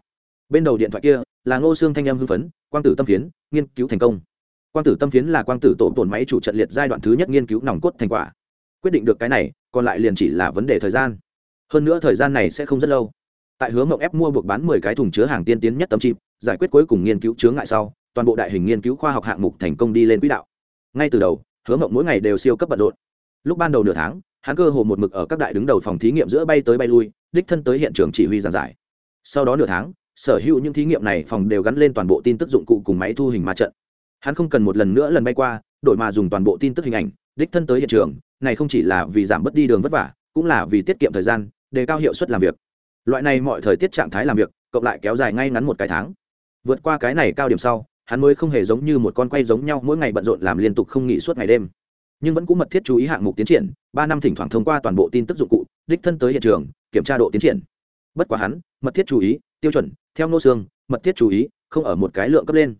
bên đầu điện thoại kia là ngô xương thanh âm hưng phấn, quang tử tâm phiến, nghiên cứu thành công. Quang tử tâm phiến là quang tử tổ tổn máy chủ trận liệt giai đoạn thứ nhất nghiên cứu nòng cốt thành quả. Quyết định được cái này, còn lại liền chỉ là vấn đề thời gian. Hơn nữa thời gian này sẽ không rất lâu. Tại Hứa mộng ép mua buộc bán mười cái thùng chứa hàng tiên tiến nhất tấm chip, giải quyết cuối cùng nghiên cứu chướng ngại sau, toàn bộ đại hình nghiên cứu khoa học hạng mục thành công đi lên quỹ đạo. Ngay từ đầu, Hứa mộng mỗi ngày đều siêu cấp bận rộn. Lúc ban đầu nửa tháng, hắn cơ hồ một mực ở các đại đứng đầu phòng thí nghiệm giữa bay tới bay lui, đích thân tới hiện trường chỉ huy giảng giải. Sau đó nửa tháng sở hữu những thí nghiệm này phòng đều gắn lên toàn bộ tin tức dụng cụ cùng máy thu hình ma trận. Hắn không cần một lần nữa lần bay qua, đổi mà dùng toàn bộ tin tức hình ảnh, đích thân tới hiện trường, này không chỉ là vì giảm bớt đi đường vất vả, cũng là vì tiết kiệm thời gian, đề cao hiệu suất làm việc. Loại này mọi thời tiết trạng thái làm việc, cộng lại kéo dài ngay ngắn một cái tháng. Vượt qua cái này cao điểm sau, hắn mới không hề giống như một con quay giống nhau mỗi ngày bận rộn làm liên tục không nghỉ suốt ngày đêm. Nhưng vẫn cũng mật thiết chú ý hạng mục tiến triển, ba năm thỉnh thoảng thông qua toàn bộ tin tức dụng cụ, đích thân tới hiện trường, kiểm tra độ tiến triển. Bất quá hắn, mật thiết chú ý, tiêu chuẩn theo nô xương mật thiết chú ý không ở một cái lượng cấp lên.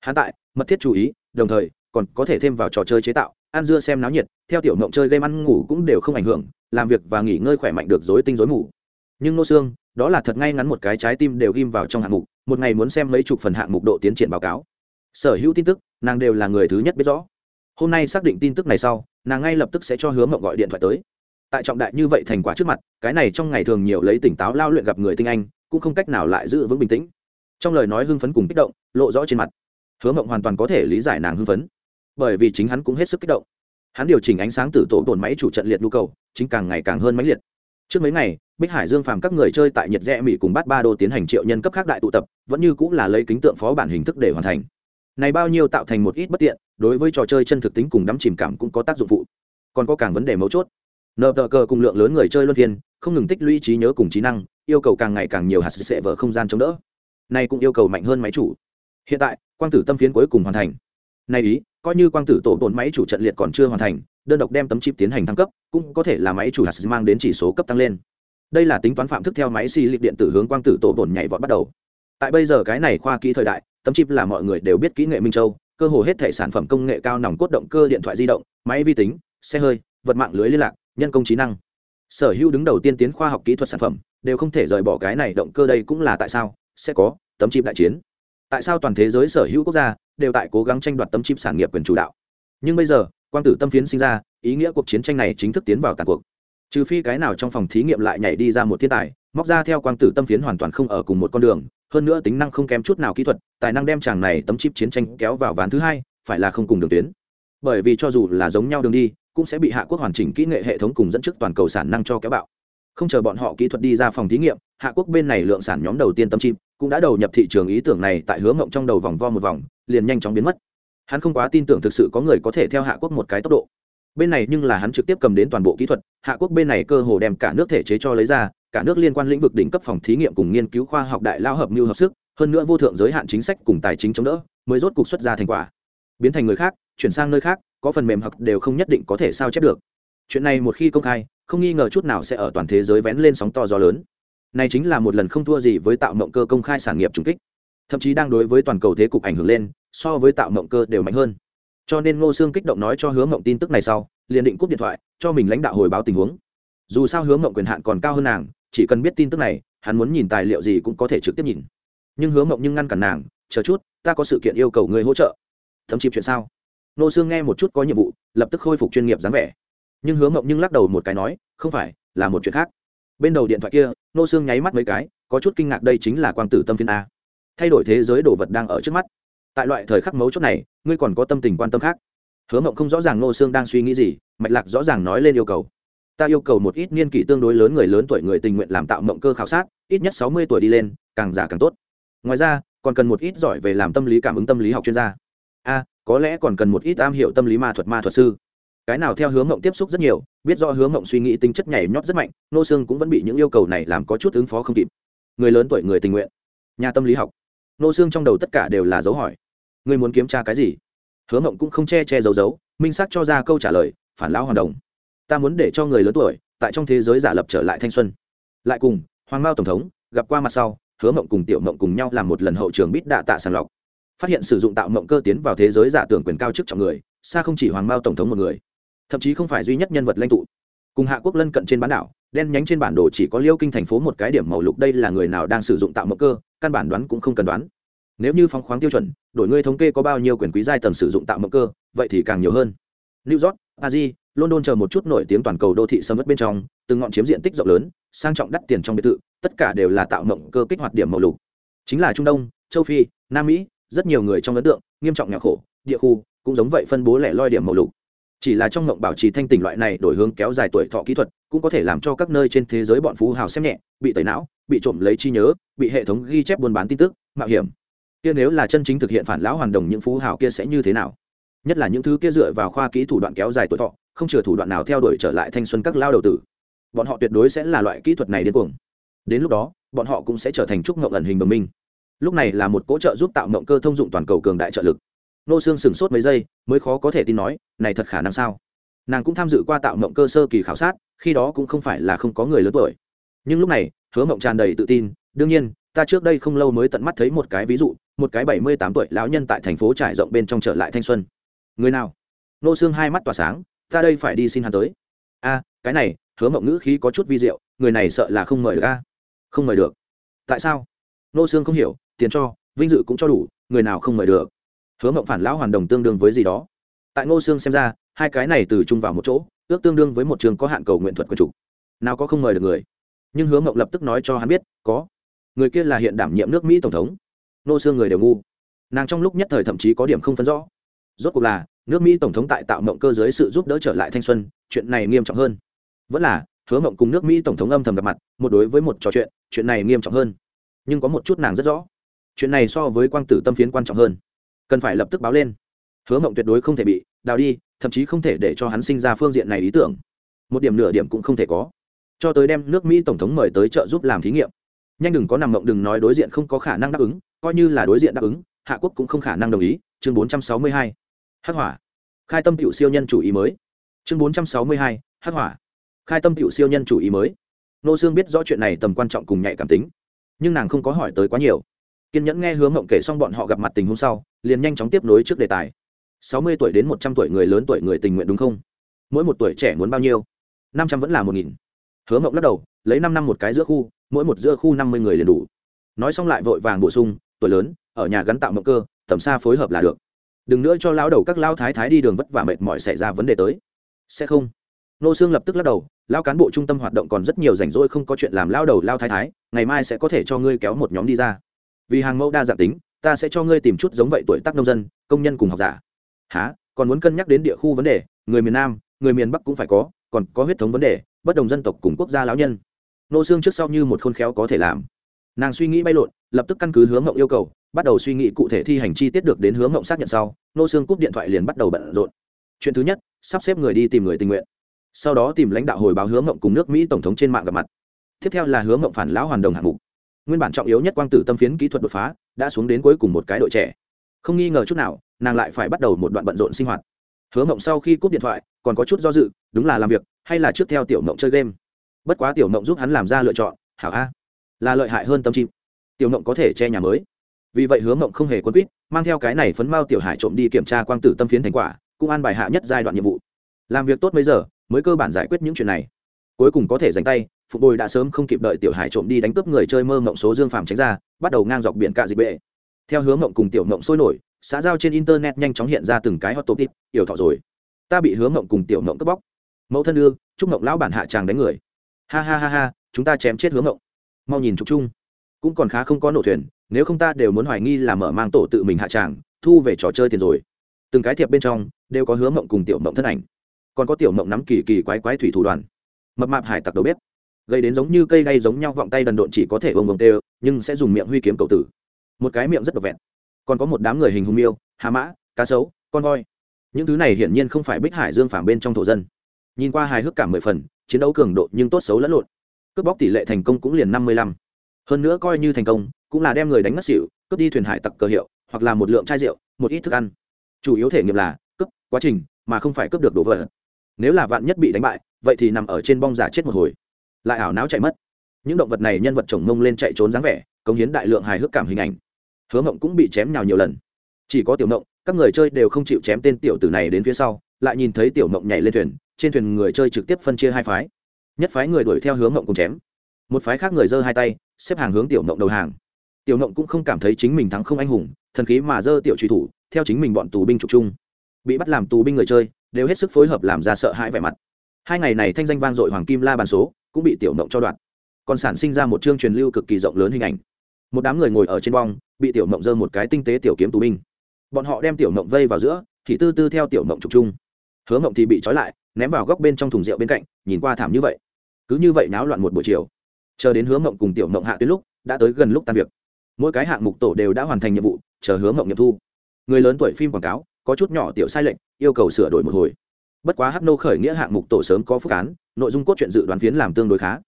Hắn tại, mật thiết chú ý, đồng thời còn có thể thêm vào trò chơi chế tạo, ăn dưa xem náo nhiệt, theo tiểu mộng chơi game ăn ngủ cũng đều không ảnh hưởng, làm việc và nghỉ ngơi khỏe mạnh được dối tinh dối mù. Nhưng nô xương đó là thật ngay ngắn một cái trái tim đều ghim vào trong hạng mục, một ngày muốn xem mấy chục phần hạng mục độ tiến triển báo cáo. Sở hữu tin tức, nàng đều là người thứ nhất biết rõ. Hôm nay xác định tin tức này sau, nàng ngay lập tức sẽ cho hứa mộng gọi điện thoại tới. Tại trọng đại như vậy thành quả trước mặt, cái này trong ngày thường nhiều lấy tỉnh táo lao luyện gặp người tinh anh cũng không cách nào lại giữ vững bình tĩnh. Trong lời nói hưng phấn cùng kích động, lộ rõ trên mặt. Hứa mộng hoàn toàn có thể lý giải nàng hưng phấn, bởi vì chính hắn cũng hết sức kích động. Hắn điều chỉnh ánh sáng từ tổ tồn máy chủ trận liệt nhu cầu, chính càng ngày càng hơn máy liệt. Trước mấy ngày, bích hải dương phàm các người chơi tại nhật rẽ mỹ cùng bát ba đô tiến hành triệu nhân cấp khác đại tụ tập, vẫn như cũng là lấy kính tượng phó bản hình thức để hoàn thành. Này bao nhiêu tạo thành một ít bất tiện, đối với trò chơi chân thực tính cùng đắm chìm cảm cũng có tác dụng phụ. Còn có càng vấn đề mấu chốt. Nợ tờ cờ cùng lượng lớn người chơi luân phiên, không ngừng tích lũy trí nhớ cùng trí năng yêu cầu càng ngày càng nhiều hạt sệ vở không gian chống đỡ. Này cũng yêu cầu mạnh hơn máy chủ. Hiện tại, quang tử tâm phiến cuối cùng hoàn thành. Này ý, coi như quang tử tổ tồn máy chủ trận liệt còn chưa hoàn thành, đơn độc đem tấm chip tiến hành thăng cấp, cũng có thể là máy chủ hạt mang đến chỉ số cấp tăng lên. Đây là tính toán phạm thức theo máy xi lịch điện tử hướng quang tử tổ tồn nhảy vọt bắt đầu. Tại bây giờ cái này khoa kỹ thời đại, tấm chip là mọi người đều biết kỹ nghệ minh châu, cơ hồ hết thể sản phẩm công nghệ cao nòng cốt động cơ điện thoại di động, máy vi tính, xe hơi, vật mạng lưới liên lạc, nhân công trí năng sở hữu đứng đầu tiên tiến khoa học kỹ thuật sản phẩm, đều không thể rời bỏ cái này động cơ đây cũng là tại sao? Sẽ có tấm chip đại chiến. Tại sao toàn thế giới sở hữu quốc gia đều tại cố gắng tranh đoạt tấm chip sản nghiệp quyền chủ đạo? Nhưng bây giờ, quang tử tâm phiến sinh ra, ý nghĩa cuộc chiến tranh này chính thức tiến vào tàn cuộc. Trừ phi cái nào trong phòng thí nghiệm lại nhảy đi ra một thiên tài, móc ra theo quang tử tâm phiến hoàn toàn không ở cùng một con đường, hơn nữa tính năng không kém chút nào kỹ thuật, tài năng đem chàng này tấm chip chiến tranh kéo vào ván thứ hai, phải là không cùng đường tuyến. Bởi vì cho dù là giống nhau đường đi cũng sẽ bị hạ quốc hoàn chỉnh kỹ nghệ hệ thống cùng dẫn trước toàn cầu sản năng cho kéo bạo. Không chờ bọn họ kỹ thuật đi ra phòng thí nghiệm, hạ quốc bên này lượng sản nhóm đầu tiên tâm chim cũng đã đầu nhập thị trường ý tưởng này tại hướng ngộng trong đầu vòng vo một vòng, liền nhanh chóng biến mất. Hắn không quá tin tưởng thực sự có người có thể theo hạ quốc một cái tốc độ. Bên này nhưng là hắn trực tiếp cầm đến toàn bộ kỹ thuật, hạ quốc bên này cơ hồ đem cả nước thể chế cho lấy ra, cả nước liên quan lĩnh vực đỉnh cấp phòng thí nghiệm cùng nghiên cứu khoa học đại lao hợp mưu hợp sức, hơn nữa vô thượng giới hạn chính sách cùng tài chính chống đỡ, mới rốt cục xuất ra thành quả. Biến thành người khác chuyển sang nơi khác, có phần mềm hoặc đều không nhất định có thể sao chép được. Chuyện này một khi công khai, không nghi ngờ chút nào sẽ ở toàn thế giới vén lên sóng to gió lớn. Này chính là một lần không thua gì với tạo mộng cơ công khai sản nghiệp trùng kích. Thậm chí đang đối với toàn cầu thế cục ảnh hưởng lên, so với tạo mộng cơ đều mạnh hơn. Cho nên ngô sương kích động nói cho hướng mộng tin tức này sau, liền định cúp điện thoại, cho mình lãnh đạo hồi báo tình huống. Dù sao hướng mộng quyền hạn còn cao hơn nàng, chỉ cần biết tin tức này, hắn muốn nhìn tài liệu gì cũng có thể trực tiếp nhìn. Nhưng hướng mộng nhưng ngăn cản nàng, chờ chút, ta có sự kiện yêu cầu người hỗ trợ. Thậm chí chuyện sao? Nô xương nghe một chút có nhiệm vụ, lập tức khôi phục chuyên nghiệp dáng vẻ. Nhưng hướng mộng nhưng lắc đầu một cái nói, không phải, là một chuyện khác. Bên đầu điện thoại kia, nô xương nháy mắt mấy cái, có chút kinh ngạc đây chính là quang tử tâm phiên a. Thay đổi thế giới đồ vật đang ở trước mắt. Tại loại thời khắc mấu chốt này, ngươi còn có tâm tình quan tâm khác. Hứa mộng không rõ ràng nô xương đang suy nghĩ gì, mạch lạc rõ ràng nói lên yêu cầu. Ta yêu cầu một ít niên kỷ tương đối lớn người lớn tuổi người tình nguyện làm tạo mộng cơ khảo sát, ít nhất sáu mươi tuổi đi lên, càng già càng tốt. Ngoài ra, còn cần một ít giỏi về làm tâm lý cảm ứng tâm lý học chuyên gia a, có lẽ còn cần một ít am hiểu tâm lý ma thuật ma thuật sư. Cái nào theo hướng mộng tiếp xúc rất nhiều, biết do hướng mộng suy nghĩ tính chất nhảy nhót rất mạnh, nô xương cũng vẫn bị những yêu cầu này làm có chút ứng phó không kịp. Người lớn tuổi, người tình nguyện. Nhà tâm lý học. Nô xương trong đầu tất cả đều là dấu hỏi. Người muốn kiểm tra cái gì? Hướng mộng cũng không che che giấu giấu, minh xác cho ra câu trả lời, phản lão hoàn đồng. Ta muốn để cho người lớn tuổi, tại trong thế giới giả lập trở lại thanh xuân. Lại cùng, hoàng mao tổng thống, gặp qua mặt sau hứa mộng cùng tiểu mộng cùng nhau làm một lần hậu trường bít đạ tạ sàng lọc phát hiện sử dụng tạo mộng cơ tiến vào thế giới giả tưởng quyền cao chức trọng người, xa không chỉ hoàng mao tổng thống một người, thậm chí không phải duy nhất nhân vật lãnh tụ. Cùng hạ quốc lân cận trên bán đảo, đen nhánh trên bản đồ chỉ có liêu kinh thành phố một cái điểm màu lục đây là người nào đang sử dụng tạo mộng cơ, căn bản đoán cũng không cần đoán. Nếu như phóng khoáng tiêu chuẩn, đổi ngươi thống kê có bao nhiêu quyền quý giai tầng sử dụng tạo mộng cơ, vậy thì càng nhiều hơn. New york, paris, london chờ một chút nổi tiếng toàn cầu đô thị sầm mất bên trong, từng ngọn chiếm diện tích rộng lớn, sang trọng đắt tiền trong biệt thự, tất cả đều là tạo mộng cơ kích hoạt điểm màu lục. Chính là trung đông, châu phi, nam mỹ rất nhiều người trong ấn tượng, nghiêm trọng nhà khổ, địa khu, cũng giống vậy phân bố lẻ loi điểm màu lục. Chỉ là trong mộng bảo trì thanh tỉnh loại này đổi hướng kéo dài tuổi thọ kỹ thuật, cũng có thể làm cho các nơi trên thế giới bọn phú hào xem nhẹ, bị tẩy não, bị trộm lấy chi nhớ, bị hệ thống ghi chép buôn bán tin tức, mạo hiểm. Kia nếu là chân chính thực hiện phản lão hoàn đồng những phú hào kia sẽ như thế nào? Nhất là những thứ kia dựa vào khoa kỹ thủ đoạn kéo dài tuổi thọ, không chừa thủ đoạn nào theo đuổi trở lại thanh xuân các lao đầu tử. Bọn họ tuyệt đối sẽ là loại kỹ thuật này điên cuồng. Đến lúc đó, bọn họ cũng sẽ trở thành trúc ngộng ẩn hình đồng minh lúc này là một cỗ trợ giúp tạo mộng cơ thông dụng toàn cầu cường đại trợ lực. Nô xương sửng sốt mấy giây, mới khó có thể tin nói, này thật khả năng sao? Nàng cũng tham dự qua tạo mộng cơ sơ kỳ khảo sát, khi đó cũng không phải là không có người lớn tuổi. Nhưng lúc này, hứa mộng tràn đầy tự tin, đương nhiên, ta trước đây không lâu mới tận mắt thấy một cái ví dụ, một cái bảy mươi tám tuổi lão nhân tại thành phố trải rộng bên trong trở lại thanh xuân. Người nào? Nô xương hai mắt tỏa sáng, ta đây phải đi xin hắn tới. A, cái này, hứa mộng ngữ khí có chút vi diệu, người này sợ là không mời được a. Không mời được. Tại sao? Nô xương không hiểu tiền cho, vinh dự cũng cho đủ, người nào không mời được. Hứa mộng phản lão hoàn đồng tương đương với gì đó. Tại ngô Sương xem ra, hai cái này từ chung vào một chỗ, ước tương đương với một trường có hạn cầu nguyện thuật quân chủ. Nào có không mời được người. Nhưng hứa mộng lập tức nói cho hắn biết, có. Người kia là hiện đảm nhiệm nước mỹ tổng thống. Ngô Sương người đều ngu. Nàng trong lúc nhất thời thậm chí có điểm không phân rõ. Rốt cuộc là, nước mỹ tổng thống tại tạo mộng cơ giới sự giúp đỡ trở lại thanh xuân, chuyện này nghiêm trọng hơn. Vẫn là, hứa mộng cùng nước mỹ tổng thống âm thầm gặp mặt, một đối với một trò chuyện chuyện này nghiêm trọng hơn. Nhưng có một chút nàng rất rõ chuyện này so với quang tử tâm phiến quan trọng hơn. Cần phải lập tức báo lên. Hứa mộng tuyệt đối không thể bị đào đi, thậm chí không thể để cho hắn sinh ra phương diện này ý tưởng. Một điểm nửa điểm cũng không thể có. Cho tới đem nước mỹ tổng thống mời tới trợ giúp làm thí nghiệm. Nhanh đừng có nằm mộng đừng nói đối diện không có khả năng đáp ứng, coi như là đối diện đáp ứng, hạ quốc cũng không khả năng đồng ý. Chương bốn trăm sáu mươi hai, hắc hỏa. Khai tâm tiểu siêu nhân chủ ý mới. Chương bốn trăm sáu mươi hai, hắc hỏa. Khai tâm tiểu siêu nhân chủ ý mới. Nô xương biết rõ chuyện này tầm quan trọng cùng nhạy cảm tính, nhưng nàng không có hỏi tới quá nhiều kiên nhẫn nghe hướng mộng kể xong bọn họ gặp mặt tình hôm sau, liền nhanh chóng tiếp nối trước đề tài. Sáu mươi tuổi đến một trăm tuổi người lớn tuổi người tình nguyện đúng không? Mỗi một tuổi trẻ muốn bao nhiêu? Năm trăm vẫn là một nghìn. Hứa mộng lắc đầu, lấy năm năm một cái giữa khu, mỗi một giữa khu năm mươi người liền đủ. Nói xong lại vội vàng bổ sung, tuổi lớn, ở nhà gắn tạo mộng cơ, tầm xa phối hợp là được. Đừng nữa cho lão đầu các lao thái thái đi đường vất vả mệt mỏi xảy ra vấn đề tới. Sẽ không. Nô xương lập tức lắc đầu lao cán bộ trung tâm hoạt động còn rất nhiều rảnh rỗi không có chuyện làm lao đầu lao thái thái, ngày mai sẽ có thể cho ngươi kéo một nhóm đi ra vì hàng mẫu đa dạng tính, ta sẽ cho ngươi tìm chút giống vậy tuổi tác nông dân, công nhân cùng học giả. Há còn muốn cân nhắc đến địa khu vấn đề, người miền nam, người miền bắc cũng phải có, còn có huyết thống vấn đề, bất đồng dân tộc cùng quốc gia lão nhân. Nô xương trước sau như một khôn khéo có thể làm. Nàng suy nghĩ bay lộn, lập tức căn cứ hướng ngộng yêu cầu, bắt đầu suy nghĩ cụ thể thi hành chi tiết được đến hướng ngộng xác nhận sau, nô xương cúp điện thoại liền bắt đầu bận rộn. Chuyện thứ nhất, sắp xếp người đi tìm người tình nguyện. Sau đó tìm lãnh đạo hồi báo hướng ngộng cùng nước mỹ tổng thống trên mạng gặp mặt. Tiếp theo là hướng ngộng phản lão hoàn đồng hạng mục nguyên bản trọng yếu nhất quang tử tâm phiến kỹ thuật đột phá, đã xuống đến cuối cùng một cái đội trẻ. Không nghi ngờ chút nào, nàng lại phải bắt đầu một đoạn bận rộn sinh hoạt. Hứa mộng sau khi cúp điện thoại, còn có chút do dự, đúng là làm việc, hay là trước theo tiểu mộng chơi game. Bất quá tiểu mộng giúp hắn làm ra lựa chọn, hảo a, là lợi hại hơn tâm chim tiểu mộng có thể che nhà mới. Vì vậy hứa mộng không hề quân quýt, mang theo cái này phấn mao tiểu hải trộm đi kiểm tra quang tử tâm phiến thành quả, cũng an bài hạ nhất giai đoạn nhiệm vụ. Làm việc tốt mấy giờ, mới cơ bản giải quyết những chuyện này. Cuối cùng có thể dành tay phục bồi đã sớm không kịp đợi tiểu hải trộm đi đánh cướp người chơi mơ mộng số dương phàm tránh ra, bắt đầu ngang dọc biển cả dịch bệ. Theo hướng mộng cùng tiểu mộng sôi nổi, xã giao trên internet nhanh chóng hiện ra từng cái hot topic yểu thọ rồi. Ta bị hướng mộng cùng tiểu mộng cướp bóc. Mẫu thân đương chúc mộng lão bản hạ tràng đánh người. Ha ha ha ha, chúng ta chém chết hướng mộng. Mau nhìn chụp chung. Cũng còn khá không có nổ thuyền, nếu không ta đều muốn hoài nghi là mở mang tổ tự mình hạ tràng, thu về trò chơi tiền rồi. Từng cái thiệp bên trong, đều có hướng mộng cùng tiểu mộng thân ảnh. Còn có tiểu mộng nắm kỳ kỳ quái quái thủy thủ đoàn. Mập mạp hải tặc đầu bếp gây đến giống như cây đay giống nhau vọng tay đần độn chỉ có thể ôm vòng tê nhưng sẽ dùng miệng huy kiếm cầu tử. Một cái miệng rất độc vẹn. Còn có một đám người hình hung miêu, hà mã, cá sấu, con voi. Những thứ này hiển nhiên không phải bích hải dương phản bên trong thổ dân. Nhìn qua hài hước cả mười phần, chiến đấu cường độ nhưng tốt xấu lẫn lộn. Cướp bóc tỷ lệ thành công cũng liền năm mươi lăm. Hơn nữa coi như thành công, cũng là đem người đánh mất xỉu, cướp đi thuyền hải tặc cờ hiệu, hoặc là một lượng chai rượu, một ít thức ăn. Chủ yếu thể nghiệm là, cướp, quá trình, mà không phải cướp được đồ vật. Nếu là vạn nhất bị đánh bại, vậy thì nằm ở trên bong giả chết một hồi lại ảo não chạy mất. Những động vật này nhân vật chồng mông lên chạy trốn dáng vẻ, cống hiến đại lượng hài hước cảm hình ảnh. Hứa mộng cũng bị chém nhào nhiều lần. Chỉ có tiểu mộng, các người chơi đều không chịu chém tên tiểu tử này đến phía sau, lại nhìn thấy tiểu mộng nhảy lên thuyền, trên thuyền người chơi trực tiếp phân chia hai phái. Nhất phái người đuổi theo hướng mộng cùng chém, một phái khác người giơ hai tay, xếp hàng hướng tiểu mộng đầu hàng. Tiểu mộng cũng không cảm thấy chính mình thắng không anh hùng, thần khí mà giơ tiểu truy thủ, theo chính mình bọn tù binh trục chung. Bị bắt làm tù binh người chơi, đều hết sức phối hợp làm ra sợ hãi vẻ mặt. Hai ngày này thanh danh vang dội hoàng kim la bàn số cũng bị tiểu mộng cho đoạn còn sản sinh ra một chương truyền lưu cực kỳ rộng lớn hình ảnh. Một đám người ngồi ở trên bong, bị tiểu mộng giơ một cái tinh tế tiểu kiếm tù binh. Bọn họ đem tiểu mộng vây vào giữa, thì tư tư theo tiểu mộng trục chung. Hứa mộng thì bị trói lại, ném vào góc bên trong thùng rượu bên cạnh, nhìn qua thảm như vậy. Cứ như vậy náo loạn một buổi chiều. Chờ đến hứa mộng cùng tiểu mộng hạ tuyến lúc, đã tới gần lúc tan việc. Mỗi cái hạng mục tổ đều đã hoàn thành nhiệm vụ, chờ hứa mộng nghiệm thu. Người lớn tuổi phim quảng cáo, có chút nhỏ tiểu sai lệch, yêu cầu sửa đổi một hồi. Bất quá hắc nô khởi nghĩa hạng mục tổ sớm có phúc án nội dung cốt truyện dự đoán phiến làm tương đối khá.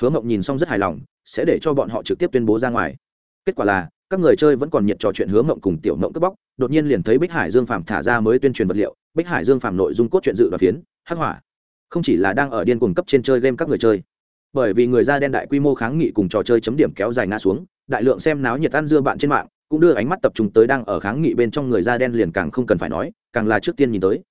Hứa mộng nhìn xong rất hài lòng, sẽ để cho bọn họ trực tiếp tuyên bố ra ngoài. Kết quả là, các người chơi vẫn còn nhiệt trò chuyện hứa mộng cùng tiểu mộng cướp bóc, đột nhiên liền thấy bích hải dương phạm thả ra mới tuyên truyền vật liệu, bích hải dương phạm nội dung cốt truyện dự đoán phiến, hắc hỏa. Không chỉ là đang ở điên cuồng cấp trên chơi game các người chơi, bởi vì người da đen đại quy mô kháng nghị cùng trò chơi chấm điểm kéo dài ngã xuống, đại lượng xem náo nhiệt ăn dưa bạn trên mạng, cũng đưa ánh mắt tập trung tới đang ở kháng nghị bên trong người da đen liền càng không cần phải nói, càng là trước tiên nhìn tới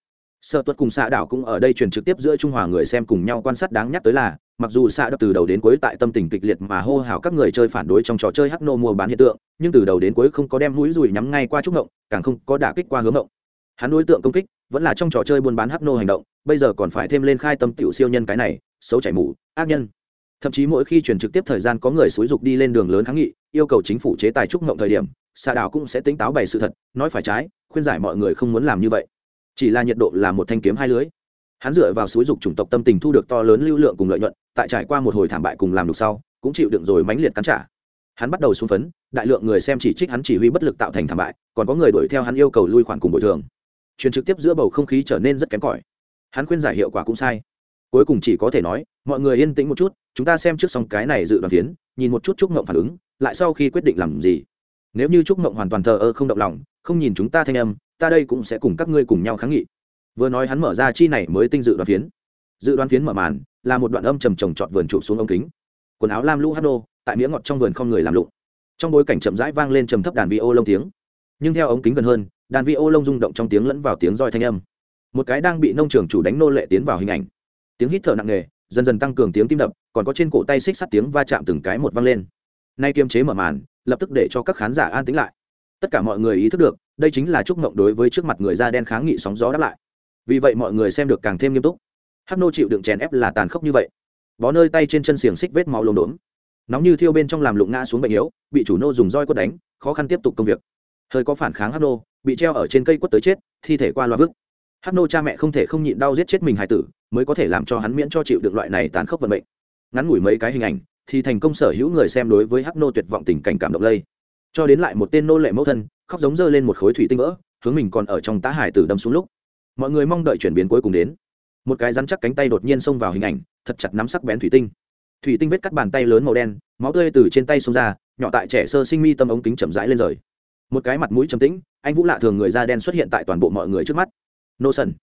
sợ tuất cùng xạ đảo cũng ở đây truyền trực tiếp giữa trung hòa người xem cùng nhau quan sát đáng nhắc tới là, mặc dù xạ đập từ đầu đến cuối tại tâm tình kịch liệt mà hô hào các người chơi phản đối trong trò chơi hắc nô mua bán hiện tượng, nhưng từ đầu đến cuối không có đem mũi dùi nhắm ngay qua trúc ngộng càng không có đả kích qua hướng ngộng hắn đối tượng công kích, vẫn là trong trò chơi buôn bán hắc nô hành động, bây giờ còn phải thêm lên khai tâm tiểu siêu nhân cái này, xấu chảy mũ ác nhân. Thậm chí mỗi khi truyền trực tiếp thời gian có người xúi dục đi lên đường lớn kháng nghị, yêu cầu chính phủ chế tài trúc ngộng thời điểm, xạ đảo cũng sẽ tính táo bày sự thật, nói phải trái, khuyên giải mọi người không muốn làm như vậy chỉ là nhiệt độ là một thanh kiếm hai lưới. Hắn dựa vào xúi dục chủng tộc tâm tình thu được to lớn lưu lượng cùng lợi nhuận, tại trải qua một hồi thảm bại cùng làm đục sau, cũng chịu đựng rồi mãnh liệt cắn trả. Hắn bắt đầu xuống phấn, đại lượng người xem chỉ trích hắn chỉ huy bất lực tạo thành thảm bại, còn có người đuổi theo hắn yêu cầu lui khoản cùng bồi thường. Truyền trực tiếp giữa bầu không khí trở nên rất kém cỏi. Hắn khuyên giải hiệu quả cũng sai. Cuối cùng chỉ có thể nói, mọi người yên tĩnh một chút, chúng ta xem trước xong cái này dự đoán tiến, nhìn một chút trúc mộng phản ứng, lại sau khi quyết định làm gì. Nếu như trúc mộng hoàn toàn thờ ơ không động lòng, không nhìn chúng ta thanh âm ta đây cũng sẽ cùng các ngươi cùng nhau kháng nghị. Vừa nói hắn mở ra chi này mới tinh dự đoán phiến. Dự đoán phiến mở màn, là một đoạn âm trầm trồng trọt vườn chụp xuống ống kính. Quần áo lam lũ hát nô, tại miếng ngọt trong vườn không người làm lụng. Trong bối cảnh chậm rãi vang lên trầm thấp đàn vi ô lông tiếng. Nhưng theo ống kính gần hơn, đàn vi ô lông rung động trong tiếng lẫn vào tiếng roi thanh âm. Một cái đang bị nông trường chủ đánh nô lệ tiến vào hình ảnh. Tiếng hít thở nặng nề, dần dần tăng cường tiếng tim đập, còn có trên cổ tay xích sắt tiếng va chạm từng cái một vang lên. Nay kiềm chế mở màn, lập tức để cho các khán giả an tĩnh lại. Tất cả mọi người ý thức được đây chính là chúc mộng đối với trước mặt người da đen kháng nghị sóng gió đáp lại. Vì vậy mọi người xem được càng thêm nghiêm túc. Hắc nô chịu đựng chèn ép là tàn khốc như vậy. Bó nơi tay trên chân xiềng xích vết máu lốm đốm. Nóng như thiêu bên trong làm lụng ngã xuống bệnh yếu, bị chủ nô dùng roi quất đánh, khó khăn tiếp tục công việc. Hơi có phản kháng hắc nô, bị treo ở trên cây quất tới chết, thi thể qua loa vứt. Hắc nô cha mẹ không thể không nhịn đau giết chết mình hài tử, mới có thể làm cho hắn miễn cho chịu được loại này tàn khốc vận mệnh. Ngắn ngủi mấy cái hình ảnh, thì thành công sở hữu người xem đối với hắc nô tuyệt vọng tình cảnh cảm động lây. Cho đến lại một tên nô lệ mẫu thân khóc giống dơ lên một khối thủy tinh vỡ, hướng mình còn ở trong tá hải tử đâm xuống lúc. Mọi người mong đợi chuyển biến cuối cùng đến. Một cái rắn chắc cánh tay đột nhiên xông vào hình ảnh, thật chặt nắm sắc bén thủy tinh. Thủy tinh vết cắt bàn tay lớn màu đen, máu tươi từ trên tay xông ra, nhỏ tại trẻ sơ sinh mi tâm ống kính chậm rãi lên rời. Một cái mặt mũi trầm tĩnh, anh vũ lạ thường người da đen xuất hiện tại toàn bộ mọi người trước mắt. Nô sần.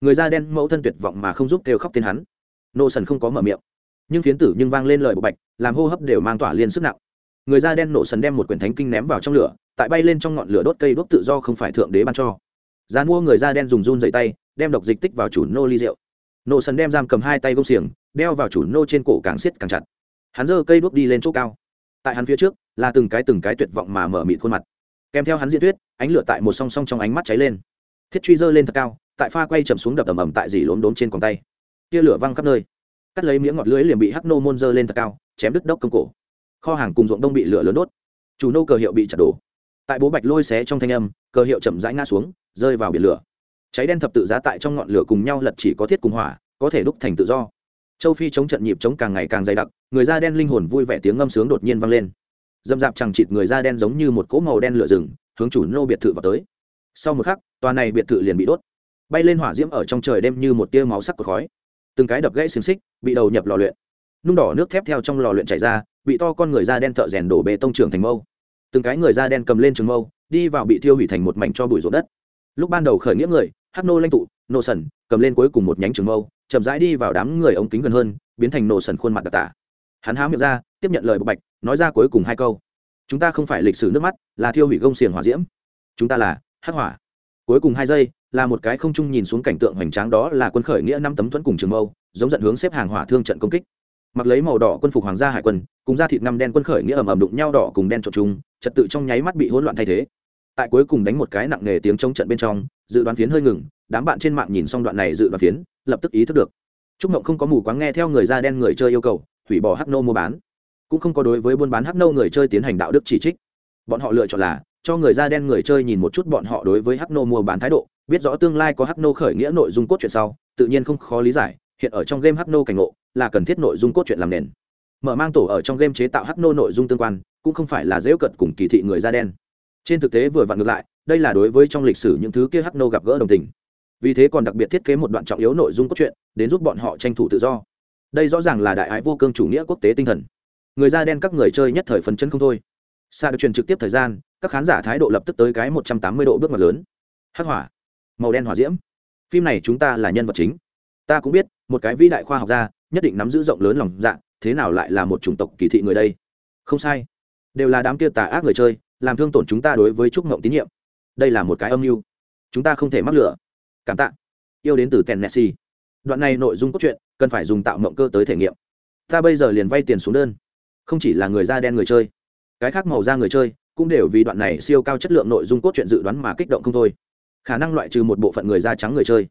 Người da đen mẫu thân tuyệt vọng mà không giúp kêu khóc tên hắn. Nô sần không có mở miệng. Nhưng phiến tử nhưng vang lên lời bộ bạch, làm hô hấp đều mang tỏa liên sức nặng người da đen nổ sần đem một quyển thánh kinh ném vào trong lửa, tại bay lên trong ngọn lửa đốt cây đốt tự do không phải thượng đế ban cho. Giá mua người da đen dùng run dậy tay, đem độc dịch tích vào chủ nô ly rượu. Nổ sần đem giam cầm hai tay gông xiềng, đeo vào chủ nô trên cổ càng xiết càng chặt. Hắn giơ cây đuốc đi lên chỗ cao. Tại hắn phía trước, là từng cái từng cái tuyệt vọng mà mở mịt khuôn mặt. Kèm theo hắn diễn thuyết, ánh lửa tại một song song trong ánh mắt cháy lên. Thiết truy dơ lên thật cao, tại pha quay chậm xuống đập ầm ầm tại dì lốm đốm trên còng tay. Tia lửa văng khắp nơi. Cắt lấy miếng ngọt lưới liền bị hắc nô môn dơ lên thật cao, chém đứt đốc công cổ kho hàng cùng ruộng đông bị lửa lớn đốt. Chủ nô cờ hiệu bị chặt đổ. Tại bố bạch lôi xé trong thanh âm, cờ hiệu chậm rãi ngã xuống, rơi vào biển lửa. Cháy đen thập tự giá tại trong ngọn lửa cùng nhau lật chỉ có thiết cùng hỏa, có thể đúc thành tự do. Châu phi chống trận nhịp chống càng ngày càng dày đặc, người da đen linh hồn vui vẻ tiếng ngâm sướng đột nhiên vang lên. Dâm dạp chẳng chịt người da đen giống như một cỗ màu đen lửa rừng, hướng chủ nô biệt thự vào tới. Sau một khắc, tòa này biệt thự liền bị đốt. Bay lên hỏa diễm ở trong trời đêm như một tia máu sắc của khói. Từng cái đập gãy xiềng xích, bị đầu nhập lò luyện nung đỏ nước thép theo trong lò luyện chảy ra, bị to con người da đen thợ rèn đổ bê tông trưởng thành mâu. Từng cái người da đen cầm lên trường mâu, đi vào bị thiêu hủy thành một mảnh cho bụi rột đất. Lúc ban đầu khởi nghĩa người, hắc nô lanh tụ, nô sần cầm lên cuối cùng một nhánh trường mâu, chậm rãi đi vào đám người ống kính gần hơn, biến thành nổ sần khuôn mặt đặc tả. Hắn há miệng ra, tiếp nhận lời bộc bạch, nói ra cuối cùng hai câu. Chúng ta không phải lịch sử nước mắt, là thiêu hủy gông xiềng hỏa diễm. Chúng ta là hắc hỏa. Cuối cùng hai giây, là một cái không trung nhìn xuống cảnh tượng hoành tráng đó là quân khởi nghĩa năm tấm thuẫn cùng trường mâu, giống giận hướng xếp hàng hỏa thương trận công kích mặc lấy màu đỏ quân phục hoàng gia hải quân, cùng da thịt ngăm đen quân khởi nghĩa ầm ầm đụng nhau đỏ cùng đen trộn chung trật tự trong nháy mắt bị hỗn loạn thay thế. Tại cuối cùng đánh một cái nặng nề tiếng chống trận bên trong, dự đoán phiến hơi ngừng, đám bạn trên mạng nhìn xong đoạn này dự đoán phiến, lập tức ý thức được. Trúc mộng không có mù quáng nghe theo người da đen người chơi yêu cầu, hủy bỏ hắc nô mua bán. Cũng không có đối với buôn bán hắc nô người chơi tiến hành đạo đức chỉ trích. Bọn họ lựa chọn là, cho người da đen người chơi nhìn một chút bọn họ đối với hắc nô mua bán thái độ, biết rõ tương lai có hắc nô khởi nghĩa nội dung cốt truyện sau, tự nhiên không khó lý giải hiện ở trong game hắc nô cảnh ngộ, là cần thiết nội dung cốt truyện làm nền. Mở mang tổ ở trong game chế tạo hắc nô nội dung tương quan, cũng không phải là dễ cận cùng kỳ thị người da đen. Trên thực tế vừa vặn ngược lại, đây là đối với trong lịch sử những thứ kia hắc nô gặp gỡ đồng tình. Vì thế còn đặc biệt thiết kế một đoạn trọng yếu nội dung cốt truyện, đến giúp bọn họ tranh thủ tự do. Đây rõ ràng là đại ái vô cương chủ nghĩa quốc tế tinh thần. Người da đen các người chơi nhất thời phấn chân không thôi. Sa được truyền trực tiếp thời gian, các khán giả thái độ lập tức tới cái một trăm tám mươi độ bước ngoặt lớn. Hắc hỏa. Màu đen hỏa diễm. Phim này chúng ta là nhân vật chính. Ta cũng biết một cái vĩ đại khoa học gia, nhất định nắm giữ rộng lớn lòng dạ thế nào lại là một chủng tộc kỳ thị người đây? Không sai. Đều là đám kia tà ác người chơi, làm thương tổn chúng ta đối với trúc ngộng tín nhiệm. Đây là một cái âm mưu. Chúng ta không thể mắc lửa. Cảm tạ. Yêu đến từ tennessee đoạn này nội dung cốt truyện, cần phải dùng tạo mộng cơ tới thể nghiệm. Ta bây giờ liền vay tiền xuống đơn. Không chỉ là người da đen người chơi, cái khác màu da người chơi cũng đều vì đoạn này siêu cao chất lượng nội dung cốt truyện dự đoán mà kích động không thôi. Khả năng loại trừ một bộ phận người da trắng người chơi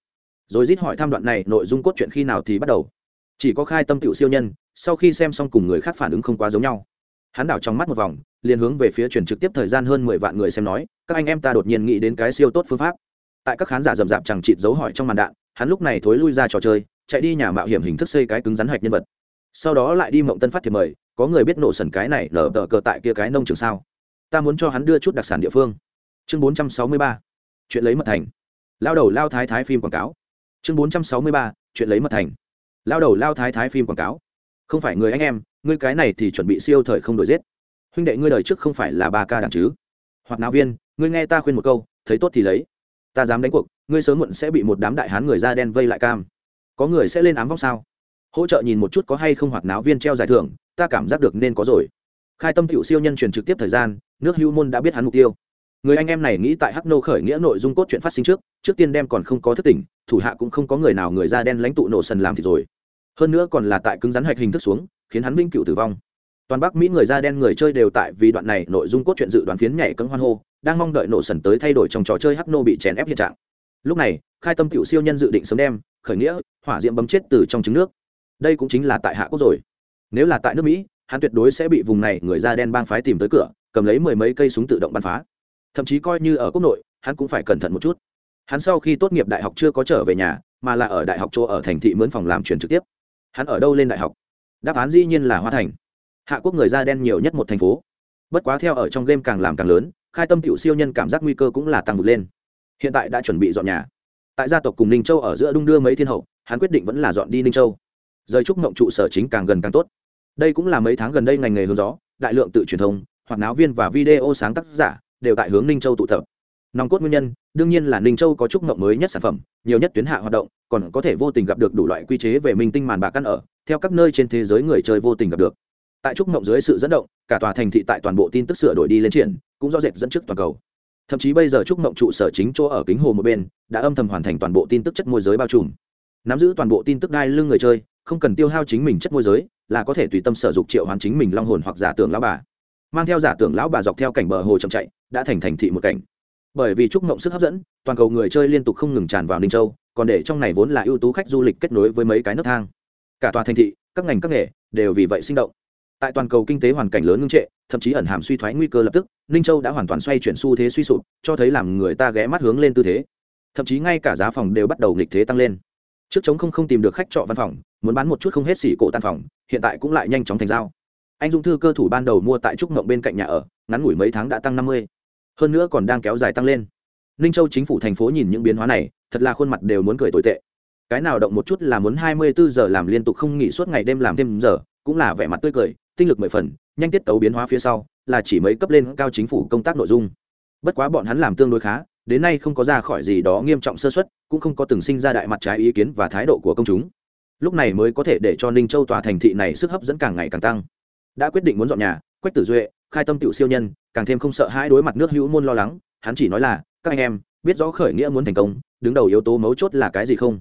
rồi rít hỏi tham đoạn này nội dung cốt truyện khi nào thì bắt đầu. Chỉ có khai tâm tiểu siêu nhân, sau khi xem xong cùng người khác phản ứng không quá giống nhau. Hắn đảo trong mắt một vòng, liền hướng về phía truyền trực tiếp thời gian hơn mười vạn người xem nói, các anh em ta đột nhiên nghĩ đến cái siêu tốt phương pháp. Tại các khán giả rầm rạp chẳng chịt dấu hỏi trong màn đạn, hắn lúc này thối lui ra trò chơi, chạy đi nhà mạo hiểm hình thức xây cái cứng rắn hạch nhân vật. Sau đó lại đi mộng tân phát thiệp mời, có người biết nổ sần cái này lở tờ cờ tại kia cái nông trường sao? Ta muốn cho hắn đưa chút đặc sản địa phương. Chương bốn trăm sáu mươi ba. Chuyện lấy mật thành. Lao đầu lao thái thái phim quảng cáo chương bốn trăm sáu mươi ba, chuyện lấy mật thành. Lao đầu lao thái thái phim quảng cáo. Không phải người anh em ngươi cái này thì chuẩn bị siêu thời không đổi giết. Huynh đệ ngươi đời trước không phải là ba ca đảng chứ? Hoặc nào viên, ngươi nghe ta khuyên một câu, thấy tốt thì lấy. Ta dám đánh cuộc, ngươi sớm muộn sẽ bị một đám đại hán người da đen vây lại cam. Có người sẽ lên ám vong sao? Hỗ trợ nhìn một chút có hay không hoạt náo viên treo giải thưởng, ta cảm giác được nên có rồi. Khai tâm cựu siêu nhân truyền trực tiếp thời gian, nước hưu môn đã biết hắn mục tiêu. Người anh em này nghĩ tại hắc nô khởi nghĩa nội dung cốt chuyện phát sinh trước trước tiên đem còn không có thức tỉnh, thủ hạ cũng không có người nào người da đen lãnh tụ nổ sần làm thì rồi. Hơn nữa còn là tại cứng rắn hạch hình thức xuống, khiến hắn vinh cựu tử vong. Toàn bắc mỹ người da đen người chơi đều tại vì đoạn này nội dung cốt truyện dự đoán phiến nhảy cấm hoan hô, đang mong đợi nổ sần tới thay đổi trong trò chơi hắc nô bị chèn ép hiện trạng. Lúc này, khai tâm cựu siêu nhân dự định sớm đem, khởi nghĩa, hỏa diệm bấm chết từ trong trứng nước. Đây cũng chính là tại hạ quốc rồi. Nếu là tại nước mỹ, hắn tuyệt đối sẽ bị vùng này người da đen bang phái tìm tới cửa, cầm lấy mười mấy cây súng tự động bắn phá. Thậm chí coi như ở quốc nội, hắn cũng phải cẩn thận một chút hắn sau khi tốt nghiệp đại học chưa có trở về nhà, mà là ở đại học chỗ ở thành thị mướn phòng làm truyền trực tiếp. Hắn ở đâu lên đại học? Đáp án dĩ nhiên là hoa thành. Hạ quốc người da đen nhiều nhất một thành phố. Bất quá theo ở trong game càng làm càng lớn, khai tâm cựu siêu nhân cảm giác nguy cơ cũng là tăng vượt lên. Hiện tại đã chuẩn bị dọn nhà. Tại gia tộc cùng ninh châu ở giữa đung đưa mấy thiên hậu, hắn quyết định vẫn là dọn đi ninh châu. Rời trúc mộng trụ sở chính càng gần càng tốt. Đây cũng là mấy tháng gần đây ngành nghề hướng gió, đại lượng tự truyền thông hoặc náo viên và video sáng tác giả đều tại hướng ninh châu tụ tập nòng cốt nguyên nhân, đương nhiên là ninh châu có trúc mộng mới nhất sản phẩm, nhiều nhất tuyến hạ hoạt động, còn có thể vô tình gặp được đủ loại quy chế về minh tinh màn bạc căn ở, theo các nơi trên thế giới người chơi vô tình gặp được. Tại trúc mộng dưới sự dẫn động, cả tòa thành thị tại toàn bộ tin tức sửa đổi đi lên triển, cũng do dệt dẫn trước toàn cầu. Thậm chí bây giờ trúc mộng trụ sở chính chỗ ở kính hồ một bên, đã âm thầm hoàn thành toàn bộ tin tức chất môi giới bao trùm. Nắm giữ toàn bộ tin tức đai lưng người chơi, không cần tiêu hao chính mình chất môi giới, là có thể tùy tâm sở dục triệu hoàn chính mình long hồn hoặc giả tưởng lão bà. Mang theo giả tưởng lão bà dọc theo cảnh bờ hồ chậm chạy, đã thành thành thị một cảnh bởi vì trúc mộng sức hấp dẫn, toàn cầu người chơi liên tục không ngừng tràn vào ninh châu, còn để trong này vốn là ưu tú khách du lịch kết nối với mấy cái nước thang. Cả tòa thành thị, các ngành các nghề đều vì vậy sinh động. Tại toàn cầu kinh tế hoàn cảnh lớn ngưng trệ, thậm chí ẩn hàm suy thoái nguy cơ lập tức, ninh châu đã hoàn toàn xoay chuyển xu thế suy sụp, cho thấy làm người ta ghé mắt hướng lên tư thế. Thậm chí ngay cả giá phòng đều bắt đầu nghịch thế tăng lên. Trước chống không không tìm được khách trọ văn phòng, muốn bán một chút không hết xỉ cổ tan phòng, hiện tại cũng lại nhanh chóng thành giao. Anh dung thư cơ thủ ban đầu mua tại trúc mộng bên cạnh nhà ở, ngắn ngủi mấy tháng đã tăng năm mươi hơn nữa còn đang kéo dài tăng lên. Ninh châu chính phủ thành phố nhìn những biến hóa này, thật là khuôn mặt đều muốn cười tồi tệ. Cái nào động một chút là muốn hai mươi bốn giờ làm liên tục không nghỉ suốt ngày đêm làm thêm giờ, cũng là vẻ mặt tươi cười, tinh lực mười phần, nhanh tiết tấu biến hóa phía sau, là chỉ mấy cấp lên cao chính phủ công tác nội dung. Bất quá bọn hắn làm tương đối khá, đến nay không có ra khỏi gì đó nghiêm trọng sơ xuất cũng không có từng sinh ra đại mặt trái ý kiến và thái độ của công chúng. Lúc này mới có thể để cho ninh châu tòa thành thị này sức hấp dẫn càng ngày càng tăng. Đã quyết định muốn dọn nhà, quách tử duệ khai tâm tiểu siêu nhân, càng thêm không sợ hãi đối mặt nước hữu môn lo lắng, hắn chỉ nói là, các anh em, biết rõ khởi nghĩa muốn thành công, đứng đầu yếu tố mấu chốt là cái gì không?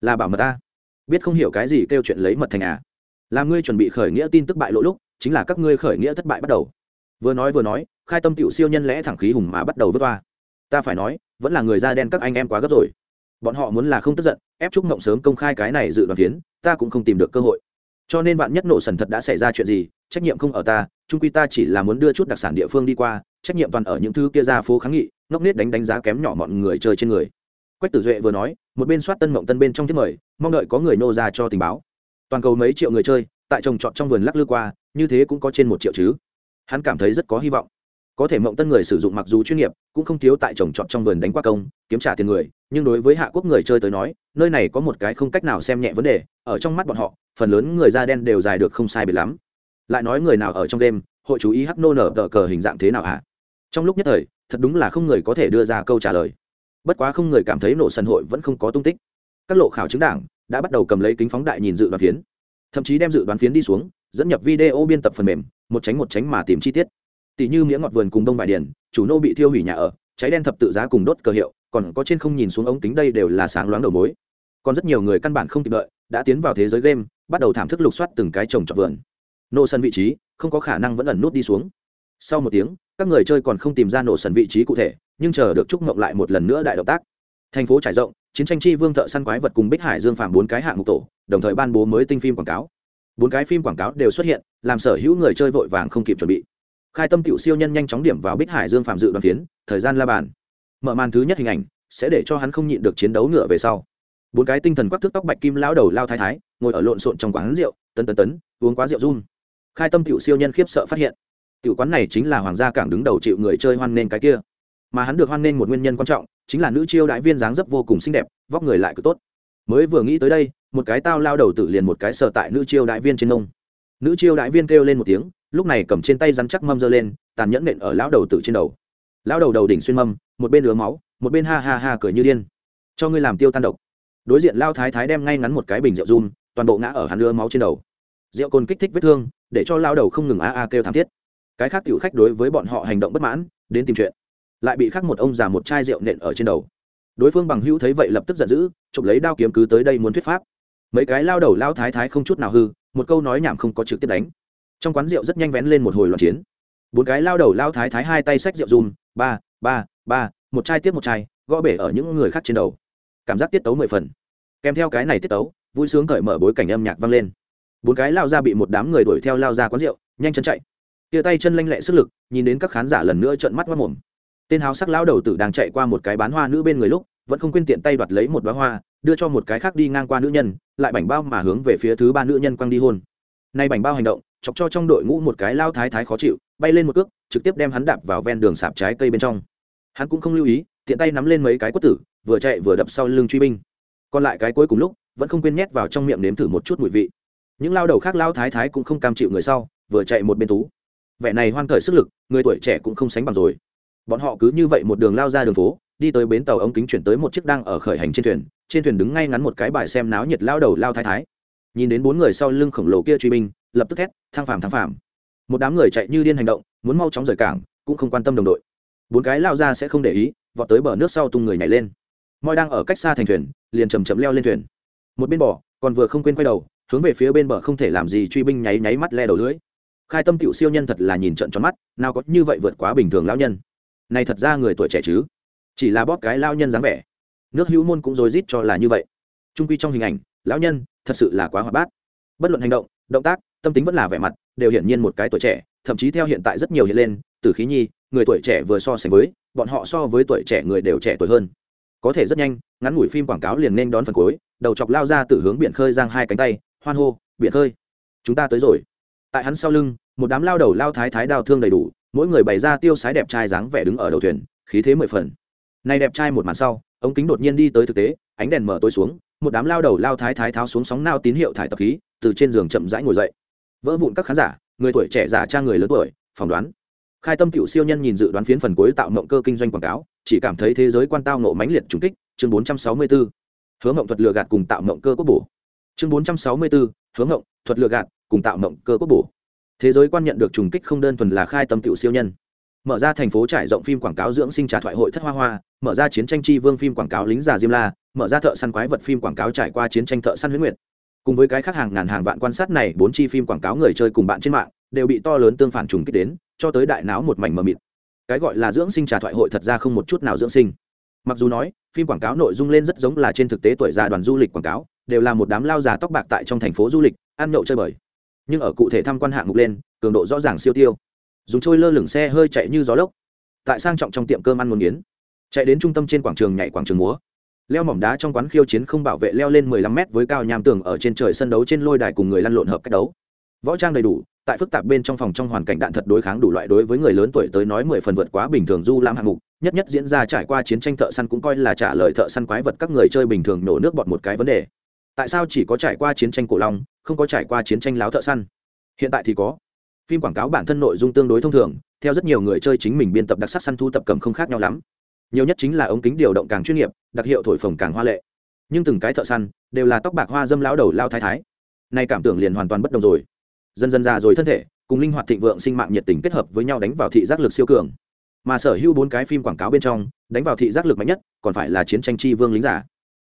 Là bảo mật ta. Biết không hiểu cái gì kêu chuyện lấy mật thành à? Là ngươi chuẩn bị khởi nghĩa tin tức bại lỗ lúc, chính là các ngươi khởi nghĩa thất bại bắt đầu. Vừa nói vừa nói, khai tâm tiểu siêu nhân lẽ thẳng khí hùng mà bắt đầu vứt toa. Ta phải nói, vẫn là người da đen các anh em quá gấp rồi. Bọn họ muốn là không tức giận, ép trúc mộng sớm công khai cái này dự đoán phiến, ta cũng không tìm được cơ hội. Cho nên bạn nhất nổ sần thật đã xảy ra chuyện gì trách nhiệm không ở ta trung quy ta chỉ là muốn đưa chút đặc sản địa phương đi qua, trách nhiệm toàn ở những thứ kia ra phố kháng nghị, ngốc nết đánh đánh giá kém nhỏ mọi người chơi trên người. Quách tử duệ vừa nói, một bên soát tân mộng tân bên trong thiết mời, mong đợi có người nô ra cho tình báo. Toàn cầu mấy triệu người chơi, tại trồng trọt trong vườn lắc lư qua, như thế cũng có trên một triệu chứ. Hắn cảm thấy rất có hy vọng. Có thể mộng tân người sử dụng mặc dù chuyên nghiệp, cũng không thiếu tại trồng trọt trong vườn đánh qua công, kiếm trả tiền người, nhưng đối với hạ quốc người chơi tới nói, nơi này có một cái không cách nào xem nhẹ vấn đề, ở trong mắt bọn họ, phần lớn người da đen đều dài được không sai biệt lắm lại nói người nào ở trong đêm, hội chú ý hắc nô nở tờ cờ hình dạng thế nào hả? Trong lúc nhất thời, thật đúng là không người có thể đưa ra câu trả lời. Bất quá không người cảm thấy nổ sân hội vẫn không có tung tích. Các lộ khảo chứng đảng đã bắt đầu cầm lấy kính phóng đại nhìn dự đoán phiến. Thậm chí đem dự đoán phiến đi xuống, dẫn nhập video biên tập phần mềm, một tránh một tránh mà tìm chi tiết. Tỷ như miếng ngọt vườn cùng đông bài điền, chủ nô bị thiêu hủy nhà ở, cháy đen thập tự giá cùng đốt cờ hiệu, còn có trên không nhìn xuống ống kính đây đều là sáng loáng đầu mối. Còn rất nhiều người căn bản không kịp đợi, đã tiến vào thế giới game, bắt đầu thảm thức lục soát từng cái trồng trọt vườn nổ sân vị trí, không có khả năng vẫn ẩn nút đi xuống. Sau một tiếng, các người chơi còn không tìm ra nổ sần vị trí cụ thể, nhưng chờ được trúc mộng lại một lần nữa đại động tác. Thành phố trải rộng, chiến tranh chi vương thợ săn quái vật cùng bích hải dương phạm bốn cái hạng mục tổ, đồng thời ban bố mới tinh phim quảng cáo. Bốn cái phim quảng cáo đều xuất hiện, làm sở hữu người chơi vội vàng không kịp chuẩn bị. Khai tâm cựu siêu nhân nhanh chóng điểm vào bích hải dương phạm dự đoàn phiến, thời gian la bàn. Mở màn thứ nhất hình ảnh, sẽ để cho hắn không nhịn được chiến đấu ngựa về sau. Bốn cái tinh thần quắc thước tóc bạch kim lão đầu lao thái thái, ngồi ở lộn xộn trong quán rượu, tấn tấn tấn, uống quá rượu run khai tâm tiểu siêu nhân khiếp sợ phát hiện. Tiểu quán này chính là hoàng gia cảng đứng đầu chịu người chơi hoan nên cái kia. Mà hắn được hoan nên một nguyên nhân quan trọng, chính là nữ chiêu đại viên dáng dấp vô cùng xinh đẹp, vóc người lại cứ tốt. Mới vừa nghĩ tới đây, một cái tao lao đầu tự liền một cái sợ tại nữ chiêu đại viên trên nông nữ chiêu đại viên kêu lên một tiếng, lúc này cầm trên tay rắn chắc mâm giơ lên, tàn nhẫn nện ở lão đầu tử trên đầu. Lão đầu đầu đỉnh xuyên mâm, một bên lứa máu, một bên ha ha ha cười như điên. Cho ngươi làm tiêu tan độc. Đối diện lao thái thái đem ngay ngắn một cái bình rượu run, toàn bộ ngã ở hắn lứa máu trên đầu rượu cồn kích thích vết thương, để cho lao đầu không ngừng a a kêu thảm thiết. Cái khác tiểu khách đối với bọn họ hành động bất mãn, đến tìm chuyện. Lại bị khác một ông già một chai rượu nện ở trên đầu. Đối phương bằng hữu thấy vậy lập tức giận dữ, chụp lấy đao kiếm cứ tới đây muốn thuyết pháp. Mấy cái lao đầu lao thái thái không chút nào hư, một câu nói nhảm không có trực tiếp đánh. Trong quán rượu rất nhanh vén lên một hồi loạn chiến. Bốn cái lao đầu lao thái thái hai tay xách rượu dùm ba ba ba, một chai tiếp một chai, gõ bể ở những người khác trên đầu. Cảm giác tiết tấu mười phần. Kèm theo cái này tiết tấu, vui sướng cởi mở bối cảnh âm nhạc vang lên bốn cái lao ra bị một đám người đuổi theo lao ra quán rượu, nhanh chân chạy. Tia tay chân lanh lẹ sức lực, nhìn đến các khán giả lần nữa trợn mắt mất mồm. Tên háo sắc lao đầu tử đang chạy qua một cái bán hoa nữ bên người lúc, vẫn không quên tiện tay đoạt lấy một bá hoa, đưa cho một cái khác đi ngang qua nữ nhân, lại bảnh bao mà hướng về phía thứ ba nữ nhân quăng đi hôn. Nay bảnh bao hành động, chọc cho trong đội ngũ một cái lao thái thái khó chịu, bay lên một cước, trực tiếp đem hắn đạp vào ven đường sạp trái cây bên trong. Hắn cũng không lưu ý, tiện tay nắm lên mấy cái quất tử, vừa chạy vừa đập sau lưng truy binh. Còn lại cái cuối cùng lúc, vẫn không quên nhét vào trong miệng nếm thử một chút mùi vị những lao đầu khác lao thái thái cũng không cam chịu người sau, vừa chạy một bên tú. Vẻ này hoan khởi sức lực, người tuổi trẻ cũng không sánh bằng rồi. Bọn họ cứ như vậy một đường lao ra đường phố, đi tới bến tàu ống kính chuyển tới một chiếc đang ở khởi hành trên thuyền trên thuyền đứng ngay ngắn một cái bài xem náo nhiệt lao đầu lao thái thái. Nhìn đến bốn người sau lưng khổng lồ kia truy binh, lập tức thét thang phàm thang phàm. Một đám người chạy như điên hành động, muốn mau chóng rời cảng, cũng không quan tâm đồng đội. Bốn cái lao ra sẽ không để ý, vọt tới bờ nước sau tung người nhảy lên. Moi đang ở cách xa thành thuyền, liền chầm chậm leo lên thuyền. Một bên bỏ còn vừa không quên quay đầu hướng về phía bên bờ không thể làm gì truy binh nháy nháy mắt le đầu lưỡi. Khai tâm cựu siêu nhân thật là nhìn trận tròn mắt, nào có như vậy vượt quá bình thường lão nhân. Này thật ra người tuổi trẻ chứ? Chỉ là bóp cái lão nhân dáng vẻ. Nước hữu môn cũng rối rít cho là như vậy. Trung quy trong hình ảnh, lão nhân thật sự là quá hoạt bát. Bất luận hành động động tác, tâm tính vẫn là vẻ mặt, đều hiển nhiên một cái tuổi trẻ, thậm chí theo hiện tại rất nhiều hiện lên, từ khí nhi, người tuổi trẻ vừa so sánh với, bọn họ so với tuổi trẻ người đều trẻ tuổi hơn. Có thể rất nhanh, ngắn ngủi phim quảng cáo liền nên đón phần cuối, đầu chọc lao ra từ hướng biển khơi giang hai cánh tay hoan hô, biển khơi. Chúng ta tới rồi. Tại hắn sau lưng, một đám lao đầu lao thái thái đao thương đầy đủ, mỗi người bày ra tiêu sái đẹp trai dáng vẻ đứng ở đầu thuyền, khí thế mười phần. Này đẹp trai một màn sau, ống kính đột nhiên đi tới thực tế, ánh đèn mở tối xuống, một đám lao đầu lao thái thái tháo xuống sóng nao tín hiệu thải tập khí, từ trên giường chậm rãi ngồi dậy. Vỡ vụn các khán giả, người tuổi trẻ giả cha người lớn tuổi, phỏng đoán. Khai tâm cựu siêu nhân nhìn dự đoán phiến phần cuối tạo mộng cơ kinh doanh quảng cáo, chỉ cảm thấy thế giới quan tao nộ mãnh liệt trùng kích, chương 464. hứa mộng thuật lừa gạt cùng tạo mộng cơ quốc bổ chương 464, hướng mộng thuật lừa gạt cùng tạo mộng cơ quốc bổ. Thế giới quan nhận được trùng kích không đơn thuần là khai tâm tiểu siêu nhân. Mở ra thành phố trải rộng phim quảng cáo dưỡng sinh trà thoại hội thất hoa hoa mở ra chiến tranh chi vương phim quảng cáo lính già diêm la mở ra thợ săn quái vật phim quảng cáo trải qua chiến tranh thợ săn huyết nguyệt. Cùng với cái khác hàng ngàn hàng vạn quan sát này bốn chi phim quảng cáo người chơi cùng bạn trên mạng đều bị to lớn tương phản trùng kích đến cho tới đại não một mảnh mờ mịt. Cái gọi là dưỡng sinh trà thoại hội thật ra không một chút nào dưỡng sinh. Mặc dù nói phim quảng cáo nội dung lên rất giống là trên thực tế tuổi già đoàn du lịch quảng cáo đều là một đám lao già tóc bạc tại trong thành phố du lịch, ăn nhậu chơi bời. Nhưng ở cụ thể tham quan hạng mục lên, cường độ rõ ràng siêu tiêu. Dùng trôi lơ lửng xe hơi chạy như gió lốc. Tại sang trọng trong tiệm cơm ăn một nghiến. Chạy đến trung tâm trên quảng trường nhảy quảng trường múa. Leo mỏm đá trong quán khiêu chiến không bảo vệ leo lên mười lăm mét với cao nham tường ở trên trời sân đấu trên lôi đài cùng người lăn lộn hợp cách đấu. Võ trang đầy đủ, tại phức tạp bên trong phòng trong hoàn cảnh đạn thật đối kháng đủ loại đối với người lớn tuổi tới nói mười phần vượt quá bình thường du lãm hạng mục, nhất nhất diễn ra trải qua chiến tranh thợ săn cũng coi là trả lời thợ săn quái vật các người chơi bình thường nổ nước bọt một cái vấn đề tại sao chỉ có trải qua chiến tranh cổ long, không có trải qua chiến tranh láo thợ săn? Hiện tại thì có. Phim quảng cáo bản thân nội dung tương đối thông thường, theo rất nhiều người chơi chính mình biên tập đặc sắc săn thu tập cầm không khác nhau lắm. Nhiều nhất chính là ống kính điều động càng chuyên nghiệp, đặc hiệu thổi phồng càng hoa lệ. Nhưng từng cái thợ săn đều là tóc bạc hoa dâm lão đầu lao thái thái. Nay cảm tưởng liền hoàn toàn bất đồng rồi. Dần dần già rồi thân thể, cùng linh hoạt thịnh vượng sinh mạng nhiệt tình kết hợp với nhau đánh vào thị giác lực siêu cường. Mà sở hữu bốn cái phim quảng cáo bên trong, đánh vào thị giác lực mạnh nhất, còn phải là chiến tranh chi vương lính giả.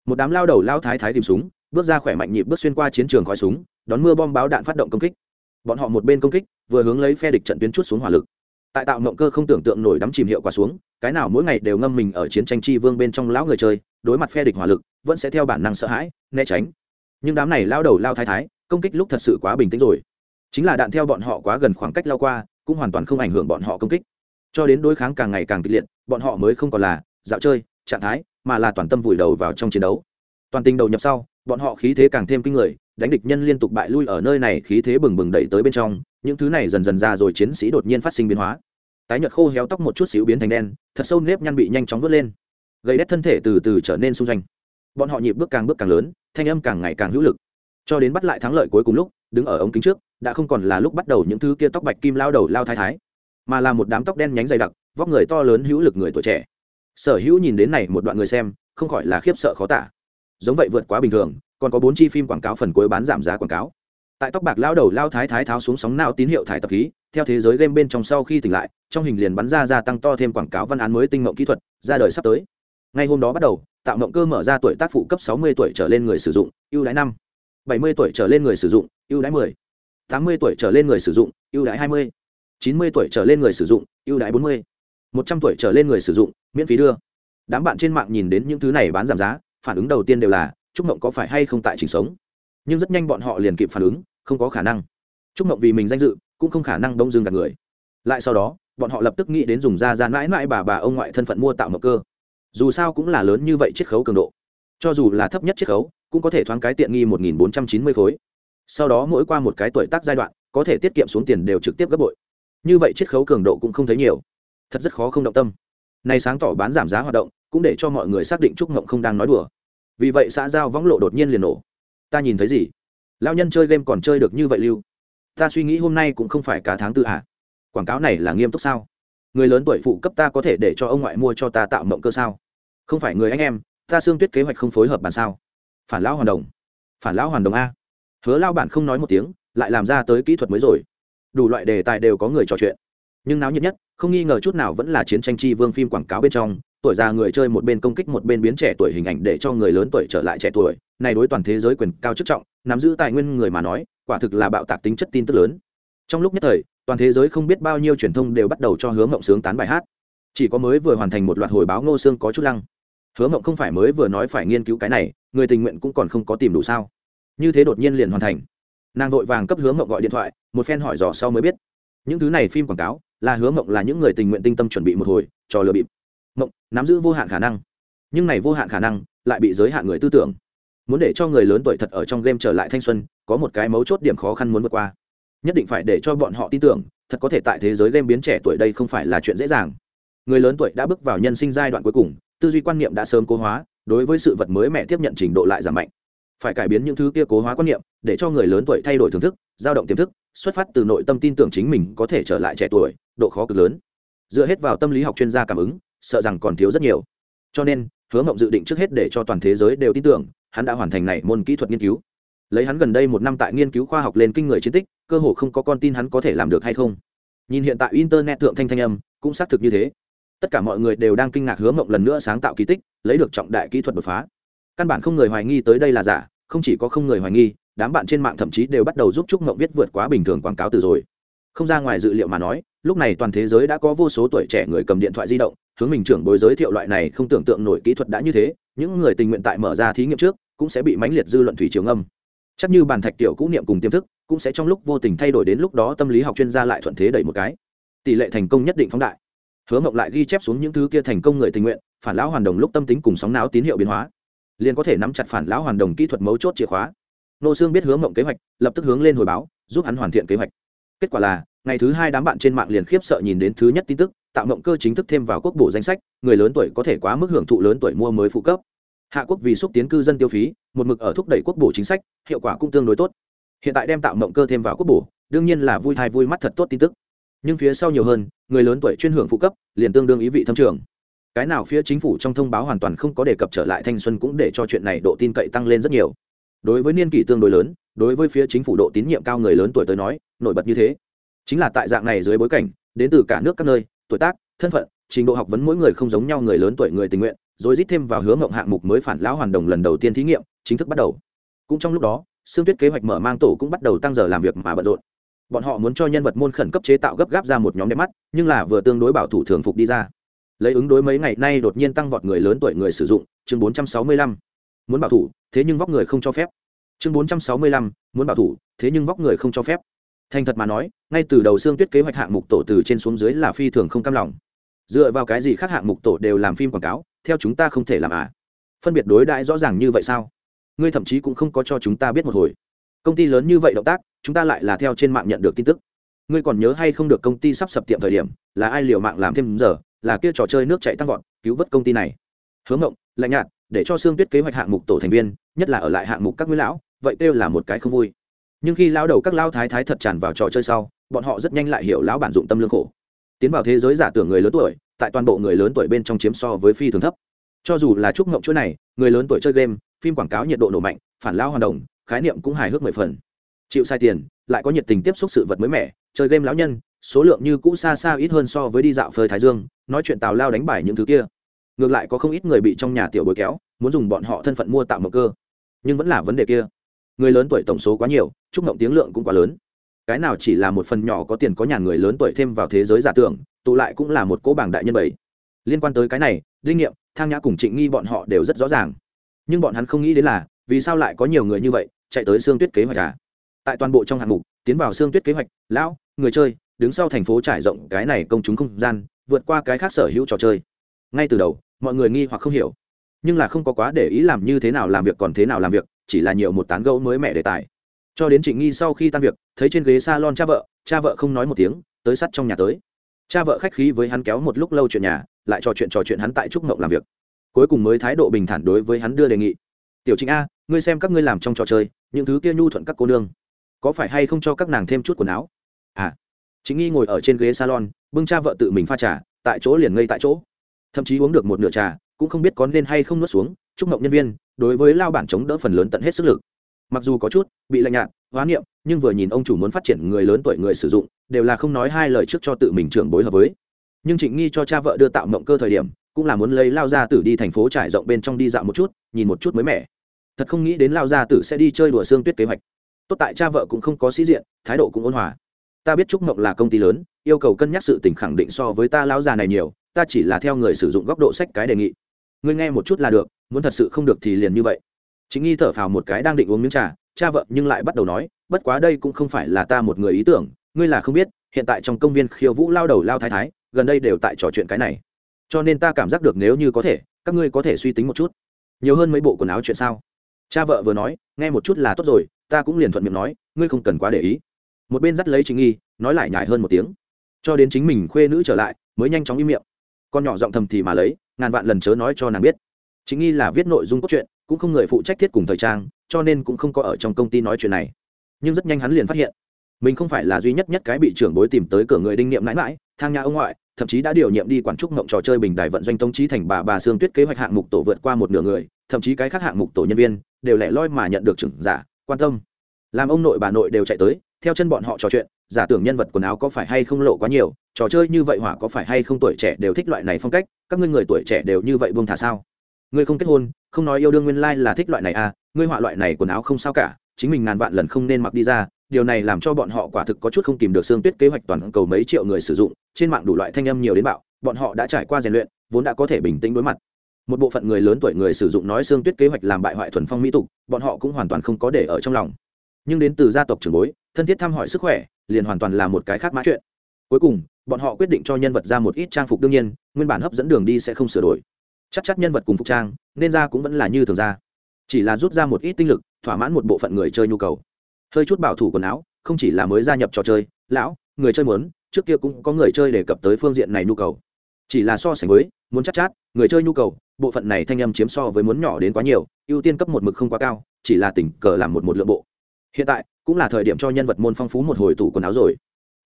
Một đám lao đầu lao thái thái tìm súng bước ra khỏe mạnh nhịp bước xuyên qua chiến trường khói súng, đón mưa bom báo đạn phát động công kích. Bọn họ một bên công kích, vừa hướng lấy phe địch trận tuyến chút xuống hỏa lực. Tại tạo mộng cơ không tưởng tượng nổi đắm chìm hiệu quả xuống, cái nào mỗi ngày đều ngâm mình ở chiến tranh chi vương bên trong lão người chơi, đối mặt phe địch hỏa lực, vẫn sẽ theo bản năng sợ hãi, né tránh. Nhưng đám này lao đầu lao thái thái, công kích lúc thật sự quá bình tĩnh rồi. Chính là đạn theo bọn họ quá gần khoảng cách lao qua, cũng hoàn toàn không ảnh hưởng bọn họ công kích. Cho đến đối kháng càng ngày càng kịch liệt, bọn họ mới không còn là dạo chơi, trạng thái, mà là toàn tâm vùi đầu vào trong chiến đấu. Toàn tình đầu nhập sau bọn họ khí thế càng thêm kinh người, đánh địch nhân liên tục bại lui ở nơi này khí thế bừng bừng đẩy tới bên trong, những thứ này dần dần ra rồi chiến sĩ đột nhiên phát sinh biến hóa. Tái nhợt khô héo tóc một chút xíu biến thành đen, thật sâu nếp nhăn bị nhanh chóng vớt lên. Gây đét thân thể từ từ trở nên xung danh bọn họ nhịp bước càng bước càng lớn, thanh âm càng ngày càng hữu lực. Cho đến bắt lại thắng lợi cuối cùng lúc, đứng ở ống kính trước, đã không còn là lúc bắt đầu những thứ kia tóc bạch kim lao đầu lao thái thái, mà là một đám tóc đen nhánh dày đặc, vóc người to lớn hữu lực người tuổi trẻ. Sở hữu nhìn đến này một đoạn người xem, không khỏi là khiếp sợ khó tả giống vậy vượt quá bình thường, còn có bốn chi phim quảng cáo phần cuối bán giảm giá quảng cáo. Tại tóc bạc lao đầu lao thái thái tháo xuống sóng nào tín hiệu thải tập khí, theo thế giới game bên trong sau khi tỉnh lại, trong hình liền bắn ra gia tăng to thêm quảng cáo văn án mới tinh mộng kỹ thuật, ra đời sắp tới. Ngay hôm đó bắt đầu, tạo mộng cơ mở ra tuổi tác phụ cấp 60 tuổi trở lên người sử dụng, ưu đãi năm. 70 tuổi trở lên người sử dụng, ưu đãi 10 80 tuổi trở lên người sử dụng, ưu đãi 20 90 tuổi trở lên người sử dụng, ưu đãi 40 100 tuổi trở lên người sử dụng, miễn phí đưa. Đám bạn trên mạng nhìn đến những thứ này bán giảm giá phản ứng đầu tiên đều là, trúc mộng có phải hay không tại trình sống? Nhưng rất nhanh bọn họ liền kịp phản ứng, không có khả năng. Trúc mộng vì mình danh dự, cũng không khả năng đông dương gạt người. Lại sau đó, bọn họ lập tức nghĩ đến dùng ra ra mãi mãi bà bà ông ngoại thân phận mua tạo mộng cơ. Dù sao cũng là lớn như vậy chiết khấu cường độ. Cho dù là thấp nhất chiết khấu, cũng có thể thoáng cái tiện nghi một nghìn bốn trăm chín mươi khối. Sau đó mỗi qua một cái tuổi tác giai đoạn, có thể tiết kiệm xuống tiền đều trực tiếp gấp bội. Như vậy chiết khấu cường độ cũng không thấy nhiều. Thật rất khó không động tâm. Nay sáng tỏ bán giảm giá hoạt động, cũng để cho mọi người xác định trúc ngộng không đang nói đùa vì vậy xã giao võng lộ đột nhiên liền nổ. Ta nhìn thấy gì? Lao nhân chơi game còn chơi được như vậy lưu. Ta suy nghĩ hôm nay cũng không phải cả tháng tư hạ quảng cáo này là nghiêm túc sao? Người lớn tuổi phụ cấp ta có thể để cho ông ngoại mua cho ta tạo mộng cơ sao? Không phải người anh em, ta xương tuyết kế hoạch không phối hợp bàn sao? Phản lão hoàn đồng. Phản lão hoàn đồng a. Hứa lao bản không nói một tiếng, lại làm ra tới kỹ thuật mới rồi. Đủ loại đề tài đều có người trò chuyện. Nhưng náo nhiệt nhất, không nghi ngờ chút nào vẫn là chiến tranh chi vương phim quảng cáo bên trong tuổi già người chơi một bên công kích một bên biến trẻ tuổi hình ảnh để cho người lớn tuổi trở lại trẻ tuổi. Này đối toàn thế giới quyền cao chức trọng, nắm giữ tài nguyên người mà nói, quả thực là bạo tạc tính chất tin tức lớn. Trong lúc nhất thời, toàn thế giới không biết bao nhiêu truyền thông đều bắt đầu cho hướng mộng sướng tán bài hát. Chỉ có mới vừa hoàn thành một loạt hồi báo ngô xương có chút lăng. Hướng mộng không phải mới vừa nói phải nghiên cứu cái này, người tình nguyện cũng còn không có tìm đủ sao. Như thế đột nhiên liền hoàn thành. Nàng vội vàng cấp hướng mộng gọi điện thoại, một phen hỏi dò sau mới biết. Những thứ này phim quảng cáo, là hướng mộng là những người tình nguyện tinh tâm chuẩn bị một hồi cho lừa bịp. Mộng, nắm giữ vô hạn khả năng. Nhưng này vô hạn khả năng lại bị giới hạn người tư tưởng. Muốn để cho người lớn tuổi thật ở trong game trở lại thanh xuân, có một cái mấu chốt điểm khó khăn muốn vượt qua. Nhất định phải để cho bọn họ tin tưởng, thật có thể tại thế giới game biến trẻ tuổi đây không phải là chuyện dễ dàng. Người lớn tuổi đã bước vào nhân sinh giai đoạn cuối cùng, tư duy quan niệm đã sớm cố hóa, đối với sự vật mới mẹ tiếp nhận trình độ lại giảm mạnh. Phải cải biến những thứ kia cố hóa quan niệm, để cho người lớn tuổi thay đổi thưởng thức dao động tiềm thức, xuất phát từ nội tâm tin tưởng chính mình có thể trở lại trẻ tuổi, độ khó cực lớn. Dựa hết vào tâm lý học chuyên gia cảm ứng sợ rằng còn thiếu rất nhiều. Cho nên, hứa mộng dự định trước hết để cho toàn thế giới đều tin tưởng, hắn đã hoàn thành này môn kỹ thuật nghiên cứu. Lấy hắn gần đây một năm tại nghiên cứu khoa học lên kinh người chiến tích, cơ hồ không có con tin hắn có thể làm được hay không. Nhìn hiện tại internet thượng thanh thanh âm, cũng xác thực như thế. Tất cả mọi người đều đang kinh ngạc hứa mộng lần nữa sáng tạo kỳ tích, lấy được trọng đại kỹ thuật đột phá. Căn bản không người hoài nghi tới đây là giả, không chỉ có không người hoài nghi, đám bạn trên mạng thậm chí đều bắt đầu giúp trúc mộng viết vượt quá bình thường quảng cáo từ rồi. Không ra ngoài dự liệu mà nói, lúc này toàn thế giới đã có vô số tuổi trẻ người cầm điện thoại di động hướng mình trưởng bối giới thiệu loại này không tưởng tượng nổi kỹ thuật đã như thế, những người tình nguyện tại mở ra thí nghiệm trước cũng sẽ bị mãnh liệt dư luận thủy chiều ngâm. Chắc như bàn thạch tiểu cũ niệm cùng tiềm thức cũng sẽ trong lúc vô tình thay đổi đến lúc đó tâm lý học chuyên gia lại thuận thế đẩy một cái. Tỷ lệ thành công nhất định phóng đại. Hứa mộng lại ghi chép xuống những thứ kia thành công người tình nguyện, phản lão hoàn đồng lúc tâm tính cùng sóng não tín hiệu biến hóa. Liền có thể nắm chặt phản lão hoàn đồng kỹ thuật mấu chốt chìa khóa. Nô xương biết hứa mộng kế hoạch, lập tức hướng lên hồi báo, giúp hắn hoàn thiện kế hoạch. Kết quả là, ngày thứ hai đám bạn trên mạng liền khiếp sợ nhìn đến thứ nhất tin tức tạo mộng cơ chính thức thêm vào quốc bổ danh sách, người lớn tuổi có thể quá mức hưởng thụ lớn tuổi mua mới phụ cấp. Hạ quốc vì xúc tiến cư dân tiêu phí, một mực ở thúc đẩy quốc bổ chính sách, hiệu quả cũng tương đối tốt. Hiện tại đem tạo mộng cơ thêm vào quốc bổ, đương nhiên là vui thai vui mắt thật tốt tin tức. Nhưng phía sau nhiều hơn, người lớn tuổi chuyên hưởng phụ cấp, liền tương đương ý vị thâm trường. Cái nào phía chính phủ trong thông báo hoàn toàn không có đề cập trở lại thanh xuân cũng để cho chuyện này độ tin cậy tăng lên rất nhiều. Đối với niên kỷ tương đối lớn, đối với phía chính phủ độ tín nhiệm cao người lớn tuổi tới nói, nổi bật như thế. Chính là tại dạng này dưới bối cảnh, đến từ cả nước các nơi tuổi tác thân phận trình độ học vấn mỗi người không giống nhau người lớn tuổi người tình nguyện rồi rít thêm vào hướng ngộng hạng mục mới phản lão hoàn đồng lần đầu tiên thí nghiệm chính thức bắt đầu. Cũng trong lúc đó xương tuyết kế hoạch mở mang tổ cũng bắt đầu tăng giờ làm việc mà bận rộn. Bọn họ muốn cho nhân vật môn khẩn cấp chế tạo gấp gáp ra một nhóm đẹp mắt nhưng là vừa tương đối bảo thủ thường phục đi ra. Lấy ứng đối mấy ngày nay đột nhiên tăng vọt người lớn tuổi người sử dụng chương 465. muốn bảo thủ thế nhưng vóc người không cho phép. Chương 465, muốn bảo thủ thế nhưng vóc người không cho phép thành thật mà nói, ngay từ đầu xương tuyết kế hoạch hạng mục tổ từ trên xuống dưới là phi thường không cam lòng. Dựa vào cái gì khác hạng mục tổ đều làm phim quảng cáo, theo chúng ta không thể làm à? Phân biệt đối đãi rõ ràng như vậy sao? Ngươi thậm chí cũng không có cho chúng ta biết một hồi. Công ty lớn như vậy động tác, chúng ta lại là theo trên mạng nhận được tin tức. Ngươi còn nhớ hay không được công ty sắp sập tiệm thời điểm, là ai liều mạng làm thêm giờ, là kia trò chơi nước chạy tăng vọt, cứu vớt công ty này? Hướng ngộng lạnh nhạt, để cho xương tuyết kế hoạch hạng mục tổ thành viên, nhất là ở lại hạng mục các nguyên lão, vậy kêu là một cái không vui nhưng khi lao đầu các lao thái thái thật tràn vào trò chơi sau, bọn họ rất nhanh lại hiểu lão bản dụng tâm lương khổ. Tiến vào thế giới giả tưởng người lớn tuổi, tại toàn bộ người lớn tuổi bên trong chiếm so với phi thường thấp. Cho dù là trúc ngộng chuỗi này, người lớn tuổi chơi game, phim quảng cáo nhiệt độ nổ mạnh, phản lao hoạt động khái niệm cũng hài hước mười phần. Chịu sai tiền, lại có nhiệt tình tiếp xúc sự vật mới mẻ, chơi game lão nhân, số lượng như cũ xa xa ít hơn so với đi dạo phơi thái dương, nói chuyện tào lao đánh bài những thứ kia. Ngược lại có không ít người bị trong nhà tiểu bồi kéo, muốn dùng bọn họ thân phận mua tạo mộng cơ. Nhưng vẫn là vấn đề kia người lớn tuổi tổng số quá nhiều, chúc mộng tiếng lượng cũng quá lớn. Cái nào chỉ là một phần nhỏ có tiền có nhà người lớn tuổi thêm vào thế giới giả tưởng, tụ lại cũng là một cỗ bảng đại nhân bảy liên quan tới cái này linh nghiệm, thang nhã cùng trịnh nghi bọn họ đều rất rõ ràng. Nhưng bọn hắn không nghĩ đến là, vì sao lại có nhiều người như vậy, chạy tới xương tuyết kế hoạch à? Tại toàn bộ trong hạng mục, tiến vào xương tuyết kế hoạch, lão, người chơi, đứng sau thành phố trải rộng cái này công chúng không gian, vượt qua cái khác sở hữu trò chơi. Ngay từ đầu, mọi người nghi hoặc không hiểu. Nhưng là không có quá để ý làm như thế nào làm việc còn thế nào làm việc chỉ là nhiều một tán gẫu mới mẹ đề tài. Cho đến trịnh nghi sau khi tan việc, thấy trên ghế s a lon cha vợ cha vợ không nói một tiếng, tới sắt trong nhà tới. Cha vợ khách khí với hắn kéo một lúc lâu chuyện nhà, lại trò chuyện trò chuyện hắn tại trúc mộng làm việc. Cuối cùng mới thái độ bình thản đối với hắn đưa đề nghị. Tiểu trịnh a, ngươi xem các ngươi làm trong trò chơi, những thứ kia nhu thuận các cô nương, có phải hay không cho các nàng thêm chút quần áo? À. Chính nghi ngồi ở trên ghế salon, bưng cha vợ tự mình pha trà, tại chỗ liền ngây tại chỗ. Thậm chí uống được một nửa trà, cũng không biết có nên hay không nuốt xuống chúc mộng nhân viên, đối với lao bản chống đỡ phần lớn tận hết sức lực. Mặc dù có chút, bị lạnh nhạt, hóa niệm, nhưng vừa nhìn ông chủ muốn phát triển người lớn tuổi người sử dụng, đều là không nói hai lời trước cho tự mình trưởng bối hợp với. Nhưng trịnh nghi cho cha vợ đưa tạo mộng cơ thời điểm, cũng là muốn lấy lao gia tử đi thành phố trải rộng bên trong đi dạo một chút, nhìn một chút mới mẻ. Thật không nghĩ đến lao gia tử sẽ đi chơi đùa xương tuyết kế hoạch. Tốt tại cha vợ cũng không có sĩ diện, thái độ cũng ôn hòa. Ta biết trúc mộng là công ty lớn, yêu cầu cân nhắc sự tình khẳng định so với ta lao già này nhiều, ta chỉ là theo người sử dụng góc độ sách cái đề nghị. Ngươi nghe một chút là được muốn thật sự không được thì liền như vậy. Chính nghi thở phào một cái đang định uống miếng trà, cha vợ nhưng lại bắt đầu nói, bất quá đây cũng không phải là ta một người ý tưởng, ngươi là không biết, hiện tại trong công viên khiêu vũ lao đầu lao thái thái, gần đây đều tại trò chuyện cái này. Cho nên ta cảm giác được nếu như có thể, các ngươi có thể suy tính một chút. Nhiều hơn mấy bộ quần áo chuyện sao? Cha vợ vừa nói, nghe một chút là tốt rồi, ta cũng liền thuận miệng nói, ngươi không cần quá để ý. Một bên dắt lấy chính nghi, nói lại nhải hơn một tiếng. Cho đến chính mình khuê nữ trở lại, mới nhanh chóng im miệng. Con nhỏ giọng thầm thì mà lấy, ngàn vạn lần chớ nói cho nàng biết chính nghi là viết nội dung cốt truyện, cũng không người phụ trách thiết cùng thời trang, cho nên cũng không có ở trong công ty nói chuyện này. Nhưng rất nhanh hắn liền phát hiện, mình không phải là duy nhất nhất cái bị trưởng bối tìm tới cửa người đinh niệm mãi mãi thang nhà ông ngoại, thậm chí đã điều nhiệm đi quản trúc ngộng trò chơi bình đài vận doanh tông trí thành bà bà sương tuyết kế hoạch hạng mục tổ vượt qua một nửa người, thậm chí cái khác hạng mục tổ nhân viên, đều lẻ loi mà nhận được trưởng giả, quan tâm. Làm ông nội bà nội đều chạy tới, theo chân bọn họ trò chuyện, giả tưởng nhân vật quần áo có phải hay không lộ quá nhiều, trò chơi như vậy hỏa có phải hay không tuổi trẻ đều thích loại này phong cách, các ngươi người tuổi trẻ đều như vậy buông thả sao? Ngươi không kết hôn, không nói yêu đương nguyên lai là thích loại này à ngươi họa loại này quần áo không sao cả, chính mình ngàn vạn lần không nên mặc đi ra, điều này làm cho bọn họ quả thực có chút không tìm được xương tuyết kế hoạch toàn cầu mấy triệu người sử dụng, trên mạng đủ loại thanh âm nhiều đến bạo, bọn họ đã trải qua rèn luyện, vốn đã có thể bình tĩnh đối mặt. Một bộ phận người lớn tuổi người sử dụng nói xương tuyết kế hoạch làm bại hoại thuần phong mỹ tục, bọn họ cũng hoàn toàn không có để ở trong lòng. Nhưng đến từ gia tộc trưởng bối, thân thiết thăm hỏi sức khỏe, liền hoàn toàn là một cái khác mã chuyện. Cuối cùng, bọn họ quyết định cho nhân vật ra một ít trang phục đương nhiên, nguyên bản hấp dẫn đường đi sẽ không sửa đổi chắc chắc nhân vật cùng phục trang nên ra cũng vẫn là như thường ra. Chỉ là rút ra một ít tinh lực thỏa mãn một bộ phận người chơi nhu cầu. Hơi chút bảo thủ quần áo không chỉ là mới gia nhập trò chơi lão người chơi muốn trước kia cũng có người chơi đề cập tới phương diện này nhu cầu. Chỉ là so sánh với muốn chắc chát, chát người chơi nhu cầu bộ phận này thanh âm chiếm so với muốn nhỏ đến quá nhiều ưu tiên cấp một mực không quá cao chỉ là tỉnh cờ làm một một lượng bộ. Hiện tại cũng là thời điểm cho nhân vật môn phong phú một hồi tủ quần áo rồi.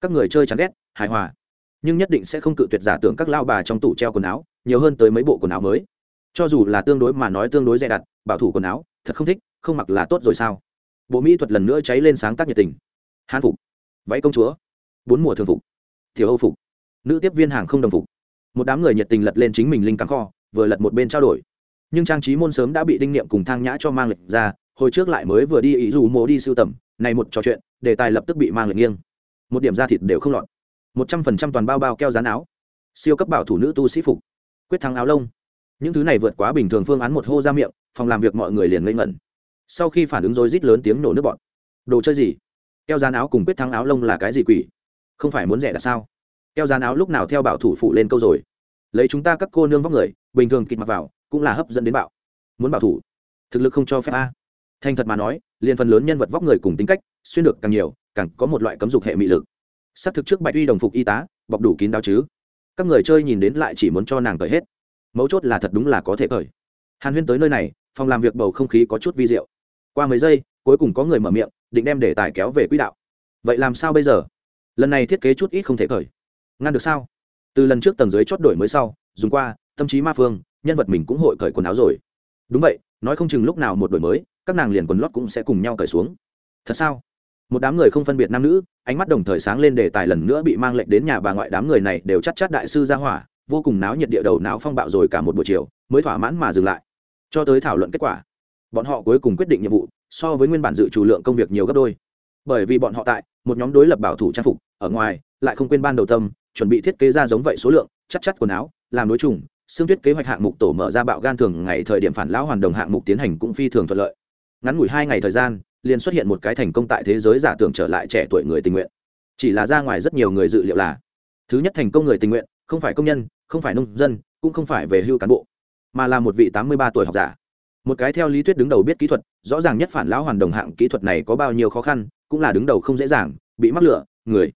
Các người chơi chán ghét hài hòa. Nhưng nhất định sẽ không cự tuyệt giả tưởng các lao bà trong tủ treo quần áo nhiều hơn tới mấy bộ quần áo mới. Cho dù là tương đối mà nói tương đối dè đặt, bảo thủ quần áo, thật không thích, không mặc là tốt rồi sao? Bộ mỹ thuật lần nữa cháy lên sáng tác nhiệt tình. Hán phục. Váy công chúa. Bốn mùa thường phục. Thiếu âu phục. Nữ tiếp viên hàng không đồng phục. Một đám người nhiệt tình lật lên chính mình linh cắm kho, vừa lật một bên trao đổi. Nhưng trang trí môn sớm đã bị đinh niệm cùng thang nhã cho mang lệnh ra, hồi trước lại mới vừa đi ý dù mố đi sưu tầm, này một trò chuyện, đề tài lập tức bị mang lệnh nghiêng. Một điểm da thịt đều không lọt. Một trăm phần trăm toàn bao bao keo rán áo. Siêu cấp bảo thủ nữ tu sĩ phục quyết thắng áo lông. Những thứ này vượt quá bình thường phương án một hô ra miệng, phòng làm việc mọi người liền ngây ngẩn. Sau khi phản ứng rối rít lớn tiếng nổ nước bọn. Đồ chơi gì? Keo dán áo cùng quyết thắng áo lông là cái gì quỷ? Không phải muốn rẻ là sao? Keo dán áo lúc nào theo bảo thủ phụ lên câu rồi? Lấy chúng ta các cô nương vóc người, bình thường kịt mặc vào, cũng là hấp dẫn đến bạo. Muốn bảo thủ? Thực lực không cho phép a. Thành thật mà nói, liền phần lớn nhân vật vóc người cùng tính cách, xuyên được càng nhiều, càng có một loại cấm dục hệ mị lực. Xác thực trước bạch uy đồng phục y tá, bọc đủ kín đáo chứ các người chơi nhìn đến lại chỉ muốn cho nàng cởi hết. Mấu chốt là thật đúng là có thể cởi. Hàn huyên tới nơi này, phòng làm việc bầu không khí có chút vi diệu. Qua mấy giây, cuối cùng có người mở miệng, định đem đề tài kéo về quỹ đạo. Vậy làm sao bây giờ? Lần này thiết kế chút ít không thể cởi. Ngăn được sao? Từ lần trước tầng dưới chót đổi mới sau, dùng qua, tâm trí ma phương, nhân vật mình cũng hội cởi quần áo rồi. Đúng vậy, nói không chừng lúc nào một đổi mới, các nàng liền quần lót cũng sẽ cùng nhau cởi xuống. Thật sao? Một đám người không phân biệt nam nữ, ánh mắt đồng thời sáng lên đề tài lần nữa bị mang lệnh đến nhà bà ngoại đám người này đều chắc chắc đại sư ra hỏa, vô cùng náo nhiệt địa đầu não phong bạo rồi cả một buổi chiều, mới thỏa mãn mà dừng lại. Cho tới thảo luận kết quả, bọn họ cuối cùng quyết định nhiệm vụ, so với nguyên bản dự trù lượng công việc nhiều gấp đôi. Bởi vì bọn họ tại, một nhóm đối lập bảo thủ trang phục, ở ngoài, lại không quên ban đầu tâm, chuẩn bị thiết kế ra giống vậy số lượng chắc chắc quần áo, làm đối trùng xương tuyết kế hoạch hạng mục tổ mở ra bạo gan thường ngày thời điểm phản lão hoàn đồng hạng mục tiến hành cũng phi thường thuận lợi. Ngắn ngủi hai ngày thời gian liền xuất hiện một cái thành công tại thế giới giả tưởng trở lại trẻ tuổi người tình nguyện. Chỉ là ra ngoài rất nhiều người dự liệu là, thứ nhất thành công người tình nguyện, không phải công nhân, không phải nông dân, cũng không phải về hưu cán bộ, mà là một vị tám mươi ba tuổi học giả. Một cái theo lý thuyết đứng đầu biết kỹ thuật, rõ ràng nhất phản lão hoàn đồng hạng kỹ thuật này có bao nhiêu khó khăn, cũng là đứng đầu không dễ dàng, bị mắc lửa người.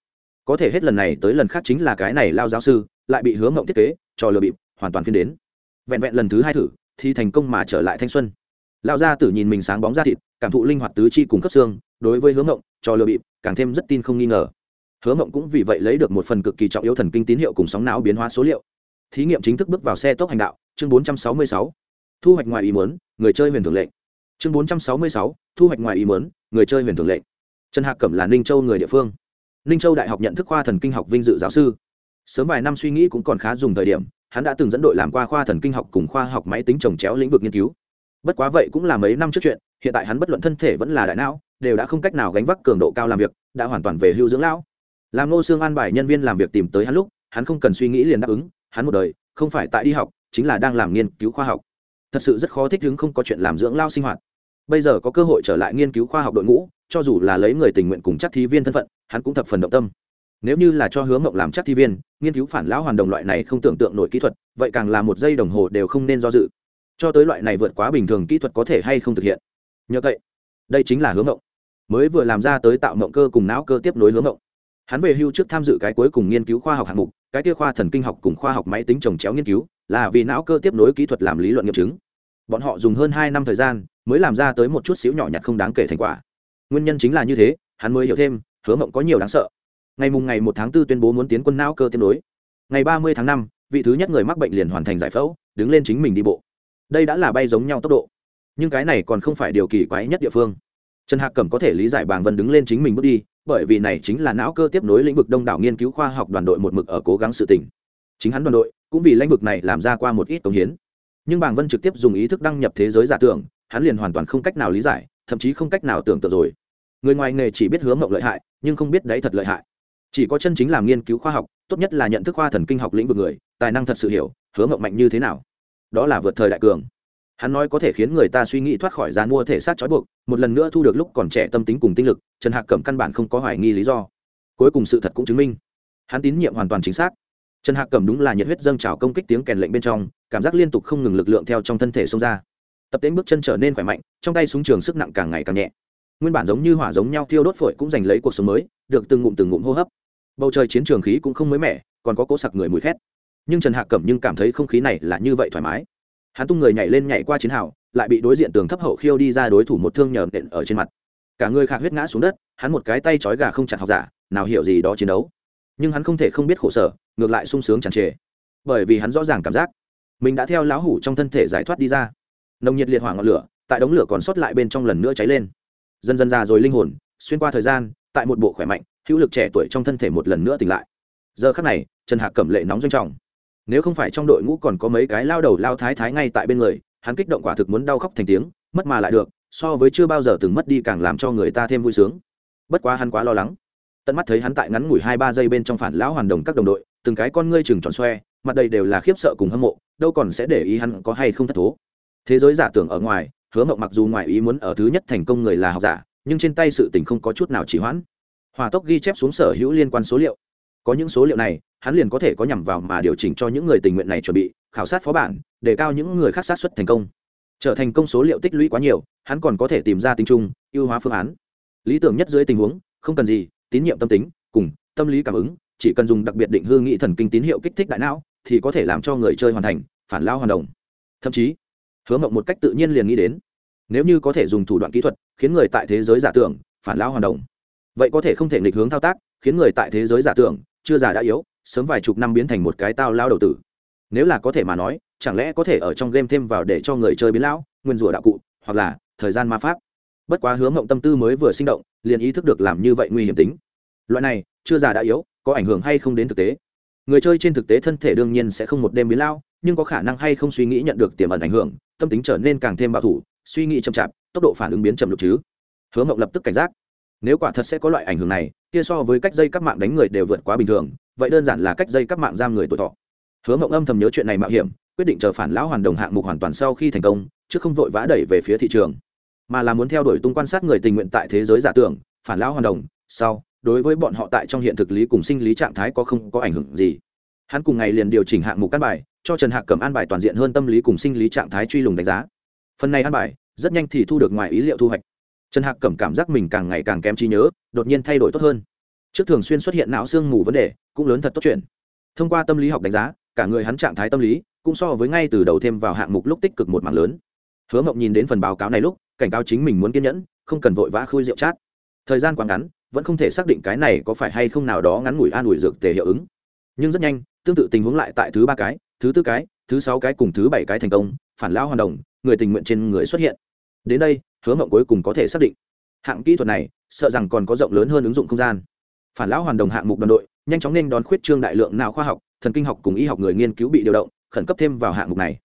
Có thể hết lần này tới lần khác chính là cái này lao giáo sư, lại bị hướng mộng thiết kế, trò lừa bịp, hoàn toàn phiên đến. Vẹn vẹn lần thứ hai thử, thì thành công mà trở lại thanh xuân. Lão gia tử nhìn mình sáng bóng ra thịt, cảm thụ linh hoạt tứ chi cùng cấp xương, đối với hướng mộng, cho lừa bịp, càng thêm rất tin không nghi ngờ. Hứa mộng cũng vì vậy lấy được một phần cực kỳ trọng yếu thần kinh tín hiệu cùng sóng não biến hóa số liệu. Thí nghiệm chính thức bước vào xe tốc hành đạo, chương 466. thu hoạch ngoài ý muốn, người chơi huyền thường lệnh. Chương 466. thu hoạch ngoài ý muốn, người chơi huyền thường lệnh. Trần hạc cẩm là ninh châu người địa phương. Ninh châu đại học nhận thức khoa thần kinh học vinh dự giáo sư. Sớm vài năm suy nghĩ cũng còn khá dùng thời điểm, hắn đã từng dẫn đội làm qua khoa thần kinh học cùng khoa học máy tính trồng chéo lĩnh vực nghiên cứu bất quá vậy cũng là mấy năm trước chuyện, hiện tại hắn bất luận thân thể vẫn là đại não, đều đã không cách nào gánh vác cường độ cao làm việc, đã hoàn toàn về hưu dưỡng lão. Làm ngô xương an bài nhân viên làm việc tìm tới hắn lúc, hắn không cần suy nghĩ liền đáp ứng, hắn một đời, không phải tại đi học, chính là đang làm nghiên cứu khoa học. Thật sự rất khó thích ứng không có chuyện làm dưỡng lao sinh hoạt. Bây giờ có cơ hội trở lại nghiên cứu khoa học đội ngũ, cho dù là lấy người tình nguyện cùng chắc thi viên thân phận, hắn cũng thập phần động tâm. Nếu như là cho hướng mộng làm chắc thi viên, nghiên cứu phản lão hoàn đồng loại này không tưởng tượng nổi kỹ thuật, vậy càng là một giây đồng hồ đều không nên do dự cho tới loại này vượt quá bình thường kỹ thuật có thể hay không thực hiện. Nhờ vậy, đây chính là hướng mộng mới vừa làm ra tới tạo mộng cơ cùng não cơ tiếp nối hướng mộng hắn về hưu trước tham dự cái cuối cùng nghiên cứu khoa học hạng mục, cái kia khoa thần kinh học cùng khoa học máy tính trồng chéo nghiên cứu, là vì não cơ tiếp nối kỹ thuật làm lý luận nghiệm chứng. Bọn họ dùng hơn hai năm thời gian, mới làm ra tới một chút xíu nhỏ nhặt không đáng kể thành quả. Nguyên nhân chính là như thế, hắn mới hiểu thêm hứa mộng có nhiều đáng sợ. Ngày mùng ngày một tháng 4 tuyên bố muốn tiến quân não cơ tiếp nối. Ngày ba mươi tháng năm, vị thứ nhất người mắc bệnh liền hoàn thành giải phẫu, đứng lên chính mình đi bộ đây đã là bay giống nhau tốc độ. Nhưng cái này còn không phải điều kỳ quái nhất địa phương. Trần hạc cẩm có thể lý giải bàng vân đứng lên chính mình bước đi, bởi vì này chính là não cơ tiếp nối lĩnh vực đông đảo nghiên cứu khoa học đoàn đội một mực ở cố gắng sự tỉnh. Chính hắn đoàn đội, cũng vì lĩnh vực này làm ra qua một ít công hiến. Nhưng bàng vân trực tiếp dùng ý thức đăng nhập thế giới giả tưởng, hắn liền hoàn toàn không cách nào lý giải, thậm chí không cách nào tưởng tượng rồi. Người ngoài nghề chỉ biết hướng mộng lợi hại, nhưng không biết đấy thật lợi hại. Chỉ có chân chính làm nghiên cứu khoa học, tốt nhất là nhận thức khoa thần kinh học lĩnh vực người, tài năng thật sự hiểu hướng mộng mạnh như thế nào đó là vượt thời đại cường. Hắn nói có thể khiến người ta suy nghĩ thoát khỏi gian mua thể xác trói buộc, một lần nữa thu được lúc còn trẻ tâm tính cùng tinh lực, trần hạc cẩm căn bản không có hoài nghi lý do. Cuối cùng sự thật cũng chứng minh. Hắn tín nhiệm hoàn toàn chính xác. Trần hạc cẩm đúng là nhiệt huyết dâng trào công kích tiếng kèn lệnh bên trong, cảm giác liên tục không ngừng lực lượng theo trong thân thể xông ra. Tập tễnh bước chân trở nên khỏe mạnh, trong tay súng trường sức nặng càng ngày càng nhẹ. Nguyên bản giống như hỏa giống nhau thiêu đốt phổi cũng giành lấy cuộc sống mới, được từng ngụm từng ngụm hô hấp. Bầu trời chiến trường khí cũng không mới mẻ, còn có cố sặc người mùi khét nhưng trần hạ cẩm nhưng cảm thấy không khí này là như vậy thoải mái hắn tung người nhảy lên nhảy qua chiến hào lại bị đối diện tường thấp hậu khiêu đi ra đối thủ một thương nhờ nện ở trên mặt cả người khạc huyết ngã xuống đất hắn một cái tay trói gà không chặt học giả nào hiểu gì đó chiến đấu nhưng hắn không thể không biết khổ sở ngược lại sung sướng tràn trề bởi vì hắn rõ ràng cảm giác mình đã theo lão hủ trong thân thể giải thoát đi ra nồng nhiệt liệt hỏa ngọn lửa tại đống lửa còn sót lại bên trong lần nữa cháy lên dần dần già rồi linh hồn xuyên qua thời gian tại một bộ khỏe mạnh hữu lực trẻ tuổi trong thân thể một lần nữa tỉnh lại giờ khắc này trần hạc cẩm lệ nóng doanh trọng nếu không phải trong đội ngũ còn có mấy cái lao đầu lao thái thái ngay tại bên người, hắn kích động quả thực muốn đau khóc thành tiếng, mất mà lại được, so với chưa bao giờ từng mất đi càng làm cho người ta thêm vui sướng. Bất quá hắn quá lo lắng. Tận mắt thấy hắn tại ngắn ngủi hai ba giây bên trong phản lão hoàn đồng các đồng đội, từng cái con ngươi chừng tròn xoe, mặt đầy đều là khiếp sợ cùng hâm mộ, đâu còn sẽ để ý hắn có hay không thất thố. Thế giới giả tưởng ở ngoài, hứa mộng mặc dù ngoài ý muốn ở thứ nhất thành công người là học giả, nhưng trên tay sự tình không có chút nào chỉ hoãn. Hòa tốc ghi chép xuống sở hữu liên quan số liệu. Có những số liệu này hắn liền có thể có nhằm vào mà điều chỉnh cho những người tình nguyện này chuẩn bị, khảo sát phó bản để cao những người khác sát xuất thành công. Trở thành công số liệu tích lũy quá nhiều, hắn còn có thể tìm ra tính chung, ưu hóa phương án. Lý tưởng nhất dưới tình huống, không cần gì, tín nhiệm tâm tính, cùng tâm lý cảm ứng, chỉ cần dùng đặc biệt định hư nghị thần kinh tín hiệu kích thích đại não, thì có thể làm cho người chơi hoàn thành, phản lao hoàn đồng. Thậm chí, hứa mộng một cách tự nhiên liền nghĩ đến, nếu như có thể dùng thủ đoạn kỹ thuật, khiến người tại thế giới giả tưởng, phản lao hoàn đồng. Vậy có thể không thể nghịch hướng thao tác, khiến người tại thế giới giả tưởng, chưa già đã yếu sớm vài chục năm biến thành một cái tao lao đầu tử. Nếu là có thể mà nói, chẳng lẽ có thể ở trong game thêm vào để cho người chơi biến lão, nguyên rủa đạo cụ, hoặc là thời gian ma pháp? Bất quá hướng mộng tâm tư mới vừa sinh động, liền ý thức được làm như vậy nguy hiểm tính. Loại này, chưa già đã yếu, có ảnh hưởng hay không đến thực tế? Người chơi trên thực tế thân thể đương nhiên sẽ không một đêm biến lao nhưng có khả năng hay không suy nghĩ nhận được tiềm ẩn ảnh hưởng, tâm tính trở nên càng thêm bảo thủ, suy nghĩ chậm chạp, tốc độ phản ứng biến chậm lục chứ. Hứa mộng lập tức cảnh giác. Nếu quả thật sẽ có loại ảnh hưởng này, kia so với cách dây các mạng đánh người đều vượt quá bình thường vậy đơn giản là cách dây các mạng giam người tuổi thọ. Hứa mộng âm thầm nhớ chuyện này mạo hiểm, quyết định chờ phản lão hoàn đồng hạng mục hoàn toàn sau khi thành công, chứ không vội vã đẩy về phía thị trường. Mà là muốn theo đuổi tung quan sát người tình nguyện tại thế giới giả tưởng, phản lão hoàn đồng, sau, đối với bọn họ tại trong hiện thực lý cùng sinh lý trạng thái có không có ảnh hưởng gì. Hắn cùng ngày liền điều chỉnh hạng mục căn bài, cho trần hạc cầm an bài toàn diện hơn tâm lý cùng sinh lý trạng thái truy lùng đánh giá. Phần này an bài, rất nhanh thì thu được ngoài ý liệu thu hoạch. Trần hạc cẩm cảm giác mình càng ngày càng kém trí nhớ, đột nhiên thay đổi tốt hơn trước thường xuyên xuất hiện não xương mù vấn đề, cũng lớn thật tốt chuyện. Thông qua tâm lý học đánh giá, cả người hắn trạng thái tâm lý, cũng so với ngay từ đầu thêm vào hạng mục lúc tích cực một mảng lớn. Hứa mộng nhìn đến phần báo cáo này lúc, cảnh cáo chính mình muốn kiên nhẫn, không cần vội vã khui rượu chát. Thời gian quá ngắn, vẫn không thể xác định cái này có phải hay không nào đó ngắn ngủi an ủi dược tề hiệu ứng. Nhưng rất nhanh, tương tự tình huống lại tại thứ ba cái, thứ tư cái, thứ sáu cái cùng thứ bảy cái thành công, phản lao hoàn đồng, người tình nguyện trên người xuất hiện. Đến đây, hứa mộng cuối cùng có thể xác định. Hạng kỹ thuật này, sợ rằng còn có rộng lớn hơn ứng dụng không gian phản lão hoàn đồng hạng mục đoàn đội, nhanh chóng nên đón khuyết trương đại lượng nào khoa học, thần kinh học cùng y học người nghiên cứu bị điều động, khẩn cấp thêm vào hạng mục này.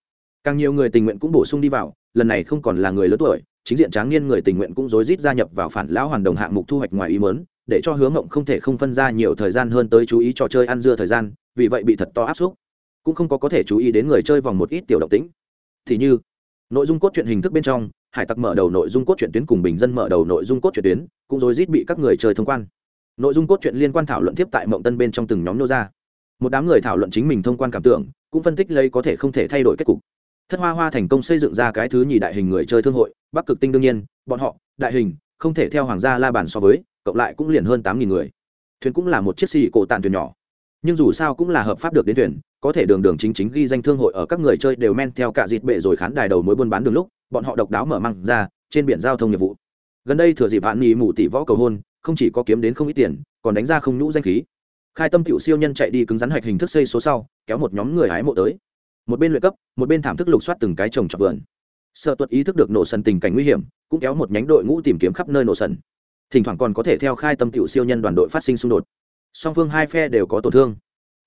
Càng nhiều người tình nguyện cũng bổ sung đi vào, lần này không còn là người lớn tuổi, chính diện tráng niên người tình nguyện cũng rối rít gia nhập vào phản lão hoàn đồng hạng mục thu hoạch ngoài ý mớn để cho hướng ngộng không thể không phân ra nhiều thời gian hơn tới chú ý trò chơi ăn dưa thời gian, vì vậy bị thật to áp suất cũng không có có thể chú ý đến người chơi vòng một ít tiểu động tĩnh. Thì như, nội dung cốt truyện hình thức bên trong, hải tặc mở đầu nội dung cốt truyện tuyến cùng bình dân mở đầu nội dung cốt truyện tuyến, cũng rối rít bị các người chơi thông quan nội dung cốt truyện liên quan thảo luận tiếp tại mộng tân bên trong từng nhóm nô ra. Một đám người thảo luận chính mình thông quan cảm tưởng, cũng phân tích lấy có thể không thể thay đổi kết cục. Thất hoa hoa thành công xây dựng ra cái thứ nhì đại hình người chơi thương hội, bắc cực tinh đương nhiên, bọn họ, đại hình, không thể theo hoàng gia la bàn so với, cộng lại cũng liền hơn tám nghìn người. Thuyền cũng là một chiếc xì cổ tàn thuyền nhỏ. Nhưng dù sao cũng là hợp pháp được đến thuyền, có thể đường đường chính chính ghi danh thương hội ở các người chơi đều men theo cả dịp bệ rồi khán đài đầu mối buôn bán đường lúc, bọn họ độc đáo mở măng ra, trên biển giao thông nghiệp vụ. Gần đây thừa dịp hạn nghỉ mù tỷ võ cầu hôn không chỉ có kiếm đến không ít tiền, còn đánh ra không nhũ danh khí. Khai tâm tiểu siêu nhân chạy đi cứng rắn hạch hình thức xây số sau, kéo một nhóm người hái mộ tới. Một bên luyện cấp, một bên thảm thức lục soát từng cái trồng trọt vườn. Sợ tuật ý thức được nổ sần tình cảnh nguy hiểm, cũng kéo một nhánh đội ngũ tìm kiếm khắp nơi nổ sần. Thỉnh thoảng còn có thể theo khai tâm tiểu siêu nhân đoàn đội phát sinh xung đột. Song phương hai phe đều có tổn thương.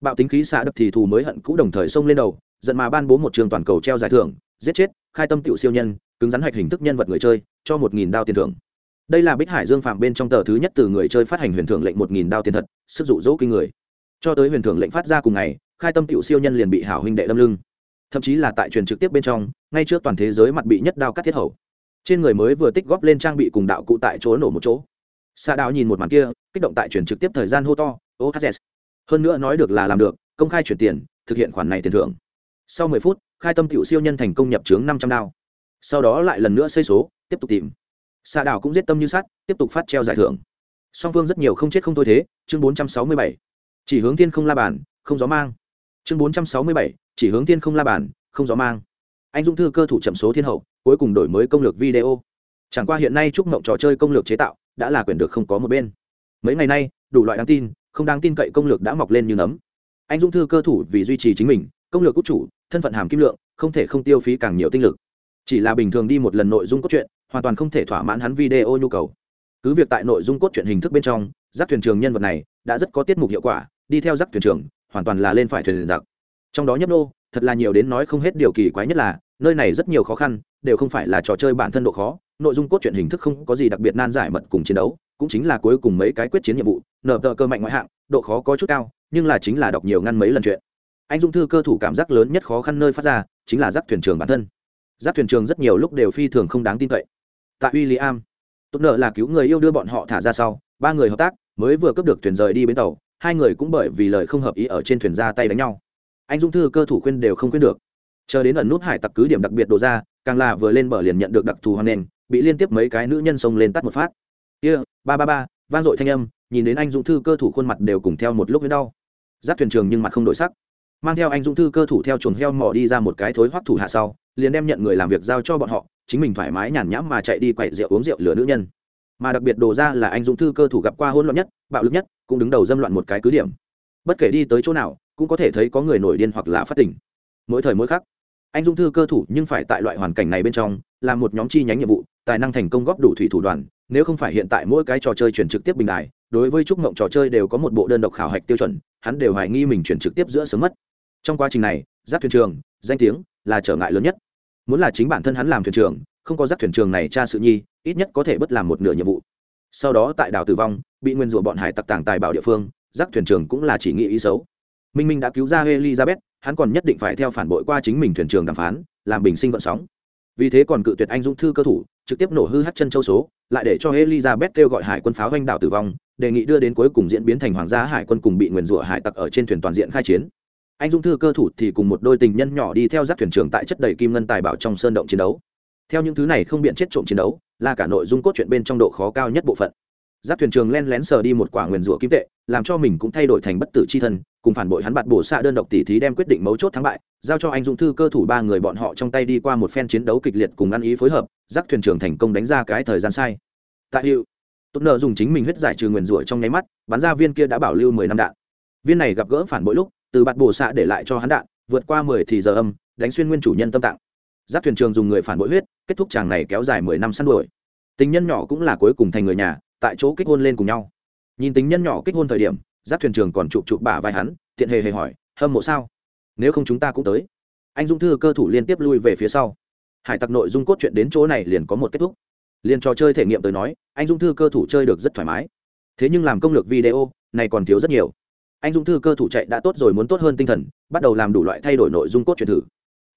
Bạo tính khí xạ đập thì thù mới hận cũ đồng thời xông lên đầu, giận mà ban bố một trường toàn cầu treo giải thưởng, giết chết khai tâm tiểu siêu nhân, cứng rắn hạch hình thức nhân vật người chơi, cho một nghìn đao tiền thưởng đây là bích hải dương phạm bên trong tờ thứ nhất từ người chơi phát hành huyền thưởng lệnh một nghìn đao tiền thật, sức dụ dỗ kinh người. Cho tới huyền thưởng lệnh phát ra cùng ngày, khai tâm tiểu siêu nhân liền bị hảo huynh đệ đâm lưng. Thậm chí là tại truyền trực tiếp bên trong, ngay trước toàn thế giới mặt bị nhất đao cắt thiết hầu. Trên người mới vừa tích góp lên trang bị cùng đạo cụ tại chỗ nổ một chỗ. Xa đạo nhìn một màn kia, kích động tại truyền trực tiếp thời gian hô to ohs hơn nữa nói được là làm được, công khai chuyển tiền, thực hiện khoản này tiền thưởng. Sau mười phút, khai tâm tiểu siêu nhân thành công nhập trướng năm trăm đao. Sau đó lại lần nữa xây số, tiếp tục tìm xạ đảo cũng giết tâm như sắt, tiếp tục phát treo giải thưởng. Song phương rất nhiều không chết không thôi thế, chương bốn trăm sáu mươi bảy. Chỉ hướng thiên không la bàn, không gió mang. Chương bốn trăm sáu mươi bảy, chỉ hướng thiên không la bàn, không gió mang. Anh dũng thư cơ thủ chậm số thiên hậu, cuối cùng đổi mới công lược video. Chẳng qua hiện nay chúc mộng trò chơi công lược chế tạo đã là quyền được không có một bên. Mấy ngày nay, đủ loại đáng tin, không đáng tin cậy công lược đã mọc lên như nấm. Anh dũng thư cơ thủ vì duy trì chính mình, công lược cốt chủ, thân phận hàm kim lượng, không thể không tiêu phí càng nhiều tinh lực chỉ là bình thường đi một lần nội dung cốt truyện, hoàn toàn không thể thỏa mãn hắn video nhu cầu. Cứ việc tại nội dung cốt truyện hình thức bên trong giác thuyền trường nhân vật này đã rất có tiết mục hiệu quả, đi theo giác thuyền trường, hoàn toàn là lên phải thuyền giặc. Trong đó nhấp nô, thật là nhiều đến nói không hết điều kỳ quái nhất là, nơi này rất nhiều khó khăn, đều không phải là trò chơi bản thân độ khó, nội dung cốt truyện hình thức không có gì đặc biệt nan giải mật cùng chiến đấu, cũng chính là cuối cùng mấy cái quyết chiến nhiệm vụ nở tờ cơ mạnh ngoại hạng, độ khó có chút cao, nhưng là chính là đọc nhiều ngăn mấy lần chuyện. Anh dung thư cơ thủ cảm giác lớn nhất khó khăn nơi phát ra, chính là giác thuyền trường bản thân giáp thuyền trường rất nhiều lúc đều phi thường không đáng tin cậy. Tại William, tốt nợ là cứu người yêu đưa bọn họ thả ra sau ba người hợp tác mới vừa cướp được thuyền rời đi bến tàu hai người cũng bởi vì lời không hợp ý ở trên thuyền ra tay đánh nhau. Anh dung thư cơ thủ khuyên đều không khuyên được. Chờ đến ẩn nút hải tặc cứ điểm đặc biệt đồ ra càng là vừa lên bờ liền nhận được đặc thù hoan nền bị liên tiếp mấy cái nữ nhân xông lên tắt một phát. Kia ba ba ba vang dội thanh âm nhìn đến anh dũng thư cơ thủ khuôn mặt đều cùng theo một lúc với đau. Giáp thuyền trường nhưng mặt không đổi sắc mang theo anh dũng thư cơ thủ theo chuồng heo mò đi ra một cái thối hoắc thủ hạ sau liền đem nhận người làm việc giao cho bọn họ, chính mình thoải mái nhàn nhãm mà chạy đi quậy rượu uống rượu lửa nữ nhân. Mà đặc biệt đồ ra là anh dũng thư cơ thủ gặp qua hỗn loạn nhất, bạo lực nhất, cũng đứng đầu dâm loạn một cái cứ điểm. Bất kể đi tới chỗ nào, cũng có thể thấy có người nổi điên hoặc là phát tỉnh mỗi thời mỗi khắc, anh dung thư cơ thủ nhưng phải tại loại hoàn cảnh này bên trong, là một nhóm chi nhánh nhiệm vụ, tài năng thành công góp đủ thủy thủ đoàn, nếu không phải hiện tại mỗi cái trò chơi chuyển trực tiếp bình đài, đối với trúc mộng trò chơi đều có một bộ đơn độc khảo hạch tiêu chuẩn, hắn đều hoài nghi mình chuyển trực tiếp giữa sớm mất. Trong quá trình này, giáp thuyền trường, danh tiếng là trở ngại lớn nhất. Muốn là chính bản thân hắn làm thuyền trưởng, không có giác thuyền trường này tra sự nhi ít nhất có thể bất làm một nửa nhiệm vụ. Sau đó tại đảo tử vong bị nguyên rủa bọn hải tặc tàng tài bảo địa phương giác thuyền trường cũng là chỉ nghĩ ý xấu. Minh minh đã cứu ra elizabeth hắn còn nhất định phải theo phản bội qua chính mình thuyền trường đàm phán làm bình sinh vận sóng. Vì thế còn cự tuyệt anh dũng thư cơ thủ trực tiếp nổ hư hát chân châu số lại để cho elizabeth kêu gọi hải quân pháo doanh đảo tử vong đề nghị đưa đến cuối cùng diễn biến thành hoàng gia hải quân cùng bị nguyền rủa hải tặc ở trên thuyền toàn diện khai chiến anh Dung thư cơ thủ thì cùng một đôi tình nhân nhỏ đi theo giáp thuyền trưởng tại chất đầy kim ngân tài bảo trong sơn động chiến đấu. Theo những thứ này không biện chết trộm chiến đấu, là cả nội dung cốt truyện bên trong độ khó cao nhất bộ phận. Giáp thuyền trường len lén sờ đi một quả nguyền rủa kim tệ, làm cho mình cũng thay đổi thành bất tử c h i thân, cùng phản bội hắn bạt bổ xạ đơn độc tỷ thí đem quyết định mấu chốt thắng bại, giao cho anh dũng thư cơ thủ ba người bọn họ trong tay đi qua một phen chiến đấu kịch liệt cùng ăn ý phối hợp, giáp thuyền trường thành công đánh ra cái thời gian sai. Tại hiệu tốt nợ dùng chính mình huyết giải trừ nguyền rủa trong nháy mắt, bắn ra viên kia đã bảo lưu mười năm đạn. Viên này gặp gỡ phản bội lúc từ bạt bổ xạ để lại cho hắn đạn, vượt qua mười thì giờ âm, đánh xuyên nguyên chủ nhân tâm tạng. Giáp thuyền trường dùng người phản bội huyết, kết thúc chàng này kéo dài mười năm săn đuổi. Tình nhân nhỏ cũng là cuối cùng thành người nhà, tại chỗ kích hôn lên cùng nhau. Nhìn tình nhân nhỏ kích hôn thời điểm, giáp thuyền trường còn chụp chụp bả vai hắn, tiện hề hề hỏi, hâm mộ sao? Nếu không chúng ta cũng tới. Anh dung thư cơ thủ liên tiếp lui về phía sau. Hải tặc nội dung cốt chuyện đến chỗ này liền có một kết thúc. Liền trò chơi thể nghiệm tới nói, anh dung thư cơ thủ chơi được rất thoải mái. Thế nhưng làm công lược video, này còn thiếu rất nhiều anh dũng thư cơ thủ chạy đã tốt rồi, muốn tốt hơn tinh thần, bắt đầu làm đủ loại thay đổi nội dung cốt truyện thử.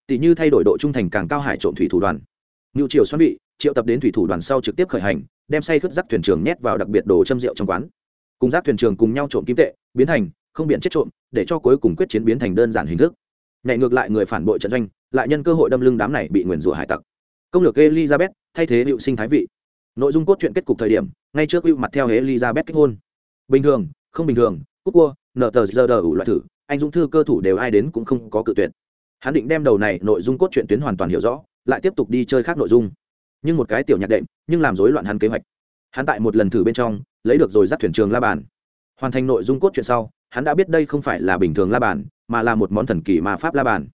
Tỷ như thay đổi độ trung thành càng cao hải trộm thủy thủ đoàn. Ngưu triều xoắn bị triệu tập đến thủy thủ đoàn sau trực tiếp khởi hành, đem say khất rác thuyền trường nhét vào đặc biệt đồ châm rượu trong quán. Cùng rác thuyền trường cùng nhau trộm kim tệ, biến thành, không biện chết trộm, để cho cuối cùng quyết chiến biến thành đơn giản hình thức. Nhảy ngược lại người phản bội trận doanh, lại nhân cơ hội đâm lưng đám này bị nguyền rủa hải tặc. Công lược elizabeth, thay thế hiệu sinh thái vị. Nội dung cốt truyện kết cục thời điểm, ngay trước hữu mặt theo elizabeth kết hôn. Bình thường, không bình thường cúc cua nợ tờ giờ đờ ủ loại thử, anh dũng thư cơ thủ đều ai đến cũng không có cự tuyệt. Hắn định đem đầu này nội dung cốt truyện tuyến hoàn toàn hiểu rõ, lại tiếp tục đi chơi khác nội dung. Nhưng một cái tiểu nhạc đệm, nhưng làm rối loạn hắn kế hoạch. Hắn tại một lần thử bên trong, lấy được rồi dắt thuyền trường la bàn. Hoàn thành nội dung cốt truyện sau, hắn đã biết đây không phải là bình thường la bàn, mà là một món thần kỳ mà pháp la bàn.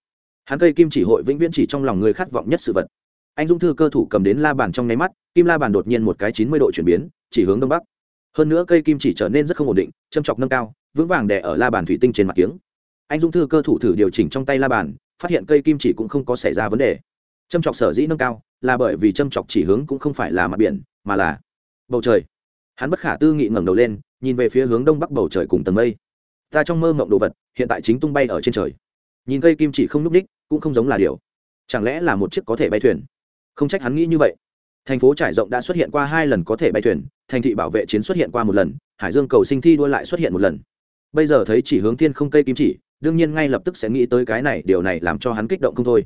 Hắn cây kim chỉ hội vĩnh viễn chỉ trong lòng người khát vọng nhất sự vật. Anh dung thư cơ thủ cầm đến la bàn trong nháy mắt, kim la bàn đột nhiên một cái chín mươi độ chuyển biến, chỉ hướng đông bắc. Hơn nữa cây kim chỉ trở nên rất không ổn định, châm chọc nâng cao vững vàng đè ở la bàn thủy tinh trên mặt kiếng. Anh dung thư cơ thủ thử điều chỉnh trong tay la bàn, phát hiện cây kim chỉ cũng không có xảy ra vấn đề. Châm chọc sở dĩ nâng cao, là bởi vì châm chọc chỉ hướng cũng không phải là mặt biển, mà là bầu trời. Hắn bất khả tư nghị ngẩng đầu lên, nhìn về phía hướng đông bắc bầu trời cùng tầng mây. Ta trong mơ mộng đồ vật, hiện tại chính tung bay ở trên trời. Nhìn cây kim chỉ không núp đích cũng không giống là điều. Chẳng lẽ là một chiếc có thể bay thuyền? Không trách hắn nghĩ như vậy. Thành phố trải rộng đã xuất hiện qua hai lần có thể bay thuyền, thành thị bảo vệ chiến xuất hiện qua một lần, hải dương cầu sinh thi đua lại xuất hiện một lần bây giờ thấy chỉ hướng thiên không cây kim chỉ, đương nhiên ngay lập tức sẽ nghĩ tới cái này, điều này làm cho hắn kích động không thôi.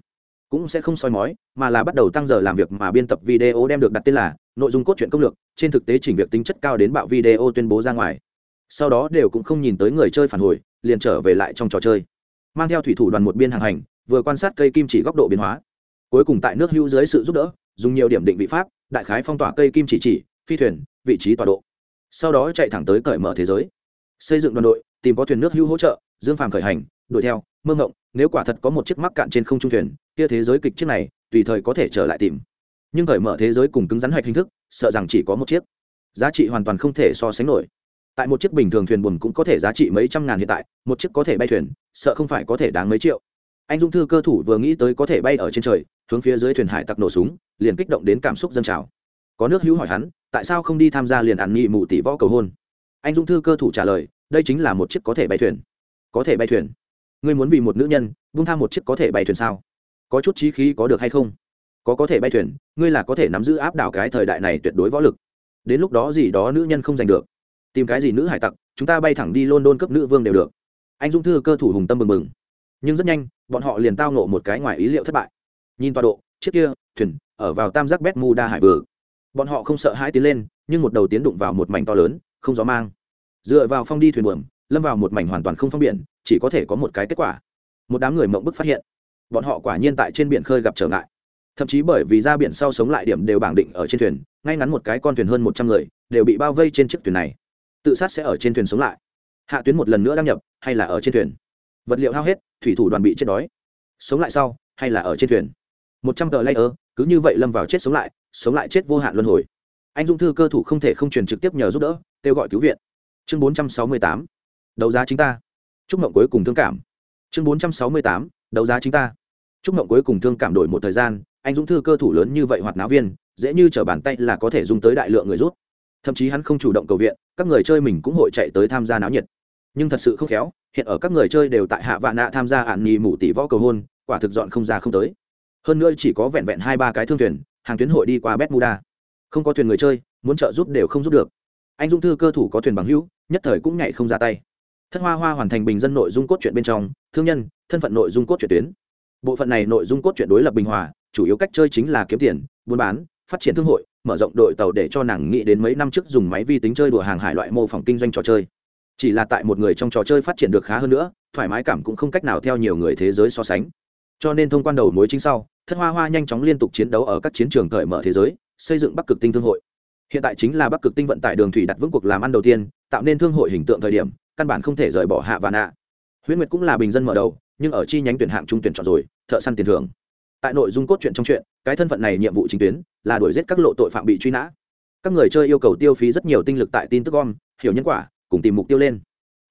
Cũng sẽ không soi mói, mà là bắt đầu tăng giờ làm việc mà biên tập video đem được đặt tên là nội dung cốt truyện công lược, trên thực tế chỉnh việc tính chất cao đến bạo video tuyên bố ra ngoài. Sau đó đều cũng không nhìn tới người chơi phản hồi, liền trở về lại trong trò chơi. Mang theo thủy thủ đoàn một biên hàng hành, vừa quan sát cây kim chỉ góc độ biến hóa. Cuối cùng tại nước hữu dưới sự giúp đỡ, dùng nhiều điểm định vị pháp, đại khái phong tỏa cây kim chỉ chỉ, phi thuyền, vị trí tọa độ. Sau đó chạy thẳng tới cởi mở thế giới. Xây dựng đoàn đội tìm có thuyền nước hữu hỗ trợ, dương phàm khởi hành, đuổi theo, mơ ngộng, nếu quả thật có một chiếc mắc cạn trên không trung thuyền, kia thế giới kịch chiếc này, tùy thời có thể trở lại tìm. Nhưng thời mở thế giới cùng cứng rắn hoạch hình thức, sợ rằng chỉ có một chiếc. Giá trị hoàn toàn không thể so sánh nổi. Tại một chiếc bình thường thuyền buồm cũng có thể giá trị mấy trăm ngàn hiện tại, một chiếc có thể bay thuyền, sợ không phải có thể đáng mấy triệu. Anh dung thư cơ thủ vừa nghĩ tới có thể bay ở trên trời, hướng phía dưới thuyền hải tặc nổ súng, liền kích động đến cảm xúc dân trào. Có nước hữu hỏi hắn, tại sao không đi tham gia liền ăn nghị mụ tỷ võ cầu hôn? Anh dung thư cơ thủ trả lời đây chính là một chiếc có thể bay thuyền. Có thể bay thuyền? Ngươi muốn vì một nữ nhân, vung tham một chiếc có thể bay thuyền sao? Có chút trí khí có được hay không? Có có thể bay thuyền, ngươi là có thể nắm giữ áp đảo cái thời đại này tuyệt đối võ lực. Đến lúc đó gì đó nữ nhân không giành được. Tìm cái gì nữ hải tặc, chúng ta bay thẳng đi london cấp nữ vương đều được. Anh dung thư cơ thủ hùng tâm mừng mừng nhưng rất nhanh, bọn họ liền tao nộ một cái ngoài ý liệu thất bại. Nhìn tọa độ, chiếc kia, thuyền, ở vào tam giác bét mu đa hải vừa bọn họ không sợ hãi tiến lên, nhưng một đầu tiến đụng vào một mảnh to lớn, không gió mang dựa vào phong đi thuyền buồm, lâm vào một mảnh hoàn toàn không phong biển, chỉ có thể có một cái kết quả. Một đám người mộng bức phát hiện. Bọn họ quả nhiên tại trên biển khơi gặp trở ngại. Thậm chí bởi vì ra biển sau sống lại điểm đều bảng định ở trên thuyền, ngay ngắn một cái con thuyền hơn một trăm người, đều bị bao vây trên chiếc thuyền này. Tự sát sẽ ở trên thuyền sống lại. Hạ tuyến một lần nữa đăng nhập, hay là ở trên thuyền? Vật liệu hao hết, thủy thủ đoàn bị chết đói. Sống lại sau, hay là ở trên thuyền? Một trăm tờ layer, cứ như vậy lâm vào chết sống lại sống lại chết vô hạn luân hồi. Anh dung thư cơ thủ không thể không truyền trực tiếp nhờ giúp đỡ, kêu gọi cứu viện chương bốn trăm sáu mươi tám, đấu giá chính ta. Chúc mộng cuối cùng thương cảm. Chương bốn trăm sáu mươi tám, đấu giá chính ta. Chúc mộng cuối cùng thương cảm đổi một thời gian, anh dũng thư cơ thủ lớn như vậy hoạt náo viên, dễ như t r ở bàn tay là có thể dùng tới đại lượng người rút. Thậm chí hắn không chủ động cầu viện, các người chơi mình cũng hội chạy tới tham gia náo nhiệt. Nhưng thật sự không khéo, hiện ở các người chơi đều tại hạ vạn nạ tham gia ạn nhì mủ tỷ võ cầu hôn, quả thực dọn không ra không tới. Hơn nữa chỉ có vẹn vẹn hai ba cái thương thuyền, hàng tuyến hội đi qua bet không có thuyền người chơi, muốn trợ giúp đều không giúp được anh dung thư cơ thủ có thuyền bằng hữu, nhất thời cũng nhảy không ra tay. Thất hoa hoa hoàn thành bình dân nội dung cốt truyện bên trong, thương nhân, thân phận nội dung cốt truyện tuyến. Bộ phận này nội dung cốt truyện đối lập bình hòa, chủ yếu cách chơi chính là kiếm tiền, buôn bán, phát triển thương hội, mở rộng đội tàu để cho nàng nghĩ đến mấy năm trước dùng máy vi tính chơi đùa hàng hải loại mô phỏng kinh doanh trò chơi. Chỉ là tại một người trong trò chơi phát triển được khá hơn nữa, thoải mái cảm cũng không cách nào theo nhiều người thế giới so sánh. Cho nên thông quan đầu mối chính sau, thất hoa hoa nhanh chóng liên tục chiến đấu ở các chiến trường cởi mở thế giới, xây dựng bắc cực tinh thương hội hiện tại chính là bắc cực tinh vận tải đường thủy đặt vững cuộc làm ăn đầu tiên, tạo nên thương hội hình tượng thời điểm, căn bản không thể rời bỏ hạ và nạ. Huyễn nguyệt cũng là bình dân mở đầu, nhưng ở chi nhánh tuyển hạng trung tuyển chọn rồi, thợ săn tiền thưởng. Tại nội dung cốt truyện trong chuyện, cái thân phận này nhiệm vụ chính tuyến, là đuổi giết các lộ tội phạm bị truy nã. Các người chơi yêu cầu tiêu phí rất nhiều tinh lực tại tin tức gom, hiểu nhân quả, cùng tìm mục tiêu lên.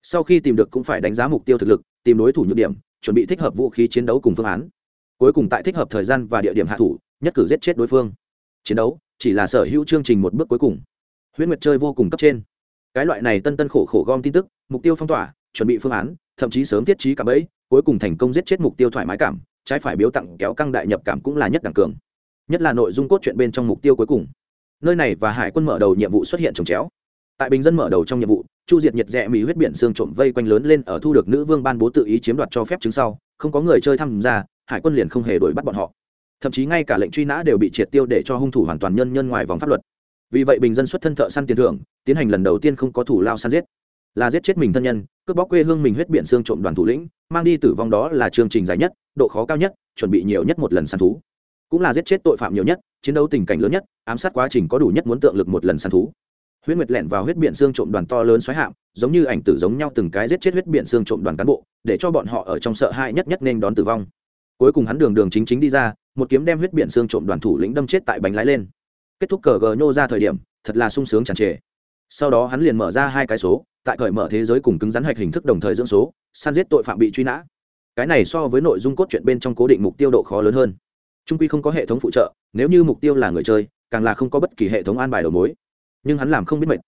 Sau khi tìm được cũng phải đánh giá mục tiêu thực lực, tìm đối thủ nhược điểm, chuẩn bị thích hợp vũ khí chiến đấu cùng phương án. Cuối cùng tại thích hợp thời gian và địa điểm hạ thủ, nhất cử giết chết đối phương. Chiến đấu chỉ là sở hữu chương trình một bước cuối cùng. Huyễn nguyệt chơi vô cùng cấp trên. Cái loại này tân tân khổ khổ gom tin tức, mục tiêu phong tỏa, chuẩn bị phương án, thậm chí sớm thiết trí cả bẫy, cuối cùng thành công giết chết mục tiêu thoải mái cảm, trái phải biếu tặng kéo căng đại nhập cảm cũng là nhất đẳng cường. Nhất là nội dung cốt truyện bên trong mục tiêu cuối cùng. Nơi này và hải quân mở đầu nhiệm vụ xuất hiện trồng chéo. Tại bình dân mở đầu trong nhiệm vụ, chu diệt nhiệt rẽ mỹ huyết biển xương trộm vây quanh lớn lên ở thu được nữ vương ban bố tự ý chiếm đoạt cho phép chứng sau, không có người chơi tham gia, hải quân liền không hề đổi bắt bọn họ thậm chí ngay cả lệnh truy nã đều bị triệt tiêu để cho hung thủ hoàn toàn nhân nhân ngoài vòng pháp luật. Vì vậy bình dân xuất thân thợ săn tiền thưởng, tiến hành lần đầu tiên không có thủ lao săn giết. Là giết chết mình thân nhân, cướp bóc quê hương mình huyết biển xương trộm đoàn thủ lĩnh, mang đi tử vong đó là chương trình dài nhất, độ khó cao nhất, chuẩn bị nhiều nhất một lần săn thú. Cũng là giết chết tội phạm nhiều nhất, chiến đấu tình cảnh lớn nhất, ám sát quá trình có đủ nhất muốn tượng lực một lần săn thú. Huyết nguyệt lẻn vào huyết biển xương trộm đoàn to lớn xoáy hạm, giống như ảnh tử giống nhau từng cái giết chết huyết biển xương trộm đoàn cán bộ, để cho bọn họ ở trong sợ hãi nhất nhất nên đón tử vong. Cuối cùng hắn đường đường chính chính đi ra một kiếm đem huyết biển xương trộm đoàn thủ lĩnh đâm chết tại bánh lái lên. Kết thúc cờ gờ nhô ra thời điểm, thật là sung sướng tràn trề. Sau đó hắn liền mở ra hai cái số, tại cởi mở thế giới cùng cứng rắn hạch hình thức đồng thời dưỡng số, săn giết tội phạm bị truy nã. Cái này so với nội dung cốt truyện bên trong cố định mục tiêu độ khó lớn hơn. Trung quy không có hệ thống phụ trợ, nếu như mục tiêu là người chơi, càng là không có bất kỳ hệ thống an bài đầu mối. Nhưng hắn làm không biết mệt.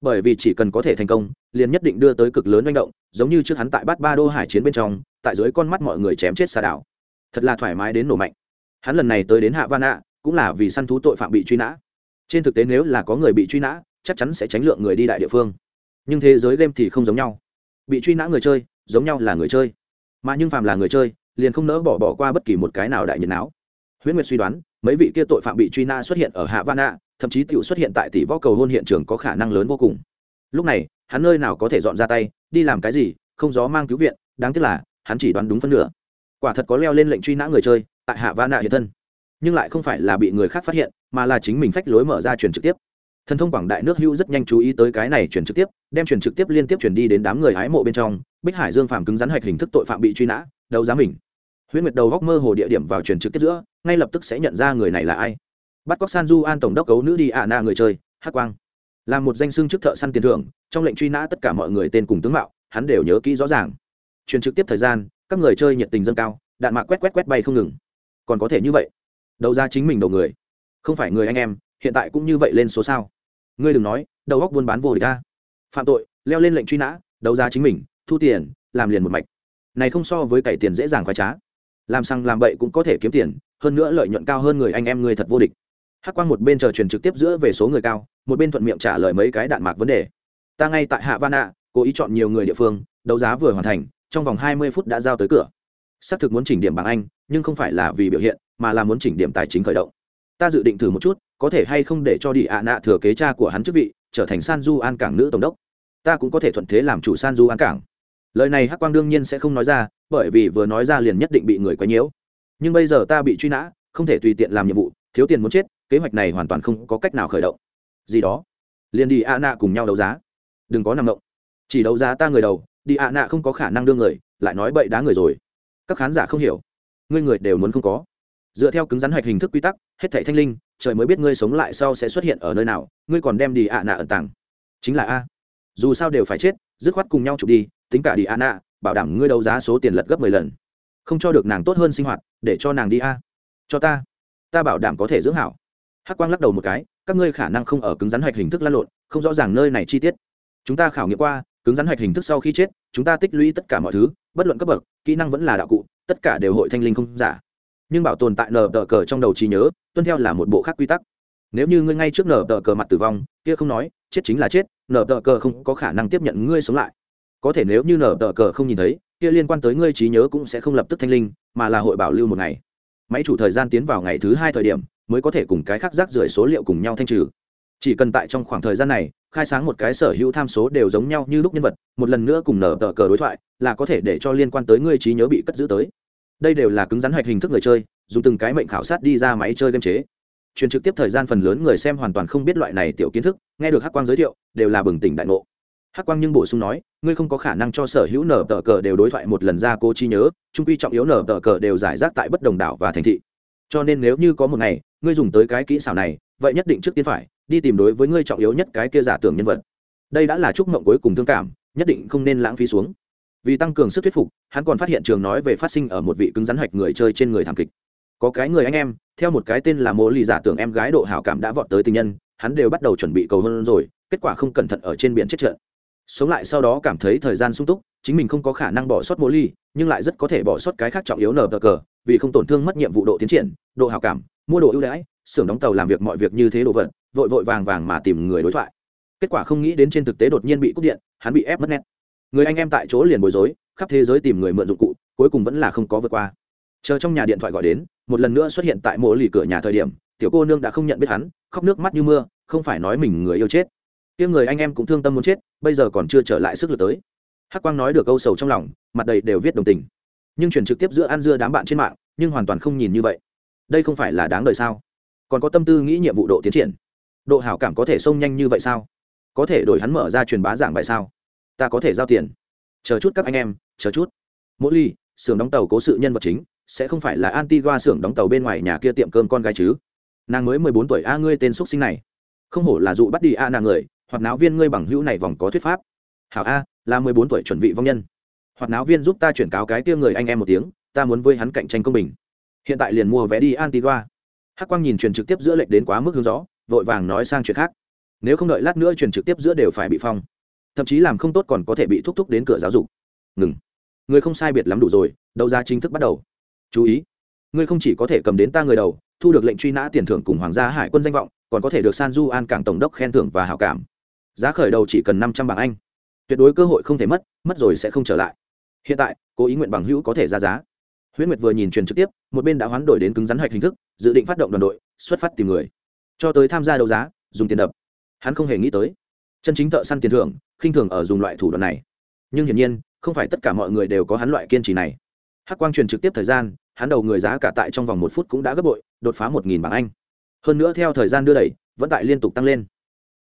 Bởi vì chỉ cần có thể thành công, liền nhất định đưa tới cực lớn manh động, giống như trước hắn tại bát ba đô hải chiến bên trong, tại dưới con mắt mọi người chém chết xà đảo. Thật là thoải mái đến nổ mạnh hắn lần này tới đến hạ van ạ, cũng là vì săn thú tội phạm bị truy nã. Trên thực tế nếu là có người bị truy nã, chắc chắn sẽ tránh lượng người đi đại địa phương. Nhưng thế giới game thì không giống nhau. Bị truy nã người chơi, giống nhau là người chơi. Mà nhưng phàm là người chơi, liền không nỡ bỏ bỏ qua bất kỳ một cái nào đại nhiệt não. Huyễn nguyệt suy đoán, mấy vị kia tội phạm bị truy nã xuất hiện ở hạ van ạ, thậm chí tự xuất hiện tại tỷ võ cầu hôn hiện trường có khả năng lớn vô cùng. Lúc này, hắn nơi nào có thể dọn ra tay, đi làm cái gì, không gió mang cứu viện, đáng tiếc là, hắn chỉ đoán đúng phân nửa. Quả thật có leo lên lệnh truy nã người chơi tại hạ van nạ hiện thân. Nhưng lại không phải là bị người khác phát hiện, mà là chính mình phách lối mở ra truyền trực tiếp. Thần thông quảng đại nước hữu rất nhanh chú ý tới cái này truyền trực tiếp, đem truyền trực tiếp liên tiếp truyền đi đến đám người hái mộ bên trong, bích hải dương phàm cứng rắn hạch hình thức tội phạm bị truy nã, đấu giá mình. Huyễn nguyệt đầu góc mơ hồ địa điểm vào truyền trực tiếp giữa, ngay lập tức sẽ nhận ra người này là ai. Bắt cóc san du an tổng đốc cấu nữ đi ạ na người chơi hát quang. Là một danh xưng chức thợ săn tiền thưởng, trong lệnh truy nã tất cả mọi người tên cùng tướng mạo, hắn đều nhớ kỹ rõ ràng. Truyền trực tiếp thời gian, các người chơi nhiệt tình dâng cao, đạn mạc quét quét quét bay không ngừng còn có thể như vậy. Đầu ra chính mình đầu người. Không phải người anh em, hiện tại cũng như vậy lên số sao. Ngươi đừng nói, đầu góc buôn bán vô địch ta phạm tội, leo lên lệnh truy nã, đấu giá chính mình, thu tiền, làm liền một mạch. Này không so với cày tiền dễ dàng khoái trá. Làm xăng làm bậy cũng có thể kiếm tiền, hơn nữa lợi nhuận cao hơn người anh em ngươi thật vô địch. Hắc quang một bên chờ truyền trực tiếp giữa về số người cao, một bên thuận miệng trả lời mấy cái đạn mạc vấn đề. Ta ngay tại hạ van ạ, cố ý chọn nhiều người địa phương, đấu giá vừa hoàn thành, trong vòng hai mươi phút đã giao tới cửa. Xác thực muốn chỉnh điểm bằng anh nhưng không phải là vì biểu hiện, mà là muốn chỉnh điểm tài chính khởi động. Ta dự định thử một chút, có thể hay không để cho đi ạ nạ thừa kế cha của hắn chức vị, trở thành san du an cảng nữ tổng đốc. Ta cũng có thể thuận thế làm chủ san du an cảng. Lời này hắc quang đương nhiên sẽ không nói ra, bởi vì vừa nói ra liền nhất định bị người quấy nhiễu. Nhưng bây giờ ta bị truy nã, không thể tùy tiện làm nhiệm vụ, thiếu tiền muốn chết, kế hoạch này hoàn toàn không có cách nào khởi động. Gì đó? Liền đi ạ nạ cùng nhau đấu giá. Đừng có nằm động. Chỉ đấu giá ta người đầu, đi ạ nạ không có khả năng đưa người, lại nói bậy đá người rồi. Các khán giả không hiểu ngươi người đều muốn không có. Dựa theo cứng rắn hạch hình thức quy tắc, hết thảy thanh linh, trời mới biết ngươi sống lại sau sẽ xuất hiện ở nơi nào, ngươi còn đem đi ạ nạ ẩn tàng. Chính là a. Dù sao đều phải chết, dứt khoát cùng nhau chụp đi, tính cả đi ạ nạ, bảo đảm ngươi đấu giá số tiền lật gấp mười lần. Không cho được nàng tốt hơn sinh hoạt, để cho nàng đi a. Cho ta. Ta bảo đảm có thể dưỡng hảo. Hắc quang lắc đầu một cái, các ngươi khả năng không ở cứng rắn hạch hình thức lan lộn, không rõ ràng nơi này chi tiết. Chúng ta khảo nghiệm qua, cứng rắn hạch hình thức sau khi chết, chúng ta tích lũy tất cả mọi thứ, bất luận cấp bậc, kỹ năng vẫn là đạo cụ tất cả đều hội thanh linh không giả. Nhưng bảo tồn tại nở tờ cờ trong đầu trí nhớ, tuân theo là một bộ khác quy tắc. Nếu như ngươi ngay trước nở tờ cờ mặt tử vong, kia không nói, chết chính là chết nở tờ cờ không có khả năng tiếp nhận ngươi sống lại. Có thể nếu như nở tờ cờ không nhìn thấy, kia liên quan tới ngươi trí nhớ cũng sẽ không lập tức thanh linh, mà là hội bảo lưu một ngày. Máy chủ thời gian tiến vào ngày thứ hai thời điểm, mới có thể cùng cái khác rác rưởi số liệu cùng nhau thanh trừ chỉ cần tại trong khoảng thời gian này, khai sáng một cái sở hữu tham số đều giống nhau như lúc nhân vật, một lần nữa cùng nở tờ cờ đối thoại, là có thể để cho liên quan tới ngươi trí nhớ bị cất giữ tới. Đây đều là cứng rắn hoạch hình thức người chơi dùng từng cái mệnh khảo sát đi ra máy chơi game chế. Truyền trực tiếp thời gian phần lớn người xem hoàn toàn không biết loại này tiểu kiến thức, nghe được hắc quang giới thiệu, đều là bừng tỉnh đại ngộ. Hắc quang nhưng bổ sung nói, ngươi không có khả năng cho sở hữu nở tờ cờ đều đối thoại một lần ra cố trí nhớ, trung quy trọng yếu nở tờ cờ đều giải rác tại bất đồng đảo và thành thị cho nên nếu như có một ngày, ngươi dùng tới cái kỹ xảo này, vậy nhất định trước tiên phải đi tìm đối với ngươi trọng yếu nhất cái kia giả tưởng nhân vật. Đây đã là chúc mộng cuối cùng thương cảm, nhất định không nên lãng phí xuống. Vì tăng cường sức thuyết phục, hắn còn phát hiện trường nói về phát sinh ở một vị cứng rắn hạch người chơi trên người thảm kịch. Có cái người anh em, theo một cái tên là mô lì giả tưởng em gái độ hảo cảm đã vọt tới tình nhân, hắn đều bắt đầu chuẩn bị cầu hôn rồi, kết quả không cẩn thận ở trên biển chết trận sống lại sau đó cảm thấy thời gian sung túc, chính mình không có khả năng bỏ sót mô ly nhưng lại rất có thể bỏ sót cái khác trọng yếu nở cờ vì không tổn thương mất nhiệm vụ độ tiến triển, độ hào cảm, mua đồ ưu đãi, xưởng đóng tàu làm việc mọi việc như thế đồ vật, vội vội vàng vàng mà tìm người đối thoại. Kết quả không nghĩ đến trên thực tế đột nhiên bị cúp điện, hắn bị ép mất nét. Người anh em tại chỗ liền bối rối, khắp thế giới tìm người mượn dụng cụ, cuối cùng vẫn là không có vượt qua. Chờ trong nhà điện thoại gọi đến, một lần nữa xuất hiện tại mộ lì cửa nhà thời điểm, tiểu cô nương đã không nhận biết hắn, khóc nước mắt như mưa, không phải nói mình người yêu chết. Tiếng người anh em cũng thương tâm muốn chết, bây giờ còn chưa trở lại sức lực tới. Hắc quang nói được câu sầu trong lòng, mặt đầy đều viết đồng tình nhưng chuyển trực tiếp giữa ăn dưa đám bạn trên mạng, nhưng hoàn toàn không nhìn như vậy. Đây không phải là đáng đời sao? Còn có tâm tư nghĩ nhiệm vụ độ tiến triển. Độ hảo cảm có thể xông nhanh như vậy sao? Có thể đổi hắn mở ra truyền bá giảng bài sao? Ta có thể giao tiền. Chờ chút các anh em, chờ chút. Mỗi ly, xưởng đóng tàu cố sự nhân vật chính, sẽ không phải là antigua xưởng đóng tàu bên ngoài nhà kia tiệm cơm con gái chứ? Nàng mới mười bốn tuổi, a, ngươi tên x sinh này. Không hổ là dụ bắt đi a nàng người, hoặc náo viên ngươi bằng hữu này vòng có thuyết pháp. Hảo a, là mười bốn tuổi chuẩn bị vong nhân. Hoạt náo viên giúp ta chuyển cáo cái kia người anh em một tiếng, ta muốn với hắn cạnh tranh công bình. Hiện tại liền mua vé đi antigua. Hắc quang nhìn truyền trực tiếp giữa lệnh đến quá mức hướng rõ, vội vàng nói sang chuyện khác. Nếu không đợi lát nữa truyền trực tiếp giữa đều phải bị phong. Thậm chí làm không tốt còn có thể bị thúc thúc đến cửa giáo dục. Ngừng. Người không sai biệt lắm đủ rồi, đấu giá chính thức bắt đầu. Chú ý. Ngươi không chỉ có thể cầm đến ta người đầu, thu được lệnh truy nã tiền thưởng cùng hoàng gia hải quân danh vọng, còn có thể được san du an cảng tổng đốc khen thưởng và hảo cảm. Giá khởi đầu chỉ cần năm trăm bảng anh. Tuyệt đối cơ hội không thể mất mất rồi sẽ không trở lại hiện tại, cố ý nguyện bằng hữu có thể ra giá. Huyễn nguyệt vừa nhìn truyền trực tiếp, một bên đã hoán đổi đến cứng rắn hạch hình thức, dự định phát động đoàn đội, xuất phát tìm người. Cho tới tham gia đấu giá, dùng tiền đập. Hắn không hề nghĩ tới. Chân chính thợ săn tiền thưởng, khinh thường ở dùng loại thủ đoạn này. Nhưng hiển nhiên, không phải tất cả mọi người đều có hắn loại kiên trì này. Hắc quang truyền trực tiếp thời gian, hắn đầu người giá cả tại trong vòng một phút cũng đã gấp bội, đột phá một nghìn bảng anh. Hơn nữa theo thời gian đưa đẩy, vẫn tại liên tục tăng lên.